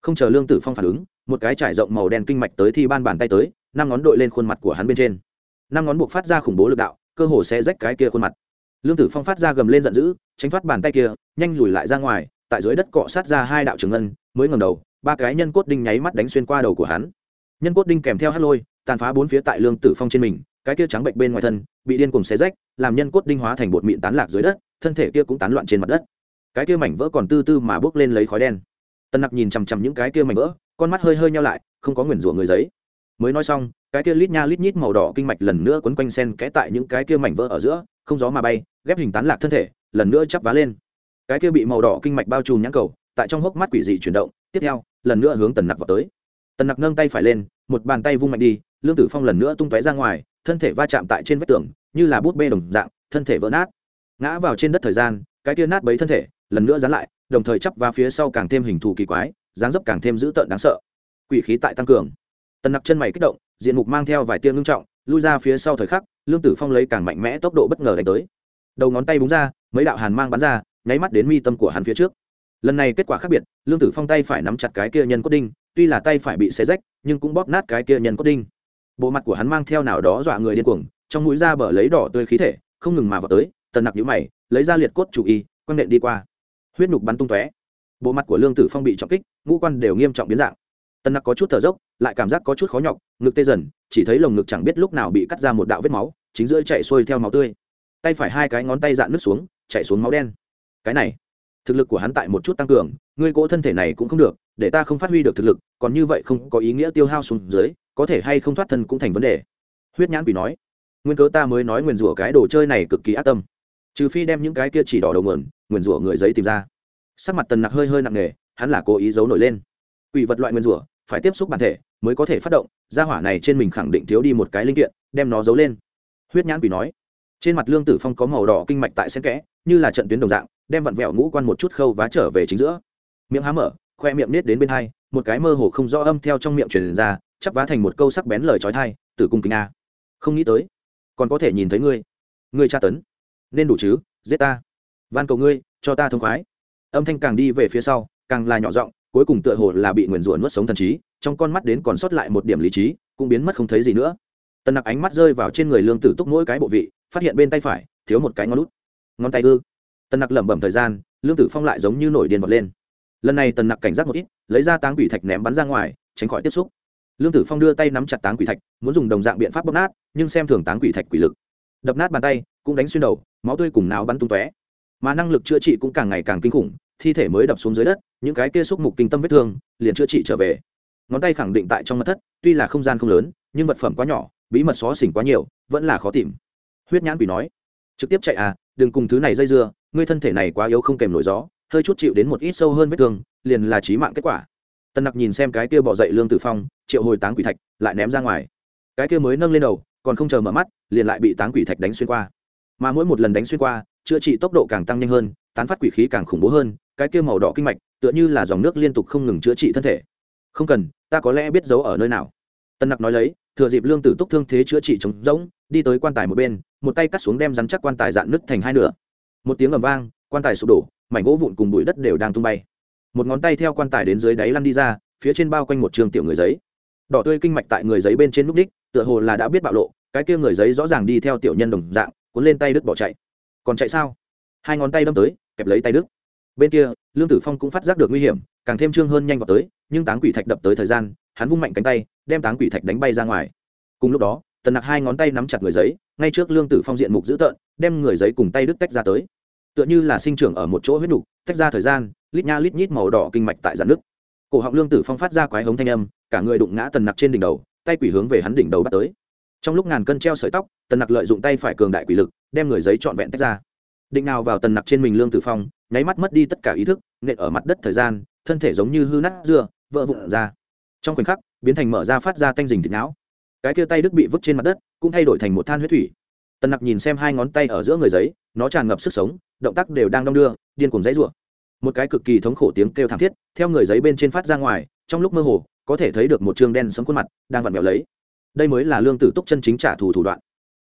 Speaker 1: Không chờ lương tử phong phản ứng một cái trải rộng màu đen kinh mạch tới thi ban bàn tay tới, năm ngón đội lên khuôn mặt của hắn bên trên. Năm ngón buộc phát ra khủng bố lực đạo, cơ hồ sẽ rách cái kia khuôn mặt. Lương tử phong phát ra gầm lên giận dữ, tránh thoát bàn tay kia, nhanh lùi lại ra ngoài, tại dưới đất cọ sát ra hai đạo trường ngân, mới ngầm đầu, ba cái nhân cốt đinh nháy mắt đánh xuyên qua đầu của hắn. Nhân cốt đinh kèm theo hát lôi, tàn phá bốn phía tại lương tử phong trên mình, cái kia trắng bệnh bên ngoài thân, bị điên cùng xé rách, làm nhân cốt đinh hóa thành bột mịn tán lạc dưới đất, thân thể kia cũng tán loạn trên mặt đất. Cái kia mảnh vỡ còn tư tư mà bước lên lấy khói đen. Tân nặc nhìn chằm chằm những cái kia mảnh vỡ con mắt hơi hơi nhau lại, không có nguyền rủa người giấy. Mới nói xong, cái kia lít nha lít nhít màu đỏ kinh mạch lần nữa quấn quanh sen kẽ tại những cái kia mảnh vỡ ở giữa, không gió mà bay, ghép hình tán lạc thân thể, lần nữa chắp vá lên. Cái kia bị màu đỏ kinh mạch bao trùm nhãn cầu, tại trong hốc mắt quỷ dị chuyển động, tiếp theo, lần nữa hướng tần nặc vào tới. Tần nặc nâng tay phải lên, một bàn tay vung mạnh đi, lương tử phong lần nữa tung tóe ra ngoài, thân thể va chạm tại trên vách tường, như là bút bê đồng dạng, thân thể vỡ nát. Ngã vào trên đất thời gian, cái kia nát bấy thân thể, lần nữa dán lại, đồng thời chắp và phía sau càng thêm hình thù kỳ quái dáng dấp càng thêm dữ tợn đáng sợ. Quỷ khí tại tăng cường. Tần nặc chân mày kích động, diện mục mang theo vài tia ngưng trọng, lui ra phía sau thời khắc, lương tử phong lấy càng mạnh mẽ tốc độ bất ngờ đánh tới. Đầu ngón tay búng ra, mấy đạo hàn mang bắn ra, nháy mắt đến mi tâm của hắn phía trước. Lần này kết quả khác biệt, lương tử phong tay phải nắm chặt cái kia nhân cốt đinh, tuy là tay phải bị xé rách, nhưng cũng bóp nát cái kia nhân cốt đinh. Bộ mặt của hắn mang theo nào đó dọa người điên cuồng, trong mũi da bờ lấy đỏ tươi khí thể, không ngừng mà vào tới, tần nặc nhũ mày, lấy ra liệt cốt chủ y, quăng nện đi qua. Huyết nhục bắn tung tóe bộ mặt của lương tử phong bị trọng kích, ngũ quan đều nghiêm trọng biến dạng. Tân nặc có chút thở dốc, lại cảm giác có chút khó nhọc, ngực tê dần, chỉ thấy lồng ngực chẳng biết lúc nào bị cắt ra một đạo vết máu, chính giữa chạy xuôi theo máu tươi. Tay phải hai cái ngón tay dạn nước xuống, chạy xuống máu đen. Cái này, thực lực của hắn tại một chút tăng cường, ngươi cỗ thân thể này cũng không được, để ta không phát huy được thực lực, còn như vậy không có ý nghĩa tiêu hao xuống dưới, có thể hay không thoát thân cũng thành vấn đề. Huyết nhãn quỷ nói, nguyên cớ ta mới nói nguyền rủa cái đồ chơi này cực kỳ ác tâm. Trừ phi đem những cái kia chỉ đỏ đầu nguồn nguyền rủa người giấy tìm ra sắc mặt tần nặc hơi hơi nặng nề, hắn là cố ý giấu nổi lên. Quỷ vật loại nguyên rủa, phải tiếp xúc bản thể mới có thể phát động, gia hỏa này trên mình khẳng định thiếu đi một cái linh kiện, đem nó giấu lên. Huyết nhãn quỷ nói, trên mặt lương tử phong có màu đỏ kinh mạch tại sen kẽ, như là trận tuyến đồng dạng, đem vặn vẹo ngũ quan một chút khâu vá trở về chính giữa. Miệng há mở, khoe miệng nết đến bên hai, một cái mơ hồ không rõ âm theo trong miệng truyền ra, chắp vá thành một câu sắc bén lời trói thai, tử cung kính a. Không nghĩ tới, còn có thể nhìn thấy ngươi. Ngươi tra tấn, nên đủ chứ, giết ta. Van cầu ngươi, cho ta thông khoái âm thanh càng đi về phía sau, càng là nhỏ giọng, cuối cùng tựa hồ là bị nguyền rủa nuốt sống thần trí, trong con mắt đến còn sót lại một điểm lý trí, cũng biến mất không thấy gì nữa. Tần nặc ánh mắt rơi vào trên người lương tử túc mỗi cái bộ vị, phát hiện bên tay phải thiếu một cái ngón lút ngón tay ư. Tần nặc lẩm bẩm thời gian, lương tử phong lại giống như nổi điên vọt lên. Lần này tần nặc cảnh giác một ít, lấy ra táng quỷ thạch ném bắn ra ngoài, tránh khỏi tiếp xúc. Lương tử phong đưa tay nắm chặt táng quỷ thạch, muốn dùng đồng dạng biện pháp bóp nát, nhưng xem thường táng quỷ thạch quỷ lực. Đập nát bàn tay, cũng đánh xuyên đầu, máu tươi cùng não bắn tung tóe mà năng lực chữa trị cũng càng ngày càng kinh khủng, thi thể mới đập xuống dưới đất, những cái kia xúc mục kinh tâm vết thương, liền chữa trị trở về. Ngón tay khẳng định tại trong mặt thất, tuy là không gian không lớn, nhưng vật phẩm quá nhỏ, bí mật xó xỉnh quá nhiều, vẫn là khó tìm. Huyết nhãn quỷ nói, trực tiếp chạy à đừng cùng thứ này dây dưa, ngươi thân thể này quá yếu không kèm nổi gió, hơi chút chịu đến một ít sâu hơn vết thương, liền là trí mạng kết quả. Tân nặc nhìn xem cái kia bỏ dậy lương tử phong, triệu hồi táng quỷ thạch, lại ném ra ngoài. Cái kia mới nâng lên đầu, còn không chờ mở mắt, liền lại bị táng quỷ thạch đánh xuyên qua. Mà mỗi một lần đánh xuyên qua chữa trị tốc độ càng tăng nhanh hơn, tán phát quỷ khí càng khủng bố hơn, cái kia màu đỏ kinh mạch, tựa như là dòng nước liên tục không ngừng chữa trị thân thể. Không cần, ta có lẽ biết giấu ở nơi nào. Tân nặc nói lấy, thừa dịp lương tử túc thương thế chữa trị chống rỗng, đi tới quan tài một bên, một tay cắt xuống đem rắn chắc quan tài dạn nứt thành hai nửa. Một tiếng ầm vang, quan tài sụp đổ, mảnh gỗ vụn cùng bụi đất đều đang tung bay. Một ngón tay theo quan tài đến dưới đáy lăn đi ra, phía trên bao quanh một trường tiểu người giấy. Đỏ tươi kinh mạch tại người giấy bên trên núp đích, tựa hồ là đã biết bạo lộ, cái kia người giấy rõ ràng đi theo tiểu nhân đồng dạng, cuốn lên tay đứt bỏ chạy còn chạy sao? Hai ngón tay đâm tới, kẹp lấy tay Đức. bên kia, lương tử phong cũng phát giác được nguy hiểm, càng thêm trương hơn nhanh vào tới, nhưng táng quỷ thạch đập tới thời gian, hắn vung mạnh cánh tay, đem táng quỷ thạch đánh bay ra ngoài. Cùng lúc đó, tần nặc hai ngón tay nắm chặt người giấy, ngay trước lương tử phong diện mục dữ tợn, đem người giấy cùng tay đứt tách ra tới. Tựa như là sinh trưởng ở một chỗ huyết nục, tách ra thời gian, lít nha lít nhít màu đỏ kinh mạch tại giàn nước. Cổ họng lương tử phong phát ra quái hống thanh âm, cả người đụng ngã tần nặc trên đỉnh đầu, tay quỷ hướng về hắn đỉnh đầu bắt tới trong lúc ngàn cân treo sợi tóc, tần nặc lợi dụng tay phải cường đại quỷ lực, đem người giấy trọn vẹn tách ra. Định nào vào tần nặc trên mình lương tử phong, nháy mắt mất đi tất cả ý thức, nện ở mặt đất thời gian, thân thể giống như hư nát dưa, vỡ vụn ra. Trong khoảnh khắc, biến thành mở ra phát ra tanh dình thịt não. Cái kia tay đức bị vứt trên mặt đất, cũng thay đổi thành một than huyết thủy. Tần nặc nhìn xem hai ngón tay ở giữa người giấy, nó tràn ngập sức sống, động tác đều đang đong đưa, điên cùng dãy rụa một cái cực kỳ thống khổ tiếng kêu thảm thiết, theo người giấy bên trên phát ra ngoài, trong lúc mơ hồ, có thể thấy được một chương đen sấm khuôn mặt, đang vặn vẹo lấy đây mới là lương tử túc chân chính trả thù thủ đoạn.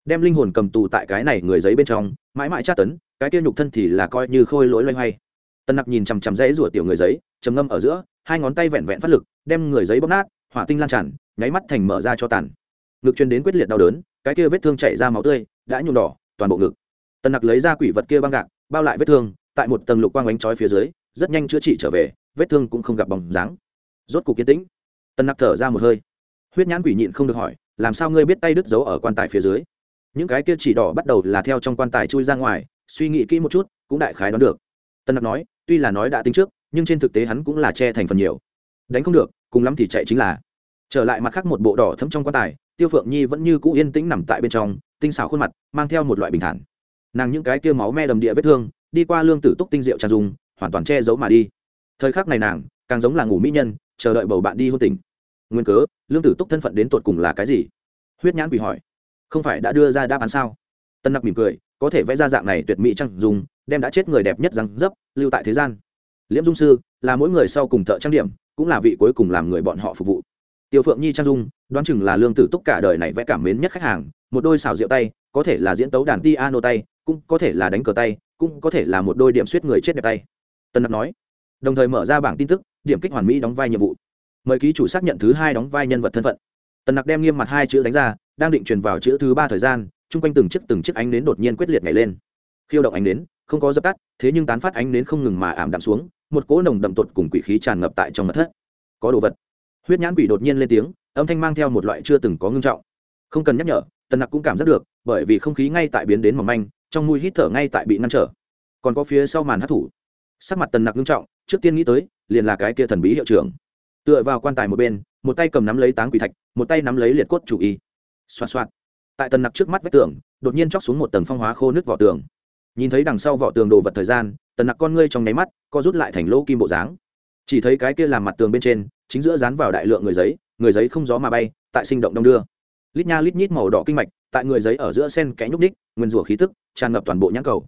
Speaker 1: Đem linh hồn cầm tù tại cái này người giấy bên trong, mãi mãi tra tấn, cái kia nhục thân thì là coi như khôi lỗi loay hoay. Tân nặc nhìn chằm chằm dãy rủa tiểu người giấy chầm ngâm ở giữa, hai ngón tay vẹn vẹn phát lực, đem người giấy bóp nát, hỏa tinh lan tràn, nháy mắt thành mở ra cho tàn. Ngực truyền đến quyết liệt đau đớn, cái kia vết thương chảy ra máu tươi, đã nhuộm đỏ, toàn bộ ngực. Tân nặc lấy ra quỷ vật kia băng gạc, bao lại vết thương, tại một tầng lục quang ánh chói phía dưới, rất nhanh chữa trị trở về, vết thương cũng không gặp bóng dáng. Rốt cục kiên tĩnh. Tân nặc thở ra một hơi huyết nhãn quỷ nhịn không được hỏi, làm sao ngươi biết tay đứt giấu ở quan tài phía dưới? Những cái kia chỉ đỏ bắt đầu là theo trong quan tài chui ra ngoài, suy nghĩ kỹ một chút, cũng đại khái đoán được. Tân đặc nói, tuy là nói đã tính trước, nhưng trên thực tế hắn cũng là che thành phần nhiều. Đánh không được, cùng lắm thì chạy chính là. Trở lại mặt khác một bộ đỏ thấm trong quan tài, tiêu phượng nhi vẫn như cũ yên tĩnh nằm tại bên trong, tinh xảo khuôn mặt, mang theo một loại bình thản. Nàng những cái kia máu me đầm địa vết thương, đi qua lương tử túc tinh rượu tràn dùng, hoàn toàn che giấu mà đi. Thời khắc này nàng, càng giống là ngủ mỹ nhân, chờ đợi bầu bạn đi hôn tình nguyên cớ, lương tử túc thân phận đến tột cùng là cái gì? Huyết nhãn quỷ hỏi. Không phải đã đưa ra đáp án sao? Tân nặc mỉm cười, có thể vẽ ra dạng này tuyệt mỹ trang dùng đem đã chết người đẹp nhất răng dấp, lưu tại thế gian. Liễm dung sư, là mỗi người sau cùng thợ trang điểm, cũng là vị cuối cùng làm người bọn họ phục vụ. Tiêu phượng nhi trang dung, đoán chừng là lương tử túc cả đời này vẽ cảm mến nhất khách hàng, một đôi xào rượu tay, có thể là diễn tấu đàn piano tay, cũng có thể là đánh cờ tay, cũng có thể là một đôi điểm suýt người chết đẹp tay. Tân nặc nói. Đồng thời mở ra bảng tin tức, điểm kích hoàn mỹ đóng vai nhiệm vụ mời ký chủ xác nhận thứ hai đóng vai nhân vật thân phận. Tần nặc đem nghiêm mặt hai chữ đánh ra, đang định truyền vào chữ thứ ba thời gian, chung quanh từng chiếc từng chiếc ánh nến đột nhiên quyết liệt nhảy lên. Khiêu động ánh nến, không có dập tắt, thế nhưng tán phát ánh nến không ngừng mà ảm đạm xuống, một cỗ nồng đậm tột cùng quỷ khí tràn ngập tại trong mật thất. Có đồ vật. Huyết nhãn quỷ đột nhiên lên tiếng, âm thanh mang theo một loại chưa từng có ngưng trọng. Không cần nhắc nhở, tần nặc cũng cảm giác được, bởi vì không khí ngay tại biến đến mỏng manh, trong mùi hít thở ngay tại bị ngăn trở. Còn có phía sau màn hát thủ sắc mặt tần nặc ngưng trọng, trước tiên nghĩ tới, liền là cái kia thần bí hiệu trưởng tựa vào quan tài một bên, một tay cầm nắm lấy táng quỷ thạch, một tay nắm lấy liệt cốt chủ y. Xoa xoa tại tần nặc trước mắt vách tường, đột nhiên chóc xuống một tầng phong hóa khô nước vỏ tường. Nhìn thấy đằng sau vỏ tường đồ vật thời gian, tần nặc con ngươi trong nháy mắt co rút lại thành lỗ kim bộ dáng. Chỉ thấy cái kia làm mặt tường bên trên, chính giữa dán vào đại lượng người giấy người giấy không gió mà bay, tại sinh động đông đưa. Lít nha lít nhít màu đỏ kinh mạch, tại người giấy ở giữa sen kẽ nhúc ních nguyên rủa khí tức, tràn ngập toàn bộ nhãn cầu.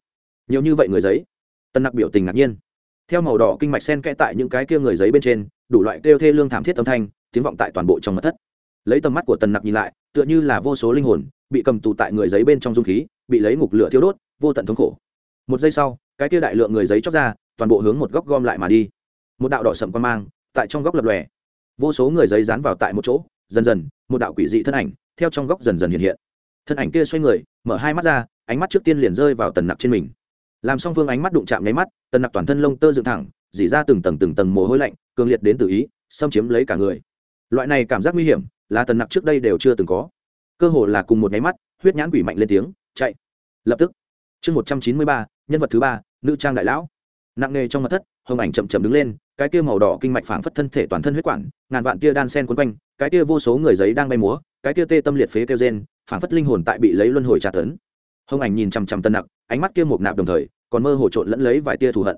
Speaker 1: Nhiều như vậy người giấy. Tần nặc biểu tình ngạc nhiên. Theo màu đỏ kinh mạch sen kẽ tại những cái kia người giấy bên trên đủ loại kêu thê lương thảm thiết âm thanh, tiếng vọng tại toàn bộ trong mật thất. Lấy tầm mắt của tần nặc nhìn lại, tựa như là vô số linh hồn, bị cầm tù tại người giấy bên trong dung khí, bị lấy ngục lửa thiêu đốt, vô tận thống khổ. Một giây sau, cái kia đại lượng người giấy chóc ra, toàn bộ hướng một góc gom lại mà đi. Một đạo đỏ sậm quan mang, tại trong góc lập lòe. Vô số người giấy dán vào tại một chỗ, dần dần, một đạo quỷ dị thân ảnh, theo trong góc dần dần hiện hiện. Thân ảnh kia xoay người, mở hai mắt ra, ánh mắt trước tiên liền rơi vào tần nặc trên mình. Làm song phương ánh mắt đụng chạm nháy mắt, tần nặc toàn thân lông tơ dựng thẳng dỉ ra từng tầng từng tầng mồ hôi lạnh, cường liệt đến tự ý, xâm chiếm lấy cả người. Loại này cảm giác nguy hiểm, là tần nặc trước đây đều chưa từng có. Cơ hồ là cùng một nháy mắt, huyết nhãn quỷ mạnh lên tiếng, chạy. Lập tức, chương một trăm chín mươi ba, nhân vật thứ ba, nữ trang đại lão. Nặng nề trong mặt thất, hồng ảnh chậm chậm đứng lên, cái kia màu đỏ kinh mạch phảng phất thân thể toàn thân huyết quản, ngàn vạn tia đan sen quấn quanh, cái kia vô số người giấy đang bay múa, cái kia tê tâm liệt phế kêu gen phảng phất linh hồn tại bị lấy luân hồi tra tấn. Hồng ảnh nhìn chằm chằm tân nặc, ánh mắt kia một nạp đồng thời, còn mơ hồ trộn lẫn lấy vài tia thù hận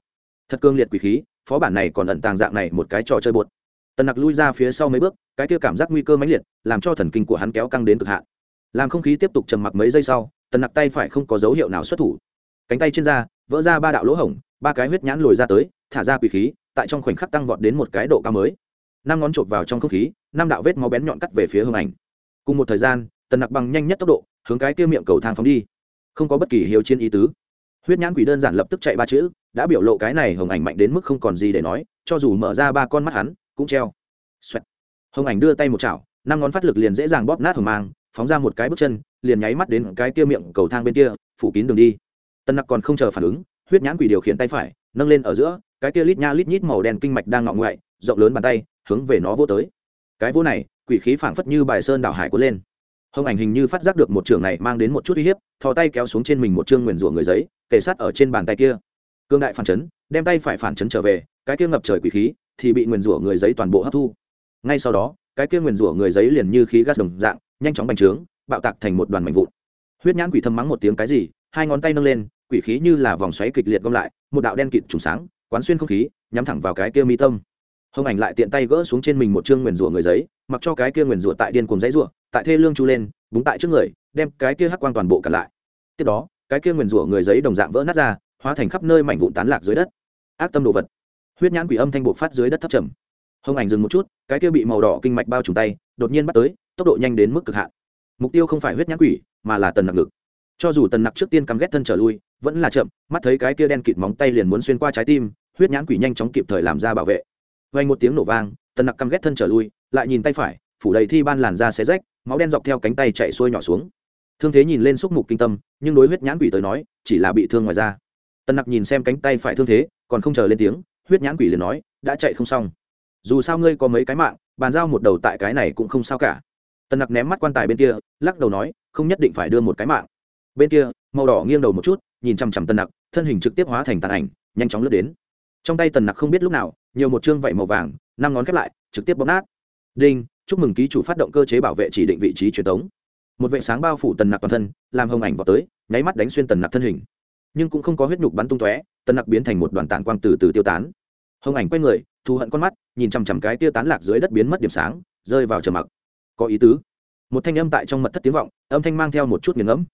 Speaker 1: thật cương liệt quỷ khí, phó bản này còn ẩn tàng dạng này một cái trò chơi bột tần nặc lui ra phía sau mấy bước, cái kia cảm giác nguy cơ mãnh liệt, làm cho thần kinh của hắn kéo căng đến cực hạn. Làm không khí tiếp tục trầm mặc mấy giây sau, tần nặc tay phải không có dấu hiệu nào xuất thủ. Cánh tay trên da, vỡ ra ba đạo lỗ hổng, ba cái huyết nhãn lồi ra tới, thả ra quỷ khí, tại trong khoảnh khắc tăng vọt đến một cái độ cao mới. Năm ngón chộp vào trong không khí, năm đạo vết máu bén nhọn cắt về phía hương ảnh. Cùng một thời gian, tần nặc bằng nhanh nhất tốc độ, hướng cái kia miệng cầu thang phóng đi. Không có bất kỳ hiếu chiến ý tứ huyết nhãn quỷ đơn giản lập tức chạy ba chữ, đã biểu lộ cái này hồng ảnh mạnh đến mức không còn gì để nói, cho dù mở ra ba con mắt hắn, cũng treo、Xoẹt. Hồng ảnh đưa tay một chảo, năm ngón phát lực liền dễ dàng bóp nát hồng mang, phóng ra một cái bước chân, liền nháy mắt đến cái kia miệng cầu thang bên kia, phủ kín đường đi. Tân nặc còn không chờ phản ứng, huyết nhãn quỷ điều khiển tay phải, nâng lên ở giữa, cái kia lít nha lít nhít màu đen kinh mạch đang ngọ ngoại, rộng lớn bàn tay, hướng về nó vô tới. Cái vô này, quỷ khí phảng phất như bài sơn đảo hải cuốn lên hồng ảnh hình như phát giác được một trường này mang đến một chút uy hiếp, thò tay kéo xuống trên mình một chương nguyền rủa người giấy, kề sát ở trên bàn tay kia. Cương đại phản chấn, đem tay phải phản chấn trở về, cái kia ngập trời quỷ khí thì bị nguyền rủa người giấy toàn bộ hấp thu. Ngay sau đó, cái kia nguyền rủa người giấy liền như khí gas đồng dạng, nhanh chóng bành trướng, bạo tạc thành một đoàn mảnh vụn. Huyết nhãn quỷ thâm mắng một tiếng cái gì, hai ngón tay nâng lên, quỷ khí như là vòng xoáy kịch liệt gom lại, một đạo đen kịt trùng sáng, quán xuyên không khí, nhắm thẳng vào cái kia mi tâm. Hồng ảnh lại tiện tay gỡ xuống trên mình một chương nguyền rủa người giấy, mặc cho cái kia nguyền rủa tại điên cùng giấy rủa tại thê lương chu lên, búng tại trước người, đem cái kia hắc quang toàn bộ cả lại. Tiếp đó, cái kia nguyền rủa người giấy đồng dạng vỡ nát ra, hóa thành khắp nơi mảnh vụn tán lạc dưới đất. Ác tâm đồ vật. Huyết nhãn quỷ âm thanh bộ phát dưới đất thấp trầm. Hông ảnh dừng một chút, cái kia bị màu đỏ kinh mạch bao trùm tay, đột nhiên bắt tới, tốc độ nhanh đến mức cực hạn. Mục tiêu không phải huyết nhãn quỷ, mà là tần nặc ngực. Cho dù tần nặc trước tiên cắm ghét thân trở lui, vẫn là chậm, mắt thấy cái kia đen kịt móng tay liền muốn xuyên qua trái tim, huyết nhãn quỷ nhanh chóng kịp thời làm ra bảo vệ. Vay một tiếng nổ vang, tần nặc căm ghét thân trở lui, lại nhìn tay phải phủ đầy thi ban làn da xé rách, máu đen dọc theo cánh tay chạy xuôi nhỏ xuống. Thương thế nhìn lên xúc mục kinh tâm, nhưng đối huyết nhãn quỷ tới nói, chỉ là bị thương ngoài da. Tần nặc nhìn xem cánh tay phải thương thế, còn không chờ lên tiếng, huyết nhãn quỷ liền nói, đã chạy không xong. Dù sao ngươi có mấy cái mạng, bàn giao một đầu tại cái này cũng không sao cả. Tần nặc ném mắt quan tài bên kia, lắc đầu nói, không nhất định phải đưa một cái mạng. Bên kia, màu đỏ nghiêng đầu một chút, nhìn chằm chằm tần nặc, thân hình trực tiếp hóa thành tàn ảnh, nhanh chóng lướt đến. Trong tay tần nặc không biết lúc nào, nhiều một chương vảy màu vàng, năm ngón khép lại, trực tiếp bóp nát. Đinh! Chúc mừng ký chủ phát động cơ chế bảo vệ chỉ định vị trí truyền tống. Một vệ sáng bao phủ tần nặc toàn thân, làm hồng ảnh vào tới, nháy mắt đánh xuyên tần nặc thân hình. Nhưng cũng không có huyết nhục bắn tung tóe, tần nặc biến thành một đoàn tản quang từ từ tiêu tán. Hồng ảnh quay người thù hận con mắt, nhìn chằm chằm cái tiêu tán lạc dưới đất biến mất điểm sáng, rơi vào trầm mặc. Có ý tứ. Một thanh âm tại trong mật thất tiếng vọng, âm thanh mang theo một chút nghiền ngẫm.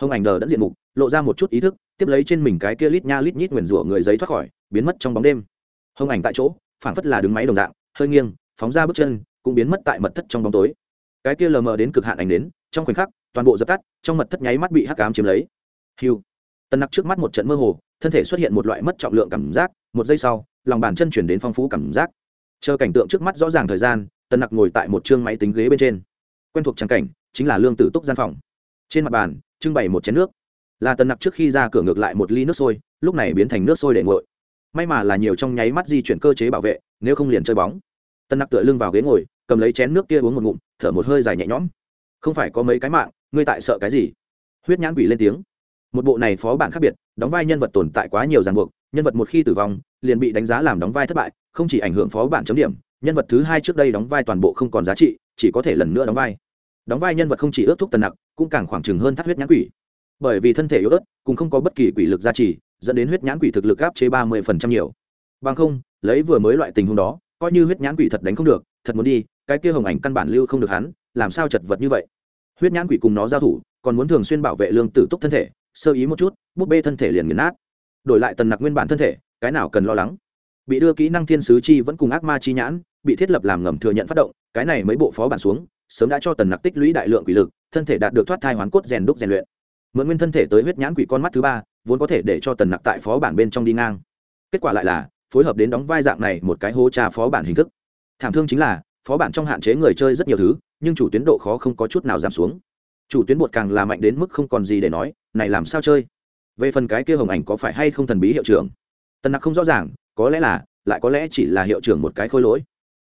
Speaker 1: Hồng ảnh đờ đẫn diện mục, lộ ra một chút ý thức, tiếp lấy trên mình cái kia lít nha lít nhít nguyền rủa người giấy thoát khỏi, biến mất trong bóng đêm. Hồng ảnh tại chỗ, phảng phất là đứng máy đồng dạng, hơi nghiêng, phóng ra bước chân cũng biến mất tại mật thất trong bóng tối. Cái kia lờ mờ đến cực hạn ảnh đến, trong khoảnh khắc, toàn bộ dập tắt, trong mật thất nháy mắt bị hắc cám chiếm lấy. Hiu tân nặc trước mắt một trận mơ hồ, thân thể xuất hiện một loại mất trọng lượng cảm giác, một giây sau, lòng bàn chân chuyển đến phong phú cảm giác. Chờ cảnh tượng trước mắt rõ ràng thời gian tân nặc ngồi tại một chương máy tính ghế bên trên. Quen thuộc trang cảnh, chính là lương tử túc gian phòng. Trên mặt bàn, trưng bày một chén nước. Là tân nặc trước khi ra cửa ngược lại một ly nước sôi, lúc này biến thành nước sôi để nguội. May mà là nhiều trong nháy mắt di chuyển cơ chế bảo vệ, nếu không liền chơi bóng tân nặc tựa lưng vào ghế ngồi, cầm lấy chén nước kia uống một ngụm, thở một hơi dài nhẹ nhõm. Không phải có mấy cái mạng, ngươi tại sợ cái gì? Huyết nhãn quỷ lên tiếng. Một bộ này phó bản khác biệt, đóng vai nhân vật tồn tại quá nhiều ràng buộc, nhân vật một khi tử vong, liền bị đánh giá làm đóng vai thất bại, không chỉ ảnh hưởng phó bản chấm điểm, nhân vật thứ hai trước đây đóng vai toàn bộ không còn giá trị, chỉ có thể lần nữa đóng vai. Đóng vai nhân vật không chỉ ước thúc tần nặc, cũng càng khoảng chừng hơn thắt huyết nhãn quỷ. Bởi vì thân thể yếu ớt, cũng không có bất kỳ quỷ lực gia trì, dẫn đến huyết nhãn quỷ thực lực áp chế ba mươi phần trăm nhiều. Bằng không, lấy vừa mới loại tình huống đó coi như huyết nhãn quỷ thật đánh không được, thật muốn đi, cái kia hồng ảnh căn bản lưu không được hắn, làm sao chật vật như vậy? Huyết nhãn quỷ cùng nó giao thủ, còn muốn thường xuyên bảo vệ lương tử túc thân thể, sơ ý một chút, búp bê thân thể liền nghiền nát. Đổi lại tần nặc nguyên bản thân thể, cái nào cần lo lắng? Bị đưa kỹ năng thiên sứ chi vẫn cùng ác ma chi nhãn, bị thiết lập làm ngầm thừa nhận phát động, cái này mấy bộ phó bản xuống, sớm đã cho tần nặc tích lũy đại lượng quỷ lực, thân thể đạt được thoát thai hoán cốt rèn đúc rèn luyện. Mượn nguyên thân thể tới huyết nhãn quỷ con mắt thứ ba, vốn có thể để cho tần nặc tại phó bản bên trong đi ngang. Kết quả lại là phối hợp đến đóng vai dạng này một cái hố trà phó bản hình thức. Thảm thương chính là, phó bản trong hạn chế người chơi rất nhiều thứ, nhưng chủ tuyến độ khó không có chút nào giảm xuống. Chủ tuyến bột càng là mạnh đến mức không còn gì để nói, này làm sao chơi? Về phần cái kia hồng ảnh có phải hay không thần bí hiệu trưởng? Tần nặc không rõ ràng, có lẽ là, lại có lẽ chỉ là hiệu trưởng một cái khôi lỗi.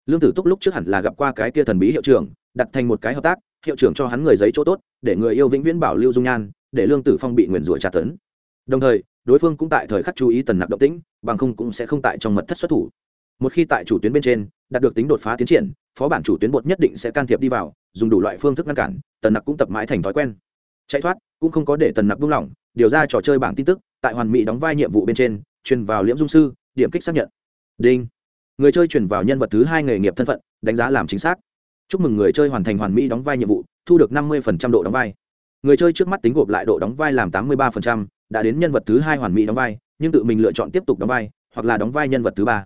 Speaker 1: Lương tử túc lúc trước hẳn là gặp qua cái kia thần bí hiệu trưởng, đặt thành một cái hợp tác, hiệu trưởng cho hắn người giấy chỗ tốt, để người yêu vĩnh viễn bảo lưu dung nhan, để lương tử phong bị nguyền rủa tra tấn đồng thời, đối phương cũng tại thời khắc chú ý tần nặc động tĩnh, bằng không cũng sẽ không tại trong mật thất xuất thủ. Một khi tại chủ tuyến bên trên, đạt được tính đột phá tiến triển, phó bản chủ tuyến bột nhất định sẽ can thiệp đi vào, dùng đủ loại phương thức ngăn cản, tần nặc cũng tập mãi thành thói quen. Chạy thoát, cũng không có để tần nặc buông lỏng, điều ra trò chơi bảng tin tức, tại hoàn mỹ đóng vai nhiệm vụ bên trên, truyền vào liễm dung sư, điểm kích xác nhận. Đinh. Người chơi chuyển vào nhân vật thứ hai nghề nghiệp thân phận, đánh giá làm chính xác. Chúc mừng người chơi hoàn thành hoàn mỹ đóng vai nhiệm vụ, thu được năm mươi độ đóng vai. Người chơi trước mắt tính gộp lại độ đóng vai làm tám mươi ba đã đến nhân vật thứ hai hoàn mỹ đóng vai, nhưng tự mình lựa chọn tiếp tục đóng vai, hoặc là đóng vai nhân vật thứ ba.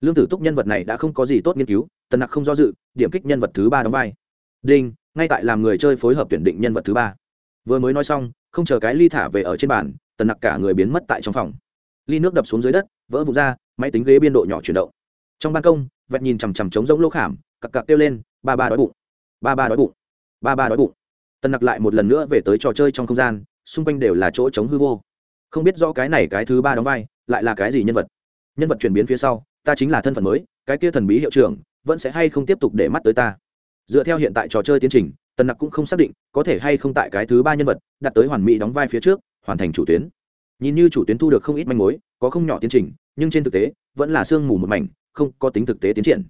Speaker 1: Lương tử túc nhân vật này đã không có gì tốt nghiên cứu, tần nặc không do dự, điểm kích nhân vật thứ ba đóng vai. Đinh, ngay tại làm người chơi phối hợp tuyển định nhân vật thứ ba. Vừa mới nói xong, không chờ cái ly thả về ở trên bàn, tần nặc cả người biến mất tại trong phòng. Ly nước đập xuống dưới đất, vỡ vụt ra, máy tính ghế biên độ nhỏ chuyển động. Trong ban công, vẹt nhìn chằm chằm trống rỗng lỗ khảm, cặc cặc kêu lên, ba ba đói bụng. Ba ba đói bụng. Ba ba đói bụng. Tần nặc lại một lần nữa về tới trò chơi trong không gian xung quanh đều là chỗ trống hư vô. Không biết rõ cái này cái thứ ba đóng vai lại là cái gì nhân vật. Nhân vật chuyển biến phía sau, ta chính là thân phận mới, cái kia thần bí hiệu trưởng, vẫn sẽ hay không tiếp tục để mắt tới ta? Dựa theo hiện tại trò chơi tiến trình, tần nặc cũng không xác định có thể hay không tại cái thứ ba nhân vật đặt tới hoàn mỹ đóng vai phía trước, hoàn thành chủ tuyến. Nhìn như chủ tuyến thu được không ít manh mối, có không nhỏ tiến trình, nhưng trên thực tế, vẫn là sương mù một mảnh, không có tính thực tế tiến triển.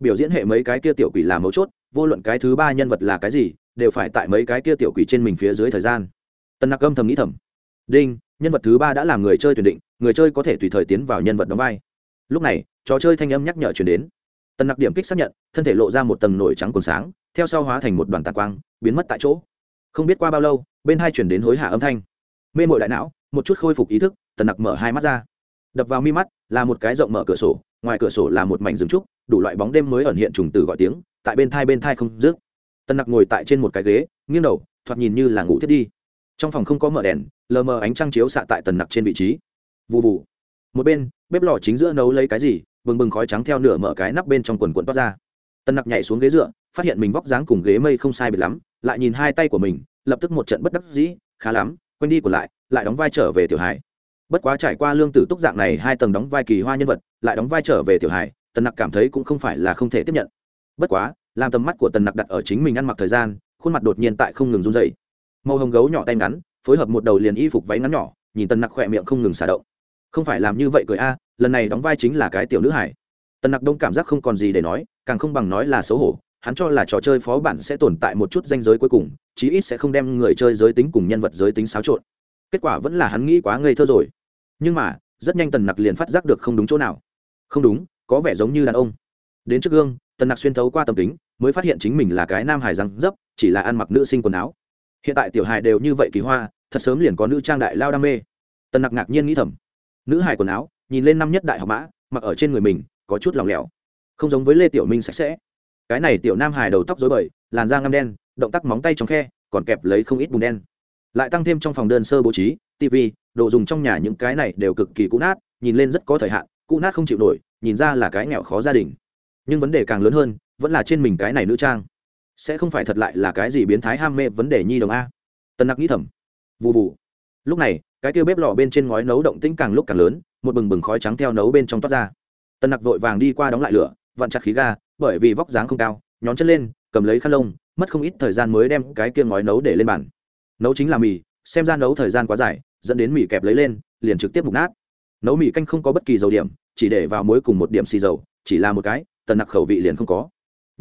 Speaker 1: Biểu diễn hệ mấy cái kia tiểu quỷ là mấu chốt, vô luận cái thứ ba nhân vật là cái gì, đều phải tại mấy cái kia tiểu quỷ trên mình phía dưới thời gian tần nặc âm thầm nghĩ thầm. Đinh, nhân vật thứ ba đã làm người chơi tuyển định, người chơi có thể tùy thời tiến vào nhân vật đóng vai. Lúc này, trò chơi thanh âm nhắc nhở chuyển đến. Tần nặc điểm kích xác nhận, thân thể lộ ra một tầng nổi trắng cuốn sáng, theo sau hóa thành một đoàn tạc quang, biến mất tại chỗ. Không biết qua bao lâu, bên hai chuyển đến hối hả âm thanh. Mê mội đại não, một chút khôi phục ý thức, tần nặc mở hai mắt ra. Đập vào mi mắt, là một cái rộng mở cửa sổ, ngoài cửa sổ là một mảnh rừng trúc, đủ loại bóng đêm mới ẩn hiện trùng từ gọi tiếng, tại bên thai bên thai không rước tần nặc ngồi tại trên một cái ghế, nghiêng đầu, thoạt nhìn như là ngủ thiết đi trong phòng không có mở đèn, lờ mờ ánh trăng chiếu xạ tại tần nặc trên vị trí. Vụ vụ một bên, bếp lò chính giữa nấu lấy cái gì, bừng bừng khói trắng theo nửa mở cái nắp bên trong quần quần toát ra. Tần nặc nhảy xuống ghế dựa, phát hiện mình vóc dáng cùng ghế mây không sai biệt lắm, lại nhìn hai tay của mình, lập tức một trận bất đắc dĩ, khá lắm, quên đi của lại lại đóng vai trở về tiểu hải bất quá trải qua lương tử túc dạng này hai tầng đóng vai kỳ hoa nhân vật, lại đóng vai trở về tiểu hải tần nặc cảm thấy cũng không phải là không thể tiếp nhận. Bất quá, làm tầm mắt của tần nặc đặt ở chính mình ăn mặc thời gian, khuôn mặt đột nhiên tại không ngừng run dày màu hồng gấu nhỏ tay ngắn, phối hợp một đầu liền y phục váy ngắn nhỏ, nhìn tần nặc khỏe miệng không ngừng xả động. Không phải làm như vậy cười a, lần này đóng vai chính là cái tiểu nữ hải tần nặc đông cảm giác không còn gì để nói, càng không bằng nói là xấu hổ, hắn cho là trò chơi phó bản sẽ tồn tại một chút danh giới cuối cùng, chí ít sẽ không đem người chơi giới tính cùng nhân vật giới tính xáo trộn. Kết quả vẫn là hắn nghĩ quá ngây thơ rồi. Nhưng mà, rất nhanh tần nặc liền phát giác được không đúng chỗ nào. Không đúng, có vẻ giống như đàn ông. Đến trước gương, tần nặc xuyên thấu qua tầm kính, mới phát hiện chính mình là cái nam hải răng dấp, chỉ là ăn mặc nữ sinh quần áo hiện tại tiểu hài đều như vậy kỳ hoa, thật sớm liền có nữ trang đại lao đam mê. Tần nặc ngạc nhiên nghĩ thầm. Nữ hải quần áo, nhìn lên năm nhất đại học mã, mặc ở trên người mình, có chút lòng lẻo. Không giống với lê tiểu minh sạch sẽ. Cái này tiểu nam hải đầu tóc dối bời, làn da ngăm đen, động tác móng tay trong khe, còn kẹp lấy không ít bùn đen. Lại tăng thêm trong phòng đơn sơ bố trí tv đồ dùng trong nhà những cái này đều cực kỳ cũ nát, nhìn lên rất có thời hạn, cũ nát không chịu nổi, nhìn ra là cái nghèo khó gia đình. Nhưng vấn đề càng lớn hơn, vẫn là trên mình cái này nữ trang sẽ không phải thật lại là cái gì biến thái ham mê vấn đề nhi đồng a. Tân nặc nghĩ thầm. Vụ vụ lúc này, cái kia bếp lò bên trên ngói nấu động tĩnh càng lúc càng lớn, một bừng bừng khói trắng theo nấu bên trong toát ra. Tân nặc vội vàng đi qua đóng lại lửa, vặn chặt khí ga, bởi vì vóc dáng không cao, nhón chân lên, cầm lấy khăn lông, mất không ít thời gian mới đem cái kia ngói nấu để lên bàn. Nấu chính là mì, xem ra nấu thời gian quá dài, dẫn đến mì kẹp lấy lên, liền trực tiếp mục nát. Nấu mì canh không có bất kỳ dầu điểm, chỉ để vào muối cùng một điểm xì dầu, chỉ là một cái tần nặc khẩu vị liền không có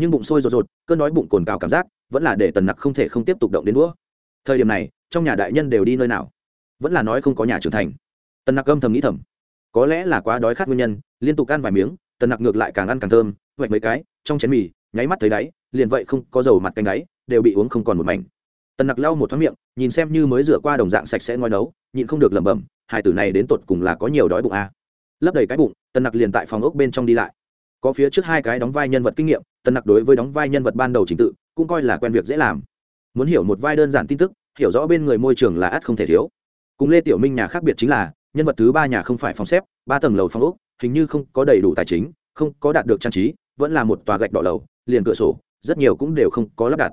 Speaker 1: nhưng bụng sôi rột rột, cơn đói bụng cồn cào cảm giác vẫn là để tần nặc không thể không tiếp tục động đến đũa. Thời điểm này, trong nhà đại nhân đều đi nơi nào? Vẫn là nói không có nhà trưởng thành. Tần nặc âm thầm nghĩ thầm. Có lẽ là quá đói khát nguyên nhân, liên tục ăn vài miếng, tần nặc ngược lại càng ăn càng thơm, vạch mấy cái, trong chén mì, nháy mắt thấy đáy, liền vậy không có dầu mặt canh đáy, đều bị uống không còn một mảnh. Tần nặc lau một thoáng miệng, nhìn xem như mới rửa qua đồng dạng sạch sẽ ngoi nấu, nhịn không được lẩm bẩm, hai tử này đến tột cùng là có nhiều đói bụng à. lấp đầy cái bụng, tần nặc liền tại phòng ốc bên trong đi lại. Có phía trước hai cái đóng vai nhân vật kinh nghiệm tần nặc đối với đóng vai nhân vật ban đầu trình tự, cũng coi là quen việc dễ làm. Muốn hiểu một vai đơn giản tin tức, hiểu rõ bên người môi trường là ắt không thể thiếu. Cùng lê tiểu minh nhà khác biệt chính là, nhân vật thứ ba nhà không phải phòng xếp, ba tầng lầu phòng ốc, hình như không có đầy đủ tài chính, không có đạt được trang trí, vẫn là một tòa gạch đỏ lầu, liền cửa sổ, rất nhiều cũng đều không có lắp đặt.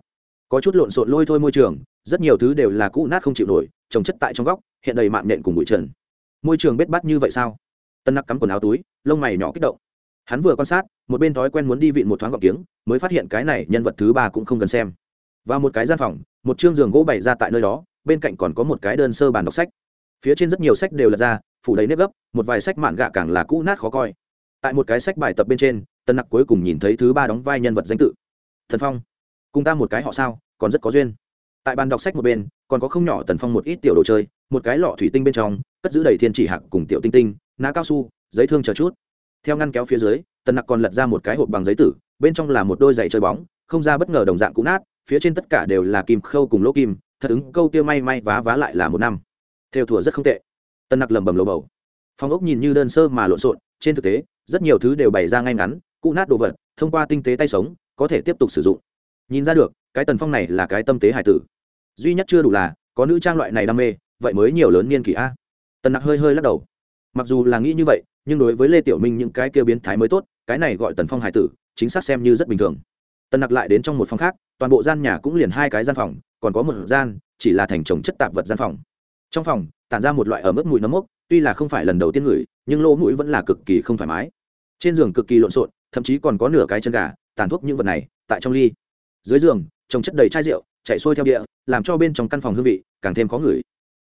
Speaker 1: Có chút lộn xộn lôi thôi môi trường, rất nhiều thứ đều là cũ nát không chịu nổi, trồng chất tại trong góc, hiện đầy mạng nện cùng bụi trần. Môi trường bết bắt như vậy sao? Tân nặc cắm quần áo túi, lông mày nhỏ kích động. Hắn vừa quan sát một bên thói quen muốn đi vịn một thoáng gọc tiếng mới phát hiện cái này nhân vật thứ ba cũng không cần xem. Và một cái gian phòng, một chương giường gỗ bày ra tại nơi đó, bên cạnh còn có một cái đơn sơ bàn đọc sách. Phía trên rất nhiều sách đều lật ra, phủ đầy nếp gấp, một vài sách mạn gạ càng là cũ nát khó coi. Tại một cái sách bài tập bên trên tân nặc cuối cùng nhìn thấy thứ ba đóng vai nhân vật danh tự. Thần phong, cùng ta một cái họ sao, còn rất có duyên. Tại bàn đọc sách một bên, còn có không nhỏ tần phong một ít tiểu đồ chơi, một cái lọ thủy tinh bên trong, cất giữ đầy thiên chỉ hạc cùng tiểu tinh tinh, ná cao su, giấy thương chờ chút. Theo ngăn kéo phía dưới tần nặc còn lật ra một cái hộp bằng giấy tử, bên trong là một đôi giày chơi bóng, không ra bất ngờ đồng dạng cũ nát, phía trên tất cả đều là kim khâu cùng lỗ kim, thật ứng câu kia may may vá vá lại là một năm. Theo thùa rất không tệ. Tần nặc lầm bầm lầu bầu. Phòng ốc nhìn như đơn sơ mà lộn xộn, trên thực tế, rất nhiều thứ đều bày ra ngay ngắn, cũ nát đồ vật, thông qua tinh tế tay sống, có thể tiếp tục sử dụng. Nhìn ra được, cái tần phong này là cái tâm tế hải tử. Duy nhất chưa đủ là, có nữ trang loại này đam mê, vậy mới nhiều lớn niên kỷ a. Tần nặc hơi hơi lắc đầu. Mặc dù là nghĩ như vậy, nhưng đối với lê tiểu minh những cái kia biến thái mới tốt cái này gọi tần phong hải tử, chính xác xem như rất bình thường. Tần nặc lại đến trong một phòng khác, toàn bộ gian nhà cũng liền hai cái gian phòng, còn có một gian, chỉ là thành trồng chất tạp vật gian phòng. Trong phòng, tản ra một loại ở mức mùi nấm mốc, tuy là không phải lần đầu tiên ngửi, nhưng lỗ mũi vẫn là cực kỳ không thoải mái. Trên giường cực kỳ lộn xộn, thậm chí còn có nửa cái chân gà, tàn thuốc những vật này, tại trong ly. Dưới giường, trồng chất đầy chai rượu, chạy xuôi theo địa, làm cho bên trong căn phòng hương vị càng thêm khó ngửi.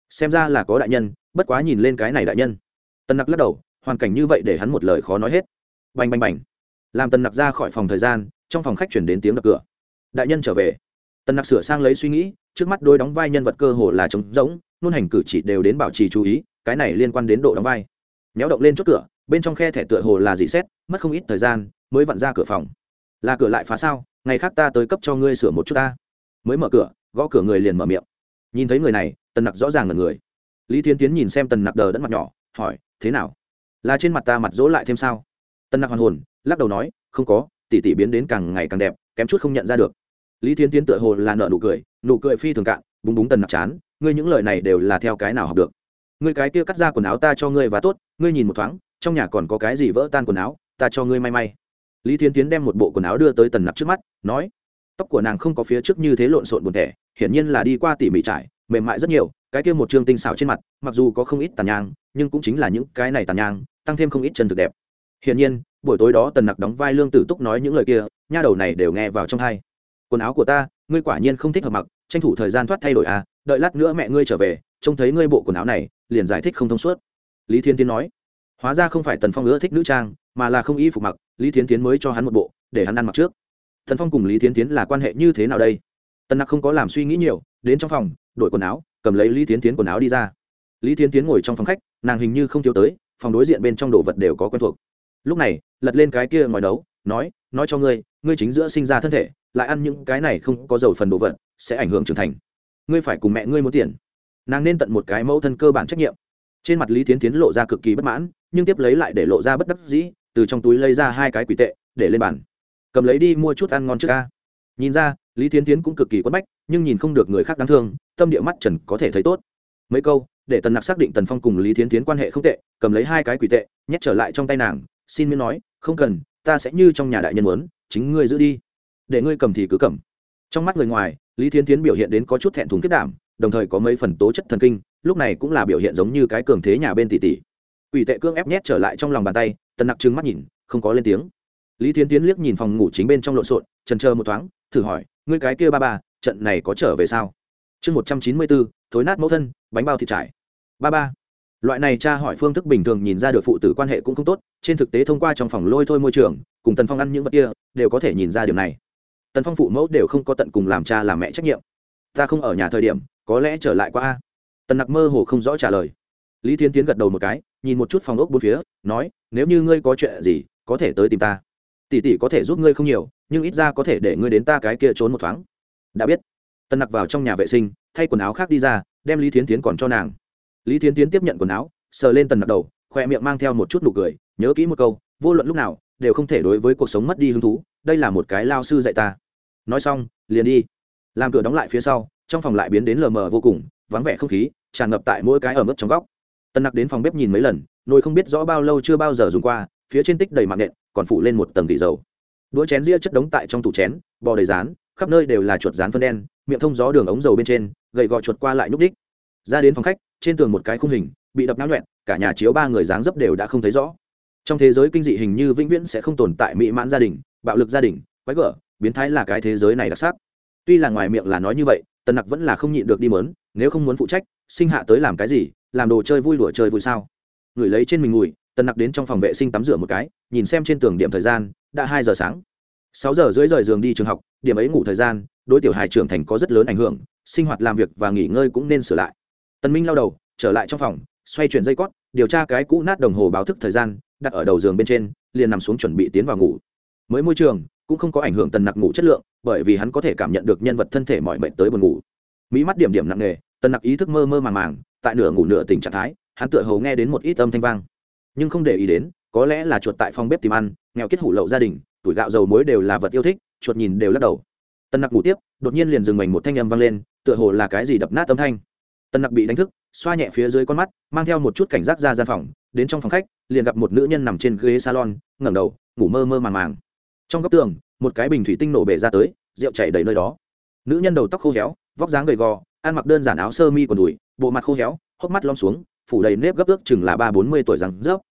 Speaker 1: Xem ra là có đại nhân, bất quá nhìn lên cái này đại nhân. Tân nặc lắc đầu, hoàn cảnh như vậy để hắn một lời khó nói hết bành bành bành. Làm tân nặc ra khỏi phòng thời gian, trong phòng khách chuyển đến tiếng đập cửa. Đại nhân trở về. Tân nặc sửa sang lấy suy nghĩ, trước mắt đôi đóng vai nhân vật cơ hồ là trống rỗng, nôn hành cử chỉ đều đến bảo trì chú ý, cái này liên quan đến độ đóng vai. Méo động lên chốt cửa, bên trong khe thẻ tựa hồ là dị xét, mất không ít thời gian, mới vặn ra cửa phòng. Là cửa lại phá sao? Ngày khác ta tới cấp cho ngươi sửa một chút ta. Mới mở cửa, gõ cửa người liền mở miệng. Nhìn thấy người này, tần nặc rõ ràng là người. Lý tiến tiến nhìn xem tần nặc đờ đẫn mặt nhỏ, hỏi, thế nào? Là trên mặt ta mặt dỗ lại thêm sao? Tần nặc hoàn hồn, lắc đầu nói, không có tỉ tỉ biến đến càng ngày càng đẹp, kém chút không nhận ra được. Lý Thiên tiến tựa hồ là nợ nụ cười nụ cười phi thường cạn, búng búng tần nặc chán, ngươi những lời này đều là theo cái nào học được? Ngươi cái kia cắt ra quần áo ta cho ngươi và tốt, ngươi nhìn một thoáng, trong nhà còn có cái gì vỡ tan quần áo, ta cho ngươi may may. Lý thiên tiến đem một bộ quần áo đưa tới tần nặc trước mắt, nói, tóc của nàng không có phía trước như thế lộn xộn buồn thẻ, hiển nhiên là đi qua tỉ mỉ trải, mềm mại rất nhiều, cái kia một chương tinh xảo trên mặt, mặc dù có không ít tàn nhang, nhưng cũng chính là những cái này tàn nhang, tăng thêm không ít chân thực đẹp hiển nhiên, buổi tối đó tần nặc đóng vai lương tử túc nói những lời kia, nha đầu này đều nghe vào trong hai. Quần áo của ta, ngươi quả nhiên không thích hợp mặc, tranh thủ thời gian thoát thay đổi à đợi lát nữa mẹ ngươi trở về, trông thấy ngươi bộ quần áo này, liền giải thích không thông suốt. Lý thiên tiến nói, hóa ra không phải tần phong ưa thích nữ trang, mà là không y phục mặc, lý thiên tiến mới cho hắn một bộ, để hắn ăn mặc trước. Tần phong cùng lý thiên tiến là quan hệ như thế nào đây? Tần nặc không có làm suy nghĩ nhiều, đến trong phòng, đổi quần áo, cầm lấy lý thiên tiến quần áo đi ra. Lý thiên tiến ngồi trong phòng khách, nàng hình như không thiếu tới, phòng đối diện bên trong đồ vật đều có quen thuộc lúc này, lật lên cái kia ngòi đấu nói nói cho ngươi ngươi chính giữa sinh ra thân thể, lại ăn những cái này không có dầu phần đồ vật, sẽ ảnh hưởng trưởng thành. Ngươi phải cùng mẹ ngươi muốn tiền. Nàng nên tận một cái mẫu thân cơ bản trách nhiệm. Trên mặt lý tiến tiến lộ ra cực kỳ bất mãn, nhưng tiếp lấy lại để lộ ra bất đắc dĩ, từ trong túi lấy ra hai cái quỷ tệ, để lên bàn. Cầm lấy đi mua chút ăn ngon trước ca. Nhìn ra, lý tiến tiến cũng cực kỳ quất bách, nhưng nhìn không được người khác đáng thương, tâm địa mắt trần có thể thấy tốt. Mấy câu, để tần nặc xác định tần phong cùng lý tiến tiến quan hệ không tệ, cầm lấy hai cái quỷ tệ, nhét trở lại trong tay nàng xin miễn nói, không cần, ta sẽ như trong nhà đại nhân muốn, chính ngươi giữ đi. Để ngươi cầm thì cứ cầm. Trong mắt người ngoài, lý thiến tiến biểu hiện đến có chút thẹn thùng kết đảm, đồng thời có mấy phần tố chất thần kinh, lúc này cũng là biểu hiện giống như cái cường thế nhà bên tỷ tỷ. Ủy tệ cương ép nhét trở lại trong lòng bàn tay, tần nặc trừng mắt nhìn, không có lên tiếng. Lý thiến tiến liếc nhìn phòng ngủ chính bên trong lộn xộn, trần chờ một thoáng, thử hỏi, ngươi cái kia ba ba, trận này có trở về sao? Chương một trăm chín mươi bốn, thối nát mẫu thân, bánh bao thịt trải. Ba ba loại này cha hỏi phương thức bình thường nhìn ra được phụ tử quan hệ cũng không tốt, trên thực tế thông qua trong phòng lôi thôi môi trường, cùng tần phong ăn những vật kia, đều có thể nhìn ra điều này. Tần phong phụ mẫu đều không có tận cùng làm cha làm mẹ trách nhiệm. Ta không ở nhà thời điểm, có lẽ trở lại qua a. Tần nặc mơ hồ không rõ trả lời. Lý thiên tiến gật đầu một cái, nhìn một chút phòng ốc bốn phía, nói, nếu như ngươi có chuyện gì, có thể tới tìm ta. Tỷ tỷ có thể giúp ngươi không nhiều, nhưng ít ra có thể để ngươi đến ta cái kia trốn một thoáng. Đã biết. Tần nặc vào trong nhà vệ sinh, thay quần áo khác đi ra, đem lý thiến tiến còn cho nàng lý thiến tiến tiếp nhận quần áo, sờ lên tần nặc đầu, khoe miệng mang theo một chút nụ cười, nhớ kỹ một câu, vô luận lúc nào, đều không thể đối với cuộc sống mất đi hứng thú, đây là một cái lao sư dạy ta. Nói xong, liền đi. Làm cửa đóng lại phía sau, trong phòng lại biến đến lờ mờ vô cùng, vắng vẻ không khí, tràn ngập tại mỗi cái ở mức trong góc. Tân nặc đến phòng bếp nhìn mấy lần, nồi không biết rõ bao lâu chưa bao giờ dùng qua, phía trên tích đầy mạng nện, còn phủ lên một tầng tỷ dầu. Đũa chén ria chất đống tại trong tủ chén, bò đầy rán, khắp nơi đều là chuột rán phân đen, miệng thông gió đường ống dầu bên trên gậy gò chuột qua lại nhúc đích ra đến phòng khách, trên tường một cái khung hình, bị đập náo nhuẹn, cả nhà chiếu ba người dáng dấp đều đã không thấy rõ. Trong thế giới kinh dị hình như vĩnh viễn sẽ không tồn tại mỹ mãn gia đình, bạo lực gia đình, quái gở, biến thái là cái thế giới này đặc sắc. Tuy là ngoài miệng là nói như vậy, tần nặc vẫn là không nhịn được đi mớn, nếu không muốn phụ trách, sinh hạ tới làm cái gì, làm đồ chơi vui đùa chơi vui sao? Ngửi lấy trên mình mùi tần nặc đến trong phòng vệ sinh tắm rửa một cái, nhìn xem trên tường điểm thời gian, đã hai giờ sáng. Sáu giờ rưỡi rời giường đi trường học, điểm ấy ngủ thời gian, đối tiểu hài trưởng thành có rất lớn ảnh hưởng, sinh hoạt làm việc và nghỉ ngơi cũng nên sửa lại tần minh lao đầu, trở lại trong phòng, xoay chuyển dây cót, điều tra cái cũ nát đồng hồ báo thức thời gian, đặt ở đầu giường bên trên, liền nằm xuống chuẩn bị tiến vào ngủ. Mới môi trường, cũng không có ảnh hưởng tần nặc ngủ chất lượng, bởi vì hắn có thể cảm nhận được nhân vật thân thể mọi mệnh tới buồn ngủ. Mỹ mắt điểm điểm nặng nề, tần nặc ý thức mơ mơ màng màng, tại nửa ngủ nửa tình trạng thái, hắn tựa hầu nghe đến một ít âm thanh vang. Nhưng không để ý đến, có lẽ là chuột tại phòng bếp tìm ăn, nghèo kết hủ lậu gia đình, tuổi gạo dầu muối đều là vật yêu thích, chuột nhìn đều lắc đầu. Tần nặc ngủ tiếp, đột nhiên liền dừng mình một thanh âm vang lên, tựa hồ là cái gì đập nát âm thanh tần nặc bị đánh thức, xoa nhẹ phía dưới con mắt, mang theo một chút cảnh giác ra gian phòng. Đến trong phòng khách, liền gặp một nữ nhân nằm trên ghế salon, ngẩng đầu, ngủ mơ mơ màng màng. Trong góc tường, một cái bình thủy tinh nổ bể ra tới, rượu chảy đầy nơi đó. Nữ nhân đầu tóc khô héo, vóc dáng gầy gò, ăn mặc đơn giản áo sơ mi còn đùi, bộ mặt khô héo, hốc mắt lom xuống, phủ đầy nếp gấp ước chừng là ba bốn mươi tuổi rằng rớp.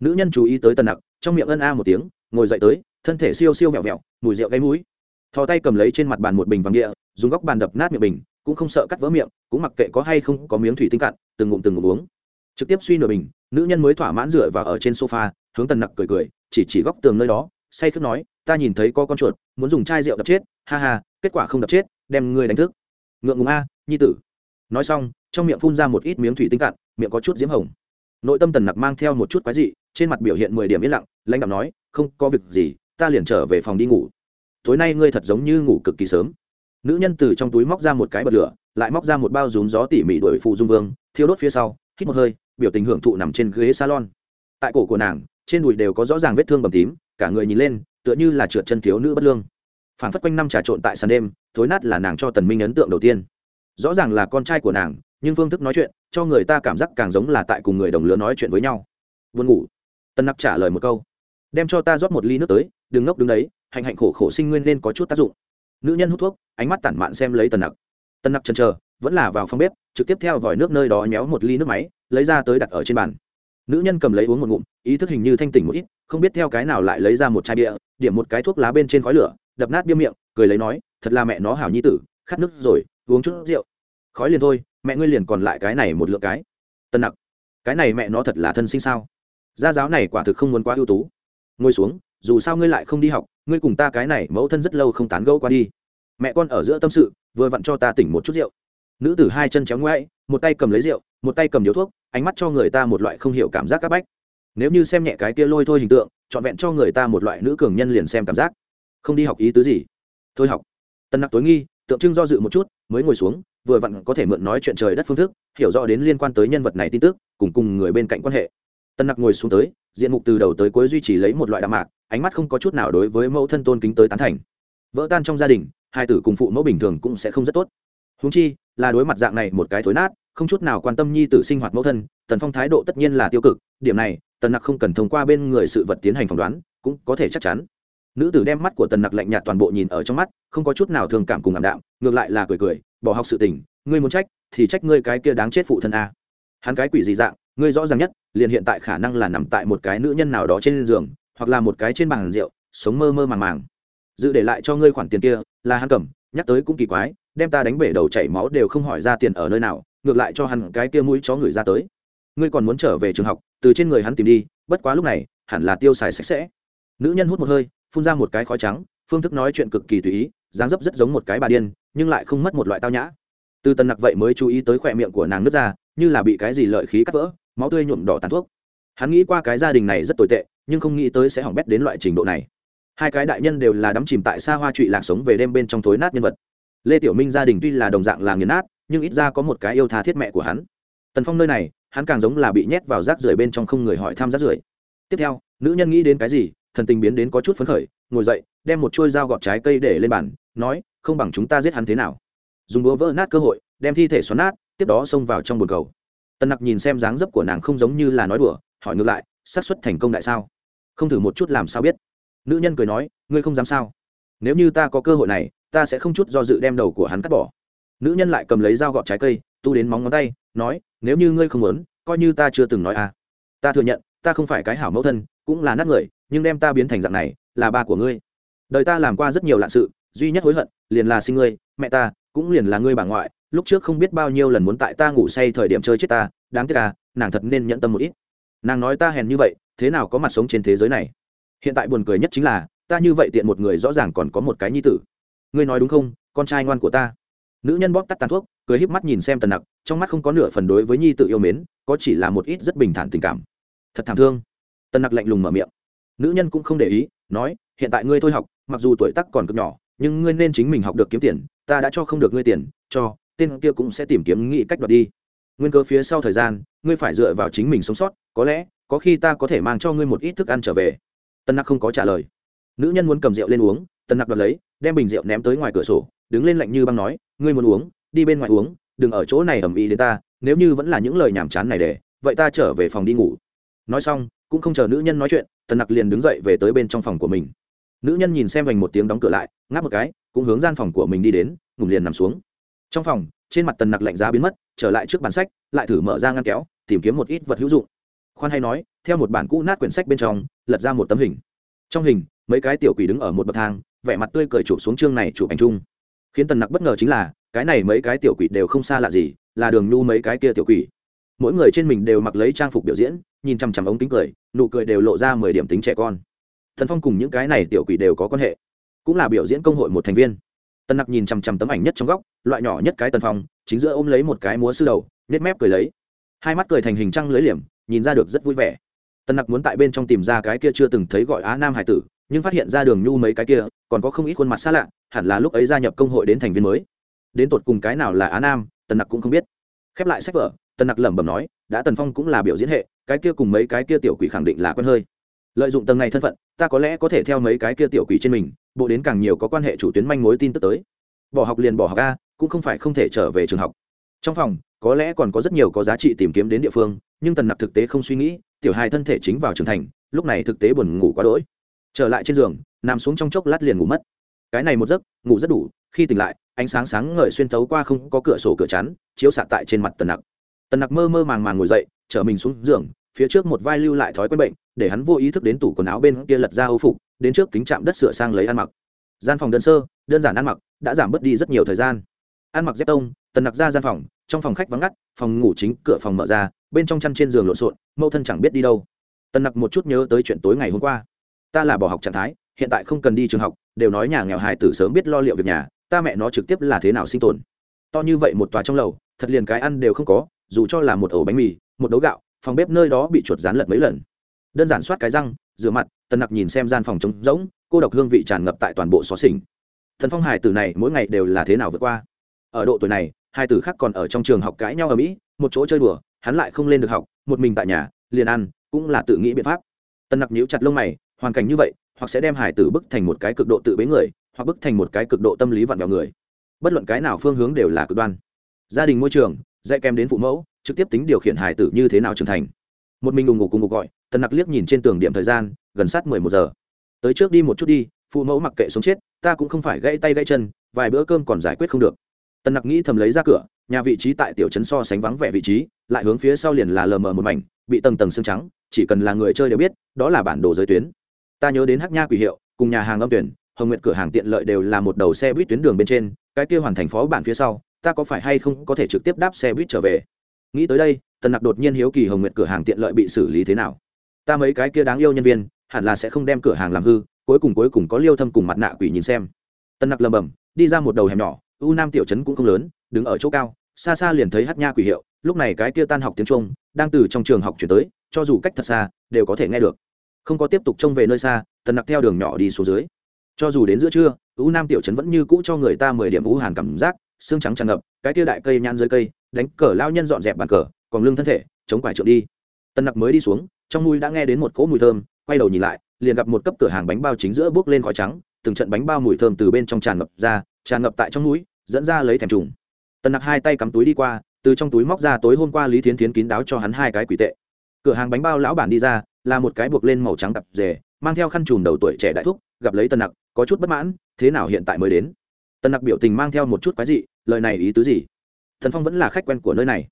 Speaker 1: Nữ nhân chú ý tới tần nặc, trong miệng ân a một tiếng, ngồi dậy tới, thân thể siêu siêu vẹo vẹo, mùi rượu gáy mũi. Thò tay cầm lấy trên mặt bàn một bình vàng địa, dùng góc bàn đập nát miệng bình cũng không sợ cắt vỡ miệng, cũng mặc kệ có hay không có miếng thủy tinh cạn, từng ngụm từng ngụm uống. Trực tiếp suy nửa bình, nữ nhân mới thỏa mãn dựa vào ở trên sofa, hướng tần nặc cười cười, chỉ chỉ góc tường nơi đó, say khước nói, ta nhìn thấy có con chuột, muốn dùng chai rượu đập chết, ha ha, kết quả không đập chết, đem ngươi đánh thức. Ngượng ngùng a, nhi tử. Nói xong, trong miệng phun ra một ít miếng thủy tinh cạn, miệng có chút diễm hồng. Nội tâm tần nặc mang theo một chút quái dị, trên mặt biểu hiện mười điểm yên lặng, lãnh đạo nói, không có việc gì, ta liền trở về phòng đi ngủ. Tối nay ngươi thật giống như ngủ cực kỳ sớm nữ nhân từ trong túi móc ra một cái bật lửa, lại móc ra một bao rúm gió tỉ mỉ đuổi phụ dung vương, thiêu đốt phía sau, hít một hơi, biểu tình hưởng thụ nằm trên ghế salon. Tại cổ của nàng, trên đùi đều có rõ ràng vết thương bầm tím, cả người nhìn lên, tựa như là trượt chân thiếu nữ bất lương. Phản phất quanh năm trà trộn tại sàn đêm, thối nát là nàng cho tần minh ấn tượng đầu tiên. Rõ ràng là con trai của nàng, nhưng phương thức nói chuyện, cho người ta cảm giác càng giống là tại cùng người đồng lứa nói chuyện với nhau. Vươn ngủ. Tân nặc trả lời một câu. Đem cho ta rót một ly nước tới, đừng ngốc đứng đấy, hạnh hạnh khổ khổ sinh nguyên nên có chút tác dụng nữ nhân hút thuốc, ánh mắt tản mạn xem lấy tần nặc. Tần nặc chần chờ, vẫn là vào phòng bếp, trực tiếp theo vòi nước nơi đó nhéo một ly nước máy, lấy ra tới đặt ở trên bàn. Nữ nhân cầm lấy uống một ngụm, ý thức hình như thanh tỉnh một ít, không biết theo cái nào lại lấy ra một chai bia, điểm một cái thuốc lá bên trên khói lửa, đập nát bia miệng, cười lấy nói, thật là mẹ nó hảo nhi tử, khát nước rồi, uống chút rượu. Khói liền thôi, mẹ ngươi liền còn lại cái này một lượng cái. Tân nặc. Cái này mẹ nó thật là thân sinh sao? Gia giáo này quả thực không muốn quá ưu tú. Ngồi xuống dù sao ngươi lại không đi học, ngươi cùng ta cái này mẫu thân rất lâu không tán gẫu qua đi. Mẹ con ở giữa tâm sự, vừa vặn cho ta tỉnh một chút rượu. Nữ tử hai chân chéo ngoãi một tay cầm lấy rượu, một tay cầm điếu thuốc, ánh mắt cho người ta một loại không hiểu cảm giác c áp bách. Nếu như xem nhẹ cái kia lôi thôi hình tượng, trọn vẹn cho người ta một loại nữ cường nhân liền xem cảm giác. Không đi học ý tứ gì? Thôi học. Tân nặc tối nghi, tượng trưng do dự một chút, mới ngồi xuống, vừa vặn có thể mượn nói chuyện trời đất phương thức, hiểu rõ đến liên quan tới nhân vật này tin tức, cùng cùng người bên cạnh quan hệ tân nặc ngồi xuống tới, diện mục từ đầu tới cuối duy trì lấy một loại đạm mạc, ánh mắt không có chút nào đối với mẫu thân tôn kính tới tán thành. Vỡ tan trong gia đình, hai tử cùng phụ mẫu bình thường cũng sẽ không rất tốt. Húng chi, là đối mặt dạng này một cái thối nát, không chút nào quan tâm nhi tử sinh hoạt mẫu thân, tần phong thái độ tất nhiên là tiêu cực, điểm này, tần nặc không cần thông qua bên người sự vật tiến hành phỏng đoán, cũng có thể chắc chắn. Nữ tử đem mắt của tần nặc lạnh nhạt toàn bộ nhìn ở trong mắt, không có chút nào thương cảm cùng ảm đạm, ngược lại là cười cười, bỏ học sự tình, ngươi muốn trách, thì trách ngươi cái kia đáng chết phụ thân a. Hắn cái quỷ gì dạng, ngươi rõ ràng nhất liền hiện tại khả năng là nằm tại một cái nữ nhân nào đó trên giường, hoặc là một cái trên bàn rượu, sống mơ mơ màng màng. Dự để lại cho ngươi khoản tiền kia, là hắn cầm, nhắc tới cũng kỳ quái, đem ta đánh bể đầu chảy máu đều không hỏi ra tiền ở nơi nào, ngược lại cho hắn cái kia mũi chó người ra tới. Ngươi còn muốn trở về trường học, từ trên người hắn tìm đi, bất quá lúc này, hẳn là tiêu xài sạch sẽ. Nữ nhân hút một hơi, phun ra một cái khói trắng, phương thức nói chuyện cực kỳ tùy ý, dáng dấp rất giống một cái bà điên, nhưng lại không mất một loại tao nhã. Từ tần nặc vậy mới chú ý tới khỏe miệng của nàng nước ra, như là bị cái gì lợi khí cắt vỡ máu tươi nhuộm đỏ tàn thuốc. Hắn nghĩ qua cái gia đình này rất tồi tệ, nhưng không nghĩ tới sẽ hỏng bét đến loại trình độ này. Hai cái đại nhân đều là đắm chìm tại xa hoa trụy lạc sống về đêm bên trong thối nát nhân vật. Lê tiểu minh gia đình tuy là đồng dạng là nghiền nát, nhưng ít ra có một cái yêu tha thiết mẹ của hắn. Tần phong nơi này, hắn càng giống là bị nhét vào rác rưởi bên trong không người hỏi thăm rác rưởi. Tiếp theo, nữ nhân nghĩ đến cái gì, thần tình biến đến có chút phấn khởi, ngồi dậy, đem một chuôi dao gọt trái cây để lên bàn, nói, không bằng chúng ta giết hắn thế nào. Dùng búa vỡ nát cơ hội, đem thi thể xoắn nát, tiếp đó xông vào trong bồn cầu tần nặc nhìn xem dáng dấp của nàng không giống như là nói đùa, hỏi ngược lại, xác suất thành công đại sao? Không thử một chút làm sao biết. Nữ nhân cười nói, ngươi không dám sao? Nếu như ta có cơ hội này, ta sẽ không chút do dự đem đầu của hắn cắt bỏ. Nữ nhân lại cầm lấy dao gọt trái cây, tu đến móng ngón tay, nói, nếu như ngươi không muốn, coi như ta chưa từng nói à. Ta thừa nhận, ta không phải cái hảo mẫu thân, cũng là nát người, nhưng đem ta biến thành dạng này, là ba của ngươi. Đời ta làm qua rất nhiều lạ sự, duy nhất hối hận, liền là sinh ngươi, mẹ ta, cũng liền là ngươi bà ngoại lúc trước không biết bao nhiêu lần muốn tại ta ngủ say thời điểm chơi chết ta, đáng tiếc à nàng thật nên nhận tâm một ít. Nàng nói ta hèn như vậy, thế nào có mặt sống trên thế giới này? Hiện tại buồn cười nhất chính là, ta như vậy tiện một người rõ ràng còn có một cái nhi tử. Ngươi nói đúng không, con trai ngoan của ta. Nữ nhân bóp tắt tàn thuốc, cười híp mắt nhìn xem tần nặc, trong mắt không có nửa phần đối với nhi tự yêu mến, có chỉ là một ít rất bình thản tình cảm. Thật thảm thương. Tần nặc lạnh lùng mở miệng. Nữ nhân cũng không để ý, nói, hiện tại ngươi thôi học, mặc dù tuổi tắc còn cực nhỏ, nhưng ngươi nên chính mình học được kiếm tiền, ta đã cho không được ngươi tiền, cho tên kia cũng sẽ tìm kiếm nghĩ cách đoạt đi. Nguyên cơ phía sau thời gian, ngươi phải dựa vào chính mình sống sót, có lẽ, có khi ta có thể mang cho ngươi một ít thức ăn trở về. Tân nặc không có trả lời. Nữ nhân muốn cầm rượu lên uống, tân nặc đoạt lấy, đem bình rượu ném tới ngoài cửa sổ, đứng lên lạnh như băng nói, ngươi muốn uống, đi bên ngoài uống, đừng ở chỗ này ầm ĩ đến ta, nếu như vẫn là những lời nhàm chán này để, vậy ta trở về phòng đi ngủ. Nói xong, cũng không chờ nữ nhân nói chuyện tần nặc liền đứng dậy về tới bên trong phòng của mình. Nữ nhân nhìn xem vành một tiếng đóng cửa lại, ngáp một cái, cũng hướng gian phòng của mình đi đến, ngủ liền nằm xuống trong phòng, trên mặt tần nặc lạnh giá biến mất, trở lại trước bản sách, lại thử mở ra ngăn kéo, tìm kiếm một ít vật hữu dụng. Khoan hay nói, theo một bản cũ nát quyển sách bên trong, lật ra một tấm hình. Trong hình, mấy cái tiểu quỷ đứng ở một bậc thang, vẻ mặt tươi cười chụp xuống chương này chụp ảnh chung. Khiến tần nặc bất ngờ chính là, cái này mấy cái tiểu quỷ đều không xa lạ gì, là đường nhu mấy cái kia tiểu quỷ. Mỗi người trên mình đều mặc lấy trang phục biểu diễn, nhìn chằm chằm ống kính cười, nụ cười đều lộ ra mười điểm tính trẻ con. Thần phong cùng những cái này tiểu quỷ đều có quan hệ. Cũng là biểu diễn công hội một thành viên tân nặc nhìn chằm chằm tấm ảnh nhất trong góc, loại nhỏ nhất cái tần phong, chính giữa ôm lấy một cái múa sư đầu nết mép cười lấy. Hai mắt cười thành hình trăng lưới liềm, nhìn ra được rất vui vẻ. Tân nặc muốn tại bên trong tìm ra cái kia chưa từng thấy gọi á nam hải tử, nhưng phát hiện ra đường nhu mấy cái kia, còn có không ít khuôn mặt xa lạ, hẳn là lúc ấy gia nhập công hội đến thành viên mới. Đến tột cùng cái nào là á nam, tần nặc cũng không biết. Khép lại sách vở, tần nặc lẩm bẩm nói, đã tần phong cũng là biểu diễn hệ, cái kia cùng mấy cái kia tiểu quỷ khẳng định là quen hơi. Lợi dụng tầng này thân phận, ta có lẽ có thể theo mấy cái kia tiểu quỷ trên mình bộ đến càng nhiều có quan hệ chủ tuyến manh mối tin tức tới. Bỏ học liền bỏ học a, cũng không phải không thể trở về trường học. Trong phòng, có lẽ còn có rất nhiều có giá trị tìm kiếm đến địa phương, nhưng tần nặc thực tế không suy nghĩ, tiểu hài thân thể chính vào trưởng thành, lúc này thực tế buồn ngủ quá đỗi. Trở lại trên giường, nằm xuống trong chốc lát liền ngủ mất. Cái này một giấc, ngủ rất đủ, khi tỉnh lại, ánh sáng sáng ngời xuyên tấu qua không có cửa sổ cửa chắn, chiếu xạ tại trên mặt tần nặc. Tần nặc mơ mơ màng màng ngồi dậy, chở mình xuống giường, phía trước một vai lưu lại thói quen bệnh, để hắn vô ý thức đến tủ quần áo bên kia lật ra âu phục đến trước kính chạm đất sửa sang lấy ăn mặc. Gian phòng đơn sơ, đơn giản ăn mặc, đã giảm bớt đi rất nhiều thời gian. Ăn mặc dép tông, tần nặc ra gian phòng, trong phòng khách vắng ngắt, phòng ngủ chính cửa phòng mở ra, bên trong chăn trên giường lộn xộn mâu thân chẳng biết đi đâu. Tần nặc một chút nhớ tới chuyện tối ngày hôm qua. Ta là bỏ học trạng thái, hiện tại không cần đi trường học, đều nói nhà nghèo hài tử sớm biết lo liệu việc nhà, ta mẹ nó trực tiếp là thế nào sinh tồn. To như vậy một tòa trong lầu, thật liền cái ăn đều không có, dù cho là một ổ bánh mì, một đấu gạo, phòng bếp nơi đó bị chuột rán lật mấy lần. Đơn giản soát cái răng rửa mặt, tần nặc nhìn xem gian phòng trống rỗng, cô độc hương vị tràn ngập tại toàn bộ xó xỉnh. Thần phong hải tử này mỗi ngày đều là thế nào vượt qua? Ở độ tuổi này, hai tử khác còn ở trong trường học cãi nhau ở mỹ, một chỗ chơi đùa, hắn lại không lên được học, một mình tại nhà, liền ăn, cũng là tự nghĩ biện pháp. Tần nặc nhíu chặt lông mày, hoàn cảnh như vậy, hoặc sẽ đem hải tử bức thành một cái cực độ tự bế người, hoặc bức thành một cái cực độ tâm lý vặn vào người. Bất luận cái nào phương hướng đều là cực đoan. Gia đình môi trường, dạy kèm đến phụ mẫu, trực tiếp tính điều khiển hải tử như thế nào trưởng thành. Một mình ngủ ngủ cùng ngủ gọi tần nặc liếc nhìn trên tường điểm thời gian, gần sát mười một giờ. Tới trước đi một chút đi, phụ mẫu mặc kệ sống chết, ta cũng không phải gãy tay gãy chân, vài bữa cơm còn giải quyết không được. Tần nặc nghĩ thầm lấy ra cửa, nhà vị trí tại tiểu trấn so sánh vắng vẻ vị trí, lại hướng phía sau liền là lờ mờ một mảnh, bị tầng tầng xương trắng, chỉ cần là người chơi đều biết, đó là bản đồ giới tuyến. Ta nhớ đến hắc nha quỷ hiệu, cùng nhà hàng âm tuyển, hồng nguyện cửa hàng tiện lợi đều là một đầu xe buýt tuyến đường bên trên, cái kia hoàn thành phó bản phía sau, ta có phải hay không có thể trực tiếp đáp xe buýt trở về? Nghĩ tới đây, tần nặc đột nhiên hiếu kỳ hồng nguyện cửa hàng tiện lợi bị xử lý thế nào ta mấy cái kia đáng yêu nhân viên, hẳn là sẽ không đem cửa hàng làm hư, cuối cùng cuối cùng có liêu thâm cùng mặt nạ quỷ nhìn xem. Tần nặc lầm bầm đi ra một đầu hẻm nhỏ, u nam tiểu trấn cũng không lớn, đứng ở chỗ cao, xa xa liền thấy hát nha quỷ hiệu, lúc này cái kia tan học tiếng trung, đang từ trong trường học chuyển tới, cho dù cách thật xa, đều có thể nghe được. Không có tiếp tục trông về nơi xa tần nặc theo đường nhỏ đi xuống dưới. Cho dù đến giữa trưa, u nam tiểu trấn vẫn như cũ cho người ta mười điểm u hàn cảm giác, xương trắng tràn ngập, cái kia đại cây nhan dưới cây, đánh cờ lao nhân dọn dẹp bàn cờ, còn lưng thân thể, chống quải trượng đi. Tần nặc mới đi xuống trong mũi đã nghe đến một cỗ mùi thơm quay đầu nhìn lại liền gặp một cấp cửa hàng bánh bao chính giữa bước lên khói trắng từng trận bánh bao mùi thơm từ bên trong tràn ngập ra tràn ngập tại trong mũi, dẫn ra lấy thèm trùng. Tần nặc hai tay cắm túi đi qua từ trong túi móc ra tối hôm qua lý thiến thiến kín đáo cho hắn hai cái quỷ tệ. Cửa hàng bánh bao lão bản đi ra là một cái buộc lên màu trắng tập rề mang theo khăn chùm đầu tuổi trẻ đại thúc gặp lấy tần nặc có chút bất mãn thế nào hiện tại mới đến? Tần nặc biểu tình mang theo một chút quái dị lời này ý tứ gì? Thần phong vẫn là khách quen của nơi này.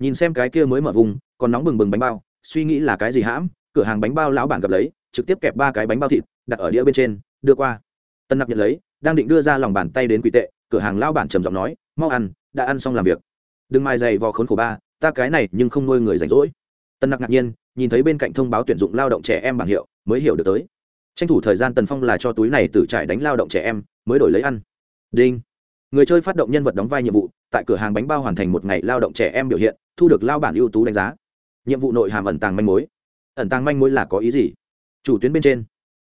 Speaker 1: Nhìn xem cái kia mới mở vùng còn nóng bừng bừng bánh bao suy nghĩ là cái gì hãm, cửa hàng bánh bao lão bản gặp lấy, trực tiếp kẹp ba cái bánh bao thịt, đặt ở đĩa bên trên, đưa qua. Tân nặc nhận lấy, đang định đưa ra lòng bàn tay đến quỷ tệ, cửa hàng lão bản trầm giọng nói, mau ăn, đã ăn xong làm việc. Đừng mai dày vò khốn khổ ba, ta cái này nhưng không nuôi người rảnh rỗi. Tân nặc ngạc nhiên, nhìn thấy bên cạnh thông báo tuyển dụng lao động trẻ em bảng hiệu, mới hiểu được tới. Tranh thủ thời gian tần phong là cho túi này tự trải đánh lao động trẻ em, mới đổi lấy ăn. Đinh. Người chơi phát động nhân vật đóng vai nhiệm vụ, tại cửa hàng bánh bao hoàn thành một ngày lao động trẻ em biểu hiện, thu được lao bản ưu tú đánh giá nhiệm vụ nội hàm ẩn tàng manh mối. Ẩn tàng manh mối là có ý gì? Chủ tuyến bên trên.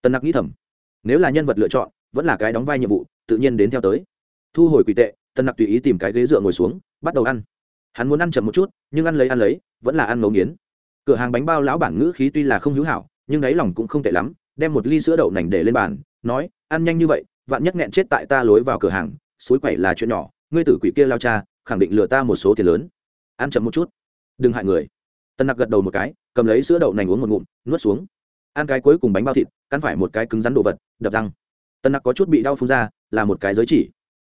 Speaker 1: Tần nặc nghĩ thầm. Nếu là nhân vật lựa chọn, vẫn là cái đóng vai nhiệm vụ, tự nhiên đến theo tới. Thu hồi quỷ tệ, tần nặc tùy ý tìm cái ghế dựa ngồi xuống, bắt đầu ăn. Hắn muốn ăn chậm một chút, nhưng ăn lấy ăn lấy, vẫn là ăn ngấu nghiến. Cửa hàng bánh bao lão bản ngữ khí tuy là không hữu hảo, nhưng đáy lòng cũng không tệ lắm, đem một ly sữa đậu nành để lên bàn, nói, ăn nhanh như vậy, vạn nhất nghẹn chết tại ta lối vào cửa hàng, suối quẩy là chuyện nhỏ, ngươi tử quỷ kia lao cha, khẳng định lừa ta một số tiền lớn. Ăn chậm một chút. Đừng hại người tân nặc gật đầu một cái, cầm lấy sữa đậu nành uống một ngụm, nuốt xuống. Ăn cái cuối cùng bánh bao thịt, cắn phải một cái cứng rắn đồ vật, đập răng. Tân nặc có chút bị đau phun ra, là một cái giới chỉ.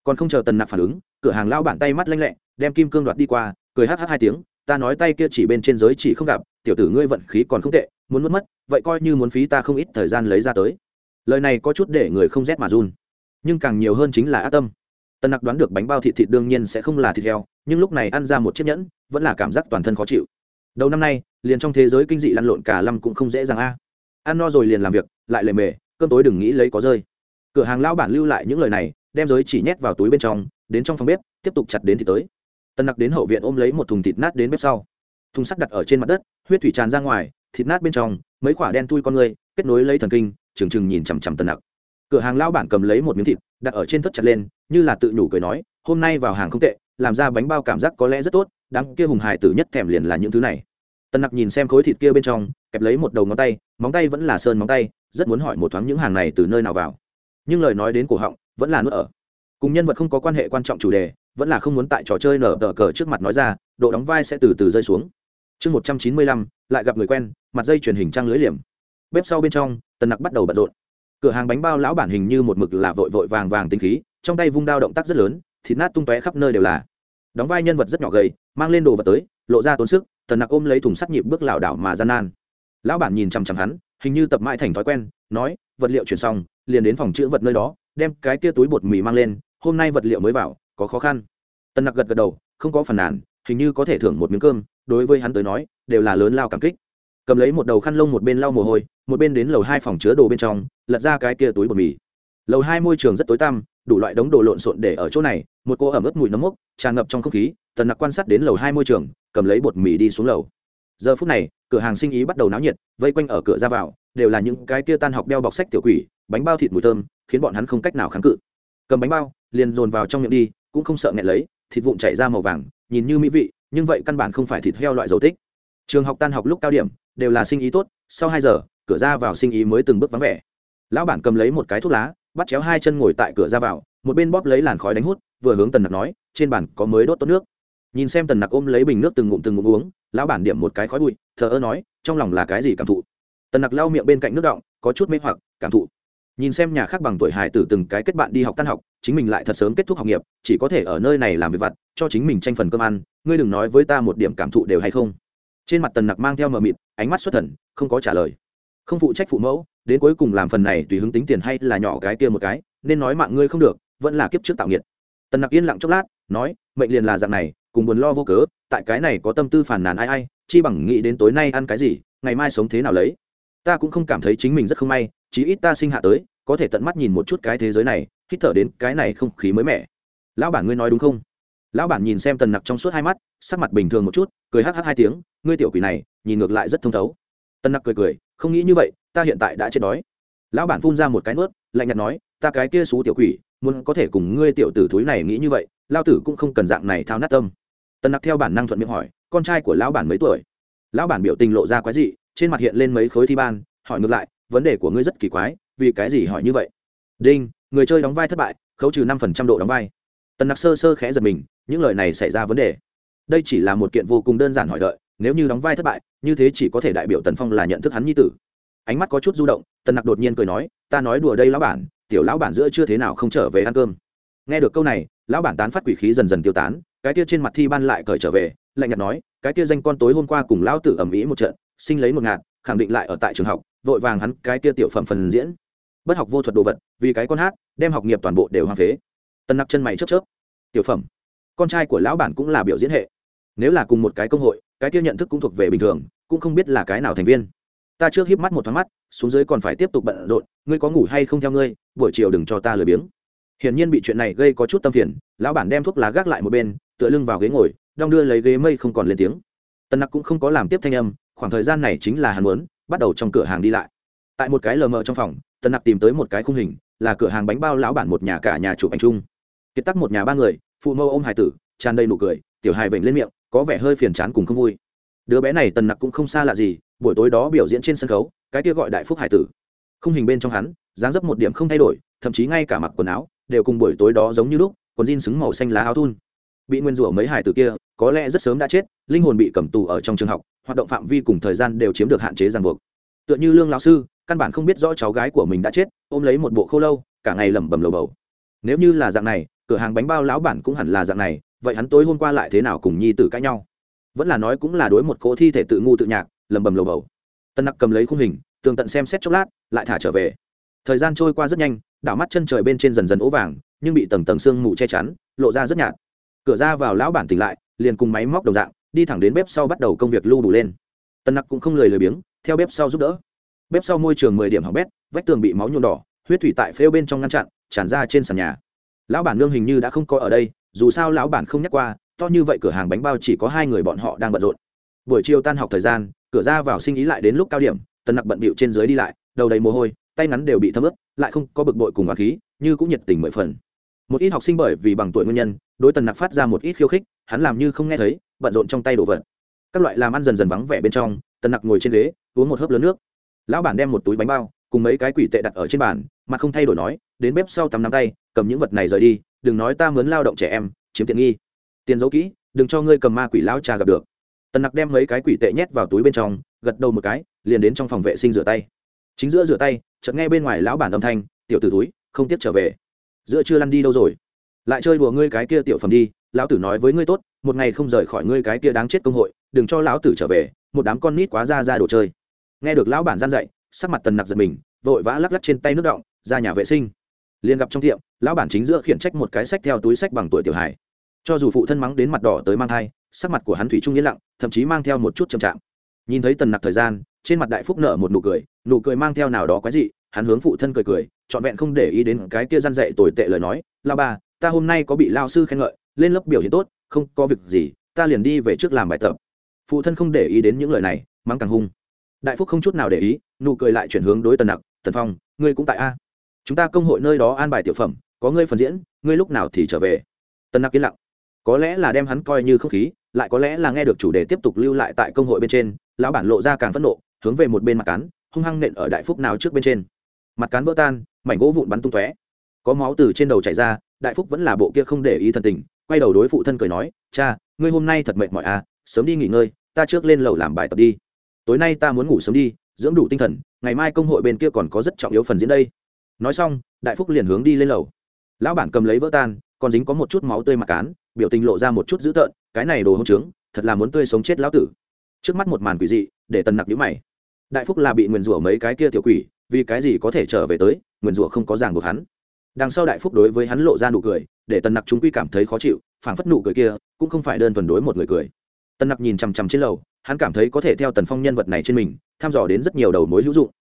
Speaker 1: Còn không chờ tần nặc phản ứng, cửa hàng lao bản tay mắt lanh lẹ, đem kim cương đoạt đi qua, cười hh hai tiếng, ta nói tay kia chỉ bên trên giới chỉ không gặp, tiểu tử ngươi vận khí còn không tệ, muốn mất mất, vậy coi như muốn phí ta không ít thời gian lấy ra tới. Lời này có chút để người không rét mà run. Nhưng càng nhiều hơn chính là ác tâm. Tần nặc đoán được bánh bao thịt thịt đương nhiên sẽ không là thịt heo, nhưng lúc này ăn ra một chiếc nhẫn, vẫn là cảm giác toàn thân khó chịu đầu năm nay, liền trong thế giới kinh dị lăn lộn cả lâm cũng không dễ dàng a. Ăn no rồi liền làm việc, lại lề mề, cơm tối đừng nghĩ lấy có rơi. Cửa hàng lao bản lưu lại những lời này, đem giới chỉ nhét vào túi bên trong, đến trong phòng bếp, tiếp tục chặt đến thì tới. Tân nặc đến hậu viện ôm lấy một thùng thịt nát đến bếp sau. Thùng sắt đặt ở trên mặt đất, huyết thủy tràn ra ngoài, thịt nát bên trong, mấy quả đen tui con người, kết nối lấy thần kinh trừng trừng nhìn chằm chằm tân nặc. Cửa hàng lao bản cầm lấy một miếng thịt, đặt ở trên thất chặt lên, như là tự nhủ cười nói, hôm nay vào hàng không tệ làm ra bánh bao cảm giác có lẽ rất tốt đáng kia hùng hài tử nhất thèm liền là những thứ này. Tân nặc nhìn xem khối thịt kia bên trong, kẹp lấy một đầu ngón tay, móng tay vẫn là sơn móng tay, rất muốn hỏi một thoáng những hàng này từ nơi nào vào. Nhưng lời nói đến cổ họng, vẫn là nuốt ở. Cùng nhân vật không có quan hệ quan trọng chủ đề, vẫn là không muốn tại trò chơi nở tờ cờ trước mặt nói ra, độ đóng vai sẽ từ từ rơi xuống. Chương một trăm chín mươi lăm, lại gặp người quen, mặt dây truyền hình trang lưới liềm. Bếp sau bên trong tần nặc bắt đầu bận rộn. Cửa hàng bánh bao lão bản hình như một mực là vội vội vàng vàng tinh khí, trong tay vung đao động tác rất lớn thịt nát tung tóe khắp nơi đều là. Đóng vai nhân vật rất nhỏ gầy, mang lên đồ vật tới, lộ ra tốn sức, tần nặc ôm lấy thùng sắt nhịp bước lảo đảo mà gian nan. Lão bản nhìn chằm chằm hắn, hình như tập mãi thành thói quen, nói, vật liệu chuyển xong, liền đến phòng chữ vật nơi đó, đem cái kia túi bột mì mang lên, hôm nay vật liệu mới vào, có khó khăn. Tần nặc gật gật đầu, không có phần nản hình như có thể thưởng một miếng cơm, đối với hắn tới nói, đều là lớn lao cảm kích. Cầm lấy một đầu khăn lông một bên lau mồ hôi, một bên đến lầu hai phòng chứa đồ bên trong, lật ra cái kia túi bột mì. Lầu hai môi trường rất tối tăm đủ loại đống đồ lộn xộn để ở chỗ này, một cô ẩm ướt mùi nấm mốc, tràn ngập trong không khí, tần nặc quan sát đến lầu hai môi trường, cầm lấy bột mì đi xuống lầu. Giờ phút này, cửa hàng sinh ý bắt đầu náo nhiệt, vây quanh ở cửa ra vào, đều là những cái kia tan học đeo bọc sách tiểu quỷ, bánh bao thịt mùi thơm, khiến bọn hắn không cách nào kháng cự. Cầm bánh bao, liền dồn vào trong miệng đi, cũng không sợ nghẹn lấy, thịt vụn chảy ra màu vàng, nhìn như mỹ vị, nhưng vậy căn bản không phải thịt heo loại dầu tích. Trường học tan học lúc cao điểm, đều là sinh ý tốt, sau hai giờ, cửa ra vào sinh ý mới từng bước vắng vẻ. Lão bản cầm lấy một cái thuốc lá bắt chéo hai chân ngồi tại cửa ra vào, một bên bóp lấy làn khói đánh hút, vừa hướng tần nặc nói, trên bàn có mới đốt tốt nước. Nhìn xem tần nặc ôm lấy bình nước từng ngụm từng ngụm uống, lão bản điểm một cái khói bụi, thờ ơ nói, trong lòng là cái gì cảm thụ? Tần nặc lau miệng bên cạnh nước động có chút mê hoặc, cảm thụ. Nhìn xem nhà khác bằng tuổi hải tử từng cái kết bạn đi học tan học, chính mình lại thật sớm kết thúc học nghiệp, chỉ có thể ở nơi này làm việc vặt, cho chính mình tranh phần cơm ăn, ngươi đừng nói với ta một điểm cảm thụ đều hay không. Trên mặt tần nặc mang theo mờ mịt, ánh mắt xuất thần, không có trả lời. Không phụ trách phụ mẫu đến cuối cùng làm phần này tùy hứng tính tiền hay là nhỏ cái kia một cái, nên nói mạng ngươi không được, vẫn là kiếp trước tạo nghiệt. Tần nặc yên lặng chốc lát, nói, mệnh liền là dạng này, cùng buồn lo vô cớ, tại cái này có tâm tư phản nàn ai ai, chi bằng nghĩ đến tối nay ăn cái gì, ngày mai sống thế nào lấy. Ta cũng không cảm thấy chính mình rất không may, chí ít ta sinh hạ tới, có thể tận mắt nhìn một chút cái thế giới này, hít thở đến cái này không khí mới mẻ. Lão bản ngươi nói đúng không? Lão bản nhìn xem tần nặc trong suốt hai mắt, sắc mặt bình thường một chút, cười hh hai tiếng, ngươi tiểu quỷ này, nhìn ngược lại rất thông thấu. Tần nặc cười cười, không nghĩ như vậy ta hiện tại đã chết đói. Lão bản phun ra một cái nuốt, lạnh nhạt nói, ta cái kia xú tiểu quỷ, muốn có thể cùng ngươi tiểu tử thúi này nghĩ như vậy lao tử cũng không cần dạng này thao nát tâm. Tần nặc theo bản năng thuận miệng hỏi, con trai của lão bản mấy tuổi? Lão bản biểu tình lộ ra quái dị, trên mặt hiện lên mấy khối thi ban, hỏi ngược lại, vấn đề của ngươi rất kỳ quái, vì cái gì hỏi như vậy? Đinh, người chơi đóng vai thất bại, khấu trừ năm phần trăm độ đóng vai. Tần nặc sơ sơ khẽ giật mình, những lời này xảy ra vấn đề. Đây chỉ là một kiện vô cùng đơn giản hỏi đợi, nếu như đóng vai thất bại, như thế chỉ có thể đại biểu tần phong là nhận thức hắn nhi tử ánh mắt có chút du động, tần nặc đột nhiên cười nói, ta nói đùa đây lão bản, tiểu lão bản giữa chưa thế nào không trở về ăn cơm. Nghe được câu này, lão bản tán phát quỷ khí dần dần tiêu tán, cái tia trên mặt thi ban lại cởi trở về, lạnh nhạt nói, cái tia danh con tối hôm qua cùng lão tử ầm ý một trận, sinh lấy một ngạt, khẳng định lại ở tại trường học, vội vàng hắn cái tia tiểu phẩm phần diễn. Bất học vô thuật đồ vật, vì cái con hát, đem học nghiệp toàn bộ đều hoang phế. Tân nặc chân mày chớp chớp. Tiểu phẩm, con trai của lão bản cũng là biểu diễn hệ. Nếu là cùng một cái công hội, cái kia nhận thức cũng thuộc về bình thường, cũng không biết là cái nào thành viên ta trước híp mắt một thoáng mắt, xuống dưới còn phải tiếp tục bận rộn, ngươi có ngủ hay không theo ngươi, buổi chiều đừng cho ta lười biếng. Hiển nhiên bị chuyện này gây có chút tâm phiền, lão bản đem thuốc lá gác lại một bên, tựa lưng vào ghế ngồi, đong đưa lấy ghế mây không còn lên tiếng. Tân nặc cũng không có làm tiếp thanh âm, khoảng thời gian này chính là hắn muốn, bắt đầu trong cửa hàng đi lại. Tại một cái lờ mờ trong phòng, tân nặc tìm tới một cái khung hình, là cửa hàng bánh bao lão bản một nhà cả nhà chụp ảnh chung. Kiệt tắc một nhà ba người, phụ mâu ôm hải tử, tràn đầy nụ cười, tiểu hài vểnh lên miệng, có vẻ hơi phiền chán cùng không vui đứa bé này tần nặc cũng không xa lạ gì, buổi tối đó biểu diễn trên sân khấu, cái kia gọi đại phúc hải tử. Không hình bên trong hắn, dáng dấp một điểm không thay đổi, thậm chí ngay cả mặc quần áo, đều cùng buổi tối đó giống như lúc, quần jean xứng màu xanh lá áo thun. Bị nguyên rủa mấy hải tử kia, có lẽ rất sớm đã chết, linh hồn bị cầm tù ở trong trường học, hoạt động phạm vi cùng thời gian đều chiếm được hạn chế ràng buộc. Tựa như lương lão sư, căn bản không biết rõ cháu gái của mình đã chết, ôm lấy một bộ khô lâu, cả ngày lẩm bẩm lầu bầu. Nếu như là dạng này, cửa hàng bánh bao lão bản cũng hẳn là dạng này, vậy hắn tối hôm qua lại thế nào cùng nhi tử cãi nhau? Vẫn là nói cũng là đối một cỗ thi thể tự ngu tự nhạc, lầm bầm lầu bầu. Tân nặc cầm lấy khung hình, tường tận xem xét chốc lát, lại thả trở về. Thời gian trôi qua rất nhanh, đảo mắt chân trời bên trên dần dần ố vàng, nhưng bị tầng tầng sương mù che chắn, lộ ra rất nhạt. Cửa ra vào lão bản tỉnh lại, liền cùng máy móc đồng dạng, đi thẳng đến bếp sau bắt đầu công việc lưu đủ lên. Tân nặc cũng không lười lười biếng, theo bếp sau giúp đỡ. Bếp sau môi trường mười điểm hỏng bét, vách tường bị máu nhuộm đỏ, huyết thủy tại phêu bên trong ngăn chặn, tràn ra trên sàn nhà. Lão bản nương hình như đã không có ở đây, dù sao lão bản không nhắc qua to như vậy cửa hàng bánh bao chỉ có hai người bọn họ đang bận rộn. Buổi chiều tan học thời gian, cửa ra vào sinh ý lại đến lúc cao điểm, tần nặc bận bịu trên dưới đi lại, đầu đầy mồ hôi, tay ngắn đều bị thấm ướt, lại không có bực bội cùng hòa khí, như cũng nhiệt tình mười phần. Một ít học sinh bởi vì bằng tuổi nguyên nhân, đối tần nặc phát ra một ít khiêu khích, hắn làm như không nghe thấy, bận rộn trong tay đồ vật. Các loại làm ăn dần dần vắng vẻ bên trong, tần nặc ngồi trên ghế, uống một hớp lớn nước. Lão bản đem một túi bánh bao, cùng mấy cái quỷ tệ đặt ở trên bàn mà không thay đổi nói, đến bếp sau tắm nắm tay, cầm những vật này rời đi, đừng nói ta mướn lao động trẻ em, chiếm tiện nghi tiền giấu kỹ, đừng cho ngươi cầm ma quỷ lão cha gặp được. Tần nặc đem mấy cái quỷ tệ nhét vào túi bên trong, gật đầu một cái, liền đến trong phòng vệ sinh rửa tay. Chính giữa rửa tay, chợt nghe bên ngoài lão bản âm thanh, tiểu tử túi không tiếp trở về. Giữa chưa lăn đi đâu rồi? Lại chơi đùa ngươi cái kia tiểu phẩm đi, lão tử nói với ngươi tốt, một ngày không rời khỏi ngươi cái kia đáng chết công hội, đừng cho lão tử trở về, một đám con nít quá ra ra đồ chơi. Nghe được lão bản gian dạy, sắc mặt tần nặc giật mình, vội vã lắc lắc trên tay nước động, ra nhà vệ sinh. Liền gặp trong tiệm, lão bản chính giữa khiển trách một cái sách theo túi sách bằng tuổi tiểu hải cho dù phụ thân mắng đến mặt đỏ tới mang thai, sắc mặt của hắn thủy trung yên lặng, thậm chí mang theo một chút trầm trạng. Nhìn thấy tần nặc thời gian, trên mặt đại phúc nở một nụ cười nụ cười mang theo nào đó quái dị, hắn hướng phụ thân cười cười, trọn vẹn không để ý đến cái kia răn dậy tồi tệ lời nói la ba ta hôm nay có bị lao sư khen ngợi, lên lớp biểu hiện tốt, không có việc gì, ta liền đi về trước làm bài tập. Phụ thân không để ý đến những lời này, mắng càng hung. Đại phúc không chút nào để ý, nụ cười lại chuyển hướng đối tần nặc, tần phong, ngươi cũng tại a. Chúng ta công hội nơi đó an bài tiểu phẩm, có ngươi phần diễn, ngươi lúc nào thì trở về? Tần nặc yên lặng có lẽ là đem hắn coi như không khí, lại có lẽ là nghe được chủ đề tiếp tục lưu lại tại công hội bên trên, lão bản lộ ra càng phẫn nộ, hướng về một bên mặt cán, hung hăng nện ở đại phúc nào trước bên trên. Mặt cán vỡ tan, mảnh gỗ vụn bắn tung tóe. Có máu từ trên đầu chảy ra, đại phúc vẫn là bộ kia không để ý thần tình, quay đầu đối phụ thân cười nói, cha, ngươi hôm nay thật mệt mỏi à sớm đi nghỉ ngơi, ta trước lên lầu làm bài tập đi. Tối nay ta muốn ngủ sớm đi, dưỡng đủ tinh thần, ngày mai công hội bên kia còn có rất trọng yếu phần diễn đây. Nói xong, đại phúc liền hướng đi lên lầu. Lão bản cầm lấy vỡ tan, còn dính có một chút máu tươi mặc cán biểu tình lộ ra một chút dữ tợn, cái này đồ hỗn trướng, thật là muốn tươi sống chết lão tử. Trước mắt một màn quỷ dị, để tần nặc nhữ mày. Đại phúc là bị nguyền rủa mấy cái kia tiểu quỷ, vì cái gì có thể trở về tới, nguyền rủa không có ràng buộc hắn. Đằng sau đại phúc đối với hắn lộ ra nụ cười, để tần nặc chúng quy cảm thấy khó chịu, phảng phất nụ cười kia, cũng không phải đơn thuần đối một người cười. Tần nặc nhìn chằm chằm trên lầu, hắn cảm thấy có thể theo tần phong nhân vật này trên mình thăm dò đến rất nhiều đầu mối hữu dụng.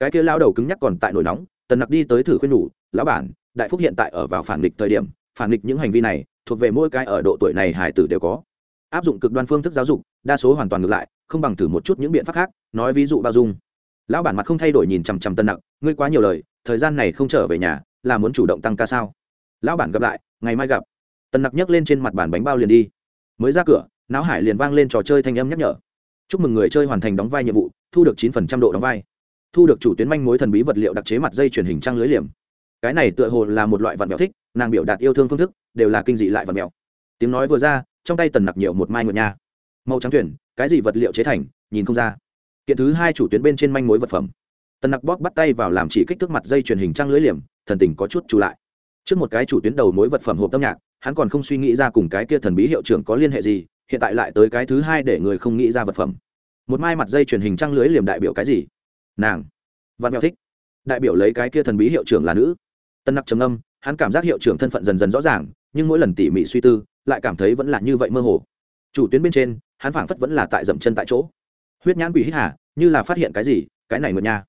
Speaker 1: Cái kia lao đầu cứng nhắc còn tại nổi nóng, tần nặc đi tới thử khuyên nhủ, lão bản, đại phúc hiện tại ở vào phản nghịch thời điểm, phản nghịch những hành vi này thuộc về mỗi cái ở độ tuổi này hải tử đều có. Áp dụng cực đoan phương thức giáo dục, đa số hoàn toàn ngược lại, không bằng thử một chút những biện pháp khác, nói ví dụ bao dung. Lão bản mặt không thay đổi nhìn chằm chằm tân nặc, ngươi quá nhiều lời, thời gian này không trở về nhà, là muốn chủ động tăng ca sao? Lão bản gặp lại, ngày mai gặp. Tân nặc nhấc lên trên mặt bản bánh bao liền đi. Mới ra cửa, não hải liền vang lên trò chơi thanh âm nhắc nhở. Chúc mừng người chơi hoàn thành đóng vai nhiệm vụ, thu được chín phần trăm độ đóng vai. Thu được chủ tuyến manh mối thần bí vật liệu đặc chế mặt dây truyền hình trang lưới liềm cái này tựa hồ là một loại vật mèo thích, nàng biểu đạt yêu thương phương thức đều là kinh dị lại vật mèo tiếng nói vừa ra, trong tay tần nặc nhiều một mai ngựa nha. Màu trắng tuyển, cái gì vật liệu chế thành, nhìn không ra. Kiện thứ hai chủ tuyến bên trên manh mối vật phẩm. Tần nặc bóp bắt tay vào làm chỉ kích thước mặt dây truyền hình trăng lưới liềm, thần tình có chút trù lại. Trước một cái chủ tuyến đầu mối vật phẩm hộp âm nhạc, hắn còn không suy nghĩ ra cùng cái kia thần bí hiệu trưởng có liên hệ gì, hiện tại lại tới cái thứ hai để người không nghĩ ra vật phẩm. Một mai mặt dây truyền hình trăng lưới liềm đại biểu cái gì? Nàng. Văn mèo thích. Đại biểu lấy cái kia thần bí hiệu trưởng là nữ tân nặc trầm âm hắn cảm giác hiệu trưởng thân phận dần dần rõ ràng, nhưng mỗi lần tỉ mỉ suy tư, lại cảm thấy vẫn là như vậy mơ hồ. Chủ tuyến bên trên, hắn phảng phất vẫn là tại dậm chân tại chỗ. Huyết nhãn quỷ hít hà, như là phát hiện cái gì, cái này mượn nha.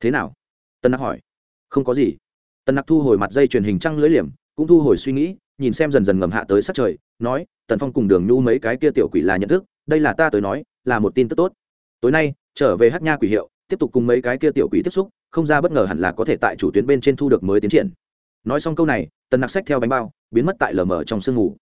Speaker 1: Thế nào? Tân nặc hỏi. Không có gì. Tân nặc thu hồi mặt dây truyền hình trăng lưới liềm, cũng thu hồi suy nghĩ, nhìn xem dần dần ngầm hạ tới sát trời, nói, tần phong cùng đường nhu mấy cái kia tiểu quỷ là nhận thức, đây là ta tới nói, là một tin tức tốt. Tối nay, trở về hát nha quỷ hiệu, tiếp tục cùng mấy cái kia tiểu quỷ tiếp xúc, không ra bất ngờ hẳn là có thể tại chủ tuyến bên trên thu được mới tiến triển nói xong câu này, tần nặc sách theo bánh bao, biến mất tại lờ mờ trong sương mù.